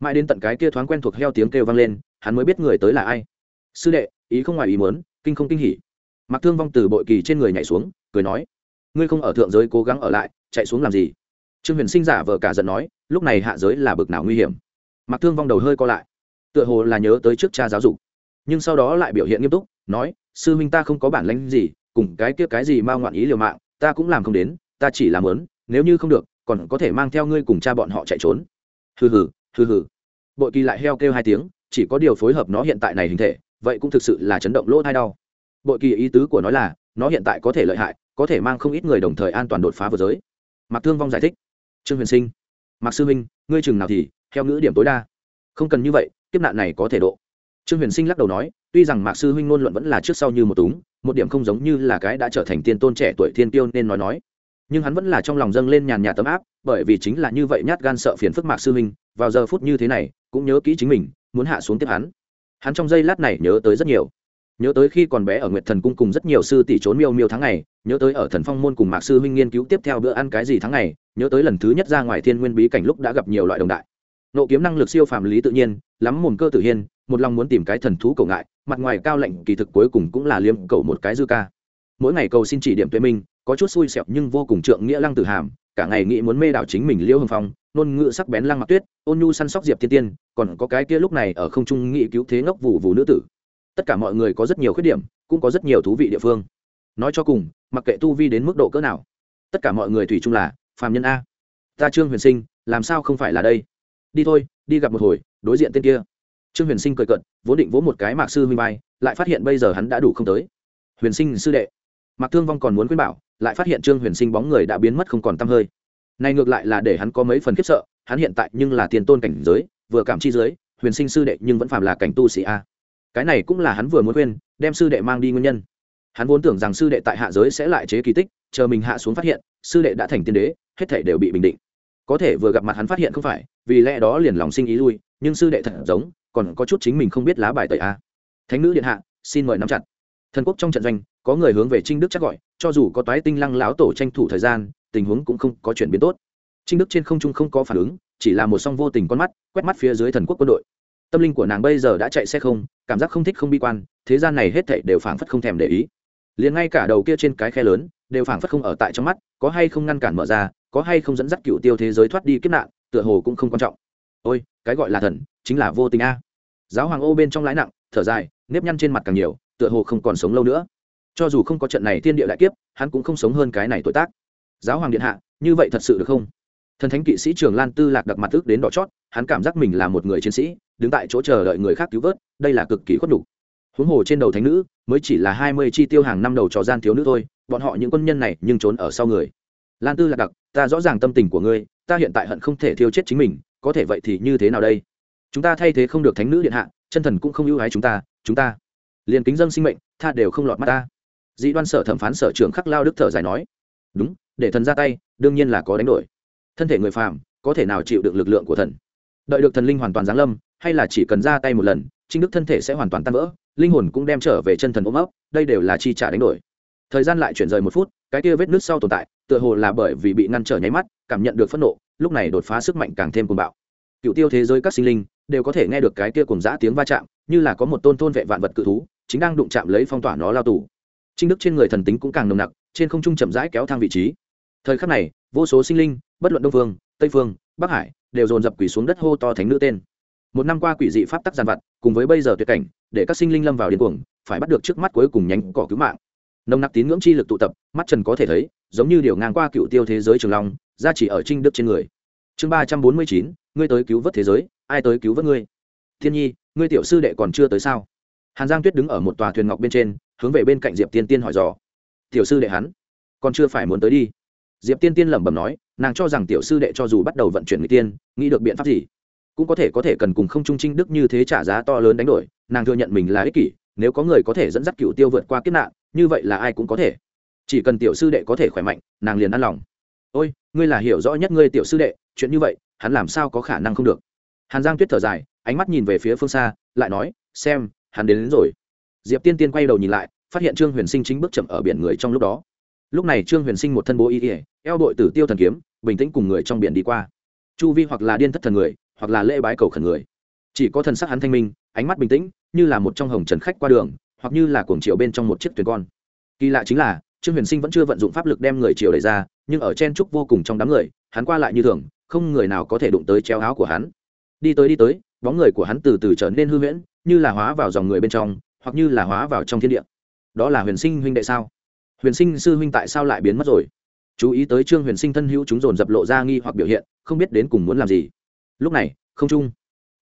mãi đến tận cái kia thoáng quen thuộc heo tiếng kêu vang lên, hắn mới biết người tới là ai. Sư đệ, ý không ngoài ý muốn, kinh không kinh hỉ. Mặc thương vong từ bội kỳ trên người nhảy xuống, cười nói, ngươi không ở thượng giới cố gắng ở lại, chạy xuống làm gì? Trương huyền sinh giả vờ cả giận nói, lúc này hạ giới là bực nào nguy hiểm. Mặc thương vong đầu hơi co lại, tựa hồ là nhớ tới trước cha giáo dục, nhưng sau đó lại biểu hiện nghiêm túc, nói, sư huynh ta không có bản lãnh gì, cùng cái kia cái gì mau ngoạn ý liều mạng, ta cũng làm không đến, ta chỉ làm lớn nếu như không được, còn có thể mang theo ngươi cùng cha bọn họ chạy trốn. Hừ hừ hừ hừ. Bội kỳ lại heo kêu hai tiếng, chỉ có điều phối hợp nó hiện tại này hình thể, vậy cũng thực sự là chấn động lỗ thai đau. Bội kỳ ý tứ của nó là, nó hiện tại có thể lợi hại, có thể mang không ít người đồng thời an toàn đột phá vừa giới. Mạc thương vong giải thích. Trương huyền sinh. Mạc sư minh, ngươi chừng nào thì, theo ngữ điểm tối đa. Không cần như vậy, kiếp nạn này có thể độ. Trương huyền sinh lắc đầu nói, tuy rằng mạc sư huynh ngôn luận vẫn là trước sau như một túng, một điểm không giống như là cái đã trở thành tiên tôn trẻ tuổi thiên tiêu nên nói nói nhưng hắn vẫn là trong lòng dâng lên nhàn nhạt tấm áp, bởi vì chính là như vậy nhát gan sợ phiền phức mạc sư huynh vào giờ phút như thế này, cũng nhớ kỹ chính mình, muốn hạ xuống tiếp hắn. Hắn trong giây lát này nhớ tới rất nhiều. Nhớ tới khi còn bé ở nguyệt thần cung cùng rất nhiều sư tỷ trốn miêu miêu tháng ngày, nhớ tới ở thần phong môn cùng mạc sư huynh nghiên cứu tiếp theo bữa ăn cái gì tháng ngày, nhớ tới lần thứ nhất ra ngoài thiên nguyên bí cảnh lúc đã gặp nhiều loại đồng đại. Nộ kiếm năng lực siêu phàm lý tự nhiên, lắm mồm cơ tự hiên, một lòng muốn tìm cái thần thú cầu ngại, mặt ngoài cao lệnh kỳ thực cuối cùng cũng là liêm cầu một cái dư ca. Mỗi ngày cầu xin chỉ điểm tuệ minh có chút xui xẹo nhưng vô cùng trượng nghĩa lăng tử hàm, cả ngày nghĩ muốn mê đảo chính mình liêu hồng phong nôn ngự sắc bén lăng mặc tuyết, ôn nhu săn sóc diệp thiên tiên, còn có cái kia lúc này ở không trung nghị cứu thế ngốc vụ vụ nữ tử. Tất cả mọi người có rất nhiều khuyết điểm, cũng có rất nhiều thú vị địa phương. Nói cho cùng, mặc kệ tu vi đến mức độ cỡ nào, tất cả mọi người thủy chung là, phàm nhân a. Ta trương huyền sinh, làm sao không phải là đây? Đi thôi, đi gặp một hồi, đối diện tên kia. Trương huyền sinh cười cận vốn định vỗ một cái mạc sư huy bay lại phát hiện bây giờ hắn đã đủ không tới. Huyền sinh sư đệ, mạc thương vong còn muốn khuyên bảo lại phát hiện trương huyền sinh bóng người đã biến mất không còn t hơi. Này ngược lại là để hắn có mấy phần khiếp sợ, hắn hiện tại nhưng là tiền tôn cảnh giới, vừa cảm chi giới, huyền sinh sư đệ nhưng vẫn phạm là cảnh tu sĩ a. Cái này cũng là hắn vừa muốn khuyên, đem sư đệ mang đi nguyên nhân. Hắn vốn tưởng rằng sư đệ tại hạ giới sẽ lại chế kỳ tích, chờ mình hạ xuống phát hiện, sư đệ đã thành tiên đế, hết thể đều bị bình định. Có thể vừa gặp mặt hắn phát hiện không phải, vì lẽ đó liền lòng sinh ý lui, nhưng sư đệ thật giống, còn có chút chính mình không biết lá bài tẩy a. Thánh nữ điện hạ, xin mời nắm chặt. Thần quốc trong trận doanh, có người hướng về trinh đức chắc gọi cho dù có toái tinh lăng lão tổ tranh thủ thời gian, tình huống cũng không có chuyển biến tốt. Trinh đức trên không trung không có phản ứng, chỉ là một song vô tình con mắt, quét mắt phía dưới thần quốc quân đội. Tâm linh của nàng bây giờ đã chạy xe không, cảm giác không thích không bi quan, thế gian này hết thảy đều phảng phất không thèm để ý. Liền ngay cả đầu kia trên cái khe lớn, đều phảng phất không ở tại trong mắt, có hay không ngăn cản mở ra, có hay không dẫn dắt cựu tiêu thế giới thoát đi kiếp nạn, tựa hồ cũng không quan trọng. Ôi, cái gọi là thần, chính là vô tình a. Giáo hoàng ô bên trong lái nặng, thở dài, nếp nhăn trên mặt càng nhiều, tựa hồ không còn sống lâu nữa cho dù không có trận này thiên địa đại kiếp, hắn cũng không sống hơn cái này tuổi tác. Giáo hoàng điện hạ, như vậy thật sự được không? Thần thánh kỵ sĩ trường lan tư lạc đặc mặt ước đến đỏ chót, hắn cảm giác mình là một người chiến sĩ, đứng tại chỗ chờ đợi người khác cứu vớt, đây là cực kỳ khuất đủ. huống hồ trên đầu thánh nữ, mới chỉ là hai mươi chi tiêu hàng năm đầu trò gian thiếu nữ thôi, bọn họ những quân nhân này nhưng trốn ở sau người. Lan tư lạc đặc, ta rõ ràng tâm tình của ngươi, ta hiện tại hận không thể thiêu chết chính mình, có thể vậy thì như thế nào đây? Chúng ta thay thế không được thánh nữ điện hạ, chân thần cũng không ưu ái chúng ta chúng ta liền kính dân sinh mệnh, tha đều không lọt mắt ta dĩ đoan sở thẩm phán sở trưởng khắc lao đức thở dài nói, đúng, để thần ra tay, đương nhiên là có đánh đổi. Thân thể người phàm, có thể nào chịu được lực lượng của thần? Đợi được thần linh hoàn toàn giáng lâm, hay là chỉ cần ra tay một lần trinh đức thân thể sẽ hoàn toàn tan vỡ, linh hồn cũng đem trở về chân thần ôm ấp, đây đều là chi trả đánh đổi. Thời gian lại chuyển rời một phút, cái kia vết nước sau tồn tại, tựa hồ là bởi vì bị ngăn trở nháy mắt, cảm nhận được phẫn nộ, lúc này đột phá sức mạnh càng thêm cuồng bạo. Cựu tiêu thế giới các sinh linh đều có thể nghe được cái kia cùng dã tiếng va chạm, như là có một tôn thôn vệ vạn vật cự thú, chính đang đụng chạm lấy phong tỏa nó lao tù trinh đức trên người thần tính cũng càng nồng nặc, trên không trung chậm rãi kéo thang vị trí. Thời khắc này, vô số sinh linh, bất luận đông phương, tây phương, bắc hải, đều dồn dập quỷ xuống đất hô to thánh nữ tên. Một năm qua quỷ dị pháp tắc giàn vặt, cùng với bây giờ tuyệt cảnh, để các sinh linh lâm vào điên cuồng, phải bắt được trước mắt cuối cùng nhánh cỏ cứu mạng. Nồng nặc tín ngưỡng chi lực tụ tập, mắt trần có thể thấy, giống như điều ngang qua cựu tiêu thế giới trường long, ra chỉ ở trinh đức trên người. Chương ba trăm bốn mươi chín, ngươi tới cứu vớt thế giới, ai tới cứu vớt ngươi? Thiên nhi, ngươi tiểu sư đệ còn chưa tới sao? Hàn giang tuyết đứng ở một tòa thuyền ngọc bên trên, hướng về bên cạnh diệp tiên tiên hỏi dò. Tiểu sư đệ hắn, còn chưa phải muốn tới đi. Diệp tiên tiên lẩm bẩm nói, nàng cho rằng tiểu sư đệ cho dù bắt đầu vận chuyển người tiên, nghĩ được biện pháp gì, cũng có thể có thể cần cùng không trung trinh đức như thế trả giá to lớn đánh đổi. Nàng thừa nhận mình là ích kỷ, nếu có người có thể dẫn dắt cựu tiêu vượt qua kiếp nạn, như vậy là ai cũng có thể. Chỉ cần tiểu sư đệ có thể khỏe mạnh, nàng liền ăn lòng. Ôi, ngươi là hiểu rõ nhất ngươi tiểu sư đệ, chuyện như vậy, hắn làm sao có khả năng không được? Hàn giang tuyết thở dài, ánh mắt nhìn về phía phương xa, lại nói, xem hắn đến, đến rồi. Diệp tiên tiên quay đầu nhìn lại phát hiện trương huyền sinh chính bước chậm ở biển người trong lúc đó. Lúc này trương huyền sinh một thân bố y ỉa eo đội tử tiêu thần kiếm bình tĩnh cùng người trong biển đi qua. Chu vi hoặc là điên thất thần người hoặc là lễ bái cầu khẩn người. Chỉ có thần sắc hắn thanh minh ánh mắt bình tĩnh như là một trong hồng trần khách qua đường hoặc như là cuồng triệu bên trong một chiếc thuyền con. Kỳ lạ chính là trương huyền sinh vẫn chưa vận dụng pháp lực đem người triều đẩy ra nhưng ở chen trúc vô cùng trong đám người hắn qua lại như thường không người nào có thể đụng tới treo áo của hắn. Đi tới đi tới bóng người của hắn từ từ trở nên hư huyễn như là hóa vào dòng người bên trong, hoặc như là hóa vào trong thiên địa. Đó là huyền sinh huynh đệ sao? Huyền sinh sư huynh tại sao lại biến mất rồi? Chú ý tới trương huyền sinh thân hữu chúng dồn dập lộ ra nghi hoặc biểu hiện, không biết đến cùng muốn làm gì. Lúc này, không trung,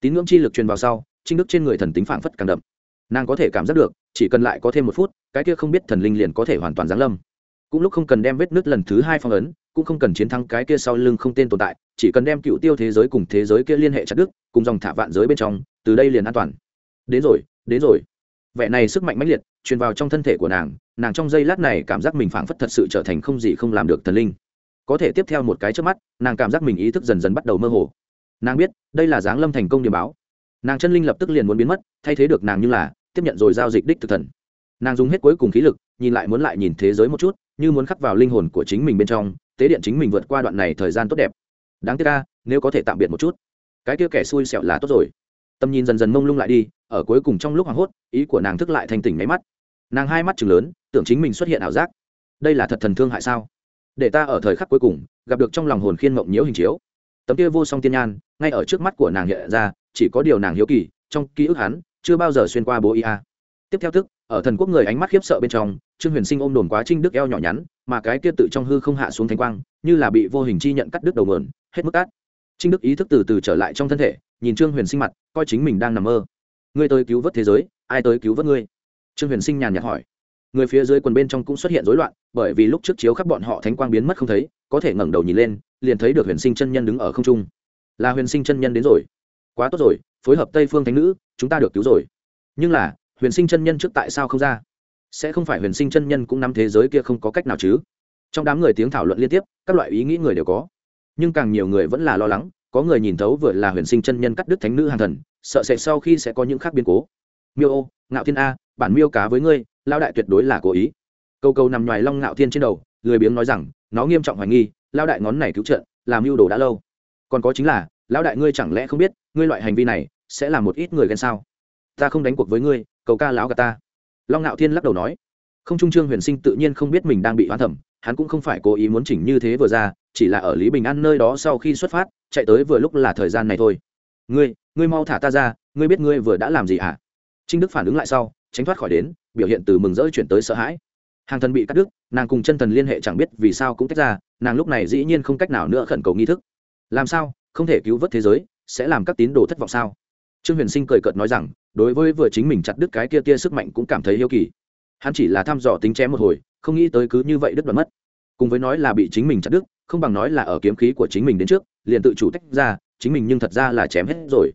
tín ngưỡng chi lực truyền vào sau, trinh đức trên người thần tính phảng phất càng đậm. Nàng có thể cảm giác được, chỉ cần lại có thêm một phút, cái kia không biết thần linh liền có thể hoàn toàn giáng lâm. Cũng lúc không cần đem vết nứt lần thứ hai phong ấn, cũng không cần chiến thắng cái kia sau lưng không tên tồn tại, chỉ cần đem cựu tiêu thế giới cùng thế giới kia liên hệ chặt đức cùng dòng thả vạn giới bên trong, từ đây liền an toàn đến rồi đến rồi. Vẻ này sức mạnh mãnh liệt, truyền vào trong thân thể của nàng nàng trong giây lát này cảm giác mình phảng phất thật sự trở thành không gì không làm được thần linh. Có thể tiếp theo một cái trước mắt, nàng cảm giác mình ý thức dần dần bắt đầu mơ hồ. Nàng biết, đây là giáng lâm thành công điểm báo. Nàng chân linh lập tức liền muốn biến mất, thay thế được nàng như là, tiếp nhận rồi giao dịch đích thực thần. Nàng dùng hết cuối cùng khí lực, nhìn lại muốn lại nhìn thế giới một chút, như muốn khắc vào linh hồn của chính mình bên trong, tế điện chính mình vượt qua đoạn này thời gian tốt đẹp. Đáng tiếc ca nếu có thể tạm biệt một chút. Cái kia kẻ xui xẹo là tốt rồi tầm nhìn dần dần mông lung lại đi, ở cuối cùng trong lúc hoảng hốt, ý của nàng thức lại thành tỉnh máy mắt. Nàng hai mắt chừng lớn, tưởng chính mình xuất hiện ảo giác. Đây là thật thần thương hại sao? Để ta ở thời khắc cuối cùng, gặp được trong lòng hồn khiên mộng nhiễu hình chiếu. Tấm kia vô song tiên nhan, ngay ở trước mắt của nàng hiện ra, chỉ có điều nàng hiếu kỳ, trong ký ức hắn, chưa bao giờ xuyên qua bố ia tiếp theo tức, ở thần quốc người ánh mắt khiếp sợ bên trong, trương huyền sinh ôm đồn quá trinh đức eo nhỏ nhắn, mà cái kia tự trong hư không hạ xuống thanh quang, như là bị vô hình chi nhận cắt đứt đầu mượn hết mức cát trinh đức ý thức từ từ trở lại trong thân thể, nhìn trương huyền sinh mặt, coi chính mình đang nằm mơ. Ngươi tới cứu vớt thế giới, ai tới cứu vớt ngươi? Trương huyền sinh nhàn nhạt hỏi. Người phía dưới quần bên trong cũng xuất hiện rối loạn, bởi vì lúc trước chiếu khắp bọn họ thánh quang biến mất không thấy, có thể ngẩng đầu nhìn lên, liền thấy được huyền sinh chân nhân đứng ở không trung. Là huyền sinh chân nhân đến rồi. Quá tốt rồi, phối hợp tây phương thánh nữ, chúng ta được cứu rồi. Nhưng là, huyền sinh chân nhân trước tại sao không ra? Sẽ không phải huyền sinh chân nhân cũng nắm thế giới kia không có cách nào chứ? Trong đám người tiếng thảo luận liên tiếp, các loại ý nghĩ người đều có nhưng càng nhiều người vẫn là lo lắng, có người nhìn thấu vừa là huyền sinh chân nhân cắt đứt thánh nữ hàng thần, sợ sẽ sau khi sẽ có những khác biến cố. Miêu ô, ngạo thiên a, bản miêu cá với ngươi lao đại tuyệt đối là cố ý. Câu câu nằm ngoài long ngạo thiên trên đầu, lười biếng nói rằng, nó nghiêm trọng hoài nghi lao đại ngón này cứu trận làm mưu đồ đã lâu. Còn có chính là, lão đại ngươi chẳng lẽ không biết, ngươi loại hành vi này, sẽ làm một ít người ghen sao? Ta không đánh cuộc với ngươi, cầu ca lão gà ta. Long ngạo thiên lắc đầu nói. Không trung trương huyền sinh tự nhiên không biết mình đang bị hoán thẩm hắn cũng không phải cố ý muốn chỉnh như thế vừa ra, chỉ là ở lý bình an nơi đó sau khi xuất phát, chạy tới vừa lúc là thời gian này thôi. Ngươi ngươi mau thả ta ra, ngươi biết ngươi vừa đã làm gì hả? À? trinh đức phản ứng lại sau, tránh thoát khỏi đến, biểu hiện từ mừng rỡ chuyển tới sợ hãi. Hàng thần bị cắt đứt, nàng cùng chân thần liên hệ chẳng biết vì sao cũng tách ra, nàng lúc này dĩ nhiên không cách nào nữa khẩn cầu nghi thức. Làm sao? Không thể cứu vớt thế giới, sẽ làm các tín đồ thất vọng sao? Trương huyền sinh cười cợt nói rằng, đối với vừa chính mình chặt đứt cái kia kia sức mạnh cũng cảm thấy yêu kỳ. Hắn chỉ là thăm dò tính chém một hồi không nghĩ tới cứ như vậy đứt đoạn mất. Cùng với nói là bị chính mình chặt đứt, không bằng nói là ở kiếm khí của chính mình đến trước, liền tự chủ tách ra, chính mình nhưng thật ra là chém hết rồi.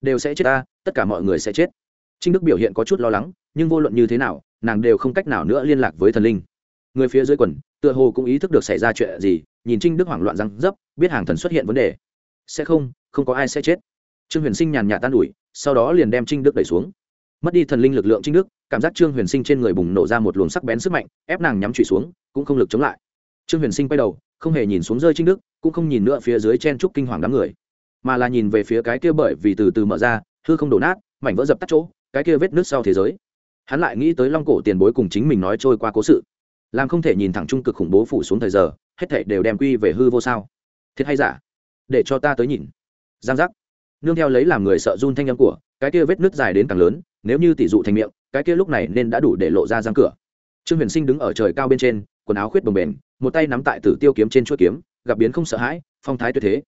Đều sẽ chết ta, tất cả mọi người sẽ chết. Trinh đức biểu hiện có chút lo lắng, nhưng vô luận như thế nào, nàng đều không cách nào nữa liên lạc với thần linh. Người phía dưới quần, tựa hồ cũng ý thức được xảy ra chuyện gì, nhìn trinh đức hoảng loạn răng dấp, biết hàng thần xuất hiện vấn đề. Sẽ không không có ai sẽ chết. Trương huyền sinh nhàn nhạt tan ủi, sau đó liền đem trinh đức đẩy xuống. Mất đi thần linh lực lượng trinh đức cảm giác trương huyền sinh trên người bùng nổ ra một luồng sắc bén sức mạnh, ép nàng nhắm trụy xuống, cũng không lực chống lại. Trương huyền sinh quay đầu, không hề nhìn xuống rơi trinh đức, cũng không nhìn nữa phía dưới chen trúc kinh hoàng đám người, mà là nhìn về phía cái kia bởi vì từ từ mở ra, hư không đổ nát, mảnh vỡ dập tắt chỗ, cái kia vết nước sau thế giới. Hắn lại nghĩ tới long cổ tiền bối cùng chính mình nói trôi qua cố sự, làm không thể nhìn thẳng trung cực khủng bố phủ xuống thời giờ, hết thể đều đem quy về hư vô sao. Thiệt hay giả? Để cho ta tới nhìn. Giang giác. Nương theo lấy làm người sợ run thanh âm của, cái kia vết nứt dài đến càng lớn, nếu như tỷ dụ thành miệng cái kia lúc này nên đã đủ để lộ ra răng cửa. Trương huyền sinh đứng ở trời cao bên trên, quần áo khuyết bồng bềnh, một tay nắm tại tử tiêu kiếm trên chuỗi kiếm, gặp biến không sợ hãi, phong thái tuyệt thế.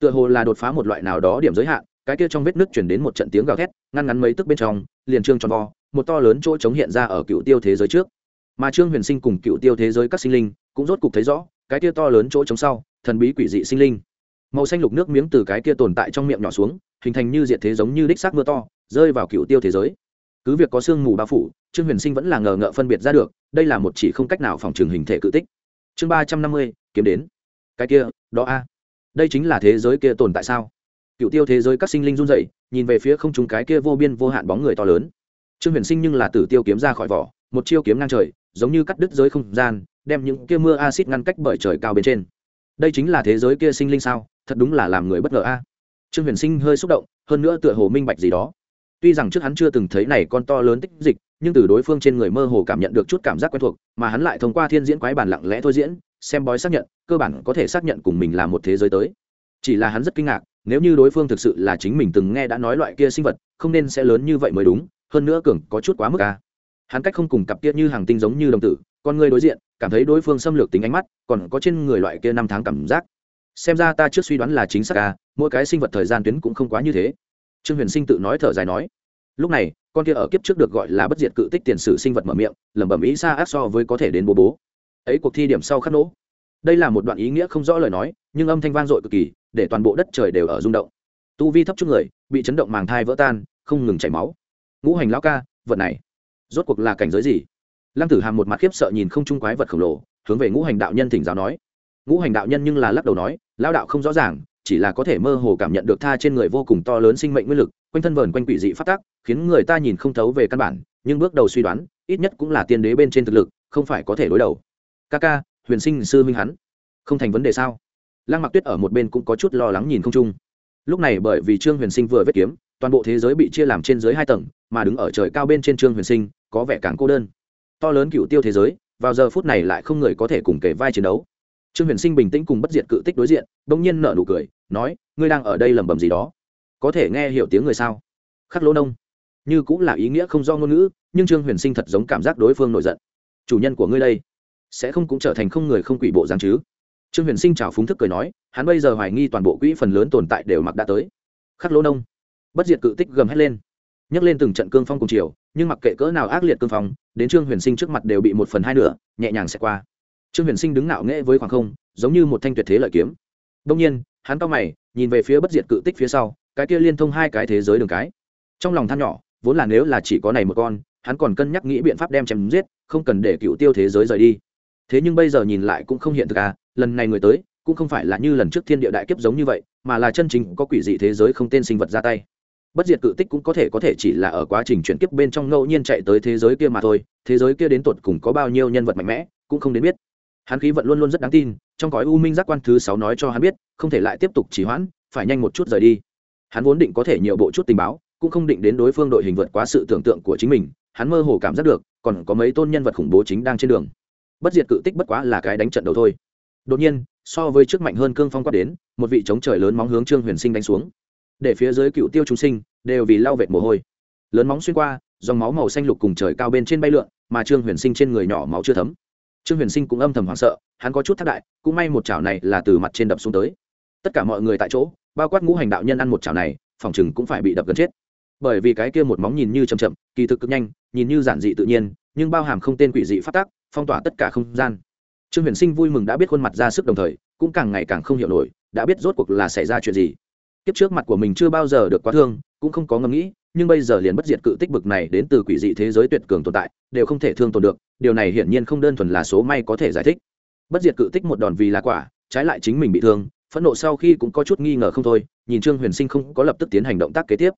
Tựa hồ là đột phá một loại nào đó điểm giới hạn, cái kia trong vết nước chuyển đến một trận tiếng gào thét, ngăn ngắn mấy tức bên trong, liền trương tròn vo, một to lớn chỗ trống hiện ra ở cựu tiêu thế giới trước. Mà trương huyền sinh cùng cựu tiêu thế giới các sinh linh cũng rốt cục thấy rõ, cái kia to lớn chỗ trống sau, thần bí quỷ dị sinh linh. Màu xanh lục nước miếng từ cái kia tồn tại trong miệng nhỏ xuống, hình thành như diệt thế giống như đích xác mưa to, rơi vào cựu tiêu thế giới cứ việc có sương mù bao phủ, trương huyền sinh vẫn là ngờ ngợ phân biệt ra được, đây là một chỉ không cách nào phòng trường hình thể cự tích. Chương ba trăm năm mươi, kiếm đến. Cái kia, đó a. Đây chính là thế giới kia tồn tại sao? Cựu tiêu thế giới các sinh linh run dậy nhìn về phía không chúng cái kia vô biên vô hạn bóng người to lớn. Trương huyền sinh nhưng là tử tiêu kiếm ra khỏi vỏ, một chiêu kiếm ngang trời, giống như cắt đứt giới không gian, đem những kia mưa acid ngăn cách bởi trời cao bên trên. Đây chính là thế giới kia sinh linh sao? Thật đúng là làm người bất ngờ a. Trương huyền sinh hơi xúc động, hơn nữa tựa hồ minh bạch gì đó tuy rằng trước hắn chưa từng thấy này con to lớn tích dịch, nhưng từ đối phương trên người mơ hồ cảm nhận được chút cảm giác quen thuộc, mà hắn lại thông qua thiên diễn quái bản lặng lẽ thôi diễn, xem bói xác nhận, cơ bản có thể xác nhận cùng mình là một thế giới tới. Chỉ là hắn rất kinh ngạc, nếu như đối phương thực sự là chính mình từng nghe đã nói loại kia sinh vật, không nên sẽ lớn như vậy mới đúng, hơn nữa cường có chút quá mức ca hắn cách không cùng cặp kia như hàng tinh giống như đồng tử, con người đối diện, cảm thấy đối phương xâm lược tính ánh mắt, còn có trên người loại kia năm tháng cảm giác. Xem ra ta trước suy đoán là chính xác ca mỗi cái sinh vật thời gian tuyến cũng không quá như thế trương huyền sinh tự nói thở dài nói, lúc này, con kia ở kiếp trước được gọi là bất diệt cự tích tiền sử sinh vật mở miệng, lẩm bẩm ý xa ác so với có thể đến bố bố. Ấy cuộc thi điểm sau khắc nỗ đây là một đoạn ý nghĩa không rõ lời nói, nhưng âm thanh vang dội cực kỳ, để toàn bộ đất trời đều ở rung động. Tu vi thấp chút người, bị chấn động màng thai vỡ tan, không ngừng chảy máu. Ngũ hành lão ca, vật này, rốt cuộc là cảnh giới gì? Lăng tử hàm một mặt khiếp sợ nhìn không trung quái vật khổng lồ, hướng về ngũ hành đạo nhân thỉnh giáo nói. Ngũ hành đạo nhân nhưng là lắc đầu nói lao đạo không rõ ràng chỉ là có thể mơ hồ cảm nhận được tha trên người vô cùng to lớn sinh mệnh nguyên lực, quanh thân vờn quanh quỷ dị phát tác, khiến người ta nhìn không thấu về căn bản, nhưng bước đầu suy đoán, ít nhất cũng là tiên đế bên trên thực lực, không phải có thể đối đầu. Ca ca, huyền sinh sư minh hắn. Không thành vấn đề sao? Lăng mặc tuyết ở một bên cũng có chút lo lắng nhìn không chung. Lúc này bởi vì trương huyền sinh vừa vết kiếm, toàn bộ thế giới bị chia làm trên dưới hai tầng, mà đứng ở trời cao bên trên trương huyền sinh, có vẻ càng cô đơn. To lớn cựu tiêu thế giới, vào giờ phút này lại không người có thể cùng kể vai chiến đấu trương huyền sinh bình tĩnh cùng bất diệt cự tích đối diện đ ỗ n g nhiên nở nụ cười, nói, ngươi đang ở đây lẩm bẩm gì đó? Có thể nghe hiểu tiếng người sao? Khắc lỗ nông. Như cũng là ý nghĩa không do ngôn ngữ, nhưng trương huyền sinh thật giống cảm giác đối phương nổi giận. Chủ nhân của ngươi đây, sẽ không cũng trở thành không người không quỷ bộ dáng chứ? Trương huyền sinh chào phúng thức cười nói, hắn bây giờ hoài nghi toàn bộ quỹ phần lớn tồn tại đều mặc đã tới. Khắc lỗ nông. Bất diệt cự tích gầm hét lên. Nhấc lên từng trận cương phong cùng chiều nhưng mặc kệ cỡ nào ác liệt cương phong, đến trương huyền sinh trước mặt đều bị một phần hai nửa, nhẹ nhàng xẹt qua trương huyền sinh đứng ngạo nghễ với khoảng không, giống như một thanh tuyệt thế lợi kiếm. Đông nhiên, hắn to mày, nhìn về phía bất diệt cự tích phía sau, cái kia liên thông hai cái thế giới đường cái. Trong lòng than nhỏ, vốn là nếu là chỉ có này một con, hắn còn cân nhắc nghĩ biện pháp đem chém giết, không cần để cựu tiêu thế giới rời đi. Thế nhưng bây giờ nhìn lại cũng không hiện thực à lần này người tới, cũng không phải là như lần trước thiên địa đại kiếp giống như vậy, mà là chân chính có quỷ dị thế giới không tên sinh vật ra tay. Bất diệt cự tích cũng có thể có thể chỉ là ở quá trình chuyển kiếp bên trong ngẫu nhiên chạy tới thế giới kia mà thôi, thế giới kia đến tột cùng có bao nhiêu nhân vật mạnh mẽ, cũng không đến biết hắn khí vận luôn luôn rất đáng tin, trong cõi u minh giác quan thứ sáu nói cho hắn biết, không thể lại tiếp tục trì hoãn, phải nhanh một chút rời đi. Hắn vốn định có thể nhiều bộ chút tình báo, cũng không định đến đối phương đội hình vượt quá sự tưởng tượng của chính mình, hắn mơ hồ cảm giác được, còn có mấy tôn nhân vật khủng bố chính đang trên đường. Bất diệt cự tích bất quá là cái đánh trận đầu thôi. Đột nhiên, so với trước mạnh hơn cương phong quát đến, một vị chống trời lớn móng hướng trương huyền sinh đánh xuống. Để phía dưới cựu tiêu chúng sinh, đều vì lau vệt mồ hôi. Lớn móng xuyên qua, dòng máu màu xanh lục cùng trời cao bên trên bay lượn, mà trương huyền sinh trên người nhỏ máu chưa thấm trương huyền sinh cũng âm thầm hoảng sợ, hắn có chút thác đại, cũng may một chảo này là từ mặt trên đập xuống tới. Tất cả mọi người tại chỗ, bao quát ngũ hành đạo nhân ăn một chảo này, phòng chừng cũng phải bị đập gần chết. Bởi vì cái kia một móng nhìn như chậm chậm, kỳ thực cực nhanh, nhìn như giản dị tự nhiên, nhưng bao hàm không tên quỷ dị phát tác, phong tỏa tất cả không gian. Trương huyền sinh vui mừng đã biết khuôn mặt ra sức đồng thời, cũng càng ngày càng không hiểu nổi, đã biết rốt cuộc là xảy ra chuyện gì. Kiếp trước mặt của mình chưa bao giờ được quá thương, cũng không có ngẫm nghĩ nhưng bây giờ liền bất diệt cự tích bực này đến từ quỷ dị thế giới tuyệt cường tồn tại, đều không thể thương tồn được, điều này hiển nhiên không đơn thuần là số may có thể giải thích. Bất diệt cự tích một đòn vì là quả, trái lại chính mình bị thương, phẫn nộ sau khi cũng có chút nghi ngờ không thôi, nhìn trương huyền sinh không có lập tức tiến hành động tác kế tiếp.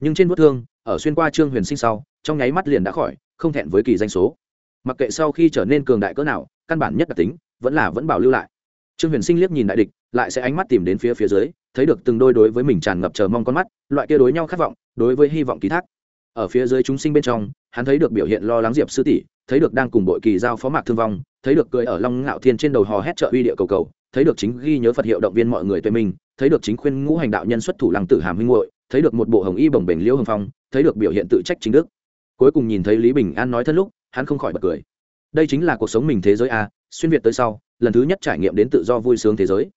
Nhưng trên vết thương, ở xuyên qua trương huyền sinh sau, trong nháy mắt liền đã khỏi, không thẹn với kỳ danh số. Mặc kệ sau khi trở nên cường đại cỡ nào, căn bản nhất đặc tính vẫn là vẫn bảo lưu lại trương huyền sinh liếc nhìn đại địch, lại sẽ ánh mắt tìm đến phía phía dưới, thấy được từng đôi đối với mình tràn ngập chờ mong con mắt, loại kia đối nhau khát vọng, đối với hy vọng ký thác. Ở phía dưới chúng sinh bên trong, hắn thấy được biểu hiện lo lắng diệp sư tỷ, thấy được đang cùng bội kỳ giao phó mạc thương vong, thấy được cười ở long ngạo thiên trên đầu hò hét trợ uy địa cầu cầu, thấy được chính ghi nhớ phật hiệu động viên mọi người tuệ mình, thấy được chính khuyên ngũ hành đạo nhân xuất thủ lăng tử hàm huynh hội thấy được một bộ hồng y bồng bềnh liễu hồng phong, thấy được biểu hiện tự trách chính đức. Cuối cùng nhìn thấy lý bình an nói thân lúc, hắn không khỏi bật cười. Đây chính là cuộc sống mình thế giới a, xuyên việt tới sau lần thứ nhất trải nghiệm đến tự do vui sướng thế giới.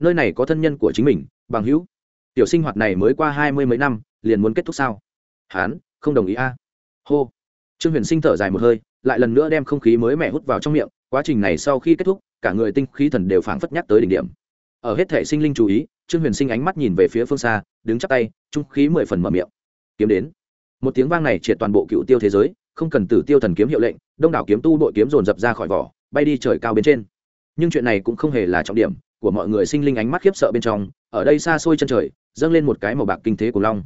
Nơi này có thân nhân của chính mình, bằng hữu. Tiểu sinh hoạt này mới qua hai mươi mấy năm, liền muốn kết thúc sao? Hán, không đồng ý a. Hô. Trương huyền sinh thở dài một hơi, lại lần nữa đem không khí mới mẻ hút vào trong miệng, quá trình này sau khi kết thúc, cả người tinh khí thần đều phảng phất nhắc tới đỉnh điểm. Ở hết thể sinh linh chú ý, trương huyền sinh ánh mắt nhìn về phía phương xa, đứng chắc tay, trung khí mười phần mở miệng. Kiếm đến. Một tiếng vang này triệt toàn bộ cựu tiêu thế giới, không cần tử tiêu thần kiếm hiệu lệnh, đông đảo kiếm tu đội kiếm dồn dập ra khỏi vỏ, bay đi trời cao bên trên nhưng chuyện này cũng không hề là trọng điểm, của mọi người sinh linh ánh mắt khiếp sợ bên trong, ở đây xa xôi chân trời, dâng lên một cái màu bạc kinh thế của long.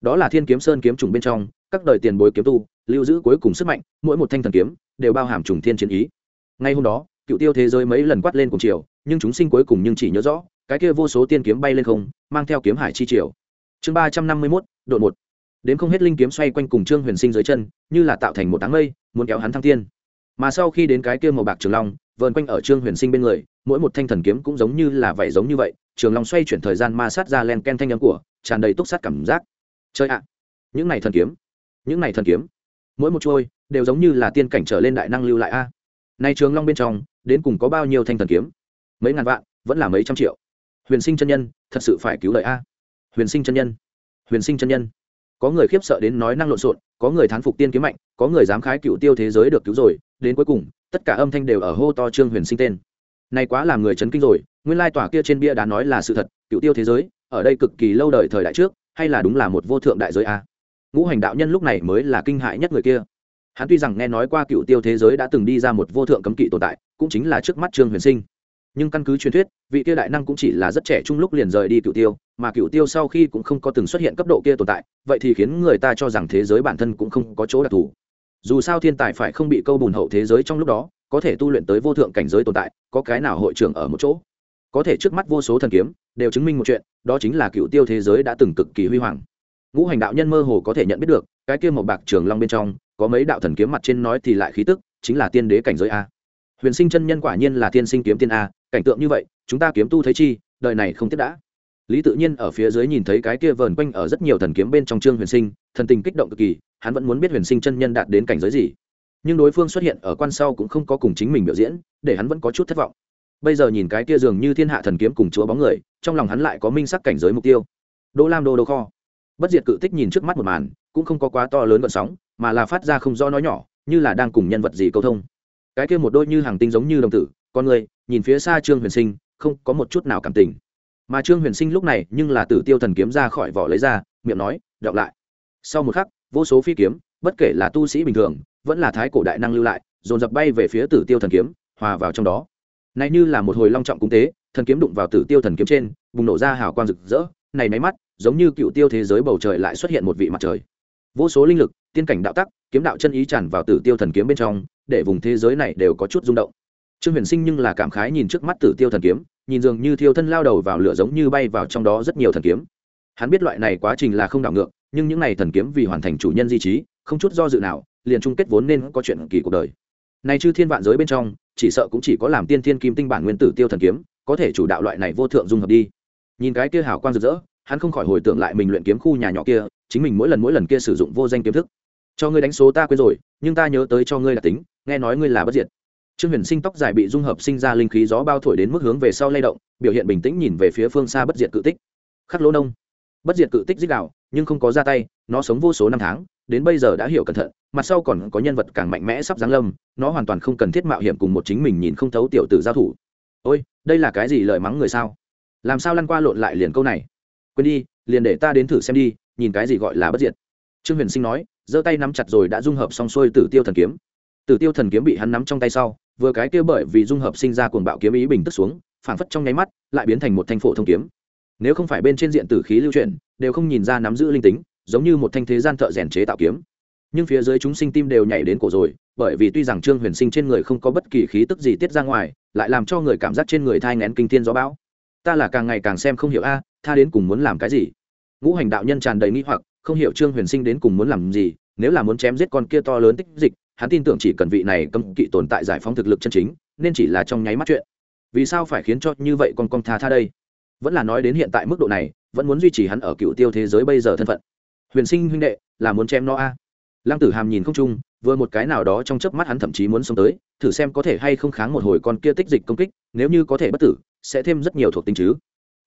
Đó là thiên kiếm sơn kiếm trùng bên trong, các đời tiền bối kiếm tu, lưu giữ cuối cùng sức mạnh, mỗi một thanh thần kiếm, đều bao hàm trùng thiên chiến ý. Ngay hôm đó, cựu tiêu thế giới mấy lần quát lên cùng chiều, nhưng chúng sinh cuối cùng nhưng chỉ nhớ rõ, cái kia vô số tiên kiếm bay lên không, mang theo kiếm hải chi chiều chương ba trăm năm mươi mốt đội một đến không hết linh kiếm xoay quanh cùng trương huyền sinh dưới chân, như là tạo thành một đám mây, muốn kéo hắn thăng tiên. Mà sau khi đến cái kia màu bạc trường long vờn quanh ở trương huyền sinh bên người, mỗi một thanh thần kiếm cũng giống như là vậy giống như vậy, trường long xoay chuyển thời gian ma sát ra len ken thanh âm của, tràn đầy túc sát cảm giác. Chơi ạ! Những này thần kiếm, những này thần kiếm, mỗi một trôi đều giống như là tiên cảnh trở lên đại năng lưu lại a. À. nay trường long bên trong, đến cùng có bao nhiêu thanh thần kiếm? Mấy ngàn vạn, vẫn là mấy trăm triệu. Huyền sinh chân nhân, thật sự phải cứu đời a. Huyền sinh chân nhân, huyền sinh chân nhân. Có người khiếp sợ đến nói năng lộn xộn, có người thán phục tiên kiếm mạnh, có người dám khái cựu tiêu thế giới được cứu rồi đến cuối cùng, tất cả âm thanh đều ở hô to trương huyền sinh tên. Này quá làm người chấn kinh rồi, nguyên lai tòa kia trên bia đá nói là sự thật, cựu tiêu thế giới, ở đây cực kỳ lâu đời thời đại trước, hay là đúng là một vô thượng đại giới a? Ngũ hành đạo nhân lúc này mới là kinh hại nhất người kia. Hắn tuy rằng nghe nói qua cựu tiêu thế giới đã từng đi ra một vô thượng cấm kỵ tồn tại, cũng chính là trước mắt trương huyền sinh. Nhưng căn cứ truyền thuyết, vị kia đại năng cũng chỉ là rất trẻ trung lúc liền rời đi cựu tiêu, mà cựu tiêu sau khi cũng không có từng xuất hiện cấp độ kia tồn tại, vậy thì khiến người ta cho rằng thế giới bản thân cũng không có chỗ đặc thù dù sao thiên tài phải không bị câu bùn hậu thế giới trong lúc đó, có thể tu luyện tới vô thượng cảnh giới tồn tại, có cái nào hội trưởng ở một chỗ? Có thể trước mắt vô số thần kiếm, đều chứng minh một chuyện, đó chính là cựu tiêu thế giới đã từng cực kỳ huy hoàng. Ngũ hành đạo nhân mơ hồ có thể nhận biết được, cái kia một bạc trường long bên trong, có mấy đạo thần kiếm mặt trên nói thì lại khí tức, chính là tiên đế cảnh giới a. Huyền sinh chân nhân quả nhiên là tiên sinh kiếm tiên a, cảnh tượng như vậy, chúng ta kiếm tu thấy chi, đời này không tiếc đã lý tự nhiên ở phía dưới nhìn thấy cái kia vờn quanh ở rất nhiều thần kiếm bên trong trương huyền sinh, thần tình kích động cực kỳ, hắn vẫn muốn biết huyền sinh chân nhân đạt đến cảnh giới gì. Nhưng đối phương xuất hiện ở quan sau cũng không có cùng chính mình biểu diễn, để hắn vẫn có chút thất vọng. Bây giờ nhìn cái kia dường như thiên hạ thần kiếm cùng chúa bóng người, trong lòng hắn lại có minh sắc cảnh giới mục tiêu. Đô lam đô đô kho. Bất diệt cự tích nhìn trước mắt một màn, cũng không có quá to lớn vận sóng, mà là phát ra không do nói nhỏ, như là đang cùng nhân vật gì câu thông. Cái kia một đôi như hàng tinh giống như đồng tử, con người, nhìn phía xa trương huyền sinh, không có một chút nào cảm tình mà trương huyền sinh lúc này nhưng là tử tiêu thần kiếm ra khỏi vỏ lấy ra, miệng nói, đọc lại. Sau một khắc, vô số phi kiếm, bất kể là tu sĩ bình thường, vẫn là thái cổ đại năng lưu lại, dồn dập bay về phía tử tiêu thần kiếm, hòa vào trong đó. Này như là một hồi long trọng cung tế, thần kiếm đụng vào tử tiêu thần kiếm trên, bùng nổ ra hào quang rực rỡ, này máy mắt, giống như cựu tiêu thế giới bầu trời lại xuất hiện một vị mặt trời. Vô số linh lực, tiên cảnh đạo tắc, kiếm đạo chân ý tràn vào tử tiêu thần kiếm bên trong, để vùng thế giới này đều có chút rung động trương huyền sinh nhưng là cảm khái nhìn trước mắt tử tiêu thần kiếm, nhìn dường như thiêu thân lao đầu vào lửa giống như bay vào trong đó rất nhiều thần kiếm. Hắn biết loại này quá trình là không đảo ngược, nhưng những n à y thần kiếm vì hoàn thành chủ nhân di trí, không chút do dự nào, liền chung kết vốn nên có chuyện kỳ cuộc đời. Này chư thiên vạn giới bên trong, chỉ sợ cũng chỉ có làm tiên thiên kim tinh bản nguyên tử tiêu thần kiếm, có thể chủ đạo loại này vô thượng dung hợp đi. Nhìn cái kia hào quang rực rỡ, hắn không khỏi hồi tưởng lại mình luyện kiếm khu nhà nhỏ kia, chính mình mỗi lần mỗi lần kia sử dụng vô danh kiếm thức. Cho ngươi đánh số ta quên rồi, nhưng ta nhớ tới cho ngươi là tính, nghe nói ngươi là bất diệt trương huyền sinh tóc dài bị dung hợp sinh ra linh khí gió bao thổi đến mức hướng về sau lay động, biểu hiện bình tĩnh nhìn về phía phương xa bất diệt cự tích. Khắc lỗ nông. Bất diệt cự tích dích đạo, nhưng không có ra tay, nó sống vô số năm tháng, đến bây giờ đã hiểu cẩn thận, mặt sau còn có nhân vật càng mạnh mẽ sắp giáng lâm, nó hoàn toàn không cần thiết mạo hiểm cùng một chính mình nhìn không thấu tiểu tử giao thủ. Ôi, đây là cái gì lời mắng người sao? Làm sao lăn qua lộn lại liền câu này? Quên đi, liền để ta đến thử xem đi, nhìn cái gì gọi là bất diệt. Trương huyền sinh nói, giơ tay nắm chặt rồi đã dung hợp xong xuôi tử tiêu thần kiếm tử tiêu thần kiếm bị hắn nắm trong tay sau, vừa cái kia bởi vì dung hợp sinh ra cuồng bạo kiếm ý bình tức xuống phản phất trong nháy mắt, lại biến thành một thanh phổ thông kiếm. Nếu không phải bên trên diện tử khí lưu chuyển, đều không nhìn ra nắm giữ linh tính, giống như một thanh thế gian thợ rèn chế tạo kiếm. Nhưng phía dưới chúng sinh tim đều nhảy đến cổ rồi, bởi vì tuy rằng trương huyền sinh trên người không có bất kỳ khí tức gì tiết ra ngoài, lại làm cho người cảm giác trên người thai ngén kinh thiên gió bão. Ta là càng ngày càng xem không hiểu a, tha đến cùng muốn làm cái gì? Ngũ hành đạo nhân tràn đầy nghi hoặc, không hiểu trương huyền sinh đến cùng muốn làm gì, nếu là muốn chém giết con kia to lớn tích dịch hắn tin tưởng chỉ cần vị này cấm kỵ tồn tại giải phóng thực lực chân chính, nên chỉ là trong nháy mắt chuyện. Vì sao phải khiến cho như vậy con con tha tha đây? Vẫn là nói đến hiện tại mức độ này, vẫn muốn duy trì hắn ở cựu tiêu thế giới bây giờ thân phận. Huyền sinh huynh đệ, là muốn chém nó a? À. lăng tử hàm nhìn không chung, vừa một cái nào đó trong chớp mắt hắn thậm chí muốn sống tới, thử xem có thể hay không kháng một hồi con kia tích dịch công kích, nếu như có thể bất tử, sẽ thêm rất nhiều thuộc tính chứ.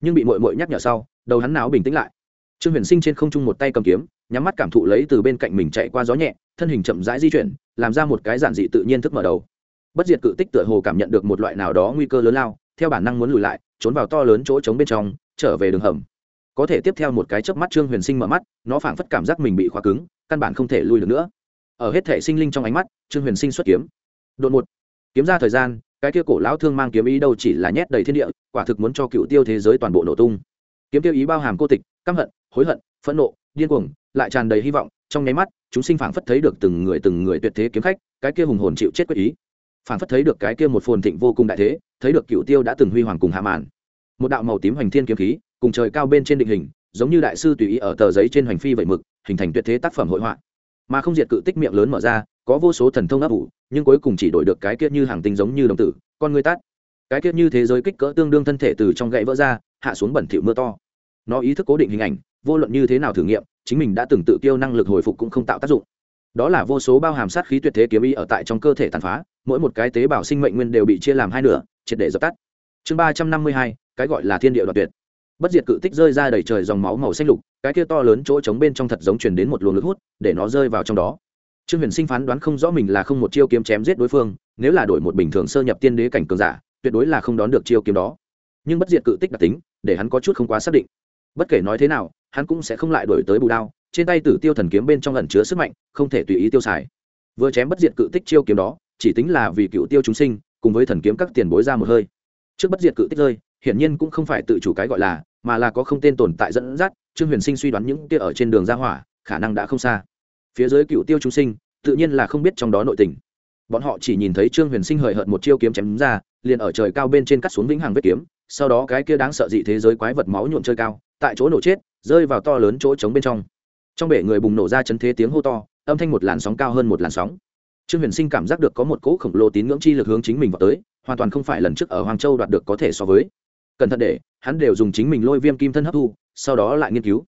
Nhưng bị mội mội nhắc nhở sau, đầu hắn nào bình tĩnh lại. Trương huyền sinh trên không trung một tay cầm kiếm, nhắm mắt cảm thụ lấy từ bên cạnh mình chạy qua gió nhẹ thân hình chậm rãi di chuyển, làm ra một cái giản dị tự nhiên thức mở đầu. Bất diệt cự tích tựa hồ cảm nhận được một loại nào đó nguy cơ lớn lao, theo bản năng muốn lùi lại, trốn vào to lớn chỗ trống bên trong, trở về đường hầm. Có thể tiếp theo một cái chớp mắt trương huyền sinh mở mắt, nó phảng phất cảm giác mình bị khóa cứng, căn bản không thể lui được nữa. Ở hết thể sinh linh trong ánh mắt, trương huyền sinh xuất kiếm. Đột một kiếm ra thời gian, cái kia cổ lão thương mang kiếm ý đâu chỉ là nhét đầy thiên địa, quả thực muốn cho cựu tiêu thế giới toàn bộ nổ tung. Kiếm tiêu ý bao hàm cô tịch, căm hận, hối hận, phẫn nộ, điên cuồng, lại tràn đầy hy vọng, trong nháy mắt chúng sinh phảng phất thấy được từng người từng người tuyệt thế kiếm khách, cái kia hùng hồn chịu chết quyết ý. Phảng phất thấy được cái kia một phồn thịnh vô cùng đại thế, thấy được cựu tiêu đã từng huy hoàng cùng hạ màn. Một đạo màu tím hoành thiên kiếm khí, cùng trời cao bên trên định hình, giống như đại sư tùy ý ở tờ giấy trên hoành phi vậy mực, hình thành tuyệt thế tác phẩm hội họa. Mà không diệt cự tích miệng lớn mở ra, có vô số thần thông ấp ủ, nhưng cuối cùng chỉ đổi được cái kia như hàng tinh giống như đồng tử, con người tát. Cái kia như thế giới kích cỡ tương đương thân thể từ trong gậy vỡ ra, hạ xuống bẩn thỉu mưa to. Nó ý thức cố định hình ảnh, vô luận như thế nào thử nghiệm chính mình đã từng tự tiêu năng lực hồi phục cũng không tạo tác dụng. Đó là vô số bao hàm sát khí tuyệt thế kiếm ý ở tại trong cơ thể tàn phá, mỗi một cái tế bào sinh mệnh nguyên đều bị chia làm hai nửa, triệt để dập tắt. Chương ba trăm năm mươi hai, cái gọi là thiên địa đoạt tuyệt. Bất diệt cự tích rơi ra đầy trời dòng máu màu xanh lục, cái kia to lớn chỗ trống bên trong thật giống truyền đến một luồng lực hút, để nó rơi vào trong đó. Trương huyền sinh phán đoán không rõ mình là không một chiêu kiếm chém giết đối phương, nếu là đổi một bình thường sơ nhập tiên đế cảnh cường giả, tuyệt đối là không đón được chiêu kiếm đó. Nhưng bất diệt cự tích đặc tính, để hắn có chút không quá xác định. Bất kể nói thế nào hắn cũng sẽ không lại đổi tới bù đao, trên tay tử tiêu thần kiếm bên trong ẩn chứa sức mạnh, không thể tùy ý tiêu xài. Vừa chém bất diệt cự tích chiêu kiếm đó, chỉ tính là vì cựu tiêu chúng sinh, cùng với thần kiếm các tiền bối ra một hơi. Trước bất diệt cự tích rơi, hiển nhiên cũng không phải tự chủ cái gọi là, mà là có không tên tồn tại dẫn dắt, trương huyền sinh suy đoán những kia ở trên đường ra hỏa, khả năng đã không xa. Phía dưới cựu tiêu chúng sinh, tự nhiên là không biết trong đó nội tình. Bọn họ chỉ nhìn thấy trương huyền sinh hời hợt một chiêu kiếm chém ra, liền ở trời cao bên trên cắt xuống vĩnh hằng vết kiếm, sau đó cái kia đáng sợ dị thế giới quái vật máu nhuộm chơi cao, tại chỗ nổ chết rơi vào to lớn chỗ trống bên trong. Trong bể người bùng nổ ra chấn thế tiếng hô to, âm thanh một làn sóng cao hơn một làn sóng. Trương huyền sinh cảm giác được có một cỗ khổng lồ tín ngưỡng chi lực hướng chính mình vào tới, hoàn toàn không phải lần trước ở hoàng châu đoạt được có thể so với. Cẩn thận để, hắn đều dùng chính mình lôi viêm kim thân hấp thu, sau đó lại nghiên cứu.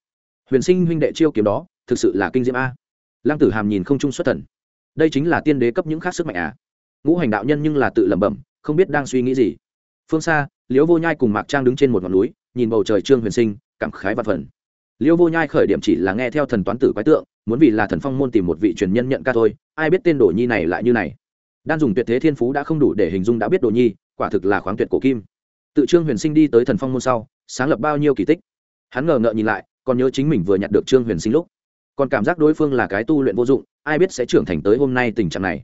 Huyền sinh huynh đệ chiêu kiếm đó, thực sự là kinh diễm a. Lăng tử hàm nhìn không trung xuất thần. Đây chính là tiên đế cấp những khác sức mạnh à. Ngũ hành đạo nhân nhưng là tự lẩm bẩm, không biết đang suy nghĩ gì. Phương xa, liễu vô nhai cùng mạc trang đứng trên một ngọn núi, nhìn bầu trời trương huyền sinh, cảm khái và phần. Liêu vô nhai khởi điểm chỉ là nghe theo thần toán tử quái tượng, muốn vì là thần phong môn tìm một vị truyền nhân nhận ca thôi, ai biết tên đồ nhi này lại như này. Đan dùng tuyệt thế thiên phú đã không đủ để hình dung đã biết đồ nhi, quả thực là khoáng tuyệt cổ kim. Tự trương huyền sinh đi tới thần phong môn sau, sáng lập bao nhiêu kỳ tích. Hắn ngờ ngợ nhìn lại, còn nhớ chính mình vừa nhặt được trương huyền sinh lúc. Còn cảm giác đối phương là cái tu luyện vô dụng, ai biết sẽ trưởng thành tới hôm nay tình trạng này.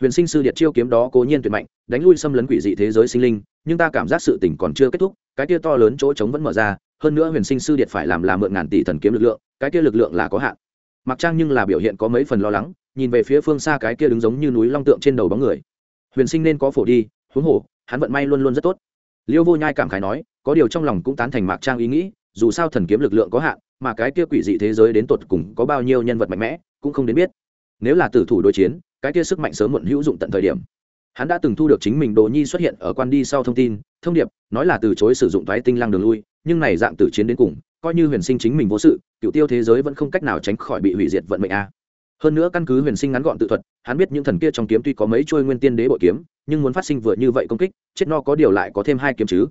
Huyền sinh sư điệt chiêu kiếm đó cố nhiên tuyệt mạnh, đánh lui xâm lấn quỷ dị thế giới sinh linh nhưng ta cảm giác sự tình còn chưa kết thúc, cái kia to lớn chỗ trống vẫn mở ra, hơn nữa huyền sinh sư điện phải làm là mượn ngàn tỷ thần kiếm lực lượng, cái kia lực lượng là có hạn. Mặc trang nhưng là biểu hiện có mấy phần lo lắng, nhìn về phía phương xa cái kia đứng giống như núi long tượng trên đầu bóng người. Huyền sinh nên có phổ đi, huống hồ, hắn vận may luôn luôn rất tốt. Liêu vô nhai cảm khái nói, có điều trong lòng cũng tán thành mạc trang ý nghĩ, dù sao thần kiếm lực lượng có hạn, mà cái kia quỷ dị thế giới đến tột cùng có bao nhiêu nhân vật mạnh mẽ, cũng không đến biết. Nếu là tử thủ đối chiến, cái kia sức mạnh sớm muộn hữu dụng tận thời điểm hắn đã từng thu được chính mình đồ nhi xuất hiện ở quan đi sau thông tin, thông điệp, nói là từ chối sử dụng thoái tinh lăng đường lui, nhưng này dạng tử chiến đến cùng, coi như huyền sinh chính mình vô sự, cựu tiêu thế giới vẫn không cách nào tránh khỏi bị hủy diệt vận mệnh a. Hơn nữa căn cứ huyền sinh ngắn gọn tự thuật, hắn biết những thần kia trong kiếm tuy có mấy trôi nguyên tiên đế bội kiếm, nhưng muốn phát sinh vừa như vậy công kích, chết no có điều lại có thêm hai kiếm chứ.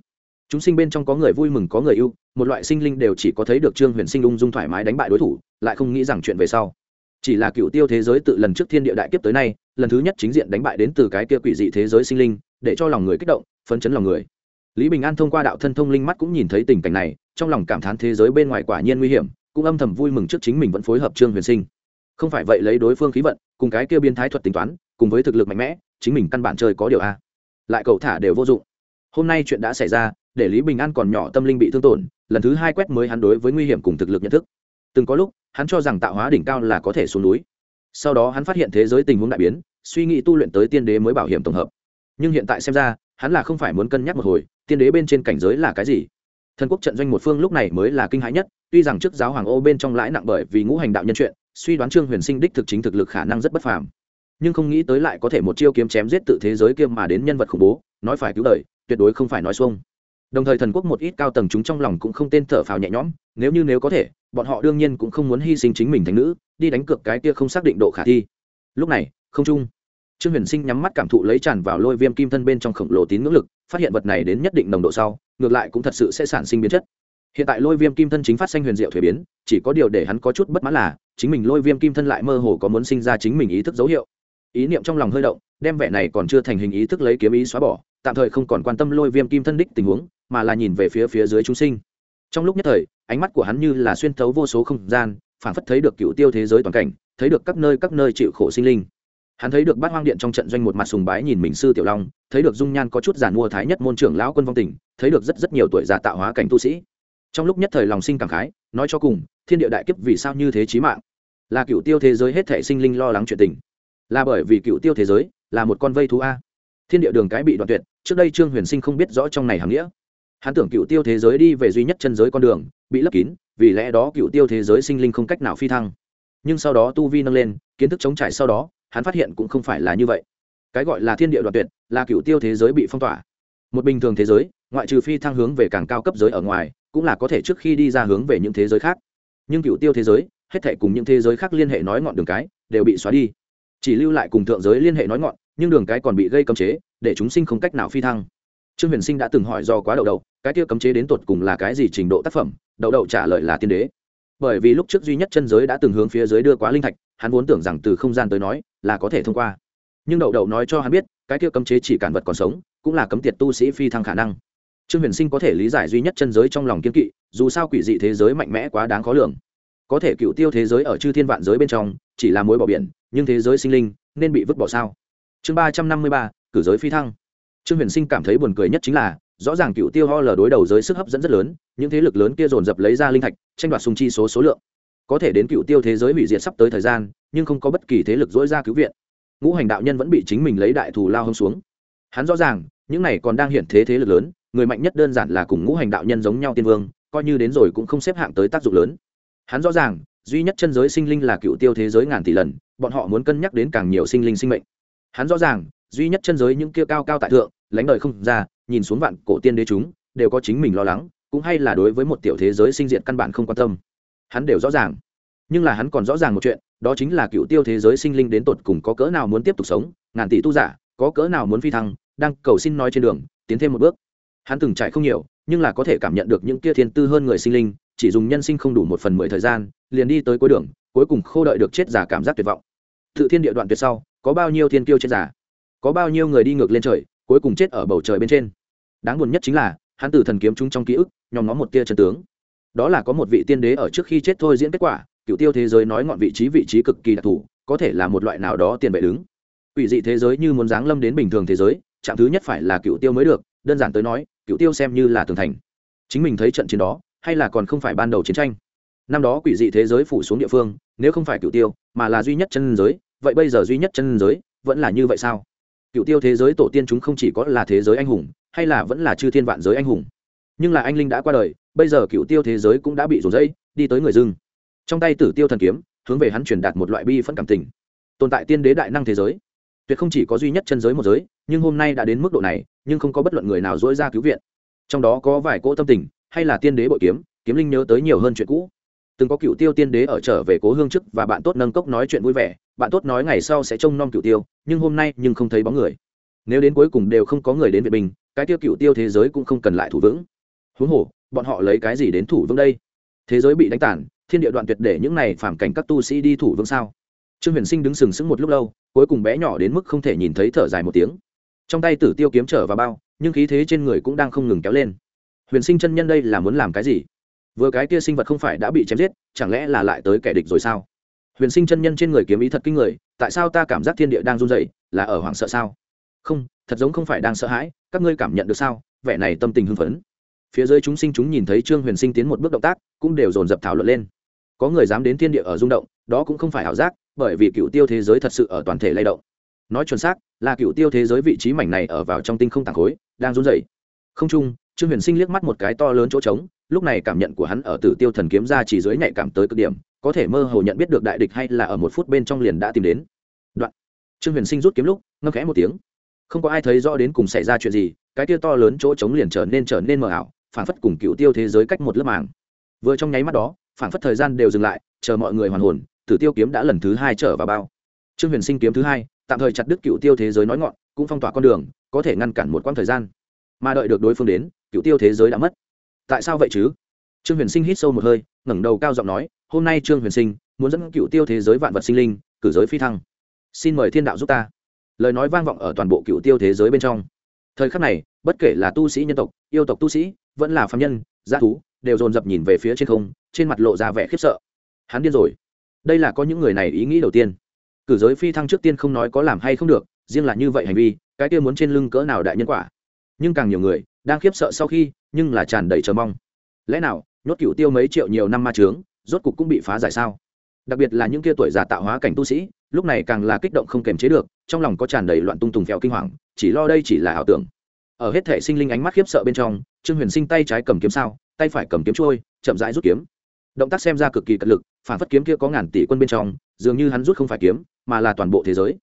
Chúng sinh bên trong có người vui mừng, có người yêu một loại sinh linh đều chỉ có thấy được trương huyền sinh ung dung thoải mái đánh bại đối thủ, lại không nghĩ rằng chuyện về sau chỉ là cựu tiêu thế giới tự lần trước thiên địa đại kiếp tới nay, lần thứ nhất chính diện đánh bại đến từ cái kia quỷ dị thế giới sinh linh, để cho lòng người kích động, phấn chấn lòng người. Lý bình an thông qua đạo thân thông linh mắt cũng nhìn thấy tình cảnh này, trong lòng cảm thán thế giới bên ngoài quả nhiên nguy hiểm, cũng âm thầm vui mừng trước chính mình vẫn phối hợp trương huyền sinh. Không phải vậy lấy đối phương khí vận, cùng cái kia biên thái thuật tính toán, cùng với thực lực mạnh mẽ, chính mình căn bản chơi có điều a. Lại cậu thả đều vô dụng. Hôm nay chuyện đã xảy ra, để lý bình an còn nhỏ tâm linh bị thương tổn, lần thứ hai quét mới hắn đối với nguy hiểm cùng thực lực nhận thức từng có lúc, hắn cho rằng tạo hóa đỉnh cao là có thể xuống núi. Sau đó hắn phát hiện thế giới tình huống đại biến, suy nghĩ tu luyện tới tiên đế mới bảo hiểm tổng hợp. Nhưng hiện tại xem ra, hắn là không phải muốn cân nhắc một hồi, tiên đế bên trên cảnh giới là cái gì? Thần quốc trận doanh một phương lúc này mới là kinh hãi nhất, tuy rằng trước giáo hoàng ô bên trong lãi nặng bởi vì ngũ hành đạo nhân chuyện, suy đoán trương huyền sinh đích thực chính thực lực khả năng rất bất phàm. Nhưng không nghĩ tới lại có thể một chiêu kiếm chém giết tự thế giới kia mà đến nhân vật khủng bố, nói phải cứu đời, tuyệt đối không phải nói xuông đồng thời thần quốc một ít cao tầng chúng trong lòng cũng không tên thở phào nhẹ nhõm, nếu như nếu có thể, bọn họ đương nhiên cũng không muốn hy sinh chính mình thành nữ, đi đánh cược cái kia không xác định độ khả thi. Lúc này, không trung, trương huyền sinh nhắm mắt cảm thụ lấy tràn vào lôi viêm kim thân bên trong khổng lồ tín ngưỡng lực, phát hiện vật này đến nhất định nồng độ sau, ngược lại cũng thật sự sẽ sản sinh biến chất. Hiện tại lôi viêm kim thân chính phát sinh huyền diệu thuế biến, chỉ có điều để hắn có chút bất mãn là, chính mình lôi viêm kim thân lại mơ hồ có muốn sinh ra chính mình ý thức dấu hiệu. Ý niệm trong lòng hơi động, đem vẻ này còn chưa thành hình ý thức lấy kiếm ý xóa bỏ, tạm thời không còn quan tâm lôi viêm kim thân đích tình huống mà là nhìn về phía phía dưới chúng sinh. Trong lúc nhất thời, ánh mắt của hắn như là xuyên thấu vô số không gian phản phất thấy được cựu tiêu thế giới toàn cảnh, thấy được các nơi các nơi chịu khổ sinh linh. Hắn thấy được bát hoang điện trong trận doanh một mặt sùng bái nhìn mình sư tiểu long, thấy được dung nhan có chút giản mua thái nhất môn trưởng lão quân vong tỉnh thấy được rất rất nhiều tuổi già tạo hóa cảnh tu sĩ. Trong lúc nhất thời lòng sinh cảm khái, nói cho cùng, thiên địa đại kiếp vì sao như thế chí mạng? Là cựu tiêu thế giới hết thể sinh linh lo lắng chuyện tình. Là bởi vì cựu tiêu thế giới là một con vây thú a. Thiên địa đường cái bị đoạn tuyệt, trước đây trương huyền sinh không biết rõ trong này hàm nghĩa hắn tưởng cựu tiêu thế giới đi về duy nhất chân giới con đường, bị lấp kín, vì lẽ đó cựu tiêu thế giới sinh linh không cách nào phi thăng. Nhưng sau đó tu vi nâng lên, kiến thức chống trải sau đó, hắn phát hiện cũng không phải là như vậy. Cái gọi là thiên địa đoạn tuyệt, là cựu tiêu thế giới bị phong tỏa. Một bình thường thế giới, ngoại trừ phi thăng hướng về càng cao cấp giới ở ngoài, cũng là có thể trước khi đi ra hướng về những thế giới khác. Nhưng cựu tiêu thế giới, hết thể cùng những thế giới khác liên hệ nói ngọn đường cái, đều bị xóa đi. Chỉ lưu lại cùng thượng giới liên hệ nói ngọn, nhưng đường cái còn bị gây cấm chế, để chúng sinh không cách nào phi thăng trương huyền sinh đã từng hỏi do quá đậu đậu, cái kia cấm chế đến tột cùng là cái gì trình độ tác phẩm, đậu đậu trả lời là tiên đế. Bởi vì lúc trước duy nhất chân giới đã từng hướng phía dưới đưa quá linh thạch, hắn vốn tưởng rằng từ không gian tới nói, là có thể thông qua. Nhưng đậu đậu nói cho hắn biết, cái kia cấm chế chỉ cản vật còn sống, cũng là cấm tiệt tu sĩ phi thăng khả năng. Trương huyền sinh có thể lý giải duy nhất chân giới trong lòng kiên kỵ, dù sao quỷ dị thế giới mạnh mẽ quá đáng khó lường. Có thể cựu tiêu thế giới ở chư thiên vạn giới bên trong, chỉ là mối bỏ biển, nhưng thế giới sinh linh, nên bị vứt bỏ sao? Chương ba trăm năm mươi ba, cử giới phi thăng trương huyền sinh cảm thấy buồn cười nhất chính là, rõ ràng cựu tiêu ho lờ đối đầu giới sức hấp dẫn rất lớn, những thế lực lớn kia dồn dập lấy ra linh thạch, tranh đoạt sung chi số số lượng. Có thể đến cựu tiêu thế giới hủy diệt sắp tới thời gian, nhưng không có bất kỳ thế lực dỗi ra cứu viện. Ngũ hành đạo nhân vẫn bị chính mình lấy đại thù lao hông xuống. Hắn rõ ràng, những này còn đang hiện thế thế lực lớn, người mạnh nhất đơn giản là cùng ngũ hành đạo nhân giống nhau tiên vương, coi như đến rồi cũng không xếp hạng tới tác dụng lớn. Hắn rõ ràng, duy nhất chân giới sinh linh là cựu tiêu thế giới ngàn tỷ lần, bọn họ muốn cân nhắc đến càng nhiều sinh linh sinh mệnh. Hắn rõ ràng, duy nhất chân giới những kia cao cao tại thượng lãnh đời không ra, nhìn xuống vạn cổ tiên đế chúng, đều có chính mình lo lắng, cũng hay là đối với một tiểu thế giới sinh diện căn bản không quan tâm. Hắn đều rõ ràng. Nhưng là hắn còn rõ ràng một chuyện, đó chính là cựu tiêu thế giới sinh linh đến tột cùng có cỡ nào muốn tiếp tục sống, ngàn tỷ tu giả, có cỡ nào muốn phi thăng, đang cầu xin nói trên đường, tiến thêm một bước. Hắn từng trải không nhiều, nhưng là có thể cảm nhận được những kia thiên tư hơn người sinh linh, chỉ dùng nhân sinh không đủ một phần mười thời gian, liền đi tới cuối đường, cuối cùng khô đợi được chết giả cảm giác tuyệt vọng. Tự thiên địa đoạn tuyệt sau, có bao nhiêu thiên kiêu chết giả? Có bao nhiêu người đi ngược lên trời cuối cùng chết ở bầu trời bên trên. Đáng buồn nhất chính là, hắn từ thần kiếm chúng trong ký ức, nhòm ngó một tia chân tướng. Đó là có một vị tiên đế ở trước khi chết thôi diễn kết quả, cựu tiêu thế giới nói ngọn vị trí vị trí cực kỳ đặc thù, có thể là một loại nào đó tiền vệ đứng. Ủy dị thế giới như muốn giáng lâm đến bình thường thế giới, chạm thứ nhất phải là cựu tiêu mới được, đơn giản tới nói, cựu tiêu xem như là tường thành. Chính mình thấy trận chiến đó, hay là còn không phải ban đầu chiến tranh. Năm đó quỷ dị thế giới phủ xuống địa phương, nếu không phải cựu tiêu, mà là duy nhất chân giới, vậy bây giờ duy nhất chân giới, vẫn là như vậy sao? Cựu tiêu thế giới tổ tiên chúng không chỉ có là thế giới anh hùng, hay là vẫn là chư thiên vạn giới anh hùng. Nhưng là anh linh đã qua đời, bây giờ cựu tiêu thế giới cũng đã bị rủ dây đi tới người dưng. Trong tay tử tiêu thần kiếm, hướng về hắn truyền đạt một loại bi phẫn cảm tình. Tồn tại tiên đế đại năng thế giới. Tuyệt không chỉ có duy nhất chân giới một giới, nhưng hôm nay đã đến mức độ này, nhưng không có bất luận người nào dỗi ra cứu viện. Trong đó có vài cỗ tâm tình, hay là tiên đế bội kiếm kiếm linh nhớ tới nhiều hơn chuyện cũ từng có cựu tiêu tiên đế ở trở về cố hương chức và bạn tốt nâng cốc nói chuyện vui vẻ, bạn tốt nói ngày sau sẽ trông nom cựu tiêu, nhưng hôm nay nhưng không thấy bóng người. Nếu đến cuối cùng đều không có người đến việt bình, cái tiêu cựu tiêu thế giới cũng không cần lại thủ vững. Huống hồ, bọn họ lấy cái gì đến thủ vững đây? Thế giới bị đánh tản thiên địa đoạn tuyệt để những này phản cảnh các tu sĩ đi thủ vững sao? Trương huyền sinh đứng sừng sững một lúc lâu, cuối cùng bé nhỏ đến mức không thể nhìn thấy thở dài một tiếng. Trong tay tử tiêu kiếm trở vào bao, nhưng khí thế trên người cũng đang không ngừng kéo lên. Huyền sinh chân nhân đây là muốn làm cái gì? Vừa cái kia sinh vật không phải đã bị chém giết, chẳng lẽ là lại tới kẻ địch rồi sao? Huyền sinh chân nhân trên người kiếm ý thật kinh người, tại sao ta cảm giác thiên địa đang run dậy là ở hoảng sợ sao? Không, thật giống không phải đang sợ hãi, các ngươi cảm nhận được sao? Vẻ này tâm tình hưng phấn. Phía dưới chúng sinh chúng nhìn thấy trương huyền sinh tiến một bước động tác, cũng đều dồn dập thảo luận lên. Có người dám đến thiên địa ở rung động, đó cũng không phải ảo giác, bởi vì cựu tiêu thế giới thật sự ở toàn thể lay động. Nói chuẩn xác, là cựu tiêu thế giới vị trí mảnh này ở vào trong tinh không tàng khối, đang run dậy không chung, trương huyền sinh liếc mắt một cái to lớn chỗ trống lúc này cảm nhận của hắn ở tử tiêu thần kiếm ra chỉ dưới nhạy cảm tới cực điểm, có thể mơ hồ nhận biết được đại địch hay là ở một phút bên trong liền đã tìm đến. Đoạn. Trương huyền sinh rút kiếm lúc, ngâm khẽ một tiếng. Không có ai thấy rõ đến cùng xảy ra chuyện gì, cái kia to lớn chỗ trống liền trở nên trở nên mờ ảo phản phất cùng cựu tiêu thế giới cách một lớp màng. Vừa trong nháy mắt đó phản phất thời gian đều dừng lại, chờ mọi người hoàn hồn, tử tiêu kiếm đã lần thứ hai trở vào bao. Trương huyền sinh kiếm thứ hai, tạm thời chặt đứt cựu tiêu thế giới nói ngọn, cũng phong tỏa con đường, có thể ngăn cản một quãng thời gian. Mà đợi được đối phương đến, cựu tiêu thế giới đã mất tại sao vậy chứ? Trương huyền sinh hít sâu một hơi, ngẩng đầu cao giọng nói, hôm nay trương huyền sinh muốn dẫn cựu tiêu thế giới vạn vật sinh linh, cử giới phi thăng. Xin mời thiên đạo giúp ta. Lời nói vang vọng ở toàn bộ cựu tiêu thế giới bên trong. Thời khắc này, bất kể là tu sĩ nhân tộc, yêu tộc tu sĩ, vẫn là phạm nhân g thú, đều dồn dập nhìn về phía trên không, trên mặt lộ ra vẻ khiếp sợ. Hắn điên rồi. Đây là có những người này ý nghĩ đầu tiên. Cử giới phi thăng trước tiên không nói có làm hay không được, riêng là như vậy hành vi, cái kia muốn trên lưng cỡ nào đại nhân quả nhưng càng nhiều người đang khiếp sợ sau khi, nhưng là tràn đầy chờ mong. Lẽ nào, nhốt cựu tiêu mấy triệu nhiều năm ma trướng rốt cục cũng bị phá giải sao? Đặc biệt là những kia tuổi già tạo hóa cảnh tu sĩ, lúc này càng là kích động không kềm chế được, trong lòng có tràn đầy loạn tung tùng phèo kinh hoàng, chỉ lo đây chỉ là ảo tưởng. Ở hết thể sinh linh ánh mắt khiếp sợ bên trong, trương huyền sinh tay trái cầm kiếm sao, tay phải cầm kiếm trôi, chậm rãi rút kiếm. Động tác xem ra cực kỳ cật lực, phản phất kiếm kia có ngàn tỷ quân bên trong, dường như hắn rút không phải kiếm, mà là toàn bộ thế giới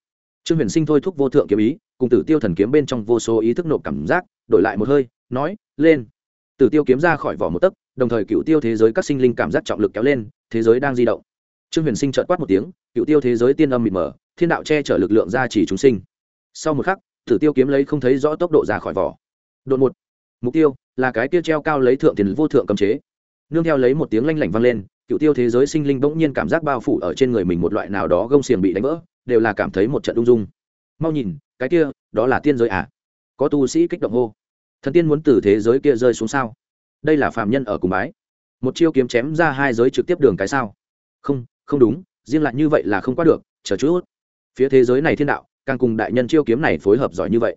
trương huyền sinh thôi thúc vô thượng kiếm ý, cùng tử tiêu thần kiếm bên trong vô số ý thức nộp cảm giác, đổi lại một hơi, nói, lên. Tử tiêu kiếm ra khỏi vỏ một tấc, đồng thời cựu tiêu thế giới các sinh linh cảm giác trọng lực kéo lên, thế giới đang di động. Trương huyền sinh trợt quát một tiếng, cựu tiêu thế giới tiên âm mịt mờ, thiên đạo che chở lực lượng ra chỉ chúng sinh. Sau một khắc, tử tiêu kiếm lấy không thấy rõ tốc độ ra khỏi vỏ. Đột một mục tiêu là cái tiêu treo cao lấy thượng tiền vô thượng cầm chế. Nương theo lấy một tiếng lanh lảnh vang lên, cựu tiêu thế giới sinh linh bỗng nhiên cảm giác bao phủ ở trên người mình một loại nào đó gông xiềng bị đánh vỡ đều là cảm thấy một trận ung dung. Mau nhìn, cái kia, đó là tiên giới à? Có tu sĩ kích động hô. Thần tiên muốn từ thế giới kia rơi xuống sao? Đây là phạm nhân ở cùng bái. Một chiêu kiếm chém ra hai giới trực tiếp đường cái sao? Không không đúng, riêng lại như vậy là không qua được, chờ chút. Phía thế giới này thiên đạo, càng cùng đại nhân chiêu kiếm này phối hợp giỏi như vậy.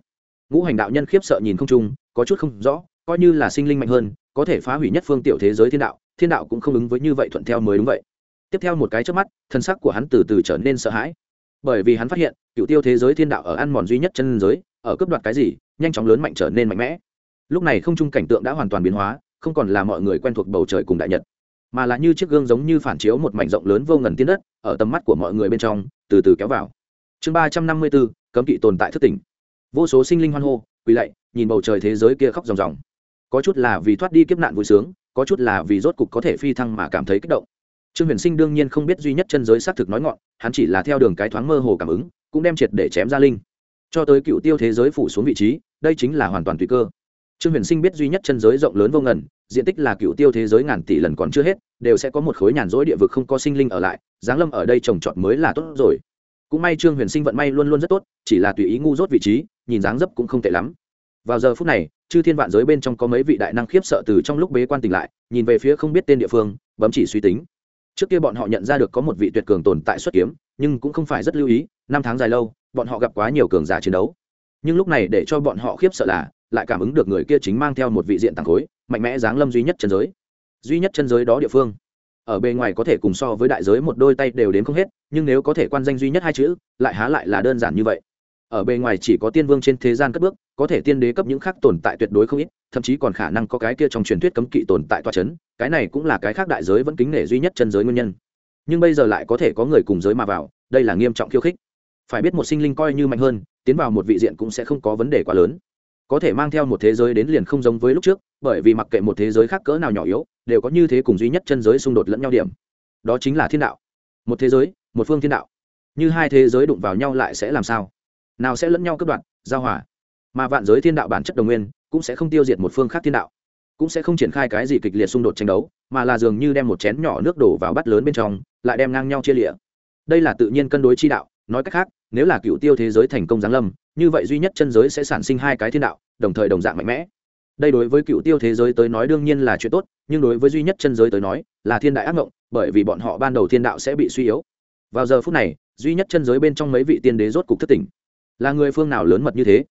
Ngũ hành đạo nhân khiếp sợ nhìn không trung có chút không rõ, coi như là sinh linh mạnh hơn, có thể phá hủy nhất phương tiểu thế giới thiên đạo thiên đạo cũng không ứng với như vậy thuận theo mới đúng vậy. Tiếp theo một cái trước mắt, thân sắc của hắn từ từ trở nên sợ hãi bởi vì hắn phát hiện, cựu tiêu thế giới thiên đạo ở ăn mòn duy nhất chân giới, ở cấp đoạt cái gì, nhanh chóng lớn mạnh trở nên mạnh mẽ. Lúc này không trung cảnh tượng đã hoàn toàn biến hóa, không còn là mọi người quen thuộc bầu trời cùng đại nhật, mà là như chiếc gương giống như phản chiếu một mảnh rộng lớn vô ngần tiên đất, ở tầm mắt của mọi người bên trong, từ từ kéo vào. Chương ba trăm năm mươi bốn, cấm kỵ tồn tại thất tỉnh. Vô số sinh linh hoan hô, quỳ lạy, nhìn bầu trời thế giới kia khóc ròng ròng. Có chút là vì thoát đi kiếp nạn vui sướng, có chút là vì rốt cục có thể phi thăng mà cảm thấy kích động trương huyền sinh đương nhiên không biết duy nhất chân giới xác thực nói ngọn, hắn chỉ là theo đường cái thoáng mơ hồ cảm ứng, cũng đem triệt để chém ra linh. Cho tới cựu tiêu thế giới phủ xuống vị trí, đây chính là hoàn toàn tùy cơ. Trương huyền sinh biết duy nhất chân giới rộng lớn vô ngần, diện tích là cựu tiêu thế giới ngàn tỷ lần còn chưa hết, đều sẽ có một khối nhàn rỗi địa vực không có sinh linh ở lại, giáng lâm ở đây trồng trọt mới là tốt rồi. Cũng may trương huyền sinh vận may luôn luôn rất tốt, chỉ là tùy ý ngu dốt vị trí, nhìn dáng dấp cũng không tệ lắm. Vào giờ phút này, chư thiên vạn giới bên trong có mấy vị đại năng khiếp sợ từ trong lúc bế quan tỉnh lại, nhìn về phía không biết tên địa phương, bấm chỉ suy tính trước kia bọn họ nhận ra được có một vị tuyệt cường tồn tại xuất kiếm, nhưng cũng không phải rất lưu ý, năm tháng dài lâu, bọn họ gặp quá nhiều cường giả chiến đấu. Nhưng lúc này để cho bọn họ khiếp sợ là, lại cảm ứng được người kia chính mang theo một vị diện tàng khối, mạnh mẽ giáng lâm duy nhất chân giới. Duy nhất chân giới đó địa phương. Ở bề ngoài có thể cùng so với đại giới một đôi tay đều đến không hết, nhưng nếu có thể quan danh duy nhất hai chữ, lại há lại là đơn giản như vậy ở bề ngoài chỉ có tiên vương trên thế gian cất bước, có thể tiên đế cấp những khác tồn tại tuyệt đối không ít, thậm chí còn khả năng có cái kia trong truyền thuyết cấm kỵ tồn tại toa c h ấ n cái này cũng là cái khác đại giới vẫn kính nể duy nhất chân giới nguyên nhân. Nhưng bây giờ lại có thể có người cùng giới mà vào, đây là nghiêm trọng khiêu khích. Phải biết một sinh linh coi như mạnh hơn, tiến vào một vị diện cũng sẽ không có vấn đề quá lớn. Có thể mang theo một thế giới đến liền không giống với lúc trước, bởi vì mặc kệ một thế giới khác cỡ nào nhỏ yếu, đều có như thế cùng duy nhất chân giới xung đột lẫn nhau điểm. Đó chính là thiên đạo. Một thế giới, một phương thiên đạo. Như hai thế giới đụng vào nhau lại sẽ làm sao? Nào sẽ lẫn nhau cướp đoạt, giao hòa. Mà vạn giới thiên đạo bản chất đồng nguyên cũng sẽ không tiêu diệt một phương khác thiên đạo, cũng sẽ không triển khai cái gì kịch liệt xung đột tranh đấu, mà là dường như đem một chén nhỏ nước đổ vào bát lớn bên trong, lại đem ngang nhau chia lịa. Đây là tự nhiên cân đối chi đạo, nói cách khác, nếu là cựu tiêu thế giới thành công giáng lâm, như vậy duy nhất chân giới sẽ sản sinh hai cái thiên đạo, đồng thời đồng dạng mạnh mẽ. Đây đối với cựu tiêu thế giới tới nói đương nhiên là chuyện tốt, nhưng đối với duy nhất chân giới tới nói, là thiên đại ác mộng, bởi vì bọn họ ban đầu thiên đạo sẽ bị suy yếu. Vào giờ phút này, duy nhất chân giới bên trong mấy vị tiên đế rốt cục thất tỉnh là người phương nào lớn mật như thế?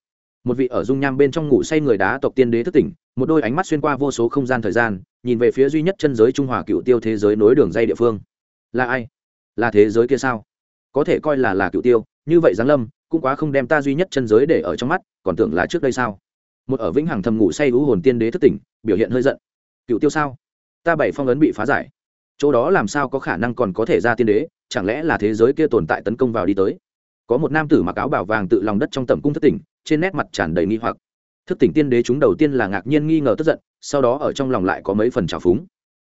Một vị ở dung nham bên trong ngủ say người đá tộc tiên đế thức tỉnh, một đôi ánh mắt xuyên qua vô số không gian thời gian, nhìn về phía duy nhất chân giới trung hòa cựu tiêu thế giới nối đường dây địa phương. Là ai? Là thế giới kia sao? Có thể coi là là cựu tiêu, như vậy giáng lâm, cũng quá không đem ta duy nhất chân giới để ở trong mắt, còn tưởng là trước đây sao? Một ở vĩnh hằng thầm ngủ say hữu hồn tiên đế thức tỉnh, biểu hiện hơi giận. Cựu tiêu sao? Ta bảy phong ấn bị phá giải. Chỗ đó làm sao có khả năng còn có thể ra tiên đế, chẳng lẽ là thế giới kia tồn tại tấn công vào đi tới? Có một nam tử mặc áo bảo vàng tự lòng đất trong tầm cung thất tỉnh, trên nét mặt tràn đầy nghi hoặc. Thức tỉnh tiên đế chúng đầu tiên là ngạc nhiên nghi ngờ tức giận, sau đó ở trong lòng lại có mấy phần trào phúng.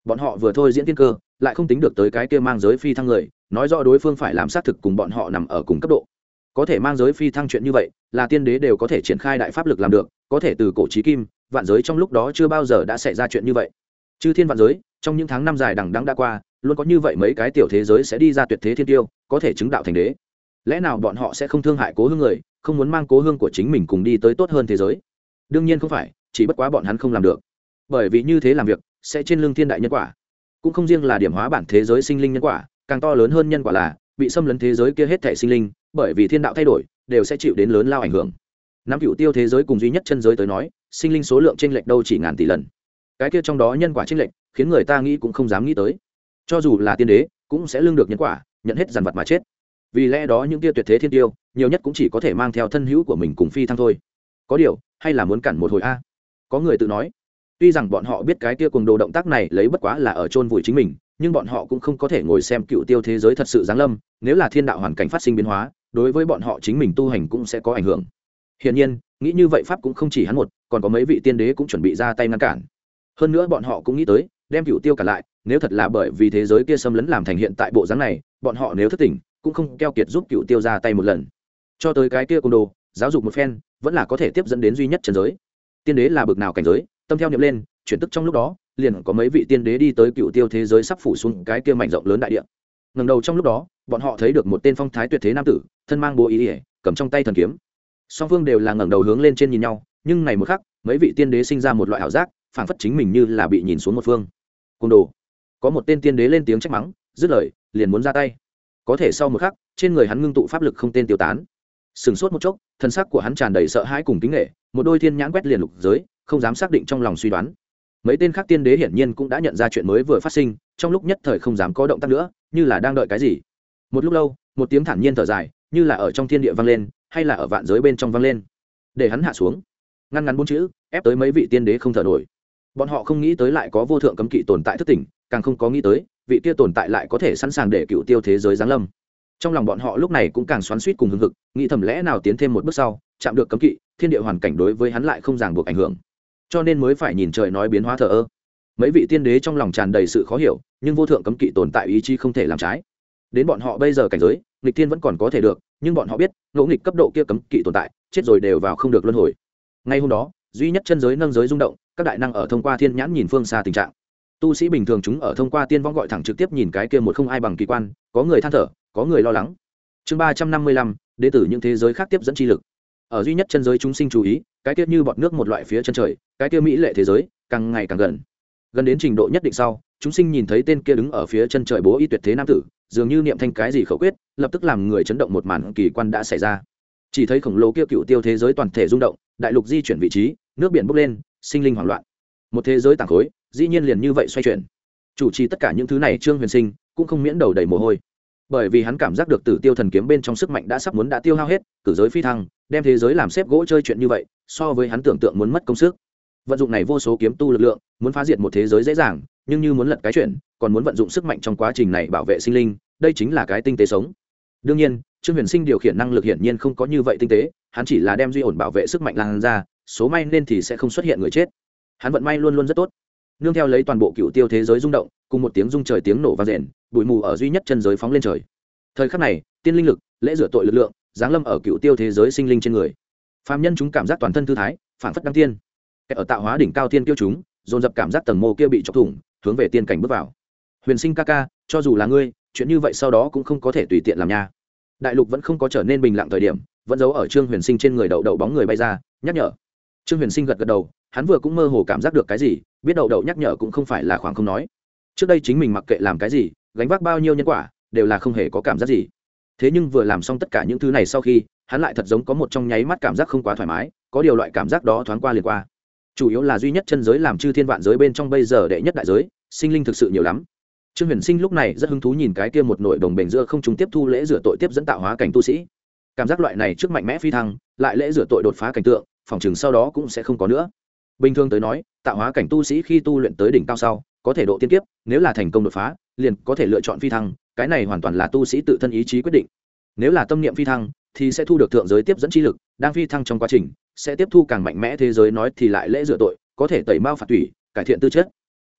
Bọn họ vừa thôi diễn tiên cơ, lại không tính được tới cái kia mang giới phi thăng người, nói rõ đối phương phải làm xác thực cùng bọn họ nằm ở cùng cấp độ. Có thể mang giới phi thăng chuyện như vậy, là tiên đế đều có thể triển khai đại pháp lực làm được, có thể từ cổ trí kim, vạn giới trong lúc đó chưa bao giờ đã xảy ra chuyện như vậy. Chư thiên vạn giới, trong những tháng năm dài đằng đẵng đã qua, luôn có như vậy mấy cái tiểu thế giới sẽ đi ra tuyệt thế thiên tiêu, có thể chứng đạo thành đế lẽ nào bọn họ sẽ không thương hại cố hương người, không muốn mang cố hương của chính mình cùng đi tới tốt hơn thế giới? Đương nhiên không phải, chỉ bất quá bọn hắn không làm được. Bởi vì như thế làm việc, sẽ trên lưng thiên đại nhân quả. Cũng không riêng là điểm hóa bản thế giới sinh linh nhân quả, càng to lớn hơn nhân quả là, bị xâm lấn thế giới kia hết thể sinh linh, bởi vì thiên đạo thay đổi, đều sẽ chịu đến lớn lao ảnh hưởng. Nắm cựu tiêu thế giới cùng duy nhất chân giới tới nói, sinh linh số lượng t r ê n lệch đâu chỉ ngàn tỷ lần. Cái kia trong đó nhân quả t r ê n lệch, khiến người ta nghĩ cũng không dám nghĩ tới. Cho dù là tiên đế, cũng sẽ lương được nhân quả, nhận hết dàn vật mà chết vì lẽ đó những tia tuyệt thế thiên tiêu, nhiều nhất cũng chỉ có thể mang theo thân hữu của mình cùng phi thăng thôi. Có điều, hay là muốn cản một hồi a? Có người tự nói, tuy rằng bọn họ biết cái tia cùng đồ động tác này lấy bất quá là ở chôn vùi chính mình, nhưng bọn họ cũng không có thể ngồi xem cựu tiêu thế giới thật sự giáng lâm, nếu là thiên đạo hoàn cảnh phát sinh biến hóa, đối với bọn họ chính mình tu hành cũng sẽ có ảnh hưởng. Hiển nhiên, nghĩ như vậy pháp cũng không chỉ hắn một, còn có mấy vị tiên đế cũng chuẩn bị ra tay ngăn cản. Hơn nữa bọn họ cũng nghĩ tới, đem cựu tiêu cả lại, nếu thật là bởi vì thế giới kia xâm lấn làm thành hiện tại bộ dáng này, bọn họ nếu thất tỉnh cũng không keo kiệt giúp cựu tiêu ra tay một lần. Cho tới cái kia côn đồ, giáo dục một phen, vẫn là có thể tiếp dẫn đến duy nhất trần giới. Tiên đế là bực nào cảnh giới, tâm theo niệm lên, chuyển tức trong lúc đó, liền có mấy vị tiên đế đi tới cựu tiêu thế giới sắp phủ xuống cái kia mạnh rộng lớn đại địa. Ngầm đầu trong lúc đó, bọn họ thấy được một tên phong thái tuyệt thế nam tử, thân mang bố ý ỉa cầm trong tay thần kiếm. Song phương đều là ngẩng đầu hướng lên trên nhìn nhau, nhưng ngày một khắc, mấy vị tiên đế sinh ra một loại ảo giác, phản phất chính mình như là bị nhìn xuống một phương. Côn đồ. Có một tên tiên đế lên tiếng trách mắng, dứt lời, liền muốn ra tay có thể sau một khắc, trên người hắn ngưng tụ pháp lực không tên tiêu tán. Sừng sốt một chốc, thân xác của hắn tràn đầy sợ hãi cùng kính nghệ một đôi thiên nhãn quét liền lục giới, không dám xác định trong lòng suy đoán. Mấy tên khác tiên đế hiển nhiên cũng đã nhận ra chuyện mới vừa phát sinh, trong lúc nhất thời không dám có động tác nữa, như là đang đợi cái gì. Một lúc lâu, một tiếng thản nhiên thở dài, như là ở trong thiên địa vang lên, hay là ở vạn giới bên trong vang lên. Để hắn hạ xuống. Ngăn ngắn bốn chữ, ép tới mấy vị tiên đế không thở nổi. Bọn họ không nghĩ tới lại có vô thượng cấm kỵ tồn tại thất tỉnh, càng không có nghĩ tới vị kia tồn tại lại có thể sẵn sàng để cựu tiêu thế giới giáng lâm. Trong lòng bọn họ lúc này cũng càng xoắn suýt cùng hưng hực, nghĩ thầm lẽ nào tiến thêm một bước sau, chạm được cấm kỵ, thiên địa hoàn cảnh đối với hắn lại không ràng buộc ảnh hưởng. Cho nên mới phải nhìn trời nói biến hóa thờ ơ. Mấy vị tiên đế trong lòng tràn đầy sự khó hiểu, nhưng vô thượng cấm kỵ tồn tại ý chí không thể làm trái. Đến bọn họ bây giờ cảnh giới, nghịch thiên vẫn còn có thể được, nhưng bọn họ biết ngẫu nghịch cấp độ kia cấm kỵ tồn tại, chết rồi đều vào không được luân hồi. Ngay hôm đó, duy nhất chân giới nâng giới rung động, các đại năng ở thông qua thiên nhãn nhìn phương xa tình trạng tu sĩ bình thường chúng ở thông qua tiên vong gọi thẳng trực tiếp nhìn cái kia một không ai bằng kỳ quan, có người than thở, có người lo lắng. Chương ba trăm năm mươi lăm đế tử những thế giới khác tiếp dẫn chi lực. Ở duy nhất chân giới chúng sinh chú ý, cái kia như bọt nước một loại phía chân trời, cái kia mỹ lệ thế giới, càng ngày càng gần. Gần đến trình độ nhất định sau, chúng sinh nhìn thấy tên kia đứng ở phía chân trời bố y tuyệt thế nam tử, dường như niệm thanh cái gì khẩu quyết, lập tức làm người chấn động một màn kỳ quan đã xảy ra. Chỉ thấy khổng lồ kia cựu tiêu thế giới toàn thể rung động, đại lục di chuyển vị trí, nước biển bốc lên, sinh linh hoảng loạn. Một thế giới tảng khối dĩ nhiên liền như vậy xoay chuyển. Chủ trì tất cả những thứ này trương huyền sinh cũng không miễn đầu đầy mồ hôi. Bởi vì hắn cảm giác được tử tiêu thần kiếm bên trong sức mạnh đã sắp muốn đã tiêu hao hết, cử giới phi thăng, đem thế giới làm xếp gỗ chơi chuyện như vậy, so với hắn tưởng tượng muốn mất công sức. Vận dụng này vô số kiếm tu lực lượng, muốn phá diệt một thế giới dễ dàng, nhưng như muốn lật cái chuyện, còn muốn vận dụng sức mạnh trong quá trình này bảo vệ sinh linh, đây chính là cái tinh tế sống. Đương nhiên, trương huyền sinh điều khiển năng lực hiển nhiên không có như vậy tinh tế, hắn chỉ là đem duy ổn bảo vệ sức mạnh lan ra, số may nên thì sẽ không xuất hiện người chết. Hắn vận may luôn luôn rất tốt nương theo lấy toàn bộ cựu tiêu thế giới rung động, cùng một tiếng rung trời tiếng nổ vang rền, bụi mù ở duy nhất chân giới phóng lên trời. Thời khắc này, tiên linh lực, lễ rửa tội lực lượng, giáng lâm ở cựu tiêu thế giới sinh linh trên người. Phạm nhân chúng cảm giác toàn thân thư thái phản phất đăng tiên. Ở tạo hóa đỉnh cao tiên tiêu chúng, dồn dập cảm giác tầng mô kia bị chọc thủng, hướng về tiên cảnh bước vào. Huyền sinh ca ca, cho dù là ngươi, chuyện như vậy sau đó cũng không có thể tùy tiện làm nha. Đại lục vẫn không có trở nên bình lặng thời điểm, vẫn giấu ở trương huyền sinh trên người đậu đậu bóng người bay ra, nhắc nhở. Trương huyền sinh gật gật đầu, hắn vừa cũng mơ hồ cảm giác được cái gì biết đậu đậu nhắc nhở cũng không phải là khoảng không nói. Trước đây chính mình mặc kệ làm cái gì, gánh vác bao nhiêu nhân quả, đều là không hề có cảm giác gì. Thế nhưng vừa làm xong tất cả những thứ này sau khi, hắn lại thật giống có một trong nháy mắt cảm giác không quá thoải mái, có điều loại cảm giác đó thoáng qua liền qua. Chủ yếu là duy nhất chân giới làm chư thiên vạn giới bên trong bây giờ đệ nhất đại giới, sinh linh thực sự nhiều lắm. Trương huyền sinh lúc này rất hứng thú nhìn cái kia một nội đồng bền giữa không chúng tiếp thu lễ rửa tội tiếp dẫn tạo hóa cảnh tu sĩ. Cảm giác loại này trước mạnh mẽ phi thăng, lại lễ rửa tội đột phá cảnh tượng, phòng chừng sau đó cũng sẽ không có nữa bình thường tới nói, tạo hóa cảnh tu sĩ khi tu luyện tới đỉnh cao sau, có thể độ tiên kiếp, nếu là thành công đột phá, liền có thể lựa chọn phi thăng, cái này hoàn toàn là tu sĩ tự thân ý chí quyết định. Nếu là tâm niệm phi thăng, thì sẽ thu được thượng giới tiếp dẫn chi lực, đang phi thăng trong quá trình, sẽ tiếp thu càng mạnh mẽ thế giới nói thì lại lễ rửa tội, có thể tẩy mao phạt tủy, cải thiện tư chất.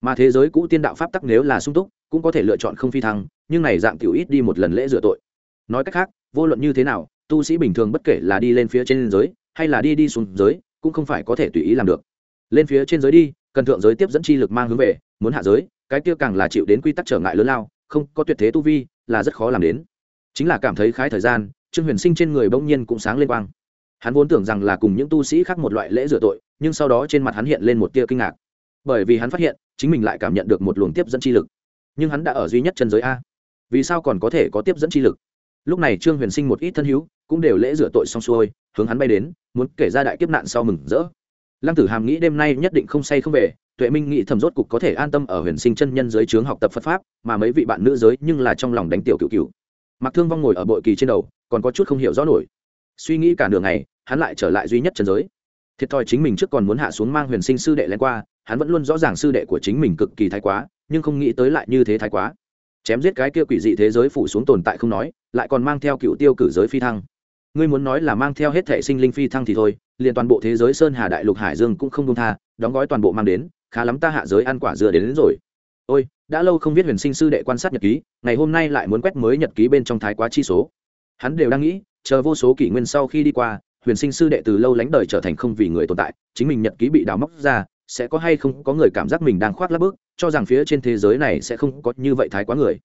Mà thế giới cũ tiên đạo pháp tắc nếu là sung túc, cũng có thể lựa chọn không phi thăng, nhưng này dạng tiểu ít đi một lần lễ rửa tội. Nói cách khác, vô luận như thế nào, tu sĩ bình thường bất kể là đi lên phía trên giới, hay là đi đi xuống giới, cũng không phải có thể tùy ý làm được lên phía trên giới đi, cần thượng giới tiếp dẫn chi lực mang hướng về, muốn hạ giới, cái kia càng là chịu đến quy tắc trở ngại lớn lao, không có tuyệt thế tu vi, là rất khó làm đến. Chính là cảm thấy khái thời gian, trương huyền sinh trên người bỗng nhiên cũng sáng lên quang. Hắn vốn tưởng rằng là cùng những tu sĩ khác một loại lễ rửa tội, nhưng sau đó trên mặt hắn hiện lên một tia kinh ngạc. Bởi vì hắn phát hiện, chính mình lại cảm nhận được một luồng tiếp dẫn chi lực. Nhưng hắn đã ở duy nhất chân giới a. Vì sao còn có thể có tiếp dẫn chi lực? Lúc này trương huyền sinh một ít thân hữu, cũng đều lễ rửa tội xong xuôi, hướng hắn bay đến, muốn kể ra đại kiếp nạn sau mừng rỡ lăng tử hàm nghĩ đêm nay nhất định không say không về, tuệ minh nghĩ thầm rốt cục có thể an tâm ở huyền sinh chân nhân giới trướng học tập phật pháp, mà mấy vị bạn nữ giới nhưng là trong lòng đánh tiểu cựu cựu mặc thương vong ngồi ở bội kỳ trên đầu, còn có chút không hiểu rõ nổi. Suy nghĩ cả đường này hắn lại trở lại duy nhất chân giới. Thiệt thòi chính mình trước còn muốn hạ xuống mang huyền sinh sư đệ lên qua, hắn vẫn luôn rõ ràng sư đệ của chính mình cực kỳ thái quá, nhưng không nghĩ tới lại như thế thái quá. Chém giết cái kia quỷ dị thế giới phủ xuống tồn tại không nói, lại còn mang theo cựu tiêu cử giới phi thăng. Ngươi muốn nói là mang theo hết thể sinh linh phi thăng thì thôi liền toàn bộ thế giới sơn hà đại lục hải dương cũng không công tha đóng gói toàn bộ mang đến khá lắm ta hạ giới ăn quả dừa đến, đến rồi. Ôi đã lâu không viết huyền sinh sư đệ quan sát nhật ký ngày hôm nay lại muốn quét mới nhật ký bên trong thái quá chi số. Hắn đều đang nghĩ chờ vô số kỷ nguyên sau khi đi qua huyền sinh sư đệ từ lâu lánh đời trở thành không vì người tồn tại chính mình nhật ký bị đào móc ra sẽ có hay không có người cảm giác mình đang khoác lắp bước cho rằng phía trên thế giới này sẽ không có như vậy thái quá người.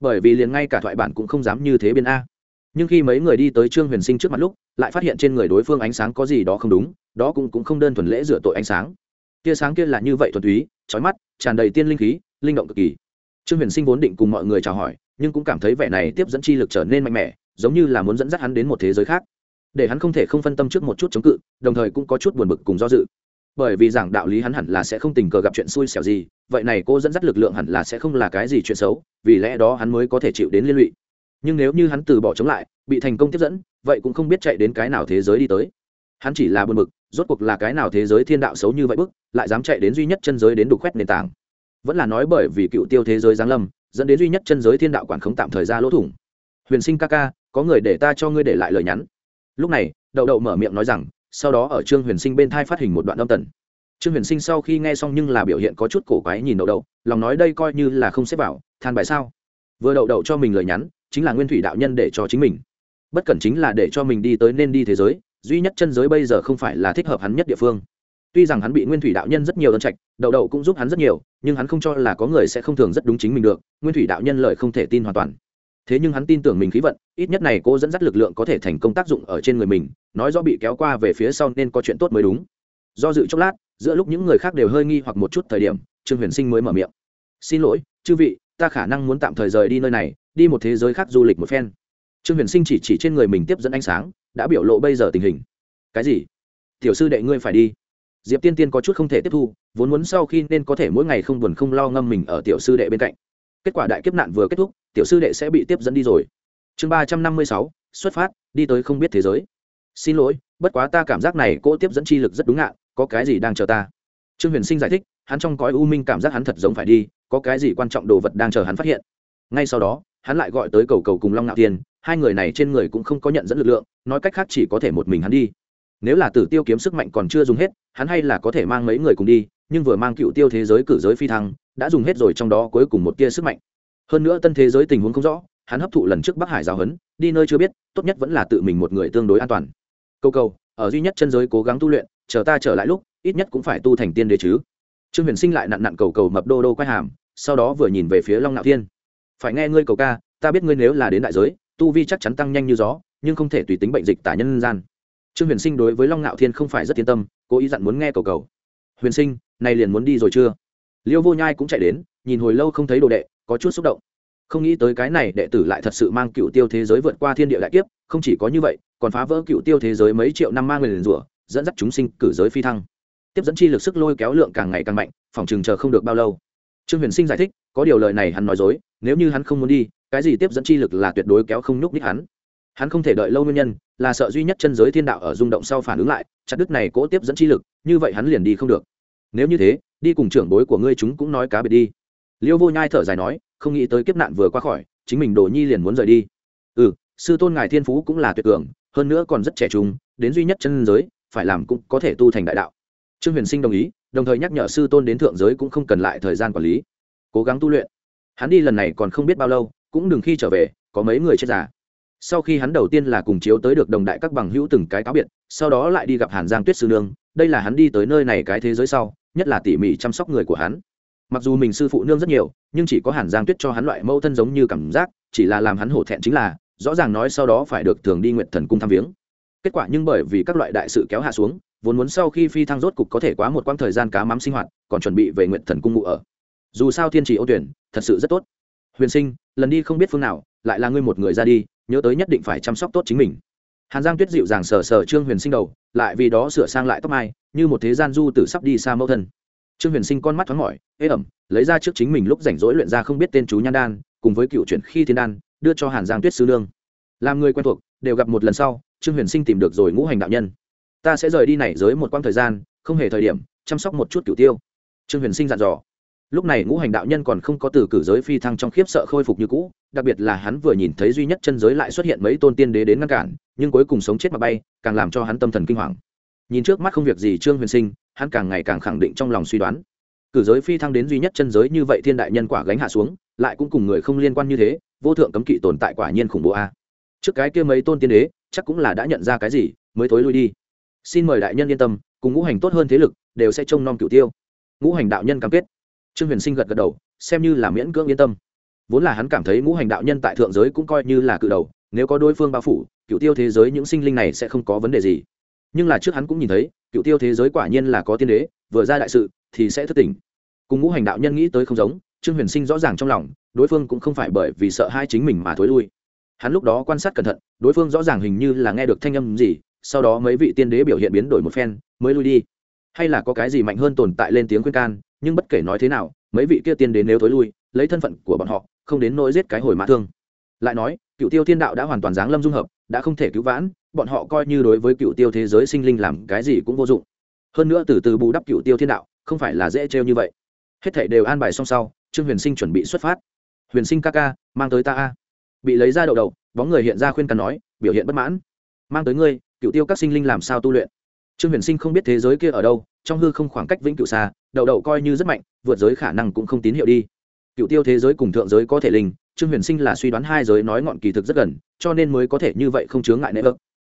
Bởi vì liền ngay cả thoại bản cũng không dám như thế biên a. Nhưng khi mấy người đi tới trương huyền sinh trước mặt lúc lại phát hiện trên người đối phương ánh sáng có gì đó không đúng, đó cũng cũng không đơn thuần lễ dựa tội ánh sáng. Tia sáng kia là như vậy thuần túy trói mắt, tràn đầy tiên linh khí, linh động cực kỳ. Trương huyền sinh vốn định cùng mọi người chào hỏi, nhưng cũng cảm thấy vẻ này tiếp dẫn chi lực trở nên mạnh mẽ, giống như là muốn dẫn dắt hắn đến một thế giới khác. Để hắn không thể không phân tâm trước một chút chống cự, đồng thời cũng có chút buồn bực cùng do dự. Bởi vì giảng đạo lý hắn hẳn là sẽ không tình cờ gặp chuyện xui xẻo gì, vậy này cô dẫn dắt lực lượng hẳn là sẽ không là cái gì chuyện xấu, vì lẽ đó hắn mới có thể chịu đến liên lụy nhưng nếu như hắn từ bỏ chống lại, bị thành công tiếp dẫn, vậy cũng không biết chạy đến cái nào thế giới đi tới. Hắn chỉ là buồn bực, rốt cuộc là cái nào thế giới thiên đạo xấu như vậy bức, lại dám chạy đến duy nhất chân giới đến đục khoét nền tảng. Vẫn là nói bởi vì cựu tiêu thế giới giáng lâm, dẫn đến duy nhất chân giới thiên đạo quản khống tạm thời ra lỗ thủng. Huyền sinh ca ca, có người để ta cho ngươi để lại lời nhắn. Lúc này, đậu đậu mở miệng nói rằng, sau đó ở trương huyền sinh bên thai phát hình một đoạn âm tần. Trương huyền sinh sau khi nghe xong nhưng là biểu hiện có chút cổ quái nhìn đậu đậu, lòng nói đây coi như là không xếp vào, than bài sao? Vừa đậu đậu cho mình lời nhắn chính là nguyên thủy đạo nhân để cho chính mình. Bất cẩn chính là để cho mình đi tới nên đi thế giới, duy nhất chân giới bây giờ không phải là thích hợp hắn nhất địa phương. Tuy rằng hắn bị nguyên thủy đạo nhân rất nhiều đơn trạch đậu đậu cũng giúp hắn rất nhiều, nhưng hắn không cho là có người sẽ không thường rất đúng chính mình được, nguyên thủy đạo nhân lời không thể tin hoàn toàn. Thế nhưng hắn tin tưởng mình khí vận, ít nhất này cô dẫn dắt lực lượng có thể thành công tác dụng ở trên người mình, nói do bị kéo qua về phía sau nên có chuyện tốt mới đúng. Do dự chốc lát, giữa lúc những người khác đều hơi nghi hoặc một chút thời điểm, trương huyền sinh mới mở miệng. Xin lỗi, chư vị, ta khả năng muốn tạm thời rời đi nơi này đi một thế giới khác du lịch một phen. Trương huyền sinh chỉ chỉ trên người mình tiếp dẫn ánh sáng đã biểu lộ bây giờ tình hình. Cái gì? Tiểu sư đệ ngươi phải đi. Diệp tiên tiên có chút không thể tiếp thu vốn muốn sau khi nên có thể mỗi ngày không buồn không lo ngâm mình ở tiểu sư đệ bên cạnh. Kết quả đại kiếp nạn vừa kết thúc tiểu sư đệ sẽ bị tiếp dẫn đi rồi. Chương ba trăm năm mươi sáu xuất phát đi tới không biết thế giới. Xin lỗi bất quá ta cảm giác này cỗ tiếp dẫn chi lực rất đúng ạ, có cái gì đang chờ ta? Trương huyền sinh giải thích hắn trong cõi u minh cảm giác hắn thật giống phải đi có cái gì quan trọng đồ vật đang chờ hắn phát hiện. Ngay sau đó hắn lại gọi tới cầu cầu cùng long ngạo tiên hai người này trên người cũng không có nhận dẫn lực lượng, nói cách khác chỉ có thể một mình hắn đi. Nếu là tử tiêu kiếm sức mạnh còn chưa dùng hết, hắn hay là có thể mang mấy người cùng đi, nhưng vừa mang cựu tiêu thế giới cử giới phi thăng, đã dùng hết rồi trong đó cuối cùng một tia sức mạnh. Hơn nữa tân thế giới tình huống không rõ, hắn hấp thụ lần trước bắc hải giáo hấn đi nơi chưa biết, tốt nhất vẫn là tự mình một người tương đối an toàn. Câu cầu, ở duy nhất chân giới cố gắng tu luyện, chờ ta trở lại lúc, ít nhất cũng phải tu thành tiên đế chứ. Trương huyền sinh lại nặn nặn cầu cầu mập đô đô quay hàm, sau đó vừa nhìn về phía long nạo thiên phải nghe ngươi cầu ca, ta biết ngươi nếu là đến đại giới, tu vi chắc chắn tăng nhanh như gió, nhưng không thể tùy tính bệnh dịch tả nhân gian. Trương huyền sinh đối với long ngạo thiên không phải rất yên tâm, cố ý dặn muốn nghe cầu cầu. Huyền sinh, này liền muốn đi rồi chưa? Liêu vô nhai cũng chạy đến, nhìn hồi lâu không thấy đồ đệ, có chút xúc động. Không nghĩ tới cái này đệ tử lại thật sự mang cựu tiêu thế giới vượt qua thiên địa đại kiếp, không chỉ có như vậy, còn phá vỡ cựu tiêu thế giới mấy triệu năm mang người liền rủa, dẫn dắt chúng sinh cử giới phi thăng. Tiếp dẫn chi lực sức lôi kéo lượng càng ngày càng mạnh, phòng chừng chờ không được bao lâu. Trương huyền sinh giải thích có điều lời này hắn nói dối, nếu như hắn không muốn đi, cái gì tiếp dẫn chi lực là tuyệt đối kéo không nhúc nhích hắn. Hắn không thể đợi lâu nguyên nhân, là sợ duy nhất chân giới thiên đạo ở rung động sau phản ứng lại, chặt đứt này cố tiếp dẫn chi lực, như vậy hắn liền đi không được. Nếu như thế, đi cùng trưởng bối của ngươi chúng cũng nói cá biệt đi. Liêu vô nhai thở dài nói, không nghĩ tới kiếp nạn vừa qua khỏi, chính mình đồ nhi liền muốn rời đi. Ừ sư tôn ngài thiên phú cũng là tuyệt cường, hơn nữa còn rất trẻ trung, đến duy nhất chân giới, phải làm cũng có thể tu thành đại đạo. Trương huyền sinh đồng ý, đồng thời nhắc nhở sư tôn đến thượng giới cũng không cần lại thời gian quản lý cố gắng tu luyện. Hắn đi lần này còn không biết bao lâu, cũng đừng khi trở về, có mấy người chết già. Sau khi hắn đầu tiên là cùng chiếu tới được đồng đại các bằng hữu từng cái cáo biệt, sau đó lại đi gặp hàn giang tuyết sư nương, đây là hắn đi tới nơi này cái thế giới sau, nhất là tỉ mỉ chăm sóc người của hắn. Mặc dù mình sư phụ nương rất nhiều, nhưng chỉ có hàn giang tuyết cho hắn loại mâu thân giống như cảm giác, chỉ là làm hắn hổ thẹn chính là, rõ ràng nói sau đó phải được thường đi nguyện thần cung thăm viếng. Kết quả nhưng bởi vì các loại đại sự kéo hạ xuống, vốn muốn sau khi phi thăng rốt cục có thể quá một quãng thời gian cá mắm sinh hoạt, còn chuẩn bị về nguyện thần cung ngụ ở dù sao thiên trì ô tuyển, thật sự rất tốt. Huyền sinh, lần đi không biết phương nào, lại là ngươi một người ra đi, nhớ tới nhất định phải chăm sóc tốt chính mình. Hàn giang tuyết dịu dàng sờ sờ trương huyền sinh đầu, lại vì đó sửa sang lại tóc mai, như một thế gian du tử sắp đi xa mẫu thân. Trương huyền sinh con mắt thoáng mỏi ế ẩm, lấy ra trước chính mình lúc rảnh rỗi luyện ra không biết tên chú nhan đan, cùng với cựu chuyện khi thiên đan, đưa cho hàn giang tuyết sư nương. Làm người quen thuộc, đều gặp một lần sau, trương huyền sinh tìm được rồi ngũ hành đạo nhân. Ta sẽ rời đi này giới một quãng thời gian, không hề thời điểm, chăm sóc một chút cửu tiêu. Trương huyền sinh dặn dò lúc này ngũ hành đạo nhân còn không có từ cử giới phi thăng trong khiếp sợ khôi phục như cũ, đặc biệt là hắn vừa nhìn thấy duy nhất chân giới lại xuất hiện mấy tôn tiên đế đến ngăn cản, nhưng cuối cùng sống chết mà bay, càng làm cho hắn tâm thần kinh hoàng. Nhìn trước mắt không việc gì trương huyền sinh, hắn càng ngày càng khẳng định trong lòng suy đoán. Cử giới phi thăng đến duy nhất chân giới như vậy thiên đại nhân quả gánh hạ xuống, lại cũng cùng người không liên quan như thế, vô thượng cấm kỵ tồn tại quả nhiên khủng bố a. Trước cái kia mấy tôn tiên đế, chắc cũng là đã nhận ra cái gì, mới thối lui đi. Xin mời đại nhân yên tâm, cùng ngũ hành tốt hơn thế lực, đều sẽ trông nom cửu tiêu. Ngũ hành đạo nhân cam kết trương huyền sinh gật gật đầu, xem như là miễn cưỡng yên tâm. Vốn là hắn cảm thấy ngũ hành đạo nhân tại thượng giới cũng coi như là cự đầu, nếu có đối phương bao phủ, cựu tiêu thế giới những sinh linh này sẽ không có vấn đề gì. Nhưng là trước hắn cũng nhìn thấy, cựu tiêu thế giới quả nhiên là có tiên đế, vừa ra đại sự, thì sẽ thất tình. cùng ngũ hành đạo nhân nghĩ tới không giống, trương huyền sinh rõ ràng trong lòng, đối phương cũng không phải bởi vì sợ hai chính mình mà thối lui. Hắn lúc đó quan sát cẩn thận, đối phương rõ ràng hình như là nghe được thanh âm gì, sau đó mấy vị tiên đế biểu hiện biến đổi một phen, mới lui đi. Hay là có cái gì mạnh hơn tồn tại lên tiếng khuyên can nhưng bất kể nói thế nào mấy vị kia tiên đến nếu thối lui lấy thân phận của bọn họ không đến nỗi giết cái hồi mã thương. Lại nói cựu tiêu thiên đạo đã hoàn toàn giáng lâm dung hợp đã không thể cứu vãn bọn họ coi như đối với cựu tiêu thế giới sinh linh làm cái gì cũng vô dụng. Hơn nữa từ từ bù đắp cựu tiêu thiên đạo không phải là dễ trêu như vậy. Hết thảy đều an bài xong sau trương huyền sinh chuẩn bị xuất phát. Huyền sinh ca ca mang tới ta a. Bị lấy ra đậu đầu, bóng người hiện ra khuyên cằn nói biểu hiện bất mãn. Mang tới ngươi cựu tiêu các sinh linh làm sao tu luyện? Trương huyền sinh không biết thế giới kia ở đâu trong hư không khoảng cách vĩnh cựu xa đậu đậu coi như rất mạnh, vượt giới khả năng cũng không tín hiệu đi. Cựu tiêu thế giới cùng thượng giới có thể linh, trương huyền sinh là suy đoán hai giới nói ngọn kỳ thực rất gần, cho nên mới có thể như vậy không chướng ngại nệ ơ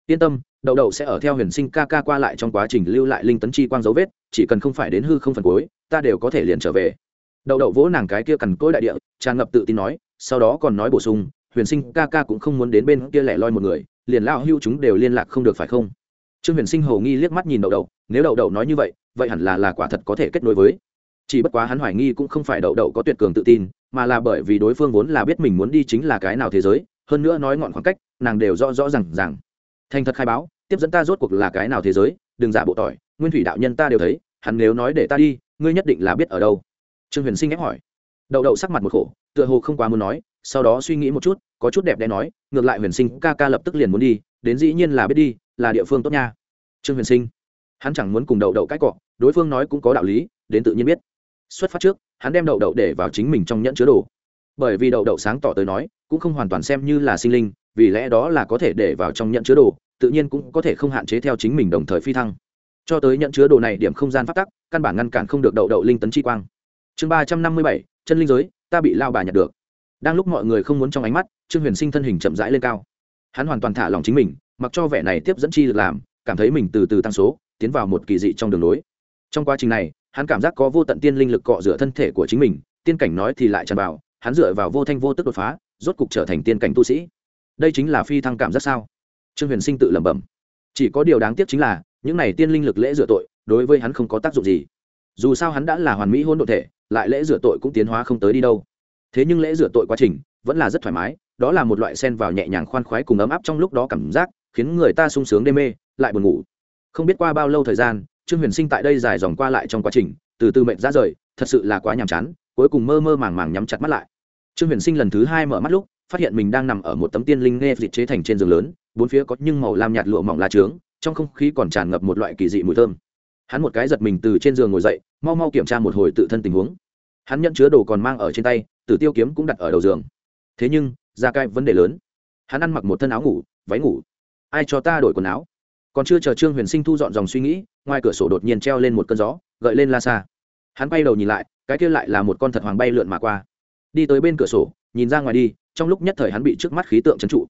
yên tâm đậu đậu sẽ ở theo huyền sinh ca ca qua lại trong quá trình lưu lại linh tấn chi quang dấu vết, chỉ cần không phải đến hư không phần cuối, ta đều có thể liền trở về. Đậu đậu vỗ nàng cái kia cằn cỗi đại địa, tràn ngập tự tin nói, sau đó còn nói bổ sung, huyền sinh ca ca cũng không muốn đến bên kia lẻ loi một người, liền lao hưu chúng đều liên lạc không được phải không? Trương huyền sinh hầu nghi liếc mắt nhìn đậu đậu nếu đậu đậu nói như vậy vậy hẳn là là quả thật có thể kết nối với. Chỉ bất quá hắn hoài nghi cũng không phải đậu đậu có tuyệt cường tự tin, mà là bởi vì đối phương vốn là biết mình muốn đi chính là cái nào thế giới, hơn nữa nói ngọn khoảng cách, nàng đều rõ rõ r à n g rằng thành thật khai báo, tiếp dẫn ta rốt cuộc là cái nào thế giới, đừng giả bộ tỏi, nguyên thủy đạo nhân ta đều thấy, hắn nếu nói để ta đi, ngươi nhất định là biết ở đâu. Trương huyền sinh ép hỏi. Đậu đậu sắc mặt một khổ, tựa hồ không quá muốn nói, sau đó suy nghĩ một chút, có chút đẹp đẽ nói, ngược lại huyền sinh ca ca lập tức liền muốn đi, đến dĩ nhiên là biết đi, là địa phương tốt nha. Trương huyền sinh hắn chẳng muốn cùng đậu đậu cãi cọ, đối phương nói cũng có đạo lý, đến tự nhiên biết. Xuất phát trước, hắn đem đậu đậu để vào chính mình trong nhẫn chứa đồ. Bởi vì đậu đậu sáng tỏ tới nói, cũng không hoàn toàn xem như là sinh linh, vì lẽ đó là có thể để vào trong nhẫn chứa đồ, tự nhiên cũng có thể không hạn chế theo chính mình đồng thời phi thăng. Cho tới nhận chứa đồ này điểm không gian phát tắc, căn bản ngăn cản không được đậu đậu linh tấn chi quang. Chương ba trăm năm mươi bảy, chân linh giới, ta bị lao bà nhặt được. Đang lúc mọi người không muốn trong ánh mắt, trương huyền sinh thân hình chậm rãi lên cao. Hắn hoàn toàn thả lòng chính mình, mặc cho vẻ này tiếp dẫn chi được làm, cảm thấy mình từ từ tăng số tiến vào một kỳ dị trong đường lối. Trong quá trình này, hắn cảm giác có vô tận tiên linh lực cọ rửa thân thể của chính mình, tiên cảnh nói thì lại tràn vào, hắn dựa vào vô thanh vô tức đột phá, rốt cục trở thành tiên cảnh tu sĩ. Đây chính là phi thăng cảm giác sao? Trương huyền sinh tự lẩm bẩm. Chỉ có điều đáng tiếc chính là, những này tiên linh lực lễ rửa tội, đối với hắn không có tác dụng gì. Dù sao hắn đã là hoàn mỹ hôn đ ộ thể, lại lễ rửa tội cũng tiến hóa không tới đi đâu. Thế nhưng lễ rửa tội quá trình, vẫn là rất thoải mái, đó là một loại sen vào nhẹ nhàng khoan khoái cùng ấm áp trong lúc đó cảm giác, khiến người ta sung sướng đê mê, lại buồn ngủ không biết qua bao lâu thời gian, trương huyền sinh tại đây dài dòng qua lại trong quá trình, từ từ mệnh ra rời, thật sự là quá nhàm chán, cuối cùng mơ mơ màng màng nhắm chặt mắt lại. Trương huyền sinh lần thứ hai mở mắt lúc, phát hiện mình đang nằm ở một tấm tiên linh nghe dịch chế thành trên giường lớn, bốn phía có nhưng màu lam nhạt lụa mỏng la trướng, trong không khí còn tràn ngập một loại kỳ dị mùi thơm. Hắn một cái giật mình từ trên giường ngồi dậy, mau mau kiểm tra một hồi tự thân tình huống. Hắn nhận chứa đồ còn mang ở trên tay, tử tiêu kiếm cũng đặt ở đầu giường. Thế nhưng, ra cái vấn đề lớn. Hắn ăn mặc một thân áo ngủ, váy ngủ. Ai cho ta đổi quần áo? Còn chưa chờ trương huyền sinh thu dọn dòng suy nghĩ ngoài cửa sổ đột nhiên treo lên một cơn gió gợi lên la xa hắn bay đầu nhìn lại cái kia lại là một con thật hoàng bay lượn mà qua đi tới bên cửa sổ nhìn ra ngoài đi trong lúc nhất thời hắn bị trước mắt khí tượng trấn trụ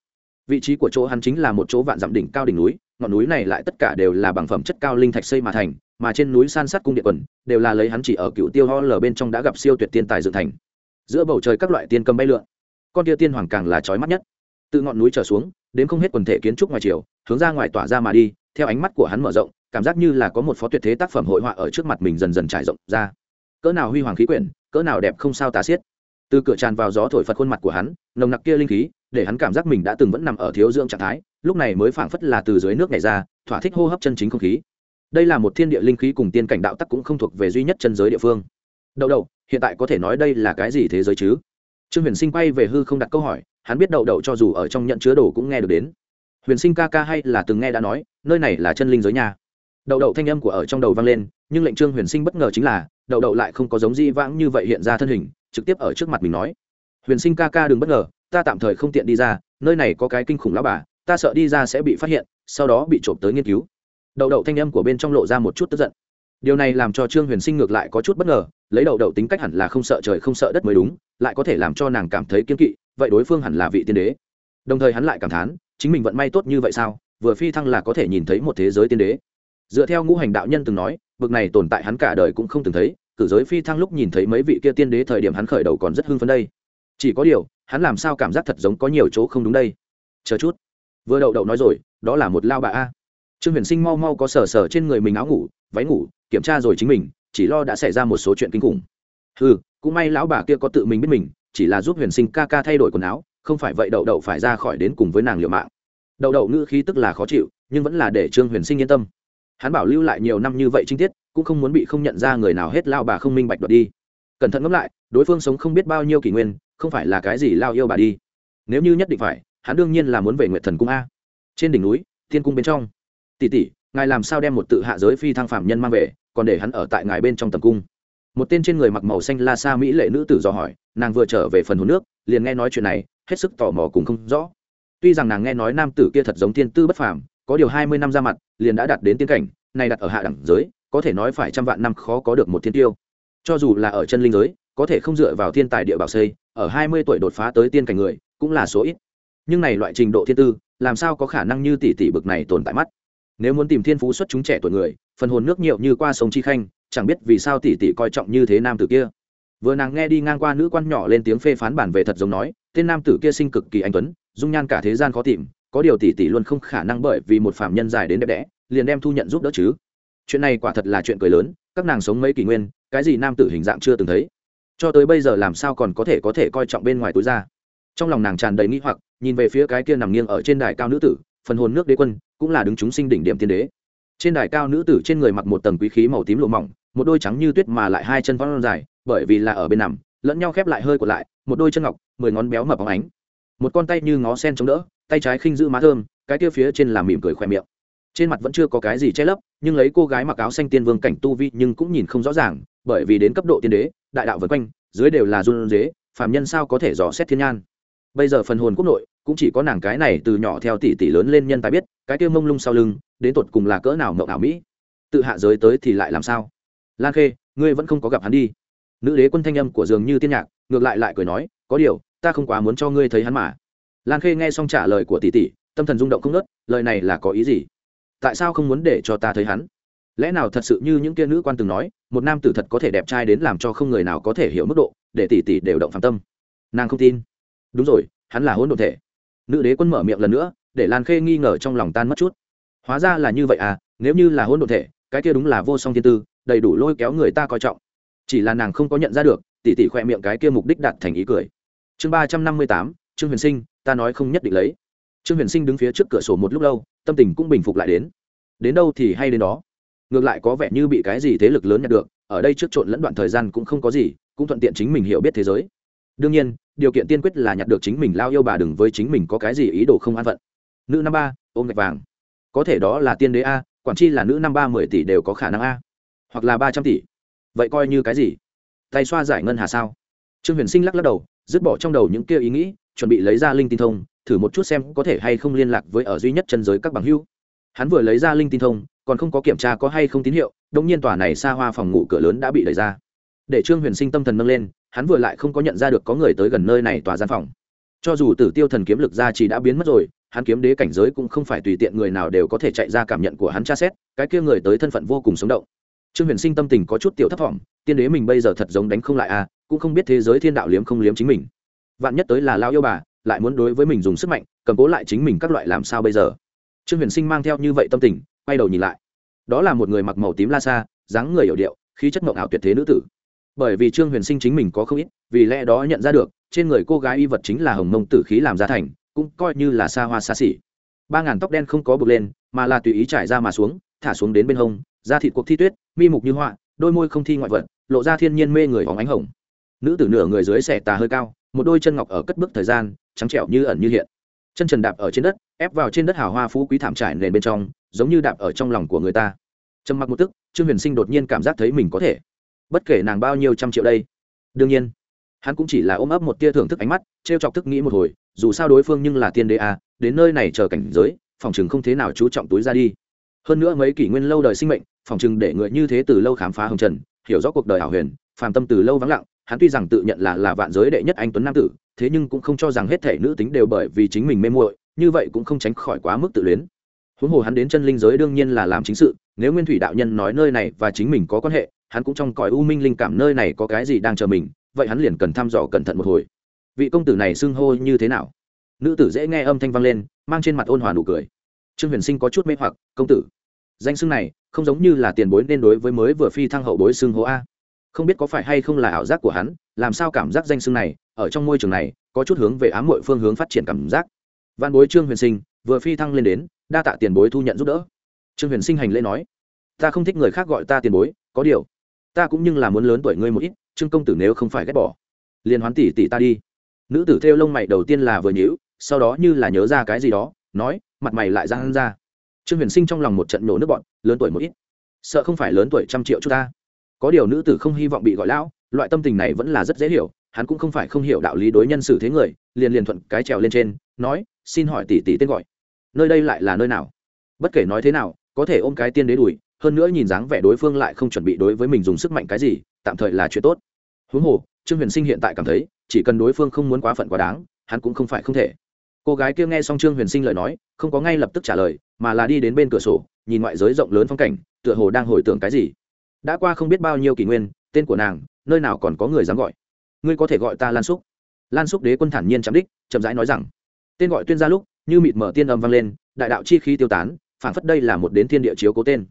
vị trí của chỗ hắn chính là một chỗ vạn dặm đỉnh cao đỉnh núi ngọn núi này lại tất cả đều là bằng phẩm chất cao linh thạch xây mà thành mà trên núi san sát cung điện quần đều là lấy hắn chỉ ở cựu tiêu ho lờ bên trong đã gặp siêu tuyệt tiên tài dựng thành giữa bầu trời các loại tiên cầm bay lượn con kia tiên hoàng càng là trói mắt nhất từ ngọn núi trở xuống đến không hết quần thể kiến trúc ngoài chiều hướng ra ngoài tỏa ra mà đi, theo ánh mắt của hắn mở rộng, cảm giác như là có một phó tuyệt thế tác phẩm hội họa ở trước mặt mình dần dần trải rộng ra. Cỡ nào huy hoàng khí quyển, cỡ nào đẹp không sao tà xiết. Từ cửa tràn vào gió thổi phật khuôn mặt của hắn, nồng nặc kia linh khí, để hắn cảm giác mình đã từng vẫn nằm ở thiếu dưỡng trạng thái, lúc này mới phảng phất là từ dưới nước này ra, thỏa thích hô hấp chân chính không khí. Đây là một thiên địa linh khí cùng tiên cảnh đạo tắc cũng không thuộc về duy nhất chân giới địa phương. Đậu đậu, hiện tại có thể nói đây là cái gì thế giới chứ? Trương huyền sinh quay về hư không đặt câu hỏi hắn biết đậu đậu cho dù ở trong nhận chứa đồ cũng nghe được đến. Huyền sinh ca ca hay là từng nghe đã nói, nơi này là chân linh giới nhà. Đậu đậu thanh âm của ở trong đầu vang lên, nhưng lệnh trương huyền sinh bất ngờ chính là, đậu đậu lại không có giống di vãng như vậy hiện ra thân hình, trực tiếp ở trước mặt mình nói. Huyền sinh ca ca đừng bất ngờ, ta tạm thời không tiện đi ra, nơi này có cái kinh khủng lão bà, ta sợ đi ra sẽ bị phát hiện, sau đó bị trộm tới nghiên cứu. Đậu đậu thanh âm của bên trong lộ ra một chút tức giận. Điều này làm cho trương huyền sinh ngược lại có chút bất ngờ, lấy đậu đậu tính cách hẳn là không sợ trời không sợ đất mới đúng, lại có thể làm cho nàng cảm thấy kiên kỵ vậy đối phương hẳn là vị tiên đế. Đồng thời hắn lại cảm thán, chính mình vận may tốt như vậy sao? Vừa phi thăng là có thể nhìn thấy một thế giới tiên đế. Dựa theo ngũ hành đạo nhân từng nói, bực này tồn tại hắn cả đời cũng không từng thấy, cử giới phi thăng lúc nhìn thấy mấy vị kia tiên đế thời điểm hắn khởi đầu còn rất hưng phấn đây. Chỉ có điều, hắn làm sao cảm giác thật giống có nhiều chỗ không đúng đây? Chờ chút. Vừa đậu đậu nói rồi, đó là một lao bà a. Trương huyền sinh mau mau có sờ sờ trên người mình áo ngủ, váy ngủ, kiểm tra rồi chính mình, chỉ lo đã xảy ra một số chuyện kinh khủng. Ừ cũng may lão bà kia có tự mình biết mình chỉ là giúp huyền sinh ca ca thay đổi quần áo, không phải vậy đậu đậu phải ra khỏi đến cùng với nàng liệu mạng. Đậu đậu ngữ khí tức là khó chịu, nhưng vẫn là để trương huyền sinh yên tâm. Hắn bảo lưu lại nhiều năm như vậy chi tiết, cũng không muốn bị không nhận ra người nào hết lao bà không minh bạch đoạt đi. Cẩn thận ngẫm lại, đối phương sống không biết bao nhiêu kỷ nguyên, không phải là cái gì lao yêu bà đi. Nếu như nhất định phải, hắn đương nhiên là muốn về nguyện thần cung a. Trên đỉnh núi, thiên cung bên trong. Tỷ tỷ, ngài làm sao đem một tự hạ giới phi thăng phạm nhân mang về, còn để hắn ở tại ngài bên trong tầm cung? Một tên trên người mặc màu xanh la sa mỹ lệ nữ tử dò hỏi, nàng vừa trở về phần hồ nước, liền nghe nói chuyện này, hết sức tò mò cùng không rõ. Tuy rằng nàng nghe nói nam tử kia thật giống thiên tư bất phàm, có điều hai mươi năm ra mặt, liền đã đạt đến tiên cảnh, này đặt ở hạ đẳng giới, có thể nói phải trăm vạn năm khó có được một thiên tiêu. Cho dù là ở chân linh giới, có thể không dựa vào thiên tài địa bảo xây, ở hai mươi tuổi đột phá tới tiên cảnh người, cũng là số ít. Nhưng này loại trình độ thiên tư, làm sao có khả năng như tỷ tỷ bực này tồn tại mắt? Nếu muốn tìm thiên phú xuất chúng trẻ tuổi người, phần hồn nước nhiều như qua sông chi khanh chẳng biết vì sao tỷ tỷ coi trọng như thế nam tử kia. Vừa nàng nghe đi ngang qua nữ quan nhỏ lên tiếng phê phán bản về thật giống nói, tên nam tử kia sinh cực kỳ anh tuấn, dung nhan cả thế gian khó tìm, có điều tỷ tỷ luôn không khả năng bởi vì một phạm nhân dài đến đẹp đẽ, liền đem thu nhận giúp đỡ chứ. Chuyện này quả thật là chuyện cười lớn, các nàng sống mấy kỷ nguyên, cái gì nam tử hình dạng chưa từng thấy. Cho tới bây giờ làm sao còn có thể có thể coi trọng bên ngoài túi ra. Trong lòng nàng tràn đầy nghĩ hoặc, nhìn về phía cái kia nằm nghiêng ở trên đài cao nữ tử, phần hồn nước đế quân, cũng là đứng chúng sinh đỉnh điểm tiên đế. Trên đài cao nữ tử trên người mặc một tầng quý khí màu tím lụa mỏng một đôi trắng như tuyết mà lại hai chân vón dài, bởi vì là ở bên nằm, lẫn nhau khép lại hơi của lại, một đôi chân ngọc, mười ngón béo mập bóng ánh. Một con tay như ngó sen chống đỡ, tay trái khinh giữ má thơm, cái kia phía trên làm mỉm cười khoe miệng. Trên mặt vẫn chưa có cái gì che lấp, nhưng lấy cô gái mặc áo xanh tiên vương cảnh tu vi nhưng cũng nhìn không rõ ràng, bởi vì đến cấp độ tiên đế, đại đạo vân quanh, dưới đều là run dế phàm nhân sao có thể dò xét thiên nhan. Bây giờ phần hồn quốc nội, cũng chỉ có nàng cái này từ nhỏ theo tỷ tỷ lớn lên nhân tài biết, cái kia mông lung sau lưng, đến tột cùng là cỡ nào mộng ảo mỹ? Tự hạ giới tới thì lại làm sao? Lan khê, ngươi vẫn không có gặp hắn đi. Nữ đế quân thanh âm của dường như tiên nhạc, ngược lại lại cười nói, có điều, ta không quá muốn cho ngươi thấy hắn mà. Lan khê nghe xong trả lời của tỷ tỷ, tâm thần rung động không nớt lời này là có ý gì? Tại sao không muốn để cho ta thấy hắn? Lẽ nào thật sự như những kia nữ quan từng nói, một nam tử thật có thể đẹp trai đến làm cho không người nào có thể hiểu mức độ, để tỷ tỷ đều động phạm tâm? Nàng không tin. Đúng rồi, hắn là hôn độn thể. Nữ đế quân mở miệng lần nữa, để lan khê nghi ngờ trong lòng tan mất chút. Hóa ra là như vậy à nếu như là hôn độn thể, cái kia đúng là vô song thiên tư đầy đủ lôi kéo người ta coi trọng. Chỉ là nàng không có nhận ra được, tỷ tỷ khoe miệng cái kia mục đích đạt thành ý cười. Chương ba trăm năm mươi tám, trương huyền sinh, ta nói không nhất định lấy. Trương huyền sinh đứng phía trước cửa sổ một lúc lâu, tâm tình cũng bình phục lại đến. Đến đâu thì hay đến đó. Ngược lại có vẻ như bị cái gì thế lực lớn nhận được, ở đây trước trộn lẫn đoạn thời gian cũng không có gì, cũng thuận tiện chính mình hiểu biết thế giới. Đương nhiên, điều kiện tiên quyết là nhặt được chính mình lao yêu bà đừng với chính mình có cái gì ý đồ không an phận. Nữ năm ba, ôm gạch vàng. Có thể đó là tiên đế a, quản chi là nữ năm ba mười tỷ đều có khả năng a hoặc là ba trăm tỷ. Vậy coi như cái gì? Tay xoa giải ngân hà sao? Trương huyền sinh lắc lắc đầu, dứt bỏ trong đầu những kia ý nghĩ, chuẩn bị lấy ra linh tin thông, thử một chút xem có thể hay không liên lạc với ở duy nhất chân giới các bằng hưu hắn vừa lấy ra linh tin thông, còn không có kiểm tra có hay không tín hiệu đông nhiên tòa này xa hoa phòng ngủ cửa lớn đã bị đẩy ra. Để trương huyền sinh tâm thần nâng lên, hắn vừa lại không có nhận ra được có người tới gần nơi này tòa gian phòng. Cho dù tử tiêu thần kiếm lực ra chỉ đã biến mất rồi, hắn kiếm đế cảnh giới cũng không phải tùy tiện người nào đều có thể chạy ra cảm nhận của hắn tra xét, cái kia người tới thân phận vô cùng sống động trương huyền sinh tâm tình có chút tiểu thấp thỏm, tiên đế mình bây giờ thật giống đánh không lại à cũng không biết thế giới thiên đạo liếm không liếm chính mình. Vạn nhất tới là lao yêu bà, lại muốn đối với mình dùng sức mạnh, cầm cố lại chính mình các loại làm sao bây giờ? Trương huyền sinh mang theo như vậy tâm tình, quay đầu nhìn lại. Đó là một người mặc màu tím la xa dáng người hiểu điệu, khí chất mộng ảo tuyệt thế nữ tử. Bởi vì trương huyền sinh chính mình có không ít, vì lẽ đó nhận ra được, trên người cô gái y vật chính là hồng mông tử khí làm ra thành, cũng coi như là xa hoa xa xỉ. Ba ngàn tóc đen không có bực lên, mà là tùy ý trải ra mà xuống, thả xuống đến bên hông da thịt cuộc thi tuyết mi mục như họa đôi môi không thi ngoại vật lộ ra thiên nhiên mê người hóng ánh hồng. Nữ tử nửa người dưới xẻ tà hơi cao một đôi chân ngọc ở cất bước thời gian trắng trẻo như ẩn như hiện. Chân trần đạp ở trên đất ép vào trên đất hào hoa phú quý thảm trải nền bên trong giống như đạp ở trong lòng của người ta. Trầm mặc một tức trương huyền sinh đột nhiên cảm giác thấy mình có thể. Bất kể nàng bao nhiêu trăm triệu đây. Đương nhiên hắn cũng chỉ là ôm ấp một tia thưởng thức ánh mắt t r e o chọc thức nghĩ một hồi dù sao đối phương nhưng là tiên đế à, đến nơi này chờ cảnh giới phòng chừng không thế nào chú trọng túi ra đi. Hơn nữa mấy kỷ nguyên lâu đời sinh mệnh phòng chừng để người như thế từ lâu khám phá hồng trần, hiểu rõ cuộc đời hảo huyền, phàm tâm từ lâu vắng lặng, hắn tuy rằng tự nhận là là vạn giới đệ nhất anh tuấn nam tử, thế nhưng cũng không cho rằng hết thể nữ tính đều bởi vì chính mình mê muội, như vậy cũng không tránh khỏi quá mức tự luyến. Huống hồ hắn đến chân linh giới đương nhiên là làm chính sự, nếu nguyên thủy đạo nhân nói nơi này và chính mình có quan hệ, hắn cũng trong cõi u minh linh cảm nơi này có cái gì đang chờ mình, vậy hắn liền cần thăm dò cẩn thận một hồi. Vị công tử này xưng hô như thế nào? Nữ tử dễ nghe âm thanh vang lên, mang trên mặt ôn hòa nụ cười. Trương huyền sinh có chút mê hoặc, công tử, danh xưng này không giống như là tiền bối nên đối với mới vừa phi thăng hậu bối xưng hô a. Không biết có phải hay không là ảo giác của hắn, làm sao cảm giác danh xưng này, ở trong môi trường này, có chút hướng về ám mội phương hướng phát triển cảm giác. Văn bối trương huyền sinh, vừa phi thăng lên đến, đa tạ tiền bối thu nhận giúp đỡ. Trương huyền sinh hành lễ nói, ta không thích người khác gọi ta tiền bối, có điều, ta cũng nhưng là muốn lớn tuổi ngươi một ít, trương công tử nếu không phải ghét bỏ, liền hoán tỷ tỷ ta đi. Nữ tử theo lông mày đầu tiên là vừa nhíu, sau đó như là nhớ ra cái gì đó, nói, mặt mày lại ra hắn ra trương huyền sinh trong lòng một trận nổ nước bọn, lớn tuổi một ít. Sợ không phải lớn tuổi trăm triệu chúng ta. Có điều nữ tử không hy vọng bị gọi lão, loại tâm tình này vẫn là rất dễ hiểu, hắn cũng không phải không hiểu đạo lý đối nhân xử thế người, liền liền thuận cái trèo lên trên, nói, xin hỏi tỷ tỷ tên gọi, nơi đây lại là nơi nào? Bất kể nói thế nào, có thể ôm cái tiên đế đùi, hơn nữa nhìn dáng vẻ đối phương lại không chuẩn bị đối với mình dùng sức mạnh cái gì, tạm thời là chuyện tốt. Huống hồ, trương huyền sinh hiện tại cảm thấy, chỉ cần đối phương không muốn quá phận quá đáng, hắn cũng không phải không thể. Cô gái kia nghe xong trương huyền sinh lời nói, không có ngay lập tức trả lời mà là đi đến bên cửa sổ, nhìn ngoại giới rộng lớn phong cảnh, tựa hồ đang hồi tưởng cái gì. Đã qua không biết bao nhiêu kỷ nguyên, tên của nàng, nơi nào còn có người dám gọi? Ngươi có thể gọi ta lan xúc. Lan xúc đế quân thản nhiên chạm đích, chậm rãi nói rằng, tên gọi tuyên ra lúc, như mịt mở tiên âm vang lên, đại đạo chi khí tiêu tán phản phất đây là một đến thiên địa chiếu cố tên.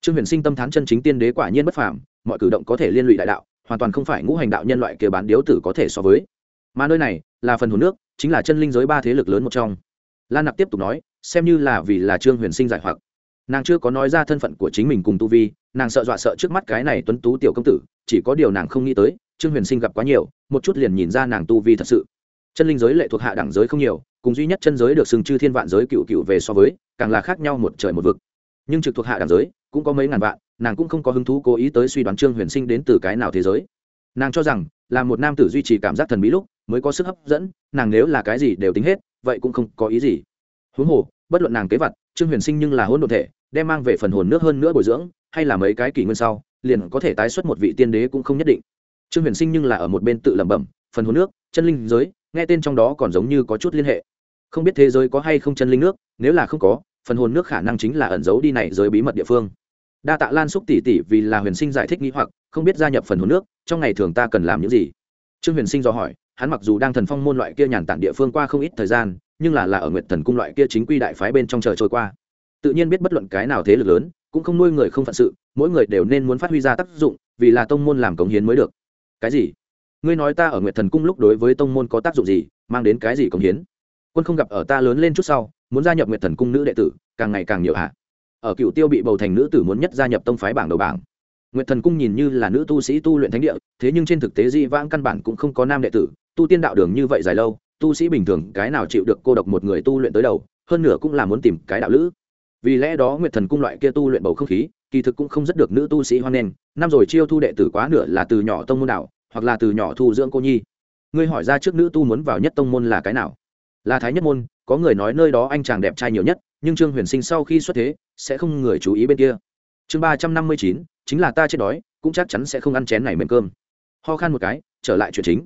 Trương huyền sinh tâm thán chân chính tiên đế quả nhiên bất phàm, mọi cử động có thể liên lụy đại đạo, hoàn toàn không phải ngũ hành đạo nhân loại kia bán điếu tử có thể so với. Mà nơi này, là phần hồ nước, chính là chân linh giới ba thế lực lớn một trong. Lan nặc tiếp tục nói xem như là vì là trương huyền sinh giải hoặc. Nàng chưa có nói ra thân phận của chính mình cùng tu vi, nàng sợ dọa sợ trước mắt cái này tuấn tú tiểu công tử, chỉ có điều nàng không nghĩ tới, trương huyền sinh gặp quá nhiều, một chút liền nhìn ra nàng tu vi thật sự. Chân linh giới lệ thuộc hạ đẳng giới không nhiều, cùng duy nhất chân giới được xưng chư thiên vạn giới cựu cựu về so với, càng là khác nhau một trời một vực. Nhưng trực thuộc hạ đẳng giới, cũng có mấy ngàn vạn, nàng cũng không có hứng thú cố ý tới suy đoán trương huyền sinh đến từ cái nào thế giới. Nàng cho rằng, là một nam tử duy trì cảm giác thần bí lúc, mới có sức hấp dẫn, nàng nếu là cái gì đều tính hết, vậy cũng không có ý gì huống hồ, bất luận nàng kế vật, trương huyền sinh nhưng là hôn đ ộ thể, đem mang về phần hồn nước hơn nữa bồi dưỡng, hay là mấy cái kỷ nguyên sau, liền có thể tái xuất một vị tiên đế cũng không nhất định. Trương huyền sinh nhưng là ở một bên tự lẩm bẩm, phần hồn nước, chân linh giới, nghe tên trong đó còn giống như có chút liên hệ. Không biết thế giới có hay không chân linh nước, nếu là không có, phần hồn nước khả năng chính là ẩn giấu đi này giới bí mật địa phương. Đa tạ lan xúc tỷ tỷ vì là huyền sinh giải thích nghĩ hoặc, không biết gia nhập phần hồn nước, trong ngày thường ta cần làm những gì? Trương huyền sinh do hỏi, hắn mặc dù đang thần phong môn loại kia nhàn tản địa phương qua không ít thời gian nhưng là là ở nguyệt thần cung loại kia chính quy đại phái bên trong trời trôi qua. Tự nhiên biết bất luận cái nào thế lực lớn, cũng không nuôi người không phận sự, mỗi người đều nên muốn phát huy ra tác dụng, vì là tông môn làm cống hiến mới được. Cái gì? Ngươi nói ta ở nguyệt thần cung lúc đối với tông môn có tác dụng gì, mang đến cái gì cống hiến? Quân không gặp ở ta lớn lên chút sau, muốn gia nhập nguyệt thần cung nữ đệ tử, càng ngày càng nhiều hạ ở cựu tiêu bị bầu thành nữ tử muốn nhất gia nhập tông phái bảng đầu bảng. Nguyệt thần cung nhìn như là nữ tu sĩ tu luyện thánh địa, thế nhưng trên thực tế di vãng căn bản cũng không có nam đệ tử, tu tiên đạo đường như vậy dài lâu tu sĩ bình thường, cái nào chịu được cô độc một người tu luyện tới đầu, hơn nữa cũng là muốn tìm cái đạo lữ. Vì lẽ đó nguyệt thần cung loại kia tu luyện bầu không khí, kỳ thực cũng không rất được nữ tu sĩ hoan nghênh. Năm rồi chiêu thu đệ tử quá nửa là từ nhỏ tông môn đạo, hoặc là từ nhỏ thu dưỡng cô nhi. Ngươi hỏi ra trước nữ tu muốn vào nhất tông môn là cái nào? Là thái nhất môn, có người nói nơi đó anh chàng đẹp trai nhiều nhất, nhưng trương huyền sinh sau khi xuất thế, sẽ không người chú ý bên kia. Chương ba trăm năm mươi chín, chính là ta chết đói, cũng chắc chắn sẽ không ăn chén này mềm cơm. Ho khan một cái, trở lại chuyện chính.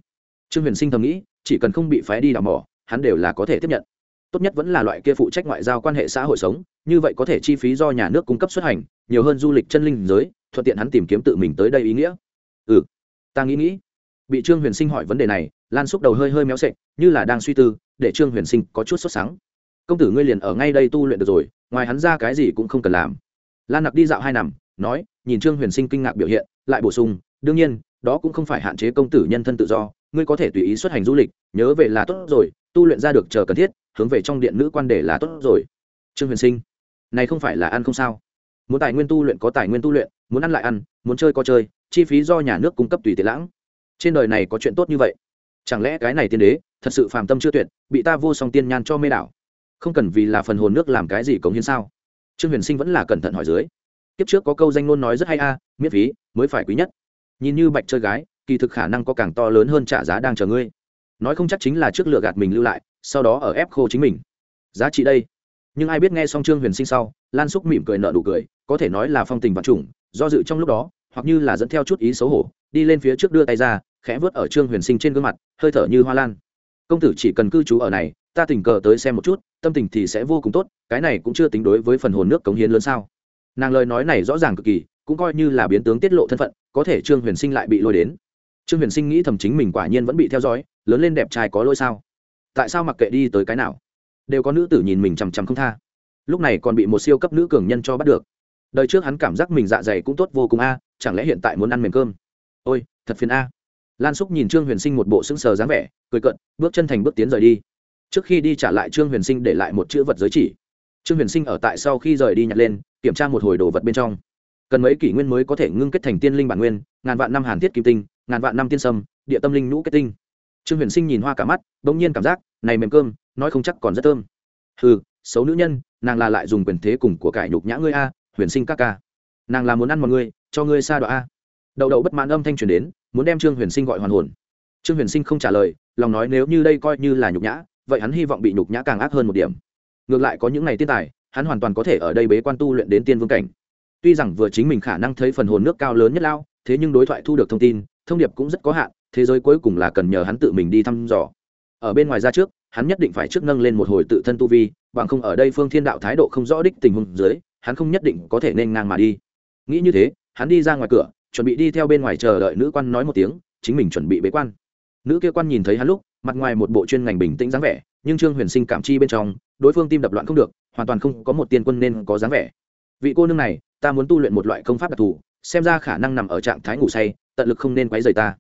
Trương huyền sinh thầm nghĩ chỉ cần không bị phái đi đào mỏ, hắn đều là có thể tiếp nhận. Tốt nhất vẫn là loại kia phụ trách ngoại giao quan hệ xã hội sống, như vậy có thể chi phí do nhà nước cung cấp xuất hành, nhiều hơn du lịch chân linh giới, thuận tiện hắn tìm kiếm tự mình tới đây ý nghĩa. Ừ ta nghĩ nghĩ. Bị trương huyền sinh hỏi vấn đề này, lan xúc đầu hơi hơi méo sệch như là đang suy tư, để trương huyền sinh có chút sốt sáng công tử ngươi liền ở ngay đây tu luyện được rồi, ngoài hắn ra cái gì cũng không cần làm. Lan nặc đi dạo hai nằm, nói, nhìn trương huyền sinh kinh ngạc biểu hiện, lại bổ sung, đương nhiên, đó cũng không phải hạn chế công tử nhân thân tự do ngươi có thể tùy ý xuất hành du lịch, nhớ về là tốt rồi, tu luyện ra được chờ cần thiết, hướng về trong điện nữ quan để là tốt rồi. Trương huyền sinh, này không phải là ăn không sao? Muốn tài nguyên tu luyện có tài nguyên tu luyện, muốn ăn lại ăn, muốn chơi có chơi, chi phí do nhà nước cung cấp tùy tiện lãng. Trên đời này có chuyện tốt như vậy. Chẳng lẽ cái này tiên đế, thật sự phàm tâm chưa tuyệt, bị ta vô song tiên nhan cho mê đảo? Không cần vì là phần hồn nước làm cái gì cống hiến sao? Trương huyền sinh vẫn là cẩn thận hỏi dưới. Kiếp trước có câu danh ngôn nói rất hay a, miễn phí, mới phải quý nhất. Nhìn như bạch chơi gái kỳ thực khả năng có càng to lớn hơn trả giá đang chờ ngươi. Nói không chắc chính là trước lựa gạt mình lưu lại, sau đó ở ép khô chính mình. Giá trị đây. Nhưng ai biết nghe xong trương huyền sinh sau, lan xúc mỉm cười nợ nụ cười, có thể nói là phong tình vật chủng do dự trong lúc đó, hoặc như là dẫn theo chút ý xấu hổ, đi lên phía trước đưa tay ra, khẽ vớt ở trương huyền sinh trên gương mặt, hơi thở như hoa lan. Công tử chỉ cần cư trú ở này, ta tình cờ tới xem một chút, tâm tình thì sẽ vô cùng tốt, cái này cũng chưa tính đối với phần hồn nước cống hiến lớn sao. Nàng lời nói này rõ ràng cực kỳ, cũng coi như là biến tướng tiết lộ thân phận, có thể trương huyền sinh lại bị lôi đến trương huyền sinh nghĩ thầm chính mình quả nhiên vẫn bị theo dõi, lớn lên đẹp trai có lỗi sao? Tại sao mặc kệ đi tới cái nào, đều có nữ tử nhìn mình chằm chằm không tha? Lúc này còn bị một siêu cấp nữ cường nhân cho bắt được. Đời trước hắn cảm giác mình dạ dày cũng tốt vô cùng a, chẳng lẽ hiện tại muốn ăn mềm cơm? Ôi, thật phiền a. Lan xúc nhìn trương huyền sinh một bộ sững sờ dáng vẻ, cười cận bước chân thành bước tiến rời đi. Trước khi đi trả lại trương huyền sinh để lại một chữ vật giới chỉ. Trương huyền sinh ở tại sau khi rời đi nhặt lên, kiểm tra một hồi đồ vật bên trong. Cần mấy kỷ nguyên mới có thể ngưng kết thành tiên linh bản nguyên, ngàn vạn năm hàn thiết kim tinh ngàn vạn năm tiên sâm địa tâm linh nhũ kết tinh. Trương huyền sinh nhìn hoa cả mắt đ ỗ n g nhiên cảm giác này mềm cơm nói không chắc còn rất thơm. Hừ, xấu nữ nhân nàng là lại dùng quyền thế cùng của cải nhục nhã ngươi a huyền sinh các ca. Nàng là muốn ăn mọi ngươi cho ngươi xa đoạn a. Đậu đậu bất mãn âm thanh truyền đến muốn đem trương huyền sinh gọi hoàn hồn. Trương huyền sinh không trả lời lòng nói nếu như đây coi như là nhục nhã vậy hắn hy vọng bị nhục nhã càng ác hơn một điểm. Ngược lại có những ngày tiên tài hắn hoàn toàn có thể ở đây bế quan tu luyện đến tiên vương cảnh. Tuy rằng vừa chính mình khả năng thấy phần hồn nước cao lớn nhất lao thế nhưng đối thoại thu được thông tin thông điệp cũng rất có hạn, thế giới cuối cùng là cần nhờ hắn tự mình đi thăm dò. Ở bên ngoài ra trước, hắn nhất định phải trước nâng lên một hồi tự thân tu vi, bằng không ở đây phương thiên đạo thái độ không rõ đích tình huống dưới, hắn không nhất định có thể nên ngang mà đi. Nghĩ như thế, hắn đi ra ngoài cửa, chuẩn bị đi theo bên ngoài chờ đợi nữ quan nói một tiếng, chính mình chuẩn bị bế quan. Nữ kia quan nhìn thấy hắn lúc, mặt ngoài một bộ chuyên ngành bình tĩnh dáng vẻ, nhưng trương huyền sinh cảm chi bên trong, đối phương tim đập loạn không được, hoàn toàn không có một tiên quân nên có dáng vẻ. Vị cô nương này, ta muốn tu luyện một loại công pháp đặc thù xem ra khả năng nằm ở trạng thái ngủ say, tận lực không nên quấy rầy ta.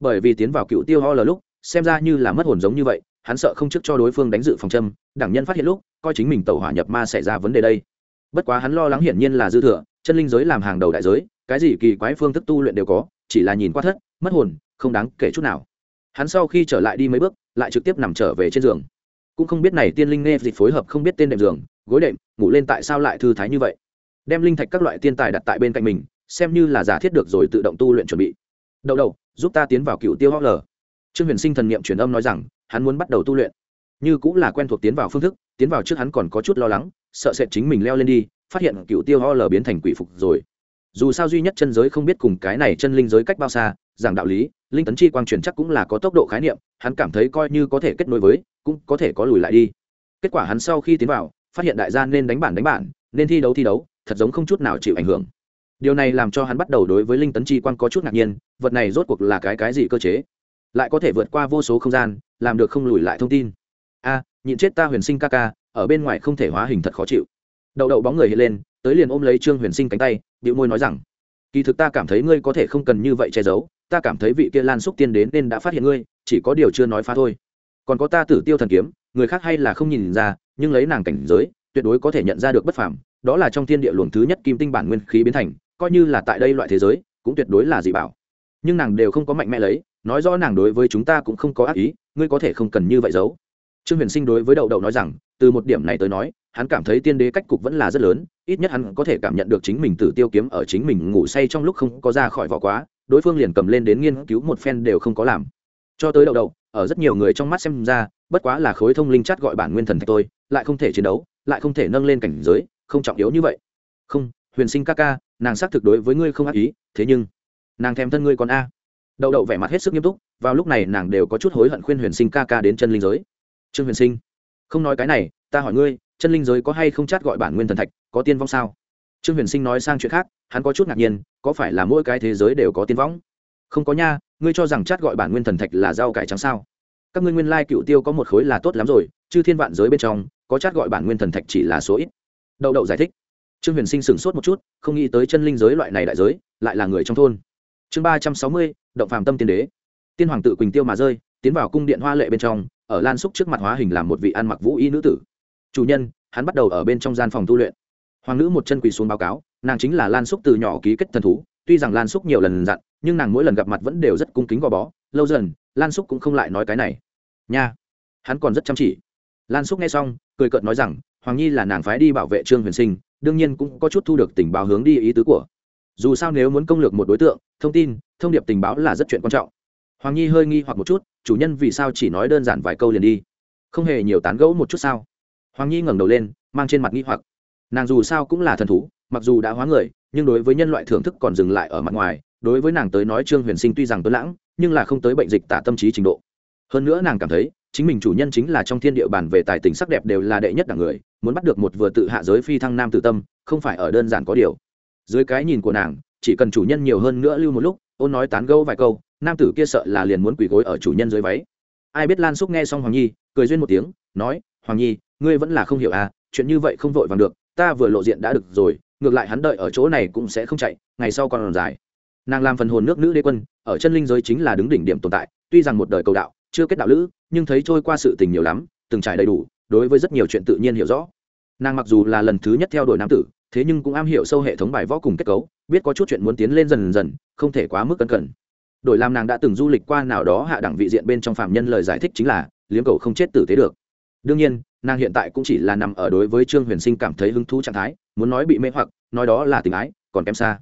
Bởi vì tiến vào cựu tiêu ho lờ lúc, xem ra như là mất hồn giống như vậy, hắn sợ không trước cho đối phương đánh dự phòng châm, đảng nhân phát hiện lúc, coi chính mình tàu hỏa nhập ma xảy ra vấn đề đây. Bất quá hắn lo lắng hiển nhiên là dư thừa, chân linh giới làm hàng đầu đại giới, cái gì kỳ quái phương thức tu luyện đều có, chỉ là nhìn qua thất, mất hồn, không đáng kể chút nào. Hắn sau khi trở lại đi mấy bước, lại trực tiếp nằm trở về trên giường. Cũng không biết này tiên linh nghe dịch phối hợp không biết tên đệm giường, gối đệm, ngủ lên tại sao lại thư thái như vậy. Đem linh thạch các loại tiên tài đặt tại bên cạnh mình xem như là giả thiết được rồi tự động tu luyện chuẩn bị. Đậu đậu, giúp ta tiến vào cựu tiêu hóc lờ. Trương huyền sinh thần n i ệ m truyền âm nói rằng, hắn muốn bắt đầu tu luyện. Như cũng là quen thuộc tiến vào phương thức, tiến vào trước hắn còn có chút lo lắng, sợ sệt chính mình leo lên đi, phát hiện cựu tiêu ho lờ biến thành quỷ phục rồi. Dù sao duy nhất chân giới không biết cùng cái này chân linh giới cách bao xa, giảng đạo lý, linh tấn chi quang truyền chắc cũng là có tốc độ khái niệm, hắn cảm thấy coi như có thể kết nối với, cũng có thể có lùi lại đi. Kết quả hắn sau khi tiến vào, phát hiện đại gia nên đánh bản đánh bản, nên thi đấu thi đấu, thật giống không chút nào chịu ảnh hưởng điều này làm cho hắn bắt đầu đối với linh tấn chi quan có chút ngạc nhiên, vật này rốt cuộc là cái cái gì cơ chế? Lại có thể vượt qua vô số không gian, làm được không lùi lại thông tin. A, nhịn chết ta huyền sinh ca ca, ở bên ngoài không thể hóa hình thật khó chịu. Đậu đậu bóng người hiện lên, tới liền ôm lấy trương huyền sinh cánh tay điệu môi nói rằng, kỳ thực ta cảm thấy ngươi có thể không cần như vậy che giấu, ta cảm thấy vị kia lan xúc tiên đến nên đã phát hiện ngươi, chỉ có điều chưa nói phá thôi. Còn có ta tử tiêu thần kiếm, người khác hay là không nhìn ra, nhưng lấy nàng cảnh giới, tuyệt đối có thể nhận ra được bất phàm, đó là trong thiên địa luồng thứ nhất kim tinh bản nguyên khí biến thành coi như là tại đây loại thế giới, cũng tuyệt đối là dị bảo. Nhưng nàng đều không có mạnh mẽ lấy, nói rõ nàng đối với chúng ta cũng không có ác ý, ngươi có thể không cần như vậy giấu. Trương huyền sinh đối với đậu đậu nói rằng, từ một điểm này tới nói, hắn cảm thấy tiên đế cách cục vẫn là rất lớn, ít nhất hắn có thể cảm nhận được chính mình tử tiêu kiếm ở chính mình ngủ say trong lúc không có ra khỏi vỏ quá, đối phương liền cầm lên đến nghiên cứu một phen đều không có làm. Cho tới đậu đậu, ở rất nhiều người trong mắt xem ra, bất quá là khối thông linh chát gọi bản nguyên thần thạch tôi lại không thể chiến đấu, lại không thể nâng lên cảnh giới, không trọng yếu như vậy. Không, huyền sinh ca ca nàng xác thực đối với ngươi không ác ý, thế nhưng, nàng thèm thân ngươi còn a. Đậu đậu vẻ mặt hết sức nghiêm túc, vào lúc này nàng đều có chút hối hận khuyên huyền sinh ca ca đến chân linh giới. Trương huyền sinh, không nói cái này, ta hỏi ngươi, chân linh giới có hay không chát gọi bản nguyên thần thạch, có tiên vong sao? Trương huyền sinh nói sang chuyện khác, hắn có chút ngạc nhiên, có phải là mỗi cái thế giới đều có tiên võng không có nha, ngươi cho rằng chát gọi bản nguyên thần thạch là rau cải trắng sao? Các ngươi nguyên lai cựu tiêu có một khối là tốt lắm rồi chứ thiên vạn giới bên trong, có chát gọi bản nguyên thần thạch chỉ là số ít. Đậu đậu giải thích trương huyền sinh sửng sốt một chút, không nghĩ tới chân linh giới loại này đại giới, lại là người trong thôn. Chương ba trăm sáu mươi, động phàm tâm tiên đế. Tiên hoàng tự quỳnh tiêu mà rơi, tiến vào cung điện hoa lệ bên trong, ở lan xúc trước mặt hóa hình làm một vị ăn mặc vũ y nữ tử. Chủ nhân, hắn bắt đầu ở bên trong gian phòng tu luyện. Hoàng nữ một chân quỳ xuống báo cáo, nàng chính là lan xúc từ nhỏ ký kết thần thú, tuy rằng lan xúc nhiều lần dặn, nhưng nàng mỗi lần gặp mặt vẫn đều rất cung kính gò bó. Lâu dần, lan xúc cũng không lại nói cái này. Nha, hắn còn rất chăm chỉ. Lan xúc nghe xong, cười cợt nói rằng, hoàng nhi là nàng phái đi bảo vệ trương huyền sinh đương nhiên cũng có chút thu được tình báo hướng đi ý tứ của. Dù sao nếu muốn công lược một đối tượng, thông tin, thông điệp tình báo là rất chuyện quan trọng. Hoàng nhi hơi nghi hoặc một chút, chủ nhân vì sao chỉ nói đơn giản vài câu liền đi? Không hề nhiều tán gẫu một chút sao? Hoàng nhi ngẩng đầu lên, mang trên mặt nghi hoặc. Nàng dù sao cũng là thần thú, mặc dù đã hóa người, nhưng đối với nhân loại thưởng thức còn dừng lại ở mặt ngoài. Đối với nàng tới nói trương huyền sinh tuy rằng tuấn lãng, nhưng là không tới bệnh dịch tả tâm trí trình độ. Hơn nữa nàng cảm thấy chính mình chủ nhân chính là trong thiên địa bàn về tài tình sắc đẹp đều là đệ nhất đẳng người, muốn bắt được một vừa tự hạ giới phi thăng nam tự tâm, không phải ở đơn giản có điều. Dưới cái nhìn của nàng, chỉ cần chủ nhân nhiều hơn nữa lưu một lúc, ôn nói tán gẫu vài câu, nam tử kia sợ là liền muốn quỳ gối ở chủ nhân dưới váy. Ai biết lan xúc nghe xong hoàng nhi, cười duyên một tiếng, nói, hoàng nhi, ngươi vẫn là không hiểu à chuyện như vậy không vội vàng được, ta vừa lộ diện đã được rồi, ngược lại hắn đợi ở chỗ này cũng sẽ không chạy, ngày sau còn dài. Nàng làm phần hồn nước nữ đế quân, ở chân linh giới chính là đứng đỉnh điểm tồn tại, tuy rằng một đời cầu đạo chưa kết đạo lữ, nhưng thấy trôi qua sự tình nhiều lắm, từng trải đầy đủ, đối với rất nhiều chuyện tự nhiên hiểu rõ. Nàng mặc dù là lần thứ nhất theo đuổi nam tử, thế nhưng cũng am hiểu sâu hệ thống bài võ cùng kết cấu, biết có chút chuyện muốn tiến lên dần dần, không thể quá mức cẩn cẩn đổi làm nàng đã từng du lịch qua nào đó hạ đẳng vị diện bên trong phạm nhân lời giải thích chính là, liếm cầu không chết tử tế được. Đương nhiên, nàng hiện tại cũng chỉ là nằm ở đối với trương huyền sinh cảm thấy hứng thú trạng thái, muốn nói bị mê hoặc, nói đó là tình ái, còn kém xa.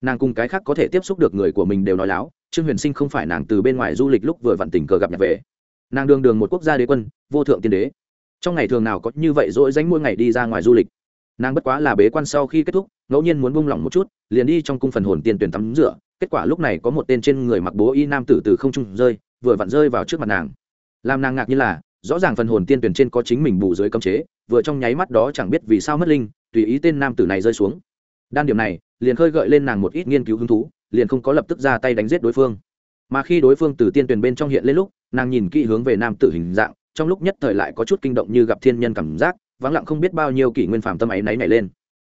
Nàng cùng cái khác có thể tiếp xúc được người của mình đều nói láo trương huyền sinh không phải nàng từ bên ngoài du lịch lúc vừa vặn tình cờ gặp nhạc về. Nàng đường đường một quốc gia đế quân, vô thượng tiên đế. Trong ngày thường nào có như vậy dỗi danh mỗi ngày đi ra ngoài du lịch. Nàng bất quá là bế quan sau khi kết thúc, ngẫu nhiên muốn buông lỏng một chút, liền đi trong cung phần hồn tiên tuyển tắm rửa. Kết quả lúc này có một tên trên người mặc bố y nam tử từ không trung rơi, vừa vặn rơi vào trước mặt nàng. Làm nàng ngạc như là, rõ ràng phần hồn tiên tuyển trên có chính mình bù dưới cấm chế, vừa trong nháy mắt đó chẳng biết vì sao mất linh, tùy ý tên nam tử này rơi xuống. Đan điểm này, liền khơi gợi lên nàng một ít nghiên cứu hứng thú liền không có lập tức ra tay đánh giết đối phương. Mà khi đối phương từ tiên tuyển bên trong hiện lên lúc, nàng nhìn kỹ hướng về nam tử hình dạng, trong lúc nhất thời lại có chút kinh động như gặp thiên nhân cảm giác, vắng lặng không biết bao nhiêu kỷ nguyên phàm tâm ấy náy nảy lên.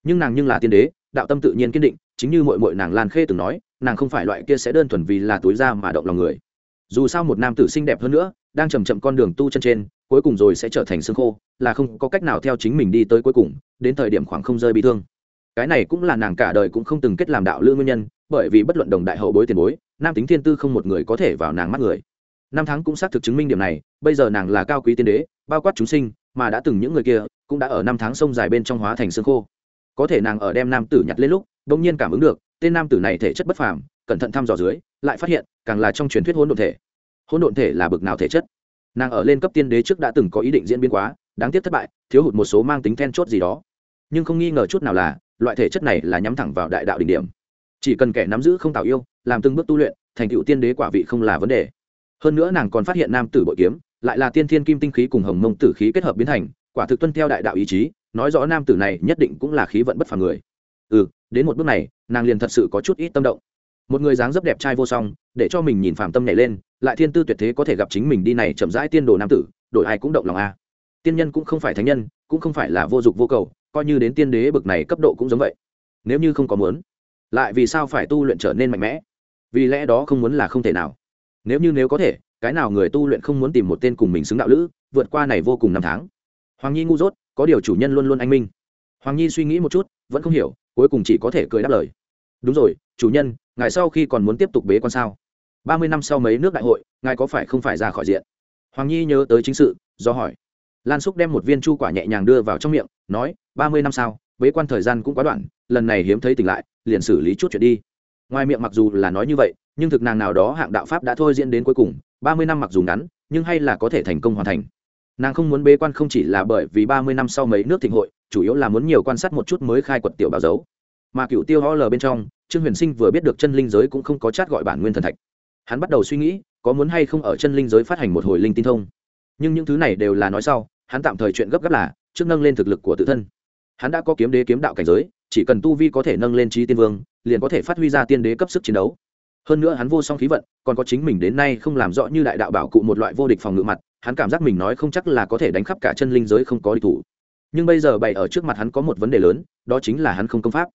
Nhưng nàng nhưng là tiên đế, đạo tâm tự nhiên kiên định, chính như mội mội nàng lan khê từng nói, nàng không phải loại kia sẽ đơn thuần vì là túi ra mà động lòng người. Dù sao một nam tử xinh đẹp hơn nữa, đang chầm chậm con đường tu chân trên, cuối cùng rồi sẽ trở thành xương khô, là không có cách nào theo chính mình đi tới cuối cùng, đến thời điểm khoảng không rơi bị thương. Cái này cũng là nàng cả đời cũng không từng kết làm đạo lữ nguyên nhân bởi vì bất luận đồng đại hậu bối tiền bối, nam tính thiên tư không một người có thể vào nàng mắt người. Năm tháng cũng xác thực chứng minh điểm này, bây giờ nàng là cao quý tiên đế, bao quát chúng sinh, mà đã từng những người kia, cũng đã ở năm tháng sông dài bên trong hóa thành xương khô. Có thể nàng ở đem nam tử nhặt lên lúc đông nhiên cảm ứng được, tên nam tử này thể chất bất phàm, cẩn thận thăm dò dưới, lại phát hiện, càng là trong truyền thuyết hỗn độn thể. Hỗn độn thể là bực nào thể chất? Nàng ở lên cấp tiên đế trước đã từng có ý định diễn biến quá, đáng tiếc thất bại, thiếu hụt một số mang tính then chốt gì đó. Nhưng không nghi ngờ chút nào là, loại thể chất này là nhắm thẳng vào đại đạo đỉnh điểm chỉ cần kẻ nắm giữ không tạo yêu, làm từng bước tu luyện, thành tựu tiên đế quả vị không là vấn đề. Hơn nữa nàng còn phát hiện nam tử bội kiếm, lại là tiên thiên kim tinh khí cùng hồng mông tử khí kết hợp biến thành, quả thực tuân theo đại đạo ý chí, nói rõ nam tử này nhất định cũng là khí vận bất phàm người. Ừ đến một bước này, nàng liền thật sự có chút ít tâm động. Một người dáng dấp đẹp trai vô song, để cho mình nhìn phàm tâm nhảy lên, lại thiên tư tuyệt thế có thể gặp chính mình đi này chậm rãi tiên đồ nam tử, đổi ai cũng động lòng a. Tiên nhân cũng không phải thánh nhân, cũng không phải là vô dụng vô cầu, coi như đến tiên đế bực này cấp độ cũng giống vậy. Nếu như không có muốn lại vì sao phải tu luyện trở nên mạnh mẽ? Vì lẽ đó không muốn là không thể nào. Nếu như nếu có thể, cái nào người tu luyện không muốn tìm một tên cùng mình xứng đạo lữ, vượt qua này vô cùng năm tháng? Hoàng nhi ngu dốt, có điều chủ nhân luôn luôn anh minh. Hoàng nhi suy nghĩ một chút, vẫn không hiểu, cuối cùng chỉ có thể cười đáp lời. Đúng rồi, chủ nhân, ngài sau khi còn muốn tiếp tục bế quan sao? Ba mươi năm sau mấy nước đại hội, ngài có phải không phải ra khỏi diện? Hoàng nhi nhớ tới chính sự, do hỏi. Lan xúc đem một viên chu quả nhẹ nhàng đưa vào trong miệng, nói, ba mươi năm sau bế quan thời gian cũng quá đoạn, lần này hiếm thấy tỉnh lại, liền xử lý chút chuyện đi. Ngoài miệng mặc dù là nói như vậy, nhưng thực nàng nào đó hạng đạo pháp đã thôi diễn đến cuối cùng, ba mươi năm mặc dù ngắn, nhưng hay là có thể thành công hoàn thành. Nàng không muốn bế quan không chỉ là bởi vì ba mươi năm sau mấy nước thịnh hội, chủ yếu là muốn nhiều quan sát một chút mới khai quật tiểu bảo dấu. Mà cựu tiêu ho lờ bên trong, trương huyền sinh vừa biết được chân linh giới cũng không có chát gọi bản nguyên thần thạch. Hắn bắt đầu suy nghĩ, có muốn hay không ở chân linh giới phát hành một hồi linh tin thông. Nhưng những thứ này đều là nói sau, hắn tạm thời chuyện gấp gáp là, trước nâng lên thực lực của tự thân hắn đã có kiếm đế kiếm đạo cảnh giới, chỉ cần tu vi có thể nâng lên trí tiên vương, liền có thể phát huy ra tiên đế cấp sức chiến đấu. Hơn nữa hắn vô song khí vận, còn có chính mình đến nay không làm rõ như đại đạo bảo cụ một loại vô địch phòng ngự mặt, hắn cảm giác mình nói không chắc là có thể đánh khắp cả chân linh giới không có địch thủ. Nhưng bây giờ bày ở trước mặt hắn có một vấn đề lớn, đó chính là hắn không công pháp.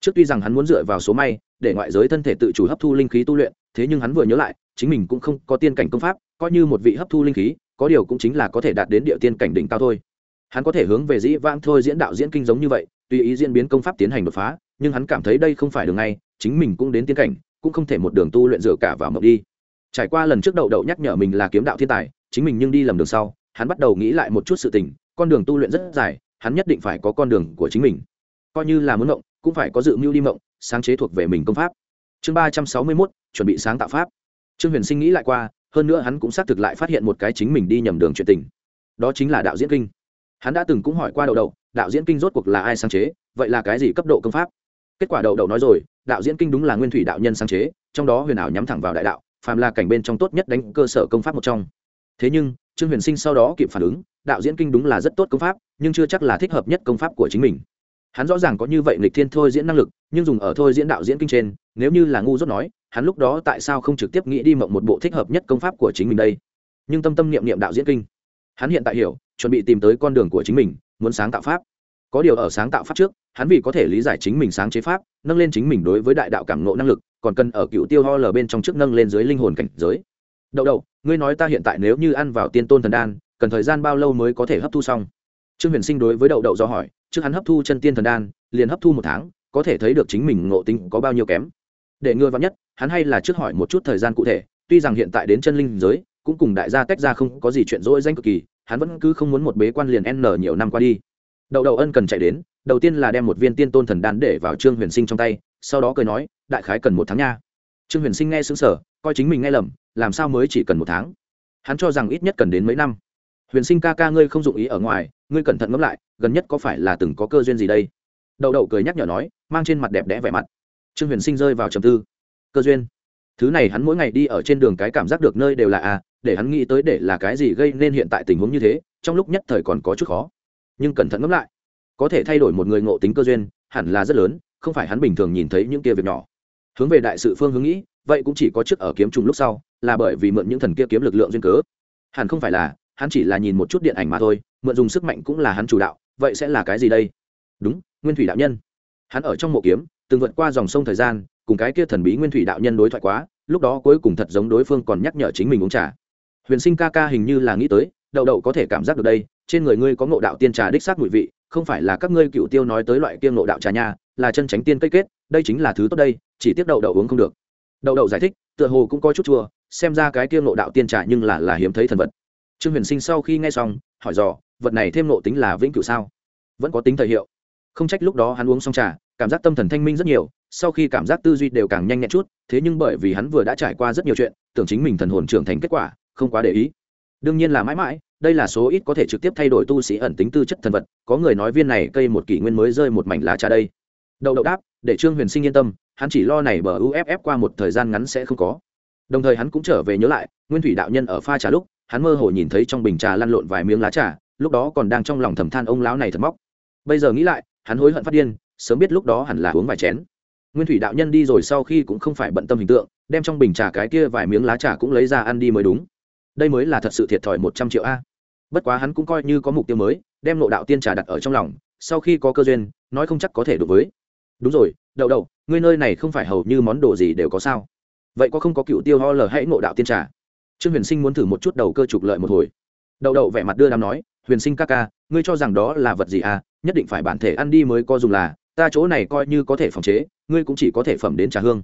Trước tuy rằng hắn muốn dựa vào số may, để ngoại giới thân thể tự chủ hấp thu linh khí tu luyện, thế nhưng hắn vừa nhớ lại, chính mình cũng không có tiên cảnh công pháp, coi như một vị hấp thu linh khí, có điều cũng chính là có thể đạt đến địa tiên cảnh đỉnh cao thôi hắn có thể hướng về dĩ vãng thôi diễn đạo diễn kinh giống như vậy, tùy ý diễn biến công pháp tiến hành đột phá, nhưng hắn cảm thấy đây không phải đường ngay, chính mình cũng đến tiến cảnh, cũng không thể một đường tu luyện dựa cả vào mộng đi. Trải qua lần trước đậu đậu nhắc nhở mình là kiếm đạo thiên tài, chính mình nhưng đi lầm đường sau, hắn bắt đầu nghĩ lại một chút sự tình, con đường tu luyện rất dài, hắn nhất định phải có con đường của chính mình. Coi như là muốn mộng, cũng phải có dự mưu đi mộng, sáng chế thuộc về mình công pháp. Chương ba trăm sáu mươi mốt, chuẩn bị sáng tạo pháp. Trương huyền sinh nghĩ lại qua, hơn nữa hắn cũng xác thực lại phát hiện một cái chính mình đi nhầm đường chuyện tình. Đó chính là đạo diễn kinh hắn đã từng cũng hỏi qua đầu đầu, đạo diễn kinh rốt cuộc là ai sáng chế vậy là cái gì cấp độ công pháp? Kết quả đầu đầu nói rồi đạo diễn kinh đúng là nguyên thủy đạo nhân sáng chế trong đó huyền ảo nhắm thẳng vào đại đạo phàm là cảnh bên trong tốt nhất đánh cơ sở công pháp một trong. Thế nhưng trương huyền sinh sau đó kịp phản ứng đạo diễn kinh đúng là rất tốt công pháp nhưng chưa chắc là thích hợp nhất công pháp của chính mình. Hắn rõ ràng có như vậy lịch thiên thôi diễn năng lực nhưng dùng ở thôi diễn đạo diễn kinh trên nếu như là ngu dốt nói hắn lúc đó tại sao không trực tiếp nghĩ đi mộng một bộ thích hợp nhất công pháp của chính mình đây? Nhưng tâm tâm niệm niệm đạo diễn kinh hắn hiện tại hiểu, chuẩn bị tìm tới con đường của chính mình, muốn sáng tạo pháp. Có điều ở sáng tạo pháp trước, hắn vì có thể lý giải chính mình sáng chế pháp, nâng lên chính mình đối với đại đạo cảm nộ năng lực, còn cần ở cựu tiêu ho lờ bên trong trước nâng lên dưới linh hồn cảnh giới. Đậu đậu, ngươi nói ta hiện tại nếu như ăn vào tiên tôn thần đan, cần thời gian bao lâu mới có thể hấp thu xong? Trương huyền sinh đối với đậu đậu do hỏi, trước hắn hấp thu chân tiên thần đan, liền hấp thu một tháng, có thể thấy được chính mình ngộ tính có bao nhiêu kém. Để ngừa vắn nhất, hắn hay là trước hỏi một chút thời gian cụ thể, tuy rằng hiện tại đến chân linh giới cũng cùng đại gia tách ra không có gì chuyện rỗi danh cực kỳ, hắn vẫn cứ không muốn một bế quan liền n nhiều năm qua đi. Đậu đậu ân cần chạy đến, đầu tiên là đem một viên tiên tôn thần đan để vào trương huyền sinh trong tay, sau đó cười nói, đại khái cần một tháng nha. Trương huyền sinh nghe xứng sở coi chính mình nghe lầm, làm sao mới chỉ cần một tháng? Hắn cho rằng ít nhất cần đến mấy năm. Huyền sinh ca ca ngươi không dụng ý ở ngoài, ngươi cẩn thận ngẫm lại, gần nhất có phải là từng có cơ duyên gì đây? Đậu đậu cười nhắc nhở nói, mang trên mặt đẹp đẽ vẻ mặt. Trương huyền sinh rơi vào trầm tư. Cơ duyên? Thứ này hắn mỗi ngày đi ở trên đường cái cảm giác được nơi đều là à để hắn nghĩ tới để là cái gì gây nên hiện tại tình huống như thế, trong lúc nhất thời còn có chút khó. Nhưng cẩn thận ngẫm lại, có thể thay đổi một người ngộ tính cơ duyên, hẳn là rất lớn, không phải hắn bình thường nhìn thấy những kia việc nhỏ. Hướng về đại sự phương hướng nghĩ, vậy cũng chỉ có trước ở kiếm trùng lúc sau, là bởi vì mượn những thần kia kiếm lực lượng duyên cớ. Hẳn không phải là, hắn chỉ là nhìn một chút điện ảnh mà thôi, mượn dùng sức mạnh cũng là hắn chủ đạo, vậy sẽ là cái gì đây? Đúng, nguyên thủy đạo nhân. Hắn ở trong mộ kiếm, từng vượt qua dòng sông thời gian cùng cái kia thần bí nguyên thủy đạo nhân đối thoại quá, lúc đó cuối cùng thật giống đối phương còn nhắc nhở chính mình uống trà. Huyền sinh ca ca hình như là nghĩ tới, đậu đậu có thể cảm giác được đây, trên người ngươi có ngộ đạo tiên trà đích xác mùi vị, không phải là các ngươi cựu tiêu nói tới loại kia ngộ đạo trà nha, là chân tránh tiên cây kết, đây chính là thứ tốt đây, chỉ tiếc đậu đậu uống không được. Đậu đậu giải thích, tựa hồ cũng có chút chua, xem ra cái kia ngộ đạo tiên trà nhưng là là hiếm thấy thần vật. Trương huyền sinh sau khi nghe xong, hỏi dò, vật này thêm ngộ tính là vĩnh cửu sao? Vẫn có tính thời hiệu. Không trách lúc đó hắn uống xong trà, cảm giác tâm thần thanh minh rất nhiều sau khi cảm giác tư duy đều càng nhanh nhẹn chút, thế nhưng bởi vì hắn vừa đã trải qua rất nhiều chuyện, tưởng chính mình thần hồn trưởng thành kết quả, không quá để ý. Đương nhiên là mãi mãi, đây là số ít có thể trực tiếp thay đổi tu sĩ ẩn tính tư chất thần vật, có người nói viên này cây một kỷ nguyên mới rơi một mảnh lá trà đây. Đậu đậu đáp, để trương huyền sinh yên tâm, hắn chỉ lo này bờ uff qua một thời gian ngắn sẽ không có. Đồng thời hắn cũng trở về nhớ lại, nguyên thủy đạo nhân ở pha trà lúc, hắn mơ hồ nhìn thấy trong bình trà lăn lộn vài miếng lá trà, lúc đó còn đang trong lòng thầm than ông lão này thật móc. Bây giờ nghĩ lại, hắn hối hận phát điên, sớm biết lúc đó hẳn là uống vài chén nguyên thủy đạo nhân đi rồi sau khi cũng không phải bận tâm hình tượng, đem trong bình trà cái kia vài miếng lá trà cũng lấy ra ăn đi mới đúng. Đây mới là thật sự thiệt thòi một trăm triệu a. Bất quá hắn cũng coi như có mục tiêu mới, đem nộ đạo tiên trà đặt ở trong lòng, sau khi có cơ duyên, nói không chắc có thể đối với. Đúng rồi, đậu đậu, ngươi nơi này không phải hầu như món đồ gì đều có sao? Vậy có không có cựu tiêu ho lờ hãy nộ đạo tiên trà? Trương huyền sinh muốn thử một chút đầu cơ trục lợi một hồi. Đậu đậu vẻ mặt đưa đám nói, huyền sinh ca ca, ngươi cho rằng đó là vật gì à? Nhất định phải bản thể ăn đi mới có dùng là, ta chỗ này coi như có thể phòng chế ngươi cũng chỉ có thể phẩm đến trà hương.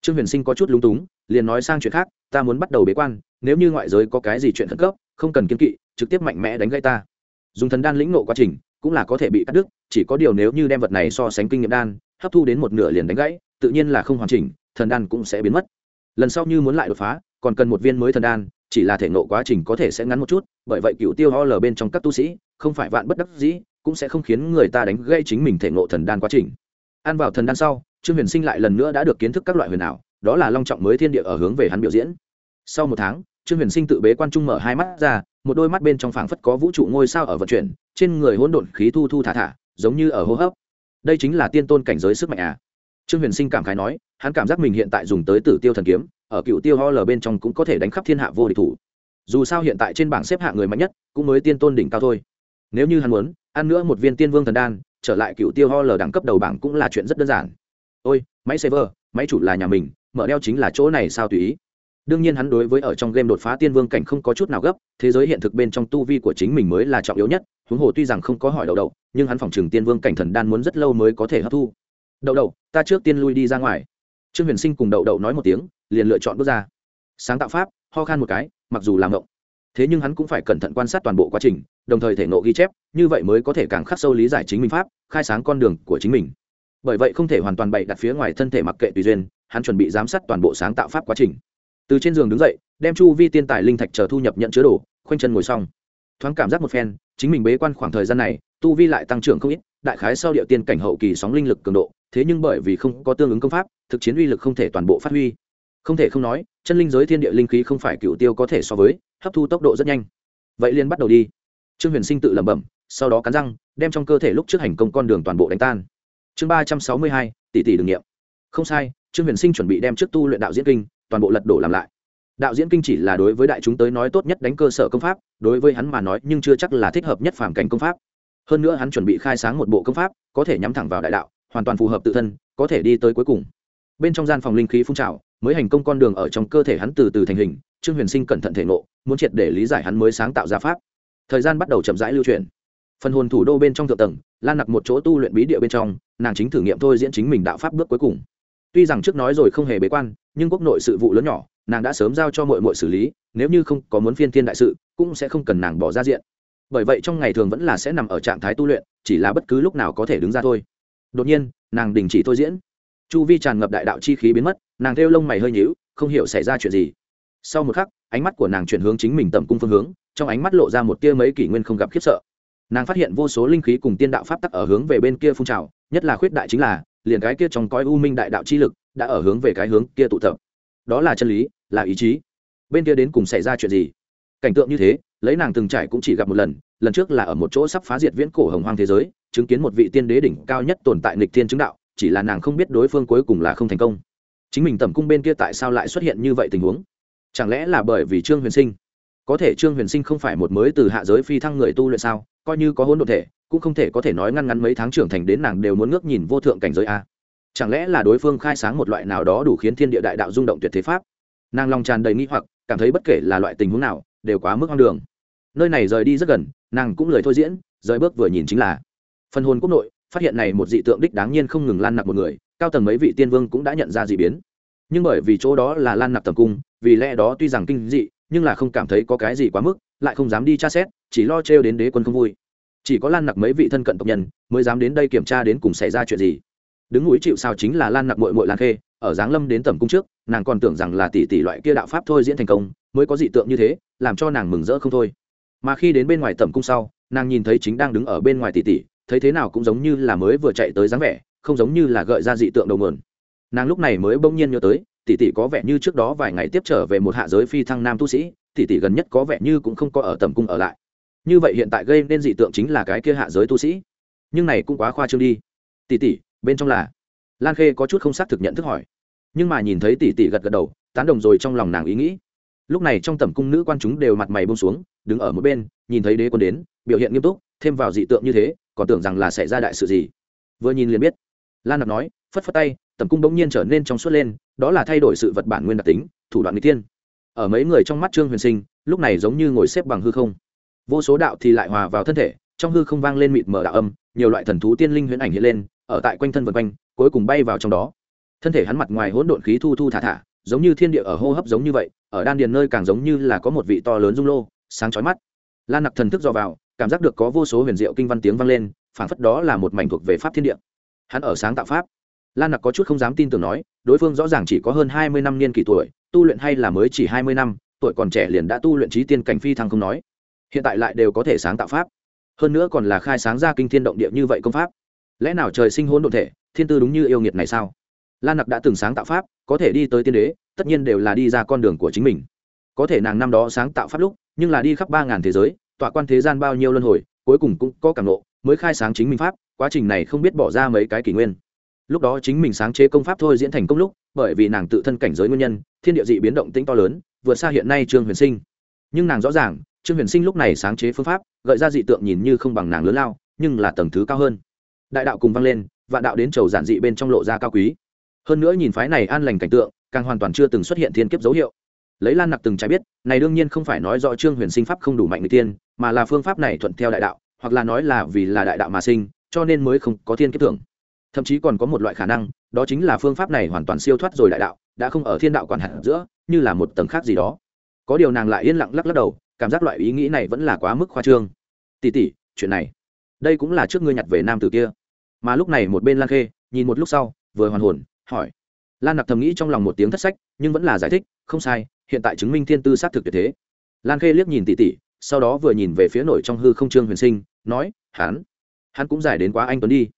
Trương huyền sinh có chút lúng túng, liền nói sang chuyện khác, ta muốn bắt đầu bế quan, nếu như ngoại giới có cái gì chuyện khẩn cấp, không cần kiên kỵ, trực tiếp mạnh mẽ đánh gây ta. Dùng thần đan lĩnh nộ quá trình, cũng là có thể bị cắt đứt, chỉ có điều nếu như đem vật này so sánh kinh nghiệm đan, hấp thu đến một nửa liền đánh gãy, tự nhiên là không hoàn chỉnh, thần đan cũng sẽ biến mất. Lần sau như muốn lại đột phá, còn cần một viên mới thần đan, chỉ là thể nộ quá trình có thể sẽ ngắn một chút, bởi vậy cựu tiêu ho lờ bên trong các tu sĩ, không phải vạn bất đắc dĩ, cũng sẽ không khiến người ta đánh gây chính mình thể nộ thần đan quá trình. Ăn vào thần đan sau trương huyền sinh lại lần nữa đã được kiến thức các loại huyền ảo, đó là long trọng mới thiên địa ở hướng về hắn biểu diễn. Sau một tháng, trương huyền sinh tự bế quan trung mở hai mắt ra, một đôi mắt bên trong phảng phất có vũ trụ ngôi sao ở vận chuyển, trên người hỗn độn khí thu thu thả thả, giống như ở hô hấp. Đây chính là tiên tôn cảnh giới sức mạnh à? Trương huyền sinh cảm khái nói, hắn cảm giác mình hiện tại dùng tới tử tiêu thần kiếm, ở cựu tiêu ho lờ bên trong cũng có thể đánh khắp thiên hạ vô địch thủ. Dù sao hiện tại trên bảng xếp hạng người mạnh nhất, cũng mới tiên tôn đỉnh cao thôi. Nếu như hắn muốn, ăn nữa một viên tiên vương thần đan, trở lại cựu tiêu ho lờ đẳng cấp đầu bảng cũng là chuyện rất đơn giản ôi, máy server, máy chủ là nhà mình, mở đeo chính là chỗ này sao tùy ý? Đương nhiên hắn đối với ở trong game đột phá tiên vương cảnh không có chút nào gấp, thế giới hiện thực bên trong tu vi của chính mình mới là trọng yếu nhất, huống hồ tuy rằng không có hỏi đậu đậu, nhưng hắn phòng trừng tiên vương cảnh thần đan muốn rất lâu mới có thể hấp thu. Đậu đậu, ta trước tiên lui đi ra ngoài. Trương huyền sinh cùng đậu đậu nói một tiếng, liền lựa chọn bước ra. Sáng tạo pháp, ho khan một cái, mặc dù làm ngộng. Thế nhưng hắn cũng phải cẩn thận quan sát toàn bộ quá trình, đồng thời thể nộ ghi chép, như vậy mới có thể càng khắc sâu lý giải chính mình pháp, khai sáng con đường của chính mình bởi vậy không thể hoàn toàn bậy đặt phía ngoài thân thể mặc kệ tùy duyên, hắn chuẩn bị giám sát toàn bộ sáng tạo pháp quá trình. Từ trên giường đứng dậy, đem chu vi tiên tài linh thạch chờ thu nhập nhận chứa đồ, khoanh chân ngồi xong. Thoáng cảm giác một phen, chính mình bế quan khoảng thời gian này, tu vi lại tăng trưởng không ít, đại khái sau địa tiên cảnh hậu kỳ sóng linh lực cường độ, thế nhưng bởi vì không có tương ứng công pháp, thực chiến uy lực không thể toàn bộ phát huy. Không thể không nói, chân linh giới thiên địa linh khí không phải cựu tiêu có thể so với, hấp thu tốc độ rất nhanh. Vậy liên bắt đầu đi. Trương huyền sinh tự lẩm bẩm, sau đó cắn răng, đem trong cơ thể lúc trước hành công con đường toàn bộ đánh tan chương ba trăm sáu mươi hai, tỷ tỷ đường nghiệm không sai, trương huyền sinh chuẩn bị đem trước tu luyện đạo diễn kinh, toàn bộ lật đổ làm lại. Đạo diễn kinh chỉ là đối với đại chúng tới nói tốt nhất đánh cơ sở công pháp, đối với hắn mà nói nhưng chưa chắc là thích hợp nhất phản cảnh công pháp. Hơn nữa hắn chuẩn bị khai sáng một bộ công pháp, có thể nhắm thẳng vào đại đạo, hoàn toàn phù hợp tự thân, có thể đi tới cuối cùng. Bên trong gian phòng linh khí phun trào, mới hành công con đường ở trong cơ thể hắn từ từ thành hình, trương huyền sinh cẩn thận thể nộ muốn triệt để lý giải hắn mới sáng tạo ra pháp. Thời gian bắt đầu chậm rãi lưu truyền phần hồn thủ đô bên trong thượng tầng, lan nặc một chỗ tu luyện bí địa bên trong nàng chính thử nghiệm thôi diễn chính mình đạo pháp bước cuối cùng. Tuy rằng trước nói rồi không hề bế quan, nhưng quốc nội sự vụ lớn nhỏ, nàng đã sớm giao cho mọi mọi xử lý, nếu như không có muốn phiên thiên đại sự, cũng sẽ không cần nàng bỏ ra diện. Bởi vậy trong ngày thường vẫn là sẽ nằm ở trạng thái tu luyện, chỉ là bất cứ lúc nào có thể đứng ra thôi. Đột nhiên, nàng đình chỉ thôi diễn. Chu vi tràn ngập đại đạo chi khí biến mất, nàng theo lông mày hơi nhíu, không hiểu xảy ra chuyện gì. Sau một khắc, ánh mắt của nàng chuyển hướng chính mình tầm cung phương hướng, trong ánh mắt lộ ra một tia mấy kỷ nguyên không gặp khiếp sợ. Nàng phát hiện vô số linh khí cùng tiên đạo pháp tắc ở hướng về bên kia phun trào nhất là khuyết đại chính là, liền cái kia trong cõi u minh đại đạo chi lực đã ở hướng về cái hướng kia tụ tập. Đó là chân lý, là ý chí. Bên kia đến cùng xảy ra chuyện gì? Cảnh tượng như thế, lấy nàng từng trải cũng chỉ gặp một lần lần trước là ở một chỗ sắp phá diệt viễn cổ hồng hoang thế giới, chứng kiến một vị tiên đế đỉnh cao nhất tồn tại nghịch thiên chứng đạo, chỉ là nàng không biết đối phương cuối cùng là không thành công. Chính mình tầm cung bên kia tại sao lại xuất hiện như vậy tình huống? Chẳng lẽ là bởi vì trương huyền sinh? Có thể trương huyền sinh không phải một mới từ hạ giới phi thăng người tu luyện sao? Coi như có hôn đ ộ thể, cũng không thể có thể nói ngăn ngắn mấy tháng trưởng thành đến nàng đều muốn ngước nhìn vô thượng cảnh giới a. Chẳng lẽ là đối phương khai sáng một loại nào đó đủ khiến thiên địa đại đạo rung động tuyệt thế pháp? Nàng lòng tràn đầy nghĩ hoặc, cảm thấy bất kể là loại tình huống nào, đều quá mức hoang đường. Nơi này rời đi rất gần, nàng cũng lời thôi diễn, rời bước vừa nhìn chính là phần hồn quốc nội, phát hiện này một dị tượng đích đáng nhiên không ngừng lan nặc một người, cao tầng mấy vị tiên vương cũng đã nhận ra dị biến. Nhưng bởi vì chỗ đó là lan nặc tầm cung, vì lẽ đó tuy rằng kinh dị nhưng là không cảm thấy có cái gì quá mức, lại không dám đi tra xét, chỉ lo trêu đến đế quân không vui. Chỉ có lan nặc mấy vị thân cận tộc nhân mới dám đến đây kiểm tra đến cùng xảy ra chuyện gì. Đứng núi chịu sao chính là lan nặc mội mội lan khê, ở giáng lâm đến tầm cung trước, nàng còn tưởng rằng là tỷ tỷ loại kia đạo pháp thôi diễn thành công, mới có dị tượng như thế, làm cho nàng mừng rỡ không thôi. Mà khi đến bên ngoài tầm cung sau, nàng nhìn thấy chính đang đứng ở bên ngoài tỷ tỷ, thấy thế nào cũng giống như là mới vừa chạy tới dáng vẻ, không giống như là gợi ra dị tượng đầu mườn nàng lúc này mới bỗng nhiên nhớ tới tỷ tỷ có vẻ như trước đó vài ngày tiếp trở về một hạ giới phi thăng nam tu sĩ, tỷ tỷ gần nhất có vẻ như cũng không có ở tầm cung ở lại. Như vậy hiện tại gây nên dị tượng chính là cái kia hạ giới tu sĩ. Nhưng này cũng quá khoa trương đi. Tỷ tỷ, bên trong là? Lan khê có chút không xác thực nhận thức hỏi. Nhưng mà nhìn thấy tỷ tỷ gật gật đầu, tán đồng rồi trong lòng nàng ý nghĩ. Lúc này trong tầm cung nữ quan chúng đều mặt mày bông xuống, đứng ở một bên, nhìn thấy đế quân đến, biểu hiện nghiêm túc, thêm vào dị tượng như thế, còn tưởng rằng là xảy ra đại sự gì. Vừa nhìn liền biết. Lan nặc nói, phất phất tay, tầm cung bỗng nhiên trở nên trong suốt lên đó là thay đổi sự vật bản nguyên đặc tính, thủ đoạn n g tiên ở mấy người trong mắt trương huyền sinh, lúc này giống như ngồi xếp bằng hư không. Vô số đạo thì lại hòa vào thân thể, trong hư không vang lên mịt mờ đạo âm, nhiều loại thần thú tiên linh huyễn ảnh hiện lên, ở tại quanh thân vân quanh, cuối cùng bay vào trong đó. Thân thể hắn mặt ngoài hỗn độn khí thu thu thả thả, giống như thiên địa ở hô hấp giống như vậy, ở đan điền nơi càng giống như là có một vị to lớn dung lô, sáng chói mắt. Lan nặc thần thức do vào, cảm giác được có vô số huyền diệu kinh văn tiếng vang lên, phảng phất đó là một mảnh thuộc về pháp thiên địa. Hắn ở sáng tạo pháp lan nặc có chút không dám tin tưởng nói, đối phương rõ ràng chỉ có hơn hai mươi năm niên kỷ tuổi, tu luyện hay là mới chỉ hai mươi năm, tuổi còn trẻ liền đã tu luyện trí tiên cảnh phi thăng không nói. Hiện tại lại đều có thể sáng tạo pháp. Hơn nữa còn là khai sáng ra kinh thiên động địa như vậy công pháp. Lẽ nào trời sinh hôn đ ộ thể, thiên tư đúng như yêu nghiệt này sao? Lan nặc đã từng sáng tạo pháp, có thể đi tới tiên đế, tất nhiên đều là đi ra con đường của chính mình. Có thể nàng năm đó sáng tạo pháp lúc, nhưng là đi khắp ba ngàn thế giới, tọa quan thế gian bao nhiêu luân hồi, cuối cùng cũng có cảm nộ mới khai sáng chính mình pháp, quá trình này không biết bỏ ra mấy cái kỷ nguyên lúc đó chính mình sáng chế công pháp thôi diễn thành công lúc, bởi vì nàng tự thân cảnh giới nguyên nhân, thiên địa dị biến động tĩnh to lớn, vượt xa hiện nay trương huyền sinh. Nhưng nàng rõ ràng, trương huyền sinh lúc này sáng chế phương pháp, gợi ra dị tượng nhìn như không bằng nàng lớn lao, nhưng là tầng thứ cao hơn. Đại đạo cùng vang lên, vạn đạo đến chầu giản dị bên trong lộ ra cao quý. Hơn nữa nhìn phái này an lành cảnh tượng, càng hoàn toàn chưa từng xuất hiện thiên kiếp dấu hiệu. Lấy lan nặc từng trái biết, này đương nhiên không phải nói rõ trương huyền sinh pháp không đủ mạnh người tiên, mà là phương pháp này thuận theo đại đạo, hoặc là nói là vì là đại đạo mà sinh, cho nên mới không có thiên kiếp tưởng thậm chí còn có một loại khả năng, đó chính là phương pháp này hoàn toàn siêu thoát rồi đại đạo, đã không ở thiên đạo quản hạt giữa, như là một tầng khác gì đó. Có điều nàng lại yên lặng lắc lắc đầu, cảm giác loại ý nghĩ này vẫn là quá mức khoa trương. Tỉ tỉ chuyện này, đây cũng là trước ngươi nhặt về nam từ kia. Mà lúc này một bên lan khê, nhìn một lúc sau, vừa hoàn hồn, hỏi. Lan nặc thầm nghĩ trong lòng một tiếng thất sách, nhưng vẫn là giải thích, không sai, hiện tại chứng minh thiên tư xác thực tuyệt thế. Lan khê liếc nhìn tỉ tỉ sau đó vừa nhìn về phía nổi trong hư không trương huyền sinh, nói, hắn hắn cũng giải đến quá anh tuấn đi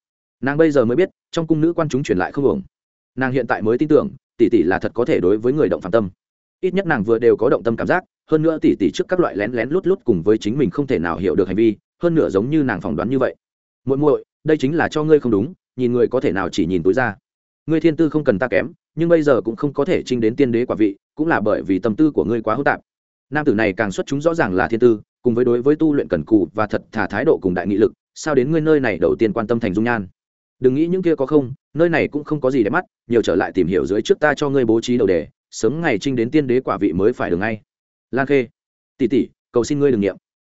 nàng bây giờ mới biết, trong cung nữ quan chúng truyền lại không ổng nàng hiện tại mới tin tưởng, tỷ tỷ là thật có thể đối với người động phạm tâm. Ít nhất nàng vừa đều có động tâm cảm giác, hơn nữa tỷ tỷ trước các loại lén lén lút lút cùng với chính mình không thể nào hiểu được hành vi, hơn nữa giống như nàng phỏng đoán như vậy. Muội muội, đây chính là cho ngươi không đúng, nhìn người có thể nào chỉ nhìn túi ra. Ngươi thiên tư không cần ta kém, nhưng bây giờ cũng không có thể trinh đến tiên đế quả vị, cũng là bởi vì tâm tư của ngươi quá hỗn tạp. Nam tử này càng xuất chúng rõ ràng là thiên tư, cùng với đối với tu luyện cần cù và thật thà thái độ cùng đại nghị lực, sao đến ngươi nơi này đầu tiên quan tâm thành dung nhan? Đừng nghĩ những kia có không, nơi này cũng không có gì để mắt, nhiều trở lại tìm hiểu dưới trước ta cho ngươi bố trí đầu đề, sớm ngày trinh đến tiên đế quả vị mới phải được ngay. Lan khê. Tỷ tỷ, cầu xin ngươi đừng nghiệm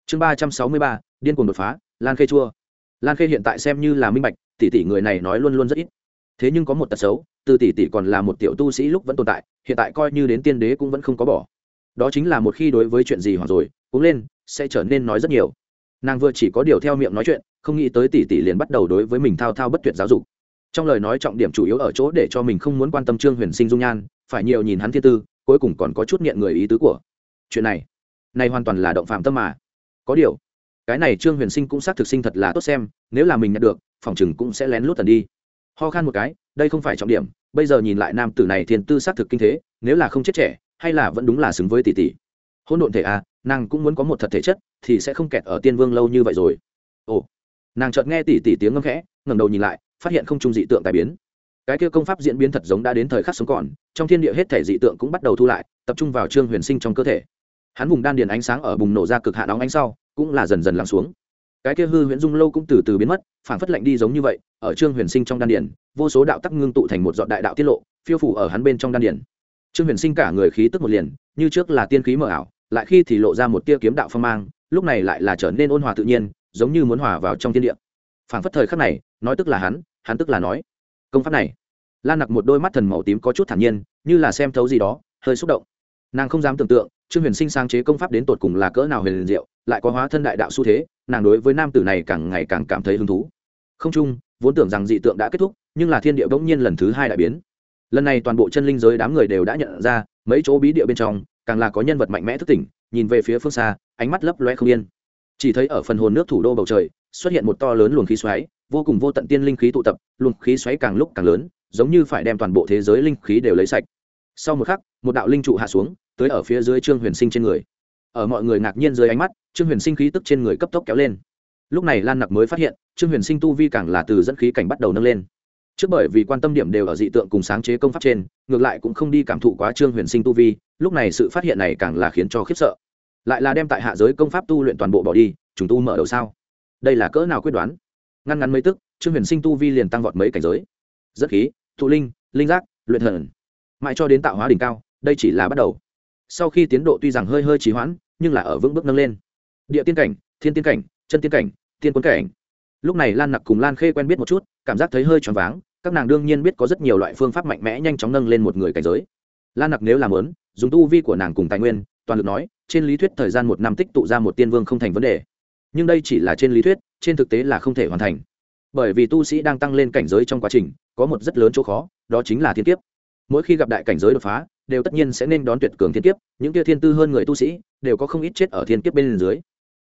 chương ba trăm sáu mươi ba, điên cuồng đột phá, lan khê chua. Lan khê hiện tại xem như là minh bạch, tỷ tỷ người này nói luôn luôn rất ít. Thế nhưng có một tật xấu, từ tỷ tỷ còn là một tiểu tu sĩ lúc vẫn tồn tại, hiện tại coi như đến tiên đế cũng vẫn không có bỏ. Đó chính là một khi đối với chuyện gì hoặc rồi cũng lên, sẽ trở nên nói rất nhiều. Nàng vừa chỉ có điều theo miệng nói chuyện không nghĩ tới tỷ tỷ liền bắt đầu đối với mình thao thao bất tuyệt giáo dục. Trong lời nói trọng điểm chủ yếu ở chỗ để cho mình không muốn quan tâm trương huyền sinh dung nhan, phải nhiều nhìn hắn thiên tư, cuối cùng còn có chút nghiện người ý tứ của chuyện này. Này hoàn toàn là động phạm tâm mà. Có điều, cái này trương huyền sinh cũng xác thực sinh thật là tốt xem, nếu là mình nhận được, phòng chừng cũng sẽ lén lút tần đi. Ho khan một cái, đây không phải trọng điểm, bây giờ nhìn lại nam tử này thiên tư xác thực kinh thế, nếu là không chết trẻ, hay là vẫn đúng là xứng với tỷ tỷ. Hôn độn thể à nàng cũng muốn có một thật thể chất, thì sẽ không kẹt ở tiên vương lâu như vậy rồi. Ồ nàng chợt nghe tỷ tỷ tiếng ngâm khẽ, ngẩng đầu nhìn lại, phát hiện không trung dị tượng tài biến. Cái kia công pháp diễn biến thật giống đã đến thời khắc sống còn, trong thiên địa hết thể dị tượng cũng bắt đầu thu lại, tập trung vào trương huyền sinh trong cơ thể. Hắn vùng đan điền ánh sáng ở bùng nổ ra cực hạ nóng ánh sau, cũng là dần dần lắng xuống. Cái kia hư huyễn dung lâu cũng từ từ biến mất phản phất lạnh đi giống như vậy, ở trương huyền sinh trong đan điền, vô số đạo tắc ngưng tụ thành một dọn đại đạo tiết lộ, phiêu phủ ở hắn bên trong đan điền. Trương huyền sinh cả người khí tức một liền, như trước là tiên khí mờ ảo, lại khi thì lộ ra một tia kiếm đạo phong mang, lúc này lại là trở nên ôn hòa tự nhiên giống như muốn hòa vào trong thiên địa. Phản phất thời khắc này, nói tức là hắn hắn tức là nói. Công pháp này. Lan nặc một đôi mắt thần màu tím có chút thản nhiên, như là xem thấu gì đó, hơi xúc động. Nàng không dám tưởng tượng, trương huyền sinh sáng chế công pháp đến tột cùng là cỡ nào huyền liền diệu, lại có hóa thân đại đạo xu thế, nàng đối với nam tử này càng ngày càng cảm thấy hứng thú. Không chung, vốn tưởng rằng dị tượng đã kết thúc, nhưng là thiên địa bỗng nhiên lần thứ hai đại biến. Lần này toàn bộ chân linh giới đám người đều đã nhận ra, mấy chỗ bí địa bên trong, càng là có nhân vật mạnh mẽ thức tỉnh, nhìn về phía phương xa, ánh mắt lấp loe không yên chỉ thấy ở phần hồn nước thủ đô bầu trời, xuất hiện một to lớn luồng khí xoáy, vô cùng vô tận tiên linh khí tụ tập, luồng khí xoáy càng lúc càng lớn, giống như phải đem toàn bộ thế giới linh khí đều lấy sạch. Sau một khắc, một đạo linh trụ hạ xuống, tới ở phía dưới trương huyền sinh trên người. Ở mọi người ngạc nhiên dưới ánh mắt, trương huyền sinh khí tức trên người cấp tốc kéo lên. Lúc này lan nặc mới phát hiện, trương huyền sinh tu vi càng là từ dẫn khí cảnh bắt đầu nâng lên. Trước bởi vì quan tâm điểm đều ở dị tượng cùng sáng chế công pháp trên, ngược lại cũng không đi cảm thụ quá trương huyền sinh tu vi, lúc này sự phát hiện này càng là khiến cho khiếp sợ lại là đem tại hạ giới công pháp tu luyện toàn bộ bỏ đi chúng tu mở đầu sao? Đây là cỡ nào quyết đoán? Ngăn ngắn mấy tức, trương huyền sinh tu vi liền tăng vọt mấy cảnh giới. Rất khí, thụ linh linh giác, luyện thần. Mãi cho đến tạo hóa đỉnh cao, đây chỉ là bắt đầu. Sau khi tiến độ tuy rằng hơi hơi trì hoãn, nhưng là ở vững bước nâng lên. Địa tiên cảnh, thiên tiên cảnh, chân tiên cảnh, tiên quân cảnh. Lúc này lan nặc cùng lan khê quen biết một chút, cảm giác thấy hơi choáng váng, các nàng đương nhiên biết có rất nhiều loại phương pháp mạnh mẽ nhanh chóng nâng lên một người cảnh giới. Lan nặc nếu làm lớn dùng tu vi của nàng cùng tài nguyên toàn lực nói, trên lý thuyết thời gian một năm tích tụ ra một tiên vương không thành vấn đề. Nhưng đây chỉ là trên lý thuyết, trên thực tế là không thể hoàn thành. Bởi vì tu sĩ đang tăng lên cảnh giới trong quá trình, có một rất lớn chỗ khó, đó chính là thiên kiếp. Mỗi khi gặp đại cảnh giới đột phá, đều tất nhiên sẽ nên đón tuyệt cường thiên kiếp, những kia thiên tư hơn người tu sĩ, đều có không ít chết ở thiên kiếp bên dưới.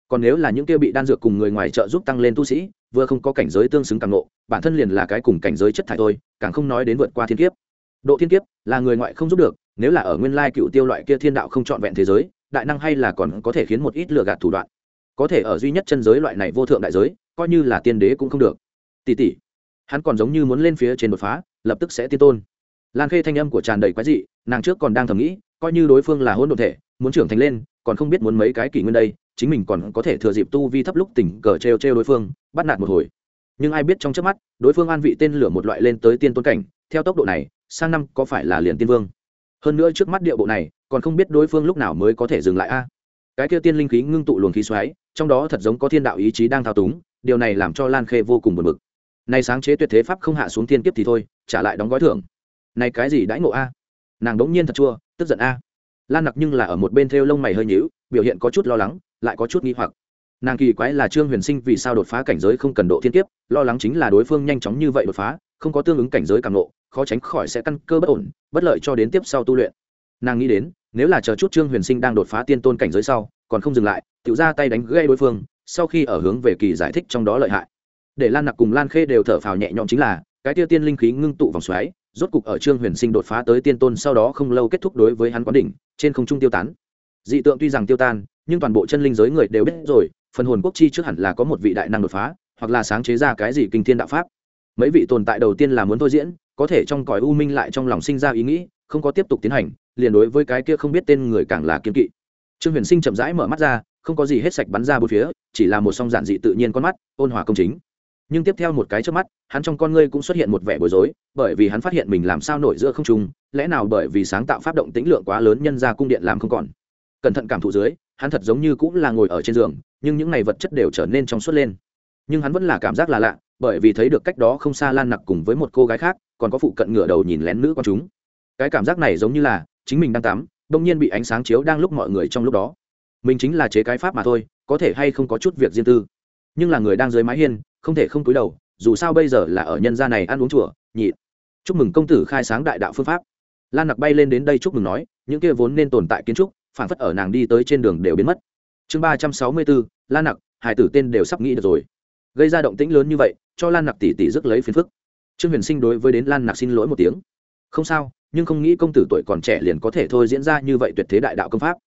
Còn nếu là những kia bị đan dược cùng người ngoài trợ giúp tăng lên tu sĩ, vừa không có cảnh giới tương xứng càng nộ bản thân liền là cái cùng cảnh giới chất thải thôi, càng không nói đến vượt qua thiên kiếp. Độ thiên kiếp là người ngoại không giúp được nếu là ở nguyên lai cựu tiêu loại kia thiên đạo không trọn vẹn thế giới, đại năng hay là còn có thể khiến một ít lừa gạt thủ đoạn. Có thể ở duy nhất chân giới loại này vô thượng đại giới, coi như là tiên đế cũng không được. Tỷ tỷ, hắn còn giống như muốn lên phía trên đột phá, lập tức sẽ tiên tôn. Lan khê thanh âm của tràn đầy quái dị, nàng trước còn đang thầm nghĩ, coi như đối phương là hôn đ ộ thể, muốn trưởng thành lên, còn không biết muốn mấy cái kỷ nguyên đây, chính mình còn có thể thừa dịp tu vi thấp lúc tỉnh cờ trêu trêu đối phương, bắt nạt một hồi. Nhưng ai biết trong trước mắt, đối phương an vị tên lửa một loại lên tới tiên tôn cảnh, theo tốc độ này, sang năm có phải là liền tiên vương? Hơn nữa trước mắt địa bộ này, còn không biết đối phương lúc nào mới có thể dừng lại a. Cái kia tiên linh khí ngưng tụ luồng khí xoáy, trong đó thật giống có thiên đạo ý chí đang thao túng, điều này làm cho lan khê vô cùng buồn bực. Nay sáng chế tuyệt thế pháp không hạ xuống thiên kiếp thì thôi, trả lại đóng gói thưởng. Này cái gì đãi ngộ a? Nàng đống nhiên thật chua, tức giận a. Lan nặc nhưng là ở một bên thêu lông mày hơi nhíu, biểu hiện có chút lo lắng, lại có chút nghi hoặc. Nàng kỳ quái là trương huyền sinh vì sao đột phá cảnh giới không cần độ thiên kiếp, lo lắng chính là đối phương nhanh chóng như vậy đột phá không có tương ứng cảnh giới càng lộ, khó tránh khỏi sẽ căn cơ bất ổn bất lợi cho đến tiếp sau tu luyện. Nàng nghĩ đến nếu là chờ chút trương huyền sinh đang đột phá tiên tôn cảnh giới sau còn không dừng lại tự ra tay đánh gây đối phương sau khi ở hướng về kỳ giải thích trong đó lợi hại. Để lan nặc cùng lan khê đều thở phào nhẹ nhõm chính là cái tiêu tiên linh khí ngưng tụ vòng xoáy rốt cục ở trương huyền sinh đột phá tới tiên tôn sau đó không lâu kết thúc đối với hắn quán đỉnh trên không trung tiêu tán. Dị tượng tuy rằng tiêu tan nhưng toàn bộ chân linh giới người đều biết rồi phần hồn quốc chi trước hẳn là có một vị đại năng đột phá hoặc là sáng chế ra cái gì kinh thiên đạo pháp mấy vị tồn tại đầu tiên là muốn thôi diễn, có thể trong cõi u minh lại trong lòng sinh ra ý nghĩ, không có tiếp tục tiến hành, liền đối với cái kia không biết tên người càng là kiên kỵ. Trương huyền sinh chậm rãi mở mắt ra, không có gì hết sạch bắn ra bốn phía, chỉ là một song giản dị tự nhiên con mắt, ôn hòa công chính. Nhưng tiếp theo một cái trước mắt, hắn trong con ngươi cũng xuất hiện một vẻ bối rối, bởi vì hắn phát hiện mình làm sao nổi giữa không trung, lẽ nào bởi vì sáng tạo pháp động tĩnh lượng quá lớn nhân ra cung điện làm không còn. Cẩn thận cảm thụ dưới, hắn thật giống như cũng là ngồi ở trên giường, nhưng những này vật chất đều trở nên trong suốt lên nhưng hắn vẫn là cảm giác là lạ, bởi vì thấy được cách đó không xa lan nặc cùng với một cô gái khác, còn có phụ cận ngửa đầu nhìn lén nữ con chúng. Cái cảm giác này giống như là, chính mình đang tắm, đông nhiên bị ánh sáng chiếu đang lúc mọi người trong lúc đó. Mình chính là chế cái pháp mà thôi, có thể hay không có chút việc riêng tư. Nhưng là người đang dưới mái hiên, không thể không cúi đầu, dù sao bây giờ là ở nhân gia này ăn uống chùa, nhị. Chúc mừng công tử khai sáng đại đạo phương pháp. Lan nặc bay lên đến đây chúc mừng nói, những kia vốn nên tồn tại kiến trúc, phản phất ở nàng đi tới trên đường đều biến mất. Chương ba trăm sáu mươi bốn, lan nặc hải tử tên đều sắp nghĩ được rồi gây ra động tĩnh lớn như vậy, cho lan nặc tỷ tỷ rước lấy phiền phức. Trương huyền sinh đối với đến lan nặc xin lỗi một tiếng. Không sao, nhưng không nghĩ công tử tuổi còn trẻ liền có thể thôi diễn ra như vậy tuyệt thế đại đạo công pháp.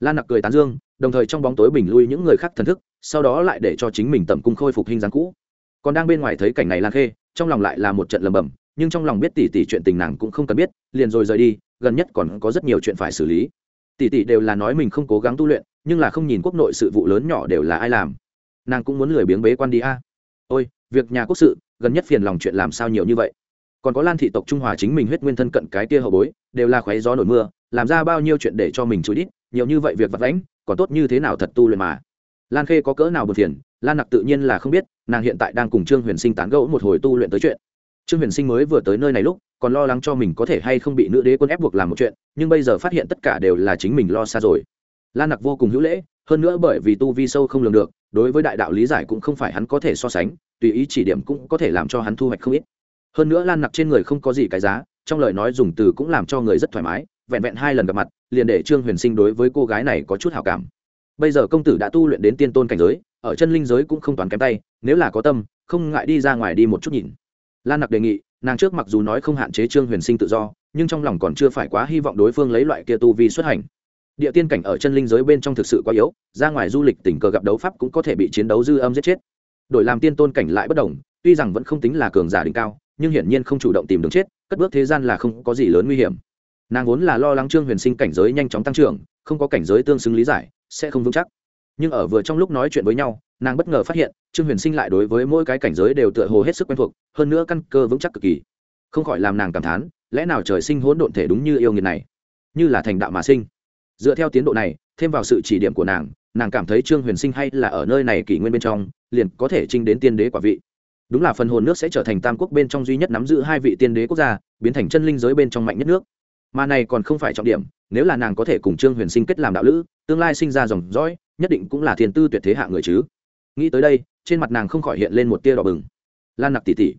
Lan nặc cười tán dương, đồng thời trong bóng tối bình lui những người khác thần thức, sau đó lại để cho chính mình tầm cung khôi phục hình dáng cũ. Còn đang bên ngoài thấy cảnh này lan khê, trong lòng lại là một trận lầm bầm nhưng trong lòng biết tỷ tỷ chuyện tình nàng cũng không cần biết, liền rồi rời đi, gần nhất còn có rất nhiều chuyện phải xử lý. Tỷ tỷ đều là nói mình không cố gắng tu luyện, nhưng là không nhìn quốc nội sự vụ lớn nhỏ đều là ai làm nàng cũng muốn lười biếng bế quan đi a. Ôi, việc nhà quốc sự, gần nhất phiền lòng chuyện làm sao nhiều như vậy? Còn có lan thị tộc trung hòa chính mình huyết nguyên thân cận cái tia hậu bối, đều là khoáy gió nổi mưa, làm ra bao nhiêu chuyện để cho mình chối ít nhiều như vậy việc vật lãnh còn tốt như thế nào thật tu luyện mà. Lan khê có cỡ nào buồn phiền, lan nặc tự nhiên là không biết, nàng hiện tại đang cùng trương huyền sinh tán gẫu một hồi tu luyện tới chuyện. Trương huyền sinh mới vừa tới nơi này lúc, còn lo lắng cho mình có thể hay không bị nữ đế quân ép buộc làm một chuyện, nhưng bây giờ phát hiện tất cả đều là chính mình lo xa rồi. Lan nặc vô cùng hữu lễ hơn nữa bởi vì tu vi sâu không lường được, đối với đại đạo lý giải cũng không phải hắn có thể so sánh, tùy ý chỉ điểm cũng có thể làm cho hắn thu hoạch không ít. Hơn nữa lan nặc trên người không có gì cái giá, trong lời nói dùng từ cũng làm cho người rất thoải mái, vẹn vẹn hai lần gặp mặt, liền để trương huyền sinh đối với cô gái này có chút hào cảm. Bây giờ công tử đã tu luyện đến tiên tôn cảnh giới, ở chân linh giới cũng không toán kém tay, nếu là có tâm, không ngại đi ra ngoài đi một chút nhìn. Lan nặc đề nghị, nàng trước mặc dù nói không hạn chế trương huyền sinh tự do, nhưng trong lòng còn chưa phải quá hy vọng đối phương lấy loại kia tu vi xuất hành địa tiên cảnh ở chân linh giới bên trong thực sự quá yếu, ra ngoài du lịch tình cờ gặp đấu pháp cũng có thể bị chiến đấu dư âm giết chết. Đổi làm tiên tôn cảnh lại bất đồng, tuy rằng vẫn không tính là cường giả đỉnh cao, nhưng hiển nhiên không chủ động tìm đường chết, cất bước thế gian là không có gì lớn nguy hiểm. Nàng vốn là lo lắng trương huyền sinh cảnh giới nhanh chóng tăng trưởng, không có cảnh giới tương xứng lý giải, sẽ không vững chắc. Nhưng ở vừa trong lúc nói chuyện với nhau, nàng bất ngờ phát hiện, trương huyền sinh lại đối với mỗi cái cảnh giới đều tựa hồ hết sức quen thuộc, hơn nữa căn cơ vững chắc cực kỳ. Không khỏi làm nàng cảm thán, lẽ nào trời sinh hỗn độn thể đúng như yêu nghiệt này, như là thành đạo mà sinh? Dựa theo tiến độ này, thêm vào sự chỉ điểm của nàng nàng cảm thấy trương huyền sinh hay là ở nơi này kỷ nguyên bên trong, liền có thể trinh đến tiên đế quả vị. Đúng là phần hồn nước sẽ trở thành tam quốc bên trong duy nhất nắm giữ hai vị tiên đế quốc gia, biến thành chân linh giới bên trong mạnh nhất nước. Mà này còn không phải trọng điểm, nếu là nàng có thể cùng trương huyền sinh kết làm đạo lữ, tương lai sinh ra dòng dõi, nhất định cũng là thiền tư tuyệt thế hạ người chứ. Nghĩ tới đây, trên mặt nàng không khỏi hiện lên một tia đỏ bừng. Lan nặc tỉ tỉ.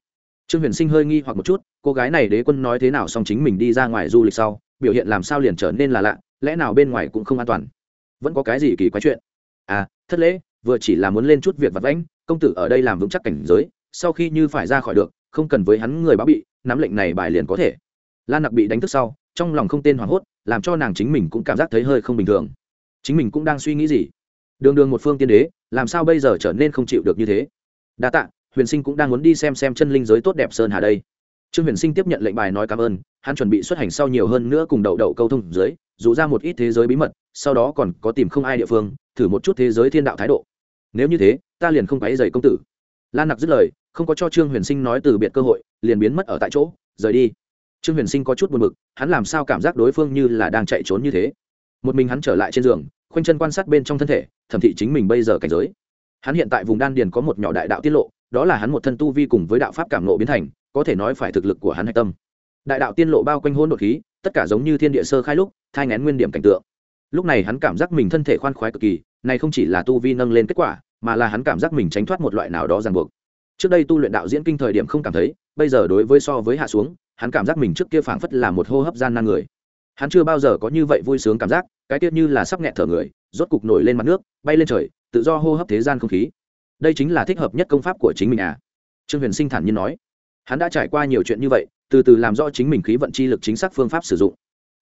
Trương huyền sinh hơi nghi hoặc một chút, cô gái này đế quân nói thế nào xong chính mình đi ra ngoài du lịch sau biểu hiện làm sao liền trở nên là lạ, lẽ nào bên ngoài cũng không an toàn? Vẫn có cái gì kỳ quái chuyện? À thất lễ, vừa chỉ là muốn lên chút việc vặt vãnh, công tử ở đây làm vững chắc cảnh giới, sau khi như phải ra khỏi được, không cần với hắn người báo bị, nắm lệnh này bài liền có thể. Lan nặc bị đánh thức sau, trong lòng không tên hoảng hốt, làm cho nàng chính mình cũng cảm giác thấy hơi không bình thường. Chính mình cũng đang suy nghĩ gì? Đường đường một phương tiên đế, làm sao bây giờ trở nên không chịu được như thế? Đa tạ, huyền sinh cũng đang muốn đi xem xem chân linh giới tốt đẹp sơn hà đây. Trương huyền sinh tiếp nhận lệnh bài nói cảm ơn hắn chuẩn bị xuất hành sau nhiều hơn nữa cùng đậu đậu câu thông dưới dù ra một ít thế giới bí mật, sau đó còn có tìm không ai địa phương, thử một chút thế giới thiên đạo thái độ. Nếu như thế, ta liền không quấy dày công tử. Lan nặc dứt lời, không có cho trương huyền sinh nói từ biệt cơ hội, liền biến mất ở tại chỗ, rời đi. Trương huyền sinh có chút buồn b ự c hắn làm sao cảm giác đối phương như là đang chạy trốn như thế? Một mình hắn trở lại trên giường, khoanh chân quan sát bên trong thân thể, thẩm thị chính mình bây giờ cảnh giới. Hắn hiện tại vùng đan điền có một nhỏ đại đạo tiết lộ, đó là hắn một thân tu vi cùng với đạo pháp cảm nộ biến thành, có thể nói phải thực lực của hắn hạch tâm đại đạo tiên lộ bao quanh hôn đột khí, tất cả giống như thiên địa sơ khai lúc, thai ngén nguyên điểm cảnh tượng. Lúc này hắn cảm giác mình thân thể khoan khoái cực kỳ, này không chỉ là tu vi nâng lên kết quả, mà là hắn cảm giác mình tránh thoát một loại nào đó ràng buộc. Trước đây tu luyện đạo diễn kinh thời điểm không cảm thấy, bây giờ đối với so với hạ xuống, hắn cảm giác mình trước kia phảng phất là một hô hấp gian nan người. Hắn chưa bao giờ có như vậy vui sướng cảm giác, cái tiết như là sắp nghẹt thở người, rốt cục nổi lên mặt nước, bay lên trời, tự do hô hấp thế gian không khí. Đây chính là thích hợp nhất công pháp của chính mình à. Trương huyền sinh thản nhiên nói. Hắn đã trải qua nhiều chuyện như vậy từ từ làm rõ chính mình khí vận chi lực chính xác phương pháp sử dụng.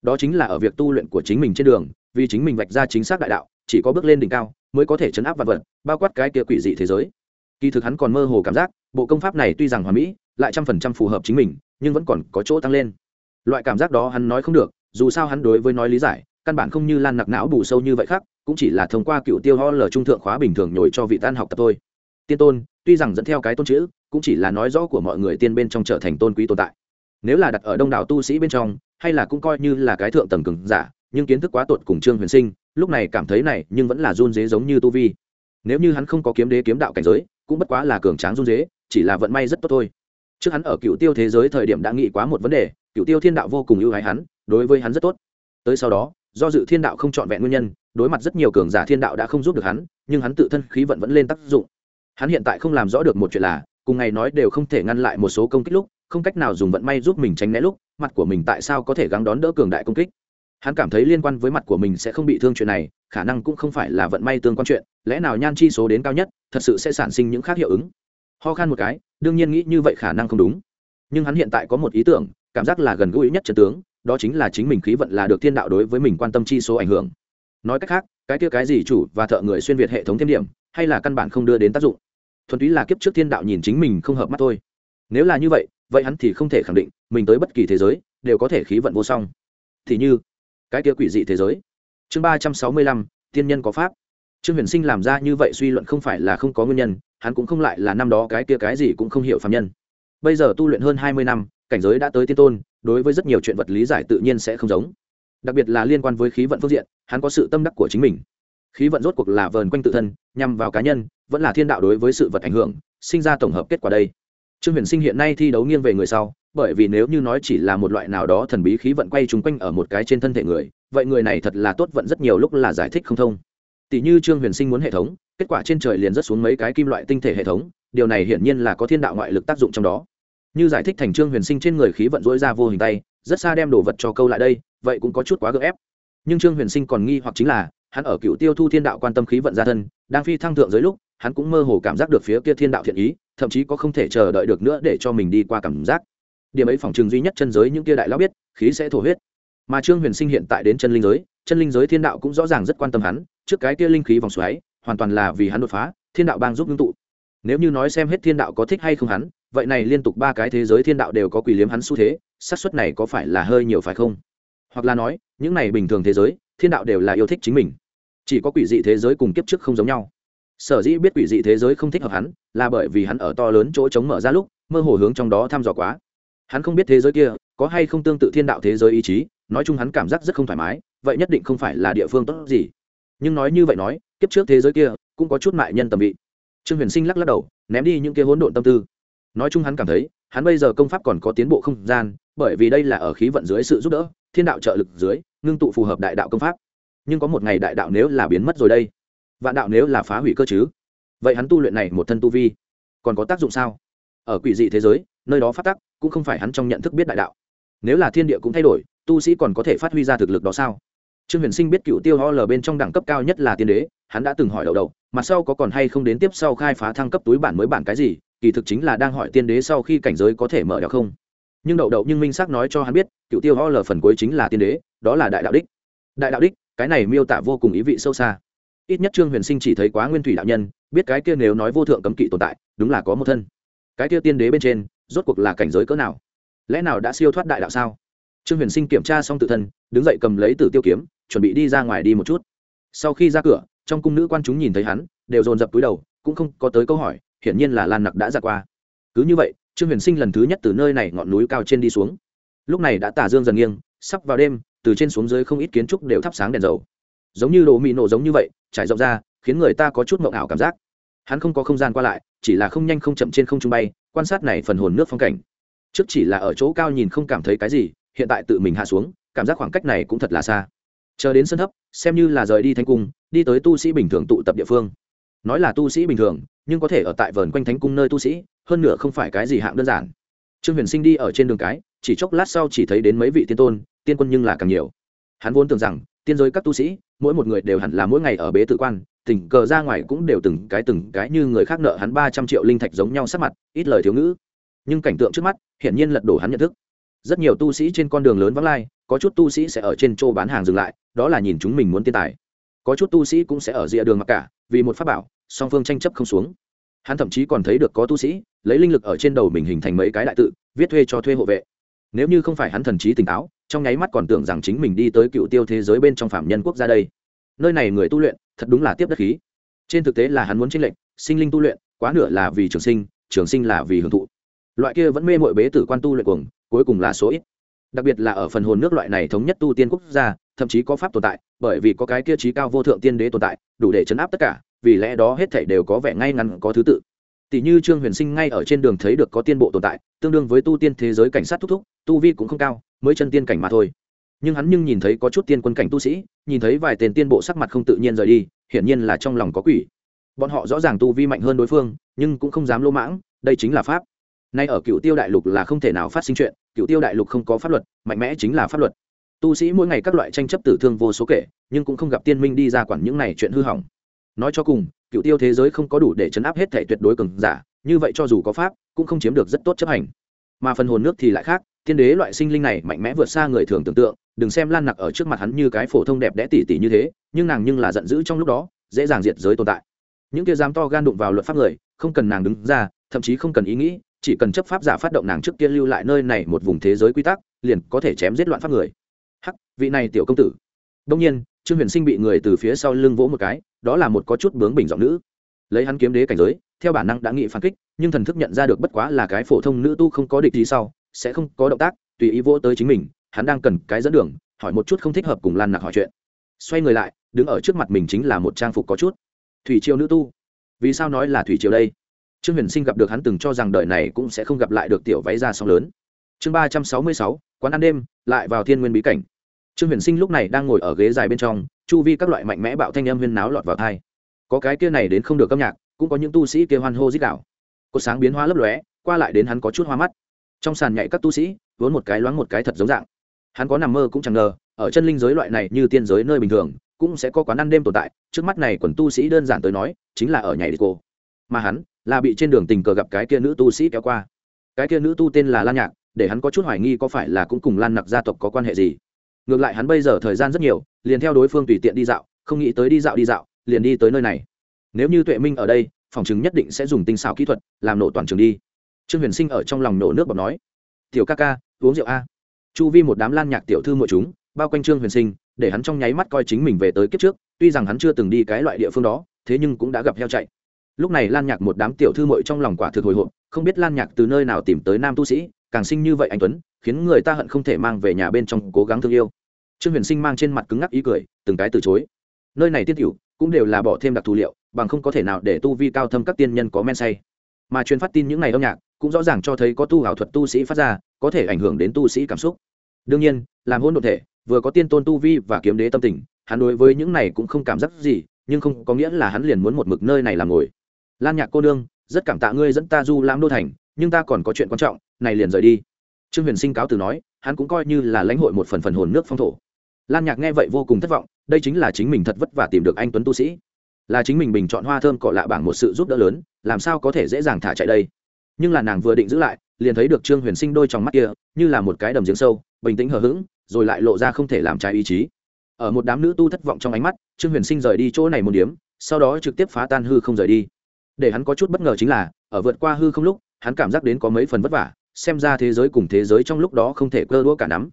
Đó chính là ở việc tu luyện của chính mình trên đường, vì chính mình vạch ra chính xác đại đạo, chỉ có bước lên đỉnh cao mới có thể chấn áp vạn vật, bao quát cái kia quỷ dị thế giới. Kỳ thực hắn còn mơ hồ cảm giác, bộ công pháp này tuy rằng hoàn mỹ, lại trăm phần trăm phù hợp chính mình, nhưng vẫn còn có chỗ tăng lên. Loại cảm giác đó hắn nói không được, dù sao hắn đối với nói lý giải, căn bản không như lan nặc não bù sâu như vậy khác, cũng chỉ là thông qua cựu tiêu ho lờ trung thượng khóa bình thường nhồi cho vị tan học tập thôi. Tiên tôn, tuy rằng dẫn theo cái tôn chữ, cũng chỉ là nói rõ của mọi người tiên bên trong trở thành tôn quý tồn tại nếu là đặt ở đông đảo tu sĩ bên trong, hay là cũng coi như là cái thượng tầng cường giả, nhưng kiến thức quá tột cùng trương huyền sinh, lúc này cảm thấy này, nhưng vẫn là run dế giống như tu vi. Nếu như hắn không có kiếm đế kiếm đạo cảnh giới, cũng bất quá là cường tráng run dế chỉ là vận may rất tốt thôi. Trước hắn ở cựu tiêu thế giới thời điểm đã nghĩ quá một vấn đề, cựu tiêu thiên đạo vô cùng ưu ái hắn, đối với hắn rất tốt. Tới sau đó, do dự thiên đạo không trọn vẹn nguyên nhân, đối mặt rất nhiều cường giả thiên đạo đã không giúp được hắn, nhưng hắn tự thân khí vận vẫn lên tác dụng. Hắn hiện tại không làm rõ được một chuyện là, cùng ngày nói đều không thể ngăn lại một số công kích lúc không cách nào dùng vận may giúp mình tránh né lúc, mặt của mình tại sao có thể gắng đón đỡ cường đại công kích? Hắn cảm thấy liên quan với mặt của mình sẽ không bị thương chuyện này, khả năng cũng không phải là vận may tương quan chuyện, lẽ nào nhan chi số đến cao nhất, thật sự sẽ sản sinh những khác hiệu ứng? Ho khan một cái, đương nhiên nghĩ như vậy khả năng không đúng. Nhưng hắn hiện tại có một ý tưởng, cảm giác là gần gũi nhất trần tướng, đó chính là chính mình khí vận là được thiên đạo đối với mình quan tâm chi số ảnh hưởng. Nói cách khác, cái kia cái gì chủ và thợ người xuyên việt hệ thống thêm điểm, hay là căn bản không đưa đến tác dụng? Thuần túy là kiếp trước thiên đạo nhìn chính mình không hợp mắt thôi. Nếu là như vậy vậy hắn thì không thể khẳng định mình tới bất kỳ thế giới đều có thể khí vận vô song. Thì như, cái kia quỷ dị thế giới. Chương ba trăm sáu mươi lăm, tiên nhân có pháp. Trương huyền sinh làm ra như vậy suy luận không phải là không có nguyên nhân, hắn cũng không lại là năm đó cái kia cái gì cũng không hiểu phạm nhân. Bây giờ tu luyện hơn hai mươi năm, cảnh giới đã tới tiên tôn, đối với rất nhiều chuyện vật lý giải tự nhiên sẽ không giống. Đặc biệt là liên quan với khí vận phương diện, hắn có sự tâm đắc của chính mình. Khí vận rốt cuộc là vờn quanh tự thân, nhằm vào cá nhân, vẫn là thiên đạo đối với sự vật ảnh hưởng, sinh ra tổng hợp kết quả đây trương huyền sinh hiện nay thi đấu nghiêng về người sau, bởi vì nếu như nói chỉ là một loại nào đó thần bí khí vận quay chung quanh ở một cái trên thân thể người, vậy người này thật là tốt vận rất nhiều lúc là giải thích không thông. Tỷ như trương huyền sinh muốn hệ thống, kết quả trên trời liền rất xuống mấy cái kim loại tinh thể hệ thống, điều này hiển nhiên là có thiên đạo ngoại lực tác dụng trong đó. Như giải thích thành trương huyền sinh trên người khí vận dối ra vô hình tay, rất xa đem đồ vật cho câu lại đây, vậy cũng có chút quá gấp ép. Nhưng trương huyền sinh còn nghi hoặc chính là, hắn ở cựu tiêu thu thiên đạo quan tâm khí vận gia thân, đang phi thăng thượng dưới lúc, hắn cũng mơ hồ cảm giác được phía kia thiên đạo thiện ý thậm chí có không thể chờ đợi được nữa để cho mình đi qua cảm giác. Điểm ấy phòng trường duy nhất chân giới những kia đại lão biết, khí sẽ thổ huyết. Mà trương huyền sinh hiện tại đến chân linh giới, chân linh giới thiên đạo cũng rõ ràng rất quan tâm hắn, trước cái kia linh khí vòng xoáy, hoàn toàn là vì hắn đột phá, thiên đạo bang giúp ngưng tụ. Nếu như nói xem hết thiên đạo có thích hay không hắn, vậy này liên tục ba cái thế giới thiên đạo đều có quỷ liếm hắn xu thế, xác suất này có phải là hơi nhiều phải không? Hoặc là nói, những này bình thường thế giới, thiên đạo đều là yêu thích chính mình. Chỉ có quỷ dị thế giới cùng kiếp trước không giống nhau sở dĩ biết quỷ dị thế giới không thích hợp hắn, là bởi vì hắn ở to lớn chỗ chống mở ra lúc, mơ hồ hướng trong đó thăm dò quá. Hắn không biết thế giới kia, có hay không tương tự thiên đạo thế giới ý chí, nói chung hắn cảm giác rất không thoải mái, vậy nhất định không phải là địa phương tốt gì. Nhưng nói như vậy nói, kiếp trước thế giới kia, cũng có chút mại nhân tầm vị. Trương huyền sinh lắc lắc đầu, ném đi những kia hỗn độn tâm tư. Nói chung hắn cảm thấy, hắn bây giờ công pháp còn có tiến bộ không gian, bởi vì đây là ở khí vận dưới sự giúp đỡ, thiên đạo trợ lực dưới, ngưng tụ phù hợp đại đạo công pháp. Nhưng có một ngày đại đạo nếu là biến mất rồi đây vạn đạo nếu là phá hủy cơ chứ? Vậy hắn tu luyện này một thân tu vi, còn có tác dụng sao? Ở quỷ dị thế giới, nơi đó phát tắc, cũng không phải hắn trong nhận thức biết đại đạo. Nếu là thiên địa cũng thay đổi, tu sĩ còn có thể phát huy ra thực lực đó sao? Trương huyền sinh biết cựu tiêu ho lờ bên trong đẳng cấp cao nhất là tiên đế, hắn đã từng hỏi đầu đầu mặt sau có còn hay không đến tiếp sau khai phá thăng cấp túi bản mới bản cái gì, kỳ thực chính là đang hỏi tiên đế sau khi cảnh giới có thể mở đ không. Nhưng đậu đậu nhưng minh xác nói cho hắn biết, cựu tiêu ho lờ phần cuối chính là tiên đế, đó là đại đạo đích. Đại đạo đích, cái này miêu tả vô cùng ý vị sâu xa ít nhất trương huyền sinh chỉ thấy quá nguyên thủy đạo nhân, biết cái kia nếu nói vô thượng cấm kỵ tồn tại, đúng là có một thân. Cái kia tiên đế bên trên, rốt cuộc là cảnh giới cỡ nào? Lẽ nào đã siêu thoát đại đạo sao? Trương huyền sinh kiểm tra xong tự thân, đứng dậy cầm lấy tử tiêu kiếm, chuẩn bị đi ra ngoài đi một chút. Sau khi ra cửa, trong cung nữ quan chúng nhìn thấy hắn, đều dồn dập túi đầu, cũng không có tới câu hỏi, hiển nhiên là lan nặc đã ra qua. Cứ như vậy, trương huyền sinh lần thứ nhất từ nơi này ngọn núi cao trên đi xuống. Lúc này đã tả dương dần nghiêng, sắp vào đêm, từ trên xuống dưới không ít kiến trúc đều thắp sáng đèn dầu giống như đồ mị nổ giống như vậy, trải rộng ra, khiến người ta có chút mộng ảo cảm giác. Hắn không có không gian qua lại, chỉ là không nhanh không chậm trên không trung bay, quan sát này phần hồn nước phong cảnh. Trước chỉ là ở chỗ cao nhìn không cảm thấy cái gì, hiện tại tự mình hạ xuống, cảm giác khoảng cách này cũng thật là xa. Chờ đến sân thấp, xem như là rời đi thanh cung, đi tới tu sĩ bình thường tụ tập địa phương. Nói là tu sĩ bình thường, nhưng có thể ở tại vườn quanh thánh cung nơi tu sĩ, hơn nữa không phải cái gì hạng đơn giản. Trương huyền sinh đi ở trên đường cái, chỉ chốc lát sau chỉ thấy đến mấy vị tiên tôn, tiên quân nhưng là càng nhiều. Hắn vốn tưởng rằng tiên giới các tu sĩ, mỗi một người đều hẳn là mỗi ngày ở bế tự quan, tình cờ ra ngoài cũng đều từng cái từng cái như người khác nợ hắn ba trăm triệu linh thạch giống nhau sắc mặt, ít lời thiếu ngữ. Nhưng cảnh tượng trước mắt, hiển nhiên lật đổ hắn nhận thức. Rất nhiều tu sĩ trên con đường lớn vắng lai, có chút tu sĩ sẽ ở trên chỗ bán hàng dừng lại, đó là nhìn chúng mình muốn tiên tài. Có chút tu sĩ cũng sẽ ở rìa đường mặc cả, vì một pháp bảo, song phương tranh chấp không xuống. Hắn thậm chí còn thấy được có tu sĩ, lấy linh lực ở trên đầu mình hình thành mấy cái đại tự, viết thuê cho thuê hộ vệ nếu như không phải hắn thần trí tỉnh táo, trong nháy mắt còn tưởng rằng chính mình đi tới cựu tiêu thế giới bên trong phạm nhân quốc gia đây. Nơi này người tu luyện, thật đúng là tiếp đất khí. Trên thực tế là hắn muốn tranh lệnh sinh linh tu luyện, quá nửa là vì trường sinh trường sinh là vì hưởng thụ. Loại kia vẫn mê mội bế tử quan tu luyện cuồng, cuối cùng là số ít. Đặc biệt là ở phần hồn nước loại này thống nhất tu tiên quốc gia, thậm chí có pháp tồn tại, bởi vì có cái kia trí cao vô thượng tiên đế tồn tại, đủ để chấn áp tất cả, vì lẽ đó hết thảy đều có vẻ ngay ngắn, có thứ tự. Tỷ như trương huyền sinh ngay ở trên đường thấy được có tiên bộ tồn tại, tương đương với tu tiên thế giới cảnh sát thúc thúc tu vi cũng không cao, mới chân tiên cảnh mà thôi. Nhưng hắn nhưng nhìn thấy có chút tiên quân cảnh tu sĩ, nhìn thấy vài tên tiên bộ sắc mặt không tự nhiên rời đi, hiển nhiên là trong lòng có quỷ. Bọn họ rõ ràng tu vi mạnh hơn đối phương, nhưng cũng không dám lô mãng, đây chính là pháp. Nay ở cựu tiêu đại lục là không thể nào phát sinh chuyện cựu tiêu đại lục không có pháp luật, mạnh mẽ chính là pháp luật. Tu sĩ mỗi ngày các loại tranh chấp tử thương vô số kể, nhưng cũng không gặp tiên minh đi ra quản những này chuyện hư hỏng. Nói cho cùng cựu tiêu thế giới không có đủ để chấn áp hết thể tuyệt đối cường giả, như vậy cho dù có pháp, cũng không chiếm được rất tốt chấp hành. Mà phần hồn nước thì lại khác thiên đế loại sinh linh này mạnh mẽ vượt xa người thường tưởng tượng, đừng xem lan nặc ở trước mặt hắn như cái phổ thông đẹp đẽ tỉ tỉ như thế, nhưng nàng nhưng là giận dữ trong lúc đó, dễ dàng diệt giới tồn tại. Những kia dám to gan đụng vào luật pháp người, không cần nàng đứng ra, thậm chí không cần ý nghĩ, chỉ cần chấp pháp giả phát động nàng trước kia lưu lại nơi này một vùng thế giới quy tắc, liền có thể chém giết loạn pháp người. Hắc, vị này tiểu công tử. Đông nhiên, trương huyền sinh bị người từ phía sau lưng vỗ một cái, đó là một có chút bướng bình giọng nữ. Lấy hắn kiếm đế cảnh giới, theo bản năng đã nghị phản kích, nhưng thần thức nhận ra được bất quá là cái phổ thông nữ tu không có địch gì sau sẽ không có động tác, tùy ý vỗ tới chính mình, hắn đang cần cái dẫn đường, hỏi một chút không thích hợp cùng lan nặc hỏi chuyện. Xoay người lại, đứng ở trước mặt mình chính là một trang phục có chút. Thủy triều nữ tu. Vì sao nói là thủy triều đây? Trương huyền sinh gặp được hắn từng cho rằng đời này cũng sẽ không gặp lại được tiểu váy ra sóng lớn. Chương ba trăm sáu mươi sáu, quán ăn đêm, lại vào thiên nguyên bí cảnh. Trương huyền sinh lúc này đang ngồi ở ghế dài bên trong, chu vi các loại mạnh mẽ bạo thanh âm huyên náo lọt vào thai có cái kia này đến không được âm nhạc, cũng có những tu sĩ kia hoan hô dích đạo cột sáng biến hoa lấp lóe, qua lại đến hắn có chút hoa mắt trong sàn nhảy các tu sĩ, vốn một cái loáng một cái thật giống dạng. Hắn có nằm mơ cũng chẳng ngờ, ở chân linh giới loại này như tiên giới nơi bình thường, cũng sẽ có quán ăn đêm tồn tại, trước mắt này quần tu sĩ đơn giản tới nói, chính là ở nhảy đi cô. Mà hắn, là bị trên đường tình cờ gặp cái kia nữ tu sĩ kéo qua. Cái kia nữ tu tên là lan nhạc, để hắn có chút hoài nghi có phải là cũng cùng lan nặc gia tộc có quan hệ gì. Ngược lại hắn bây giờ thời gian rất nhiều, liền theo đối phương tùy tiện đi dạo, không nghĩ tới đi dạo đi dạo, liền đi tới nơi này. Nếu như tuệ minh ở đây, phòng chứng nhất định sẽ dùng tinh xảo kỹ thuật, làm nổ toàn trường đi trương huyền sinh ở trong lòng nổ nước bọc nói, tiểu ca ca, uống rượu a. Chu vi một đám lan nhạc tiểu thư mọi chúng, bao quanh trương huyền sinh, để hắn trong nháy mắt coi chính mình về tới kiếp trước, tuy rằng hắn chưa từng đi cái loại địa phương đó, thế nhưng cũng đã gặp heo chạy. Lúc này lan nhạc một đám tiểu thư mội trong lòng quả thực hồi hộp, không biết lan nhạc từ nơi nào tìm tới nam tu sĩ, càng sinh như vậy anh tuấn, khiến người ta hận không thể mang về nhà bên trong cố gắng thương yêu. Trương huyền sinh mang trên mặt cứng ngắc ý cười, từng cái từ chối. Nơi này tiết tiểu, cũng đều là bỏ thêm đặc thù liệu, bằng không có thể nào để tu vi cao thâm các tiên nhân có men say. Mà truyền phát tin những ngày âm nhạc cũng rõ ràng cho thấy có tu ảo thuật tu sĩ phát ra, có thể ảnh hưởng đến tu sĩ cảm xúc. Đương nhiên, làm hôn đ ộ thể, vừa có tiên tôn tu vi và kiếm đế tâm tình, hắn đối với những này cũng không cảm giác gì, nhưng không có nghĩa là hắn liền muốn một mực nơi này làm ngồi. Lan nhạc cô nương, rất cảm tạ ngươi dẫn ta du lãm đô thành, nhưng ta còn có chuyện quan trọng, này liền rời đi. Trương huyền sinh cáo từ nói, hắn cũng coi như là lãnh hội một phần phần hồn nước phong thổ. Lan nhạc nghe vậy vô cùng thất vọng, đây chính là chính mình thật vất vả tìm được anh tuấn tu sĩ. Là chính mình bình chọn hoa thơm cọ lạ bảng một sự giúp đỡ lớn, làm sao có thể dễ dàng thả chạy đây? Nhưng là nàng vừa định giữ lại, liền thấy được trương huyền sinh đôi trong mắt kia, như là một cái đầm giếng sâu, bình tĩnh hờ hững, rồi lại lộ ra không thể làm trái ý chí. Ở một đám nữ tu thất vọng trong ánh mắt, trương huyền sinh rời đi chỗ này một điếm sau đó trực tiếp phá tan hư không rời đi. Để hắn có chút bất ngờ chính là, ở vượt qua hư không lúc, hắn cảm giác đến có mấy phần vất vả, xem ra thế giới cùng thế giới trong lúc đó không thể cơ đũa cả nắm.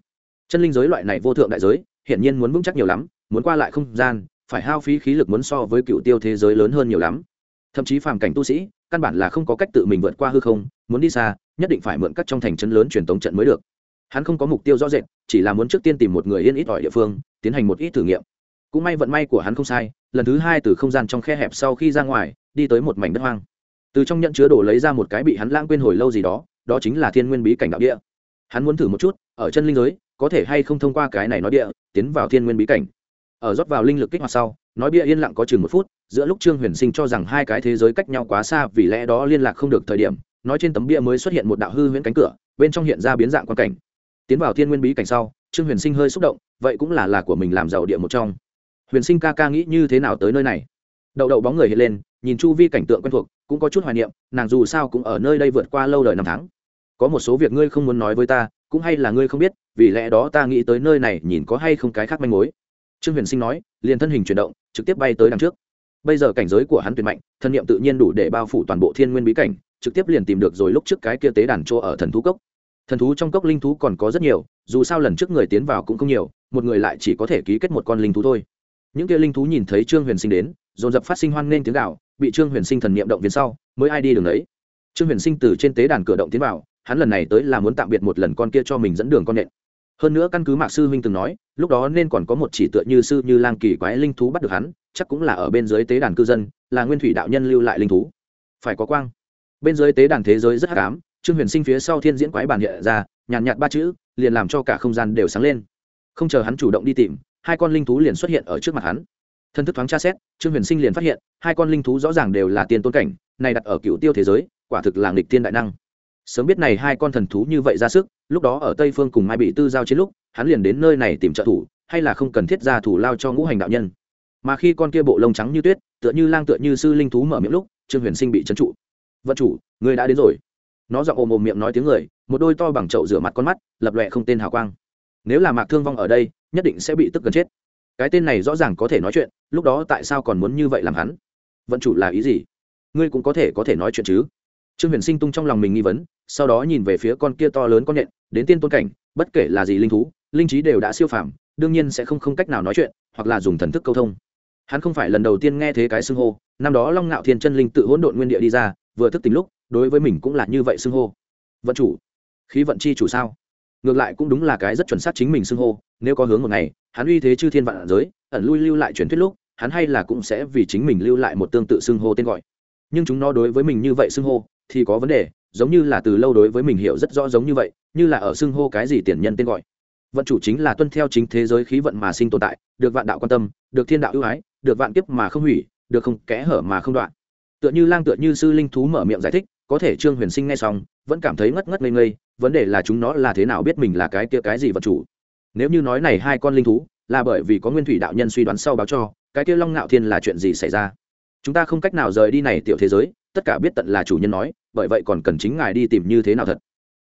Chân linh giới loại này vô thượng đại giới, hiển nhiên muốn vững chắc nhiều lắm, muốn qua lại không gian, phải hao phí khí lực muốn so với cựu tiêu thế giới lớn hơn nhiều lắm. Thậm chí phàm cảnh tu sĩ căn bản là không có cách tự mình vượt qua hư không, muốn đi xa, nhất định phải mượn các trong thành trấn lớn truyền tống trận mới được. Hắn không có mục tiêu rõ rệt, chỉ là muốn trước tiên tìm một người yên ít ỏi địa phương, tiến hành một ít thử nghiệm. Cũng may vận may của hắn không sai, lần thứ hai từ không gian trong khe hẹp sau khi ra ngoài, đi tới một mảnh đất hoang. Từ trong nhận chứa đồ lấy ra một cái bị hắn lãng quên hồi lâu gì đó đó chính là thiên nguyên bí cảnh đạo địa. Hắn muốn thử một chút, ở chân linh giới, có thể hay không thông qua cái này nói địa, tiến vào thiên nguyên bí cảnh ở rót vào linh lực kích hoạt sau, nói bia yên lặng có chừng một phút, giữa lúc trương huyền sinh cho rằng hai cái thế giới cách nhau quá xa vì lẽ đó liên lạc không được thời điểm, nói trên tấm bia mới xuất hiện một đạo hư huyễn cánh cửa, bên trong hiện ra biến dạng quan cảnh. Tiến vào thiên nguyên bí cảnh sau, trương huyền sinh hơi xúc động, vậy cũng là là của mình làm giàu địa một trong. Huyền sinh ca ca nghĩ như thế nào tới nơi này? Đậu đậu bóng người hiện lên, nhìn chu vi cảnh tượng quen thuộc, cũng có chút hoài niệm, nàng dù sao cũng ở nơi đây vượt qua lâu đời năm tháng. Có một số việc ngươi không muốn nói với ta, cũng hay là ngươi không biết, vì lẽ đó ta nghĩ tới nơi này nhìn có hay không cái khác manh mối trương huyền sinh nói, liền thân hình chuyển động, trực tiếp bay tới đằng trước. Bây giờ cảnh giới của hắn tuyệt mạnh, thân nhiệm tự nhiên đủ để bao phủ toàn bộ thiên nguyên bí cảnh, trực tiếp liền tìm được rồi lúc trước cái kia tế đàn chỗ ở thần thú cốc. Thần thú trong cốc linh thú còn có rất nhiều, dù sao lần trước người tiến vào cũng không nhiều, một người lại chỉ có thể ký kết một con linh thú thôi. Những kia linh thú nhìn thấy trương huyền sinh đến, dồn dập phát sinh hoan nghênh tiếng gạo bị trương huyền sinh thần niệm động viên sau, mới ai đi đường đấy. Trương huyền sinh từ trên tế đàn cửa động tiến vào, hắn lần này tới là muốn tạm biệt một lần con kia cho mình dẫn đường con nện hơn nữa căn cứ mạc sư huynh từng nói, lúc đó nên còn có một chỉ tựa như sư như lang kỳ quái linh thú bắt được hắn, chắc cũng là ở bên dưới tế đàn cư dân, là nguyên thủy đạo nhân lưu lại linh thú. Phải có quang. Bên dưới tế đàn thế giới rất hắc ám, trương huyền sinh phía sau thiên diễn quái bản hiện ra, nhàn nhạt ba chữ, liền làm cho cả không gian đều sáng lên. Không chờ hắn chủ động đi tìm, hai con linh thú liền xuất hiện ở trước mặt hắn. Thân thức thoáng tra xét, trương huyền sinh liền phát hiện, hai con linh thú rõ ràng đều là tiền tôn cảnh, này đặt ở cựu tiêu thế giới, quả thực là nghịch tiên đại năng sớm biết này hai con thần thú như vậy ra sức, lúc đó ở tây phương cùng mai bị tư giao chiến lúc, hắn liền đến nơi này tìm trợ thủ, hay là không cần thiết ra thủ lao cho ngũ hành đạo nhân. Mà khi con kia bộ lông trắng như tuyết, tựa như lang tựa như sư linh thú mở miệng lúc, trương huyền sinh bị trấn trụ. Vận chủ, người đã đến rồi. Nó giọng ồm ồm miệng nói tiếng người, một đôi to bằng chậu rửa mặt con mắt, lập lòe không tên hào quang. Nếu là mạc thương vong ở đây, nhất định sẽ bị tức gần chết. Cái tên này rõ ràng có thể nói chuyện, lúc đó tại sao còn muốn như vậy làm hắn? Vận chủ là ý gì? Ngươi cũng có thể có thể nói chuyện chứ. Trương huyền sinh tung trong lòng mình nghi vấn sau đó nhìn về phía con kia to lớn con nhện, đến tiên tôn cảnh, bất kể là gì linh thú, linh trí đều đã siêu phàm, đương nhiên sẽ không không cách nào nói chuyện, hoặc là dùng thần thức câu thông. Hắn không phải lần đầu tiên nghe thế cái xưng hô, năm đó long ngạo thiên chân linh tự hỗn độn nguyên địa đi ra, vừa thức tính lúc, đối với mình cũng là như vậy xưng hô. Vận chủ, khí vận chi chủ sao? Ngược lại cũng đúng là cái rất chuẩn xác chính mình xưng hô, nếu có hướng một ngày, hắn uy thế chư thiên vạn giới, ẩn lui lưu lại truyền thuyết lúc, hắn hay là cũng sẽ vì chính mình lưu lại một tương tự xưng hô tên gọi. Nhưng chúng nó đối với mình như vậy xưng hô, thì có vấn đề giống như là từ lâu đối với mình hiểu rất rõ giống như vậy, như là ở xưng hô cái gì tiền nhân tên gọi. Vận chủ chính là tuân theo chính thế giới khí vận mà sinh tồn tại, được vạn đạo quan tâm, được thiên đạo ưu ái, được vạn kiếp mà không hủy, được không kẽ hở mà không đoạn. Tựa như lang tựa như sư linh thú mở miệng giải thích, có thể trương huyền sinh ngay xong, vẫn cảm thấy ngất ngất ngây ngây, vấn đề là chúng nó là thế nào biết mình là cái kia cái gì vật chủ. Nếu như nói này hai con linh thú, là bởi vì có nguyên thủy đạo nhân suy đoán sau báo cho, cái kia long ngạo thiên là chuyện gì xảy ra? Chúng ta không cách nào rời đi này tiểu thế giới, tất cả biết tận là chủ nhân nói bởi vậy còn cần chính ngài đi tìm như thế nào thật.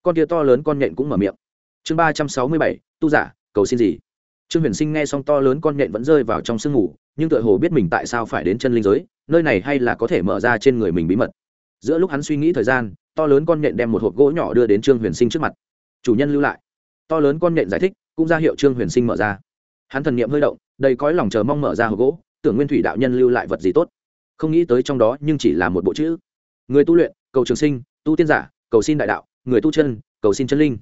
Con kia to lớn con nhện cũng mở miệng. Chương ba trăm sáu mươi bảy, tu giả, cầu xin gì? Trương huyền sinh nghe xong to lớn con nhện vẫn rơi vào trong sương ngủ, nhưng tựa hồ biết mình tại sao phải đến chân linh giới, nơi này hay là có thể mở ra trên người mình bí mật. Giữa lúc hắn suy nghĩ thời gian, to lớn con nhện đem một hộp gỗ nhỏ đưa đến trương huyền sinh trước mặt. Chủ nhân lưu lại. To lớn con nhện giải thích, cũng ra hiệu trương huyền sinh mở ra. Hắn thần niệm hơi động, đầy cõi lòng chờ mong mở ra hộp gỗ, tưởng nguyên thủy đạo nhân lưu lại vật gì tốt. Không nghĩ tới trong đó nhưng chỉ là một bộ chữ. Người tu luyện cầu trường sinh, tu tiên giả, cầu xin đại đạo, người tu chân, cầu xin chân linh.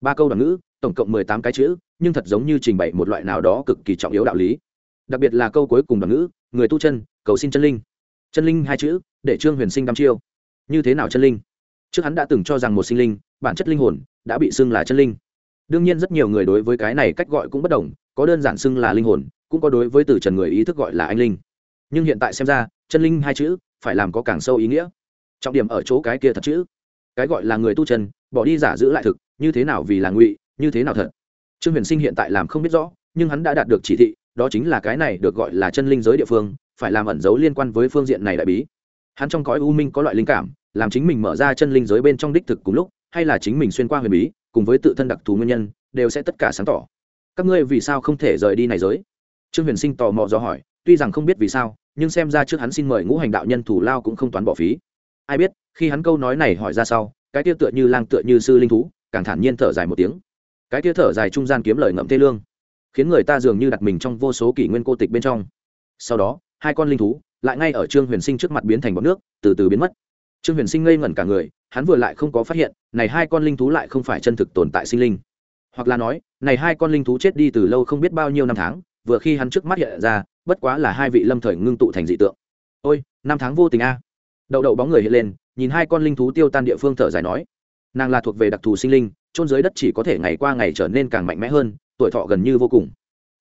Ba câu đoạn ngữ, tổng cộng mười tám cái chữ, nhưng thật giống như trình bày một loại nào đó cực kỳ trọng yếu đạo lý. Đặc biệt là câu cuối cùng đoạn ngữ, người tu chân, cầu xin chân linh. Chân linh hai chữ, để trương huyền sinh đăm chiêu. Như thế nào chân linh? Trước hắn đã từng cho rằng một sinh linh, bản chất linh hồn, đã bị xưng là chân linh. Đương nhiên rất nhiều người đối với cái này cách gọi cũng bất đồng, có đơn giản xưng là linh hồn, cũng có đối với từ trần người ý thức gọi là anh linh. Nhưng hiện tại xem ra, chân linh hai chữ, phải làm có càng sâu ý nghĩa trọng điểm ở chỗ cái kia thật chữ. Cái gọi là người tu chân, bỏ đi giả giữ lại thực, như thế nào vì là ngụy, như thế nào thật. Trương huyền sinh hiện tại làm không biết rõ, nhưng hắn đã đạt được chỉ thị, đó chính là cái này được gọi là chân linh giới địa phương, phải làm ẩn giấu liên quan với phương diện này đại bí. Hắn trong cõi u minh có loại linh cảm, làm chính mình mở ra chân linh giới bên trong đích thực cùng lúc, hay là chính mình xuyên qua huyền bí, cùng với tự thân đặc thù nguyên nhân, đều sẽ tất cả sáng tỏ. Các ngươi vì sao không thể rời đi này giới? Trương huyền sinh tò mò do hỏi, tuy rằng không biết vì sao, nhưng xem ra trước hắn xin mời ngũ hành đạo nhân thủ lao cũng không toán bỏ phí ai biết, khi hắn câu nói này hỏi ra sau, cái tia tựa như lang tựa như sư linh thú, càng thản nhiên thở dài một tiếng. Cái tia thở dài trung gian kiếm lời ngậm tê lương, khiến người ta dường như đặt mình trong vô số kỷ nguyên cô tịch bên trong. Sau đó, hai con linh thú lại ngay ở trương huyền sinh trước mặt biến thành bọc nước, từ từ biến mất. Trương huyền sinh ngây ngẩn cả người, hắn vừa lại không có phát hiện, này hai con linh thú lại không phải chân thực tồn tại sinh linh. Hoặc là nói, này hai con linh thú chết đi từ lâu không biết bao nhiêu năm tháng, vừa khi hắn trước mắt hiện ra, bất quá là hai vị lâm thời ngưng tụ thành dị tượng. Ôi, năm tháng vô tình a đậu đậu bóng người hiện lên, nhìn hai con linh thú tiêu tan địa phương thở dài nói. Nàng là thuộc về đặc thù sinh linh trôn dưới đất chỉ có thể ngày qua ngày trở nên càng mạnh mẽ hơn, tuổi thọ gần như vô cùng.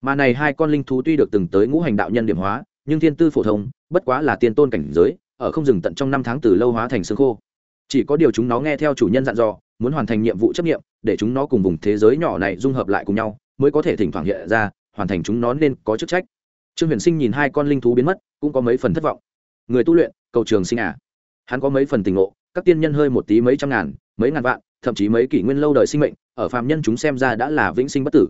Mà này hai con linh thú tuy được từng tới ngũ hành đạo nhân điểm hóa, nhưng thiên tư phổ thông, bất quá là tiên tôn cảnh giới, ở không dừng tận trong năm tháng từ lâu hóa thành xương khô. Chỉ có điều chúng nó nghe theo chủ nhân dặn dò, muốn hoàn thành nhiệm vụ chấp nghiệm, để chúng nó cùng vùng thế giới nhỏ này dung hợp lại cùng nhau, mới có thể thỉnh thoảng hiện ra, hoàn thành chúng nó nên có chức trách. Trương huyền sinh nhìn hai con linh thú biến mất, cũng có mấy phần thất vọng. Người tu luyện cầu trường sinh à. Hắn có mấy phần tình ngộ, các tiên nhân hơi một tí mấy trăm ngàn, mấy ngàn vạn, thậm chí mấy kỷ nguyên lâu đời sinh mệnh, ở phàm nhân chúng xem ra đã là vĩnh sinh bất tử.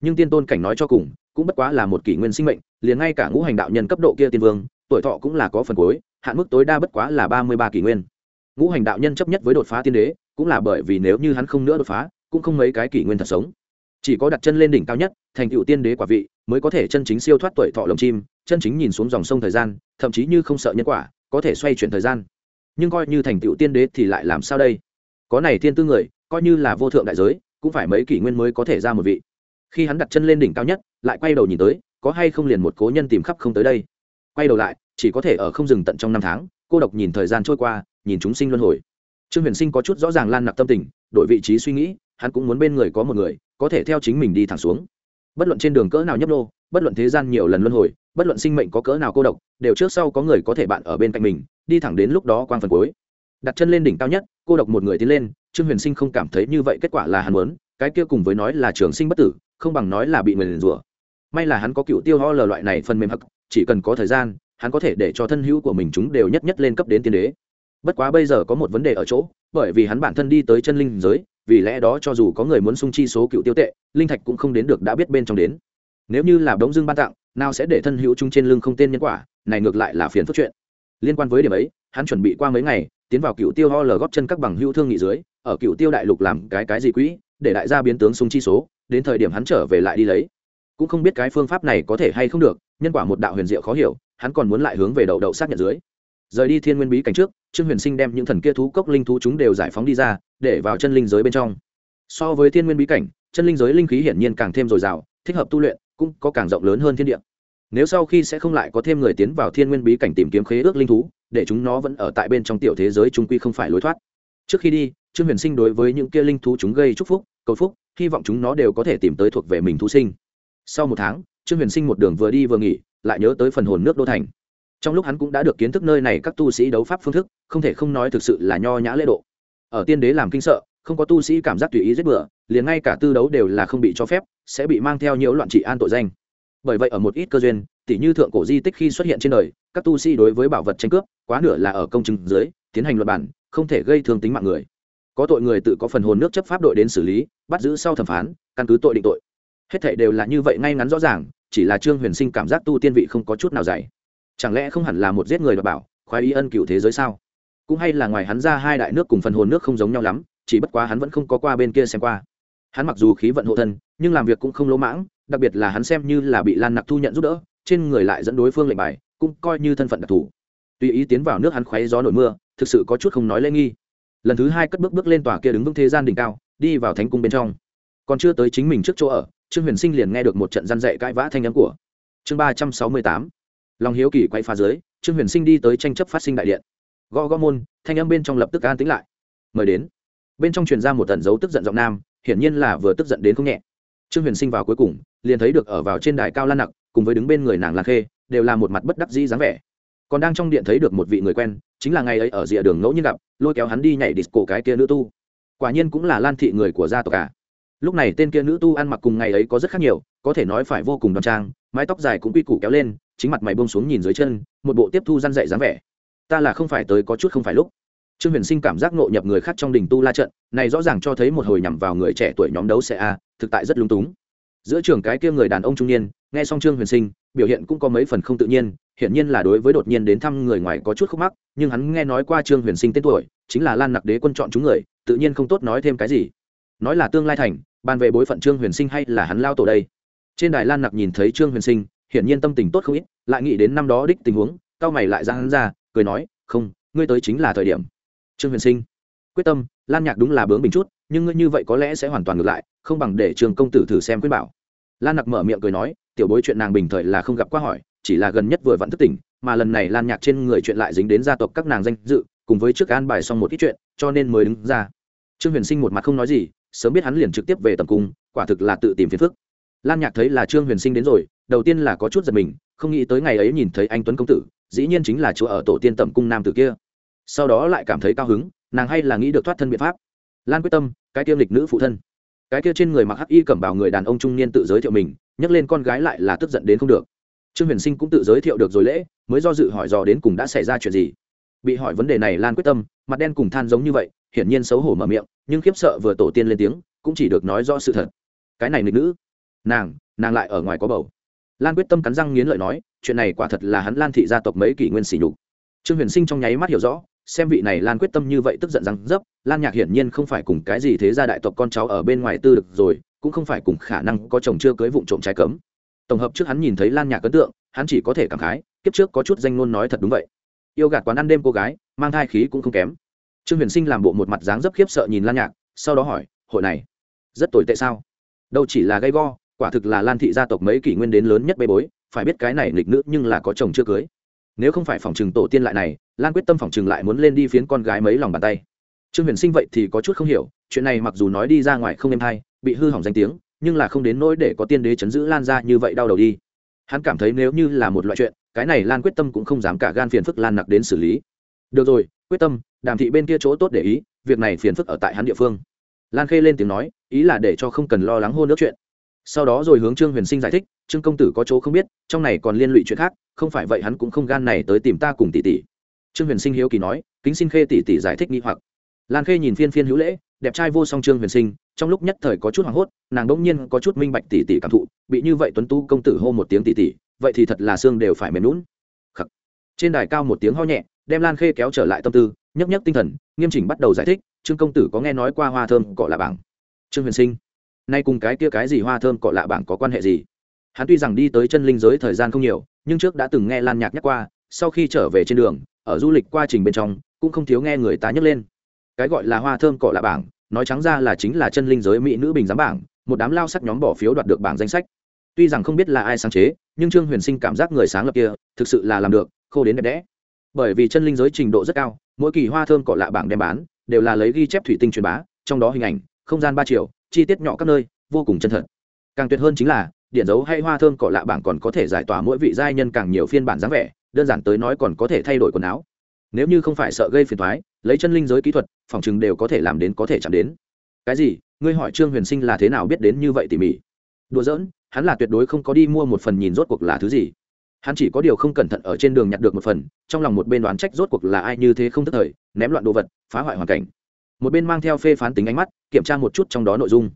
Nhưng tiên tôn cảnh nói cho cùng, cũng bất quá là một kỷ nguyên sinh mệnh, liền ngay cả ngũ hành đạo nhân cấp độ kia tiên vương, tuổi thọ cũng là có phần cuối, hạn mức tối đa bất quá là ba mươi ba kỷ nguyên. Ngũ hành đạo nhân chấp nhất với đột phá tiên đế, cũng là bởi vì nếu như hắn không nữa đột phá, cũng không mấy cái kỷ nguyên thật sống. Chỉ có đặt chân lên đỉnh cao nhất, thành tựu tiên đế quả vị, mới có thể chân chính siêu thoát tuổi thọ lồng chim, chân chính nhìn xuống dòng sông thời gian, thậm chí như không sợ nhân quả có thể xoay chuyển thời gian. Nhưng coi như thành tựu tiên đế thì lại làm sao đây? Có này thiên tư người, coi như là vô thượng đại giới, cũng phải mấy kỷ nguyên mới có thể ra một vị. Khi hắn đặt chân lên đỉnh cao nhất, lại quay đầu nhìn tới, có hay không liền một cố nhân tìm khắp không tới đây? Quay đầu lại, chỉ có thể ở không dừng tận trong năm tháng, cô độc nhìn thời gian trôi qua, nhìn chúng sinh luân hồi. Trương huyền sinh có chút rõ ràng lan nặc tâm tình, đổi vị trí suy nghĩ, hắn cũng muốn bên người có một người, có thể theo chính mình đi thẳng xuống. Bất luận trên đường cỡ nào nhấp nô, bất luận thế gian nhiều lần luân hồi, bất luận sinh mệnh có cỡ nào cô độc đều trước sau có người có thể bạn ở bên cạnh mình, đi thẳng đến lúc đó quang phần cuối. Đặt chân lên đỉnh cao nhất, cô độc một người tiến lên, trương huyền sinh không cảm thấy như vậy kết quả là hắn muốn, cái kia cùng với nói là trường sinh bất tử, không bằng nói là bị người liền rủa. May là hắn có cựu tiêu ho lờ loại này phần mềm hắc, chỉ cần có thời gian, hắn có thể để cho thân hữu của mình chúng đều nhất nhất lên cấp đến tiên đế. Bất quá bây giờ có một vấn đề ở chỗ, bởi vì hắn bản thân đi tới chân linh giới, vì lẽ đó cho dù có người muốn sung chi số cựu tiêu tệ, linh thạch cũng không đến được đã biết bên trong đến. Nếu như là đống dương ban tặng, nào sẽ để thân hữu chung trên lưng không tên nhân quả này ngược lại là phiền phức chuyện. Liên quan với điểm ấy, hắn chuẩn bị qua mấy ngày, tiến vào cựu tiêu ho lờ góp chân các bằng hữu thương nghị dưới, ở cựu tiêu đại lục làm cái cái gì quỹ, để đại gia biến tướng sung chi số, đến thời điểm hắn trở về lại đi lấy. Cũng không biết cái phương pháp này có thể hay không được, nhân quả một đạo huyền diệu khó hiểu, hắn còn muốn lại hướng về đầu đậu xác nhận dưới. Rời đi thiên nguyên bí cảnh trước, trương huyền sinh đem những thần kia thú cốc linh thú chúng đều giải phóng đi ra, để vào chân linh giới bên trong. So với thiên nguyên bí cảnh, chân linh giới linh khí hiển nhiên càng thêm dồi dào, thích hợp tu luyện, cũng có càng rộng lớn hơn thiên địa nếu sau khi sẽ không lại có thêm người tiến vào thiên nguyên bí cảnh tìm kiếm khế ước linh thú, để chúng nó vẫn ở tại bên trong tiểu thế giới chúng quy không phải lối thoát. Trước khi đi, trương huyền sinh đối với những kia linh thú chúng gây chúc phúc, cầu phúc, hy vọng chúng nó đều có thể tìm tới thuộc về mình thú sinh. Sau một tháng, trương huyền sinh một đường vừa đi vừa nghỉ, lại nhớ tới phần hồn nước đô thành. Trong lúc hắn cũng đã được kiến thức nơi này các tu sĩ đấu pháp phương thức, không thể không nói thực sự là nho nhã lễ độ. Ở tiên đế làm kinh sợ, không có tu sĩ cảm giác tùy ý giết bừa, liền ngay cả tư đấu đều là không bị cho phép, sẽ bị mang theo nhiều loạn trị an tội danh bởi vậy ở một ít cơ duyên tỷ như thượng cổ di tích khi xuất hiện trên đời, các tu sĩ đối với bảo vật tranh cướp, quá nửa là ở công chứng dưới, tiến hành luật bản không thể gây thương tính mạng người. Có tội người tự có phần hồn nước chấp pháp đội đến xử lý, bắt giữ sau thẩm phán, căn cứ tội định tội. Hết thảy đều là như vậy ngay ngắn rõ ràng, chỉ là trương huyền sinh cảm giác tu tiên vị không có chút nào dày. Chẳng lẽ không hẳn là một giết người đ bảo, khoái y ân cựu thế giới sao? Cũng hay là ngoài hắn ra hai đại nước cùng phần hồn nước không giống nhau lắm, chỉ bất quá hắn vẫn không có qua bên kia xem qua. Hắn mặc dù khí vận hộ thân nhưng làm việc cũng không lỗ mãng, đặc biệt là hắn xem như là bị lan nặc thu nhận giúp đỡ, trên người lại dẫn đối phương lệnh bài, cũng coi như thân phận đặc thù. Tùy ý tiến vào nước hắn khoáy gió nổi mưa, thực sự có chút không nói lễ nghi. Lần thứ hai cất bước bước lên tòa kia đứng vững thế gian đỉnh cao, đi vào thánh cung bên trong. Còn chưa tới chính mình trước chỗ ở, trương huyền sinh liền nghe được một trận răn dậy cãi vã thanh âm của chương ba trăm sáu mươi tám. Lòng hiếu kỳ quay phá dưới, trương huyền sinh đi tới tranh chấp phát sinh đại điện. Gõ gõ môn, thanh âm bên trong lập tức an tính lại. Mời đến. Bên trong truyền ra một tận dấu tức giận giọng nam, hiển nhiên là vừa tức giận đến không nhẹ trương huyền sinh vào cuối cùng, liền thấy được ở vào trên đài cao lan nặc, cùng với đứng bên người nàng lạc khê, đều là một mặt bất đắc dĩ dáng vẻ. Còn đang trong điện thấy được một vị người quen, chính là ngày ấy ở rìa đường ngẫu nhiên gặp, lôi kéo hắn đi nhảy disco cái kia nữ tu. Quả nhiên cũng là lan thị người của gia tộc cả lúc này tên kia nữ tu ăn mặc cùng ngày ấy có rất khác nhiều, có thể nói phải vô cùng đoan trang, mái tóc dài cũng quy củ kéo lên, chính mặt mày bông xuống nhìn dưới chân, một bộ tiếp thu răn dậy dáng vẻ. Ta là không phải tới có chút không phải lúc trương huyền sinh cảm giác ngộ nhập người khác trong đình tu la trận, này rõ ràng cho thấy một hồi nhằm vào người trẻ tuổi nhóm đấu sẽ a, thực tại rất lung túng. Giữa trường cái kia người đàn ông trung niên, nghe xong trương huyền sinh, biểu hiện cũng có mấy phần không tự nhiên, hiển nhiên là đối với đột nhiên đến thăm người ngoài có chút khúc mắc, nhưng hắn nghe nói qua trương huyền sinh tên tuổi, chính là lan nặc đế quân chọn chúng người, tự nhiên không tốt nói thêm cái gì. Nói là tương lai thành, bàn về bối phận trương huyền sinh hay là hắn lao tổ đây? Trên đài lan nặc nhìn thấy trương huyền sinh, hiển nhiên tâm tình tốt không ít, lại nghĩ đến năm đó đích tình huống, cao mày lại ra hắn ra, cười nói, không, ngươi tới chính là thời điểm trương huyền sinh, quyết tâm, lan nhạc đúng là bướng bình chút, nhưng ngươi như vậy có lẽ sẽ hoàn toàn ngược lại, không bằng để trường công tử thử xem quyết bảo. Lan nặc mở miệng cười nói, tiểu bối chuyện nàng bình thời là không gặp qua hỏi, chỉ là gần nhất vừa vặn thức tỉnh, mà lần này lan nhạc trên người chuyện lại dính đến gia tộc các nàng danh dự, cùng với trước an bài xong một ít chuyện, cho nên mới đứng ra. Trương huyền sinh một mặt không nói gì, sớm biết hắn liền trực tiếp về tầm cung, quả thực là tự tìm phiền phức. Lan nhạc thấy là trương huyền sinh đến rồi, đầu tiên là có chút giật mình, không nghĩ tới ngày ấy nhìn thấy anh tuấn công tử, dĩ nhiên chính là chỗ ở tổ tiên tẩm cung nam tử kia sau đó lại cảm thấy cao hứng, nàng hay là nghĩ được thoát thân biện pháp. Lan quyết tâm, cái tiêm lịch nữ phụ thân. Cái kia trên người mặc hắc y cẩm bào người đàn ông trung niên tự giới thiệu mình, nhắc lên con gái lại là tức giận đến không được. Trương huyền sinh cũng tự giới thiệu được rồi lễ, mới do dự hỏi dò đến cùng đã xảy ra chuyện gì. Bị hỏi vấn đề này, lan quyết tâm, mặt đen cùng than giống như vậy, hiển nhiên xấu hổ mở miệng, nhưng khiếp sợ vừa tổ tiên lên tiếng, cũng chỉ được nói rõ sự thật. Cái này nghịch nữ. Nàng nàng lại ở ngoài có bầu. Lan quyết tâm cắn răng nghiến lợi nói, chuyện này quả thật là hắn lan thị gia tộc mấy kỷ nguyên sỉ nhục. Trương huyền sinh trong nháy mắt hiểu rõ xem vị này lan quyết tâm như vậy tức giận rằng dấp, lan nhạc hiển nhiên không phải cùng cái gì thế gia đại tộc con cháu ở bên ngoài tư được rồi, cũng không phải cùng khả năng có chồng chưa cưới vụ trộm trái cấm. Tổng hợp trước hắn nhìn thấy lan nhạc ấn tượng, hắn chỉ có thể cảm khái, kiếp trước có chút danh ngôn nói thật đúng vậy. Yêu gạt quán ăn đêm cô gái, mang thai khí cũng không kém. Trương huyền sinh làm bộ một mặt dáng dấp khiếp sợ nhìn lan nhạc, sau đó hỏi, hội này, rất tồi tệ sao? Đâu chỉ là gây go, quả thực là lan thị gia tộc mấy kỷ nguyên đến lớn nhất bê bối, phải biết cái này nghịch nữ nhưng là có chồng chưa cưới nếu không phải phòng trừng tổ tiên lại này, lan quyết tâm phòng trừng lại muốn lên đi phiến con gái mấy lòng bàn tay. Trương huyền sinh vậy thì có chút không hiểu, chuyện này mặc dù nói đi ra ngoài không êm hay, bị hư hỏng danh tiếng, nhưng là không đến nỗi để có tiên đế chấn giữ lan ra như vậy đau đầu đi. Hắn cảm thấy nếu như là một loại chuyện, cái này lan quyết tâm cũng không dám cả gan phiền phức lan nặc đến xử lý. Được rồi, quyết tâm, đàm thị bên kia chỗ tốt để ý, việc này phiền phức ở tại hắn địa phương. Lan khê lên tiếng nói, ý là để cho không cần lo lắng hôn nước chuyện. Sau đó rồi hướng trương huyền sinh giải thích trương công tử có chỗ không biết, trong này còn liên lụy chuyện khác, không phải vậy hắn cũng không gan này tới tìm ta cùng tỷ tỷ. Trương huyền sinh hiếu kỳ nói, kính xin khê tỷ tỷ giải thích nghi hoặc. Lan khê nhìn phiên phiên hữu lễ, đẹp trai vô song trương huyền sinh, trong lúc nhất thời có chút hoảng hốt, nàng bỗng nhiên có chút minh bạch tỷ tỷ cảm thụ, bị như vậy tuấn tu công tử hô một tiếng tỷ tỷ, vậy thì thật là xương đều phải mềm lún Khắc. trên đài cao một tiếng ho nhẹ, đem lan khê kéo trở lại tâm tư, nhấc nhấc tinh thần, nghiêm chỉnh bắt đầu giải thích, trương công tử có nghe nói qua hoa thơm cọ lạ bảng. Trương huyền sinh. Nay cùng cái kia cái gì hoa thơm cọ lạ bảng có quan hệ gì? Hắn tuy rằng đi tới chân linh giới thời gian không nhiều, nhưng trước đã từng nghe lan nhạc nhắc qua, sau khi trở về trên đường, ở du lịch quá trình bên trong, cũng không thiếu nghe người ta nhắc lên. Cái gọi là hoa thơm cỏ lạ bảng, nói trắng ra là chính là chân linh giới mỹ nữ bình giám bảng, một đám lao sắc nhóm bỏ phiếu đoạt được bảng danh sách. Tuy rằng không biết là ai sáng chế, nhưng trương huyền sinh cảm giác người sáng lập kia, thực sự là làm được, khô đến đẹp đẽ. Bởi vì chân linh giới trình độ rất cao, mỗi kỳ hoa thơm cỏ lạ bảng đem bán, đều là lấy ghi chép thủy tinh truyền bá, trong đó hình ảnh, không gian ba triệu chi tiết nhỏ các nơi, vô cùng chân thật. Càng tuyệt hơn chính là điện dấu hay hoa thơm cỏ lạ bảng còn có thể giải tỏa mỗi vị giai nhân càng nhiều phiên bản dáng vẻ, đơn giản tới nói còn có thể thay đổi quần áo. Nếu như không phải sợ gây phiền thoái lấy chân linh giới kỹ thuật, phòng chừng đều có thể làm đến có thể chạm đến. Cái gì? Ngươi hỏi trương huyền sinh là thế nào biết đến như vậy tỉ mỉ? Đùa giỡn, hắn là tuyệt đối không có đi mua một phần nhìn rốt cuộc là thứ gì. Hắn chỉ có điều không cẩn thận ở trên đường nhặt được một phần, trong lòng một bên đoán trách rốt cuộc là ai như thế không tức thời, ném loạn đồ vật, phá hoại hoàn cảnh. Một bên mang theo phê phán tính ánh mắt, kiểm tra một chút trong đó nội dung.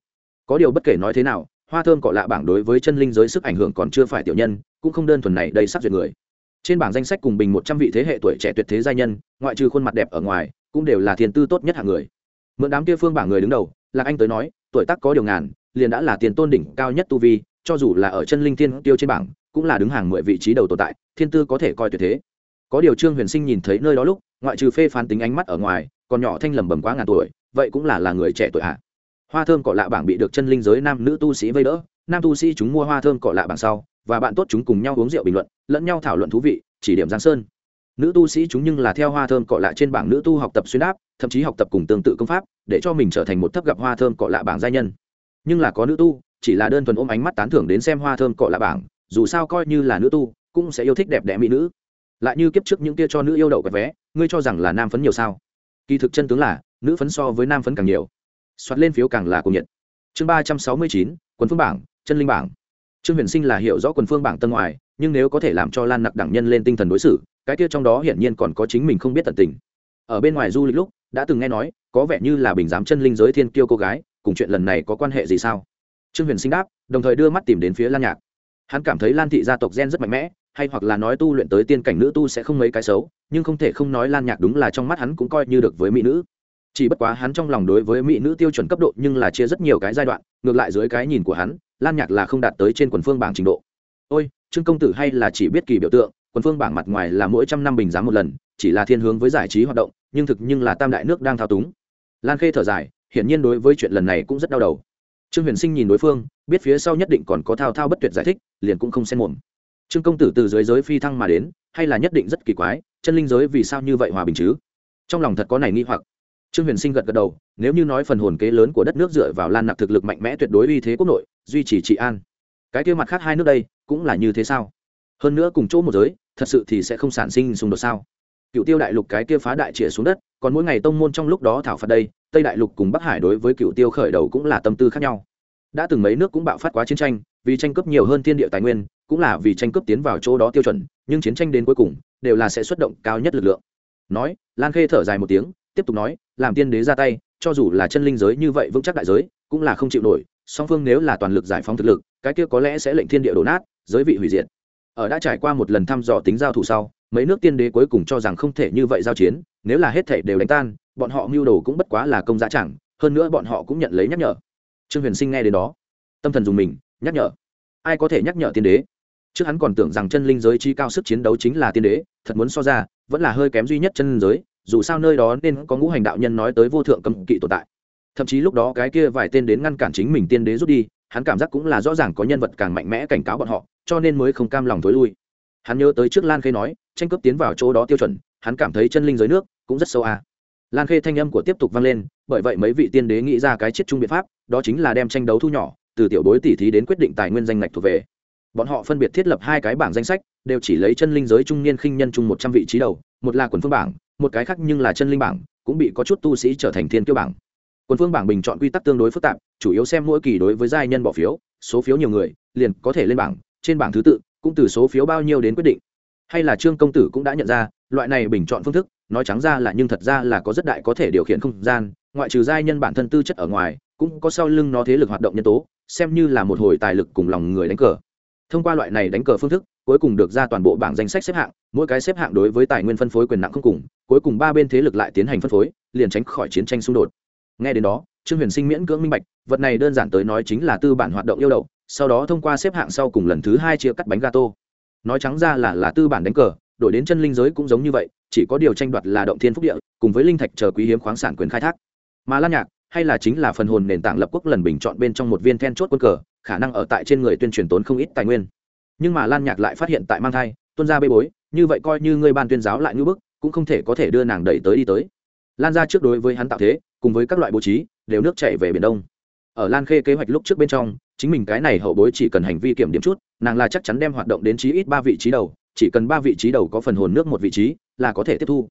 Có điều bất kể nói thế nào hoa thơm cọ lạ bảng đối với chân linh giới sức ảnh hưởng còn chưa phải tiểu nhân, cũng không đơn thuần này đầy sắc duyệt người. Trên bảng danh sách cùng bình một trăm vị thế hệ tuổi trẻ tuyệt thế gia nhân, ngoại trừ khuôn mặt đẹp ở ngoài, cũng đều là thiên tư tốt nhất hạng người. Mượn đám kia phương bảng người đứng đầu, lạc anh tới nói, tuổi tác có điều ngàn, liền đã là tiền tôn đỉnh cao nhất tu vi, cho dù là ở chân linh thiên tiêu trên bảng, cũng là đứng hàng mười vị trí đầu tồn tại, thiên tư có thể coi tuyệt thế. Có điều trương huyền sinh nhìn thấy nơi đó lúc, ngoại trừ phê phán tính ánh mắt ở ngoài, còn nhỏ thanh lầm bầm quá ngàn tuổi, vậy cũng là là người trẻ tuổi hạ hoa thơm cỏ lạ bảng bị được chân linh giới nam nữ tu sĩ vây đỡ, nam tu sĩ chúng mua hoa thơm cỏ lạ bảng sau, và bạn tốt chúng cùng nhau uống rượu bình luận, lẫn nhau thảo luận thú vị, chỉ điểm giang sơn. Nữ tu sĩ chúng nhưng là theo hoa thơm cọ lạ trên bảng nữ tu học tập xuyên áp thậm chí học tập cùng tương tự công pháp, để cho mình trở thành một thấp gặp hoa thơm cọ lạ bảng gia nhân. Nhưng là có nữ tu, chỉ là đơn thuần ôm ánh mắt tán thưởng đến xem hoa thơm cọ lạ bảng, dù sao coi như là nữ tu, cũng sẽ yêu thích đẹp đẽ mỹ nữ. Lại như kiếp trước những kia cho nữ yêu đậu quẹt vé, ngươi cho rằng là nam phấn nhiều sao? Kỳ thực chân tướng là, nữ phấn so với nam phấn càng nhiều soạt lên phiếu càng là cùng nhiệt. Chương ba trăm sáu mươi chín, quần phương bảng, chân linh bảng. Trương huyền sinh là hiểu rõ quần phương bảng tân ngoài, nhưng nếu có thể làm cho lan nặc đẳng nhân lên tinh thần đối xử, cái kia trong đó hiển nhiên còn có chính mình không biết tận tình. Ở bên ngoài du lịch lúc, đã từng nghe nói, có vẻ như là bình giám chân linh giới thiên kiêu cô gái, cùng chuyện lần này có quan hệ gì sao? Trương huyền sinh đáp, đồng thời đưa mắt tìm đến phía lan nhạc. Hắn cảm thấy lan thị gia tộc gen rất mạnh mẽ, hay hoặc là nói tu luyện tới tiên cảnh nữ tu sẽ không mấy cái xấu, nhưng không thể không nói lan nhạc đúng là trong mắt hắn cũng coi như được với mỹ nữ chỉ bất quá hắn trong lòng đối với mỹ nữ tiêu chuẩn cấp độ nhưng là chia rất nhiều cái giai đoạn, ngược lại dưới cái nhìn của hắn, lan nhạc là không đạt tới trên quần phương bảng trình độ. Ôi, trương công tử hay là chỉ biết kỳ biểu tượng, quần phương bảng mặt ngoài là mỗi trăm năm bình giá một lần, chỉ là thiên hướng với giải trí hoạt động, nhưng thực nhưng là tam đại nước đang thao túng. Lan khê thở dài, hiển nhiên đối với chuyện lần này cũng rất đau đầu. Trương huyền sinh nhìn đối phương, biết phía sau nhất định còn có thao thao bất tuyệt giải thích, liền cũng không xen mồm. Trương công tử từ dưới giới phi thăng mà đến, hay là nhất định rất kỳ quái, chân linh giới vì sao như vậy hòa bình chứ? Trong lòng thật có này nghi hoặc trương huyền sinh gật gật đầu, nếu như nói phần hồn kế lớn của đất nước dựa vào lan nặc thực lực mạnh mẽ tuyệt đối uy thế quốc nội, duy trì trị an. Cái kia mặt khác hai nước đây, cũng là như thế sao? Hơn nữa cùng chỗ một giới, thật sự thì sẽ không sản sinh xung đột sao? Cựu tiêu đại lục cái kia phá đại chĩa xuống đất, còn mỗi ngày tông môn trong lúc đó thảo phạt đây, tây đại lục cùng bắc hải đối với cựu tiêu khởi đầu cũng là tâm tư khác nhau. Đã từng mấy nước cũng bạo phát quá chiến tranh, vì tranh cướp nhiều hơn thiên địa tài nguyên, cũng là vì tranh cướp tiến vào chỗ đó tiêu chuẩn, nhưng chiến tranh đến cuối cùng, đều là sẽ xuất động cao nhất lực lượng. Nói, lan khê thở dài một tiếng tiếp tục nói, làm tiên đế ra tay, cho dù là chân linh giới như vậy vững chắc đại giới, cũng là không chịu nổi, song phương nếu là toàn lực giải phóng thực lực, cái kia có lẽ sẽ lệnh thiên địa đổ nát, giới vị hủy diệt. Ở đã trải qua một lần thăm dò tính giao thủ sau, mấy nước tiên đế cuối cùng cho rằng không thể như vậy giao chiến, nếu là hết thể đều đánh tan, bọn họ mưu đồ cũng bất quá là công giá chẳng, hơn nữa bọn họ cũng nhận lấy nhắc nhở. Trương huyền sinh nghe đến đó, tâm thần dùng mình, nhắc nhở. Ai có thể nhắc nhở tiên đế? Trước hắn còn tưởng rằng chân linh giới chi cao sức chiến đấu chính là tiên đế, thật muốn so ra, vẫn là hơi kém duy nhất chân linh giới dù sao nơi đó nên có ngũ hành đạo nhân nói tới vô thượng cấm kỵ tồn tại. Thậm chí lúc đó cái kia vài tên đến ngăn cản chính mình tiên đế rút đi, hắn cảm giác cũng là rõ ràng có nhân vật càng mạnh mẽ cảnh cáo bọn họ, cho nên mới không cam lòng thối lui. Hắn nhớ tới trước lan khê nói, tranh cướp tiến vào chỗ đó tiêu chuẩn, hắn cảm thấy chân linh giới nước cũng rất sâu à. lan khê thanh âm của tiếp tục vang lên, bởi vậy mấy vị tiên đế nghĩ ra cái chiết chung biện pháp, đó chính là đem tranh đấu thu nhỏ, từ tiểu bối tỷ thí đến quyết định tài nguyên danh ngạch thuộc về. Bọn họ phân biệt thiết lập hai cái bảng danh sách, đều chỉ lấy chân linh giới trung niên khinh nhân chung một trăm vị trí đầu, một là quần phương bảng một cái khác nhưng là chân linh bảng, cũng bị có chút tu sĩ trở thành thiên kiêu bảng. Quân phương bảng bình chọn quy tắc tương đối phức tạp, chủ yếu xem mỗi kỳ đối với giai nhân bỏ phiếu, số phiếu nhiều người, liền có thể lên bảng, trên bảng thứ tự, cũng từ số phiếu bao nhiêu đến quyết định. Hay là trương công tử cũng đã nhận ra, loại này bình chọn phương thức, nói trắng ra là nhưng thật ra là có rất đại có thể điều khiển không gian, ngoại trừ giai nhân bản thân tư chất ở ngoài, cũng có sau lưng nó thế lực hoạt động nhân tố, xem như là một hồi tài lực cùng lòng người đánh cờ. Thông qua loại này đánh cờ phương thức cuối cùng được ra toàn bộ bảng danh sách xếp hạng, mỗi cái xếp hạng đối với tài nguyên phân phối quyền nặng không cùng, cuối cùng ba bên thế lực lại tiến hành phân phối, liền tránh khỏi chiến tranh xung đột. Nghe đến đó, trương huyền sinh miễn cưỡng minh bạch, vật này đơn giản tới nói chính là tư bản hoạt động yêu đậu, sau đó thông qua xếp hạng sau cùng lần thứ hai chia cắt bánh gato. Nói trắng ra là là tư bản đánh cờ, đổi đến chân linh giới cũng giống như vậy, chỉ có điều tranh đoạt là động thiên phúc địa, cùng với linh thạch chờ quý hiếm khoáng sản quyền khai thác. Mà lan nhạc, hay là chính là phần hồn nền tảng lập quốc lần bình chọn bên trong một viên then chốt quân cờ, khả năng ở tại trên người tuyên truyền tốn không ít tài nguyên nhưng mà lan nhạc lại phát hiện tại mang thai tuân ra bê bối, như vậy coi như ngươi ban tuyên giáo lại ngưỡng bức, cũng không thể có thể đưa nàng đẩy tới đi tới. Lan ra trước đối với hắn tạo thế, cùng với các loại bố trí, đều nước chảy về biển đông. Ở lan khê kế hoạch lúc trước bên trong, chính mình cái này hậu bối chỉ cần hành vi kiểm điểm chút, nàng là chắc chắn đem hoạt động đến chí ít ba vị trí đầu, chỉ cần ba vị trí đầu có phần hồn nước một vị trí, là có thể tiếp thu.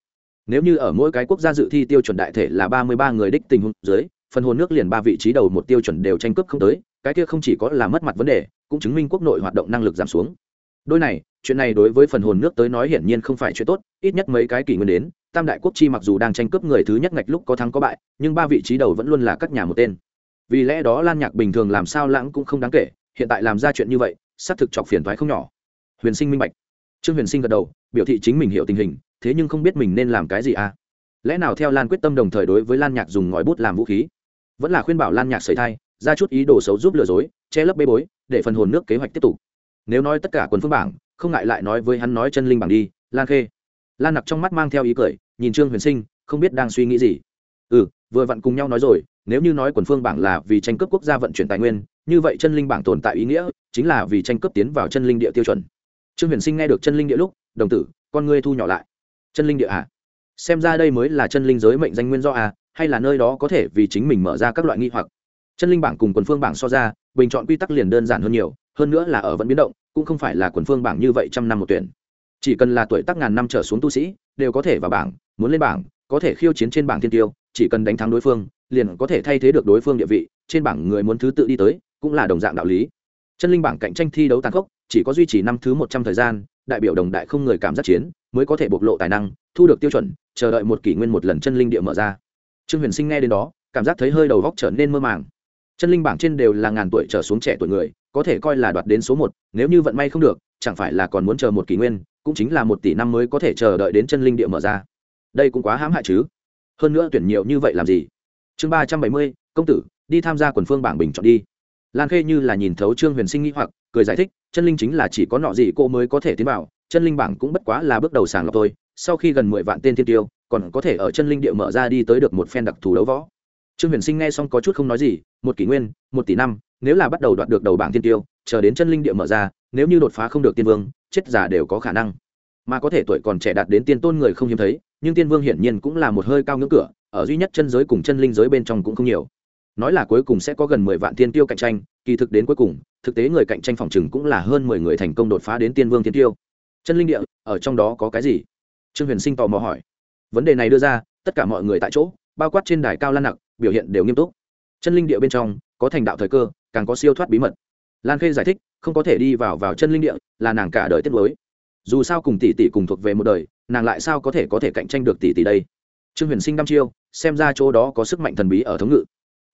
Nếu như ở mỗi cái quốc gia dự thi tiêu chuẩn đại thể là ba mươi ba người đích tình huống dưới, phần hồn nước liền ba vị trí đầu một tiêu chuẩn đều tranh cướp không tới, cái kia không chỉ có là mất mặt vấn đề cũng chứng minh quốc nội hoạt động năng lực giảm xuống. Đôi này, chuyện này đối với phần hồn nước tới nói hiển nhiên không phải chuyện tốt, ít nhất mấy cái kỷ nguyên đến, tam đại quốc chi mặc dù đang tranh cướp người thứ nhất ngạch lúc có thắng có bại, nhưng ba vị trí đầu vẫn luôn là các nhà một tên. Vì lẽ đó lan nhạc bình thường làm sao lãng cũng không đáng kể, hiện tại làm ra chuyện như vậy, xác thực chọc phiền thoái không nhỏ. Huyền sinh minh bạch. Trương huyền sinh gật đầu, biểu thị chính mình hiểu tình hình, thế nhưng không biết mình nên làm cái gì à? Lẽ nào theo lan quyết tâm đồng thời đối với lan nhạc dùng ngòi bút làm vũ khí? Vẫn là khuyên bảo lan nhạc sởi thai, ra chút ý đồ xấu giúp lừa dối, che lấp bê bối để phần hồn nước kế hoạch tiếp tục. Nếu nói tất cả quần phương bảng, không ngại lại nói với hắn nói chân linh bảng đi, lan khê. Lan nặc trong mắt mang theo ý cười, nhìn trương huyền sinh, không biết đang suy nghĩ gì. Ừ vừa vặn cùng nhau nói rồi, nếu như nói quần phương bảng là vì tranh cướp quốc gia vận chuyển tài nguyên, như vậy chân linh bảng tồn tại ý nghĩa chính là vì tranh cướp tiến vào chân linh địa tiêu chuẩn. Trương huyền sinh nghe được chân linh địa lúc, đồng tử, con ngươi thu nhỏ lại. Chân linh địa à? Xem ra đây mới là chân linh giới mệnh danh nguyên do à hay là nơi đó có thể vì chính mình mở ra các loại nghi hoặc? Chân linh bảng cùng quần phương bảng so ra bình chọn quy tắc liền đơn giản hơn nhiều, hơn nữa là ở vẫn biến động, cũng không phải là quần phương bảng như vậy trăm năm một tuyển. Chỉ cần là tuổi tác ngàn năm trở xuống tu sĩ, đều có thể vào bảng, muốn lên bảng, có thể khiêu chiến trên bảng thiên tiêu, chỉ cần đánh thắng đối phương, liền có thể thay thế được đối phương địa vị, trên bảng người muốn thứ tự đi tới, cũng là đồng dạng đạo lý. Chân linh bảng cạnh tranh thi đấu tàn khốc, chỉ có duy trì năm thứ một trăm thời gian, đại biểu đồng đại không người cảm giác chiến, mới có thể bộc lộ tài năng, thu được tiêu chuẩn, chờ đợi một kỷ nguyên một lần chân linh địa mở ra. Trương huyền sinh nghe đến đó, cảm giác thấy hơi đầu góc trở nên mơ màng chân linh bảng trên đều là ngàn tuổi trở xuống trẻ tuổi người, có thể coi là đoạt đến số một, nếu như vận may không được, chẳng phải là còn muốn chờ một kỷ nguyên, cũng chính là một tỷ năm mới có thể chờ đợi đến chân linh địa mở ra. Đây cũng quá hãm hại chứ. Hơn nữa tuyển nhiều như vậy làm gì? Chương ba trăm bảy mươi, công tử, đi tham gia quần phương bảng bình chọn đi. Lan khê như là nhìn thấu trương huyền sinh nghĩ hoặc, cười giải thích, chân linh chính là chỉ có nọ gì cô mới có thể tiến vào, chân linh bảng cũng bất quá là bước đầu sàng lọc thôi, sau khi gần mười vạn tên thiên tiêu, còn có thể ở chân linh địa mở ra đi tới được một phen đặc thù đấu võ trương huyền sinh nghe xong có chút không nói gì, một kỷ nguyên, một tỷ năm, nếu là bắt đầu đoạt được đầu bảng thiên tiêu, chờ đến chân linh địa mở ra, nếu như đột phá không được tiên vương, chết giả đều có khả năng. Mà có thể tuổi còn trẻ đạt đến tiên tôn người không hiếm thấy, nhưng tiên vương hiển nhiên cũng là một hơi cao ngưỡng cửa, ở duy nhất chân giới cùng chân linh giới bên trong cũng không nhiều. Nói là cuối cùng sẽ có gần mười vạn tiên tiêu cạnh tranh, kỳ thực đến cuối cùng, thực tế người cạnh tranh phòng chừng cũng là hơn mười người thành công đột phá đến tiên vương thiên tiêu. Chân linh địa, ở trong đó có cái gì? Trương huyền sinh tò mò hỏi. Vấn đề này đưa ra, tất cả mọi người tại chỗ, bao quát trên đài cao lan nặng biểu hiện đều nghiêm túc. Chân linh địa bên trong, có thành đạo thời cơ, càng có siêu thoát bí mật. Lan khê giải thích, không có thể đi vào vào chân linh địa là nàng cả đời tiết mới dù sao cùng tỷ tỷ cùng thuộc về một đời, nàng lại sao có thể có thể cạnh tranh được tỷ tỷ đây? Trương huyền sinh đăm chiêu, xem ra chỗ đó có sức mạnh thần bí ở thống ngự.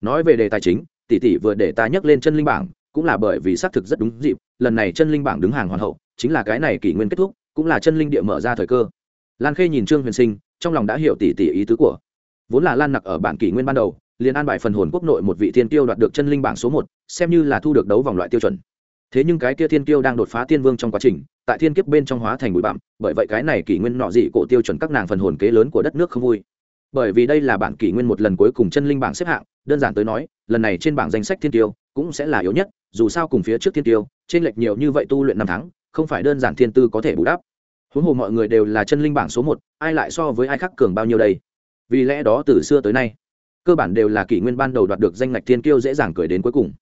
Nói về đề tài chính, tỷ tỷ vừa để ta nhắc lên chân linh bảng, cũng là bởi vì xác thực rất đúng dịp, lần này chân linh bảng đứng hàng hoàn hậu, chính là cái này kỷ nguyên kết thúc, cũng là chân linh địa mở ra thời cơ. Lan khê nhìn trương huyền sinh, trong lòng đã hiểu tỷ tỷ ý tứ của vốn là lan nặc ở bản kỷ nguyên ban đầu, liền an bài phần hồn quốc nội một vị thiên tiêu đoạt được chân linh bảng số một, xem như là thu được đấu vòng loại tiêu chuẩn. Thế nhưng cái kia thiên tiêu đang đột phá tiên vương trong quá trình, tại thiên kiếp bên trong hóa thành bụi bặm, bởi vậy cái này kỷ nguyên nọ dị cổ tiêu chuẩn các nàng phần hồn kế lớn của đất nước không vui. Bởi vì đây là bản kỷ nguyên một lần cuối cùng chân linh bảng xếp hạng, đơn giản tới nói, lần này trên bảng danh sách thiên tiêu cũng sẽ là yếu nhất, dù sao cùng phía trước thiên tiêu trên lệch nhiều như vậy tu luyện năm tháng, không phải đơn giản thiên tư có thể bù đắp. Huống hồ mọi người đều là chân linh bảng số một, ai lại so với ai khác cường bao nhiêu đây? Vì lẽ đó từ xưa tới nay, cơ bản đều là kỷ nguyên ban đầu đoạt được danh ngạch thiên kiêu dễ dàng cười đến cuối cùng.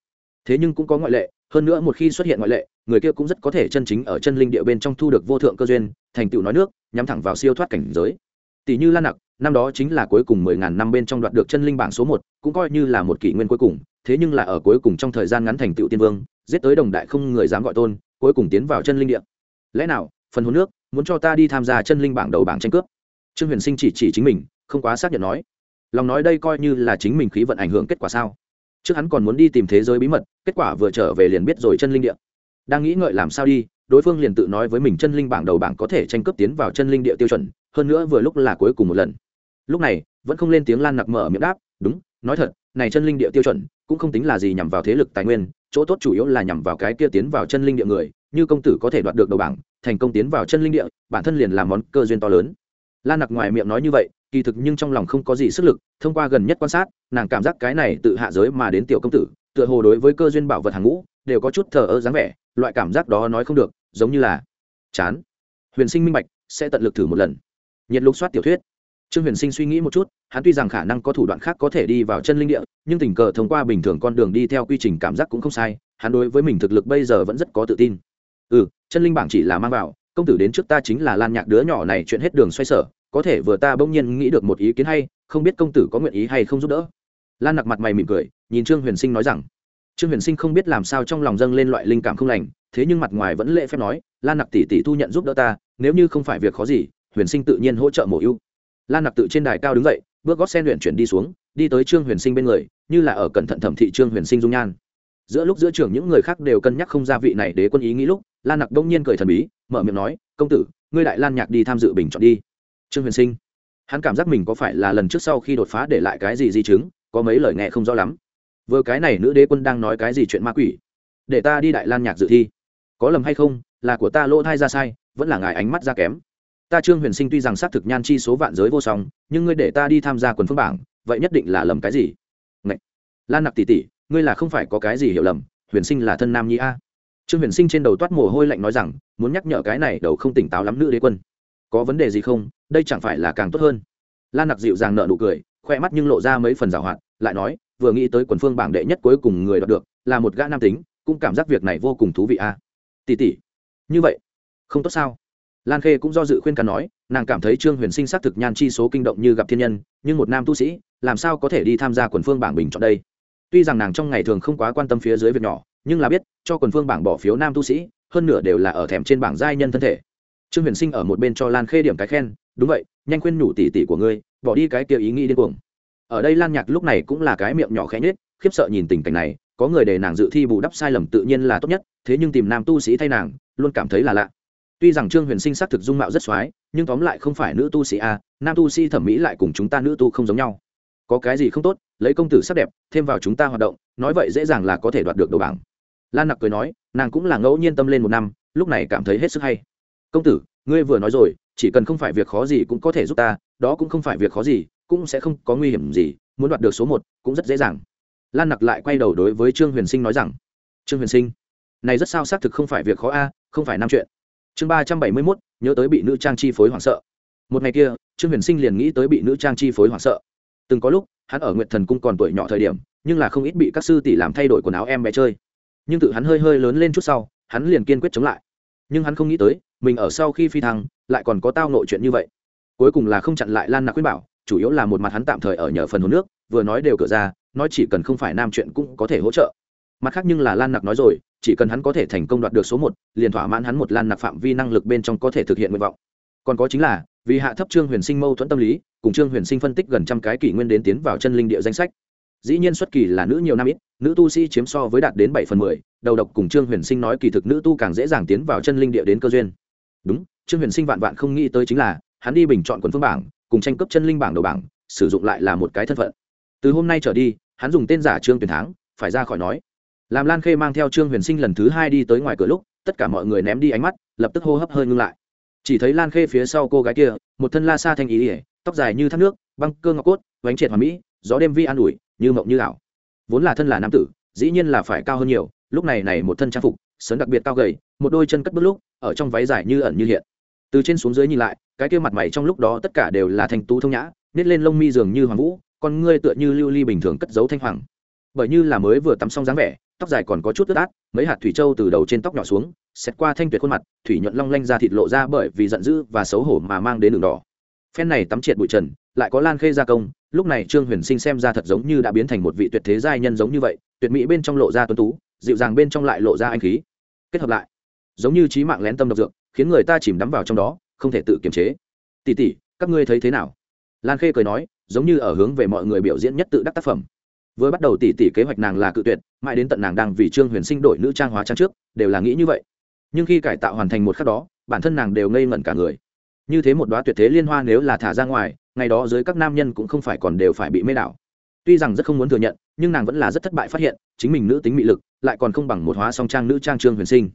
Thế nhưng cũng có ngoại lệ, hơn nữa một khi xuất hiện ngoại lệ, người kia cũng rất có thể chân chính ở chân linh địa bên trong thu được vô thượng cơ duyên, thành tựu nói nước, nhắm thẳng vào siêu thoát cảnh giới. Tỷ như lan nặc, năm đó chính là cuối cùng mười ngàn năm bên trong đoạt được chân linh bảng số một, cũng coi như là một kỷ nguyên cuối cùng, thế nhưng là ở cuối cùng trong thời gian ngắn thành tựu tiên vương, giết tới đồng đại không người dám gọi tôn, cuối cùng tiến vào chân linh địa. Lẽ nào, phần hồn nước, muốn cho ta đi tham gia chân linh bảng đầu bảng tranh cướp? Trương huyền sinh chỉ chỉ chính mình không quá xác nhận nói. Lòng nói đây coi như là chính mình khí vận ảnh hưởng kết quả sao? Trước hắn còn muốn đi tìm thế giới bí mật, kết quả vừa trở về liền biết rồi chân linh địa. Đang nghĩ ngợi làm sao đi, đối phương liền tự nói với mình chân linh bảng đầu bảng có thể tranh cướp tiến vào chân linh địa tiêu chuẩn, hơn nữa vừa lúc là cuối cùng một lần. Lúc này, vẫn không lên tiếng lan nặc mở miệng đáp, đúng, nói thật, này chân linh địa tiêu chuẩn cũng không tính là gì nhằm vào thế lực tài nguyên, chỗ tốt chủ yếu là nhằm vào cái kia tiến vào chân linh địa người, như công tử có thể đoạt được đầu bảng, thành công tiến vào chân linh địa, bản thân liền làm món cơ duyên to lớn. Lan nặc ngoài miệng nói như vậy kỳ thực nhưng trong lòng không có gì sức lực, thông qua gần nhất quan sát, nàng cảm giác cái này tự hạ giới mà đến tiểu công tử, tựa hồ đối với cơ duyên bảo vật hàng ngũ, đều có chút thờ ơ dáng vẻ, loại cảm giác đó nói không được, giống như là, chán, huyền sinh minh bạch, sẽ tận lực thử một lần. Nhiệt lục soát tiểu thuyết. Trương huyền sinh suy nghĩ một chút, hắn tuy rằng khả năng có thủ đoạn khác có thể đi vào chân linh địa, nhưng tình cờ thông qua bình thường con đường đi theo quy trình cảm giác cũng không sai, hắn đối với mình thực lực bây giờ vẫn rất có tự tin. Ừ chân linh bảng chỉ là mang vào, công tử đến trước ta chính là lan nhạc đứa nhỏ này chuyện hết đường xoay sở có thể vừa ta bỗng nhiên nghĩ được một ý kiến hay, không biết công tử có nguyện ý hay không giúp đỡ. Lan nặc mặt mày mỉm cười, nhìn trương huyền sinh nói rằng, trương huyền sinh không biết làm sao trong lòng dâng lên loại linh cảm không lành, thế nhưng mặt ngoài vẫn lễ phép nói, lan nặc tỷ tỷ thu nhận giúp đỡ ta, nếu như không phải việc khó gì, huyền sinh tự nhiên hỗ trợ mổ ưu. Lan nặc tự trên đài cao đứng dậy, bước gót sen luyện chuyển đi xuống, đi tới trương huyền sinh bên người, như là ở cẩn thận thẩm thị trương huyền sinh dung nhan. Giữa lúc giữa trường những người khác đều cân nhắc không ra vị này đế quân ý nghĩ lúc, lan nặc đông nhiên cười thần bí, mở miệng nói, công tử, ngươi đại lan nhạc đi tham dự bình chọn đi trương huyền sinh. Hắn cảm giác mình có phải là lần trước sau khi đột phá để lại cái gì di chứng, có mấy lời nghe không rõ lắm. Vừa cái này nữ đế quân đang nói cái gì chuyện ma quỷ? Để ta đi đại lan nhạc dự thi. Có lầm hay không, là của ta lỗ thai ra sai, vẫn là ngài ánh mắt ra kém. Ta trương huyền sinh tuy rằng xác thực nhan chi số vạn giới vô song, nhưng ngươi để ta đi tham gia quần phương bảng, vậy nhất định là lầm cái gì? Ngậy! lan nặc tỉ tỉ ngươi là không phải có cái gì hiểu lầm, huyền sinh là thân nam nhi a. Trương huyền sinh trên đầu toát mồ hôi lạnh nói rằng, muốn nhắc nhở cái này đầu không tỉnh táo lắm nữ đế quân có vấn đề gì không, đây chẳng phải là càng tốt hơn. Lan nặc dịu dàng nợ nụ cười, khoe mắt nhưng lộ ra mấy phần g hoạt, lại nói, vừa nghĩ tới quần phương bảng đệ nhất cuối cùng người đọc được, là một gã nam tính, cũng cảm giác việc này vô cùng thú vị a. À? tỉ tỉ như vậy, không tốt sao? Lan khê cũng do dự khuyên cắn nói, nàng cảm thấy trương huyền sinh xác thực nhan chi số kinh động như gặp thiên nhân, nhưng một nam tu sĩ, làm sao có thể đi tham gia quần phương bảng bình chọn đây? Tuy rằng nàng trong ngày thường không quá quan tâm phía dưới việc nhỏ, nhưng là biết, cho quần phương bảng bỏ phiếu nam tu sĩ, hơn nửa đều là ở thèm trên bảng giai nhân thân thể trương huyền sinh ở một bên cho lan khê điểm cái khen, đúng vậy, nhanh khuyên nhủ tỉ tỉ của ngươi, bỏ đi cái kia ý nghĩ điên cuồng. Ở đây lan nhạc lúc này cũng là cái miệng nhỏ khẽ nhết khiếp sợ nhìn tình cảnh này, có người để nàng dự thi bù đắp sai lầm tự nhiên là tốt nhất, thế nhưng tìm nam tu sĩ thay nàng, luôn cảm thấy là lạ. Tuy rằng trương huyền sinh xác thực dung mạo rất x o á i nhưng tóm lại không phải nữ tu sĩ a, nam tu sĩ thẩm mỹ lại cùng chúng ta nữ tu không giống nhau. Có cái gì không tốt, lấy công tử sắc đẹp, thêm vào chúng ta hoạt động, nói vậy dễ dàng là có thể đoạt được đầu bảng. Lan nặc cười nói, nàng cũng là ngẫu nhiên tâm lên một năm, lúc này cảm thấy hết sức hay công tử, ngươi vừa nói rồi, chỉ cần không phải việc khó gì cũng có thể giúp ta, đó cũng không phải việc khó gì, cũng sẽ không có nguy hiểm gì, muốn đoạt được số một cũng rất dễ dàng. Lan nặc lại quay đầu đối với trương huyền sinh nói rằng, trương huyền sinh, này rất sao xác thực không phải việc khó a, không phải năm chuyện. Chương ba trăm bảy mươi mốt, nhớ tới bị nữ trang chi phối hoảng sợ. Một ngày kia, trương huyền sinh liền nghĩ tới bị nữ trang chi phối hoảng sợ. Từng có lúc, hắn ở nguyện thần cung còn tuổi nhỏ thời điểm, nhưng là không ít bị các sư tỷ làm thay đổi quần áo em bé chơi. Nhưng tự hắn hơi hơi lớn lên chút sau, hắn liền kiên quyết chống lại. Nhưng hắn không nghĩ tới mình ở sau khi phi thăng, lại còn có tao nội chuyện như vậy. Cuối cùng là không chặn lại lan nạc khuyên bảo, chủ yếu là một mặt hắn tạm thời ở nhờ phần hồ nước, vừa nói đều cửa ra, nói chỉ cần không phải nam chuyện cũng có thể hỗ trợ. Mặt khác nhưng là lan nặc nói rồi, chỉ cần hắn có thể thành công đoạt được số một, liền thỏa mãn hắn một lan nặc phạm vi năng lực bên trong có thể thực hiện nguyện vọng. Còn có chính là, vì hạ thấp trương huyền sinh mâu thuẫn tâm lý, cùng trương huyền sinh phân tích gần trăm cái kỷ nguyên đến tiến vào chân linh địa danh sách. Dĩ nhiên xuất kỳ là nữ nhiều năm ít, nữ tu sĩ chiếm so với đạt đến bảy phần mười, đầu độc cùng trương huyền sinh nói kỳ thực nữ tu càng dễ dàng tiến vào chân linh địa đến cơ duyên đúng, trương huyền sinh vạn vạn không nghĩ tới chính là, hắn đi bình chọn quần phương bảng, cùng tranh cấp chân linh bảng đầu bảng, sử dụng lại là một cái thân phận. Từ hôm nay trở đi, hắn dùng tên giả trương tuyển thắng, phải ra khỏi nói. Làm lan khê mang theo trương huyền sinh lần thứ hai đi tới ngoài cửa lúc, tất cả mọi người ném đi ánh mắt, lập tức hô hấp hơi ngưng lại. Chỉ thấy lan khê phía sau cô gái kia, một thân la sa thanh ý ỉa tóc dài như thác nước, băng cơ ngọc cốt, vánh triệt hòa mỹ, gió đêm vi an ủi, như mộng như ảo. Vốn là thân là nam tử, dĩ nhiên là phải cao hơn nhiều lúc này này một thân trang phục sớn đặc biệt cao gầy, một đôi chân cất bước lúc, ở trong váy dài như ẩn như hiện. Từ trên xuống dưới nhìn lại, cái kia mặt mày trong lúc đó tất cả đều là thành tú thông nhã, nết lên lông mi dường như hoàng vũ, con ngươi tựa như lưu ly bình thường cất giấu thanh hoàng. Bởi như là mới vừa tắm xong dáng vẻ, tóc dài còn có chút ướt át, mấy hạt thủy châu từ đầu trên tóc nhỏ xuống xét qua thanh tuyệt khuôn mặt, thủy nhuận long lanh ra thịt lộ ra bởi vì giận dữ và xấu hổ mà mang đến đường đỏ. Phen này tắm triệt bụi trần, lại có lan khê gia công, lúc này trương huyền sinh xem ra thật giống như đã biến thành một vị tuyệt thế giai nhân giống như vậy, tuyệt mỹ bên trong lộ ra tuấn tú dịu dàng bên trong lại lộ ra anh khí. Kết hợp lại, giống như trí mạng lén tâm độc dược, khiến người ta chìm đắm vào trong đó, không thể tự kiềm chế. Tỉ tỉ các ngươi thấy thế nào? Lan khê cười nói, giống như ở hướng về mọi người biểu diễn nhất tự đắc tác phẩm. Vừa bắt đầu tỉ tỉ kế hoạch nàng là cự tuyệt, mãi đến tận nàng đang vì trương huyền sinh đổi nữ trang hóa trang trước, đều là nghĩ như vậy. Nhưng khi cải tạo hoàn thành một khắc đó, bản thân nàng đều ngây ngẩn cả người. Như thế một đoá tuyệt thế liên hoa nếu là thả ra ngoài, ngày đó dưới các nam nhân cũng không phải còn đều phải bị mê đảo. Tuy rằng rất không muốn thừa nhận, nhưng nàng vẫn là rất thất bại phát hiện, chính mình nữ tính mị lực lại còn không bằng một hóa song trang nữ trang trương huyền sinh.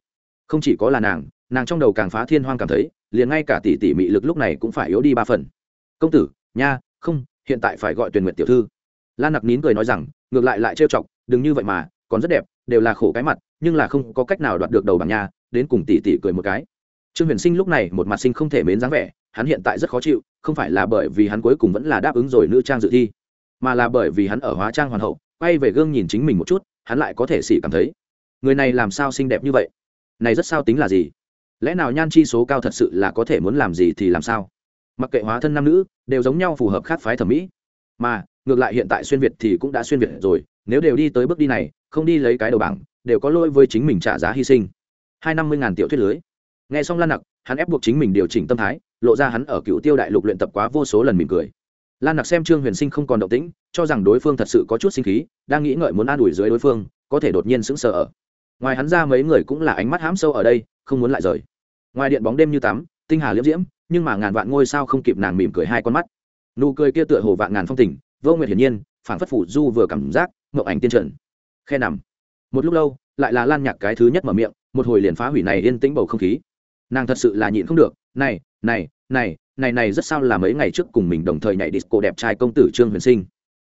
Không chỉ có là nàng nàng trong đầu càng phá thiên hoang cảm thấy, liền ngay cả tỷ tỷ mị lực lúc này cũng phải yếu đi ba phần. Công tử, nha, không, hiện tại phải gọi tuyển nguyện tiểu thư. Lan nặc nín cười nói rằng, ngược lại lại trêu chọc, đừng như vậy mà, còn rất đẹp, đều là khổ cái mặt, nhưng là không có cách nào đoạt được đầu bằng nhà đến cùng tỷ tỷ cười một cái. Trương huyền sinh lúc này một mặt sinh không thể mến dáng vẻ, hắn hiện tại rất khó chịu, không phải là bởi vì hắn cuối cùng vẫn là đáp ứng rồi nữ trang dự thi, mà là bởi vì hắn ở hóa trang hoàn hậu, quay về gương nhìn chính mình một chút hắn lại có thể xỉ cảm thấy. Người này làm sao xinh đẹp như vậy? Này rất sao tính là gì? Lẽ nào nhan chi số cao thật sự là có thể muốn làm gì thì làm sao? Mặc kệ hóa thân nam nữ, đều giống nhau phù hợp khác phái thẩm mỹ. Mà, ngược lại hiện tại xuyên việt thì cũng đã xuyên việt rồi, nếu đều đi tới bước đi này, không đi lấy cái đầu bảng, đều có lỗi với chính mình trả giá hy sinh. Hai năm mươi ngàn tiểu thuyết lưới. Nghe xong lan nặc, hắn ép buộc chính mình điều chỉnh tâm thái, lộ ra hắn ở cựu tiêu đại lục luyện tập quá vô số lần mỉm cười lan nặc xem trương huyền sinh không còn động tĩnh, cho rằng đối phương thật sự có chút sinh khí, đang nghĩ ngợi muốn an ủi dưới đối phương, có thể đột nhiên sững sờ ở. Ngoài hắn ra mấy người cũng là ánh mắt hãm sâu ở đây, không muốn lại rời. Ngoài điện bóng đêm như tắm, tinh hà liễm diễm, nhưng mà ngàn vạn ngôi sao không kịp nàng mỉm cười hai con mắt. Nụ cười kia tựa hồ vạn ngàn phong tình, vô nguyệt hiển nhiên phản phất phủ du vừa cảm giác mậu ảnh tiên trần. Khe nằm. Một lúc lâu, lại là lan nhạc cái thứ nhất mở miệng, một hồi liền phá hủy này yên tĩnh bầu không khí. Nàng thật sự là nhịn không được, này này này này này rất sao là mấy ngày trước cùng mình đồng thời nhảy disco đẹp trai công tử trương huyền sinh.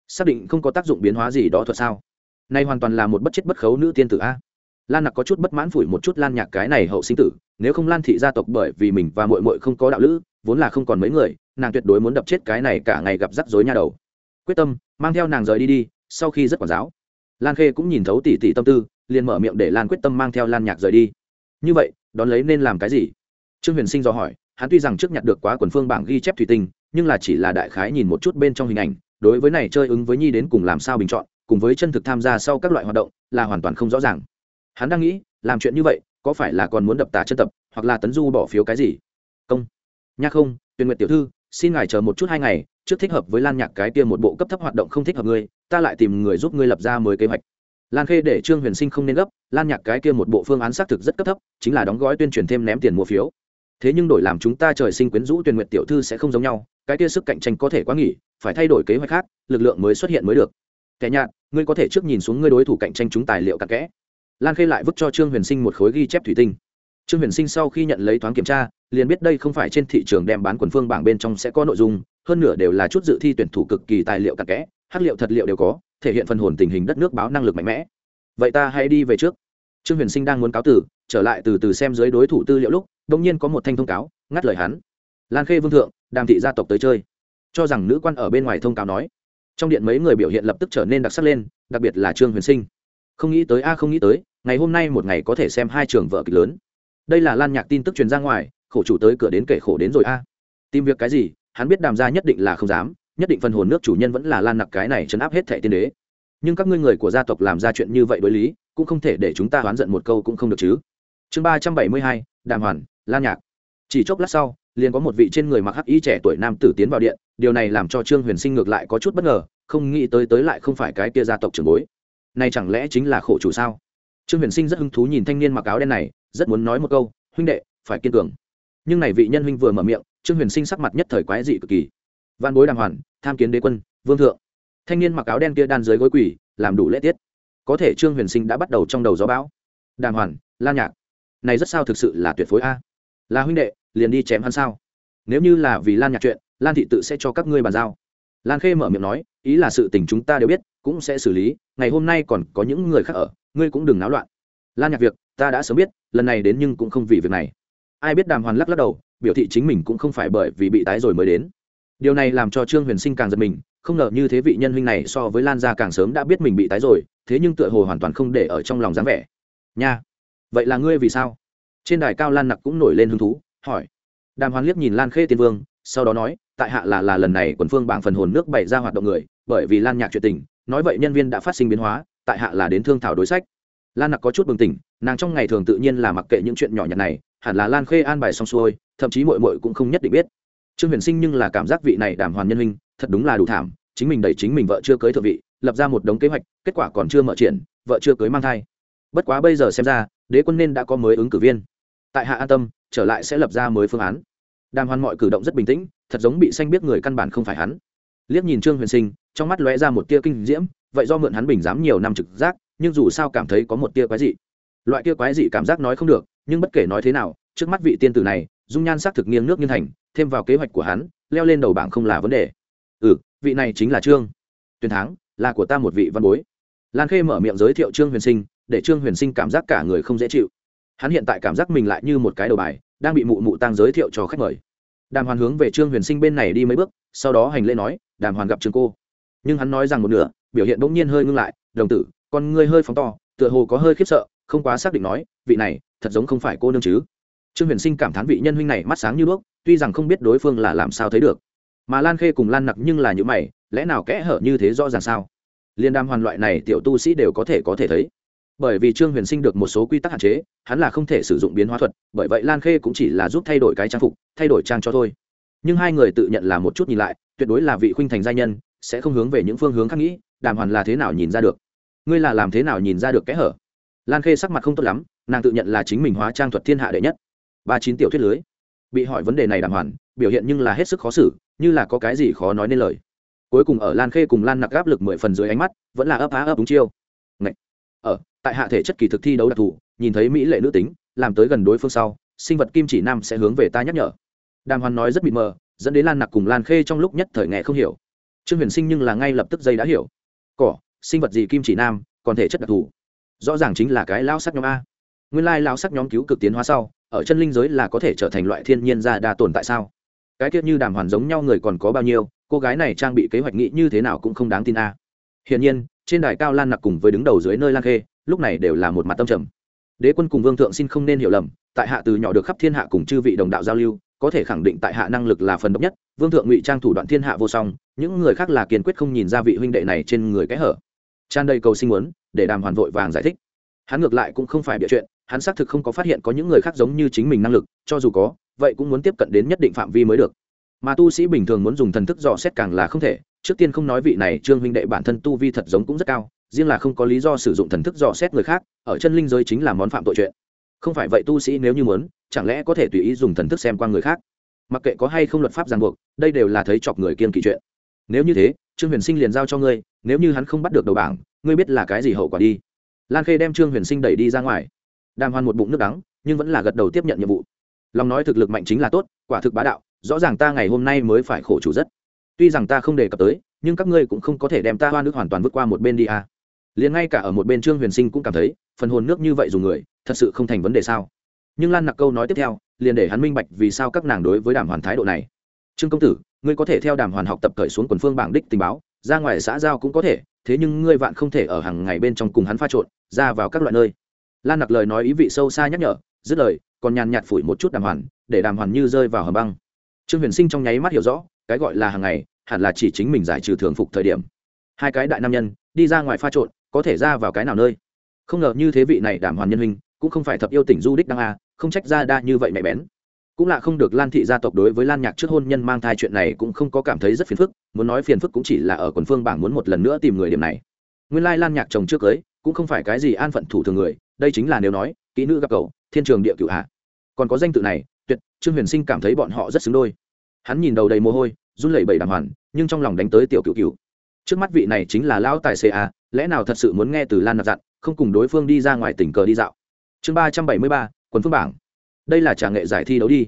Xác định không có tác dụng biến hóa gì đó thuật sao? Này hoàn toàn là một bất chết bất khấu nữ tiên tử a. Lan nặc có chút bất mãn phủi một chút lan nhạc cái này hậu sinh tử, nếu không lan thị gia tộc bởi vì mình và mội mội không có đạo lữ, vốn là không còn mấy người, nàng tuyệt đối muốn đập chết cái này cả ngày gặp rắc rối nha đầu. Quyết tâm, mang theo nàng rời đi đi, sau khi rất quản giáo. Lan khê cũng nhìn thấu tỷ tỷ tâm tư, liền mở miệng để lan quyết tâm mang theo lan nhạc rời đi. Như vậy, đón lấy nên làm cái gì? Trương huyền sinh dò hỏi hắn tuy rằng trước nhặt được quá quần phương bảng ghi chép thủy tinh, nhưng là chỉ là đại khái nhìn một chút bên trong hình ảnh, đối với này chơi ứng với nhi đến cùng làm sao bình chọn, cùng với chân thực tham gia sau các loại hoạt động, là hoàn toàn không rõ ràng. Hắn đang nghĩ, làm chuyện như vậy, có phải là còn muốn đập tả chân tập, hoặc là tấn du bỏ phiếu cái gì? Công. Nha không tuyên nguyện tiểu thư, xin ngài chờ một chút hai ngày, trước thích hợp với lan nhạc cái kia một bộ cấp thấp hoạt động không thích hợp ngươi, ta lại tìm người giúp ngươi lập ra mới kế hoạch. Lan khê để trương huyền sinh không nên gấp, lan nhạc cái kia một bộ phương án xác thực rất cấp thấp, chính là đóng gói tuyên truyền thêm ném tiền mua phiếu thế nhưng đổi làm chúng ta trời sinh quyến rũ tuyên nguyện tiểu thư sẽ không giống nhau, cái kia sức cạnh tranh có thể quá nghỉ, phải thay đổi kế hoạch khác, lực lượng mới xuất hiện mới được. Kẻ nhạt, ngươi có thể trước nhìn xuống ngươi đối thủ cạnh tranh chúng tài liệu cặn kẽ. Lan khê lại vứt cho trương huyền sinh một khối ghi chép thủy tinh. Trương huyền sinh sau khi nhận lấy thoáng kiểm tra, liền biết đây không phải trên thị trường đem bán quần phương bảng bên trong sẽ có nội dung, hơn nửa đều là chút dự thi tuyển thủ cực kỳ tài liệu cặn kẽ hát liệu thật liệu đều có, thể hiện phần hồn tình hình đất nước báo năng lực mạnh mẽ. Vậy ta hãy đi về trước. Trương huyền sinh đang muốn cáo từ, trở lại từ từ xem dưới đối thủ tư liệu lúc đông nhiên có một thanh thông cáo, ngắt lời hắn. Lan khê vương thượng, đàm thị gia tộc tới chơi. Cho rằng nữ quan ở bên ngoài thông cáo nói. Trong điện mấy người biểu hiện lập tức trở nên đặc sắc lên, đặc biệt là trương huyền sinh. Không nghĩ tới, a, không nghĩ tới, ngày hôm nay một ngày có thể xem hai trường vợ kịch lớn. Đây là lan nhạc tin tức truyền ra ngoài, khổ chủ tới cửa đến kể khổ đến rồi, a. Tìm việc cái gì, hắn biết đàm gia nhất định là không dám, nhất định phần hồn nước chủ nhân vẫn là lan nặc cái này chấn áp hết thẻ tiên đế. Nhưng các ngươi người của gia tộc làm ra chuyện như vậy đối lý, cũng không thể để chúng ta oán giận một câu cũng không được chứ. Chương ba trăm bảy mươi hai, đàm hoàn lan nhạc. Chỉ chốc lát sau, liền có một vị trên người mặc hắc y trẻ tuổi nam tử tiến vào điện, điều này làm cho trương huyền sinh ngược lại có chút bất ngờ, không nghĩ tới tới lại không phải cái kia gia tộc trưởng bối. Này chẳng lẽ chính là khổ chủ sao? Trương huyền sinh rất hứng thú nhìn thanh niên mặc áo đen này, rất muốn nói một câu, huynh đệ, phải kiên cường. Nhưng này vị nhân huynh vừa mở miệng, trương huyền sinh sắc mặt nhất thời quái dị cực kỳ. Văn bối đàng hoàn tham kiến đế quân, vương thượng. Thanh niên mặc áo đen kia đan dưới gối quỷ làm đủ lễ tiết. Có thể trương huyền sinh đã bắt đầu trong đầu gió bão. Đàng hoàn lan nhạc, này rất sao thực sự là tuyệt phối a? Là huynh đệ, liền đi chém hắn sao? Nếu như là vì lan nhạc chuyện, lan thị tự sẽ cho các ngươi bàn giao. Lan khê mở miệng nói, ý là sự tình chúng ta đều biết, cũng sẽ xử lý, ngày hôm nay còn có những người khác ở, ngươi cũng đừng náo loạn. Lan nhạc việc, ta đã sớm biết, lần này đến nhưng cũng không vì việc này. Ai biết đàm hoàn lắc lắc đầu, biểu thị chính mình cũng không phải bởi vì bị tái rồi mới đến. Điều này làm cho trương huyền sinh càng giật mình, không ngờ như thế vị nhân huynh này so với lan gia càng sớm đã biết mình bị tái rồi, thế nhưng tựa hồ hoàn toàn không để ở trong lòng dáng vẻ. Nha, vậy là ngươi vì sao? Trên đài cao lan nặc cũng nổi lên hứng thú, hỏi. Đàm hoàn liếc nhìn lan khê tiên vương, sau đó nói, tại hạ là là lần này quần phương bảng phần hồn nước bày ra hoạt động người, bởi vì lan nhạc chuyện tình, nói vậy nhân viên đã phát sinh biến hóa, tại hạ là đến thương thảo đối sách. Lan nặc có chút bừng tỉnh, nàng trong ngày thường tự nhiên là mặc kệ những chuyện nhỏ nhặt này, hẳn là lan khê an bài xong xuôi, thậm chí mội mội cũng không nhất định biết. Trương huyền sinh nhưng là cảm giác vị này đàm hoàn nhân huynh, thật đúng là đủ thảm, chính mình đẩy chính mình vợ chưa cưới thượng vị, lập ra một đống kế hoạch, kết quả còn chưa mở triển, vợ chưa cưới mang thai. Bất quá bây giờ xem ra đế quân nên đã có mới ứng cử viên. Tại hạ an tâm, trở lại sẽ lập ra mới phương án. Đàm hoàn mọi cử động rất bình tĩnh, thật giống bị xanh biết người căn bản không phải hắn. Liếc nhìn trương huyền sinh, trong mắt lóe ra một tia kinh diễm, vậy do mượn hắn bình dám nhiều năm trực giác, nhưng dù sao cảm thấy có một tia quái dị. Loại tia quái dị cảm giác nói không được, nhưng bất kể nói thế nào, trước mắt vị tiên tử này, dung nhan sắc thực nghiêng nước nghiêng thành thêm vào kế hoạch của hắn, leo lên đầu bảng không là vấn đề. Ừ vị này chính là trương. Tuyên thắng, là của ta một vị văn bối. Lan khê mở miệng giới thiệu trương huyền sinh để trương huyền sinh cảm giác cả người không dễ chịu. Hắn hiện tại cảm giác mình lại như một cái đầu bài, đang bị mụ mụ tăng giới thiệu cho khách mời. Đàm hoàn hướng về trương huyền sinh bên này đi mấy bước, sau đó hành lễ nói, đàm hoàn gặp trường cô. Nhưng hắn nói rằng một nửa, biểu hiện bỗng nhiên hơi ngưng lại, đồng tử, con ngươi hơi phóng to, tựa hồ có hơi khiếp sợ, không quá xác định nói, vị này, thật giống không phải cô nương chứ. Trương huyền sinh cảm thán vị nhân huynh này mắt sáng như đuốc, tuy rằng không biết đối phương là làm sao thấy được. Mà lan khê cùng lan nặc nhưng là những mày, lẽ nào kẽ hở như thế rõ ràng sao? Liên đam hoàn loại này tiểu tu sĩ đều có thể có thể thấy bởi vì trương huyền sinh được một số quy tắc hạn chế, hắn là không thể sử dụng biến hóa thuật, bởi vậy lan khê cũng chỉ là giúp thay đổi cái trang phục, thay đổi trang cho thôi. Nhưng hai người tự nhận là một chút nhìn lại, tuyệt đối là vị khuynh thành gia nhân, sẽ không hướng về những phương hướng khác nghĩ đàm hoàn là thế nào nhìn ra được? Ngươi là làm thế nào nhìn ra được kẽ hở? Lan khê sắc mặt không tốt lắm, nàng tự nhận là chính mình hóa trang thuật thiên hạ đệ nhất. Ba chín tiểu thuyết lưới. Bị hỏi vấn đề này đàm hoàn biểu hiện nhưng là hết sức khó xử, như là có cái gì khó nói nên lời. Cuối cùng ở lan khê cùng lan nặc áp lực mười phần dưới ánh mắt, vẫn là ấp á ấp đúng chiêu. Ngậy. ở tại hạ thể chất kỳ thực thi đấu đặc thù, nhìn thấy mỹ lệ nữ tính, làm tới gần đối phương sau, sinh vật kim chỉ nam sẽ hướng về ta nhắc nhở. Đàm hoàn nói rất mịt mờ, dẫn đến lan nặc cùng lan khê trong lúc nhất thời nghe không hiểu. Trương huyền sinh nhưng là ngay lập tức dây đã hiểu. Cỏ, sinh vật gì kim chỉ nam, còn thể chất đặc thù? Rõ ràng chính là cái lao sắc nhóm a. Nguyên lai lao sắc nhóm cứu cực tiến hóa sau, ở chân linh giới là có thể trở thành loại thiên nhiên gia đa tồn tại sao? Cái tiết như đàm hoàn giống nhau người còn có bao nhiêu, cô gái này trang bị kế hoạch nghĩ như thế nào cũng không đáng tin a. Hiển nhiên trên đài cao lan nặc cùng với đứng đầu dưới nơi lan khê, lúc này đều là một mặt tâm trầm. Đế quân cùng vương thượng xin không nên hiểu lầm, tại hạ từ nhỏ được khắp thiên hạ cùng chư vị đồng đạo giao lưu, có thể khẳng định tại hạ năng lực là phần độc nhất, vương thượng ngụy trang thủ đoạn thiên hạ vô song, những người khác là kiên quyết không nhìn ra vị huynh đệ này trên người cái hở. Tràn đầy cầu sinh muốn, để đàm hoàn vội vàng giải thích. Hắn ngược lại cũng không phải bịa chuyện, hắn xác thực không có phát hiện có những người khác giống như chính mình năng lực, cho dù có, vậy cũng muốn tiếp cận đến nhất định phạm vi mới được. Mà tu sĩ bình thường muốn dùng thần thức dò xét càng là không thể trước tiên không nói vị này trương huynh đệ bản thân tu vi thật giống cũng rất cao, riêng là không có lý do sử dụng thần thức dò xét người khác, ở chân linh giới chính là món phạm tội chuyện. Không phải vậy tu sĩ nếu như muốn, chẳng lẽ có thể tùy ý dùng thần thức xem qua người khác? Mặc kệ có hay không luật pháp ràng buộc, đây đều là thấy chọc người kiên kỵ chuyện. Nếu như thế, trương huyền sinh liền giao cho ngươi, nếu như hắn không bắt được đầu bảng, ngươi biết là cái gì hậu quả đi. Lan khê đem trương huyền sinh đẩy đi ra ngoài. Đàm hoan một bụng nước đắng, nhưng vẫn là gật đầu tiếp nhận nhiệm vụ. Lòng nói thực lực mạnh chính là tốt, quả thực bá đạo, rõ ràng ta ngày hôm nay mới phải khổ chủ rất tuy rằng ta không đề cập tới, nhưng các ngươi cũng không có thể đem ta hoa nước hoàn toàn vượt qua một bên đi à. liền ngay cả ở một bên trương huyền sinh cũng cảm thấy, phần hồn nước như vậy dùng người, thật sự không thành vấn đề sao? Nhưng lan nặc câu nói tiếp theo, liền để hắn minh bạch vì sao các nàng đối với đàm hoàn thái độ này. Trương công tử, ngươi có thể theo đàm hoàn học tập cởi xuống quần phương bảng đích tình báo, ra ngoài xã giao cũng có thể, thế nhưng ngươi vạn không thể ở hàng ngày bên trong cùng hắn pha trộn, ra vào các loại nơi. Lan nặc lời nói ý vị sâu xa nhắc nhở, dứt lời, còn nhàn nhạt phủi một chút đàm hoàn, để đàm hoàn như rơi vào hầm băng. Trương huyền sinh trong nháy mắt hiểu rõ cái gọi là hàng ngày, hẳn là chỉ chính mình giải trừ thường phục thời điểm. Hai cái đại nam nhân, đi ra ngoài pha trộn, có thể ra vào cái nào nơi? Không ngờ như thế vị này đảm hoàn nhân huynh, cũng không phải thập yêu tỉnh du đích đăng a, không trách ra đa như vậy mẹ bén. Cũng là không được lan thị gia tộc đối với lan nhạc trước hôn nhân mang thai chuyện này cũng không có cảm thấy rất phiền phức, muốn nói phiền phức cũng chỉ là ở quần phương bảng muốn một lần nữa tìm người điểm này. Nguyên lai lan nhạc chồng trước cưới, cũng không phải cái gì an phận thủ thường người, đây chính là nếu nói, kỹ nữ gặp cậu, thiên trường địa cựu hạ. Còn có danh tự này, tuyệt, trương huyền sinh cảm thấy bọn họ rất xứng đôi hắn nhìn đầu đầy mồ hôi, run lẩy bẩy đàng hoàn nhưng trong lòng đánh tới tiểu cựu cựu. Trước mắt vị này chính là lão tài xế à lẽ nào thật sự muốn nghe từ lan nạp dặn, không cùng đối phương đi ra ngoài tỉnh cờ đi dạo? Chương ba trăm bảy mươi ba, quần phương bảng. Đây là trà nghệ giải thi đấu đi.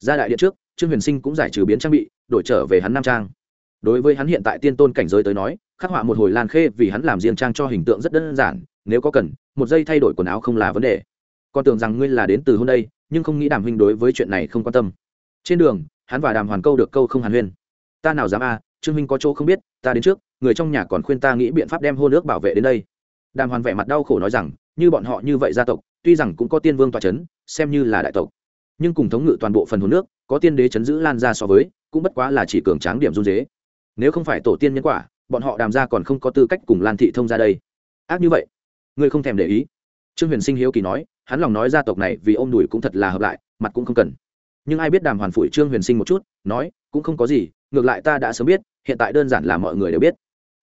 Ra đại điện trước, trương huyền sinh cũng giải trừ biến trang bị, đổi trở về hắn nam trang. Đối với hắn hiện tại tiên tôn cảnh giới tới nói, khắc họa một hồi lan khê vì hắn làm riêng trang cho hình tượng rất đơn giản, nếu có cần, một giây thay đổi quần áo không là vấn đề. Con tưởng rằng ngươi là đến từ hôm đây, nhưng không nghĩ đàm huynh đối với chuyện này không quan tâm. Trên đường hắn và đàm hoàn câu được câu không hàn huyên. Ta nào dám a, trương Minh có chỗ không biết, ta đến trước, người trong nhà còn khuyên ta nghĩ biện pháp đem hô nước bảo vệ đến đây. Đàm hoàn vẻ mặt đau khổ nói rằng, như bọn họ như vậy gia tộc, tuy rằng cũng có tiên vương tòa c h ấ n xem như là đại tộc, nhưng cùng thống ngự toàn bộ phần hồ nước, có tiên đế chấn giữ lan ra so với, cũng bất quá là chỉ cường tráng điểm run dế nếu không phải tổ tiên nhân quả, bọn họ đàm ra còn không có tư cách cùng lan thị thông ra đây. Ác như vậy, ngươi không thèm để ý. Trương huyền sinh hiếu kỳ nói, hắn lòng nói gia tộc này vì ô m đùi cũng thật là hợp lại, mặt cũng không cần nhưng ai biết đàm hoàn phủi trương huyền sinh một chút, nói, cũng không có gì, ngược lại ta đã sớm biết, hiện tại đơn giản là mọi người đều biết.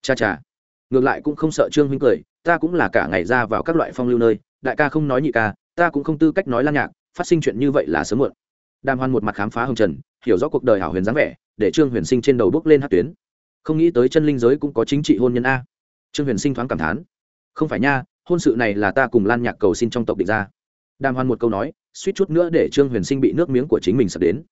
Cha cha. Ngược lại cũng không sợ trương huynh cười, ta cũng là cả ngày ra vào các loại phong lưu nơi, đại ca không nói nhị ca, ta cũng không tư cách nói lan nhạc, phát sinh chuyện như vậy là sớm muộn. Đàm hoan một mặt khám phá hồng trần, hiểu rõ cuộc đời hảo huyền dáng vẻ, để trương huyền sinh trên đầu bước lên hát tuyến. Không nghĩ tới chân linh giới cũng có chính trị hôn nhân a. Trương huyền sinh thoáng cảm thán. Không phải nha, hôn sự này là ta cùng lan nhạc cầu xin trong tộc địch ra đàm hoan một câu nói, suýt chút nữa để trương huyền sinh bị nước miếng của chính mình sập đến.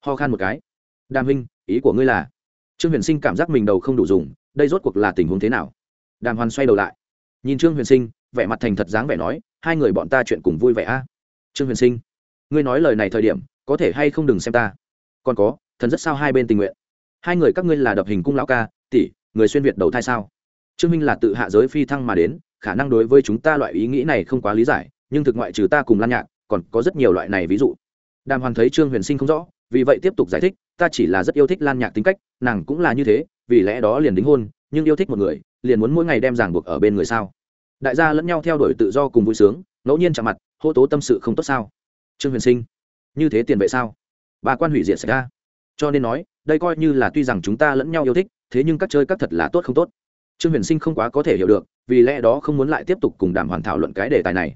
Ho khan một cái. Đàm huynh, ý của ngươi là? Trương huyền sinh cảm giác mình đầu không đủ dùng, đây rốt cuộc là tình huống thế nào? Đàm Hoan xoay đầu lại. Nhìn trương huyền sinh, vẻ mặt thành thật dáng vẻ nói, hai người bọn ta chuyện cùng vui vẻ a. Trương huyền sinh, ngươi nói lời này thời điểm, có thể hay không đừng xem ta? Còn có, thần rất sao hai bên tình nguyện. Hai người các ngươi là đập hình cung lão ca, tỷ, người xuyên việt đầu thai sao? Trương minh là tự hạ giới phi thăng mà đến, khả năng đối với chúng ta loại ý nghĩ này không quá lý giải nhưng thực ngoại trừ ta cùng lan nhạc, còn có rất nhiều loại này ví dụ. Đàm hoàn thấy trương huyền sinh không rõ, vì vậy tiếp tục giải thích, ta chỉ là rất yêu thích lan nhạc tính cách, nàng cũng là như thế, vì lẽ đó liền đính hôn, nhưng yêu thích một người, liền muốn mỗi ngày đem ràng buộc ở bên người sao? Đại gia lẫn nhau theo đuổi tự do cùng vui sướng, ngẫu nhiên chạm mặt, hô tố tâm sự không tốt sao? Trương huyền sinh, như thế tiền vệ sao? Bà quan hủy diệt xảy ra. Cho nên nói, đây coi như là tuy rằng chúng ta lẫn nhau yêu thích, thế nhưng các chơi các thật là tốt không tốt. Trương huyền sinh không quá có thể hiểu được, vì lẽ đó không muốn lại tiếp tục cùng đàm hoàn thảo luận cái đề tài này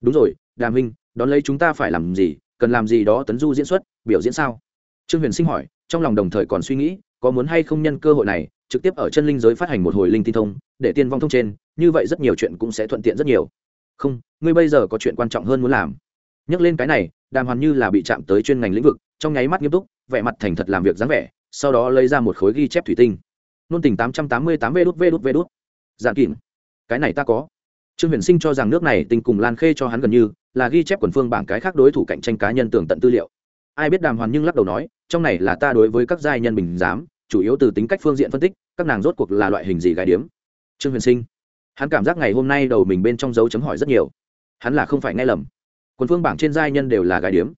đúng rồi, đàm huynh, đón lấy chúng ta phải làm gì? Cần làm gì đó tấn du diễn xuất, biểu diễn sao? Trương huyền sinh hỏi, trong lòng đồng thời còn suy nghĩ, có muốn hay không nhân cơ hội này, trực tiếp ở chân linh giới phát hành một hồi linh tin thông, để tiên vong thông trên, như vậy rất nhiều chuyện cũng sẽ thuận tiện rất nhiều. Không, ngươi bây giờ có chuyện quan trọng hơn muốn làm. Nhắc lên cái này, đàm hoàn như là bị chạm tới chuyên ngành lĩnh vực, trong nháy mắt nghiêm túc, vẻ mặt thành thật làm việc dáng vẻ, sau đó lấy ra một khối ghi chép thủy tinh. Nôn tình tám trăm tám mươi tám vê đút vê đút vê đút. Dạng kìm. Cái này ta có trương huyền sinh cho rằng nước này tình cùng lan khê cho hắn gần như là ghi chép quần phương bảng cái khác đối thủ cạnh tranh cá nhân tường tận tư liệu. Ai biết đàm hoàn nhưng lắc đầu nói trong này là ta đối với các giai nhân bình giám chủ yếu từ tính cách phương diện phân tích các nàng rốt cuộc là loại hình gì gái điếm? Trương huyền sinh hắn cảm giác ngày hôm nay đầu mình bên trong dấu chấm hỏi rất nhiều. Hắn là không phải nghe lầm. Quần phương bảng trên giai nhân đều là gái điếm.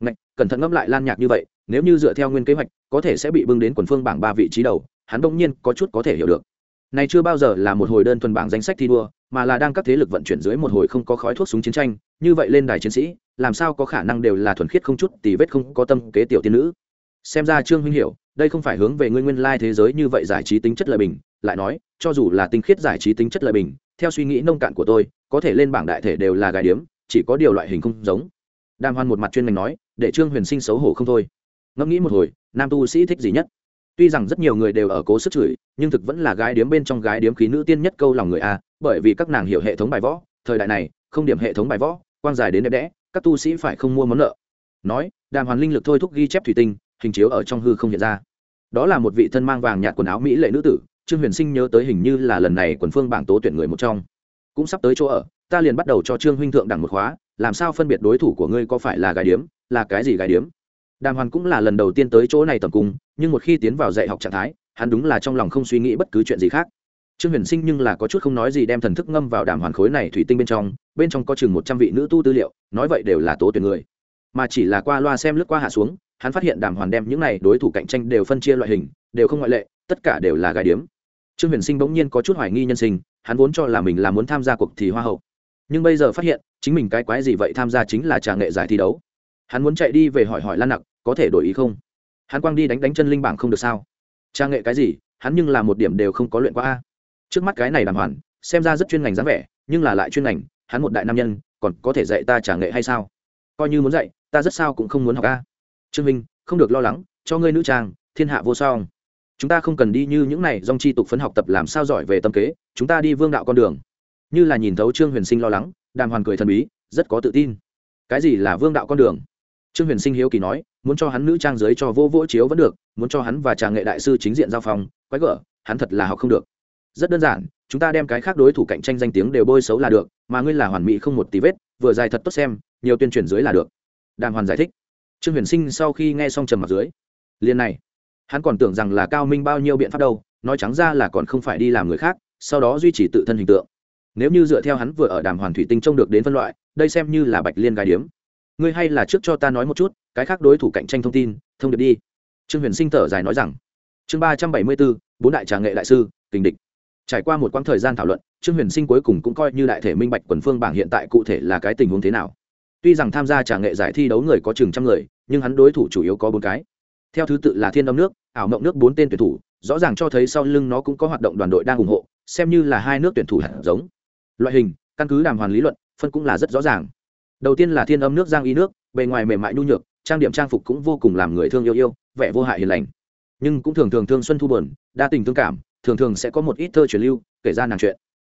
Ngạch, cẩn thận ngẫm lại lan nhạc như vậy nếu như dựa theo nguyên kế hoạch có thể sẽ bị bưng đến quần phương bảng ba vị trí đầu hắn đông nhiên có chút có thể hiểu được. Này chưa bao giờ là một hồi đơn thuần bảng danh sách thi đua mà là đang các thế lực vận chuyển dưới một hồi không có khói thuốc súng chiến tranh, như vậy lên đài chiến sĩ, làm sao có khả năng đều là thuần khiết không chút tì vết không có tâm kế tiểu tiên nữ? Xem ra trương huynh hiểu, đây không phải hướng về nguyên nguyên lai thế giới như vậy giải trí tính chất lợi bình, lại nói, cho dù là tinh khiết giải trí tính chất lợi bình, theo suy nghĩ nông cạn của tôi, có thể lên bảng đại thể đều là gài điếm, chỉ có điều loại hình không giống. Đàm hoan một mặt chuyên ngành nói, để trương huyền sinh xấu hổ không thôi. Ngẫm nghĩ một hồi, nam tu sĩ thích gì nhất? Tuy rằng rất nhiều người đều ở cố sức chửi, nhưng thực vẫn là gái điếm bên trong gái điếm khí nữ tiên nhất câu lòng người a, bởi vì các nàng hiểu hệ thống bài võ, thời đại này, không điểm hệ thống bài võ, quang dài đến đẹp đẽ, các tu sĩ phải không mua món nợ. Nói, đàm hoàn linh lực thôi thúc ghi chép thủy tinh, hình chiếu ở trong hư không hiện ra. Đó là một vị thân mang vàng nhạt quần áo mỹ lệ nữ tử, trương huyền sinh nhớ tới hình như là lần này quần phương bảng tố tuyển người một trong. Cũng sắp tới chỗ ở, ta liền bắt đầu cho trương huynh thượng đẳng một khóa, làm sao phân biệt đối thủ của ngươi có phải là gái điếm, là cái gì gái điếm? Đàm hoàn cũng là lần đầu tiên tới chỗ này tầm cung, nhưng một khi tiến vào dạy học trạng thái, hắn đúng là trong lòng không suy nghĩ bất cứ chuyện gì khác. Trương huyền sinh nhưng là có chút không nói gì đem thần thức ngâm vào đàm hoàn khối này thủy tinh bên trong bên trong có chừng một trăm vị nữ tu tư liệu, nói vậy đều là tố tuyển người. Mà chỉ là qua loa xem lướt qua hạ xuống, hắn phát hiện đàm hoàn đem những này đối thủ cạnh tranh đều phân chia loại hình, đều không ngoại lệ, tất cả đều là gái điếm. Trương huyền sinh bỗng nhiên có chút hoài nghi nhân sinh, hắn vốn cho là mình là muốn tham gia cuộc thi hoa hậu. Nhưng bây giờ phát hiện, chính mình cái quái gì vậy tham gia chính là trà nghệ giải thi đấu hắn muốn chạy đi về hỏi hỏi lan nặc, có thể đổi ý không? Hắn quang đi đánh đánh chân linh bảng không được sao? Trang nghệ cái gì, hắn nhưng là một điểm đều không có luyện qua a. Trước mắt cái này đàm hoàn xem ra rất chuyên ngành dáng vẻ, nhưng là lại chuyên ngành, hắn một đại nam nhân, còn có thể dạy ta trả nghệ hay sao? Coi như muốn dạy, ta rất sao cũng không muốn học a. Trương minh, không được lo lắng, cho ngươi nữ trang, thiên hạ vô song. Chúng ta không cần đi như những này dòng chi tục phấn học tập làm sao giỏi về tâm kế, chúng ta đi vương đạo con đường. Như là nhìn thấu trương huyền sinh lo lắng đàm hoàn cười thần bí, rất có tự tin. Cái gì là vương đạo con đường? Trương huyền sinh hiếu kỳ nói, muốn cho hắn nữ trang giới cho vô vỗ chiếu vẫn được, muốn cho hắn và trà nghệ đại sư chính diện giao phòng quái gở, hắn thật là học không được. Rất đơn giản, chúng ta đem cái khác đối thủ cạnh tranh danh tiếng đều bôi xấu là được, mà ngươi là hoàn mỹ không một tí vết, vừa dài thật tốt xem, nhiều tuyên truyền dưới là được. Đàng hoàn giải thích. Trương huyền sinh sau khi nghe xong trầm mặt dưới liền này, hắn còn tưởng rằng là cao minh bao nhiêu biện pháp đâu, nói trắng ra là còn không phải đi làm người khác, sau đó duy trì tự thân hình tượng. Nếu như dựa theo hắn vừa ở đàm hoàn thủy tinh trông được đến phân loại, đây xem như là bạch liên gai điếm ngươi hay là trước cho ta nói một chút, cái khác đối thủ cạnh tranh thông tin, thông điệp đi. Trương huyền sinh thở dài nói rằng. Chương ba trăm bảy mươi bốn bốn đại trà nghệ đại sư, kình địch. Trải qua một quãng thời gian thảo luận, trương huyền sinh cuối cùng cũng coi như đại thể minh bạch quần phương bảng hiện tại cụ thể là cái tình huống thế nào. Tuy rằng tham gia trà nghệ giải thi đấu người có chừng trăm người, nhưng hắn đối thủ chủ yếu có bốn cái. Theo thứ tự là thiên đông nước, ảo mộng nước bốn tên tuyển thủ, rõ ràng cho thấy sau lưng nó cũng có hoạt động đoàn đội đang ủng hộ, xem như là hai nước tuyển thủ hạt giống. Loại hình, căn cứ đàm hoàn lý luận, phân cũng là rất rõ ràng đầu tiên là thiên âm nước giang y nước, bề ngoài mềm mại nhu nhược, trang điểm trang phục cũng vô cùng làm người thương yêu yêu, vẻ vô hại hiền lành. Nhưng cũng thường thường thương xuân thu bờn đa tình thương cảm, thường thường sẽ có một ít thơ truyền lưu, kể ra nàng chuyện.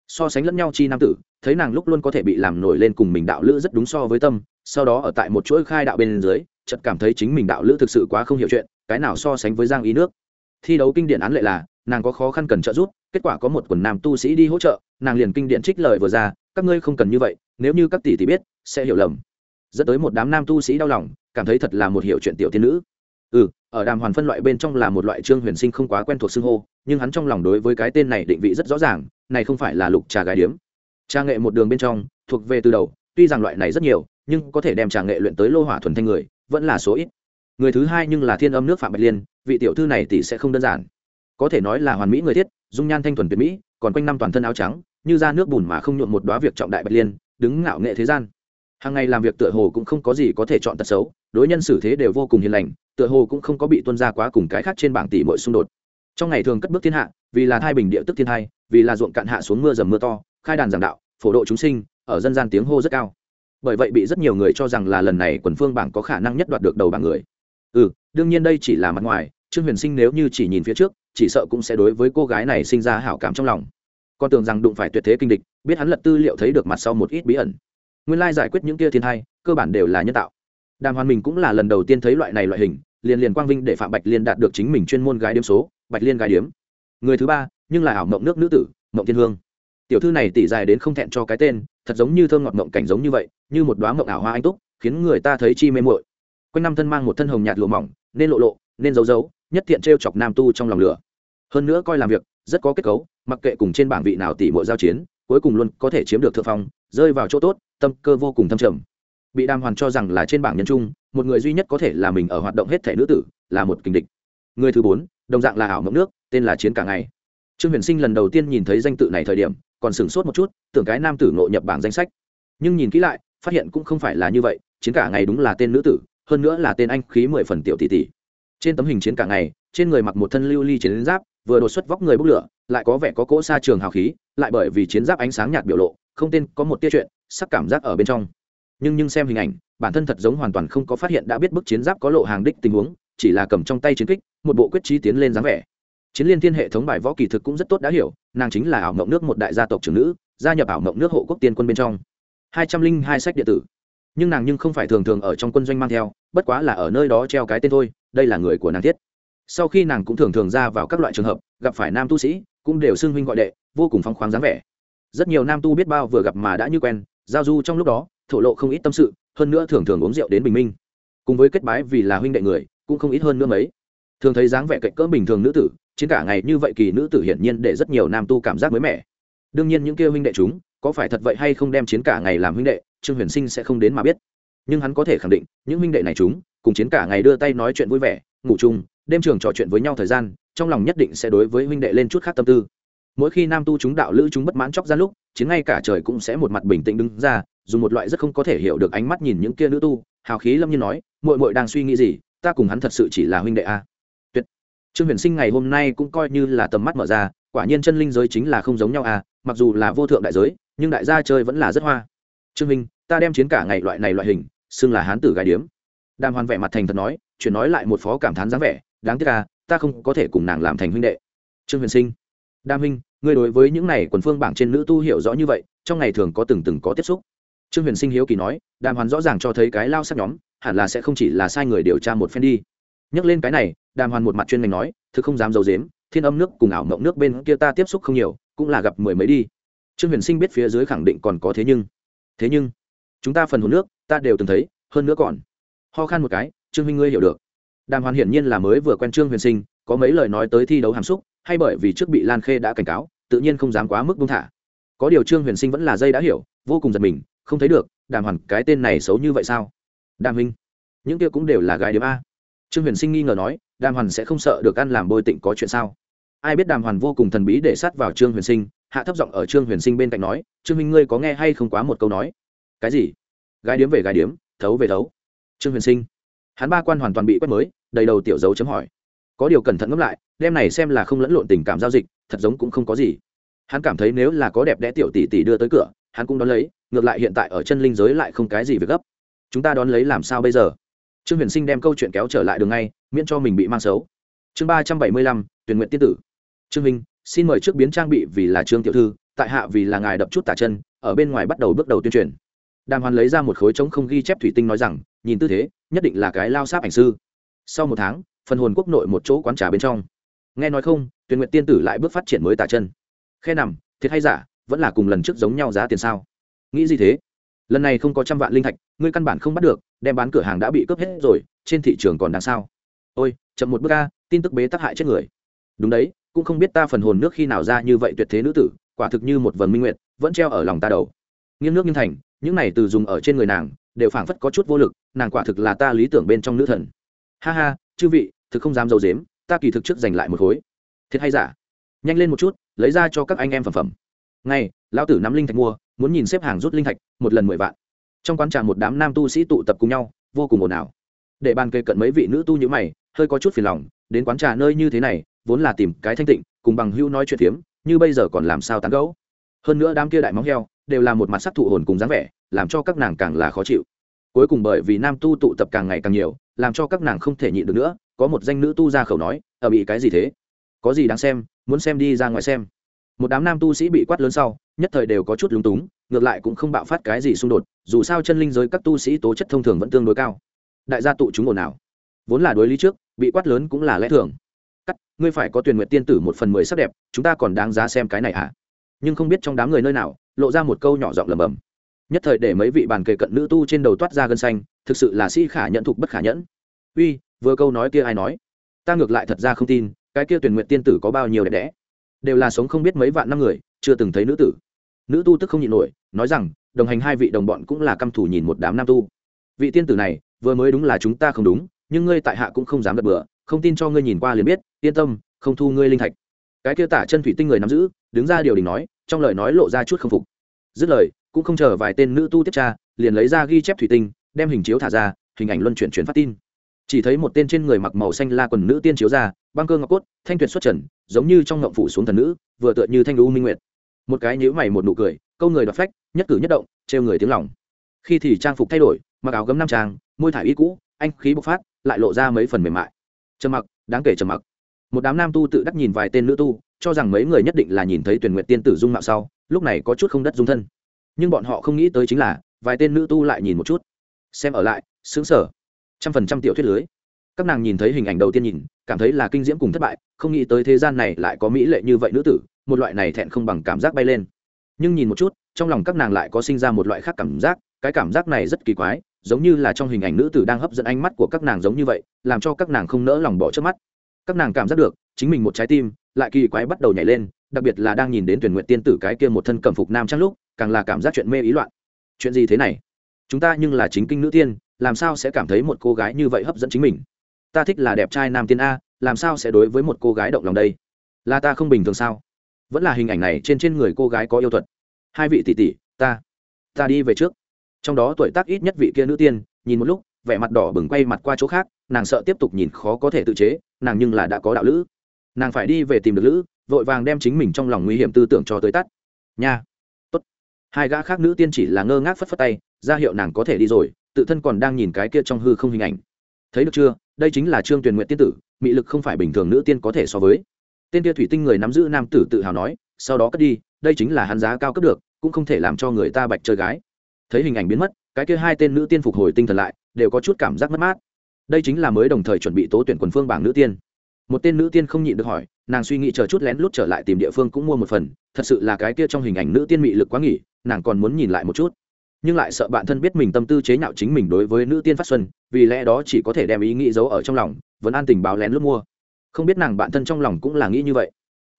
So sánh lẫn nhau chi nam tử, thấy nàng lúc luôn có thể bị làm nổi lên cùng mình đạo lữ rất đúng so với tâm, sau đó ở tại một chuỗi khai đạo bên dưới, chợt cảm thấy chính mình đạo lữ thực sự quá không hiểu chuyện, cái nào so sánh với giang ý nước. Thi đấu kinh điển án lệ là, nàng có khó khăn cần trợ giúp, kết quả có một quần nam tu sĩ đi hỗ trợ, nàng liền kinh điện trích lời vừa ra các ngươi không cần như vậy, nếu như các tỷ tỷ biết, sẽ hiểu lầm. Dẫn tới một đám nam tu sĩ đau lòng, cảm thấy thật là một hiểu chuyện tiểu tiên nữ. Ừ ở đàm hoàn phân loại bên trong là một loại trương huyền sinh không quá quen thuộc xưng hô, nhưng hắn trong lòng đối với cái tên này định vị rất rõ ràng, này không phải là lục trà gái điếm. Trà nghệ một đường bên trong, thuộc về từ đầu, tuy rằng loại này rất nhiều, nhưng có thể đem trà nghệ luyện tới lô hỏa thuần thanh người, vẫn là số ít. Người thứ hai nhưng là thiên âm nước phạm bạch liên, vị tiểu thư này tỷ sẽ không đơn giản. Có thể nói là hoàn mỹ người thiết, dung nhan thanh thuần tuyệt mỹ, còn quanh năm toàn thân áo trắng như ra nước bùn mà không nhuộm một đóa việc trọng đại bạch liên, đứng ngạo nghệ thế gian. Hàng ngày làm việc tựa hồ cũng không có gì có thể chọn tật xấu, đối nhân xử thế đều vô cùng hiền lành, tựa hồ cũng không có bị tuân ra quá cùng cái khác trên bảng tỷ mọi xung đột. Trong ngày thường cất bước thiên hạ, vì là thai bình địa tức thiên hai, vì là ruộng cạn hạ xuống mưa dầm mưa to, khai đàn giảng đạo, phổ độ chúng sinh, ở dân gian tiếng hô rất cao. Bởi vậy bị rất nhiều người cho rằng là lần này quần phương bảng có khả năng nhất đoạt được đầu bảng người. Ừ đương nhiên đây chỉ là mặt ngoài, trương huyền sinh nếu như chỉ nhìn phía trước, chỉ sợ cũng sẽ đối với cô gái này sinh ra hảo cảm trong lòng con tưởng rằng đụng phải tuyệt thế kinh địch, biết hắn lật tư liệu thấy được mặt sau một ít bí ẩn. Nguyên lai giải quyết những kia thiên hai cơ bản đều là nhân tạo. Đàm hoàn mình cũng là lần đầu tiên thấy loại này loại hình, liền liền quang vinh để phạm bạch liên đạt được chính mình chuyên môn gái điếm số, bạch liên gái điếm. Người thứ ba, nhưng là ảo mộng nước nữ tử, mộng thiên hương. Tiểu thư này tỉ dài đến không thẹn cho cái tên, thật giống như thơm ngọt mộng cảnh giống như vậy, như một đoá mộng ảo hoa anh túc, khiến người ta thấy chi mê muội. Quanh năm thân mang một thân hồng nhạt lụa mỏng, nên lộ lộ, nên giấu giấu, nhất thiện t chọc nam tu trong lòng lửa. Hơn nữa coi làm việc, rất có kết cấu mặc kệ cùng trên bảng vị nào tỷ muội giao chiến, cuối cùng luôn có thể chiếm được thượng phong, rơi vào chỗ tốt, tâm cơ vô cùng thâm trầm. Bị đàm hoàn cho rằng là trên bảng nhân trung, một người duy nhất có thể là mình ở hoạt động hết thể nữ tử, là một kình địch. Người thứ bốn, đồng dạng là ảo mộng nước, tên là chiến cả ngày. Trương huyền sinh lần đầu tiên nhìn thấy danh tự này thời điểm, còn sửng sốt một chút, tưởng cái nam tử ngộ nhập bảng danh sách. Nhưng nhìn kỹ lại, phát hiện cũng không phải là như vậy, chiến cả ngày đúng là tên nữ tử, hơn nữa là tên anh khí mười phần tiểu tỷ tỷ. Trên tấm hình chiến cả ngày, trên người mặc một thân lưu ly chiến giáp vừa đột xuất vóc người bốc lửa, lại có vẻ có cỗ xa trường hào khí, lại bởi vì chiến giáp ánh sáng nhạt biểu lộ, không tên có một tia chuyện sắc cảm giác ở bên trong. Nhưng nhưng xem hình ảnh, bản thân thật giống hoàn toàn không có phát hiện đã biết bức chiến giáp có lộ hàng đích tình huống, chỉ là cầm trong tay chiến kích, một bộ quyết trí tiến lên dáng vẻ. Chiến liên thiên hệ thống bài võ kỳ thực cũng rất tốt đã hiểu, nàng chính là ảo mộng nước một đại gia tộc trưởng nữ, gia nhập ảo mộng nước hộ quốc tiên quân bên trong. hai trăm linh hai sách điện tử. Nhưng nàng nhưng không phải thường thường ở trong quân doanh mang theo, bất quá là ở nơi đó treo cái tên thôi, đây là người của nàng thiết sau khi nàng cũng thường thường ra vào các loại trường hợp, gặp phải nam tu sĩ, cũng đều xưng huynh gọi đệ, vô cùng phong khoáng dáng vẻ. Rất nhiều nam tu biết bao vừa gặp mà đã như quen, giao du trong lúc đó, thổ lộ không ít tâm sự, hơn nữa thường thường uống rượu đến bình minh. Cùng với kết bái vì là huynh đệ người, cũng không ít hơn nữa mấy. Thường thấy dáng vẻ cạnh cỡ bình thường nữ tử, chiến cả ngày như vậy kỳ nữ tử hiển nhiên để rất nhiều nam tu cảm giác mới mẻ. Đương nhiên những kia huynh đệ chúng, có phải thật vậy hay không đem chiến cả ngày làm huynh đệ, trương huyền sinh sẽ không đến mà biết. Nhưng hắn có thể khẳng định, những huynh đệ này chúng, cùng chiến cả ngày đưa tay nói chuyện vui vẻ, ngủ chung đêm trường trò chuyện với nhau thời gian, trong lòng nhất định sẽ đối với huynh đệ lên chút khác tâm tư. Mỗi khi nam tu chúng đạo lữ chúng bất mãn chóc ra lúc, chiến ngay cả trời cũng sẽ một mặt bình tĩnh đứng ra, dùng một loại rất không có thể hiểu được ánh mắt nhìn những kia nữ tu, hào khí lâm nhiên nói mội mội đang suy nghĩ gì? Ta cùng hắn thật sự chỉ là huynh đệ a tuyệt. Trương huyền sinh ngày hôm nay cũng coi như là tầm mắt mở ra, quả nhiên chân linh giới chính là không giống nhau a mặc dù là vô thượng đại giới, nhưng đại gia chơi vẫn là rất hoa. Trương minh, ta đem chiến cả ngày loại này loại hình, xưng là hán tử gái điếm. Đàm hoàn vẻ mặt thành thật nói, chuyển nói lại một phó cảm thán dáng vẻ đáng tiếc à ta không có thể cùng nàng làm thành huynh đệ. Trương huyền sinh đam huynh ngươi đối với những này quần phương bảng trên nữ tu hiểu rõ như vậy, trong ngày thường có từng từng có tiếp xúc. Trương huyền sinh hiếu kỳ nói, đàm hoàn rõ ràng cho thấy cái lao sắc nhóm, hẳn là sẽ không chỉ là sai người điều tra một phen đi. Nhắc lên cái này, đàm hoàn một mặt chuyên ngành nói, thực không dám d i ấ u dếm thiên âm nước cùng ảo mộng nước bên kia ta tiếp xúc không nhiều, cũng là gặp mười mấy đi. Trương huyền sinh biết phía dưới khẳng định còn có thế nhưng. Thế nhưng, chúng ta phần hồn nước, ta đều từng thấy, hơn nữa còn. Ho khan một cái, trương huynh ngươi hiểu được đàm hoàn hiển nhiên là mới vừa quen trương huyền sinh, có mấy lời nói tới thi đấu hàm xúc, hay bởi vì trước bị lan khê đã cảnh cáo, tự nhiên không dám quá mức buông thả. Có điều trương huyền sinh vẫn là dây đã hiểu, vô cùng giật mình, không thấy được, đàm hoàn cái tên này xấu như vậy sao? Đàm minh, những kia cũng đều là gái điếm a. Trương huyền sinh nghi ngờ nói, đàm hoàn sẽ không sợ được ăn làm bôi tịnh có chuyện sao? Ai biết đàm hoàn vô cùng thần bí để sát vào trương huyền sinh, hạ thấp giọng ở trương huyền sinh bên cạnh nói, trương minh, ngươi có nghe hay không quá một câu nói? Cái gì? Gái điếm về gái điếm, thấu về thấu. Trương huyền sinh, hắn ba quan hoàn toàn bị quét mới đầy đầu tiểu dấu chấm hỏi. Có điều cẩn thận ngẫm lại đem này xem là không lẫn lộn tình cảm giao dịch, thật giống cũng không có gì. Hắn cảm thấy nếu là có đẹp đẽ tiểu tỷ tỷ đưa tới cửa, hắn cũng đón lấy, ngược lại hiện tại ở chân linh giới lại không cái gì việc gấp. Chúng ta đón lấy làm sao bây giờ? Trương huyền sinh đem câu chuyện kéo trở lại đường ngay, miễn cho mình bị mang xấu. Chương ba trăm bảy mươi lăm, tuyển nguyện tiên tử. Trương minh, xin mời trước biến trang bị vì là trương tiểu thư, tại hạ vì là ngài đập chút tả chân, ở bên ngoài bắt đầu bước đầu tuyên truyền. Đàm hoàn lấy ra một khối trống không ghi chép thủy tinh nói rằng, nhìn tư thế, nhất định là cái lao sáp ảnh sư sau một tháng, phần hồn quốc nội một chỗ quán trà bên trong. Nghe nói không tuyển nguyện tiên tử lại bước phát triển mới tả chân. Khe nằm, thiệt hay giả, vẫn là cùng lần trước giống nhau giá tiền sao? Nghĩ gì thế? Lần này không có trăm vạn linh thạch, ngươi căn bản không bắt được, đem bán cửa hàng đã bị cướp hết rồi, trên thị trường còn đáng sao? Ôi, chậm một bước ca tin tức bế tắc hại chết người. Đúng đấy, cũng không biết ta phần hồn nước khi nào ra như vậy tuyệt thế nữ tử, quả thực như một vần minh nguyện vẫn treo ở lòng ta đầu. Nghiêng nước nghiêng thành, những này từ dùng ở trên người nàng, đều phảng phất có chút vô lực, nàng quả thực là ta lý tưởng bên trong nữ thần ha ha, chư vị, thực không dám dầu dếm ta kỳ thực trước giành lại một khối. Thiệt hay giả? Nhanh lên một chút, lấy ra cho các anh em phẩm phẩm. Ngay, lão tử nắm linh thạch mua, muốn nhìn xếp hàng rút linh thạch, một lần mười vạn. Trong quán trà một đám nam tu sĩ tụ tập cùng nhau, vô cùng ồn ào. Để bàn kề cận mấy vị nữ tu như mày, hơi có chút phiền lòng, đến quán trà nơi như thế này, vốn là tìm cái thanh tịnh, cùng bằng hữu nói chuyện phiếm, như bây giờ còn làm sao tán gẫu. Hơn nữa đám kia đại móng heo, đều là một mặt sắc thụ hồn cùng dáng vẻ, làm cho các nàng càng là khó chịu. Cuối cùng bởi vì nam tu tụ tập càng ngày càng nhiều làm cho các nàng không thể nhịn được nữa, có một danh nữ tu ra khẩu nói ở bị cái gì thế? Có gì đáng xem, muốn xem đi ra ngoài xem. Một đám nam tu sĩ bị quát lớn sau, nhất thời đều có chút lúng túng, ngược lại cũng không bạo phát cái gì xung đột, dù sao chân linh giới các tu sĩ tố chất thông thường vẫn tương đối cao. Đại gia tụ chúng ồn ào. Vốn là đối lý trước, bị quát lớn cũng là lẽ thường. Cắt, ngươi phải có tuyển nguyện tiên tử một phần mười sắc đẹp, chúng ta còn đáng giá xem cái này à nhưng không biết trong đám người nơi nào, lộ ra một câu nhỏ giọng lầm bầm nhất thời để mấy vị bàn kề cận nữ tu trên đầu toát ra gân xanh thực sự là sĩ khả nhận thục bất khả nhẫn. Uy, vừa câu nói kia ai nói? Ta ngược lại thật ra không tin, cái kia tuyển nguyện tiên tử có bao nhiêu đẹp đẽ. Đều là sống không biết mấy vạn năm người, chưa từng thấy nữ tử. Nữ tu tức không nhịn nổi, nói rằng, đồng hành hai vị đồng bọn cũng là căm thủ nhìn một đám nam tu. Vị tiên tử này, vừa mới đúng là chúng ta không đúng, nhưng ngươi tại hạ cũng không dám đặt bừa, không tin cho ngươi nhìn qua liền biết, yên tâm, không thu ngươi linh thạch. Cái kia tả chân thủy tinh người nắm giữ, đứng ra điều đình nói, trong lời nói lộ ra chút không phục. Dứt lời, cũng không chờ vài tên nữ tu tiếp tra, liền lấy ra ghi chép thủy tinh đem hình chiếu thả ra, hình ảnh luân chuyển chuyển phát tin. Chỉ thấy một tên trên người mặc màu xanh la quần nữ tiên chiếu ra, băng cơ ngọc cốt, thanh tuyệt xuất trần, giống như trong ngộng phủ xuống thần nữ, vừa tựa như thanh lưu minh nguyệt. Một cái nhíu mày một nụ cười, câu người đoạt phách, nhất cử nhất động, trêu người tiếng lòng. Khi thì trang phục thay đổi, mặc áo gấm nam trang, môi thải y cũ, anh khí bộc phát, lại lộ ra mấy phần mềm mại. Trầm mặc, đáng kể trầm mặc. Một đám nam tu tự đắc nhìn vài tên nữ tu, cho rằng mấy người nhất định là nhìn thấy tuyển nguyện tiên tử dung mạo sau, lúc này có chút không đất dung thân. Nhưng bọn họ không nghĩ tới chính là, vài tên nữ tu lại nhìn một chút xem ở lại xứng sở trăm phần trăm tiểu thuyết lưới. Các nàng nhìn thấy hình ảnh đầu tiên nhìn, cảm thấy là kinh diễm cùng thất bại, không nghĩ tới thế gian này lại có mỹ lệ như vậy nữ tử, một loại này thẹn không bằng cảm giác bay lên. Nhưng nhìn một chút, trong lòng các nàng lại có sinh ra một loại khác cảm giác, cái cảm giác này rất kỳ quái, giống như là trong hình ảnh nữ tử đang hấp dẫn ánh mắt của các nàng giống như vậy, làm cho các nàng không nỡ lòng bỏ trước mắt. Các nàng cảm giác được, chính mình một trái tim, lại kỳ quái bắt đầu nhảy lên, đặc biệt là đang nhìn đến tuyển nguyện tiên tử cái kia một thân cẩm phục nam trang lúc, càng là cảm giác chuyện mê ý loạn. Chuyện gì thế này? Chúng ta nhưng là chính kinh nữ tiên, làm sao sẽ cảm thấy một cô gái như vậy hấp dẫn chính mình? Ta thích là đẹp trai nam tiên a, làm sao sẽ đối với một cô gái động lòng đây? Là ta không bình thường sao? Vẫn là hình ảnh này trên trên người cô gái có yêu thuật. Hai vị tỷ tỷ, ta ta đi về trước. Trong đó tuổi tác ít nhất vị kia nữ tiên, nhìn một lúc, vẻ mặt đỏ bừng quay mặt qua chỗ khác, nàng sợ tiếp tục nhìn khó có thể tự chế, nàng nhưng là đã có đạo lữ. Nàng phải đi về tìm được lữ, vội vàng đem chính mình trong lòng nguy hiểm tư tưởng cho tới tắt. Nha hai gã khác nữ tiên chỉ là ngơ ngác phất phất tay, ra hiệu nàng có thể đi rồi, tự thân còn đang nhìn cái kia trong hư không hình ảnh. Thấy được chưa? Đây chính là trương tuyền nguyện tiên tử, mị lực không phải bình thường nữ tiên có thể so với. Tên kia thủy tinh người nắm giữ nam tử tự hào nói, sau đó cất đi, đây chính là hắn giá cao cấp được, cũng không thể làm cho người ta bạch chơi gái. Thấy hình ảnh biến mất, cái kia hai tên nữ tiên phục hồi tinh thần lại, đều có chút cảm giác mất mát. Đây chính là mới đồng thời chuẩn bị tố tuyển quần phương bảng nữ tiên một tên nữ tiên không nhịn được hỏi, nàng suy nghĩ chờ chút lén lút trở lại tìm địa phương cũng mua một phần, thật sự là cái kia trong hình ảnh nữ tiên mị lực quá nghỉ, nàng còn muốn nhìn lại một chút. Nhưng lại sợ bản thân biết mình tâm tư chế nhạo chính mình đối với nữ tiên phát xuân, vì lẽ đó chỉ có thể đem ý nghĩ giấu ở trong lòng, vẫn an tình báo lén lút mua. Không biết nàng bản thân trong lòng cũng là nghĩ như vậy.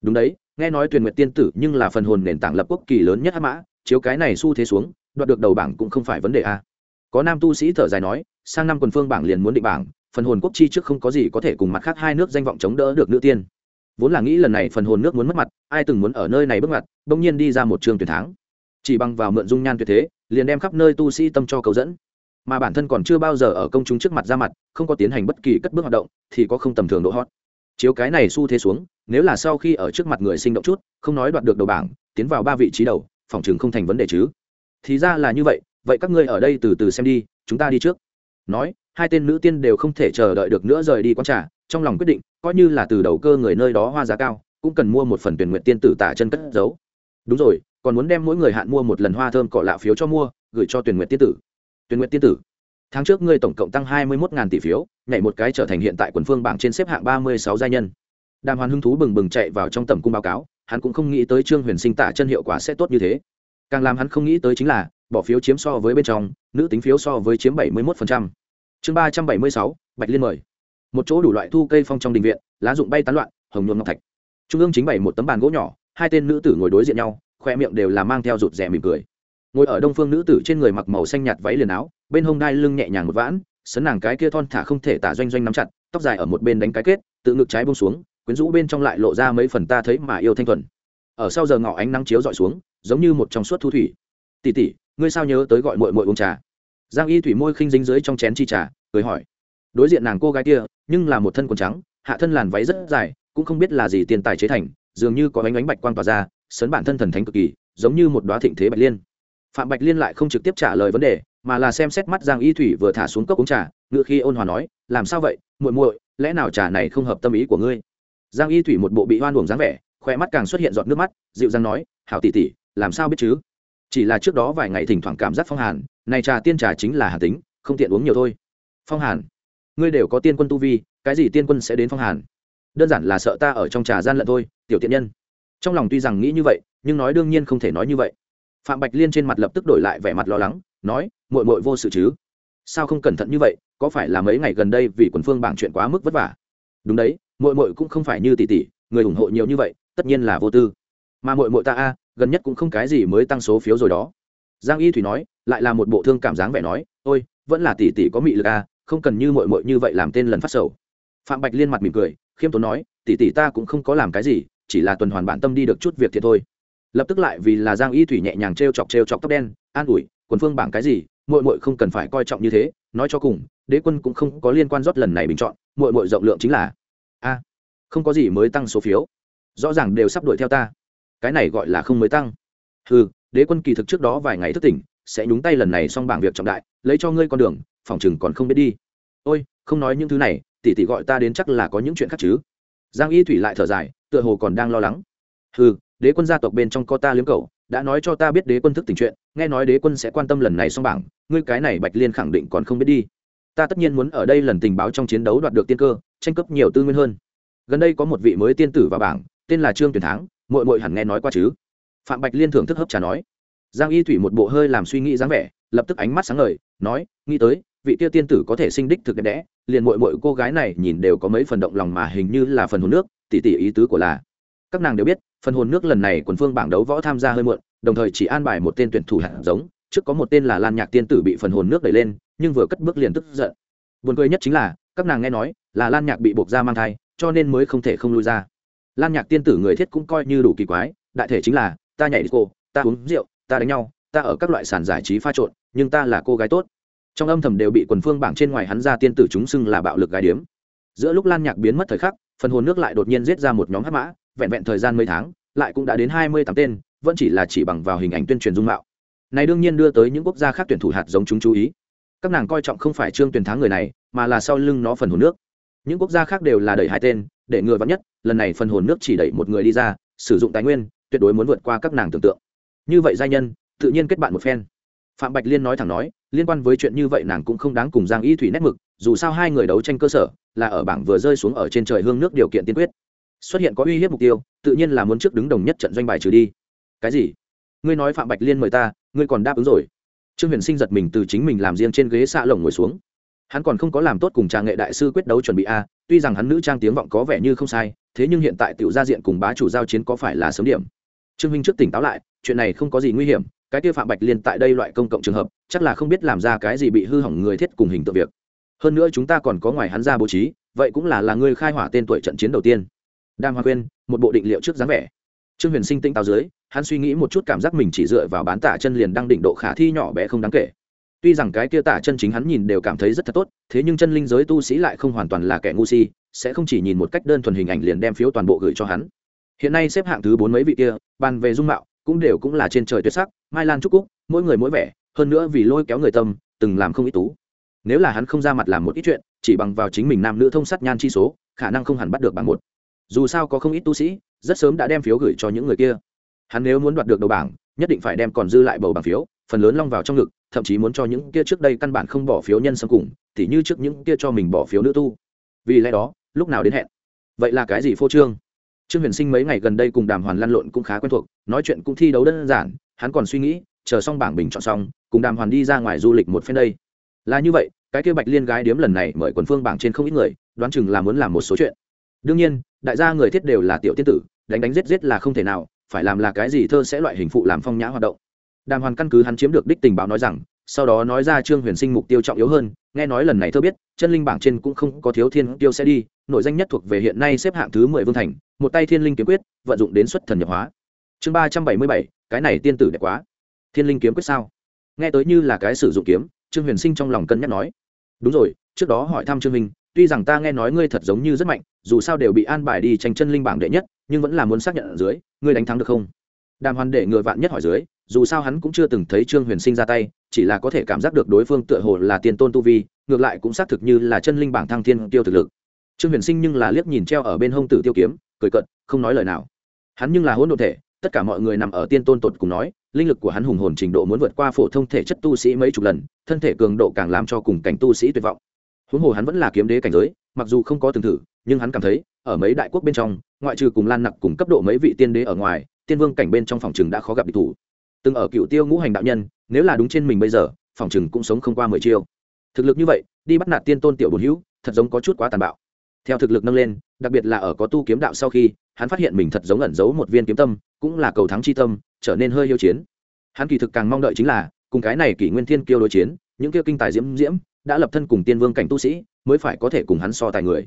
Đúng đấy, nghe nói tuyền nguyệt tiên tử nhưng là phần hồn nền tảng lập quốc kỳ lớn nhất hắc mã, chiếu cái này xu thế xuống, đoạt được đầu bảng cũng không phải vấn đề a. Có nam tu sĩ thở dài nói, sang năm quần phương bảng liền muốn định bảng phần hồn quốc chi trước không có gì có thể cùng mặt khác hai nước danh vọng chống đỡ được nữ tiên. Vốn là nghĩ lần này phần hồn nước muốn mất mặt, ai từng muốn ở nơi này bước mặt bỗng nhiên đi ra một trường tuyển tháng chỉ bằng vào mượn dung nhan tuyệt thế, liền đem khắp nơi tu sĩ tâm cho cầu dẫn. Mà bản thân còn chưa bao giờ ở công chúng trước mặt ra mặt, không có tiến hành bất kỳ cất bước hoạt động, thì có không tầm thường độ hot. Chiếu cái này xu thế xuống, nếu là sau khi ở trước mặt người sinh động chút, không nói đoạt được đầu bảng, tiến vào ba vị trí đầu, phòng chừng không thành vấn đề chứ. Thì ra là như vậy vậy các ngươi ở đây từ từ xem đi, chúng ta đi trước. Nói hai tên nữ tiên đều không thể chờ đợi được nữa rời đi quán trà, trong lòng quyết định, coi như là từ đầu cơ người nơi đó hoa giá cao, cũng cần mua một phần tuyển nguyện tiên tử tả chân cất giấu. Đúng rồi, còn muốn đem mỗi người hạn mua một lần hoa thơm cỏ lạ phiếu cho mua, gửi cho tuyển nguyện tiên tử. Tuyển nguyện tiên tử, tháng trước ngươi tổng cộng tăng hai mươi một tỷ phiếu, nhảy một cái trở thành hiện tại quần phương bảng trên xếp hạng ba mươi sáu gia nhân. Đàm hoàn hưng thú bừng bừng chạy vào trong tầm cung báo cáo, hắn cũng không nghĩ tới trương huyền sinh tả chân hiệu quả sẽ tốt như thế. Càng làm hắn không nghĩ tới chính là, bỏ phiếu chiếm so với bên trong, nữ tính phiếu so với chiếm bảy mươi một chương ba trăm bảy mươi sáu, bạch liên mời. Một chỗ đủ loại thu cây phong trong đình viện, lá rụng bay tán loạn, hồng nhuộm ngọc thạch. Trung ương chính bày một tấm bàn gỗ nhỏ, hai tên nữ tử ngồi đối diện nhau, khoe miệng đều là mang theo rụt rè mỉm cười. Ngồi ở đông phương nữ tử trên người mặc màu xanh nhạt váy liền áo, bên hông đai lưng nhẹ nhàng một vãn, sấn nàng cái kia thon thả không thể tả doanh doanh nắm chặt, tóc dài ở một bên đánh cái kết, tự ngực trái bông xuống, quyến rũ bên trong lại lộ ra mấy phần ta thấy mà yêu thanh thuần. Ở sau giờ ngọ ánh nắng chiếu dọi xuống, giống như một trong suốt thu thủy. Tỷ tỷ, ngươi sao nhớ tới gọi muội muội uống trà? Giang y thủy môi khinh dính dưới trong chén chi trà, cười hỏi. Đối diện nàng cô gái kia, nhưng là một thân quần trắng, hạ thân làn váy rất dài, cũng không biết là gì tiền tài chế thành, dường như có ánh ánh bạch quang tỏa ra, sấn bản thân thần thánh cực kỳ, giống như một đoá thịnh thế bạch liên. Phạm bạch liên lại không trực tiếp trả lời vấn đề, mà là xem xét mắt giang y thủy vừa thả xuống cốc uống trà, ngựa khi ôn hòa nói, làm sao vậy, muội muội, lẽ nào trà này không hợp tâm ý của ngươi? Giang y thủy một bộ bị hoan uổng dáng vẻ khoe mắt càng xuất hiện giọt nước mắt, dịu dàng nói, hảo tỷ tỷ, làm sao biết chứ? Chỉ là trước đó vài ngày thỉnh thoảng cảm giác phong hàn, này trà tiên trà chính là hàn tính, không tiện uống nhiều thôi. Phong hàn, ngươi đều có tiên quân tu vi, cái gì tiên quân sẽ đến phong hàn? Đơn giản là sợ ta ở trong trà gian lận thôi, tiểu tiện nhân. Trong lòng tuy rằng nghĩ như vậy, nhưng nói đương nhiên không thể nói như vậy. Phạm bạch liên trên mặt lập tức đổi lại vẻ mặt lo lắng, nói mội mội vô sự chứ? Sao không cẩn thận như vậy? Có phải là mấy ngày gần đây vì quần phương bảng chuyện quá mức vất vả? Đúng đấy mội mội cũng không phải như tỷ tỷ, người ủng hộ nhiều như vậy, tất nhiên là vô tư. Mà mội mội ta a gần nhất cũng không cái gì mới tăng số phiếu rồi đó. Giang y thủy nói, lại là một bộ thương cảm dáng vẻ nói, ôi, vẫn là tỷ tỷ có mị lực a không cần như mội mội như vậy làm tên lần phát sầu. Phạm bạch liên mặt mỉm cười, khiêm tốn nói, tỷ tỷ ta cũng không có làm cái gì, chỉ là tuần hoàn bản tâm đi được chút việc thiệt thôi. Lập tức lại vì là giang y thủy nhẹ nhàng t r e o chọc t r e o chọc tóc đen, an ủi, quần phương bảng cái gì mội mội không cần phải coi trọng như thế, nói cho cùng, đế quân cũng không có liên quan rót lần này bình chọn mội mội rộng lượng chính là. A, không có gì mới tăng số phiếu. Rõ ràng đều sắp đuổi theo ta cái này gọi là không mới tăng. Ừ đế quân kỳ thực trước đó vài ngày thức tỉnh, sẽ nhúng tay lần này xong bảng việc trọng đại, lấy cho ngươi con đường, phòng chừng còn không biết đi. Ôi, không nói những thứ này, tỷ tỷ gọi ta đến chắc là có những chuyện khác chứ. Giang y thủy lại thở dài, tựa hồ còn đang lo lắng. Ừ đế quân gia tộc bên trong có ta liếm cầu đã nói cho ta biết đế quân thức tình chuyện, nghe nói đế quân sẽ quan tâm lần này xong bảng, ngươi cái này bạch liên khẳng định còn không biết đi. Ta tất nhiên muốn ở đây lần tình báo trong chiến đấu đoạt được tiên cơ, tranh cấp nhiều tư nguyên hơn. Gần đây có một vị mới tiên tử vào bảng, tên là trương tuyển thắng mội mội hẳn nghe nói qua chứ? Phạm bạch liên thưởng thức hấp trà nói. Giang y thủy một bộ hơi làm suy nghĩ dáng vẻ, lập tức ánh mắt sáng ngời, nói, nghĩ tới, vị tiêu tiên tử có thể sinh đích thực đẹp đẽ, liền mội mội cô gái này nhìn đều có mấy phần động lòng mà hình như là phần hồn nước tỉ tỉ ý tứ của là. Các nàng đều biết, phần hồn nước lần này quần phương bảng đấu võ tham gia hơi muộn, đồng thời chỉ an bài một tên tuyển thủ hạt giống, trước có một tên là lan nhạc tiên tử bị phần hồn nước đẩy lên, nhưng vừa cất bước liền tức giận. Buồn cười nhất chính là, các nàng nghe nói, là lan nhạc bị buộc ra mang thai, cho nên mới không thể không lui ra lan nhạc tiên tử người thiết cũng coi như đủ kỳ quái, đại thể chính là, ta nhảy đi cô, ta uống rượu, ta đánh nhau, ta ở các loại sàn giải trí pha trộn, nhưng ta là cô gái tốt. Trong âm thầm đều bị quần phương bảng trên ngoài hắn ra tiên tử chúng xưng là bạo lực gái điếm. Giữa lúc lan nhạc biến mất thời khắc, phần hồn nước lại đột nhiên giết ra một nhóm hát mã, vẹn vẹn thời gian mấy tháng, lại cũng đã đến hai mươi tám tên, vẫn chỉ là chỉ bằng vào hình ảnh tuyên truyền dung mạo. Này đương nhiên đưa tới những quốc gia khác tuyển thủ hạt giống chúng chú ý. Các nàng coi trọng không phải trương tuyển thắng người này, mà là sau lưng nó phần hồn nước. Những quốc gia khác đều là đẩy hai tên để người vắn nhất, lần này phần hồn nước chỉ đẩy một người đi ra, sử dụng tài nguyên, tuyệt đối muốn vượt qua các nàng tưởng tượng. Như vậy giai nhân, tự nhiên kết bạn một phen. Phạm bạch liên nói thẳng nói, liên quan với chuyện như vậy nàng cũng không đáng cùng giang y thủy nét mực, dù sao hai người đấu tranh cơ sở, là ở bảng vừa rơi xuống ở trên trời hương nước điều kiện tiên quyết. Xuất hiện có uy hiếp mục tiêu, tự nhiên là muốn trước đứng đồng nhất trận doanh bài trừ đi. Cái gì? Ngươi nói phạm bạch liên mời ta, ngươi còn đáp ứng rồi. Trương huyền sinh giật mình từ chính mình làm riêng trên ghế xạ lồng ngồi xuống hắn còn không có làm tốt cùng trà nghệ đại sư quyết đấu chuẩn bị a, tuy rằng hắn nữ trang tiếng vọng có vẻ như không sai, thế nhưng hiện tại tiểu gia diện cùng bá chủ giao chiến có phải là sớm điểm? Trương minh trước tỉnh táo lại, chuyện này không có gì nguy hiểm, cái kia phạm bạch liên tại đây loại công cộng trường hợp, chắc là không biết làm ra cái gì bị hư hỏng người thiết cùng hình tượng việc. Hơn nữa chúng ta còn có ngoài hắn ra bố trí, vậy cũng là là người khai hỏa tên tuổi trận chiến đầu tiên. Đam hoa quên một bộ định liệu trước dáng vẻ. Trương huyền sinh tinh táo dưới, hắn suy nghĩ một chút cảm giác mình chỉ dựa vào bán tả chân liền đang đỉnh độ khả thi nhỏ bé không đáng kể tuy rằng cái kia tả chân chính hắn nhìn đều cảm thấy rất thật tốt, thế nhưng chân linh giới tu sĩ lại không hoàn toàn là kẻ ngu si, sẽ không chỉ nhìn một cách đơn thuần hình ảnh liền đem phiếu toàn bộ gửi cho hắn. Hiện nay xếp hạng thứ bốn mấy vị kia, bàn về dung mạo, cũng đều cũng là trên trời tuyệt sắc, mai lan trúc cúc, mỗi người mỗi vẻ, hơn nữa vì lôi kéo người tâm, từng làm không ít tú. Nếu là hắn không ra mặt làm một ít chuyện, chỉ bằng vào chính mình nam nữ thông sát nhan chi số, khả năng không hẳn bắt được bằng một. Dù sao có không ít tu sĩ, rất sớm đã đem phiếu gửi cho những người kia. Hắn nếu muốn đoạt được đầu bảng, nhất định phải đem còn dư lại bầu bằng phiếu phần lớn long vào trong ngực, thậm chí muốn cho những kia trước đây căn bản không bỏ phiếu nhân xâm cùng thì như trước những kia cho mình bỏ phiếu nữ tu. Vì lẽ đó, lúc nào đến hẹn? Vậy là cái gì phô trương? Trương huyền sinh mấy ngày gần đây cùng đàm hoàn lăn lộn cũng khá quen thuộc, nói chuyện cũng thi đấu đơn giản, hắn còn suy nghĩ, chờ xong bảng bình chọn xong, cùng đàm hoàn đi ra ngoài du lịch một phen đây. Là như vậy, cái kia bạch liên gái điếm lần này mời quần phương bảng trên không ít người, đoán chừng là muốn làm một số chuyện. Đương nhiên, đại gia người thiết đều là tiểu tiên tử, đánh đánh giết giết là không thể nào, phải làm là cái gì thơ sẽ loại hình phụ làm phong nhã hoạt động đàm hoàn căn cứ hắn chiếm được đích tình báo nói rằng, sau đó nói ra trương huyền sinh mục tiêu trọng yếu hơn, nghe nói lần này thơ biết, chân linh bảng trên cũng không có thiếu thiên tiêu sẽ đi, nội danh nhất thuộc về hiện nay xếp hạng thứ mười vương thành, một tay thiên linh kiếm quyết, vận dụng đến xuất thần nhập hóa. Chương ba trăm bảy mươi bảy, cái này tiên tử đẹp quá. Thiên linh kiếm quyết sao? Nghe tới như là cái sử dụng kiếm, trương huyền sinh trong lòng cân nhắc nói. Đúng rồi, trước đó hỏi thăm trương minh, tuy rằng ta nghe nói ngươi thật giống như rất mạnh, dù sao đều bị an bài đi tranh chân linh bảng đệ nhất, nhưng vẫn là muốn xác nhận ở dưới, ngươi đánh thắng được không? Đàm hoàn để ngựa vạn nhất hỏi dưới dù sao hắn cũng chưa từng thấy trương huyền sinh ra tay, chỉ là có thể cảm giác được đối phương tựa hồ là tiền tôn tu vi, ngược lại cũng xác thực như là chân linh bảng thăng thiên tiêu thực lực. Trương huyền sinh nhưng là liếc nhìn treo ở bên hông tử tiêu kiếm, cười cận không nói lời nào. Hắn nhưng là hỗn độn thể, tất cả mọi người nằm ở tiên tôn tột cùng nói, linh lực của hắn hùng hồn trình độ muốn vượt qua phổ thông thể chất tu sĩ mấy chục lần, thân thể cường độ càng làm cho cùng cảnh tu sĩ tuyệt vọng. Huống hồ hắn vẫn là kiếm đế cảnh giới, mặc dù không có từng thử, nhưng hắn cảm thấy, ở mấy đại quốc bên trong, ngoại trừ cùng lan nặc cùng cấp độ mấy vị tiên đế ở ngoài, tiên vương cảnh bên trong phòng chừng đã khó gặp địch thủ từng ở cựu tiêu ngũ hành đạo nhân, nếu là đúng trên mình bây giờ, phòng chừng cũng sống không qua mười chiêu. Thực lực như vậy, đi bắt nạt tiên tôn tiểu bồn hữu, thật giống có chút quá tàn bạo. Theo thực lực nâng lên, đặc biệt là ở có tu kiếm đạo sau khi, hắn phát hiện mình thật giống ẩn giấu một viên kiếm tâm, cũng là cầu thắng chi tâm, trở nên hơi yêu chiến. Hắn kỳ thực càng mong đợi chính là, cùng cái này kỷ nguyên thiên kiêu đối chiến, những kia kinh tài diễm diễm, đã lập thân cùng tiên vương cảnh tu sĩ, mới phải có thể cùng hắn so tài người.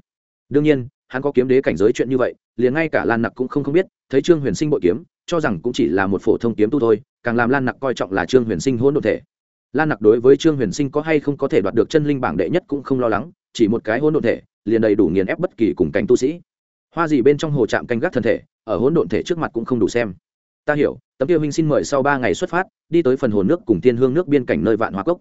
Đương nhiên, hắn có kiếm đế cảnh giới chuyện như vậy, liền ngay cả lan nặc cũng không không biết, thấy trương huyền sinh bội kiếm, cho rằng cũng chỉ là một phổ thông kiếm tu thôi càng làm lan nặc coi trọng là trương huyền sinh hôn đ thể. Lan nặc đối với trương huyền sinh có hay không có thể đoạt được chân linh bảng đệ nhất cũng không lo lắng, chỉ một cái hôn đ thể, liền đầy đủ nghiền ép bất kỳ cùng cảnh tu sĩ. Hoa gì bên trong hồ trạm canh gác thân thể, ở hỗn độn thể trước mặt cũng không đủ xem. Ta hiểu, tấm tiêu minh xin mời sau ba ngày xuất phát, đi tới phần hồ nước cùng tiên hương nước biên cảnh nơi vạn hoa cốc.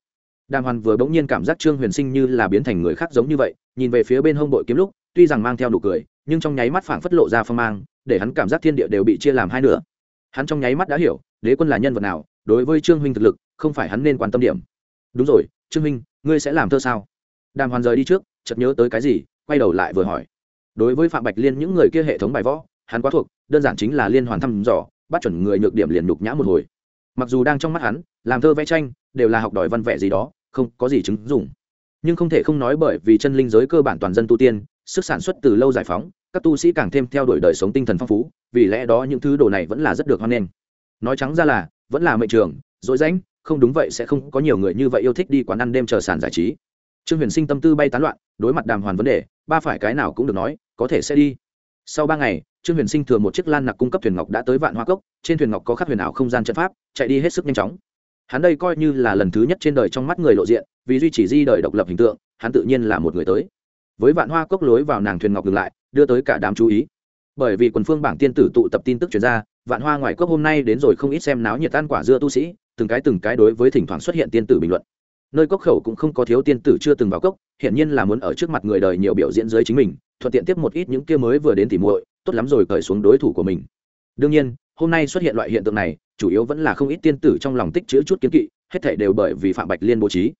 Đàm hoàn vừa bỗng nhiên cảm giác trương huyền sinh như là biến thành người khác giống như vậy, nhìn về phía bên hông bội kiếm lúc, tuy rằng mang theo nụ cười, nhưng trong nháy mắt phảng phất lộ ra phong mang, để hắn cảm giác thiên địa đều bị chia làm hai nửa hắn trong nháy mắt đã hiểu, đế quân là nhân vật nào, đối với trương huynh thực lực, không phải hắn nên quan tâm điểm. Đúng rồi, trương huynh, ngươi sẽ làm thơ sao? Đàm hoàn rời đi trước, chợt nhớ tới cái gì, quay đầu lại vừa hỏi. Đối với phạm bạch liên những người kia hệ thống bài võ, hắn quá thuộc, đơn giản chính là liên hoàn thăm dò, bắt chuẩn người nhược điểm liền nhục nhã một hồi. Mặc dù đang trong mắt hắn, làm thơ vẽ tranh, đều là học đòi văn vẽ gì đó, không có gì chứng dụng. Nhưng không thể không nói bởi vì chân linh giới cơ bản toàn dân tu tiên, sức sản xuất từ lâu giải phóng các tu sĩ càng thêm theo đuổi đời sống tinh thần phong phú, vì lẽ đó những thứ đồ này vẫn là rất được hoan nghênh. Nói trắng ra là, vẫn là mệnh trường, dối rãnh, không đúng vậy sẽ không có nhiều người như vậy yêu thích đi quán ăn đêm chờ sàn giải trí. Trương huyền sinh tâm tư bay tán loạn, đối mặt đàm hoàn vấn đề, ba phải cái nào cũng được nói, có thể sẽ đi. Sau ba ngày, trương huyền sinh thừa một chiếc lan nặc cung cấp thuyền ngọc đã tới vạn hoa cốc, trên thuyền ngọc có khắc huyền ảo không gian trận pháp, chạy đi hết sức nhanh chóng. Hắn đây coi như là lần thứ nhất trên đời trong mắt người lộ diện, vì duy trì di đời độc lập hình tượng, hắn tự nhiên là một người tới. Với vạn hoa cốc lối vào nàng thuyền ngọc ngừng lại đưa tới cả đám chú ý. Bởi vì quần phương bảng tiên tử tụ tập tin tức chuyển ra, vạn hoa ngoài cốc hôm nay đến rồi không ít xem náo nhiệt tan quả dưa tu sĩ, từng cái từng cái đối với thỉnh thoảng xuất hiện tiên tử bình luận. Nơi cốc khẩu cũng không có thiếu tiên tử chưa từng vào cốc hiện nhiên là muốn ở trước mặt người đời nhiều biểu diễn dưới chính mình, thuận tiện tiếp một ít những kia mới vừa đến tỉ muội, tốt lắm rồi cởi xuống đối thủ của mình. Đương nhiên, hôm nay xuất hiện loại hiện tượng này, chủ yếu vẫn là không ít tiên tử trong lòng tích chữ chút kiến kỵ, hết thể đều bởi vì phạm bạch liên bố trí.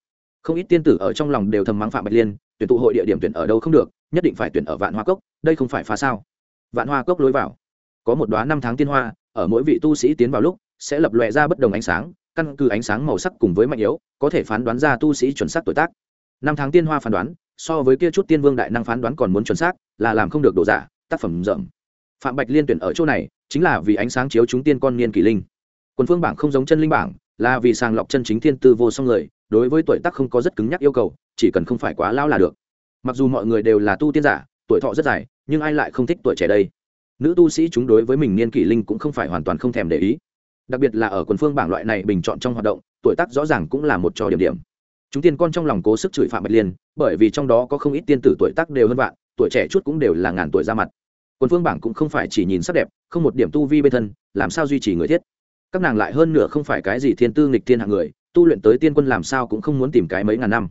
Không ít tiên tử ở trong lòng đều thầm mắng phạm bạch liên, tuyển tụ hội địa điểm tuyển ở đâu không được nhất định phải tuyển ở vạn hoa cốc, đây không phải phá sao. Vạn hoa cốc lối vào. Có một đoá năm tháng tiên hoa, ở mỗi vị tu sĩ tiến vào lúc, sẽ lập lòe ra bất đồng ánh sáng, căn cứ ánh sáng màu sắc cùng với mạnh yếu, có thể phán đoán ra tu sĩ chuẩn xác tuổi tác. Năm tháng tiên hoa phán đoán, so với kia chút tiên vương đại năng phán đoán còn muốn chuẩn xác, là làm không được đồ giả, tác phẩm rộng. Phạm bạch liên tuyển ở chỗ này, chính là vì ánh sáng chiếu chúng tiên con niên kỷ linh. Quân phương bảng không giống chân linh bảng, là vì sàng lọc chân chính thiên tư vô song người, đối với tuổi tác không có rất cứng nhắc yêu cầu, chỉ cần không phải quá lao là được mặc dù mọi người đều là tu tiên giả, tuổi thọ rất dài, nhưng ai lại không thích tuổi trẻ đây? Nữ tu sĩ chúng đối với mình niên kỷ linh cũng không phải hoàn toàn không thèm để ý. Đặc biệt là ở quần phương bảng loại này bình chọn trong hoạt động, tuổi tác rõ ràng cũng là một trò điểm điểm. Chúng tiên con trong lòng cố sức chửi phạm bạch liên, bởi vì trong đó có không ít tiên tử tuổi tác đều hơn vạn, tuổi trẻ chút cũng đều là ngàn tuổi ra mặt. Quần phương bảng cũng không phải chỉ nhìn sắc đẹp, không một điểm tu vi bên thân, làm sao duy trì người thiết? Các nàng lại hơn nửa không phải cái gì thiên tư nghịch thiên hạng người, tu luyện tới tiên quân làm sao cũng không muốn tìm cái mấy ngàn năm.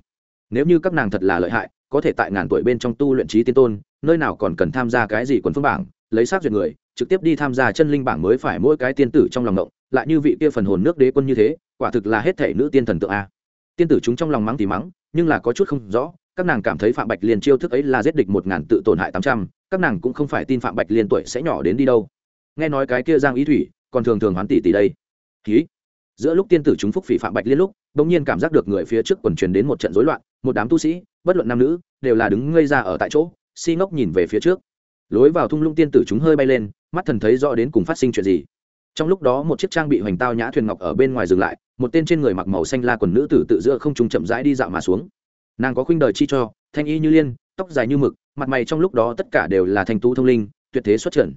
Nếu như các nàng thật là lợi hại có thể tại ngàn tuổi bên trong tu luyện trí tiên tôn, nơi nào còn cần tham gia cái gì quần phương bảng, lấy sát duyệt người, trực tiếp đi tham gia chân linh bảng mới phải mỗi cái tiên tử trong lòng động lại như vị kia phần hồn nước đế quân như thế, quả thực là hết thể nữ tiên thần tượng a. Tiên tử chúng trong lòng mắng thì mắng, nhưng là có chút không rõ, các nàng cảm thấy phạm bạch liên chiêu thức ấy là giết địch một ngàn tự tổn hại tám trăm, các nàng cũng không phải tin phạm bạch liên tuổi sẽ nhỏ đến đi đâu. Nghe nói cái kia giang ý thủy, còn thường thường hoán tỷ tỷ đây. Ký giữa lúc tiên tử chúng phúc phỉ phạm bạch liên lúc, bỗng nhiên cảm giác được người phía trước quần truyền đến một trận rối loạn, một đám tu sĩ, bất luận nam nữ, đều là đứng ngây ra ở tại chỗ, si ngốc nhìn về phía trước. Lối vào thung lũng tiên tử chúng hơi bay lên, mắt thần thấy rõ đến cùng phát sinh chuyện gì. Trong lúc đó một chiếc trang bị hoành tao nhã thuyền ngọc ở bên ngoài dừng lại, một tên trên người mặc màu xanh la quần nữ tử tự giữa không trung chậm rãi đi dạo mà xuống. Nàng có khuynh đời chi cho, thanh y như liên, tóc dài như mực, mặt mày trong lúc đó tất cả đều là thanh tú thông linh, tuyệt thế xuất trần.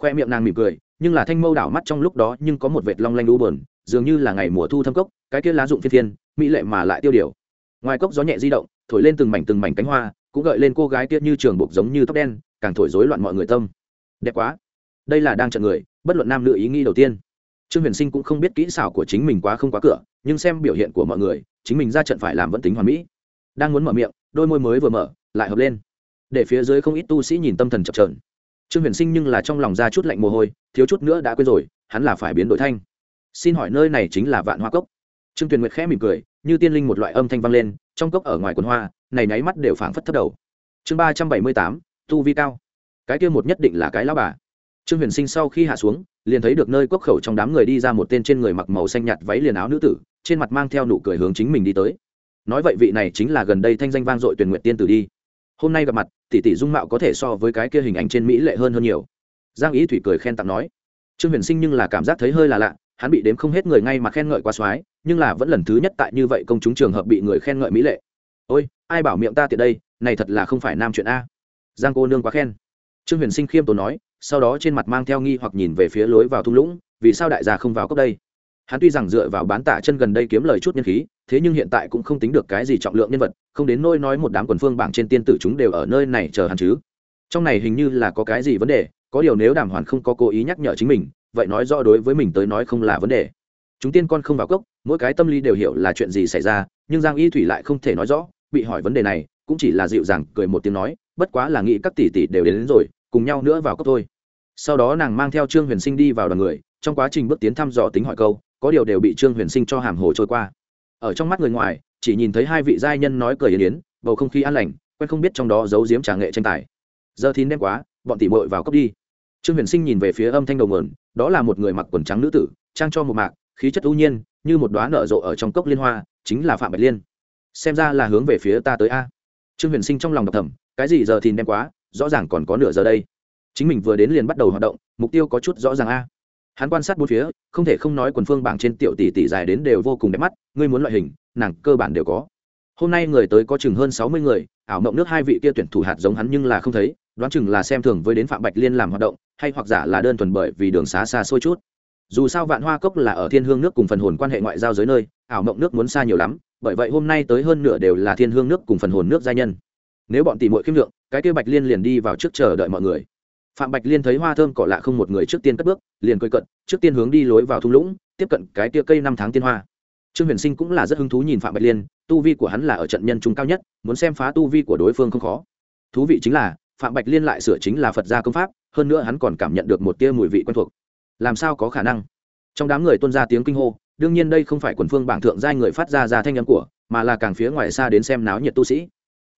Khoe miệng nàng mỉm cười, nhưng là thanh mâu đảo mắt trong lúc đó nhưng có một vệt long lanh đu bờn dường như là ngày mùa thu thâm cốc, cái kia lá dụng phiên thiên mỹ lệ mà lại tiêu điều. Ngoài cốc gió nhẹ di động, thổi lên từng mảnh từng mảnh cánh hoa, cũng gợi lên cô gái kia như trường bục giống như tóc đen, càng thổi rối loạn mọi người tâm. Đẹp quá. Đây là đang trận người, bất luận nam nữ ý nghĩ đầu tiên. Trương huyền sinh cũng không biết kỹ xảo của chính mình quá không quá cửa, nhưng xem biểu hiện của mọi người, chính mình ra trận phải làm vẫn tính hoàn mỹ. Đang muốn mở miệng, đôi môi mới vừa mở, lại hợp lên. Để phía dưới không ít tu sĩ nhìn tâm thần chập trờn trương huyền sinh nhưng là trong lòng ra chút lạnh mồ hôi, thiếu chút nữa đã quên rồi, hắn là phải biến đổi thanh xin hỏi nơi này chính là vạn hoa cốc. Trương tuyền nguyệt khẽ mỉm cười, như tiên linh một loại âm thanh vang lên, trong cốc ở ngoài quần hoa, này nháy mắt đều phảng phất thất đầu. Chương ba trăm bảy mươi tám, tu vi cao. Cái kia một nhất định là cái lão bà. Trương huyền sinh sau khi hạ xuống, liền thấy được nơi cốc khẩu trong đám người đi ra một tên trên người mặc màu xanh nhạt váy liền áo nữ tử, trên mặt mang theo nụ cười hướng chính mình đi tới. Nói vậy vị này chính là gần đây thanh danh vang dội tuyển nguyện tiên tử đi. Hôm nay gặp mặt, tỷ tỷ dung mạo có thể so với cái kia hình ảnh trên mỹ lệ hơn hơn nhiều. Giang ý thủy cười khen tặng nói. Trương huyền sinh nhưng là cảm giác thấy hơi là lạ hắn bị đếm không hết người ngay mà khen ngợi qua soái, nhưng là vẫn lần thứ nhất tại như vậy công chúng trường hợp bị người khen ngợi mỹ lệ. Ôi, ai bảo miệng ta tiện đây, này thật là không phải nam chuyện a. Giang cô nương quá khen. Trương huyền sinh khiêm tốn nói, sau đó trên mặt mang theo nghi hoặc nhìn về phía lối vào thung lũng, vì sao đại gia không vào cốc đây? Hắn tuy rằng dựa vào bán tả chân gần đây kiếm lời chút nhân khí, thế nhưng hiện tại cũng không tính được cái gì trọng lượng nhân vật, không đến nôi nói một đám quần phương bảng trên tiên tử chúng đều ở nơi này chờ hắn chứ. Trong này hình như là có cái gì vấn đề, có điều nếu đàm hoàn không có cố ý nhắc nhở chính mình vậy nói rõ đối với mình tới nói không là vấn đề. Chúng tiên con không vào cốc mỗi cái tâm lý đều hiểu là chuyện gì xảy ra nhưng giang y thủy lại không thể nói rõ bị hỏi vấn đề này cũng chỉ là dịu dàng cười một tiếng nói bất quá là nghĩ các tỷ tỷ đều đến, đến rồi cùng nhau nữa vào cốc thôi. Sau đó nàng mang theo trương huyền sinh đi vào đoàn người trong quá trình bước tiến thăm dò tính hỏi câu có điều đều bị trương huyền sinh cho hàm hồ trôi qua. Ở trong mắt người ngoài chỉ nhìn thấy hai vị giai nhân nói cười yên yến bầu không khí an lành quen không biết trong đó giấu giếm trà nghệ tranh tài. Giờ thì đem quá bọn tỷ mội vào cốc đi. Trương huyền sinh nhìn về phía âm thanh đầu mườn đó là một người mặc quần trắng nữ tử, trang cho một mạc, khí chất ưu nhiên, như một đoá nở rộ ở trong cốc liên hoa, chính là phạm bạch liên. Xem ra là hướng về phía ta tới a. Trương huyền sinh trong lòng đọc thầm, cái gì giờ thì đem quá, rõ ràng còn có nửa giờ đây. Chính mình vừa đến liền bắt đầu hoạt động, mục tiêu có chút rõ ràng a. Hắn quan sát bốn phía, không thể không nói quần phương bảng trên tiểu tỷ tỷ dài đến đều vô cùng đẹp mắt, ngươi muốn loại hình, nàng cơ bản đều có. Hôm nay người tới có chừng hơn sáu mươi người, ảo mộng nước hai vị kia tuyển thủ hạt giống hắn nhưng là không thấy đoán chừng là xem thường với đến phạm bạch liên làm hoạt động, hay hoặc giả là đơn thuần bởi vì đường xá xa xôi chút. Dù sao vạn hoa cốc là ở thiên hương nước cùng phần hồn quan hệ ngoại giao dưới nơi, ảo mộng nước muốn xa nhiều lắm, bởi vậy hôm nay tới hơn nửa đều là thiên hương nước cùng phần hồn nước gia nhân. Nếu bọn tỷ muội khiêm lượng, cái kia bạch liên liền đi vào trước chờ đợi mọi người. Phạm bạch liên thấy hoa thơm cỏ lạ không một người trước tiên cất bước, liền cười cận, trước tiên hướng đi lối vào thung lũng, tiếp cận cái kia cây năm tháng tiên hoa. Trương huyền sinh cũng là rất hứng thú nhìn phạm bạch liên, tu vi của hắn là ở trận nhân trung cao nhất, muốn xem phá tu vi của đối phương không khó. Thú vị chính là phạm bạch liên lại sửa chính là phật gia công pháp, hơn nữa hắn còn cảm nhận được một tia mùi vị quen thuộc. Làm sao có khả năng? Trong đám người tuân ra tiếng kinh hô, đương nhiên đây không phải quần phương bảng thượng giai người phát ra ra thanh âm của, mà là càng phía ngoài xa đến xem náo nhiệt tu sĩ.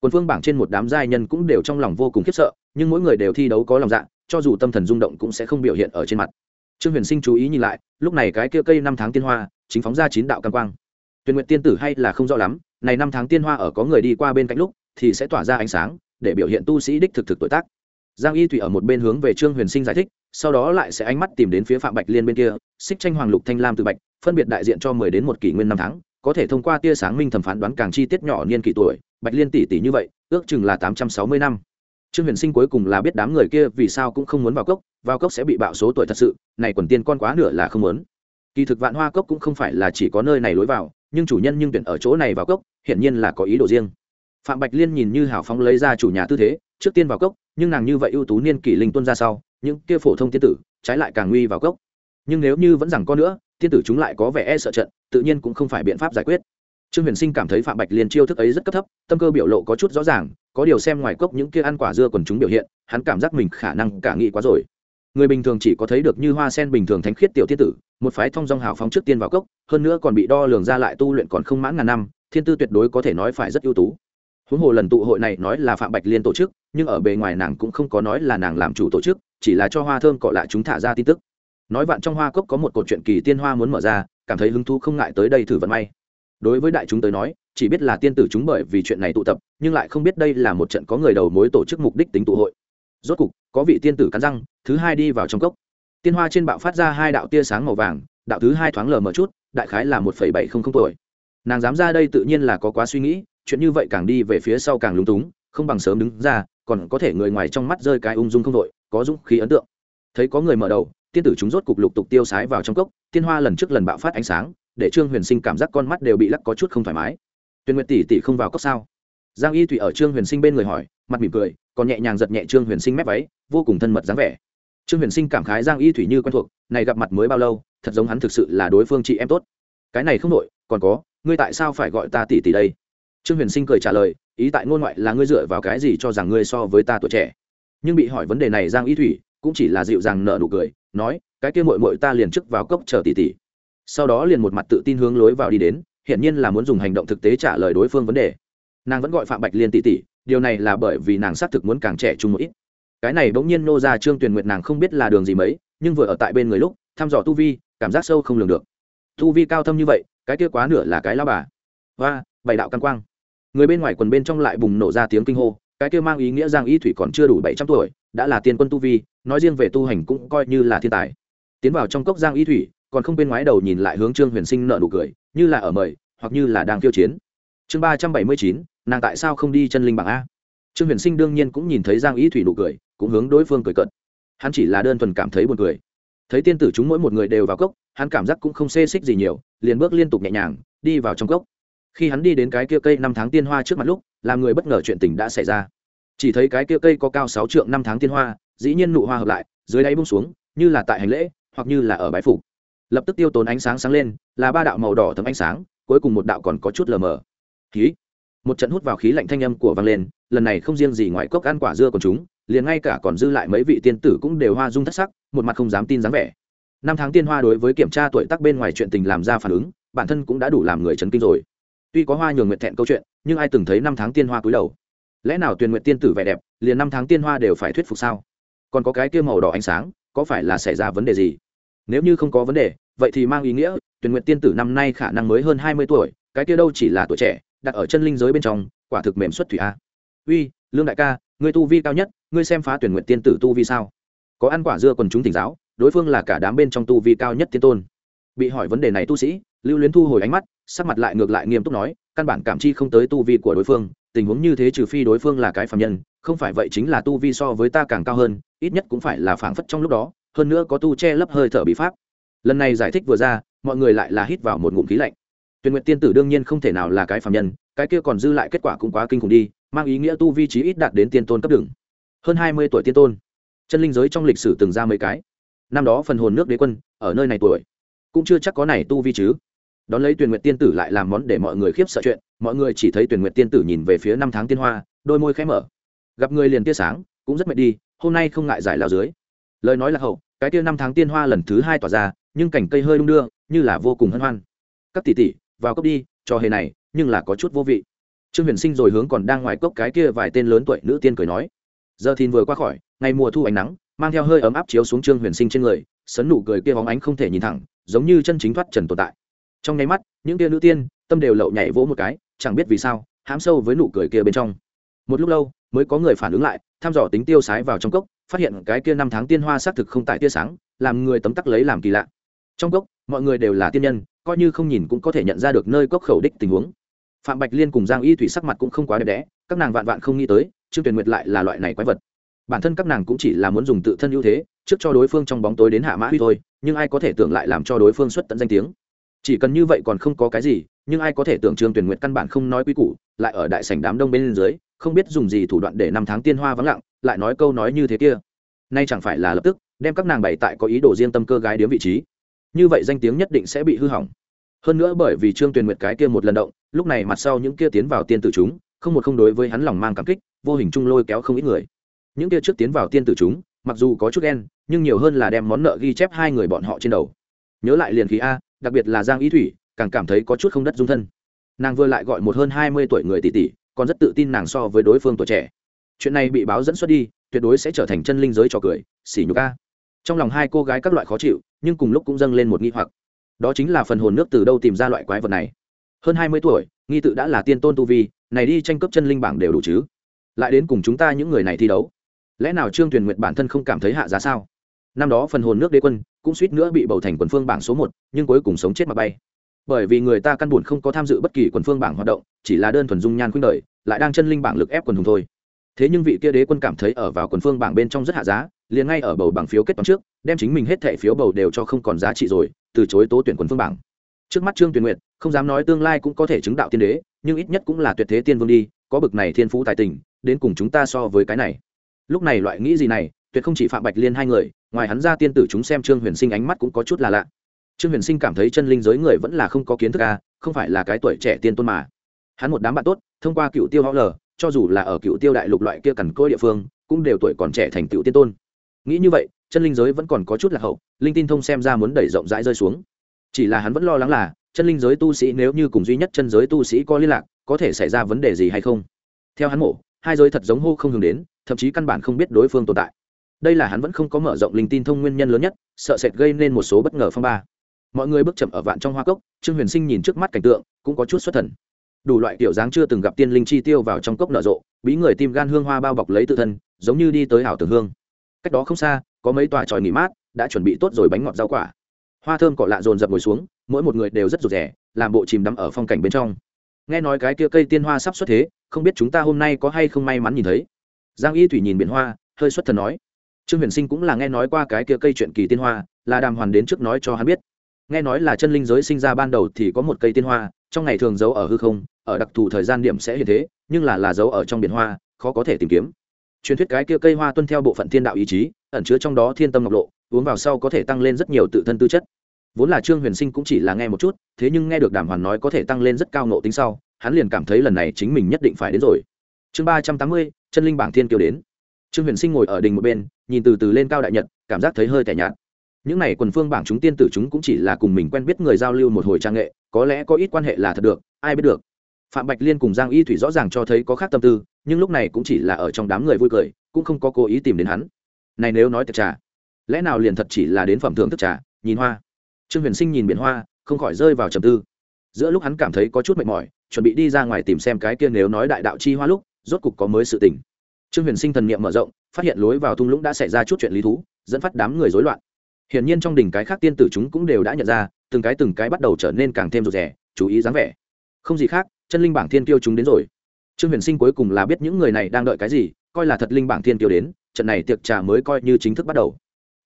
Quần phương bảng trên một đám giai nhân cũng đều trong lòng vô cùng khiếp sợ, nhưng mỗi người đều thi đấu có lòng dạ cho dù tâm thần rung động cũng sẽ không biểu hiện ở trên mặt. Trương huyền sinh chú ý nhìn lại, lúc này cái kia cây năm tháng tiên hoa, chính phóng ra chín đạo cam quang. Tuyển nguyện tiên tử hay là không rõ lắm, này năm tháng tiên hoa ở có người đi qua bên cạnh lúc, thì sẽ tỏa ra ánh sáng để biểu hiện tu sĩ đích thực thực tuổi tác. Giang y thủy ở một bên hướng về trương huyền sinh giải thích, sau đó lại sẽ ánh mắt tìm đến phía phạm bạch liên bên kia, xích tranh hoàng lục thanh lam từ bạch, phân biệt đại diện cho mười đến một kỷ nguyên năm tháng, có thể thông qua tia sáng minh thẩm phán đoán càng chi tiết nhỏ niên kỷ tuổi, bạch liên tỷ tỷ như vậy, ước chừng là tám trăm sáu mươi năm. Trương huyền sinh cuối cùng là biết đám người kia vì sao cũng không muốn vào cốc vào cốc sẽ bị bạo số tuổi thật sự, này quần tiên con quá nửa là không muốn. Kỳ thực vạn hoa cốc cũng không phải là chỉ có nơi này lối vào, nhưng chủ nhân nhưng tuyển ở chỗ này vào cốc, hiển nhiên là có ý đồ riêng phạm bạch liên nhìn như hào phóng lấy ra chủ nhà tư thế, trước tiên vào cốc, nhưng nàng như vậy ưu tú niên kỷ linh tuân ra sau, những kia phổ thông tiên tử, trái lại càng nguy vào cốc. Nhưng nếu như vẫn rằng có nữa, tiên tử chúng lại có vẻ e sợ trận, tự nhiên cũng không phải biện pháp giải quyết. Trương huyền sinh cảm thấy phạm bạch liên chiêu thức ấy rất cấp thấp, tâm cơ biểu lộ có chút rõ ràng, có điều xem ngoài cốc những kia ăn quả dưa quần chúng biểu hiện, hắn cảm giác mình khả năng cả nghị quá rồi. Người bình thường chỉ có thấy được như hoa sen bình thường thánh khiết tiểu thiên tử, một phái thông dong hào phóng trước tiên vào cốc, hơn nữa còn bị đo lường ra lại tu luyện còn không mãn ngàn năm, thiên tư tuyệt đối có thể nói phải rất ưu tú huống hồ lần tụ hội này nói là phạm bạch liên tổ chức, nhưng ở bề ngoài nàng cũng không có nói là nàng làm chủ tổ chức, chỉ là cho hoa thơm cọ lại chúng thả ra tin tức. Nói vạn trong hoa cốc có một cột truyện kỳ tiên hoa muốn mở ra, cảm thấy hứng thú không ngại tới đây thử vận may. Đối với đại chúng tới nói, chỉ biết là tiên tử chúng bởi vì chuyện này tụ tập, nhưng lại không biết đây là một trận có người đầu mối tổ chức mục đích tính tụ hội. Rốt cục, có vị tiên tử cắn răng, thứ hai đi vào trong cốc. Tiên hoa trên bạo phát ra hai đạo tia sáng màu vàng, đạo thứ hai thoáng lờ mờ chút, đại khái là một phẩy bảy không không tuổi. Nàng dám ra đây tự nhiên là có quá suy nghĩ chuyện như vậy càng đi về phía sau càng lúng túng, không bằng sớm đứng ra, còn có thể người ngoài trong mắt rơi cái ung dung không đội, có dũng khí ấn tượng. Thấy có người mở đầu, tiên tử chúng rốt cục lục tục tiêu sái vào trong cốc, tiên hoa lần trước lần bạo phát ánh sáng, để trương huyền sinh cảm giác con mắt đều bị lắc có chút không thoải mái. Tuyên nguyệt tỷ tỷ không vào cốc sao? Giang y thủy ở trương huyền sinh bên người hỏi, mặt mỉm cười, còn nhẹ nhàng giật nhẹ trương huyền sinh mép váy, vô cùng thân mật dáng vẻ. Trương huyền sinh cảm khái giang y thủy như quen thuộc, này gặp mặt mới bao lâu, thật giống hắn thực sự là đối phương chị em tốt. Cái này không nội còn có, ngươi tại sao phải gọi ta tỷ tỷ đây? Trương huyền sinh cười trả lời, ý tại ngôn ngoại là ngươi dựa vào cái gì cho rằng ngươi so với ta tuổi trẻ? Nhưng bị hỏi vấn đề này giang y thủy cũng chỉ là dịu dàng nở nụ cười, nói, cái kia mội mội ta liền trước vào cốc chờ tỷ tỷ. Sau đó liền một mặt tự tin hướng lối vào đi đến, hiển nhiên là muốn dùng hành động thực tế trả lời đối phương vấn đề. Nàng vẫn gọi phạm bạch liên tỷ tỷ, điều này là bởi vì nàng xác thực muốn càng trẻ trung một ít. Cái này bỗng nhiên nô ra trương tuyền nguyện nàng không biết là đường gì mấy, nhưng vừa ở tại bên người lúc, thăm dò tu vi, cảm giác sâu không lường được. Tu vi cao thâm như vậy, cái kia quá nửa là cái lao bà. Và bảy đạo căn quang người bên ngoài quần bên trong lại bùng nổ ra tiếng kinh hô, cái kia mang ý nghĩa giang y thủy còn chưa đủ bảy trăm tuổi, đã là tiên quân tu vi, nói riêng về tu hành cũng coi như là thiên tài. Tiến vào trong cốc giang y thủy, còn không bên ngoái đầu nhìn lại hướng trương huyền sinh nợ nụ cười, như là ở mời, hoặc như là đang khiêu chiến. Chương ba trăm bảy mươi chín, nàng tại sao không đi chân linh bảng a? Trương huyền sinh đương nhiên cũng nhìn thấy giang y thủy nụ cười, cũng hướng đối phương cười cận hắn chỉ là đơn thuần cảm thấy buồn cười. Thấy tiên tử chúng mỗi một người đều vào cốc, hắn cảm giác cũng không xê xích gì nhiều, liền bước liên tục nhẹ nhàng, đi vào trong cốc khi hắn đi đến cái kia cây năm tháng tiên hoa trước mặt lúc, làm người bất ngờ chuyện tình đã xảy ra. Chỉ thấy cái kia cây có cao sáu trượng năm tháng tiên hoa, dĩ nhiên nụ hoa hợp lại, dưới đáy bung xuống, như là tại hành lễ, hoặc như là ở bãi phủ lập tức tiêu tốn ánh sáng sáng lên, là ba đạo màu đỏ thấm ánh sáng, cuối cùng một đạo còn có chút lờ mờ. Khí. Một trận hút vào khí lạnh thanh âm của vang lên, lần này không riêng gì ngoài cốc ăn quả dưa của chúng, liền ngay cả còn dư lại mấy vị tiên tử cũng đều hoa dung thất sắc, một mặt không dám tin dáng vẻ. Năm tháng tiên hoa đối với kiểm tra tuổi tác bên ngoài chuyện tình làm ra phản ứng, bản thân cũng đã đủ làm người chấn kinh rồi tuy có hoa nhường nguyện thẹn câu chuyện, nhưng ai từng thấy năm tháng tiên hoa cúi đầu? Lẽ nào tuyển nguyện tiên tử vẻ đẹp, liền năm tháng tiên hoa đều phải thuyết phục sao? Còn có cái kia màu đỏ ánh sáng, có phải là xảy ra vấn đề gì? Nếu như không có vấn đề, vậy thì mang ý nghĩa tuyển nguyện tiên tử năm nay khả năng mới hơn hai mươi tuổi, cái kia đâu chỉ là tuổi trẻ, đặt ở chân linh giới bên trong, quả thực mềm xuất thủy a. Uy, lương đại ca, ngươi tu vi cao nhất, ngươi xem phá tuyển nguyện tiên tử tu vi sao? Có ăn quả dưa còn chúng tỉnh giáo, đối phương là cả đám bên trong tu vi cao nhất tiên tôn. Bị hỏi vấn đề này tu sĩ lưu luyến thu hồi ánh mắt, sắc mặt lại ngược lại nghiêm túc nói, căn bản cảm chi không tới tu vi của đối phương, tình huống như thế trừ phi đối phương là cái phạm nhân, không phải vậy chính là tu vi so với ta càng cao hơn, ít nhất cũng phải là phảng phất trong lúc đó, hơn nữa có tu che lấp hơi thở bí pháp. Lần này giải thích vừa ra, mọi người lại là hít vào một ngụm khí lạnh. Tuyển nguyện tiên tử đương nhiên không thể nào là cái phạm nhân, cái kia còn dư lại kết quả cũng quá kinh khủng đi, mang ý nghĩa tu vi trí ít đạt đến tiên tôn cấp đường hơn hai mươi tuổi tiên tôn. Chân linh giới trong lịch sử từng ra mấy cái. Năm đó phần hồn nước đế quân, ở nơi này tuổi, cũng chưa chắc có này tu vi chứ đón lấy tuyển nguyện tiên tử lại làm món để mọi người khiếp sợ chuyện, mọi người chỉ thấy tuyển nguyện tiên tử nhìn về phía năm tháng tiên hoa, đôi môi khẽ mở. Gặp người liền tia sáng, cũng rất mệt đi, hôm nay không ngại giải lao dưới. Lời nói là hậu, cái tia năm tháng tiên hoa lần thứ hai tỏa ra, nhưng cảnh cây hơi đung đưa, như là vô cùng hân hoan. Các tỷ tỷ, vào cốc đi cho hề này, nhưng là có chút vô vị. Trương huyền sinh rồi hướng còn đang ngoài cốc cái kia vài tên lớn tuổi nữ tiên cười nói. Giờ thìn vừa qua khỏi, ngày mùa thu ánh nắng, mang theo hơi ấm áp chiếu xuống trương huyền sinh trên người, sấn nụ cười kia bóng ánh không thể nhìn thẳng, giống như chân chính thoát trần tồn tại trong nháy mắt, những tia nữ tiên, tâm đều lậu nhảy vỗ một cái, chẳng biết vì sao, hám sâu với nụ cười kia bên trong. Một lúc lâu, mới có người phản ứng lại, thăm dò tính tiêu sái vào trong cốc, phát hiện cái kia năm tháng tiên hoa xác thực không tại tia sáng, làm người tấm tắc lấy làm kỳ lạ. Trong cốc, mọi người đều là tiên nhân, coi như không nhìn cũng có thể nhận ra được nơi cốc khẩu đích tình huống. Phạm bạch liên cùng giang y thủy sắc mặt cũng không quá đẹp đẽ, các nàng vạn vạn không nghĩ tới, trương tuyền nguyệt lại là loại này quái vật. Bản thân các nàng cũng chỉ là muốn dùng tự thân ưu thế, trước cho đối phương trong bóng tối đến hạ mã huy thôi, nhưng ai có thể tưởng lại làm cho đối phương xuất tận danh tiếng? Chỉ cần như vậy còn không có cái gì, nhưng ai có thể tưởng trương tuyển nguyệt căn bản không nói quy củ, lại ở đại sảnh đám đông bên dưới, không biết dùng gì thủ đoạn để năm tháng tiên hoa vắng lặng, lại nói câu nói như thế kia. Nay chẳng phải là lập tức, đem các nàng bày tại có ý đồ riêng tâm cơ gái điếm vị trí. Như vậy danh tiếng nhất định sẽ bị hư hỏng. Hơn nữa bởi vì trương tuyền nguyệt cái kia một lần động, lúc này mặt sau những kia tiến vào tiên tử chúng, không một không đối với hắn lòng mang cảm kích, vô hình chung lôi kéo không ít người. Những kia trước tiến vào tiên tử chúng, mặc dù có chút ghen, nhưng nhiều hơn là đem món nợ ghi chép hai người bọn họ trên đầu. Nhớ lại liền khí a đặc biệt là giang ý thủy, càng cảm thấy có chút không đất dung thân. Nàng vừa lại gọi một hơn hai mươi tuổi người tỷ tỷ, còn rất tự tin nàng so với đối phương tuổi trẻ. Chuyện này bị báo dẫn xuất đi, tuyệt đối sẽ trở thành chân linh giới trò cười xỉ nhục a. Trong lòng hai cô gái các loại khó chịu, nhưng cùng lúc cũng dâng lên một nghi hoặc. Đó chính là phần hồn nước từ đâu tìm ra loại quái vật này? Hơn hai mươi tuổi, nghi tự đã là tiên tôn tu vi, này đi tranh cướp chân linh bảng đều đủ chứ. Lại đến cùng chúng ta những người này thi đấu, lẽ nào trương tuyền nguyệt bản thân không cảm thấy hạ giá sao? Năm đó phần hồn nước đế quân cũng suýt nữa bị bầu thành quần phương bảng số một, nhưng cuối cùng sống chết mà bay. Bởi vì người ta căn buồn không có tham dự bất kỳ quần phương bảng hoạt động, chỉ là đơn thuần dung nhan khuynh đời, lại đang chân linh bảng lực ép quần hùng thôi. Thế nhưng vị kia đế quân cảm thấy ở vào quần phương bảng bên trong rất hạ giá, liền ngay ở bầu bảng phiếu kết toán trước, đem chính mình hết thẻ phiếu bầu đều cho không còn giá trị rồi, từ chối tố tuyển quần phương bảng. Trước mắt trương tuyển nguyện không dám nói tương lai cũng có thể chứng đạo tiên đế, nhưng ít nhất cũng là tuyệt thế tiên vương đi, có bực này thiên phú tài tình, đến cùng chúng ta so với cái này. Lúc này loại nghĩ gì này tuyệt không chỉ phạm bạch liên hai người, ngoài hắn ra tiên tử chúng xem trương huyền sinh ánh mắt cũng có chút là lạ. Trương huyền sinh cảm thấy chân linh giới người vẫn là không có kiến thức à không phải là cái tuổi trẻ tiên tôn mà. Hắn một đám bạn tốt, thông qua cựu tiêu họ lờ cho dù là ở cựu tiêu đại lục loại kia cằn cỗi địa phương, cũng đều tuổi còn trẻ thành cựu tiên tôn. Nghĩ như vậy, chân linh giới vẫn còn có chút là hậu, linh tin thông xem ra muốn đẩy rộng rãi rơi xuống. Chỉ là hắn vẫn lo lắng là, chân linh giới tu sĩ nếu như cùng duy nhất chân giới tu sĩ có liên lạc, có thể xảy ra vấn đề gì hay không? Theo hắn mổ, hai giới thật giống hô không hướng đến, thậm chí căn bản không biết đối phương tồn tại đây là hắn vẫn không có mở rộng linh tin thông nguyên nhân lớn nhất, sợ sệt gây nên một số bất ngờ phong ba. Mọi người bước chậm ở vạn trong hoa cốc, trương huyền sinh nhìn trước mắt cảnh tượng, cũng có chút xuất thần. Đủ loại kiểu dáng chưa từng gặp tiên linh chi tiêu vào trong cốc nở rộ, bí người tim gan hương hoa bao bọc lấy tự thân, giống như đi tới ảo tường hương. Cách đó không xa, có mấy tòa tròi nghỉ mát, đã chuẩn bị tốt rồi bánh ngọt rau quả. Hoa thơm cỏ lạ dồn dập ngồi xuống, mỗi một người đều rất rụt rẻ làm bộ chìm đắm ở phong cảnh bên trong. Nghe nói cái kia cây tiên hoa sắp xuất thế, không biết chúng ta hôm nay có hay không may mắn nhìn thấy. Giang y thủy nhìn biển hoa, hơi xuất thần nói trương huyền sinh cũng là nghe nói qua cái kia cây chuyện kỳ tiên hoa, là đàm hoàn đến trước nói cho hắn biết. Nghe nói là chân linh giới sinh ra ban đầu thì có một cây tiên hoa, trong ngày thường giấu ở hư không, ở đặc thù thời gian điểm sẽ hiện thế, nhưng là là giấu ở trong biển hoa, khó có thể tìm kiếm. Truyền thuyết cái kia cây hoa tuân theo bộ phận thiên đạo ý chí, ẩn chứa trong đó thiên tâm ngọc lộ, uống vào sau có thể tăng lên rất nhiều tự thân tư chất. Vốn là trương huyền sinh cũng chỉ là nghe một chút, thế nhưng nghe được đàm hoàn nói có thể tăng lên rất cao nộ tính sau, hắn liền cảm thấy lần này chính mình nhất định phải đến rồi. Chương ba trăm tám mươi, chân linh bảng thiên kiều đến. Trương huyền sinh ngồi ở đình một bên nhìn từ từ lên cao đại nhật, cảm giác thấy hơi tẻ nhạt. Những n à y quần phương bảng chúng tiên tử chúng cũng chỉ là cùng mình quen biết người giao lưu một hồi trang nghệ, có lẽ có ít quan hệ là thật được, ai biết được. Phạm bạch liên cùng giang y thủy rõ ràng cho thấy có khác tâm tư, nhưng lúc này cũng chỉ là ở trong đám người vui cười, cũng không có cố ý tìm đến hắn. Này nếu nói thật trà, lẽ nào liền thật chỉ là đến phẩm thưởng thức trà, nhìn hoa. Trương huyền sinh nhìn biển hoa, không khỏi rơi vào trầm tư. Giữa lúc hắn cảm thấy có chút mệt mỏi, chuẩn bị đi ra ngoài tìm xem cái kia nếu nói đại đạo chi hoa lúc, rốt cục có mới sự tình trương huyền sinh thần niệm mở rộng, phát hiện lối vào thung lũng đã xảy ra chút chuyện lý thú, dẫn phát đám người rối loạn. Hiển nhiên trong đỉnh cái khác tiên tử chúng cũng đều đã nhận ra, từng cái từng cái bắt đầu trở nên càng thêm rụt rè, chú ý dáng vẻ. Không gì khác, chân linh bảng thiên tiêu chúng đến rồi. Trương huyền sinh cuối cùng là biết những người này đang đợi cái gì, coi là thật linh bảng thiên tiêu đến, trận này tiệc trà mới coi như chính thức bắt đầu.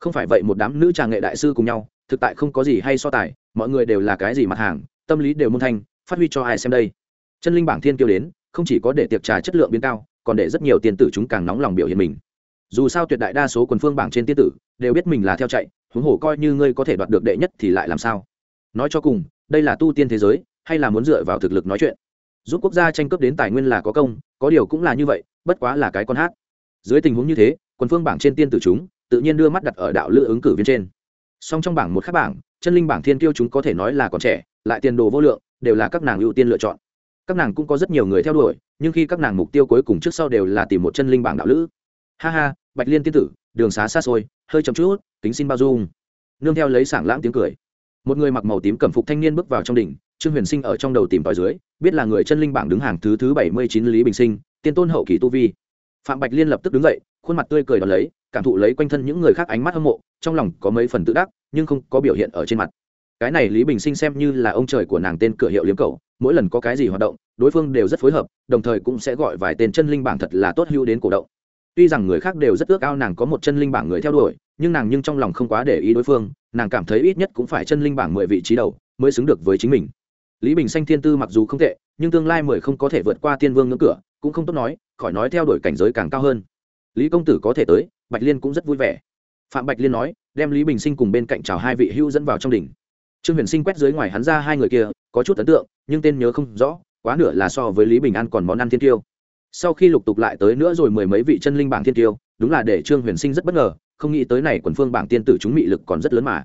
Không phải vậy một đám nữ trà nghệ đại sư cùng nhau, thực tại không có gì hay so tài, mọi người đều là cái gì mặt hàng, tâm lý đều môn thanh, phát huy cho ai xem đây. Chân linh bảng thiên tiêu đến, không chỉ có để tiệc trà chất lượng biến cao còn để rất nhiều tiền tử chúng càng nóng lòng biểu hiện mình. Dù sao tuyệt đại đa số quần phương bảng trên tiên tử đều biết mình là theo chạy, huống hồ coi như ngươi có thể đoạt được đệ nhất thì lại làm sao? Nói cho cùng, đây là tu tiên thế giới, hay là muốn dựa vào thực lực nói chuyện? Giúp quốc gia tranh cướp đến tài nguyên là có công, có điều cũng là như vậy, bất quá là cái con hát. Dưới tình huống như thế, quần phương bảng trên tiên tử chúng tự nhiên đưa mắt đặt ở đạo lữ ứng cử viên trên. Song trong bảng một khác bảng, chân linh bảng thiên tiêu chúng có thể nói là còn trẻ, lại tiền đồ vô lượng, đều là các nàng ưu tiên lựa chọn các nàng cũng có rất nhiều người theo đuổi, nhưng khi các nàng mục tiêu cuối cùng trước sau đều là tìm một chân linh bảng đạo lữ. Ha ha, bạch liên tiên tử, đường xá xa xôi, hơi chậm chút tính xin bao dung. Nương theo lấy sảng lãng tiếng cười. Một người mặc màu tím cẩm phục thanh niên bước vào trong đỉnh, trương huyền sinh ở trong đầu tìm tòi dưới, biết là người chân linh bảng đứng hàng thứ thứ bảy mươi chín lý bình sinh, tiên tôn hậu kỳ tu vi. Phạm bạch liên lập tức đứng dậy, khuôn mặt tươi cười đón lấy, cảm thụ lấy quanh thân những người khác ánh mắt hâm mộ, trong lòng có mấy phần tự đắc, nhưng không có biểu hiện ở trên mặt. Cái này lý bình sinh xem như là ông trời của nàng tên cửa hiệu liếm cầu mỗi lần có cái gì hoạt động, đối phương đều rất phối hợp, đồng thời cũng sẽ gọi vài tên chân linh bảng thật là tốt hưu đến cổ động. Tuy rằng người khác đều rất ước ao nàng có một chân linh bảng người theo đuổi, nhưng nàng nhưng trong lòng không quá để ý đối phương, nàng cảm thấy ít nhất cũng phải chân linh bảng mười vị trí đầu mới xứng được với chính mình. Lý bình sanh thiên tư mặc dù không tệ, nhưng tương lai mười không có thể vượt qua tiên vương ngưỡng cửa, cũng không tốt nói, khỏi nói theo đuổi cảnh giới càng cao hơn. Lý công tử có thể tới, bạch liên cũng rất vui vẻ. Phạm bạch liên nói, đem lý bình sinh cùng bên cạnh chào hai vị hưu dẫn vào trong đỉnh trương huyền sinh quét dưới ngoài hắn ra hai người kia, có chút ấn tượng, nhưng tên nhớ không rõ, quá nửa là so với lý bình an còn món ăn thiên tiêu. Sau khi lục tục lại tới nữa rồi mười mấy vị chân linh bảng thiên tiêu, đúng là để trương huyền sinh rất bất ngờ, không nghĩ tới này quần phương bảng tiên tử chúng mị lực còn rất lớn mà.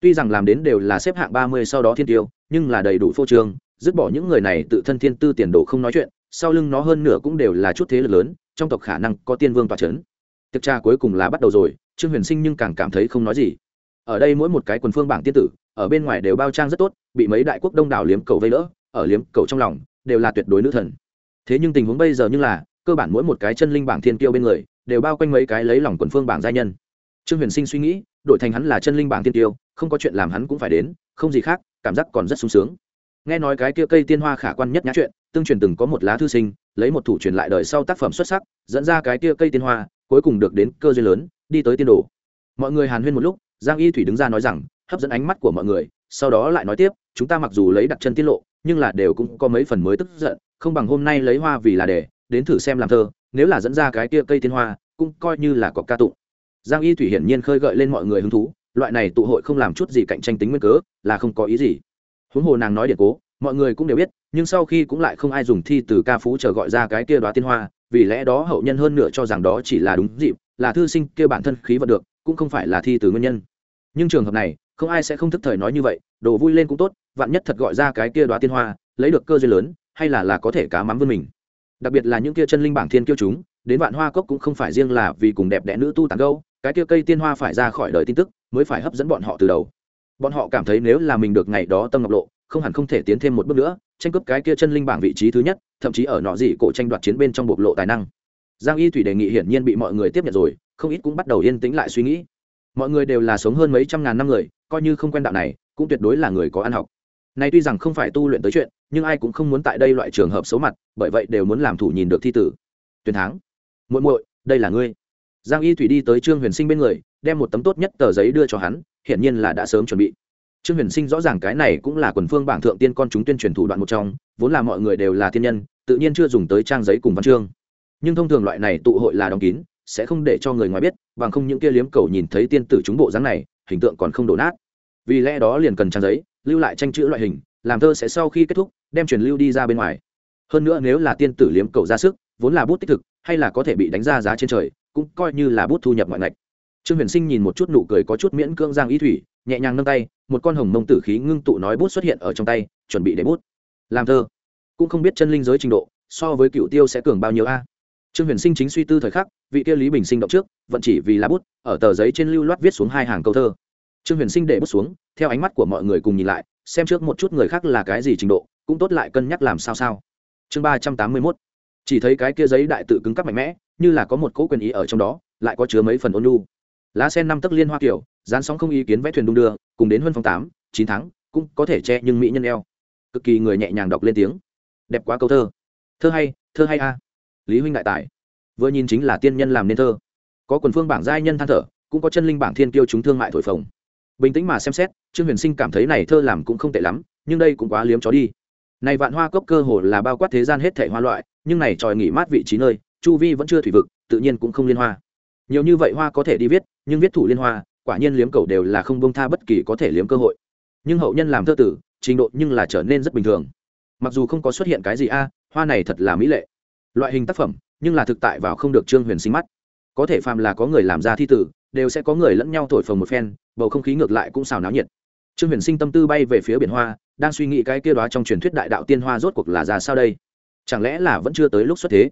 Tuy rằng làm đến đều là xếp hạng ba mươi sau đó thiên tiêu, nhưng là đầy đủ phô trương, dứt bỏ những người này tự thân thiên tư tiền đồ không nói chuyện, sau lưng nó hơn nửa cũng đều là chút thế lực lớn, trong tộc khả năng có tiên vương tòa c h ấ n thực tra cuối cùng là bắt đầu rồi, trương huyền sinh nhưng càng cảm thấy không nói gì. Ở đây mỗi một cái quần phương bảng tiên tử ở bên ngoài đều bao trang rất tốt, bị mấy đại quốc đông đảo liếm cầu vây đỡ, ở liếm cầu trong lòng, đều là tuyệt đối nữ thần. Thế nhưng tình huống bây giờ như là, cơ bản mỗi một cái chân linh bảng thiên tiêu bên người, đều bao quanh mấy cái lấy lòng quần phương bảng gia nhân. Trương huyền sinh suy nghĩ, đổi thành hắn là chân linh bảng thiên tiêu không có chuyện làm hắn cũng phải đến, không gì khác, cảm giác còn rất sung sướng. Nghe nói cái kia cây tiên hoa khả quan nhất nhã chuyện, tương truyền từng có một lá thư sinh, lấy một thủ truyền lại đời sau tác phẩm xuất sắc, dẫn ra cái kia cây tiên hoa, cuối cùng được đến cơ duyên lớn, đi tới tiên đồ. Mọi người hàn huyên một lúc, giang y thủy đứng ra nói rằng hấp dẫn ánh mắt của mọi người, sau đó lại nói tiếp, chúng ta mặc dù lấy đặt chân tiết lộ, nhưng là đều cũng có mấy phần mới tức giận, không bằng hôm nay lấy hoa vì là để, đến thử xem làm thơ, nếu là dẫn ra cái kia cây tiên hoa, cũng coi như là có ca tụng. Giang y thủy hiển nhiên khơi gợi lên mọi người hứng thú, loại này tụ hội không làm chút gì cạnh tranh tính nguyên cớ, là không có ý gì. Huống hồ nàng nói điện cố, mọi người cũng đều biết, nhưng sau khi cũng lại không ai dùng thi từ ca phú chờ gọi ra cái kia đoá tiên hoa, vì lẽ đó hậu nhân hơn nửa cho rằng đó chỉ là đúng dịp, là thư sinh kia bản thân khí vật được, cũng không phải là thi từ nguyên nhân. Nhưng trường hợp này không ai sẽ không thức thời nói như vậy, đồ vui lên cũng tốt, vạn nhất thật gọi ra cái kia đoá tiên hoa, lấy được cơ duyên lớn, hay là là có thể cá mắm vươn mình. Đặc biệt là những kia chân linh bảng thiên kiêu chúng, đến vạn hoa cốc cũng không phải riêng là vì cùng đẹp đẽ nữ tu tàn gâu cái kia cây tiên hoa phải ra khỏi đời tin tức, mới phải hấp dẫn bọn họ từ đầu. Bọn họ cảm thấy nếu là mình được ngày đó tâm ngọc lộ, không hẳn không thể tiến thêm một bước nữa, tranh cướp cái kia chân linh bảng vị trí thứ nhất, thậm chí ở nọ gì cổ tranh đoạt chiến bên trong bộc lộ tài năng. Giang y thủy đề nghị hiển nhiên bị mọi người tiếp nhận rồi, không ít cũng bắt đầu yên tĩnh lại suy nghĩ. Mọi người đều là sống hơn mấy trăm ngàn năm người coi như không quen đạo này, cũng tuyệt đối là người có ăn học. Này tuy rằng không phải tu luyện tới chuyện, nhưng ai cũng không muốn tại đây loại trường hợp xấu mặt, bởi vậy đều muốn làm thủ nhìn được thi tử. Tuyển thắng, muội muội, đây là ngươi. Giang y thủy đi tới trương huyền sinh bên người, đem một tấm tốt nhất tờ giấy đưa cho hắn, hiển nhiên là đã sớm chuẩn bị. Trương huyền sinh rõ ràng cái này cũng là quần phương bảng thượng tiên con chúng tuyên truyền thủ đoạn một trong, vốn là mọi người đều là thiên nhân, tự nhiên chưa dùng tới trang giấy cùng văn chương. Nhưng thông thường loại này tụ hội là đóng kín, sẽ không để cho người ngoài biết, bằng không những kia liếm cầu nhìn thấy tiên tử chúng bộ dáng này, hình tượng còn không đổ nát vì lẽ đó liền cần trang giấy, lưu lại tranh chữ loại hình, làm thơ sẽ sau khi kết thúc, đem truyền lưu đi ra bên ngoài. Hơn nữa nếu là tiên tử liếm cầu ra sức, vốn là bút tích thực, hay là có thể bị đánh ra giá trên trời, cũng coi như là bút thu nhập ngoại ngạch. Trương huyền sinh nhìn một chút nụ cười có chút miễn cưỡng giang ý thủy, nhẹ nhàng nâng tay, một con hồng mông tử khí ngưng tụ nói bút xuất hiện ở trong tay, chuẩn bị để bút. Làm thơ. Cũng không biết chân linh giới trình độ, so với cựu tiêu sẽ cường bao nhiêu a? Trương huyền sinh chính suy tư thời khắc, vị kia lý bình sinh động trước vẫn chỉ vì lá bút, ở tờ giấy trên lưu loát viết xuống hai hàng câu thơ trương huyền sinh để bút xuống, theo ánh mắt của mọi người cùng nhìn lại, xem trước một chút người khác là cái gì trình độ, cũng tốt lại cân nhắc làm sao sao. Chương ba trăm tám mươi mốt. Chỉ thấy cái kia giấy đại tự cứng cắp mạnh mẽ, như là có một cỗ quyền ý ở trong đó, lại có chứa mấy phần ôn lu lá sen năm tấc liên hoa kiểu, dán sóng không ý kiến vẽ thuyền đung đưa, cùng đến hơn phong tám, chín tháng, cũng có thể che nhưng mỹ nhân eo. Cực kỳ người nhẹ nhàng đọc lên tiếng. Đẹp quá câu thơ. Thơ hay thơ hay a. Lý huynh đại tài. Vừa nhìn chính là tiên nhân làm nên thơ. Có quần phương bảng giai nhân than thở, cũng có chân linh bảng thiên kiêu chúng thương mại thổi phồng bình tĩnh mà xem xét, trương huyền sinh cảm thấy này thơ làm cũng không tệ lắm, nhưng đây cũng quá liếm chó đi. Này vạn hoa cốc cơ hồ là bao quát thế gian hết thể hoa loại, nhưng này tròi nghỉ mát vị trí nơi, chu vi vẫn chưa thủy vực, tự nhiên cũng không liên hoa. Nhiều như vậy hoa có thể đi viết, nhưng viết thủ liên hoa, quả nhiên liếm cầu đều là không bông tha bất kỳ có thể liếm cơ hội. Nhưng hậu nhân làm thơ tử, trình độ nhưng là trở nên rất bình thường. Mặc dù không có xuất hiện cái gì a, hoa này thật là mỹ lệ. Loại hình tác phẩm, nhưng là thực tại vào không được trương huyền sinh mắt. Có thể phàm là có người làm ra thi tử đều sẽ có người lẫn nhau thổi phồng một phen, bầu không khí ngược lại cũng xào náo nhiệt. Trương huyền sinh tâm tư bay về phía biển hoa, đang suy nghĩ cái kia đó trong truyền thuyết đại đạo tiên hoa rốt cuộc là ra sao đây? Chẳng lẽ là vẫn chưa tới lúc xuất thế?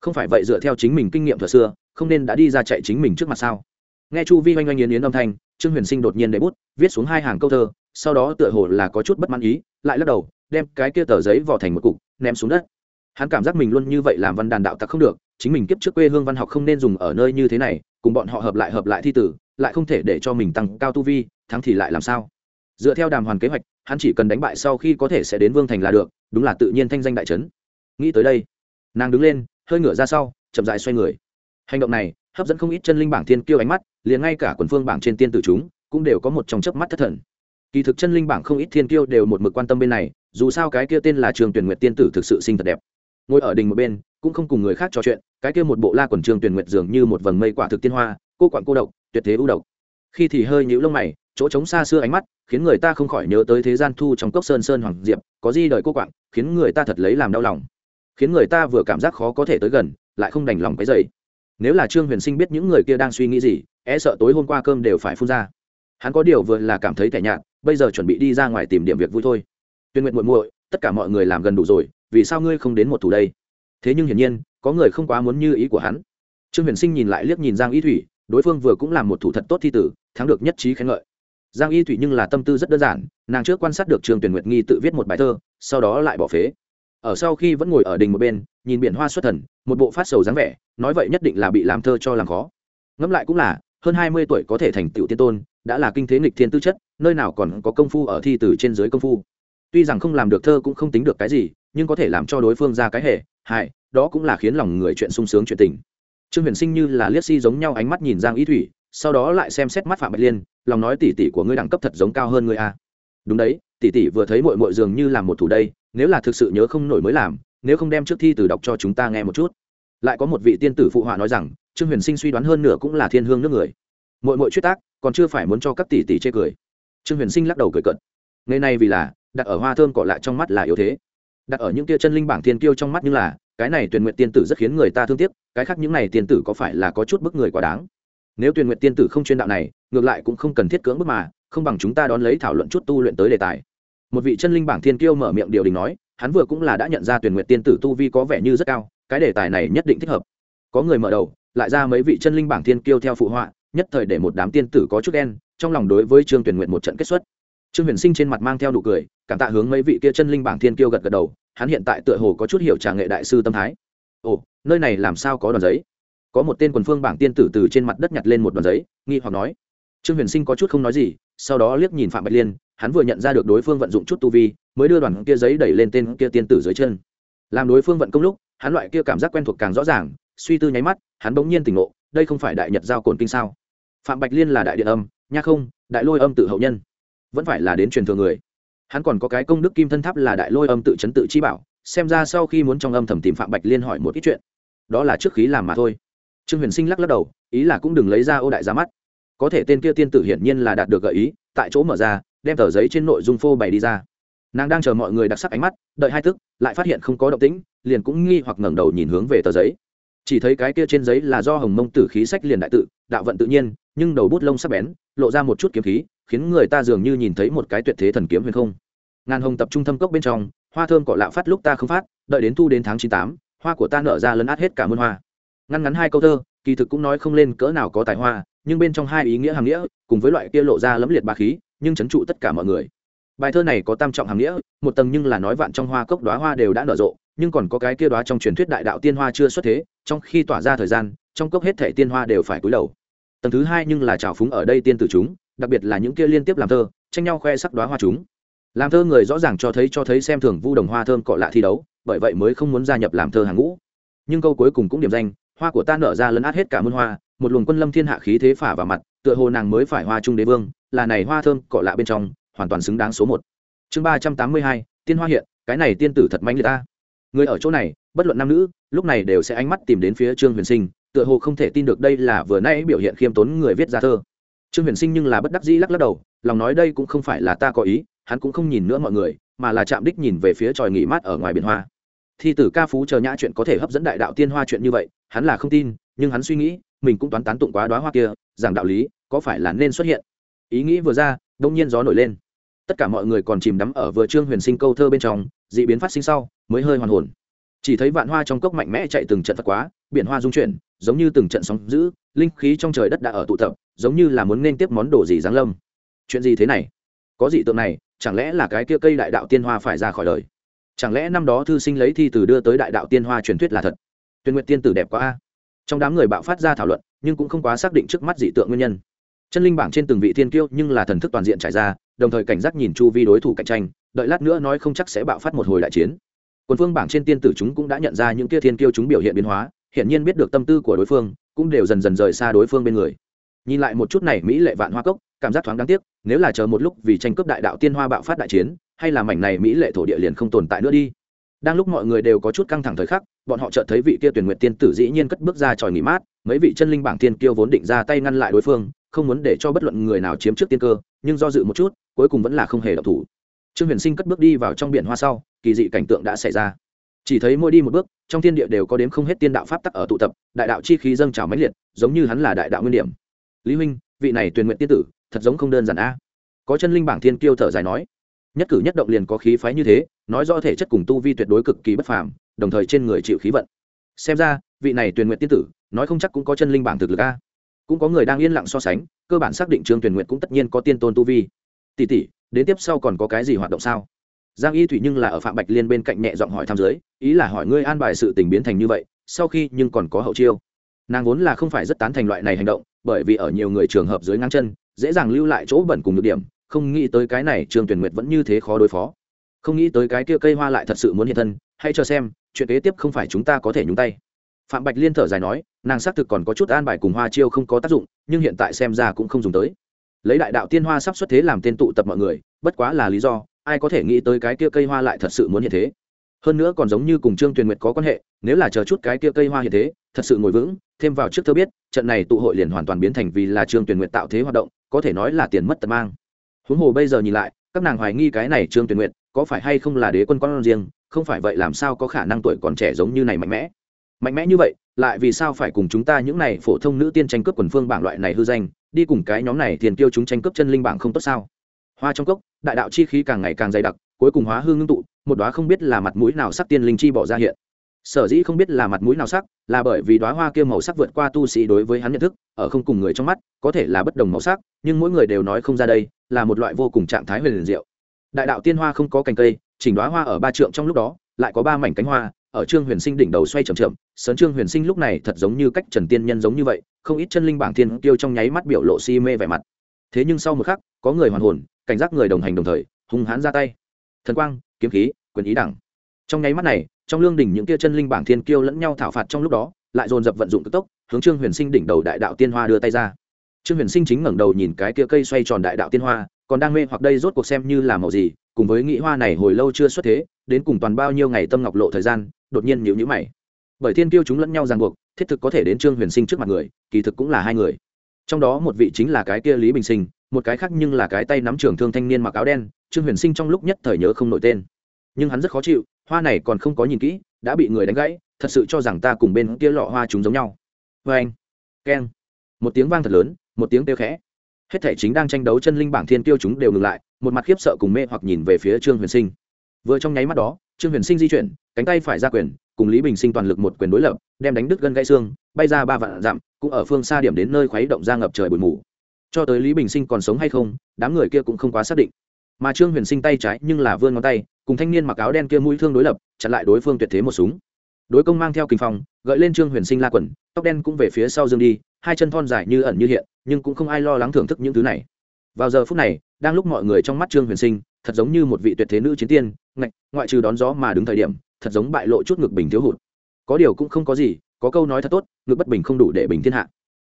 Không phải vậy dựa theo chính mình kinh nghiệm thuở xưa, không nên đã đi ra chạy chính mình trước mặt sao? Nghe chu vi oanh oanh yến yến âm thanh, trương huyền sinh đột nhiên để bút, viết xuống hai hàng câu thơ, sau đó tựa hồ là có chút bất mãn ý, lại lắc đầu, đem cái kia tờ giấy vỏ thành một cục, ném xuống đất. Hắn cảm giác mình luôn như vậy làm văn đàn đạo tặc không được chính mình kiếp trước quê hương văn học không nên dùng ở nơi như thế này, cùng bọn họ hợp lại hợp lại thi tử, lại không thể để cho mình tăng cao tu vi, thắng thì lại làm sao? Dựa theo đàm hoàn kế hoạch, hắn chỉ cần đánh bại sau khi có thể sẽ đến vương thành là được, đúng là tự nhiên thanh danh đại trấn. Nghĩ tới đây, nàng đứng lên, hơi ngửa ra sau, chậm dại xoay người. Hành động này, hấp dẫn không ít chân linh bảng thiên kiêu ánh mắt, liền ngay cả quần phương bảng trên tiên tử chúng, cũng đều có một trong chớp mắt thất thần. Kỳ thực chân linh bảng không ít thiên kiêu đều một mực quan tâm bên này, dù sao cái kia tên là trường tuyển nguyệt tiên tử thực sự xinh thật đẹp ngồi ở đình một bên cũng không cùng người khác trò chuyện cái kia một bộ la quần trường tuyển nguyệt dường như một vầng mây quả thực tiên hoa cô quặn cô độc tuyệt thế ưu độc. Khi thì hơi nhũ lông mày chỗ trống xa xưa ánh mắt khiến người ta không khỏi nhớ tới thế gian thu trong cốc sơn sơn hoàng diệp có di đời cô quặn, khiến người ta thật lấy làm đau lòng. Khiến người ta vừa cảm giác khó có thể tới gần lại không đành lòng cái dày nếu là trương huyền sinh biết những người kia đang suy nghĩ gì e sợ tối hôm qua cơm đều phải phun ra. Hắn có điều vừa là cảm thấy tẻ nhạt bây giờ chuẩn bị đi ra ngoài tìm điểm việc vui thôi. Tuyên nguyện muội muội tất cả mọi người làm gần đủ rồi vì sao ngươi không đến một thủ đây? Thế nhưng hiển nhiên, có người không quá muốn như ý của hắn. Trương huyền sinh nhìn lại liếc nhìn giang y thủy, đối phương vừa cũng làm một thủ thật tốt thi tử, thắng được nhất trí khen ngợi. Giang y thủy nhưng là tâm tư rất đơn giản, nàng trước quan sát được trường tuyển nguyệt nghi tự viết một bài thơ, sau đó lại bỏ phế. Ở sau khi vẫn ngồi ở đình một bên, nhìn biển hoa xuất thần, một bộ phát sầu dáng vẻ, nói vậy nhất định là bị làm thơ cho làm khó. Ngẫm lại cũng là, hơn hai mươi tuổi có thể thành tựu tiên tôn, đã là kinh thế nghịch thiên tư chất, nơi nào còn có công phu ở thi từ trên dưới công phu. Tuy rằng không làm được thơ cũng không tính được cái gì nhưng có thể làm cho đối phương ra cái hệ hại, đó cũng là khiến lòng người chuyện sung sướng chuyện tình. Trương huyền sinh như là liếc si giống nhau ánh mắt nhìn giang ý thủy, sau đó lại xem xét mắt phạm bạch liên, lòng nói tỷ tỷ của ngươi đẳng cấp thật giống cao hơn ngươi a đúng đấy, tỷ tỷ vừa thấy mội mội dường như làm một thủ đây, nếu là thực sự nhớ không nổi mới làm, nếu không đem trước thi từ đọc cho chúng ta nghe một chút. Lại có một vị tiên tử phụ họa nói rằng, trương huyền sinh suy đoán hơn nửa cũng là thiên hương nước người. Mội mội chuyết tác, còn chưa phải muốn cho các tỷ tỷ chê cười. Trương huyền sinh lắc đầu cười cận ngày nay vì là, đặt ở hoa thơm cọ lại trong mắt là yếu thế đặt ở những kia chân linh bảng thiên kiêu trong mắt như là, cái này tuyển nguyện tiên tử rất khiến người ta thương tiếc, cái khác những này tiên tử có phải là có chút bức người quá đáng? Nếu tuyển nguyện tiên tử không chuyên đạo này, ngược lại cũng không cần thiết cưỡng bức mà, không bằng chúng ta đón lấy thảo luận chút tu luyện tới đề tài. Một vị chân linh bảng thiên kiêu mở miệng điều đình nói, hắn vừa cũng là đã nhận ra tuyển nguyện tiên tử tu vi có vẻ như rất cao, cái đề tài này nhất định thích hợp. Có người mở đầu, lại ra mấy vị chân linh bảng thiên kiêu theo phụ họa, nhất thời để một đám tiên tử có chút đen trong lòng đối với trương tuyển nguyện một trận kết xuất trương huyền sinh trên mặt mang theo nụ cười, cảm tạ hướng mấy vị kia chân linh bảng thiên kiêu gật gật đầu, hắn hiện tại tựa hồ có chút hiểu trà nghệ đại sư tâm thái. Ồ, nơi này làm sao có đoàn giấy? Có một tên quần phương bảng tiên tử từ trên mặt đất nhặt lên một đoàn giấy, nghi hoặc nói. Trương huyền sinh có chút không nói gì, sau đó liếc nhìn phạm bạch liên, hắn vừa nhận ra được đối phương vận dụng chút tu vi, mới đưa đoàn kia giấy đẩy lên tên kia tiên tử dưới chân. Làm đối phương vận công lúc, hắn loại kia cảm giác quen thuộc càng rõ ràng, suy tư nháy mắt, hắn bỗng nhiên tỉnh ngộ, đây không phải đại nhật giao cồn kinh sao? Phạm bạch liên là đại điện âm, nha không, đại lôi âm tự hậu nhân vẫn phải là đến truyền thừa người. Hắn còn có cái công đức kim thân tháp là đại lôi âm tự chấn tự chi bảo, xem ra sau khi muốn trong âm thầm tìm phạm bạch liên hỏi một ít chuyện. Đó là trước khí làm mà thôi. Trương huyền sinh lắc lắc đầu, ý là cũng đừng lấy ra ô đại ra mắt. Có thể tên kia tiên tử hiển nhiên là đạt được gợi ý, tại chỗ mở ra, đem tờ giấy trên nội dung phô bày đi ra. Nàng đang chờ mọi người đặc sắc ánh mắt, đợi hai tức lại phát hiện không có động tĩnh, liền cũng nghi hoặc ngẩng đầu nhìn hướng về tờ giấy. Chỉ thấy cái kia trên giấy là do hồng mông tử khí sách liền đại tự, đạo vận tự nhiên, nhưng đầu bút lông sắc bén lộ ra một chút kiếm khí, khiến người ta dường như nhìn thấy một cái tuyệt thế thần kiếm huyền không. Ngàn hồng tập trung thâm cốc bên trong, hoa thơm cỏ lạ phát lúc ta không phát, đợi đến thu đến tháng chín tám, hoa của ta nở ra lấn át hết cả muôn hoa. Ngăn ngắn hai câu thơ, kỳ thực cũng nói không lên cỡ nào có tài hoa, nhưng bên trong hai ý nghĩa hàm nghĩa, cùng với loại kia lộ ra lẫm liệt bà khí, nhưng chấn trụ tất cả mọi người. Bài thơ này có tam trọng hàm nghĩa, một tầng nhưng là nói vạn trong hoa cốc đoá hoa đều đã nở rộ, nhưng còn có cái kia đoá trong truyền thuyết đại đạo tiên hoa chưa xuất thế, trong khi tỏa ra thời gian, trong cốc hết thể tiên hoa đều phải cúi đầu tầng thứ hai nhưng là trào phúng ở đây tiên tử chúng, đặc biệt là những kia liên tiếp làm thơ, tranh nhau khoe sắc đoá hoa chúng. Làm thơ người rõ ràng cho thấy cho thấy xem thường vu đồng hoa thơm cọ lạ thi đấu, bởi vậy mới không muốn gia nhập làm thơ hàng ngũ. Nhưng câu cuối cùng cũng điểm danh, hoa của ta nở ra lấn át hết cả môn hoa, một luồng quân lâm thiên hạ khí thế phả vào mặt, tựa hồ nàng mới phải hoa trung đế vương, là này hoa thơm cọ lạ bên trong, hoàn toàn xứng đáng số một. Chương ba trăm tám mươi hai, tiên hoa hiện, cái này tiên tử thật manh người ta. Người ở chỗ này, bất luận nam nữ, lúc này đều sẽ ánh mắt tìm đến phía trương huyền sinh tựa hồ không thể tin được đây là vừa nãy biểu hiện khiêm tốn người viết ra thơ. Trương huyền sinh nhưng là bất đắc dĩ lắc lắc đầu, lòng nói đây cũng không phải là ta có ý, hắn cũng không nhìn nữa mọi người, mà là chạm đích nhìn về phía tròi nghỉ mát ở ngoài biển hoa. Thi tử ca phú chờ nhã chuyện có thể hấp dẫn đại đạo tiên hoa chuyện như vậy, hắn là không tin, nhưng hắn suy nghĩ, mình cũng toán tán tụng quá đoá hoa kia, rằng đạo lý có phải là nên xuất hiện. Ý nghĩ vừa ra, đông nhiên gió nổi lên. Tất cả mọi người còn chìm đắm ở vừa trương huyền sinh câu thơ bên trong d ị biến phát sinh sau, mới hơi hoàn hồn chỉ thấy vạn hoa trong cốc mạnh mẽ chạy từng trận phật quá, biển hoa dung chuyển, giống như từng trận sóng giữ linh khí trong trời đất đã ở tụ tập, giống như là muốn nên tiếp món đồ gì giáng lâm. Chuyện gì thế này? Có dị tượng này, chẳng lẽ là cái kia cây đại đạo tiên hoa phải ra khỏi đời? Chẳng lẽ năm đó thư sinh lấy thi từ đưa tới đại đạo tiên hoa truyền thuyết là thật? Tuyên nguyện tiên tử đẹp quá a. Trong đám người bạo phát ra thảo luận, nhưng cũng không quá xác định trước mắt dị tượng nguyên nhân. Chân linh bảng trên từng vị thiên kiêu nhưng là thần thức toàn diện trải ra, đồng thời cảnh giác nhìn chu vi đối thủ cạnh tranh, đợi lát nữa nói không chắc sẽ bạo phát một hồi đại chiến quân phương bảng trên tiên tử chúng cũng đã nhận ra những kia thiên kiêu chúng biểu hiện biến hóa hiện nhiên biết được tâm tư của đối phương, cũng đều dần dần rời xa đối phương bên người. Nhìn lại một chút này, mỹ lệ vạn hoa cốc, cảm giác thoáng đáng tiếc, nếu là chờ một lúc vì tranh cướp đại đạo tiên hoa bạo phát đại chiến, hay là mảnh này mỹ lệ thổ địa liền không tồn tại nữa đi. Đang lúc mọi người đều có chút căng thẳng thời khắc, bọn họ chợt thấy vị kia tuyển nguyện tiên tử dĩ nhiên cất bước ra tròi nghỉ mát, mấy vị chân linh bảng tiên kiêu vốn định ra tay ngăn lại đối phương, không muốn để cho bất luận người nào chiếm trước tiên cơ, nhưng do dự một chút, cuối cùng vẫn là không hề độc thủ trương huyền sinh cất bước đi vào trong biển hoa sau, kỳ dị cảnh tượng đã xảy ra. Chỉ thấy mỗi đi một bước, trong thiên địa đều có đến không hết tiên đạo pháp tắc ở tụ tập, đại đạo chi khí dâng trào mãnh liệt, giống như hắn là đại đạo nguyên điểm. Lý huynh, vị này tuyền nguyện tiên tử, thật giống không đơn giản a. Có chân linh bảng thiên kiêu thở dài nói. Nhất cử nhất động liền có khí phái như thế, nói do thể chất cùng tu vi tuyệt đối cực kỳ bất phàm, đồng thời trên người chịu khí vận. Xem ra, vị này tuyền nguyện tiên tử, nói không chắc cũng có chân linh bảng thực lực a. Cũng có người đang yên lặng so sánh, cơ bản xác định trương tuyền nguyện cũng tất nhiên có tiên tôn tu vi. Tỷ tỷ đến tiếp sau còn có cái gì hoạt động sao? Giang y thủy nhưng là ở phạm bạch liên bên cạnh nhẹ giọng hỏi tham giới ý là hỏi ngươi an bài sự tình biến thành như vậy, sau khi nhưng còn có hậu chiêu. Nàng vốn là không phải rất tán thành loại này hành động, bởi vì ở nhiều người trường hợp dưới ngang chân, dễ dàng lưu lại chỗ bẩn cùng được điểm, không nghĩ tới cái này trường tuyển nguyệt vẫn như thế khó đối phó. Không nghĩ tới cái kia cây hoa lại thật sự muốn hiện thân, hãy cho xem, chuyện kế tiếp không phải chúng ta có thể nhúng tay. Phạm bạch liên thở dài nói, nàng xác thực còn có chút an bài cùng hoa chiêu không có tác dụng, nhưng hiện tại xem ra cũng không dùng tới lấy đại đạo tiên hoa sắp xuất thế làm tên tụ tập mọi người, bất quá là lý do, ai có thể nghĩ tới cái kia cây hoa lại thật sự muốn hiện thế. Hơn nữa còn giống như cùng trương tuyền nguyệt có quan hệ, nếu là chờ chút cái kia cây hoa hiện thế, thật sự ngồi vững, thêm vào trước thơ biết, trận này tụ hội liền hoàn toàn biến thành vì là trương tuyền nguyệt tạo thế hoạt động, có thể nói là tiền mất tật mang. Huống hồ bây giờ nhìn lại, các nàng hoài nghi cái này trương tuyền nguyệt có phải hay không là đế quân con riêng, không phải vậy làm sao có khả năng tuổi còn trẻ giống như này mạnh mẽ mạnh mẽ như vậy, lại vì sao phải cùng chúng ta những này phổ thông nữ tiên tranh cướp quần phương bảng loại này hư danh, đi cùng cái nhóm này tiền tiêu chúng tranh cướp chân linh bảng không tốt sao? Hoa trong cốc, đại đạo chi khí càng ngày càng dày đặc, cuối cùng hóa hương ngưng tụ, một đoá không biết là mặt mũi nào sắc tiên linh chi bỏ ra hiện. Sở dĩ không biết là mặt mũi nào sắc, là bởi vì đoá hoa kia màu sắc vượt qua tu sĩ đối với hắn nhận thức, ở không cùng người trong mắt, có thể là bất đồng màu sắc, nhưng mỗi người đều nói không ra đây, là một loại vô cùng trạng thái huyền liền diệu. Đại đạo tiên hoa không có cành cây, chỉnh đoá hoa ở ba trượng trong lúc đó, lại có ba mảnh cánh hoa ở trương huyền sinh đỉnh đầu xoay chậm chậm, sớn trương huyền sinh lúc này thật giống như cách trần tiên nhân giống như vậy, không ít chân linh bảng thiên tiêu trong nháy mắt biểu lộ si mê vẻ mặt. Thế nhưng sau một khắc, có người hoàn hồn, cảnh giác người đồng hành đồng thời, hung hãn ra tay. Thần quang, kiếm khí, quyền ý đẳng. Trong nháy mắt này, trong lương đỉnh những kia chân linh bảng thiên kiêu lẫn nhau thảo phạt trong lúc đó, lại dồn dập vận dụng cực tốc, hướng trương huyền sinh đỉnh đầu đại đạo tiên hoa đưa tay ra. Trương huyền sinh chính ngẩng đầu nhìn cái kia cây xoay tròn đại đạo tiên hoa, còn đang mê hoặc đây rốt cuộc xem như là màu gì, cùng với nghĩ hoa này hồi lâu chưa xuất thế, đến cùng toàn bao nhiêu ngày tâm ngọc lộ thời gian đột nhiên nhíu nhíu mày. Bởi thiên kiêu chúng lẫn nhau ràng buộc, thiết thực có thể đến trương huyền sinh trước mặt người, kỳ thực cũng là hai người. Trong đó một vị chính là cái kia lý bình sinh, một cái khác nhưng là cái tay nắm trường thương thanh niên mặc áo đen, trương huyền sinh trong lúc nhất thời nhớ không nổi tên. Nhưng hắn rất khó chịu, hoa này còn không có nhìn kỹ, đã bị người đánh gãy, thật sự cho rằng ta cùng bên kia lọ hoa chúng giống nhau. Vê anh, keng. Một tiếng vang thật lớn, một tiếng kêu khẽ. Hết thể chính đang tranh đấu chân linh bảng thiên tiêu chúng đều ngừng lại, một mặt khiếp sợ cùng mê hoặc nhìn về phía trương huyền sinh. Vừa trong nháy mắt đó, trương huyền sinh di chuyển cánh tay phải ra quyền, cùng lý bình sinh toàn lực một quyền đối lập, đem đánh đứt gân gãy xương, bay ra ba vạn dặm, cũng ở phương xa điểm đến nơi khuấy động ra ngập trời bụi mù. Cho tới lý bình sinh còn sống hay không, đám người kia cũng không quá xác định. Mà trương huyền sinh tay trái nhưng là vươn ngón tay, cùng thanh niên mặc áo đen kia mũi thương đối lập, chặn lại đối phương tuyệt thế một súng. Đối công mang theo kinh phong, gợi lên trương huyền sinh la quần, tóc đen cũng về phía sau dương đi, hai chân thon dài như ẩn như hiện, nhưng cũng không ai lo lắng thưởng thức những thứ này. Vào giờ phút này, đang lúc mọi người trong mắt trương huyền sinh, thật giống như một vị tuyệt thế nữ chiến tiên, ngạch, ngoại trừ đón gió mà đứng thời điểm thật giống bại lộ chút ngực bình thiếu hụt. Có điều cũng không có gì, có câu nói thật tốt, ngực bất bình không đủ để bình thiên hạ.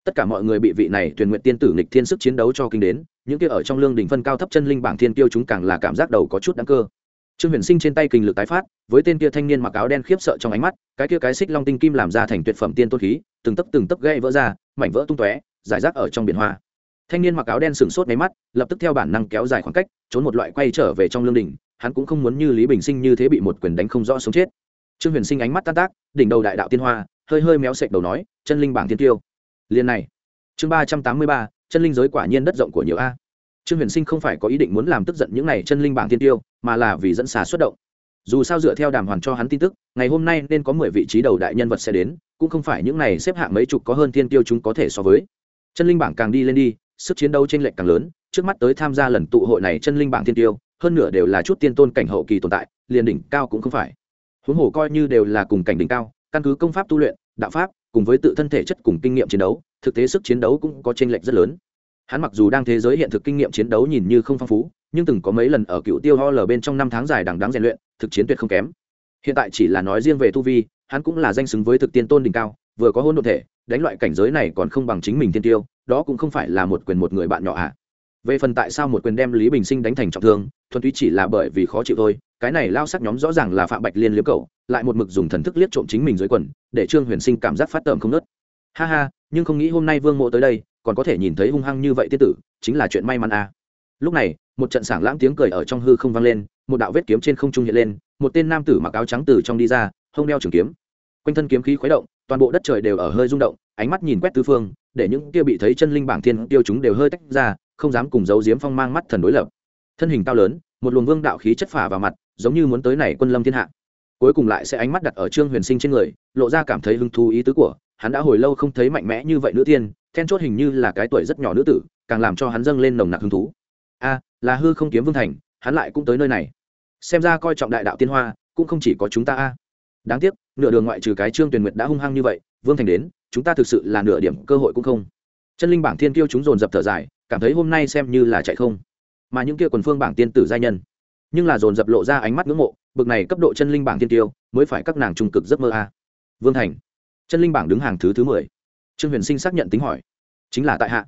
Tất cả mọi người bị vị này tuyển nguyện tiên tử nghịch thiên sức chiến đấu cho kinh đến, những kia ở trong lương đỉnh phân cao thấp chân linh bảng thiên tiêu chúng càng là cảm giác đầu có chút đáng cơ. Trương huyền sinh trên tay kinh lực tái phát, với tên kia thanh niên mặc áo đen khiếp sợ trong ánh mắt, cái kia cái xích long tinh kim làm ra thành tuyệt phẩm tiên tôn khí, từng tấc từng tấc gãy vỡ ra, mảnh vỡ tung tóe, giải rác ở trong biển hoa. Thanh niên mặc áo đen sửng sốt mấy mắt, lập tức theo bản năng kéo dài khoảng cách, trốn một loại quay trở về trong lương đỉnh hắn cũng không muốn như lý bình sinh như thế bị một quyền đánh không rõ sống chết. Trương huyền sinh ánh mắt tan tác, đỉnh đầu đại đạo tiên hoa, hơi hơi méo sệch đầu nói, chân linh bảng thiên tiêu. Liên này. Chương ba trăm tám mươi ba, chân linh giới quả nhiên đất rộng của nhiều a. Trương huyền sinh không phải có ý định muốn làm tức giận những này chân linh bảng thiên tiêu, mà là vì dẫn xà xuất động. Dù sao dựa theo đàm hoàn cho hắn tin tức, ngày hôm nay nên có mười vị trí đầu đại nhân vật sẽ đến, cũng không phải những này xếp hạng mấy chục có hơn thiên tiêu chúng có thể so với. Chân linh bảng càng đi lên đi, sức chiến đấu trên lệch càng lớn, trước mắt tới tham gia lần tụ hội này chân linh bảng thiên tiêu hơn nửa đều là chút tiên tôn cảnh hậu kỳ tồn tại, liền đỉnh cao cũng không phải. Huống hồ coi như đều là cùng cảnh đỉnh cao, căn cứ công pháp tu luyện, đạo pháp, cùng với tự thân thể chất cùng kinh nghiệm chiến đấu, thực tế sức chiến đấu cũng có tranh lệch rất lớn. Hắn mặc dù đang thế giới hiện thực kinh nghiệm chiến đấu nhìn như không phong phú, nhưng từng có mấy lần ở cựu tiêu ho lờ bên trong năm tháng dài đằng đáng rèn luyện, thực chiến tuyệt không kém. Hiện tại chỉ là nói riêng về tu vi, hắn cũng là danh xứng với thực tiên tôn đỉnh cao, vừa có hôn đ ộ thể, đánh loại cảnh giới này còn không bằng chính mình tiên tiêu, đó cũng không phải là một quyền một người bạn nhỏ ạ. à về phần tại sao một quyền đem lý bình sinh đánh thành trọng thương, thuần túy chỉ là bởi vì khó chịu thôi, cái này lao sắc nhóm rõ ràng là phạm bạch liên liếm cầu lại một mực dùng thần thức liếc trộm chính mình dưới quần, để trương huyền sinh cảm giác phát tởm không nớt ha ha, nhưng không nghĩ hôm nay vương mộ tới đây, còn có thể nhìn thấy hung hăng như vậy tiết tử, chính là chuyện may mắn à. lúc này, một trận sảng lãng tiếng cười ở trong hư không vang lên, một đạo vết kiếm trên không trung hiện lên, một tên nam tử mặc áo trắng từ trong đi ra, hông đeo trường kiếm quanh thân kiếm khí khuấy động, toàn bộ đất trời đều ở hơi rung động, ánh mắt nhìn quét tứ phương, để những kia bị thấy chân linh bảng thiên tiêu chúng đều hơi tách ra không dám cùng giấu giếm phong mang mắt thần đối lập. Thân hình cao lớn, một luồng vương đạo khí chất phả vào mặt, giống như muốn tới này quân lâm thiên hạ. Cuối cùng lại sẽ ánh mắt đặt ở trương huyền sinh trên người, lộ ra cảm thấy hứng thú ý tứ của, hắn đã hồi lâu không thấy mạnh mẽ như vậy nữ tiên, then chốt hình như là cái tuổi rất nhỏ nữ tử, càng làm cho hắn dâng lên nồng nặc hứng thú. A, là hư không kiếm vương thành, hắn lại cũng tới nơi này. Xem ra coi trọng đại đạo tiên hoa, cũng không chỉ có chúng ta a. Đáng tiếc, nửa đường ngoại trừ cái trương tuyền nguyệt đã hung hăng như vậy, vương thành đến, chúng ta thực sự là nửa điểm cơ hội cũng không. Chân linh bảng thiên kiêu chúng dồn dập thở dài cảm thấy hôm nay xem như là chạy không. Mà những kia quần phương bảng tiên tử giai nhân, nhưng là dồn dập lộ ra ánh mắt ngưỡng mộ, bực này cấp độ chân linh bảng tiên tiêu, mới phải các nàng trung cực giấc mơ a. Vương thành, chân linh bảng đứng hàng thứ thứ mười. Trương huyền sinh xác nhận tính hỏi, chính là tại hạ.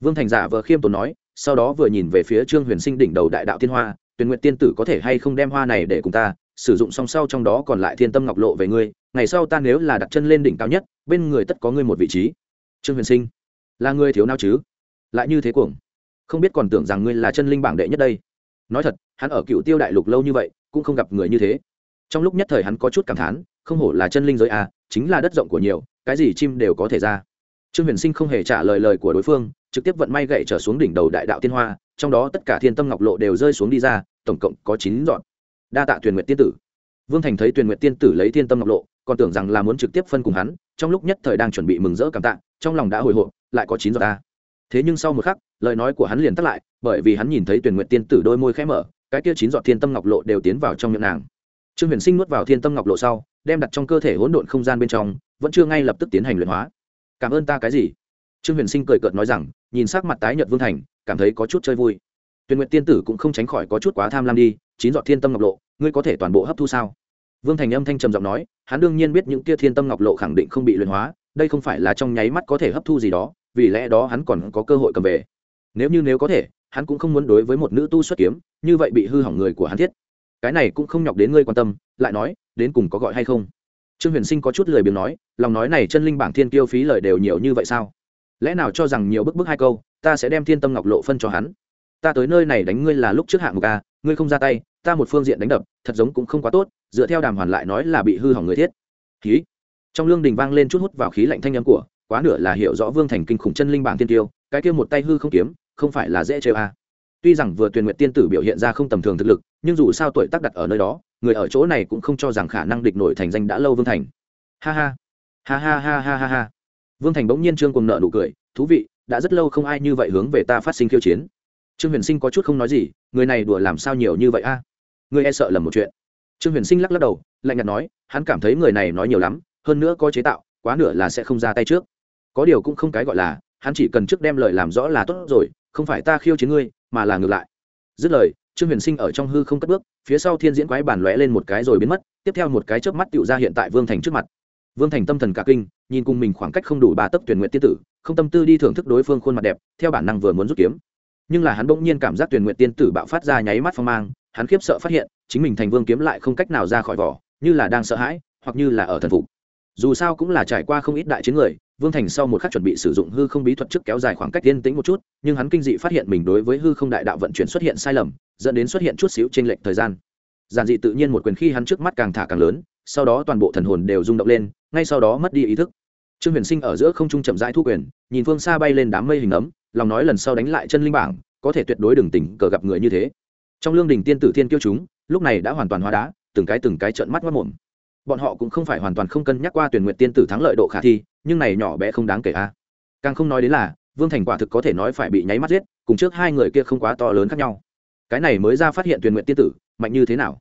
Vương thành giả vờ khiêm tốn nói, sau đó vừa nhìn về phía trương huyền sinh đỉnh đầu đại đạo tiên hoa, tuyển nguyện tiên tử có thể hay không đem hoa này để cùng ta, sử dụng song sau trong đó còn lại thiên tâm ngọc lộ về ngươi, ngày sau ta nếu là đặt chân lên đỉnh cao nhất, bên người tất có ngươi một vị trí. Trương huyền sinh, là ngươi thiếu nào chứ? Lại như thế cuồng. Không biết còn tưởng rằng ngươi là chân linh bảng đệ nhất đây. Nói thật, hắn ở cựu tiêu đại lục lâu như vậy, cũng không gặp người như thế. Trong lúc nhất thời hắn có chút cảm thán, không hổ là chân linh giới à chính là đất rộng của nhiều, cái gì chim đều có thể ra. Trương huyền sinh không hề trả lời lời của đối phương, trực tiếp vận may gậy trở xuống đỉnh đầu đại đạo tiên hoa, trong đó tất cả thiên tâm ngọc lộ đều rơi xuống đi ra, tổng cộng có chín dọn. Đa tạ tuyền nguyện tiên tử. Vương thành thấy tuyền nguyện tiên tử lấy thiên tâm ngọc lộ, còn tưởng rằng là muốn trực tiếp phân cùng hắn, trong lúc nhất thời đang chuẩn bị mừng rỡ cảm tạ, trong lòng đã hồi hộp, lại có chín giọt ta thế nhưng sau một khắc, lời nói của hắn liền tắt lại, bởi vì hắn nhìn thấy tuyển nguyện tiên tử đôi môi khẽ mở, cái kia chín giọt thiên tâm ngọc lộ đều tiến vào trong miệng nàng. Trương huyền sinh nuốt vào thiên tâm ngọc lộ sau, đem đặt trong cơ thể hỗn độn không gian bên trong, vẫn chưa ngay lập tức tiến hành luyện hóa. Cảm ơn ta cái gì? Trương huyền sinh cười cợt nói rằng, nhìn sắc mặt tái nhợt vương thành, cảm thấy có chút chơi vui. Tuyển nguyện tiên tử cũng không tránh khỏi có chút quá tham lam đi, chín giọt thiên tâm ngọc lộ, ngươi có thể toàn bộ hấp thu sao? Vương thành âm thanh trầm giọng nói, hắn đương nhiên biết những kia thiên tâm ngọc lộ khẳng định không bị luyện hóa, đây không phải là trong nháy mắt có thể hấp thu gì đó vì lẽ đó hắn còn có cơ hội cầm về. Nếu như nếu có thể, hắn cũng không muốn đối với một nữ tu xuất kiếm, như vậy bị hư hỏng người của hắn thiết. Cái này cũng không nhọc đến ngươi quan tâm, lại nói, đến cùng có gọi hay không? Trương huyền sinh có chút lười biếng nói, lòng nói này chân linh bảng thiên tiêu phí lời đều nhiều như vậy sao? Lẽ nào cho rằng nhiều bức bức hai câu, ta sẽ đem thiên tâm ngọc lộ phân cho hắn? Ta tới nơi này đánh ngươi là lúc trước hạng mục a ngươi không ra tay, ta một phương diện đánh đập, thật giống cũng không quá tốt, dựa theo đàm hoàn lại nói là bị hư hỏng người thiết. Khí trong lương đình vang lên chút hút vào khí lạnh thanh âm của quá nửa là hiểu rõ vương thành kinh khủng chân linh bảng tiên tiêu, cái kia một tay hư không kiếm, không phải là dễ chơi a tuy rằng vừa tuyền nguyện tiên tử biểu hiện ra không tầm thường thực lực, nhưng dù sao tuổi tác đặt ở nơi đó, người ở chỗ này cũng không cho rằng khả năng địch nổi thành danh đã lâu vương thành. Ha ha. Ha ha ha ha ha ha. Vương thành bỗng nhiên trương cùng nợ nụ cười, thú vị, đã rất lâu không ai như vậy hướng về ta phát sinh khiêu chiến. Trương huyền sinh có chút không nói gì, người này đùa làm sao nhiều như vậy a? À? người e sợ lầm một chuyện. Trương huyền sinh lắc lắc đầu, lạnh nhạt nói, hắn cảm thấy người này nói nhiều lắm, hơn nữa có chế tạo, quá nửa là sẽ không ra tay trước có điều cũng không cái gọi là, hắn chỉ cần trước đem lời làm rõ là tốt rồi, không phải ta khiêu chiến ngươi, mà là ngược lại. Dứt lời, trương huyền sinh ở trong hư không cất bước, phía sau thiên diễn quái bản lóe lên một cái rồi biến mất, tiếp theo một cái chớp mắt tựu ra hiện tại vương thành trước mặt. Vương thành tâm thần cả kinh, nhìn cùng mình khoảng cách không đủ ba tấc tuyển nguyện tiên tử, không tâm tư đi thưởng thức đối phương khuôn mặt đẹp, theo bản năng vừa muốn rút kiếm. Nhưng là hắn bỗng nhiên cảm giác tuyển nguyện tiên tử bạo phát ra nháy mắt phong mang, hắn khiếp sợ phát hiện, chính mình thành vương kiếm lại không cách nào ra khỏi vỏ, như là đang sợ hãi, hoặc như là ở thần phục. Dù sao cũng là trải qua không ít đại chiến người vương thành sau một khắc chuẩn bị sử dụng hư không bí thuật trước kéo dài khoảng cách yên tĩnh một chút, nhưng hắn kinh dị phát hiện mình đối với hư không đại đạo vận chuyển xuất hiện sai lầm, dẫn đến xuất hiện chút xíu trên lệch thời gian. Giản dị tự nhiên một quyền khi hắn trước mắt càng thả càng lớn, sau đó toàn bộ thần hồn đều rung động lên, ngay sau đó mất đi ý thức. Trương huyền sinh ở giữa không trung chậm rãi thu quyền, nhìn phương xa bay lên đám mây hình ấm, lòng nói lần sau đánh lại chân linh bảng, có thể tuyệt đối đừng tỉnh cờ gặp người như thế. Trong lương đình tiên tử thiên kiêu chúng, lúc này đã hoàn toàn hóa đá, từng cái từng cái trợn mắt mất mồm. Bọn họ cũng không phải hoàn toàn không cân nhắc qua tuyển nguyện tiên tử thắng lợi độ khả thi nhưng này nhỏ bé không đáng kể a. À. Càng không nói đến là, vương thành quả thực có thể nói phải bị nháy mắt giết, cùng trước hai người kia không quá to lớn khác nhau. Cái này mới ra phát hiện tuyển nguyện tiên tử, mạnh như thế nào?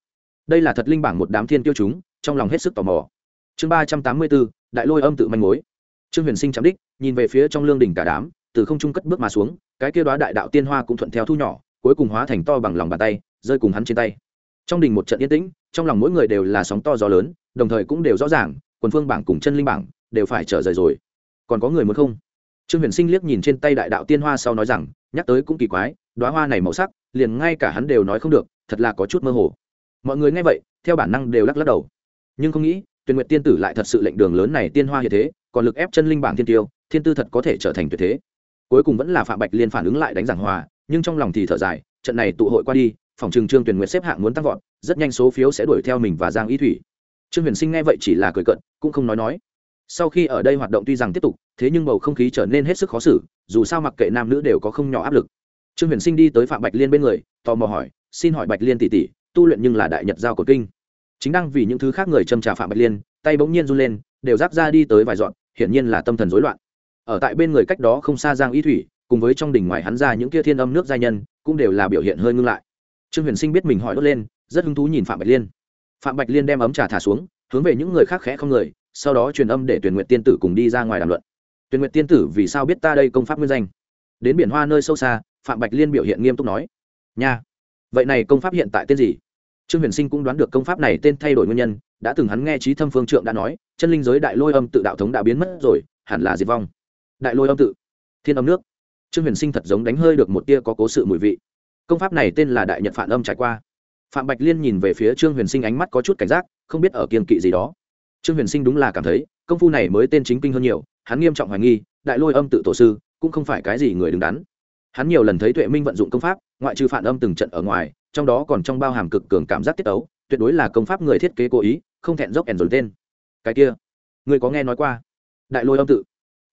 Đây là thật linh bảng một đám thiên tiêu chúng, trong lòng hết sức tò mò. Chương ba trăm tám mươi bốn, đại lôi âm tự manh mối. Trương huyền sinh chạm đích, nhìn về phía trong lương đỉnh cả đám, từ không trung cất bước mà xuống, cái kia đoá đại đạo tiên hoa cũng thuận theo thu nhỏ, cuối cùng hóa thành to bằng lòng bàn tay, rơi cùng hắn trên tay. Trong đình một trận yên tĩnh, trong lòng mỗi người đều là sóng to gió lớn, đồng thời cũng đều rõ ràng, quần phương bảng cùng chân linh bảng đều phải trở rời rồi. Còn có người muốn không? Trương huyền sinh liếc nhìn trên tay đại đạo tiên hoa sau nói rằng, nhắc tới cũng kỳ quái đoá hoa này màu sắc, liền ngay cả hắn đều nói không được, thật là có chút mơ hồ. Mọi người nghe vậy, theo bản năng đều lắc lắc đầu. Nhưng không nghĩ tuyển nguyện tiên tử lại thật sự lệnh đường lớn này tiên hoa như thế, còn lực ép chân linh bảng thiên tiêu, thiên tư thật có thể trở thành tuyệt thế. Cuối cùng vẫn là phạm bạch liên phản ứng lại đánh giảng hòa, nhưng trong lòng thì thở dài, trận này tụ hội qua đi, phòng trường trương tuyển nguyện xếp hạng muốn tăng vọt, rất nhanh số phiếu sẽ đuổi theo mình và giang ý thủy. Trương huyền sinh nghe vậy chỉ là cười cận cũng không nói nói sau khi ở đây hoạt động tuy rằng tiếp tục, thế nhưng bầu không khí trở nên hết sức khó xử, dù sao mặc kệ nam nữ đều có không nhỏ áp lực. Trương huyền sinh đi tới phạm bạch liên bên người, tò mò hỏi, xin hỏi bạch liên tỷ tỷ, tu luyện nhưng là đại nhật giao của kinh. Chính đang vì những thứ khác người châm trà phạm bạch liên, tay bỗng nhiên run lên, đều giáp ra đi tới vài dọn, hiển nhiên là tâm thần rối loạn. Ở tại bên người cách đó không xa giang y thủy, cùng với trong đỉnh ngoài hắn ra những kia thiên âm nước giai nhân, cũng đều là biểu hiện hơi ngưng lại. Trương huyền sinh biết mình hỏi đốt lên, rất hứng thú nhìn phạm bạch liên. Phạm bạch liên đem ấm trà thả xuống, hướng về những người khác khẽ không người sau đó truyền âm để tuyển nguyện tiên tử cùng đi ra ngoài đàm luận. Tuyển nguyện tiên tử, vì sao biết ta đây công pháp nguyên danh? Đến biển hoa nơi sâu xa, phạm bạch liên biểu hiện nghiêm túc nói. Nha, vậy này công pháp hiện tại tên gì? Trương huyền sinh cũng đoán được công pháp này tên thay đổi nguyên nhân, đã từng hắn nghe trí thâm phương trượng đã nói, chân linh giới đại lôi âm tự đạo thống đã biến mất rồi, hẳn là diệt vong. Đại lôi âm tự, thiên âm nước. Trương huyền sinh thật giống đánh hơi được một tia có cố sự mùi vị. Công pháp này tên là đại nhật phản âm trải qua. Phạm bạch liên nhìn về phía trương huyền sinh ánh mắt có chút cảnh giác, không biết ở kiên kỵ gì đó trương huyền sinh đúng là cảm thấy, công phu này mới tên chính kinh hơn nhiều, hắn nghiêm trọng hoài nghi, đại lôi âm tự tổ sư, cũng không phải cái gì người đứng đắn. Hắn nhiều lần thấy tuệ minh vận dụng công pháp, ngoại trừ phản âm từng trận ở ngoài, trong đó còn trong bao hàm cực cường cảm giác tiết ấu tuyệt đối là công pháp người thiết kế cố ý, không thẹn dốc ẻn dồn tên. Cái kia người có nghe nói qua? Đại lôi âm tự.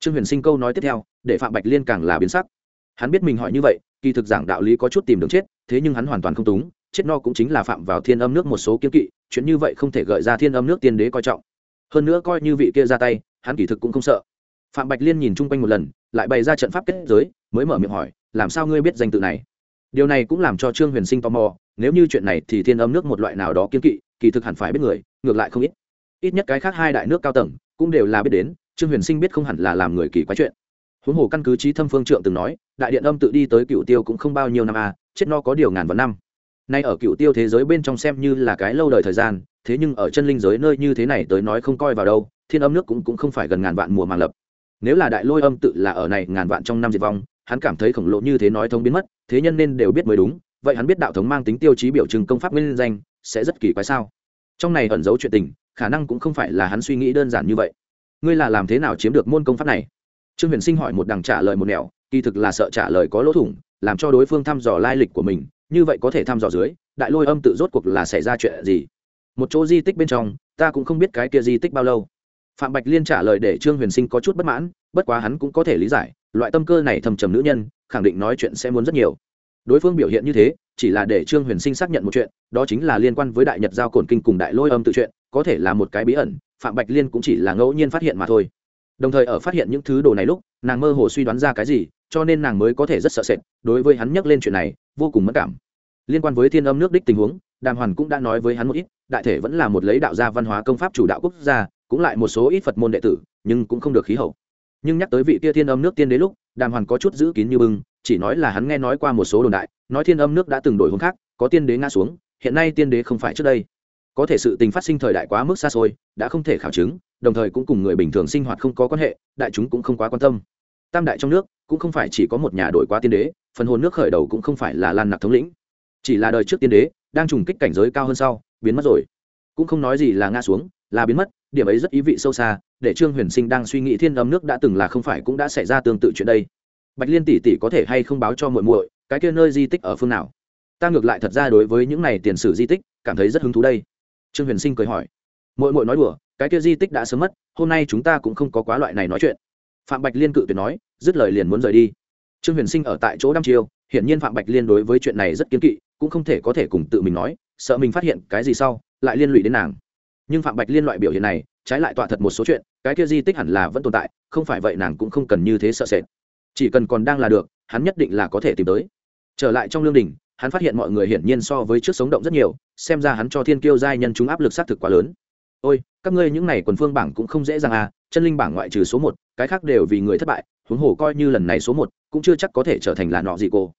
Trương huyền sinh câu nói tiếp theo, để phạm bạch liên càng là biến sắc. Hắn biết mình hỏi như vậy, kỳ thực giảng đạo lý có chút tìm đường chết, thế nhưng hắn hoàn toàn không túng, chết no cũng chính là phạm vào thiên âm nước một số kiếm kỵ, chuyện như vậy không thể gợi ra thiên âm nước tiên đế coi trọng hơn nữa coi như vị kia ra tay, hắn kỳ thực cũng không sợ. Phạm bạch liên nhìn chung quanh một lần, lại bày ra trận pháp kết giới, mới mở miệng hỏi, làm sao ngươi biết danh tự này? Điều này cũng làm cho trương huyền sinh tò mò, nếu như chuyện này thì thiên âm nước một loại nào đó kiên kỵ, kỳ thực hẳn phải biết người, ngược lại không ít. Ít nhất cái khác hai đại nước cao tầng cũng đều là biết đến, trương huyền sinh biết không hẳn là làm người kỳ quái chuyện. Huống hồ căn cứ trí thâm phương trượng từng nói, đại điện âm tự đi tới cựu tiêu cũng không bao nhiêu năm à chết no có điều ngàn vạn năm nay ở cựu tiêu thế giới bên trong xem như là cái lâu đời thời gian thế nhưng ở chân linh giới nơi như thế này tới nói không coi vào đâu thiên âm nước cũng, cũng không phải gần ngàn vạn mùa màng lập. Nếu là đại lôi âm tự là ở này ngàn vạn trong năm diệt vong hắn cảm thấy khổng lồ như thế nói thông biến mất thế nhân nên đều biết mới đúng vậy hắn biết đạo thống mang tính tiêu chí biểu trưng công pháp nguyên danh sẽ rất kỳ quái sao? Trong này ẩn giấu chuyện tình khả năng cũng không phải là hắn suy nghĩ đơn giản như vậy. Ngươi là làm thế nào chiếm được môn công pháp này? Trương huyền sinh hỏi một đằng trả lời một nẻo kỳ thực là sợ trả lời có lỗ thủng làm cho đối phương thăm dò lai lịch của mình như vậy có thể thăm dò dưới, đại lôi âm tự rốt cuộc là xảy ra chuyện gì? Một chỗ di tích bên trong, ta cũng không biết cái kia di tích bao lâu. Phạm bạch liên trả lời để trương huyền sinh có chút bất mãn, bất quá hắn cũng có thể lý giải, loại tâm cơ này thầm trầm nữ nhân, khẳng định nói chuyện sẽ muốn rất nhiều. Đối phương biểu hiện như thế, chỉ là để trương huyền sinh xác nhận một chuyện, đó chính là liên quan với đại nhật giao cổn kinh cùng đại lôi âm tự chuyện, có thể là một cái bí ẩn, phạm bạch liên cũng chỉ là ngẫu nhiên phát hiện mà thôi. Đồng thời ở phát hiện những thứ đồ này lúc, nàng mơ hồ suy đoán ra cái gì, cho nên nàng mới có thể rất sợ sệt, đối với hắn nhắc lên chuyện này vô cùng mất cảm. Liên quan với thiên âm nước đích tình huống, đàm hoàn cũng đã nói với hắn một ít, đại thể vẫn là một lấy đạo gia văn hóa công pháp chủ đạo quốc gia, cũng lại một số ít phật môn đệ tử, nhưng cũng không được khí hậu. Nhưng nhắc tới vị kia thiên âm nước tiên đế lúc, đàm hoàn có chút giữ kín như bưng, chỉ nói là hắn nghe nói qua một số đồn đại, nói thiên âm nước đã từng đổi hướng khác, có tiên đế ngã xuống, hiện nay tiên đế không phải trước đây. Có thể sự tình phát sinh thời đại quá mức xa xôi, đã không thể khảo chứng, đồng thời cũng cùng người bình thường sinh hoạt không có quan hệ, đại chúng cũng không quá quan tâm tam đại trong nước, cũng không phải chỉ có một nhà đổi qua tiên đế, phần hồn nước khởi đầu cũng không phải là lan nặc thống lĩnh. Chỉ là đời trước tiên đế, đang trùng kích cảnh giới cao hơn sau, biến mất rồi. Cũng không nói gì là ngã xuống, là biến mất, điểm ấy rất ý vị sâu xa, để trương huyền sinh đang suy nghĩ thiên âm nước đã từng là không phải cũng đã xảy ra tương tự chuyện đây. Bạch liên tỷ tỷ có thể hay không báo cho muội muội, cái kia nơi di tích ở phương nào? Ta ngược lại thật ra đối với những này tiền sử di tích, cảm thấy rất hứng thú đây. Trương huyền sinh cười hỏi. Muội muội nói đùa, cái kia di tích đã sớm mất, hôm nay chúng ta cũng không có quá loại này nói chuyện phạm bạch liên cự tuyệt nói, dứt lời liền muốn rời đi. Trương huyền sinh ở tại chỗ đăm chiêu, hiển nhiên phạm bạch liên đối với chuyện này rất kiên kỵ, cũng không thể có thể cùng tự mình nói, sợ mình phát hiện cái gì sau, lại liên lụy đến nàng. Nhưng phạm bạch liên loại biểu hiện này, trái lại tọa thật một số chuyện, cái kia di tích hẳn là vẫn tồn tại, không phải vậy nàng cũng không cần như thế sợ sệt. Chỉ cần còn đang là được, hắn nhất định là có thể tìm tới. Trở lại trong lương đình, hắn phát hiện mọi người hiển nhiên so với trước sống động rất nhiều, xem ra hắn cho thiên kiêu giai nhân chúng áp lực xác thực quá lớn. Ôi các ngươi những này quần phương bảng cũng không dễ dàng à chân linh bảng ngoại trừ số một, cái khác đều vì người thất bại, huống hồ coi như lần này số một, cũng chưa chắc có thể trở thành là nọ gì cô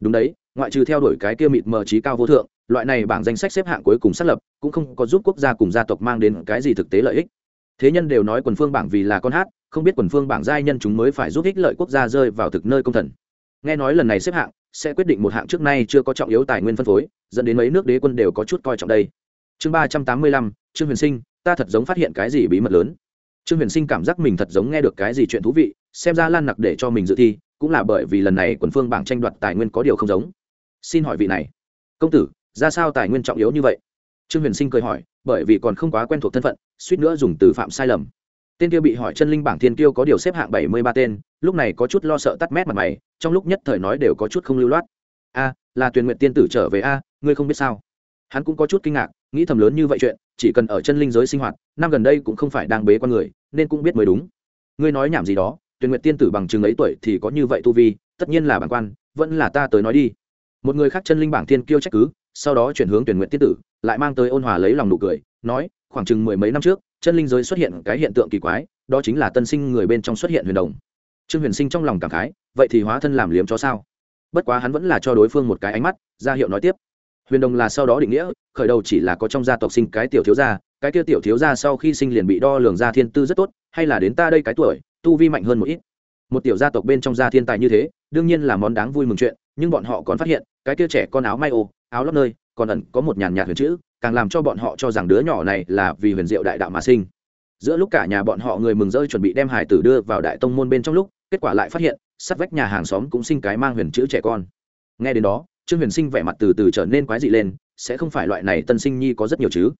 đúng đấy, ngoại trừ theo đuổi cái kia mịt mờ trí cao vô thượng, loại này bảng danh sách xếp hạng cuối cùng xác lập, cũng không có giúp quốc gia cùng gia tộc mang đến cái gì thực tế lợi ích. Thế nhân đều nói quần phương bảng vì là con hát, không biết quần phương bảng giai nhân chúng mới phải giúp ích lợi quốc gia rơi vào thực nơi công thần. Nghe nói lần này xếp hạng sẽ quyết định một hạng trước nay chưa có trọng yếu tài nguyên phân phối, dẫn đến mấy nước đế quân đều có chút coi trọng đây. Chương ba trăm tám mươi lăm trương huyền sinh, ta thật giống phát hiện cái gì bí mật lớn. Trương huyền sinh cảm giác mình thật giống nghe được cái gì chuyện thú vị, xem ra lan nặc để cho mình dự thi, cũng là bởi vì lần này quần phương bảng tranh đoạt tài nguyên có điều không giống. Xin hỏi vị này, công tử, ra sao tài nguyên trọng yếu như vậy? Trương huyền sinh cười hỏi, bởi vì còn không quá quen thuộc thân phận, suýt nữa dùng từ phạm sai lầm. Tên kia bị hỏi chân linh bảng thiên kiêu có điều xếp hạng bảy mươi ba tên, lúc này có chút lo sợ tắt mét mặt mày, trong lúc nhất thời nói đều có chút không lưu loát. A, là tuyền nguyện tiên tử trở về a, ngươi không biết sao? Hắn cũng có chút kinh ngạc nghĩ thầm lớn như vậy chuyện, chỉ cần ở chân linh giới sinh hoạt, năm gần đây cũng không phải đang bế con người, nên cũng biết mới đúng. Ngươi nói nhảm gì đó tuyển nguyện tiên tử bằng chừng ấy tuổi thì có như vậy tu vi, tất nhiên là bản quan, vẫn là ta tới nói đi. Một người khác chân linh bảng thiên kiêu trách cứ, sau đó chuyển hướng tuyển nguyện tiên tử, lại mang tới ôn hòa lấy lòng nụ cười, nói, khoảng chừng mười mấy năm trước, chân linh giới xuất hiện cái hiện tượng kỳ quái, đó chính là tân sinh người bên trong xuất hiện huyền đồng. Trương huyền sinh trong lòng cảm khái, vậy thì hóa thân làm liếm cho sao? Bất quá hắn vẫn là cho đối phương một cái ánh mắt, ra hiệu nói tiếp huyền đồng là sau đó định nghĩa, khởi đầu chỉ là có trong gia tộc sinh cái tiểu thiếu gia, cái kia tiểu thiếu gia sau khi sinh liền bị đo lường ra thiên tư rất tốt, hay là đến ta đây cái tuổi, tu vi mạnh hơn một ít. Một tiểu gia tộc bên trong gia thiên tài như thế, đương nhiên là món đáng vui mừng chuyện, nhưng bọn họ còn phát hiện, cái kia trẻ con áo may ô, áo lấp nơi, còn ẩn có một nhàn nhạt huyền chữ, càng làm cho bọn họ cho rằng đứa nhỏ này là vì huyền diệu đại đạo mà sinh. Giữa lúc cả nhà bọn họ người mừng rơi chuẩn bị đem hải tử đưa vào đại tông môn bên trong lúc, kết quả lại phát hiện, sát vách nhà hàng xóm cũng sinh cái mang huyền chữ trẻ con. Nghe đến đó trương huyền sinh vẻ mặt từ từ trở nên quái dị lên, sẽ không phải loại này tân sinh nhi có rất nhiều chứ?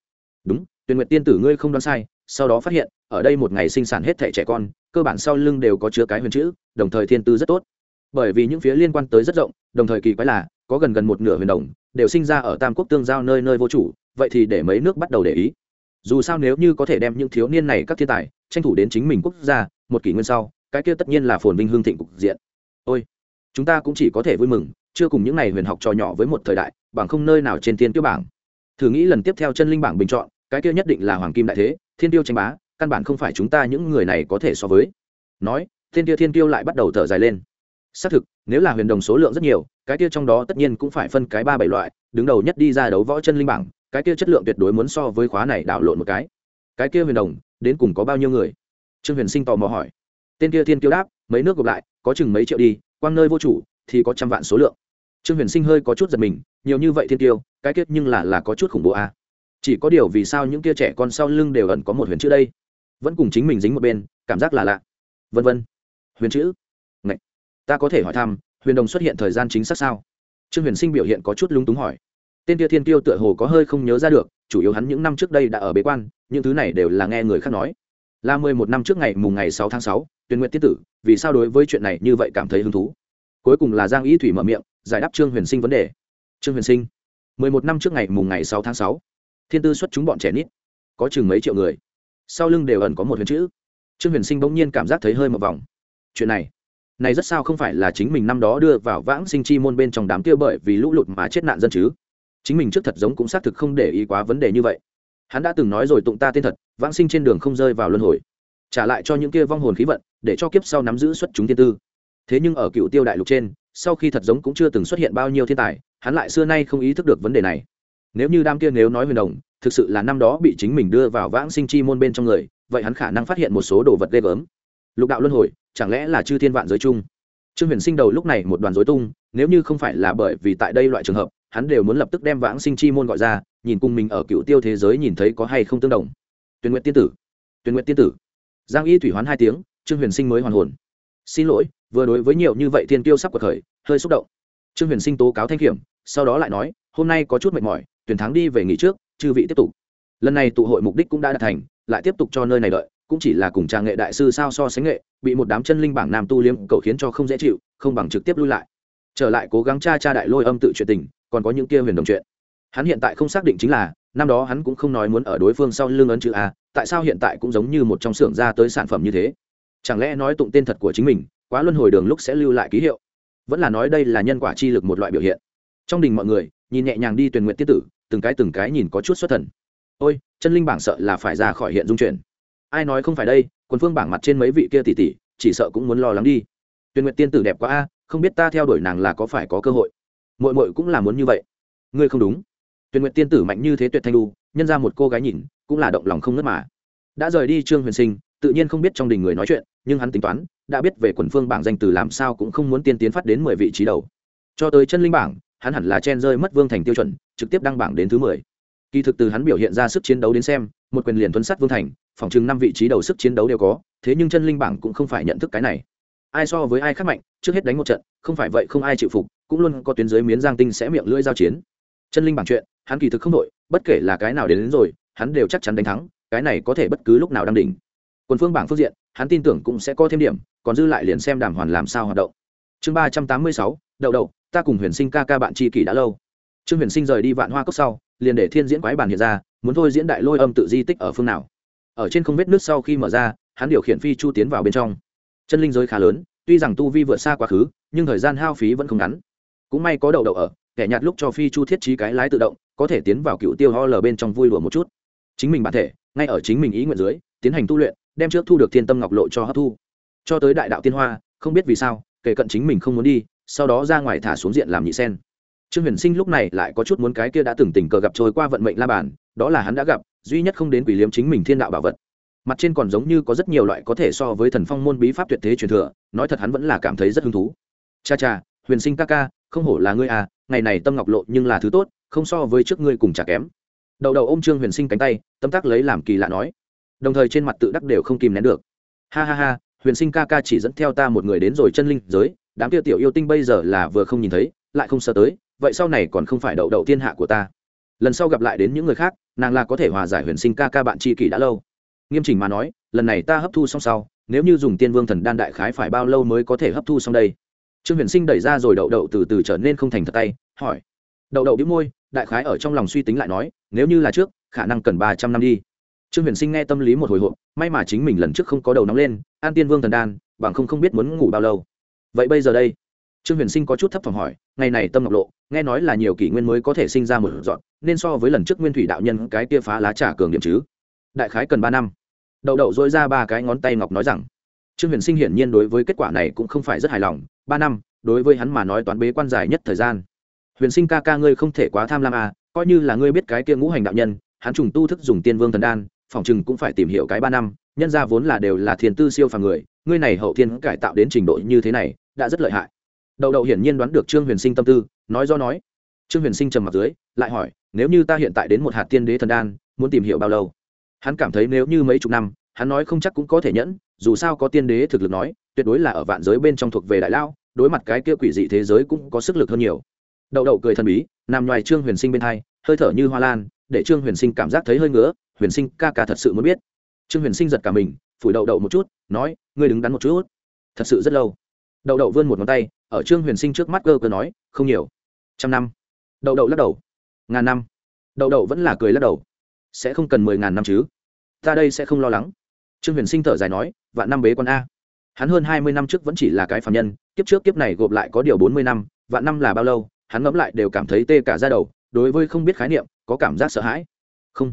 Đúng tuyển nguyện tiên tử ngươi không đoán sai, sau đó phát hiện, ở đây một ngày sinh sản hết thẻ trẻ con, cơ bản sau lưng đều có chứa cái huyền chữ, đồng thời thiên tư rất tốt. Bởi vì những phía liên quan tới rất rộng, đồng thời kỳ quái là, có gần gần một nửa huyền đồng, đều sinh ra ở tam quốc tương giao nơi nơi vô chủ, vậy thì để mấy nước bắt đầu để ý. Dù sao nếu như có thể đem những thiếu niên này các thiên tài, tranh thủ đến chính mình quốc gia, một kỷ nguyên sau, cái kia tất nhiên là phồn vinh hương thịnh cục diện. Ôi, chúng ta cũng chỉ có thể vui mừng chưa cùng những này huyền học trò nhỏ với một thời đại, bằng không nơi nào trên thiên tiêu bảng. Thử nghĩ lần tiếp theo chân linh bảng bình chọn, cái kia nhất định là hoàng kim đại thế, thiên tiêu tranh bá, căn bản không phải chúng ta những người này có thể so với. Nói, thiên tiêu thiên tiêu lại bắt đầu thở dài lên. Xác thực, nếu là huyền đồng số lượng rất nhiều, cái kia trong đó tất nhiên cũng phải phân cái ba bảy loại, đứng đầu nhất đi ra đấu võ chân linh bảng, cái kia chất lượng tuyệt đối muốn so với khóa này đảo lộn một cái. Cái kia huyền đồng, đến cùng có bao nhiêu người? Trương huyền sinh tò mò hỏi. Tên kia thiên tiêu đáp, mấy nước gộp lại, có chừng mấy triệu đi, quang nơi vô chủ thì có trăm vạn số lượng trương huyền sinh hơi có chút giật mình nhiều như vậy thiên Tiêu, cái kết nhưng là là có chút khủng bố a à. chỉ có điều vì sao những kia trẻ con sau lưng đều ẩn có một huyền chữ đây? Vẫn cùng chính mình dính một bên cảm giác là lạ. Vân vân. Huyền chữ. Ngậy. ta có thể hỏi thăm huyền đồng xuất hiện thời gian chính xác sao? Trương huyền sinh biểu hiện có chút lúng túng hỏi. Tên kia thiên tiêu tựa hồ có hơi không nhớ ra được chủ yếu hắn những năm trước đây đã ở bế quan những thứ này đều là nghe người khác nói. Là mười một năm trước ngày mùng ngày sáu tháng sáu tuyên nguyện tiết tử vì sao đối với chuyện này như vậy cảm thấy hứng thú? Cuối cùng là giang ý thủy mở miệng, giải đáp trương huyền sinh vấn đề. Trương huyền sinh, mười một năm trước ngày mùng ngày sáu tháng sáu, thiên tư xuất chúng bọn trẻ nít, có chừng mấy triệu người. Sau lưng đều ẩn có một huyền chữ. Trương huyền sinh bỗng nhiên cảm giác thấy hơi một vòng. Chuyện này này rất sao không phải là chính mình năm đó đưa vào vãng sinh chi môn bên trong đám kia bởi vì lũ lụt mà chết nạn dân chứ? Chính mình trước thật giống cũng xác thực không để ý quá vấn đề như vậy. Hắn đã từng nói rồi tụng ta tên thật, vãng sinh trên đường không rơi vào luân hồi. Trả lại cho những kia vong hồn khí vận, để cho kiếp sau nắm giữ xuất chúng tiên tư thế nhưng ở cựu tiêu đại lục trên, sau khi thật giống cũng chưa từng xuất hiện bao nhiêu thiên tài, hắn lại xưa nay không ý thức được vấn đề này. Nếu như đam kia nếu nói huyền đồng, thực sự là năm đó bị chính mình đưa vào vãng sinh chi môn bên trong người, vậy hắn khả năng phát hiện một số đồ vật ghê gớm. Lục đạo luân hồi, chẳng lẽ là chư thiên vạn giới chung? Trương huyền sinh đầu lúc này một đoàn dối tung, nếu như không phải là bởi vì tại đây loại trường hợp, hắn đều muốn lập tức đem vãng sinh chi môn gọi ra, nhìn cùng mình ở cựu tiêu thế giới nhìn thấy có hay không tương đồng. Tuyên nguyện tiên tử, tuyên nguyện tiên tử. Giang y thủy hoán hai tiếng, trương huyền sinh mới hoàn hồn. Xin lỗi vừa đối với nhiều như vậy thiên tiêu sắp cuộc khởi, hơi xúc động. Trương huyền sinh tố cáo thanh kiểm, sau đó lại nói, hôm nay có chút mệt mỏi, tuyển thắng đi về nghỉ trước, chư vị tiếp tục. Lần này tụ hội mục đích cũng đã đạt thành, lại tiếp tục cho nơi này đợi, cũng chỉ là cùng trà nghệ đại sư sao so sánh nghệ, bị một đám chân linh bảng nam tu liêm cậu khiến cho không dễ chịu, không bằng trực tiếp lui lại. Trở lại cố gắng tra tra đại lôi âm tự chuyện tình, còn có những kia huyền đồng chuyện. Hắn hiện tại không xác định chính là, năm đó hắn cũng không nói muốn ở đối phương sau lưng ấn chữ a, tại sao hiện tại cũng giống như một trong xưởng ra tới sản phẩm như thế? Chẳng lẽ nói tụng tên thật của chính mình quá luân hồi đường lúc sẽ lưu lại ký hiệu. Vẫn là nói đây là nhân quả chi lực một loại biểu hiện. Trong đình mọi người, nhìn nhẹ nhàng đi tuyển nguyện tiết tử, từng cái từng cái nhìn có chút xuất thần. Ôi, chân linh bảng sợ là phải ra khỏi hiện dung chuyển ai nói không phải đây quân phương bảng mặt trên mấy vị kia tỷ tỷ, chỉ sợ cũng muốn lo lắng đi. Tuyển nguyện tiên tử đẹp quá a, không biết ta theo đuổi nàng là có phải có cơ hội. Mội mội cũng là muốn như vậy. Ngươi không đúng. Tuyển nguyện tiên tử mạnh như thế tuyệt thanh đu, nhân ra một cô gái nhìn, cũng là động lòng không ngất mà. Đã rời đi trương huyền sinh, tự nhiên không biết trong đình người nói chuyện, nhưng hắn tính toán đã biết về quần phương bảng danh từ làm sao cũng không muốn tiên tiến phát đến mười vị trí đầu. Cho tới chân linh bảng hắn hẳn là chen rơi mất vương thành tiêu chuẩn trực tiếp đăng bảng đến thứ mười. Kỳ thực từ hắn biểu hiện ra sức chiến đấu đến xem một quyền liền tuấn sắt vương thành phòng chừng năm vị trí đầu sức chiến đấu đều có thế nhưng chân linh bảng cũng không phải nhận thức cái này. Ai so với ai khác mạnh trước hết đánh một trận không phải vậy không ai chịu phục cũng luôn có tuyến dưới miến giang tinh sẽ miệng lưỡi giao chiến. Chân linh bảng chuyện hắn kỳ thực không đội bất kể là cái nào đến, đến rồi hắn đều chắc chắn đánh thắng cái này có thể bất cứ lúc nào đang đỉnh quân phương bảng phương diện, hắn tin tưởng cũng sẽ có thêm điểm, còn dư lại liền xem đàm hoàn làm sao hoạt động. Chương ba trăm tám mươi sáu, đậu đậu, ta cùng huyền sinh ca ca bạn tri kỷ đã lâu. Trương huyền sinh rời đi vạn hoa cốc sau, liền để thiên diễn quái bản hiện ra, muốn thôi diễn đại lôi âm tự di tích ở phương nào. Ở trên không vết nước sau khi mở ra, hắn điều khiển phi chu tiến vào bên trong. Chân linh giới khá lớn, tuy rằng tu vi vượt xa quá khứ, nhưng thời gian hao phí vẫn không ngắn. Cũng may có đậu đậu ở, kẻ nhạt lúc cho phi chu thiết trí cái lái tự động, có thể tiến vào cựu tiêu ho lờ bên trong vui đùa một chút. Chính mình bản thể, ngay ở chính mình ý nguyện dưới, tiến hành tu luyện đem trước thu được thiên tâm ngọc lộ cho hấp thu. Cho tới đại đạo tiên hoa, không biết vì sao, kể cận chính mình không muốn đi, sau đó ra ngoài thả xuống diện làm nhị sen. Trương huyền sinh lúc này lại có chút muốn cái kia đã từng tình cờ gặp trôi qua vận mệnh la bàn, đó là hắn đã gặp, duy nhất không đến quỷ liếm chính mình thiên đạo bảo vật. Mặt trên còn giống như có rất nhiều loại có thể so với thần phong môn bí pháp tuyệt thế truyền thừa, nói thật hắn vẫn là cảm thấy rất hứng thú. Cha cha, huyền sinh ca ca, không hổ là ngươi à ngày này tâm ngọc lộ nhưng là thứ tốt, không so với trước ngươi cùng chả kém. Đầu đầu ôm trương huyền sinh cánh tay, tâm tác lấy làm kỳ lạ nói đồng thời trên mặt tự đắc đều không kìm nén được. Ha ha ha, huyền sinh ca ca chỉ dẫn theo ta một người đến rồi chân linh giới, đám kia tiểu yêu tinh bây giờ là vừa không nhìn thấy, lại không sơ tới, vậy sau này còn không phải đậu đậu thiên hạ của ta. Lần sau gặp lại đến những người khác, nàng là có thể hòa giải huyền sinh ca ca bạn tri kỷ đã lâu. Nghiêm chỉnh mà nói, lần này ta hấp thu xong sau, nếu như dùng tiên vương thần đan đại khái phải bao lâu mới có thể hấp thu xong đây? Trương huyền sinh đẩy ra rồi đậu đậu từ từ trở nên không thành thật tay, hỏi. Đậu đậu đĩu môi, đại khái ở trong lòng suy tính lại nói, nếu như là trước, khả năng cần ba trăm năm đi trương huyền sinh nghe tâm lý một hồi hộp, may mà chính mình lần trước không có đầu nóng lên, an tiên vương thần đan, bằng không không biết muốn ngủ bao lâu. Vậy bây giờ đây? Trương huyền sinh có chút thấp thỏm hỏi, ngày này tâm ngọc lộ, nghe nói là nhiều kỷ nguyên mới có thể sinh ra một dọn, nên so với lần trước nguyên thủy đạo nhân cái kia phá lá trà cường điểm chứ? Đại khái cần ba năm. Đậu đậu dỗi ra ba cái ngón tay ngọc nói rằng, trương huyền sinh hiển nhiên đối với kết quả này cũng không phải rất hài lòng, ba năm, đối với hắn mà nói toán bế quan dài nhất thời gian. Huyền sinh ca ca ngươi không thể quá tham lam à coi như là ngươi biết cái kia ngũ hành đạo nhân, hắn trùng tu thức dùng tiên vương thần đan phòng chừng cũng phải tìm hiểu cái ba năm, nhân ra vốn là đều là thiền tư siêu phàm người, ngươi này hậu thiên cải tạo đến trình độ như thế này, đã rất lợi hại. Đậu đậu hiển nhiên đoán được trương huyền sinh tâm tư, nói do nói. Trương huyền sinh trầm mặt dưới, lại hỏi, nếu như ta hiện tại đến một hạt tiên đế thần đan, muốn tìm hiểu bao lâu? Hắn cảm thấy nếu như mấy chục năm, hắn nói không chắc cũng có thể nhẫn, dù sao có tiên đế thực lực nói, tuyệt đối là ở vạn giới bên trong thuộc về đại lao, đối mặt cái kia quỷ dị thế giới cũng có sức lực hơn nhiều. Đậu đậu cười thần bí, nằm ngoài trương huyền sinh bên hai, hơi thở như hoa lan để trương huyền sinh cảm giác thấy hơi ngứa, huyền sinh ca ca thật sự muốn biết. Trương huyền sinh giật cả mình, phủi đậu đậu một chút, nói, ngươi đứng đắn một chút. Thật sự rất lâu. Đậu đậu vươn một ngón tay, ở trương huyền sinh trước mắt cơ cơ nói, không nhiều. Trăm năm. Đậu đậu lắc đầu. Ngàn năm. Đậu đậu vẫn là cười lắc đầu. Sẽ không cần mười ngàn năm chứ. Ta đây sẽ không lo lắng. Trương huyền sinh thở dài nói, vạn năm bế quan a. Hắn hơn hai mươi năm trước vẫn chỉ là cái phạm nhân, kiếp trước kiếp này gộp lại có điều bốn mươi năm, vạn năm là bao lâu, hắn ngẫm lại đều cảm thấy tê cả ra đầu, đối với không biết khái niệm có cảm giác sợ hãi. Không,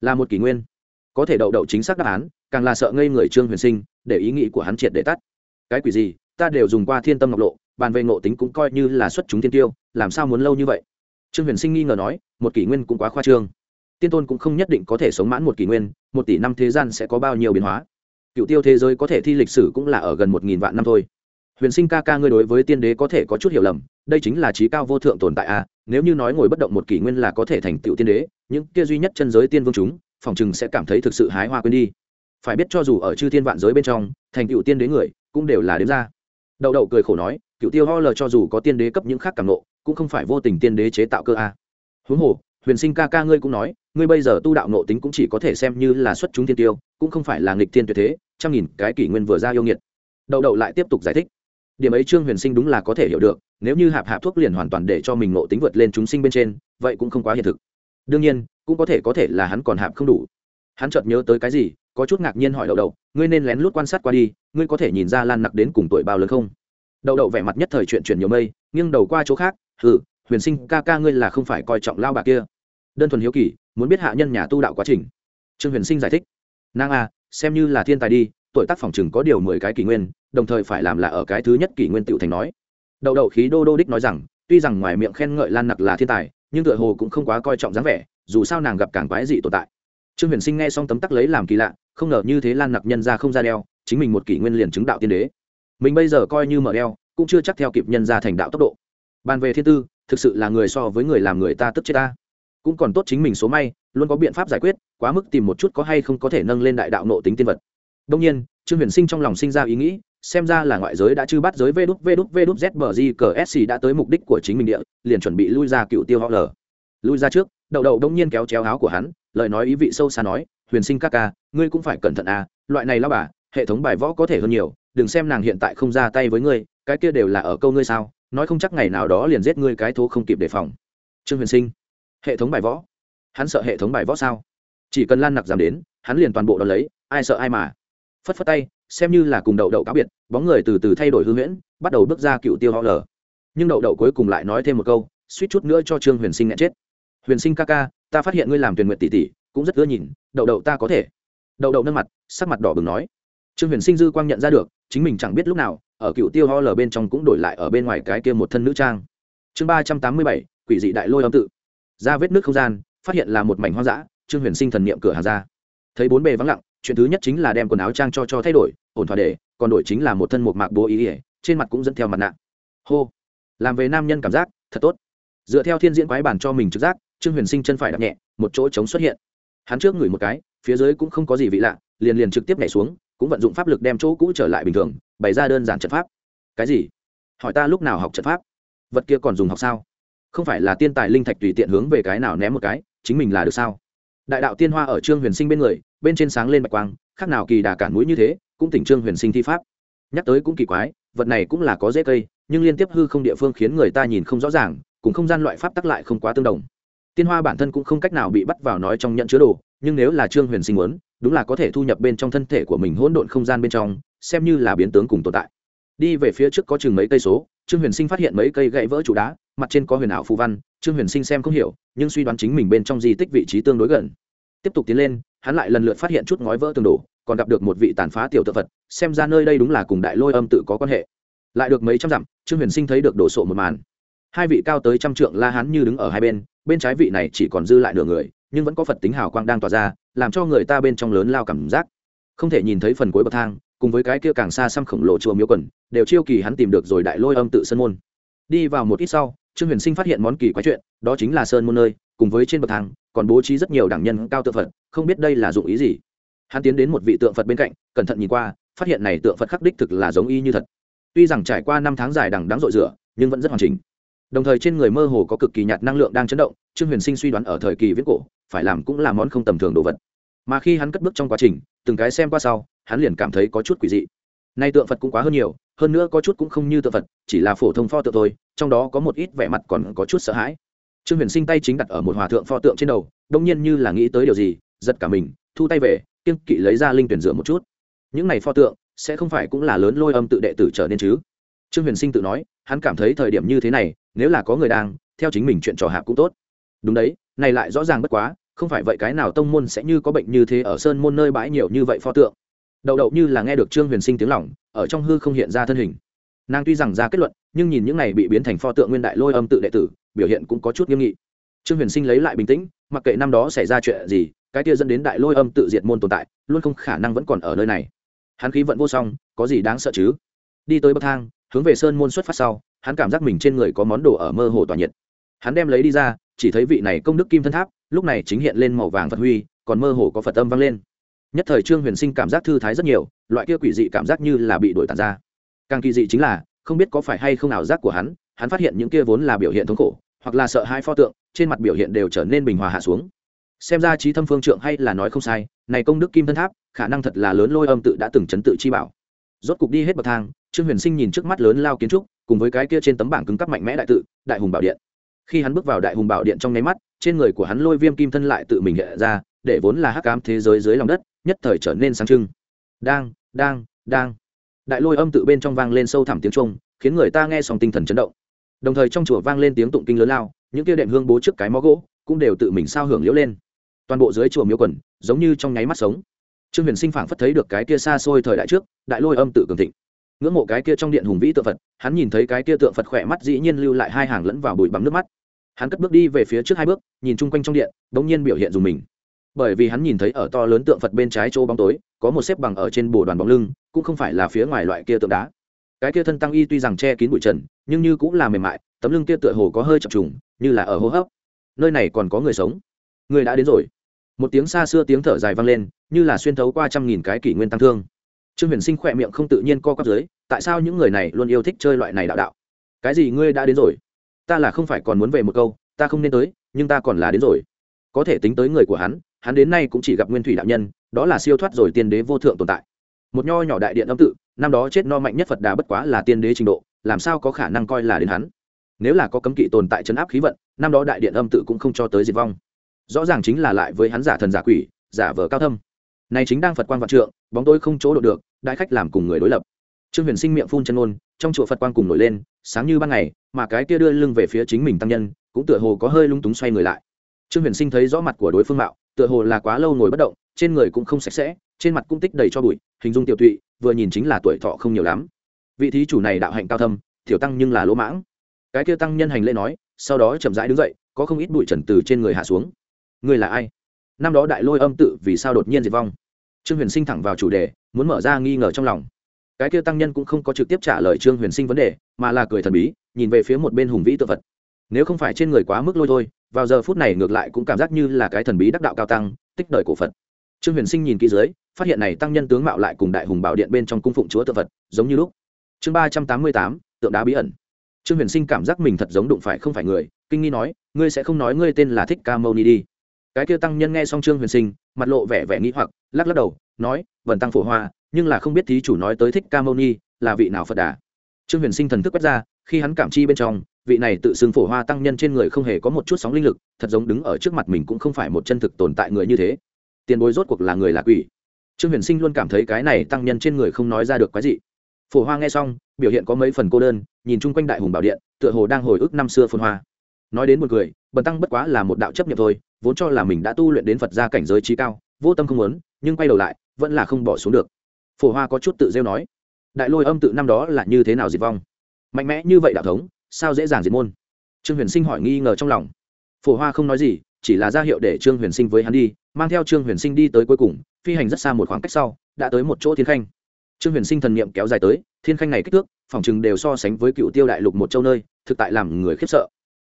là một kỷ nguyên. Có thể đậu đậu chính xác đáp án, càng là sợ ngây người trương huyền sinh, để ý nghĩ của hắn triệt để tắt. Cái quỷ gì? Ta đều dùng qua thiên tâm ngọc lộ, bàn về ngộ tính cũng coi như là xuất chúng thiên tiêu, làm sao muốn lâu như vậy? Trương huyền sinh nghi ngờ nói, một kỷ nguyên cũng quá khoa trương. Tiên tôn cũng không nhất định có thể sống mãn một kỷ nguyên, một tỷ năm thế gian sẽ có bao nhiêu biến hóa? Cựu tiêu thế giới có thể thi lịch sử cũng là ở gần một nghìn vạn năm thôi. Huyền sinh ca ca ngươi đối với tiên đế có thể có chút hiểu lầm, đây chính là trí cao vô thượng tồn tại a à nếu như nói ngồi bất động một kỷ nguyên là có thể thành tựu tiên đế, những kia duy nhất chân giới tiên vương chúng, phòng chừng sẽ cảm thấy thực sự hái hoa quên đi. Phải biết cho dù ở chư thiên vạn giới bên trong, thành tựu tiên đế người, cũng đều là đếm ra. Đậu đậu cười khổ nói, cựu tiêu ho lờ cho dù có tiên đế cấp những khác cảm nộ, cũng không phải vô tình tiên đế chế tạo cơ a. Huống hồ, huyền sinh ca ca ngươi cũng nói, ngươi bây giờ tu đạo nộ tính cũng chỉ có thể xem như là xuất chúng tiên tiêu, cũng không phải là nghịch tiên tuyệt thế, trăm nghìn cái kỷ nguyên vừa ra yêu nghiệt. Đậu đậu lại tiếp tục giải thích điểm ấy trương huyền sinh đúng là có thể hiểu được nếu như hạp hạp thuốc liền hoàn toàn để cho mình ngộ tính vượt lên chúng sinh bên trên vậy cũng không quá hiện thực. Đương nhiên cũng có thể có thể là hắn còn hạp không đủ. Hắn chợt nhớ tới cái gì có chút ngạc nhiên hỏi đậu đậu ngươi nên lén lút quan sát qua đi ngươi có thể nhìn ra lan nặc đến cùng tuổi bao lớn không? Đậu đậu vẻ mặt nhất thời chuyện chuyển nhiều mây nghiêng đầu qua chỗ khác hừ huyền sinh ca ca ngươi là không phải coi trọng lao bà kia. Đơn thuần hiếu kỳ muốn biết hạ nhân nhà tu đạo quá trình. Trương huyền sinh giải thích nàng a à, xem như là thiên tài đi tuổi tác phòng chừng có điều mười cái kỷ nguyên, đồng thời phải làm là ở cái thứ nhất kỷ nguyên tựu thành nói. Đậu đậu khí đô đô đích nói rằng, tuy rằng ngoài miệng khen ngợi lan nặc là thiên tài, nhưng tựa hồ cũng không quá coi trọng dáng vẻ, dù sao nàng gặp càng quái dị tồn tại. Trương huyền sinh nghe xong tấm tắc lấy làm kỳ lạ, không ngờ như thế lan nặc nhân ra không ra đeo, chính mình một kỷ nguyên liền chứng đạo tiên đế. Mình bây giờ coi như mở đeo, cũng chưa chắc theo kịp nhân ra thành đạo tốc độ. Bàn về thiên tư, thực sự là người so với người làm người ta tức chết ta. Cũng còn tốt chính mình số may, luôn có biện pháp giải quyết, quá mức tìm một chút có hay không có thể nâng lên đại đạo nộ tính tiên vật đông nhiên, trương huyền sinh trong lòng sinh ra ý nghĩ, xem ra là ngoại giới đã chư bắt giới vê đúc vê đúc vê đã tới mục đích của chính mình địa, liền chuẩn bị lui ra cựu tiêu họ lờ lui ra trước, đậu đậu đông nhiên kéo chéo áo của hắn, lời nói ý vị sâu xa nói, huyền sinh ca ca, ngươi cũng phải cẩn thận à loại này lao bà, hệ thống bài võ có thể hơn nhiều, đừng xem nàng hiện tại không ra tay với ngươi, cái kia đều là ở câu ngươi sao, nói không chắc ngày nào đó liền giết ngươi cái thố không kịp đề phòng. Trương huyền sinh, hệ thống bài võ? Hắn sợ hệ thống bài võ sao? Chỉ cần lan nặc giảm đến, hắn liền toàn bộ đ ó lấy, ai sợ ai mà phất phất tay, xem như là cùng đậu đậu cáo biệt, bóng người từ từ thay đổi hư huyễn, bắt đầu bước ra cựu tiêu họ lờ nhưng đậu đậu cuối cùng lại nói thêm một câu, suýt chút nữa cho trương huyền sinh nghẹn chết. Huyền sinh ca ca, ta phát hiện ngươi làm tuyển nguyện tỷ tỷ, cũng rất ưa nhìn, đậu đậu ta có thể. Đậu đậu nâng mặt, sắc mặt đỏ bừng nói. Trương huyền sinh dư quang nhận ra được, chính mình chẳng biết lúc nào, ở cựu tiêu ho lờ bên trong cũng đổi lại ở bên ngoài cái kia một thân nữ trang. Chương ba trăm tám mươi bảy, quỷ dị đại lôi âm tự. Ra vết nước không gian, phát hiện là một mảnh hoang dã, trương huyền sinh thần niệm cửa hàng ra. Thấy bốn bề vắng lặng chuyện thứ nhất chính là đem quần áo trang cho cho thay đổi, ổn thỏa để, còn đổi chính là một thân một mạc bố ý ỉa trên mặt cũng dẫn theo mặt nạ. Hô. Làm về nam nhân cảm giác, thật tốt. Dựa theo thiên diễn quái bản cho mình trực giác, trương huyền sinh chân phải đạp nhẹ, một chỗ trống xuất hiện. Hắn trước ngửi một cái, phía dưới cũng không có gì vị lạ, liền liền trực tiếp nhảy xuống, cũng vận dụng pháp lực đem chỗ cũ trở lại bình thường, bày ra đơn giản trận pháp. Cái gì? Hỏi ta lúc nào học trận pháp? Vật kia còn dùng học sao? Không phải là tiên tài linh thạch tùy tiện hướng về cái nào ném một cái, chính mình là được sao? Đại đạo tiên hoa ở trương huyền sinh bên người bên trên sáng lên bạch quang, khác nào kỳ đà cản mũi như thế, cũng tỉnh trương huyền sinh thi pháp. Nhắc tới cũng kỳ quái, vật này cũng là có dễ cây, nhưng liên tiếp hư không địa phương khiến người ta nhìn không rõ ràng, cùng không gian loại pháp tắc lại không quá tương đồng. Tiên hoa bản thân cũng không cách nào bị bắt vào nói trong nhận chứa đồ, nhưng nếu là trương huyền sinh muốn, đúng là có thể thu nhập bên trong thân thể của mình hỗn độn không gian bên trong, xem như là biến tướng cùng tồn tại. Đi về phía trước có chừng mấy cây số, trương huyền sinh phát hiện mấy cây gãy vỡ trụ đá, mặt trên có huyền ảo phù văn, trương huyền sinh xem không hiểu, nhưng suy đoán chính mình bên trong di tích vị trí tương đối gần. Tiếp tục tiến lên hắn lại lần lượt phát hiện chút ngói vỡ tường đổ, còn gặp được một vị tàn phá tiểu tự vật xem ra nơi đây đúng là cùng đại lôi âm tự có quan hệ. Lại được mấy trăm dặm, trương huyền sinh thấy được đổ sộ một màn. Hai vị cao tới trăm trượng la hán như đứng ở hai bên bên trái vị này chỉ còn dư lại nửa người, nhưng vẫn có phật tính hào quang đang tỏa ra, làm cho người ta bên trong lớn lao cảm giác. Không thể nhìn thấy phần cuối bậc thang, cùng với cái kia càng xa xăm khổng lồ chùa miếu quần, đều chiêu kỳ hắn tìm được rồi đại lôi âm tự sơn môn. Đi vào một ít sau, trương huyền sinh phát hiện món kỳ quái chuyện, đó chính là sơn môn nơi, cùng với trên bậc thang còn bố trí rất nhiều đảng nhân cao tượng phật, không biết đây là dụng ý gì. Hắn tiến đến một vị tượng phật bên cạnh, cẩn thận nhìn qua, phát hiện này tượng phật khắc đích thực là giống y như thật. Tuy rằng trải qua năm tháng dài đằng đáng rội rửa, nhưng vẫn rất hoàn chỉnh. Đồng thời trên người mơ hồ có cực kỳ nhạt năng lượng đang chấn động, trương huyền sinh suy đoán ở thời kỳ viễn cổ, phải làm cũng là món không tầm thường đồ vật. Mà khi hắn cất bước trong quá trình, từng cái xem qua sau, hắn liền cảm thấy có chút quỷ dị. Nay tượng phật cũng quá hơn nhiều, hơn nữa có chút cũng không như tượng phật, chỉ là phổ thông pho tượng thôi, trong đó có một ít vẻ mặt còn có chút sợ hãi trương huyền sinh tay chính đặt ở một hòa thượng pho tượng trên đầu, đông nhiên như là nghĩ tới điều gì, giật cả mình, thu tay về kiên kỵ lấy ra linh tuyển rửa một chút. Những này pho tượng, sẽ không phải cũng là lớn lôi âm tự đệ tử trở nên chứ? Trương huyền sinh tự nói, hắn cảm thấy thời điểm như thế này, nếu là có người đang, theo chính mình chuyện trò hạp cũng tốt. Đúng đấy, này lại rõ ràng bất quá, không phải vậy cái nào tông môn sẽ như có bệnh như thế ở sơn môn nơi bãi nhiều như vậy pho tượng. Đậu đậu như là nghe được trương huyền sinh tiếng lỏng ở trong hư không hiện ra thân hình nàng tuy rằng ra kết luận, nhưng nhìn những này bị biến thành pho tượng nguyên đại lôi âm tự đệ tử, biểu hiện cũng có chút nghiêm nghị. Trương huyền sinh lấy lại bình tĩnh, mặc kệ năm đó xảy ra chuyện gì, cái kia dẫn đến đại lôi âm tự diệt môn tồn tại, luôn không khả năng vẫn còn ở nơi này. Hắn khí vẫn vô song, có gì đáng sợ chứ? Đi tới bậc thang, hướng về sơn môn xuất phát sau, hắn cảm giác mình trên người có món đồ ở mơ hồ tỏa nhiệt. Hắn đem lấy đi ra, chỉ thấy vị này công đức kim thân tháp, lúc này chính hiện lên màu vàng phật huy, còn mơ hồ có phật âm vang lên. Nhất thời trương huyền sinh cảm giác thư thái rất nhiều, loại kia quỷ dị cảm giác như là bị đổi tàn ra càng kỳ dị chính là, không biết có phải hay không nào giác của hắn hắn phát hiện những kia vốn là biểu hiện thống khổ, hoặc là sợ hai pho tượng, trên mặt biểu hiện đều trở nên bình hòa hạ xuống. Xem ra trí thâm phương trượng hay là nói không sai, này công đức kim thân tháp, khả năng thật là lớn lôi âm tự đã từng chấn tự chi bảo. Rốt cục đi hết bậc thang, trương huyền sinh nhìn trước mắt lớn lao kiến trúc, cùng với cái kia trên tấm bảng cứng cắp mạnh mẽ đại tự, đại hùng bảo điện. Khi hắn bước vào đại hùng bảo điện trong nháy mắt, trên người của hắn lôi viêm kim thân lại tự mình nhẹ ra, để vốn là hắc ám thế giới dưới lòng đất, nhất thời trở nên sáng trưng. Đang đang đang đại lôi âm tự bên trong vang lên sâu thẳm tiếng trung khiến người ta nghe xong tinh thần chấn động. Đồng thời trong chùa vang lên tiếng tụng kinh lớn lao, những kia đệm hương bố trước cái mó gỗ cũng đều tự mình sao hưởng liễu lên. Toàn bộ dưới chùa miếu quần, giống như trong nháy mắt sống. Trương huyền sinh phảng phất thấy được cái kia xa xôi thời đại trước, đại lôi âm tự cường thịnh. Ngưỡng mộ cái kia trong điện hùng vĩ tượng phật, hắn nhìn thấy cái kia tượng phật khỏe mắt dĩ nhiên lưu lại hai hàng lẫn vào bụi bằng nước mắt. Hắn cất bước đi về phía trước hai bước, nhìn chung quanh trong điện đ ỗ n g nhiên biểu hiện dùng mình. Bởi vì hắn nhìn thấy ở to lớn tượng phật bên trái chỗ bóng tối có một xếp bằng ở trên bồ đoàn bóng lưng, cũng không phải là phía ngoài loại kia tượng đá. Cái kia thân tăng y tuy rằng che kín bụi trần, nhưng như cũng là mềm mại, tấm lưng kia tựa hồ có hơi chập trùng, như là ở hô hấp. Nơi này còn có người sống. Người đã đến rồi. Một tiếng xa xưa tiếng thở dài vang lên, như là xuyên thấu qua trăm nghìn cái kỷ nguyên tăng thương. Trương huyền sinh khỏe miệng không tự nhiên co quắp dưới, tại sao những người này luôn yêu thích chơi loại này đạo đạo? Cái gì ngươi đã đến rồi? Ta là không phải còn muốn về một câu, ta không nên tới, nhưng ta còn là đến rồi. Có thể tính tới người của hắn hắn đến nay cũng chỉ gặp nguyên thủy đạo nhân đó là siêu thoát rồi tiên đế vô thượng tồn tại. Một nho nhỏ đại điện âm tự, năm đó chết no mạnh nhất phật đà bất quá là tiên đế trình độ, làm sao có khả năng coi là đến hắn? Nếu là có cấm kỵ tồn tại chấn áp khí vận, năm đó đại điện âm tự cũng không cho tới diệt vong. Rõ ràng chính là lại với hắn giả thần giả quỷ, giả vờ cao thâm. Này chính đang phật quan vạn trượng, bóng tôi không chỗ độ được, đại khách làm cùng người đối lập. Trương huyền sinh miệng phun chân ôn trong chùa phật quan cùng nổi lên, sáng như ban ngày, mà cái kia đưa lưng về phía chính mình tăng nhân, cũng tựa hồ có hơi lung túng xoay người lại. Trương huyền sinh thấy rõ mặt của đối phương mạo, tựa hồ là quá lâu ngồi bất động trên người cũng không sạch sẽ, trên mặt cũng tích đầy cho bụi, hình dung tiểu tụy, vừa nhìn chính là tuổi thọ không nhiều lắm. Vị thí chủ này đạo hạnh cao thâm thiểu tăng nhưng là lỗ mãng. Cái kia tăng nhân hành lễ nói, sau đó chậm rãi đứng dậy, có không ít bụi trần từ trên người hạ xuống. Người là ai? Năm đó đại lôi âm tự vì sao đột nhiên diệt vong? Trương huyền sinh thẳng vào chủ đề, muốn mở ra nghi ngờ trong lòng. Cái kia tăng nhân cũng không có trực tiếp trả lời trương huyền sinh vấn đề, mà là cười thần bí, nhìn về phía một bên hùng vĩ tự vật. Nếu không phải trên người quá mức lôi thôi, vào giờ phút này ngược lại cũng cảm giác như là cái thần bí đắc đạo cao tăng, tích đời cổ phật trương huyền sinh nhìn kỹ dưới, phát hiện này tăng nhân tướng mạo lại cùng đại hùng bảo điện bên trong cung phụng chúa tự vật giống như lúc. Chương ba trăm tám mươi tám, tượng đá bí ẩn. Trương huyền sinh cảm giác mình thật giống đụng phải không phải người, kinh nghi nói, ngươi sẽ không nói ngươi tên là thích ca mâu ni đi. Cái kia tăng nhân nghe xong trương huyền sinh, mặt lộ vẻ vẻ nghĩ hoặc, lắc lắc đầu, nói, vần tăng phổ hoa, nhưng là không biết thí chủ nói tới thích ca mâu ni là vị nào phật đà. Trương huyền sinh thần thức quét ra, khi hắn cảm chi bên trong, vị này tự xưng phổ hoa tăng nhân trên người không hề có một chút sóng linh lực, thật giống đứng ở trước mặt mình cũng không phải một chân thực tồn tại người như thế tiền bối rốt cuộc là người là quỷ. Trương huyền sinh luôn cảm thấy cái này tăng nhân trên người không nói ra được cái gì phổ hoa nghe xong, biểu hiện có mấy phần cô đơn, nhìn chung quanh đại hùng bảo điện, tựa hồ đang hồi ức năm xưa phồn hoa. Nói đến một người bần tăng bất quá là một đạo chấp nhận thôi, vốn cho là mình đã tu luyện đến phật gia cảnh giới trí cao, vô tâm không muốn, nhưng quay đầu lại, vẫn là không bỏ xuống được. Phổ hoa có chút tự rêu nói, đại lôi âm tự năm đó là như thế nào diệt vong? Mạnh mẽ như vậy đạo thống, sao dễ dàng diệt môn? Trương huyền sinh hỏi nghi ngờ trong lòng. Phổ hoa không nói gì chỉ là ra hiệu để trương huyền sinh với hắn đi, mang theo trương huyền sinh đi tới cuối cùng, phi hành rất xa một khoảng cách sau, đã tới một chỗ thiên khanh. Trương huyền sinh thần niệm kéo dài tới, thiên khanh này kích thước, phòng chừng đều so sánh với cựu tiêu đại lục một châu nơi, thực tại làm người khiếp sợ.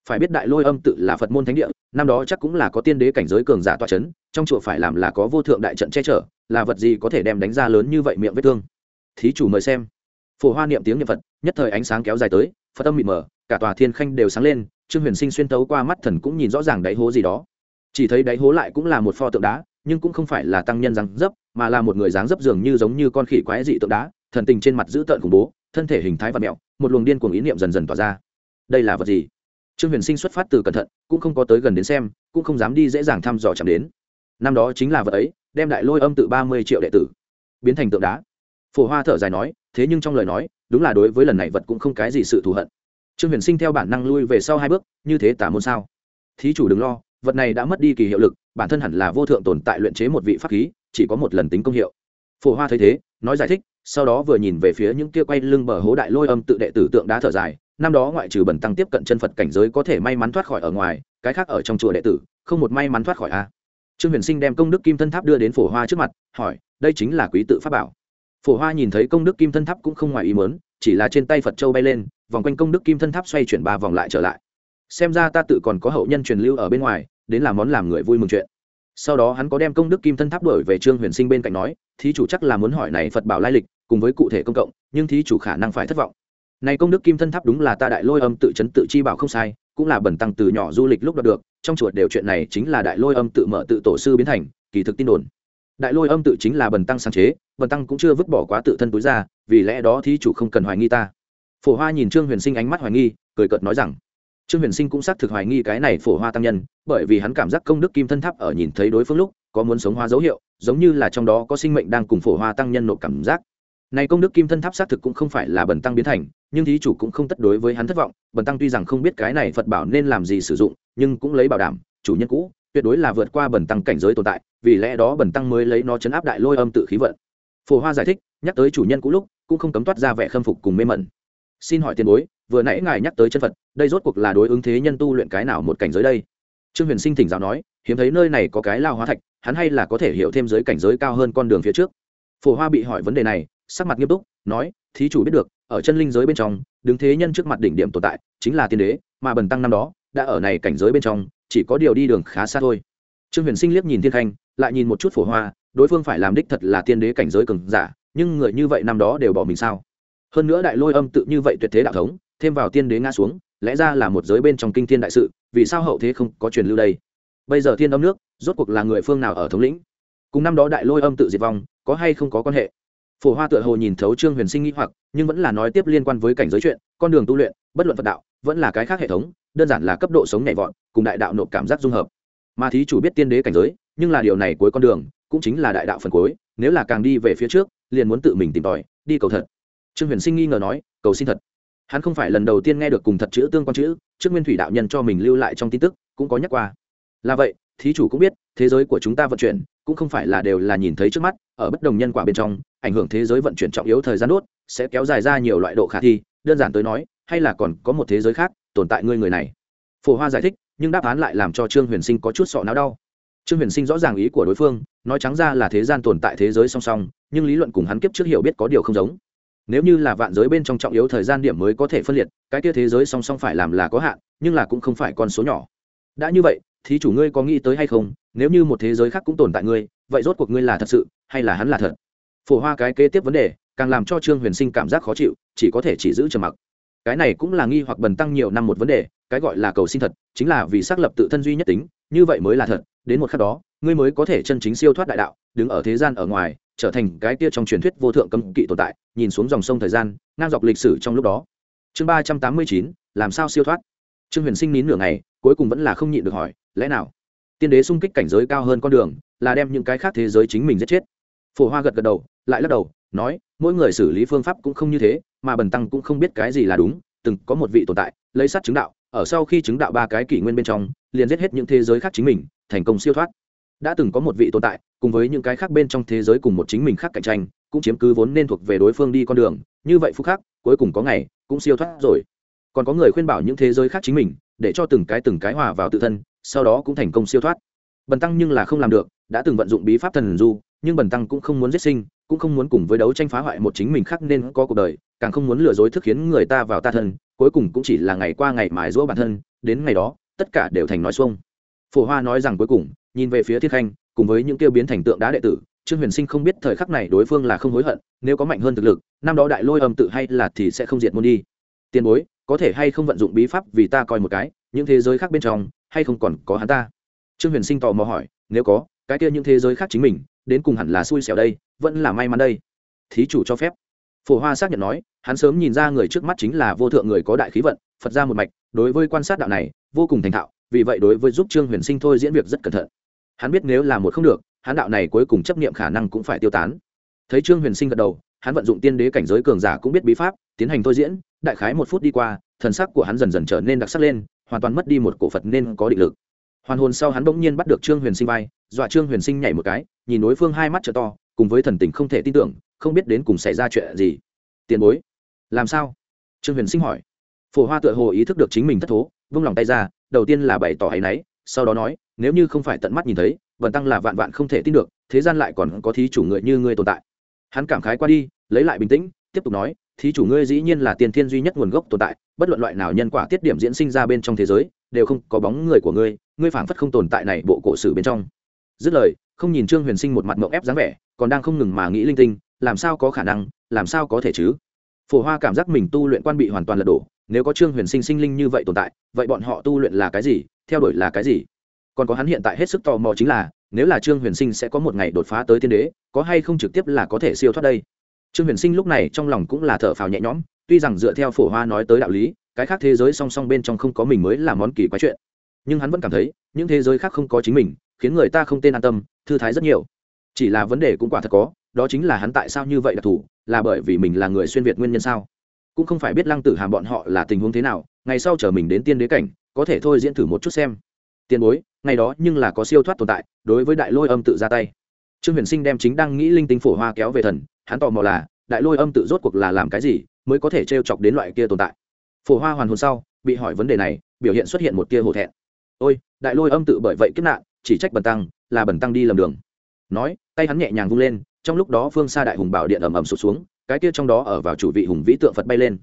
Phải biết đại lôi âm tự là phật môn thánh địa, năm đó chắc cũng là có tiên đế cảnh giới cường giả toa c h ấ n trong chùa phải làm là có vô thượng đại trận che chở, là vật gì có thể đem đánh ra lớn như vậy miệng vết thương? Thí chủ mời xem. Phổ hoa niệm tiếng niệm phật, nhất thời ánh sáng kéo dài tới, phật âm mịt mờ, cả tòa thiên khanh đều sáng lên trương huyền sinh xuyên tấu qua mắt thần cũng nhìn rõ ràng đáy hố gì đó. Chỉ thấy đáy hố lại cũng là một pho tượng đá, nhưng cũng không phải là tăng nhân dáng dấp, mà là một người dáng dấp dường như giống như con khỉ quái dị tượng đá, thần tình trên mặt dữ tợn khủng bố, thân thể hình thái và mẹo, một luồng điên cuồng ý niệm dần dần tỏa ra. Đây là vật gì? Trương huyền sinh xuất phát từ cẩn thận, cũng không có tới gần đến xem, cũng không dám đi dễ dàng thăm dò chạm đến. Năm đó chính là vật ấy, đem đại lôi âm tự ba mươi triệu đệ tử biến thành tượng đá. Phổ hoa thở dài nói, thế nhưng trong lời nói, đúng là đối với lần này vật cũng không cái gì sự thù hận trương huyền sinh theo bản năng lui về sau hai bước, như thế tả môn sao? Thí chủ đừng lo, vật này đã mất đi kỳ hiệu lực, bản thân hẳn là vô thượng tồn tại luyện chế một vị pháp khí, chỉ có một lần tính công hiệu. Phổ hoa thấy thế, nói giải thích, sau đó vừa nhìn về phía những kia quay lưng bờ hố đại lôi âm tự đệ tử tượng đá thở dài, năm đó ngoại trừ bẩn tăng tiếp cận chân phật cảnh giới có thể may mắn thoát khỏi ở ngoài, cái khác ở trong chùa đệ tử, không một may mắn thoát khỏi a. Trương huyền sinh đem công đức kim thân tháp đưa đến phổ hoa trước mặt, hỏi, đây chính là quý tự pháp bảo. Phổ hoa nhìn thấy công đức kim thân tháp cũng không ngoài ý mớn chỉ là trên tay phật châu bay lên vòng quanh công đức kim thân tháp xoay chuyển ba vòng lại trở lại. Xem ra ta tự còn có hậu nhân truyền lưu ở bên ngoài, đến làm món làm người vui mừng chuyện. Sau đó hắn có đem công đức kim thân tháp đổi về trương huyền sinh bên cạnh nói, thí chủ chắc là muốn hỏi này phật bảo lai lịch, cùng với cụ thể công cộng, nhưng thí chủ khả năng phải thất vọng. Này công đức kim thân tháp đúng là ta đại lôi âm tự chấn tự chi bảo không sai, cũng là bẩn tăng từ nhỏ du lịch lúc đọc được, trong chuột đều chuyện này chính là đại lôi âm tự mở tự tổ sư biến thành, kỳ thực tin đồn. Đại lôi âm tự chính là bần tăng sáng chế bần tăng cũng chưa vứt bỏ quá tự thân túi ra, vì lẽ đó thí chủ không cần hoài nghi ta phổ hoa nhìn trương huyền sinh ánh mắt hoài nghi, cười cợt nói rằng, trương huyền sinh cũng xác thực hoài nghi cái này phổ hoa tăng nhân, bởi vì hắn cảm giác công đức kim thân tháp ở nhìn thấy đối phương lúc, có muốn sống hoa dấu hiệu, giống như là trong đó có sinh mệnh đang cùng phổ hoa tăng nhân nộp cảm giác. Này công đức kim thân tháp xác thực cũng không phải là bần tăng biến thành, nhưng thí chủ cũng không tất đối với hắn thất vọng, bần tăng tuy rằng không biết cái này phật bảo nên làm gì sử dụng, nhưng cũng lấy bảo đảm, chủ nhân cũ, tuyệt đối là vượt qua bần tăng cảnh giới tồn tại, vì lẽ đó bần tăng mới lấy nó chấn áp đại lôi âm tự khí vận. Phổ hoa giải thích, nhắc tới chủ nhân cũ lúc, cũng không cấm toát ra vẻ khâm phục cùng mê mẩn xin hỏi tiền bối, vừa nãy ngài nhắc tới chân phật, đây rốt cuộc là đối ứng thế nhân tu luyện cái nào một cảnh giới đây? Trương huyền sinh thỉnh giáo nói, hiếm thấy nơi này có cái lao hóa thạch, hắn hay là có thể hiểu thêm giới cảnh giới cao hơn con đường phía trước. Phổ hoa bị hỏi vấn đề này, sắc mặt nghiêm túc, nói, thí chủ biết được, ở chân linh giới bên trong, đứng thế nhân trước mặt đỉnh điểm tồn tại, chính là tiên đế, mà bần tăng năm đó, đã ở này cảnh giới bên trong, chỉ có điều đi đường khá xa thôi. Trương huyền sinh liếc nhìn thiên khanh, lại nhìn một chút phổ hoa, đối phương phải làm đích thật là tiên đế cảnh giới cường giả, nhưng người như vậy năm đó đều bỏ mình sao? Hơn nữa đại lôi âm tự như vậy tuyệt thế đạo thống, thêm vào tiên đế ngã xuống, lẽ ra là một giới bên trong kinh thiên đại sự, vì sao hậu thế không có truyền lưu đây? Bây giờ thiên âm nước, rốt cuộc là người phương nào ở thống lĩnh? Cùng năm đó đại lôi âm tự diệt vong, có hay không có quan hệ? Phổ hoa tựa hồ nhìn thấu trương huyền sinh nghĩ hoặc, nhưng vẫn là nói tiếp liên quan với cảnh giới chuyện, con đường tu luyện, bất luận phật đạo, vẫn là cái khác hệ thống, đơn giản là cấp độ sống nhảy vọt, cùng đại đạo nộp cảm giác dung hợp. Mà thí chủ biết tiên đế cảnh giới, nhưng là điều này cuối con đường, cũng chính là đại đạo phần cuối, nếu là càng đi về phía trước, liền muốn tự mình tìm tòi, đi cầu thật trương huyền sinh nghi ngờ nói, cầu xin thật. Hắn không phải lần đầu tiên nghe được cùng thật chữ tương quan chữ, trước nguyên thủy đạo nhân cho mình lưu lại trong tin tức, cũng có nhắc qua. Là vậy, thí chủ cũng biết, thế giới của chúng ta vận chuyển, cũng không phải là đều là nhìn thấy trước mắt, ở bất đồng nhân quả bên trong, ảnh hưởng thế giới vận chuyển trọng yếu thời gian đốt, sẽ kéo dài ra nhiều loại độ khả thi, đơn giản tới nói, hay là còn có một thế giới khác tồn tại ngươi người này. Phổ hoa giải thích, nhưng đáp án lại làm cho trương huyền sinh có chút sọ não đau. Trương huyền sinh rõ ràng ý của đối phương, nói trắng ra là thế gian tồn tại thế giới song song, nhưng lý luận cùng hắn kiếp trước hiểu biết có điều không giống nếu như là vạn giới bên trong trọng yếu thời gian điểm mới có thể phân liệt, cái kia thế giới song song phải làm là có hạn, nhưng là cũng không phải con số nhỏ. Đã như vậy thì chủ ngươi có nghĩ tới hay không? Nếu như một thế giới khác cũng tồn tại ngươi, vậy rốt cuộc ngươi là thật sự, hay là hắn là thật? Phổ hoa cái kế tiếp vấn đề, càng làm cho trương huyền sinh cảm giác khó chịu, chỉ có thể chỉ giữ trầm mặc. Cái này cũng là nghi hoặc bần tăng nhiều năm một vấn đề, cái gọi là cầu xin thật, chính là vì xác lập tự thân duy nhất tính, như vậy mới là thật. Đến một khắc đó, ngươi mới có thể chân chính siêu thoát đại đạo, đứng ở thế gian ở ngoài trở thành cái kia trong truyền thuyết vô thượng cấm kỵ tồn tại, nhìn xuống dòng sông thời gian, ngang dọc lịch sử trong lúc đó. Chương ba trăm tám mươi chín, làm sao siêu thoát? Trương huyền sinh nín nửa ngày, cuối cùng vẫn là không nhịn được hỏi, lẽ nào? Tiên đế xung kích cảnh giới cao hơn con đường, là đem những cái khác thế giới chính mình giết chết. Phổ hoa gật gật đầu, lại lắc đầu, nói, mỗi người xử lý phương pháp cũng không như thế, mà bần tăng cũng không biết cái gì là đúng, từng có một vị tồn tại, lấy sắt chứng đạo, ở sau khi chứng đạo ba cái kỷ nguyên bên trong, liền giết hết những thế giới khác chính mình, thành công siêu thoát đã từng có một vị tồn tại, cùng với những cái khác bên trong thế giới cùng một chính mình khác cạnh tranh, cũng chiếm cứ vốn nên thuộc về đối phương đi con đường. Như vậy phúc khác cuối cùng có ngày, cũng siêu thoát rồi. Còn có người khuyên bảo những thế giới khác chính mình, để cho từng cái từng cái hòa vào tự thân, sau đó cũng thành công siêu thoát. Bần tăng nhưng là không làm được, đã từng vận dụng bí pháp thần du, nhưng bần tăng cũng không muốn giết sinh, cũng không muốn cùng với đấu tranh phá hoại một chính mình khác nên có cuộc đời, càng không muốn lừa dối thức khiến người ta vào ta thân, cuối cùng cũng chỉ là ngày qua ngày mài giũa bản thân, đến ngày đó, tất cả đều thành nói xuông. Phổ hoa nói rằng cuối cùng nhìn về phía thiên khanh, cùng với những kêu biến thành tượng đá đệ tử, trương huyền sinh không biết thời khắc này đối phương là không hối hận, nếu có mạnh hơn thực lực, năm đó đại lôi âm tự hay là thì sẽ không diệt môn đi. Tiền bối, có thể hay không vận dụng bí pháp vì ta coi một cái, những thế giới khác bên trong, hay không còn có hắn ta? Trương huyền sinh tò mò hỏi, nếu có, cái kia những thế giới khác chính mình, đến cùng hẳn là xui xẻo đây, vẫn là may mắn đây. Thí chủ cho phép. Phổ hoa xác nhận nói, hắn sớm nhìn ra người trước mắt chính là vô thượng người có đại khí vận, phật ra một mạch, đối với quan sát đạo này, vô cùng thành thạo, vì vậy đối với giúp trương huyền sinh thôi diễn việc rất cẩn thận hắn biết nếu là một không được, hắn đạo này cuối cùng chấp nghiệm khả năng cũng phải tiêu tán. Thấy trương huyền sinh gật đầu, hắn vận dụng tiên đế cảnh giới cường giả cũng biết bí pháp, tiến hành thôi diễn, đại khái một phút đi qua, thần sắc của hắn dần dần trở nên đặc sắc lên, hoàn toàn mất đi một cổ phật nên có định lực. Hoàn hồn sau hắn bỗng nhiên bắt được trương huyền sinh vai, dọa trương huyền sinh nhảy một cái, nhìn đối phương hai mắt t to, cùng với thần tình không thể tin tưởng, không biết đến cùng xảy ra chuyện gì. Tiền bối, làm sao? Trương huyền sinh hỏi. Phổ hoa tựa hồ ý thức được chính mình thất thố, vung lòng tay ra, đầu tiên là bày tỏ áy náy sau đó nói, nếu như không phải tận mắt nhìn thấy vần tăng là vạn vạn không thể tin được, thế gian lại còn có thí chủ người như ngươi tồn tại. Hắn cảm khái qua đi, lấy lại bình tĩnh, tiếp tục nói, thí chủ ngươi dĩ nhiên là tiền thiên duy nhất nguồn gốc tồn tại, bất luận loại nào nhân quả tiết điểm diễn sinh ra bên trong thế giới, đều không có bóng người của ngươi ngươi phảng phất không tồn tại này bộ cổ sử bên trong. Dứt lời, không nhìn trương huyền sinh một mặt mộng ép dáng vẻ, còn đang không ngừng mà nghĩ linh tinh, làm sao có khả năng, làm sao có thể chứ? Phổ hoa cảm giác mình tu luyện quan bị hoàn toàn lật đổ, nếu có trương huyền sinh sinh linh như vậy tồn tại, vậy bọn họ tu luyện là cái gì? Theo đuổi là cái gì? Còn có hắn hiện tại hết sức tò mò chính là, nếu là trương huyền sinh sẽ có một ngày đột phá tới tiên đế, có hay không trực tiếp là có thể siêu thoát đây? Trương huyền sinh lúc này trong lòng cũng là thở phào nhẹ nhõm, tuy rằng dựa theo phổ hoa nói tới đạo lý, cái khác thế giới song song bên trong không có mình mới là món kỳ quái chuyện. Nhưng hắn vẫn cảm thấy, những thế giới khác không có chính mình, khiến người ta không tên an tâm, thư thái rất nhiều. Chỉ là vấn đề cũng quả thật có, đó chính là hắn tại sao như vậy đặc thù là bởi vì mình là người xuyên việt nguyên nhân sao? Cũng không phải biết lăng tử hàm bọn họ là tình huống thế nào, ngày sau chờ mình đến tiên đế cảnh có thể thôi diễn thử một chút xem. Tiền bối, ngày đó nhưng là có siêu thoát tồn tại, đối với đại lôi âm tự ra tay. Trương huyền sinh đem chính đang nghĩ linh tinh phổ hoa kéo về thần, hắn tò mò là, đại lôi âm tự rốt cuộc là làm cái gì mới có thể t r e o chọc đến loại kia tồn tại? Phổ hoa hoàn hồn sau, bị hỏi vấn đề này, biểu hiện xuất hiện một kia hổ thẹn. Ôi, đại lôi âm tự bởi vậy kiếp nạn, chỉ trách bần tăng, là bần tăng đi lầm đường. Nói, tay hắn nhẹ nhàng vung lên, trong lúc đó phương xa đại hùng bảo điện ầm ầm sụt xuống, cái kia trong đó ở vào chủ vị hùng vĩ tượng phật bay lên.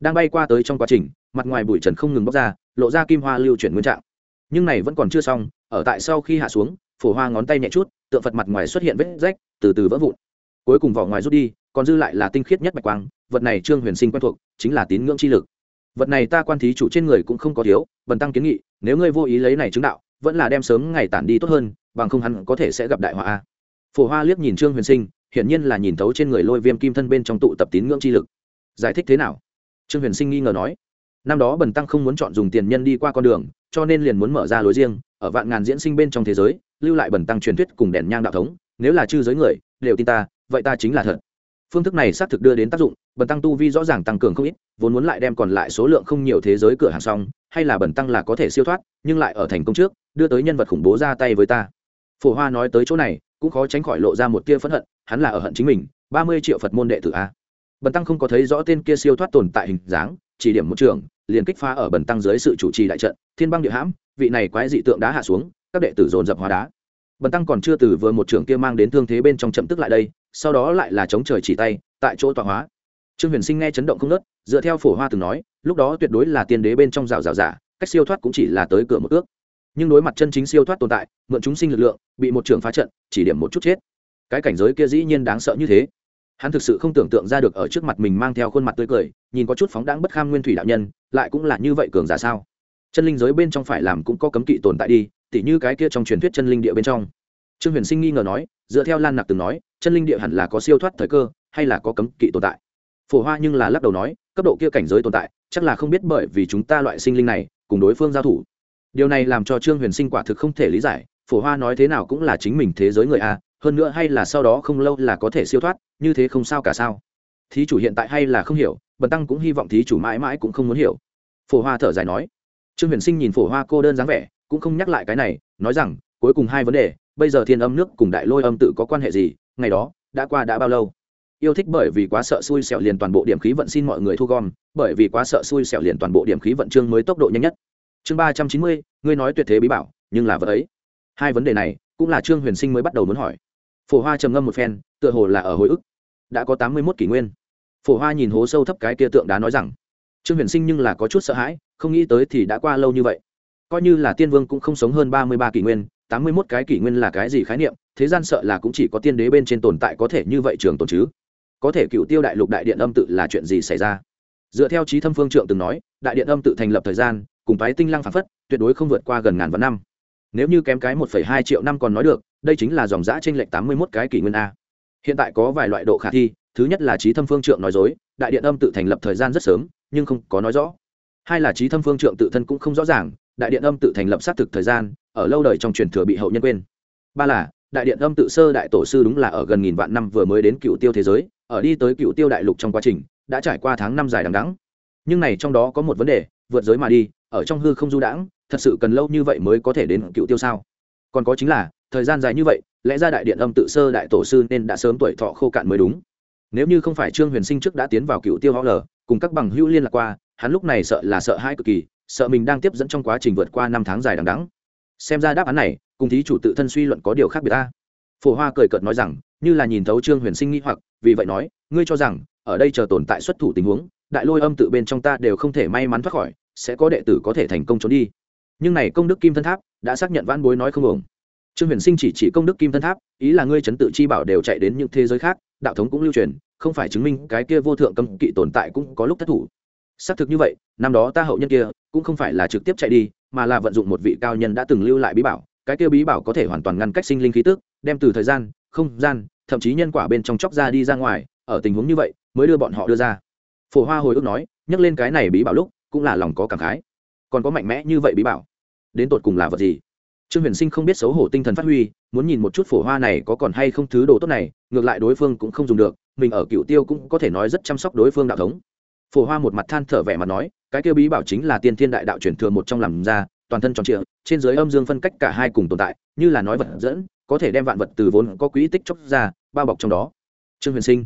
Đang bay qua tới trong quá trình, mặt ngoài bụi trần không ngừng bóc ra lộ ra kim hoa lưu chuyển nguyên trạng. Nhưng này vẫn còn chưa xong, ở tại sau khi hạ xuống, phổ hoa ngón tay nhẹ chút tượng phật mặt ngoài xuất hiện vết rách, từ từ vỡ vụn. Cuối cùng vỏ ngoài rút đi, còn dư lại là tinh khiết nhất bạch quang, vật này trương huyền sinh quen thuộc, chính là tín ngưỡng chi lực. Vật này ta quan thí chủ trên người cũng không có thiếu, bần tăng kiến nghị, nếu ngươi vô ý lấy này chứng đạo, vẫn là đem sớm ngày tản đi tốt hơn, bằng không hắn có thể sẽ gặp đại họa phổ hoa liếc nhìn trương huyền sinh, hiển nhiên là nhìn thấu trên người lôi viêm kim thân bên trong tụ tập tín ngưỡng chi lực. Giải thích thế nào? Trương huyền sinh nghi ngờ nói năm đó bần tăng không muốn chọn dùng tiền nhân đi qua con đường, cho nên liền muốn mở ra lối riêng, ở vạn ngàn diễn sinh bên trong thế giới, lưu lại bần tăng truyền thuyết cùng đèn nhang đạo thống, nếu là chư giới người, đều tin ta, vậy ta chính là thật. Phương thức này xác thực đưa đến tác dụng, bần tăng tu vi rõ ràng tăng cường không ít, vốn muốn lại đem còn lại số lượng không nhiều thế giới cửa hàng xong, hay là bần tăng là có thể siêu thoát, nhưng lại ở thành công trước, đưa tới nhân vật khủng bố ra tay với ta. Phổ hoa nói tới chỗ này, cũng khó tránh khỏi lộ ra một tia phẫn hận, hắn là ở hận chính mình, ba mươi triệu phật môn đệ tử a. Bần tăng không có thấy rõ tên kia siêu thoát tồn tại hình dáng chỉ điểm một trường, liền kích phá ở bần tăng dưới sự chủ trì đại trận, thiên băng địa hãm, vị này quái dị tượng đá hạ xuống, các đệ tử dồn dập hóa đá. Bần tăng còn chưa từ vừa một trường kia mang đến thương thế bên trong chậm tức lại đây, sau đó lại là chống trời chỉ tay, tại chỗ tọa hóa. Trương huyền sinh nghe chấn động không nớt dựa theo phổ hoa từng nói, lúc đó tuyệt đối là tiên đế bên trong rào rào giả cách siêu thoát cũng chỉ là tới cửa một ước. Nhưng đối mặt chân chính siêu thoát tồn tại, mượn chúng sinh lực lượng, bị một trường phá trận, chỉ điểm một chút chết. Cái cảnh giới kia dĩ nhiên đáng sợ như thế. Hắn thực sự không tưởng tượng ra được ở trước mặt mình mang theo khuôn mặt tươi cười nhìn có chút phóng đáng bất kham nguyên thủy đạo nhân, lại cũng là như vậy cường giả sao? Chân linh giới bên trong phải làm cũng có cấm kỵ tồn tại đi, tỉ như cái kia trong truyền thuyết chân linh địa bên trong. Trương huyền sinh nghi ngờ nói, dựa theo lan nặc từng nói, chân linh địa hẳn là có siêu thoát thời cơ, hay là có cấm kỵ tồn tại? Phổ hoa nhưng là lắc đầu nói, cấp độ kia cảnh giới tồn tại, chắc là không biết bởi vì chúng ta loại sinh linh này, cùng đối phương giao thủ. Điều này làm cho trương huyền sinh quả thực không thể lý giải, phổ hoa nói thế nào cũng là chính mình thế giới người a, hơn nữa hay là sau đó không lâu là có thể siêu thoát, như thế không sao cả sao? Thí chủ hiện tại hay là không hiểu bần tăng cũng hy vọng thí chủ mãi mãi cũng không muốn hiểu. Phổ hoa thở dài nói. Trương huyền sinh nhìn phổ hoa cô đơn dáng vẻ, cũng không nhắc lại cái này, nói rằng, cuối cùng hai vấn đề, bây giờ thiên âm nước cùng đại lôi âm tự có quan hệ gì, ngày đó, đã qua đã bao lâu? Yêu thích bởi vì quá sợ xui xẻo liền toàn bộ điểm khí vận xin mọi người thu gom, bởi vì quá sợ xui xẻo liền toàn bộ điểm khí vận chương mới tốc độ nhanh nhất. Chương ba trăm chín mươi, ngươi nói tuyệt thế bí bảo, nhưng là vợ ấy. Hai vấn đề này, cũng là trương huyền sinh mới bắt đầu muốn hỏi. Phổ hoa trầm ngâm một phen, tựa hồ là ở hồi ức. Đã có tám mươi mốt kỷ nguyên phổ hoa nhìn hố sâu thấp cái kia tượng đá nói rằng, trương huyền sinh nhưng là có chút sợ hãi, không nghĩ tới thì đã qua lâu như vậy. Coi như là tiên vương cũng không sống hơn ba mươi ba kỷ nguyên, tám mươi mốt cái kỷ nguyên là cái gì khái niệm, thế gian sợ là cũng chỉ có tiên đế bên trên tồn tại có thể như vậy trường tồn chứ. Có thể cựu tiêu đại lục đại điện âm tự là chuyện gì xảy ra? Dựa theo trí thâm phương trượng từng nói, đại điện âm tự thành lập thời gian, cùng phái tinh lăng phản phất, tuyệt đối không vượt qua gần ngàn vạn năm. Nếu như kém cái một phẩy hai triệu năm còn nói được, đây chính là dòng giã trên lệch tám mươi mốt cái kỷ nguyên a. Hiện tại có vài loại độ khả thi thứ nhất là trí thâm phương trượng nói dối, đại điện âm tự thành lập thời gian rất sớm, nhưng không có nói rõ. Hai là trí thâm phương trượng tự thân cũng không rõ ràng, đại điện âm tự thành lập xác thực thời gian, ở lâu đời trong truyền thừa bị hậu nhân quên. Ba là, đại điện âm tự sơ đại tổ sư đúng là ở gần nghìn vạn năm vừa mới đến cựu tiêu thế giới, ở đi tới cựu tiêu đại lục trong quá trình, đã trải qua tháng năm dài đằng đắng nhưng này trong đó có một vấn đề, vượt giới mà đi, ở trong hư không du đãng, thật sự cần lâu như vậy mới có thể đến cựu tiêu sao? Còn có chính là, thời gian dài như vậy, lẽ ra đại điện âm tự sơ đại tổ sư nên đã sớm tuổi thọ khô cạn mới đúng nếu như không phải trương huyền sinh trước đã tiến vào cựu tiêu ho lờ cùng các bằng hữu liên lạc qua, hắn lúc này sợ là sợ hai cực kỳ, sợ mình đang tiếp dẫn trong quá trình vượt qua năm tháng dài đằng đắng xem ra đáp án này, cùng thí chủ tự thân suy luận có điều khác biệt ta. Phổ hoa cười cợt nói rằng, như là nhìn thấu trương huyền sinh nghĩ hoặc, vì vậy nói, ngươi cho rằng, ở đây chờ tồn tại xuất thủ tình huống, đại lôi âm tự bên trong ta đều không thể may mắn thoát khỏi, sẽ có đệ tử có thể thành công trốn đi. Nhưng này công đức kim thân tháp, đã xác nhận văn bối nói không ổng trương huyền sinh chỉ chỉ công đức kim thân tháp, ý là ngươi chấn tự chi bảo đều chạy đến những thế giới khác đạo thống cũng lưu truyền, không phải chứng minh cái kia vô thượng cấm kỵ tồn tại cũng có lúc thất thủ. Xác thực như vậy, năm đó ta hậu nhân kia, cũng không phải là trực tiếp chạy đi, mà là vận dụng một vị cao nhân đã từng lưu lại bí bảo. Cái kia bí bảo có thể hoàn toàn ngăn cách sinh linh khí tức, đem từ thời gian, không gian, thậm chí nhân quả bên trong chóc ra đi ra ngoài. Ở tình huống như vậy, mới đưa bọn họ đưa ra. Phổ hoa hồi ức nói, nhắc lên cái này bí bảo lúc, cũng là lòng có cảm khái. Còn có mạnh mẽ như vậy bí bảo, đến tột cùng là vật gì? Trương huyền sinh không biết xấu hổ tinh thần phát huy, muốn nhìn một chút phổ hoa này có còn hay không thứ đồ tốt này, ngược lại đối phương cũng không dùng được, mình ở cựu tiêu cũng có thể nói rất chăm sóc đối phương đạo thống. Phổ hoa một mặt than thở vẻ mà nói, cái tiêu bí bảo chính là tiên thiên đại đạo truyền thừa một trong làm ra, toàn thân tròn trịa, trên dưới âm dương phân cách cả hai cùng tồn tại, như là nói vật dẫn, có thể đem vạn vật từ vốn có quỹ tích chốc ra, bao bọc trong đó. Trương huyền sinh,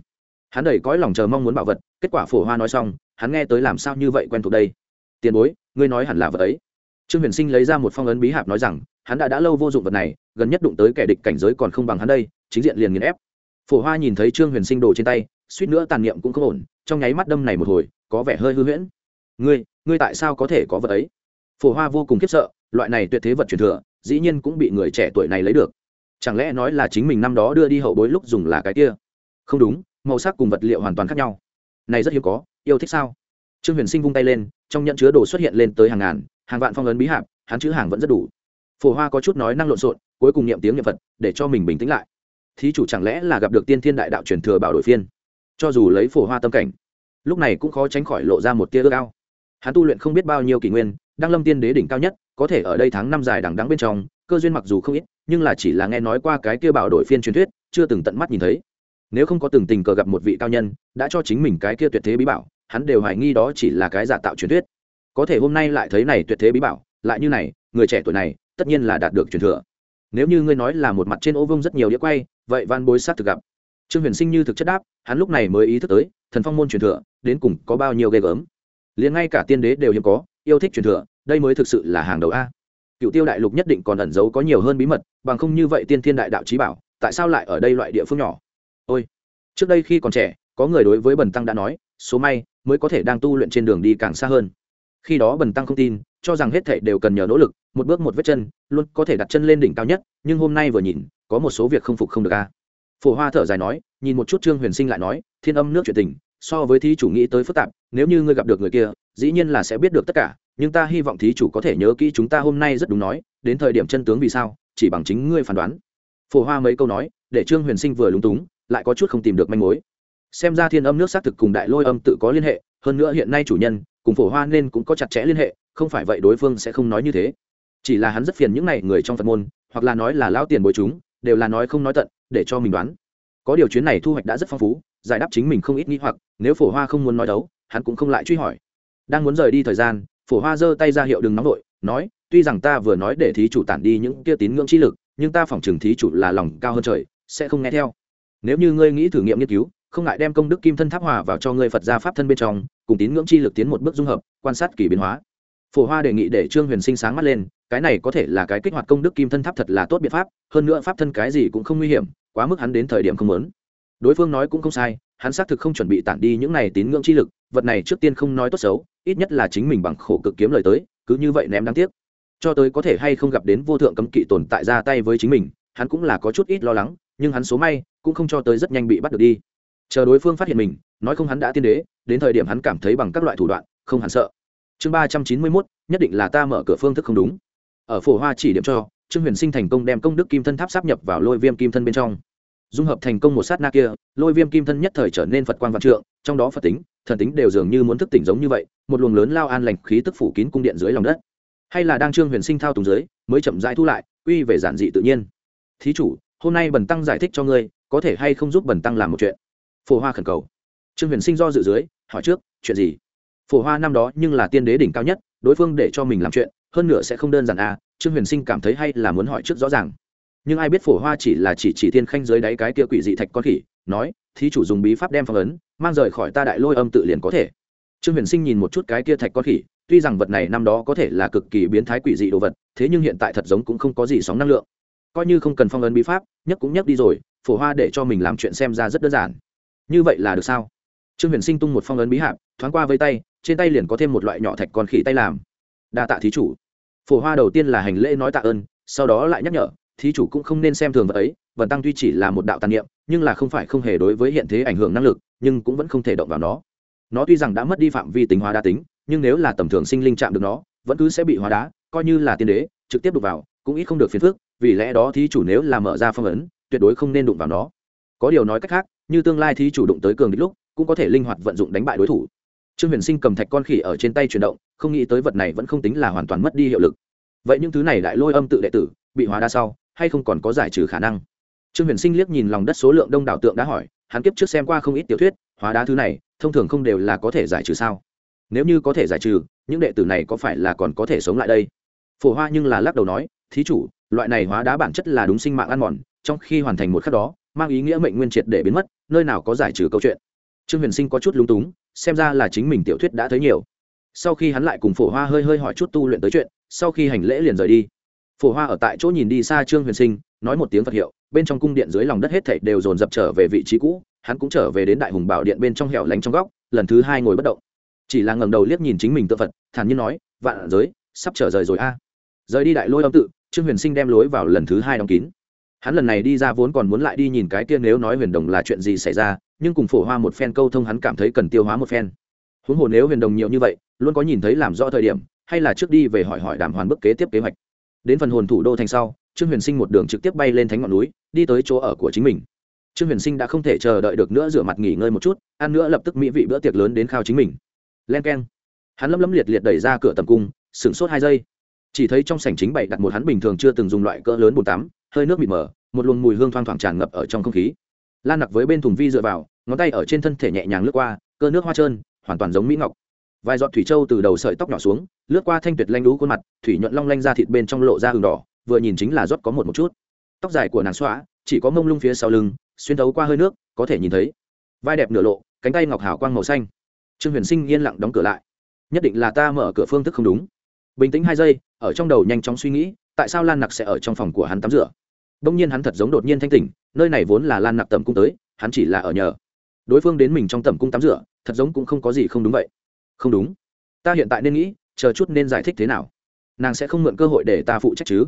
hắn đầy cõi lòng chờ mong muốn bảo vật, kết quả phổ hoa nói xong, hắn nghe tới làm sao như vậy quen thuộc đây. Tiền bối, ngươi nói hẳn là vật ấy. Trương huyền sinh lấy ra một phong ấn bí hạp nói rằng hắn đã đã lâu vô dụng vật này, gần nhất đụng tới kẻ địch cảnh giới còn không bằng hắn đây, chính diện liền nghiền ép. Phổ hoa nhìn thấy trương huyền sinh đồ trên tay, suýt nữa tàn niệm cũng không ổn, trong nháy mắt đâm này một hồi, có vẻ hơi hư huyễn. Ngươi ngươi tại sao có thể có vật ấy? Phổ hoa vô cùng khiếp sợ, loại này tuyệt thế vật truyền thừa, dĩ nhiên cũng bị người trẻ tuổi này lấy được. Chẳng lẽ nói là chính mình năm đó đưa đi hậu bối lúc dùng là cái kia? Không đúng, màu sắc cùng vật liệu hoàn toàn khác nhau. Này rất hiếm có, yêu thích sao? Trương huyền sinh vung tay lên, trong nhận chứa đồ xuất hiện lên tới hàng ngàn, hàng vạn phong ấn bí hạp, hắn chữ hàng vẫn rất đủ phổ hoa có chút nói năng lộn xộn, cuối cùng niệm tiếng niệm phật, để cho mình bình tĩnh lại. Thí chủ chẳng lẽ là gặp được tiên thiên đại đạo truyền thừa bảo đội phiên? Cho dù lấy phổ hoa tâm cảnh, lúc này cũng khó tránh khỏi lộ ra một tia ước ao. Hắn tu luyện không biết bao nhiêu kỷ nguyên đang lâm tiên đế đỉnh cao nhất, có thể ở đây tháng năm dài đằng đắng bên trong, cơ duyên mặc dù không ít, nhưng là chỉ là nghe nói qua cái kia bảo đội phiên truyền thuyết, chưa từng tận mắt nhìn thấy. Nếu không có từng tình cờ gặp một vị cao nhân, đã cho chính mình cái kia tuyệt thế bí bảo, hắn đều hoài nghi đó chỉ là cái giả tạo truyền thuyết. Có thể hôm nay lại thấy này tuyệt thế bí bảo, lại như này, người trẻ tuổi này tất nhiên là đạt được truyền thừa. Nếu như ngươi nói là một mặt trên ô vông rất nhiều đĩa quay, vậy van bối sát thực gặp. Trương huyền sinh như thực chất đáp, hắn lúc này mới ý thức tới, thần phong môn truyền thừa, đến cùng có bao nhiêu ghê gớm. Liền ngay cả tiên đế đều hiếm có, yêu thích truyền thừa, đây mới thực sự là hàng đầu a. Cựu tiêu đại lục nhất định còn ẩn giấu có nhiều hơn bí mật, bằng không như vậy tiên thiên đại đạo trí bảo, tại sao lại ở đây loại địa phương nhỏ? Ôi, trước đây khi còn trẻ, có người đối với bần tăng đã nói, số may mới có thể đang tu luyện trên đường đi càng xa hơn. Khi đó bần tăng không tin cho rằng hết thảy đều cần nhờ nỗ lực, một bước một vết chân, luôn có thể đặt chân lên đỉnh cao nhất, nhưng hôm nay vừa nhìn, có một số việc không phục không được a. Phổ hoa thở dài nói, nhìn một chút trương huyền sinh lại nói, thiên âm nước chuyện tình, so với thí chủ nghĩ tới phức tạp, nếu như ngươi gặp được người kia, dĩ nhiên là sẽ biết được tất cả, nhưng ta hy vọng thí chủ có thể nhớ kỹ chúng ta hôm nay rất đúng nói, đến thời điểm chân tướng vì sao, chỉ bằng chính ngươi phán đoán. Phổ hoa mấy câu nói, để trương huyền sinh vừa lúng túng, lại có chút không tìm được manh mối. Xem ra thiên âm nước xác thực cùng đại lôi âm tự có liên hệ, hơn nữa hiện nay chủ nhân, cùng phổ hoa nên cũng có chặt chẽ liên hệ không phải vậy đối phương sẽ không nói như thế. Chỉ là hắn rất phiền những n à y người trong phật môn, hoặc là nói là lão tiền bối chúng, đều là nói không nói tận, để cho mình đoán. Có điều chuyến này thu hoạch đã rất phong phú, giải đáp chính mình không ít nghĩ hoặc, nếu phổ hoa không muốn nói đấu, hắn cũng không lại truy hỏi. Đang muốn rời đi thời gian, phổ hoa giơ tay ra hiệu đừng nóng vội, nói, tuy rằng ta vừa nói để thí chủ tản đi những kia tín ngưỡng chi lực, nhưng ta phỏng chừng thí chủ là lòng cao hơn trời, sẽ không nghe theo. Nếu như ngươi nghĩ thử nghiệm nghiên cứu, không ngại đem công đức kim thân tháp hòa vào cho ngươi phật gia pháp thân bên trong, cùng tín ngưỡng chi lực tiến một bước dung hợp, quan sát kỳ biến hóa phổ hoa đề nghị để trương huyền sinh sáng mắt lên, cái này có thể là cái kích hoạt công đức kim thân tháp thật là tốt biện pháp, hơn nữa pháp thân cái gì cũng không nguy hiểm, quá mức hắn đến thời điểm không lớn đối phương nói cũng không sai, hắn xác thực không chuẩn bị tản đi những này tín ngưỡng chi lực, vật này trước tiên không nói tốt xấu, ít nhất là chính mình bằng khổ cực kiếm lời tới, cứ như vậy ném đáng tiếc. Cho tới có thể hay không gặp đến vô thượng cấm kỵ tồn tại ra tay với chính mình, hắn cũng là có chút ít lo lắng, nhưng hắn số may, cũng không cho tới rất nhanh bị bắt được đi. Chờ đối phương phát hiện mình, nói không hắn đã tiên đế, đến thời điểm hắn cảm thấy bằng các loại thủ đoạn, không hẳn sợ chương ba trăm chín mươi mốt, nhất định là ta mở cửa phương thức không đúng. Ở phổ hoa chỉ điểm cho, trương huyền sinh thành công đem công đức kim thân tháp sắp nhập vào lôi viêm kim thân bên trong. Dung hợp thành công một sát na kia, lôi viêm kim thân nhất thời trở nên phật quan văn trượng, trong đó phật tính, thần tính đều dường như muốn thức tỉnh giống như vậy, một luồng lớn lao an lành khí tức phủ kín cung điện dưới lòng đất. Hay là đang trương huyền sinh thao túng dưới, mới chậm rãi thu lại, quy về giản dị tự nhiên. Thí chủ, hôm nay bần tăng giải thích cho ngươi, có thể hay không giúp bần tăng làm một chuyện? Phổ hoa khẩn cầu. Trương huyền sinh do dự dưới, hỏi trước, chuyện gì? Phổ hoa năm đó nhưng là tiên đế đỉnh cao nhất, đối phương để cho mình làm chuyện, hơn nữa sẽ không đơn giản à trương huyền sinh cảm thấy hay là muốn hỏi trước rõ ràng. Nhưng ai biết phổ hoa chỉ là chỉ chỉ thiên khanh dưới đáy cái kia quỷ dị thạch con khỉ, nói, thí chủ dùng bí pháp đem phong ấn, mang rời khỏi ta đại lôi âm tự liền có thể. Trương huyền sinh nhìn một chút cái kia thạch con khỉ, tuy rằng vật này năm đó có thể là cực kỳ biến thái quỷ dị đồ vật, thế nhưng hiện tại thật giống cũng không có gì sóng năng lượng. Coi như không cần phong ấn bí pháp nhất cũng nhất đi rồi, phổ hoa để cho mình làm chuyện xem ra rất đơn giản. Như vậy là được sao? Trương huyền sinh tung một phong ấn bí hạp, thoáng qua với tay trên tay liền có thêm một loại nhỏ thạch con khỉ tay làm. Đa tạ thí chủ. Phổ hoa đầu tiên là hành lễ nói tạ ơn, sau đó lại nhắc nhở, thí chủ cũng không nên xem thường vật ấy vần tăng tuy chỉ là một đạo tàn niệm, nhưng là không phải không hề đối với hiện thế ảnh hưởng năng lực, nhưng cũng vẫn không thể động vào nó. Nó tuy rằng đã mất đi phạm vi tính hóa đa tính, nhưng nếu là tầm thường sinh linh chạm được nó, vẫn cứ sẽ bị hóa đá, coi như là tiên đế, trực tiếp đụng vào, cũng ít không được phiền phức, vì lẽ đó thí chủ nếu là mở ra phong ấn, tuyệt đối không nên đụng vào nó. Có điều nói cách khác, như tương lai thí chủ đụng tới cường địch lúc, cũng có thể linh hoạt vận dụng đánh bại đối thủ trương huyền sinh cầm thạch con khỉ ở trên tay chuyển động, không nghĩ tới vật này vẫn không tính là hoàn toàn mất đi hiệu lực. Vậy những thứ này lại lôi âm tự đệ tử, bị hóa đa sau, hay không còn có giải trừ khả năng? Trương huyền sinh liếc nhìn lòng đất số lượng đông đảo tượng đã hỏi, hắn kiếp trước xem qua không ít tiểu thuyết, hóa đá thứ này, thông thường không đều là có thể giải trừ sao? Nếu như có thể giải trừ, những đệ tử này có phải là còn có thể sống lại đây? Phổ hoa nhưng là lắc đầu nói, thí chủ, loại này hóa đá bản chất là đúng sinh mạng ăn mòn, trong khi hoàn thành một khắc đó, mang ý nghĩa mệnh nguyên triệt để biến mất, nơi nào có giải trừ câu chuyện? Trương huyền sinh có chút lung túng xem ra là chính mình tiểu thuyết đã thấy nhiều. Sau khi hắn lại cùng phổ hoa hơi hơi hỏi chút tu luyện tới chuyện, sau khi hành lễ liền rời đi. Phổ hoa ở tại chỗ nhìn đi xa trương huyền sinh, nói một tiếng phật hiệu, bên trong cung điện dưới lòng đất hết thảy đều dồn dập trở về vị trí cũ, hắn cũng trở về đến đại hùng bảo điện bên trong hẻo lánh trong góc, lần thứ hai ngồi bất động. Chỉ là ngẩng đầu liếc nhìn chính mình tự phật, thản nhiên nói, vạn giới, sắp trở rời rồi a. Rời đi đại lôi âm tự, trương huyền sinh đem lối vào lần thứ hai đóng kín hắn lần này đi ra vốn còn muốn lại đi nhìn cái kia nếu nói huyền đồng là chuyện gì xảy ra, nhưng cùng phổ hoa một phen câu thông hắn cảm thấy cần tiêu hóa một phen. Huống hồ nếu huyền đồng nhiều như vậy, luôn có nhìn thấy làm rõ thời điểm, hay là trước đi về hỏi hỏi đàm hoàn bức kế tiếp kế hoạch. Đến phần hồn thủ đô thành sau, trương huyền sinh một đường trực tiếp bay lên thánh ngọn núi, đi tới chỗ ở của chính mình. Trương huyền sinh đã không thể chờ đợi được nữa rửa mặt nghỉ ngơi một chút, ăn nữa lập tức mỹ vị bữa tiệc lớn đến khao chính mình. Len k e n hắn lấm lấm liệt liệt đẩy ra cửa tầm cung, sửng sốt hai giây. Chỉ thấy trong sảnh chính bày đặt một hắn bình thường chưa từng dùng loại cỡ lớn bồn tắm hơi nước mịt mờ, một luồng mùi hương thoang thoảng tràn ngập ở trong không khí. Lan nặc với bên thùng vi dựa vào, ngón tay ở trên thân thể nhẹ nhàng lướt qua, cơ nước hoa trơn, hoàn toàn giống mỹ ngọc. Vài giọt thủy châu từ đầu sợi tóc nhỏ xuống, lướt qua thanh tuyệt lanh lú khuôn mặt, thủy nhuận long lanh ra thịt bên trong lộ ra hừng đỏ, vừa nhìn chính là rót có một một chút. Tóc dài của nàng xóa chỉ có mông lung phía sau lưng, xuyên thấu qua hơi nước, có thể nhìn thấy. Vai đẹp nửa lộ, cánh tay ngọc hào quang màu xanh. Trương huyền sinh yên lặng đóng cửa lại. Nhất định là ta mở cửa phương thức không đúng. Bình tĩnh hai giây, ở trong đầu nhanh chóng suy nghĩ, tại sao lan nặc sẽ ở trong phòng của hắn tắm rửa? Đông nhiên hắn thật giống đột nhiên thanh tỉnh, nơi này vốn là lan nặc tầm cung tới, hắn chỉ là ở nhờ. Đối phương đến mình trong tầm cung tắm rửa, thật giống cũng không có gì không đúng vậy. Không đúng. Ta hiện tại nên nghĩ, chờ chút nên giải thích thế nào. Nàng sẽ không mượn cơ hội để ta phụ trách chứ?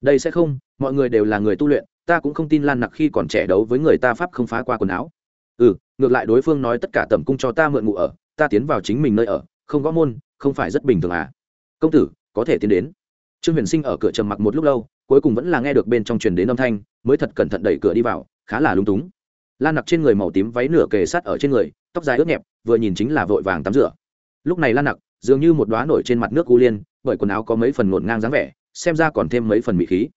Đây sẽ không, mọi người đều là người tu luyện, ta cũng không tin lan nặc khi còn trẻ đấu với người ta pháp không phá qua quần áo. Ừ ngược lại đối phương nói tất cả tầm cung cho ta mượn ngụ ở, ta tiến vào chính mình nơi ở, không gõ môn, không phải rất bình thường à? Công tử, có thể tiến đến. Trương huyền sinh ở cửa trầm mặc một lúc lâu cuối cùng vẫn là nghe được bên trong truyền đến âm thanh, mới thật cẩn thận đẩy cửa đi vào, khá là lung túng. Lan nặc trên người màu tím váy nửa kề sát ở trên người, tóc dài ướt nhẹp, vừa nhìn chính là vội vàng tắm rửa. Lúc này lan nặc, dường như một đoá nổi trên mặt nước u liên, bởi quần áo có mấy phần ngổn ngang dáng vẻ, xem ra còn thêm mấy phần mỹ khí.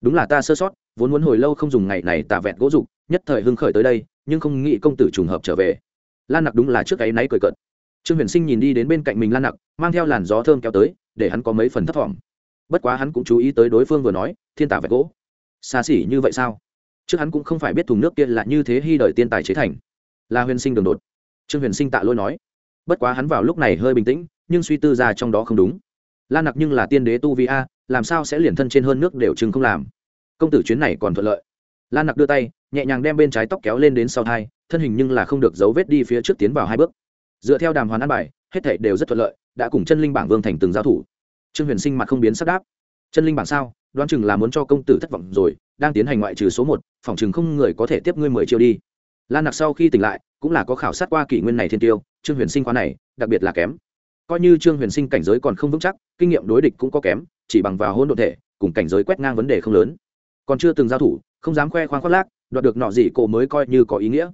Đúng là ta sơ sót, vốn muốn hồi lâu không dùng ngày này tà vẹn gỗ dục, nhất thời hưng khởi tới đây, nhưng không nghĩ công tử trùng hợp trở về. Lan nặc đúng là trước ấy náy cười cợt. Trương huyền sinh nhìn đi đến bên cạnh mình lan nặc, mang theo làn gió thơm kéo tới, để hắn có mấy phần thấp thỏm bất quá hắn cũng chú ý tới đối phương vừa nói, thiên tả vạch gỗ. Xa xỉ như vậy sao? Trước hắn cũng không phải biết thùng nước kia là như thế hy đời tiên tài chế thành. Là huyền sinh đường đột. Trương huyền sinh tạ lôi nói. Bất quá hắn vào lúc này hơi bình tĩnh, nhưng suy tư ra trong đó không đúng. Lan nặc nhưng là tiên đế tu vi a, làm sao sẽ liền thân trên hơn nước đều chừng không làm? Công tử chuyến này còn thuận lợi. Lan nặc đưa tay, nhẹ nhàng đem bên trái tóc kéo lên đến sau thai, thân hình nhưng là không được dấu vết đi phía trước tiến vào hai bước. Dựa theo đàm hoàn ăn bài, hết thảy đều rất thuận lợi, đã cùng chân linh bảng vương thành từng giao thủ trương huyền sinh mặt không biến sắc đáp. Chân linh bảng sao? Đoán chừng là muốn cho công tử thất vọng rồi, đang tiến hành ngoại trừ số một, phòng chừng không người có thể tiếp ngươi mười chiêu đi. Lan nặc sau khi tỉnh lại, cũng là có khảo sát qua kỷ nguyên này thiên tiêu, trương huyền sinh khóa này, đặc biệt là kém. Coi như trương huyền sinh cảnh giới còn không vững chắc, kinh nghiệm đối địch cũng có kém, chỉ bằng vào hôn đ ộ thể, cùng cảnh giới quét ngang vấn đề không lớn. Còn chưa từng giao thủ, không dám khoe khoang khoác lác, đoạt được nọ gì cổ mới coi như có ý nghĩa.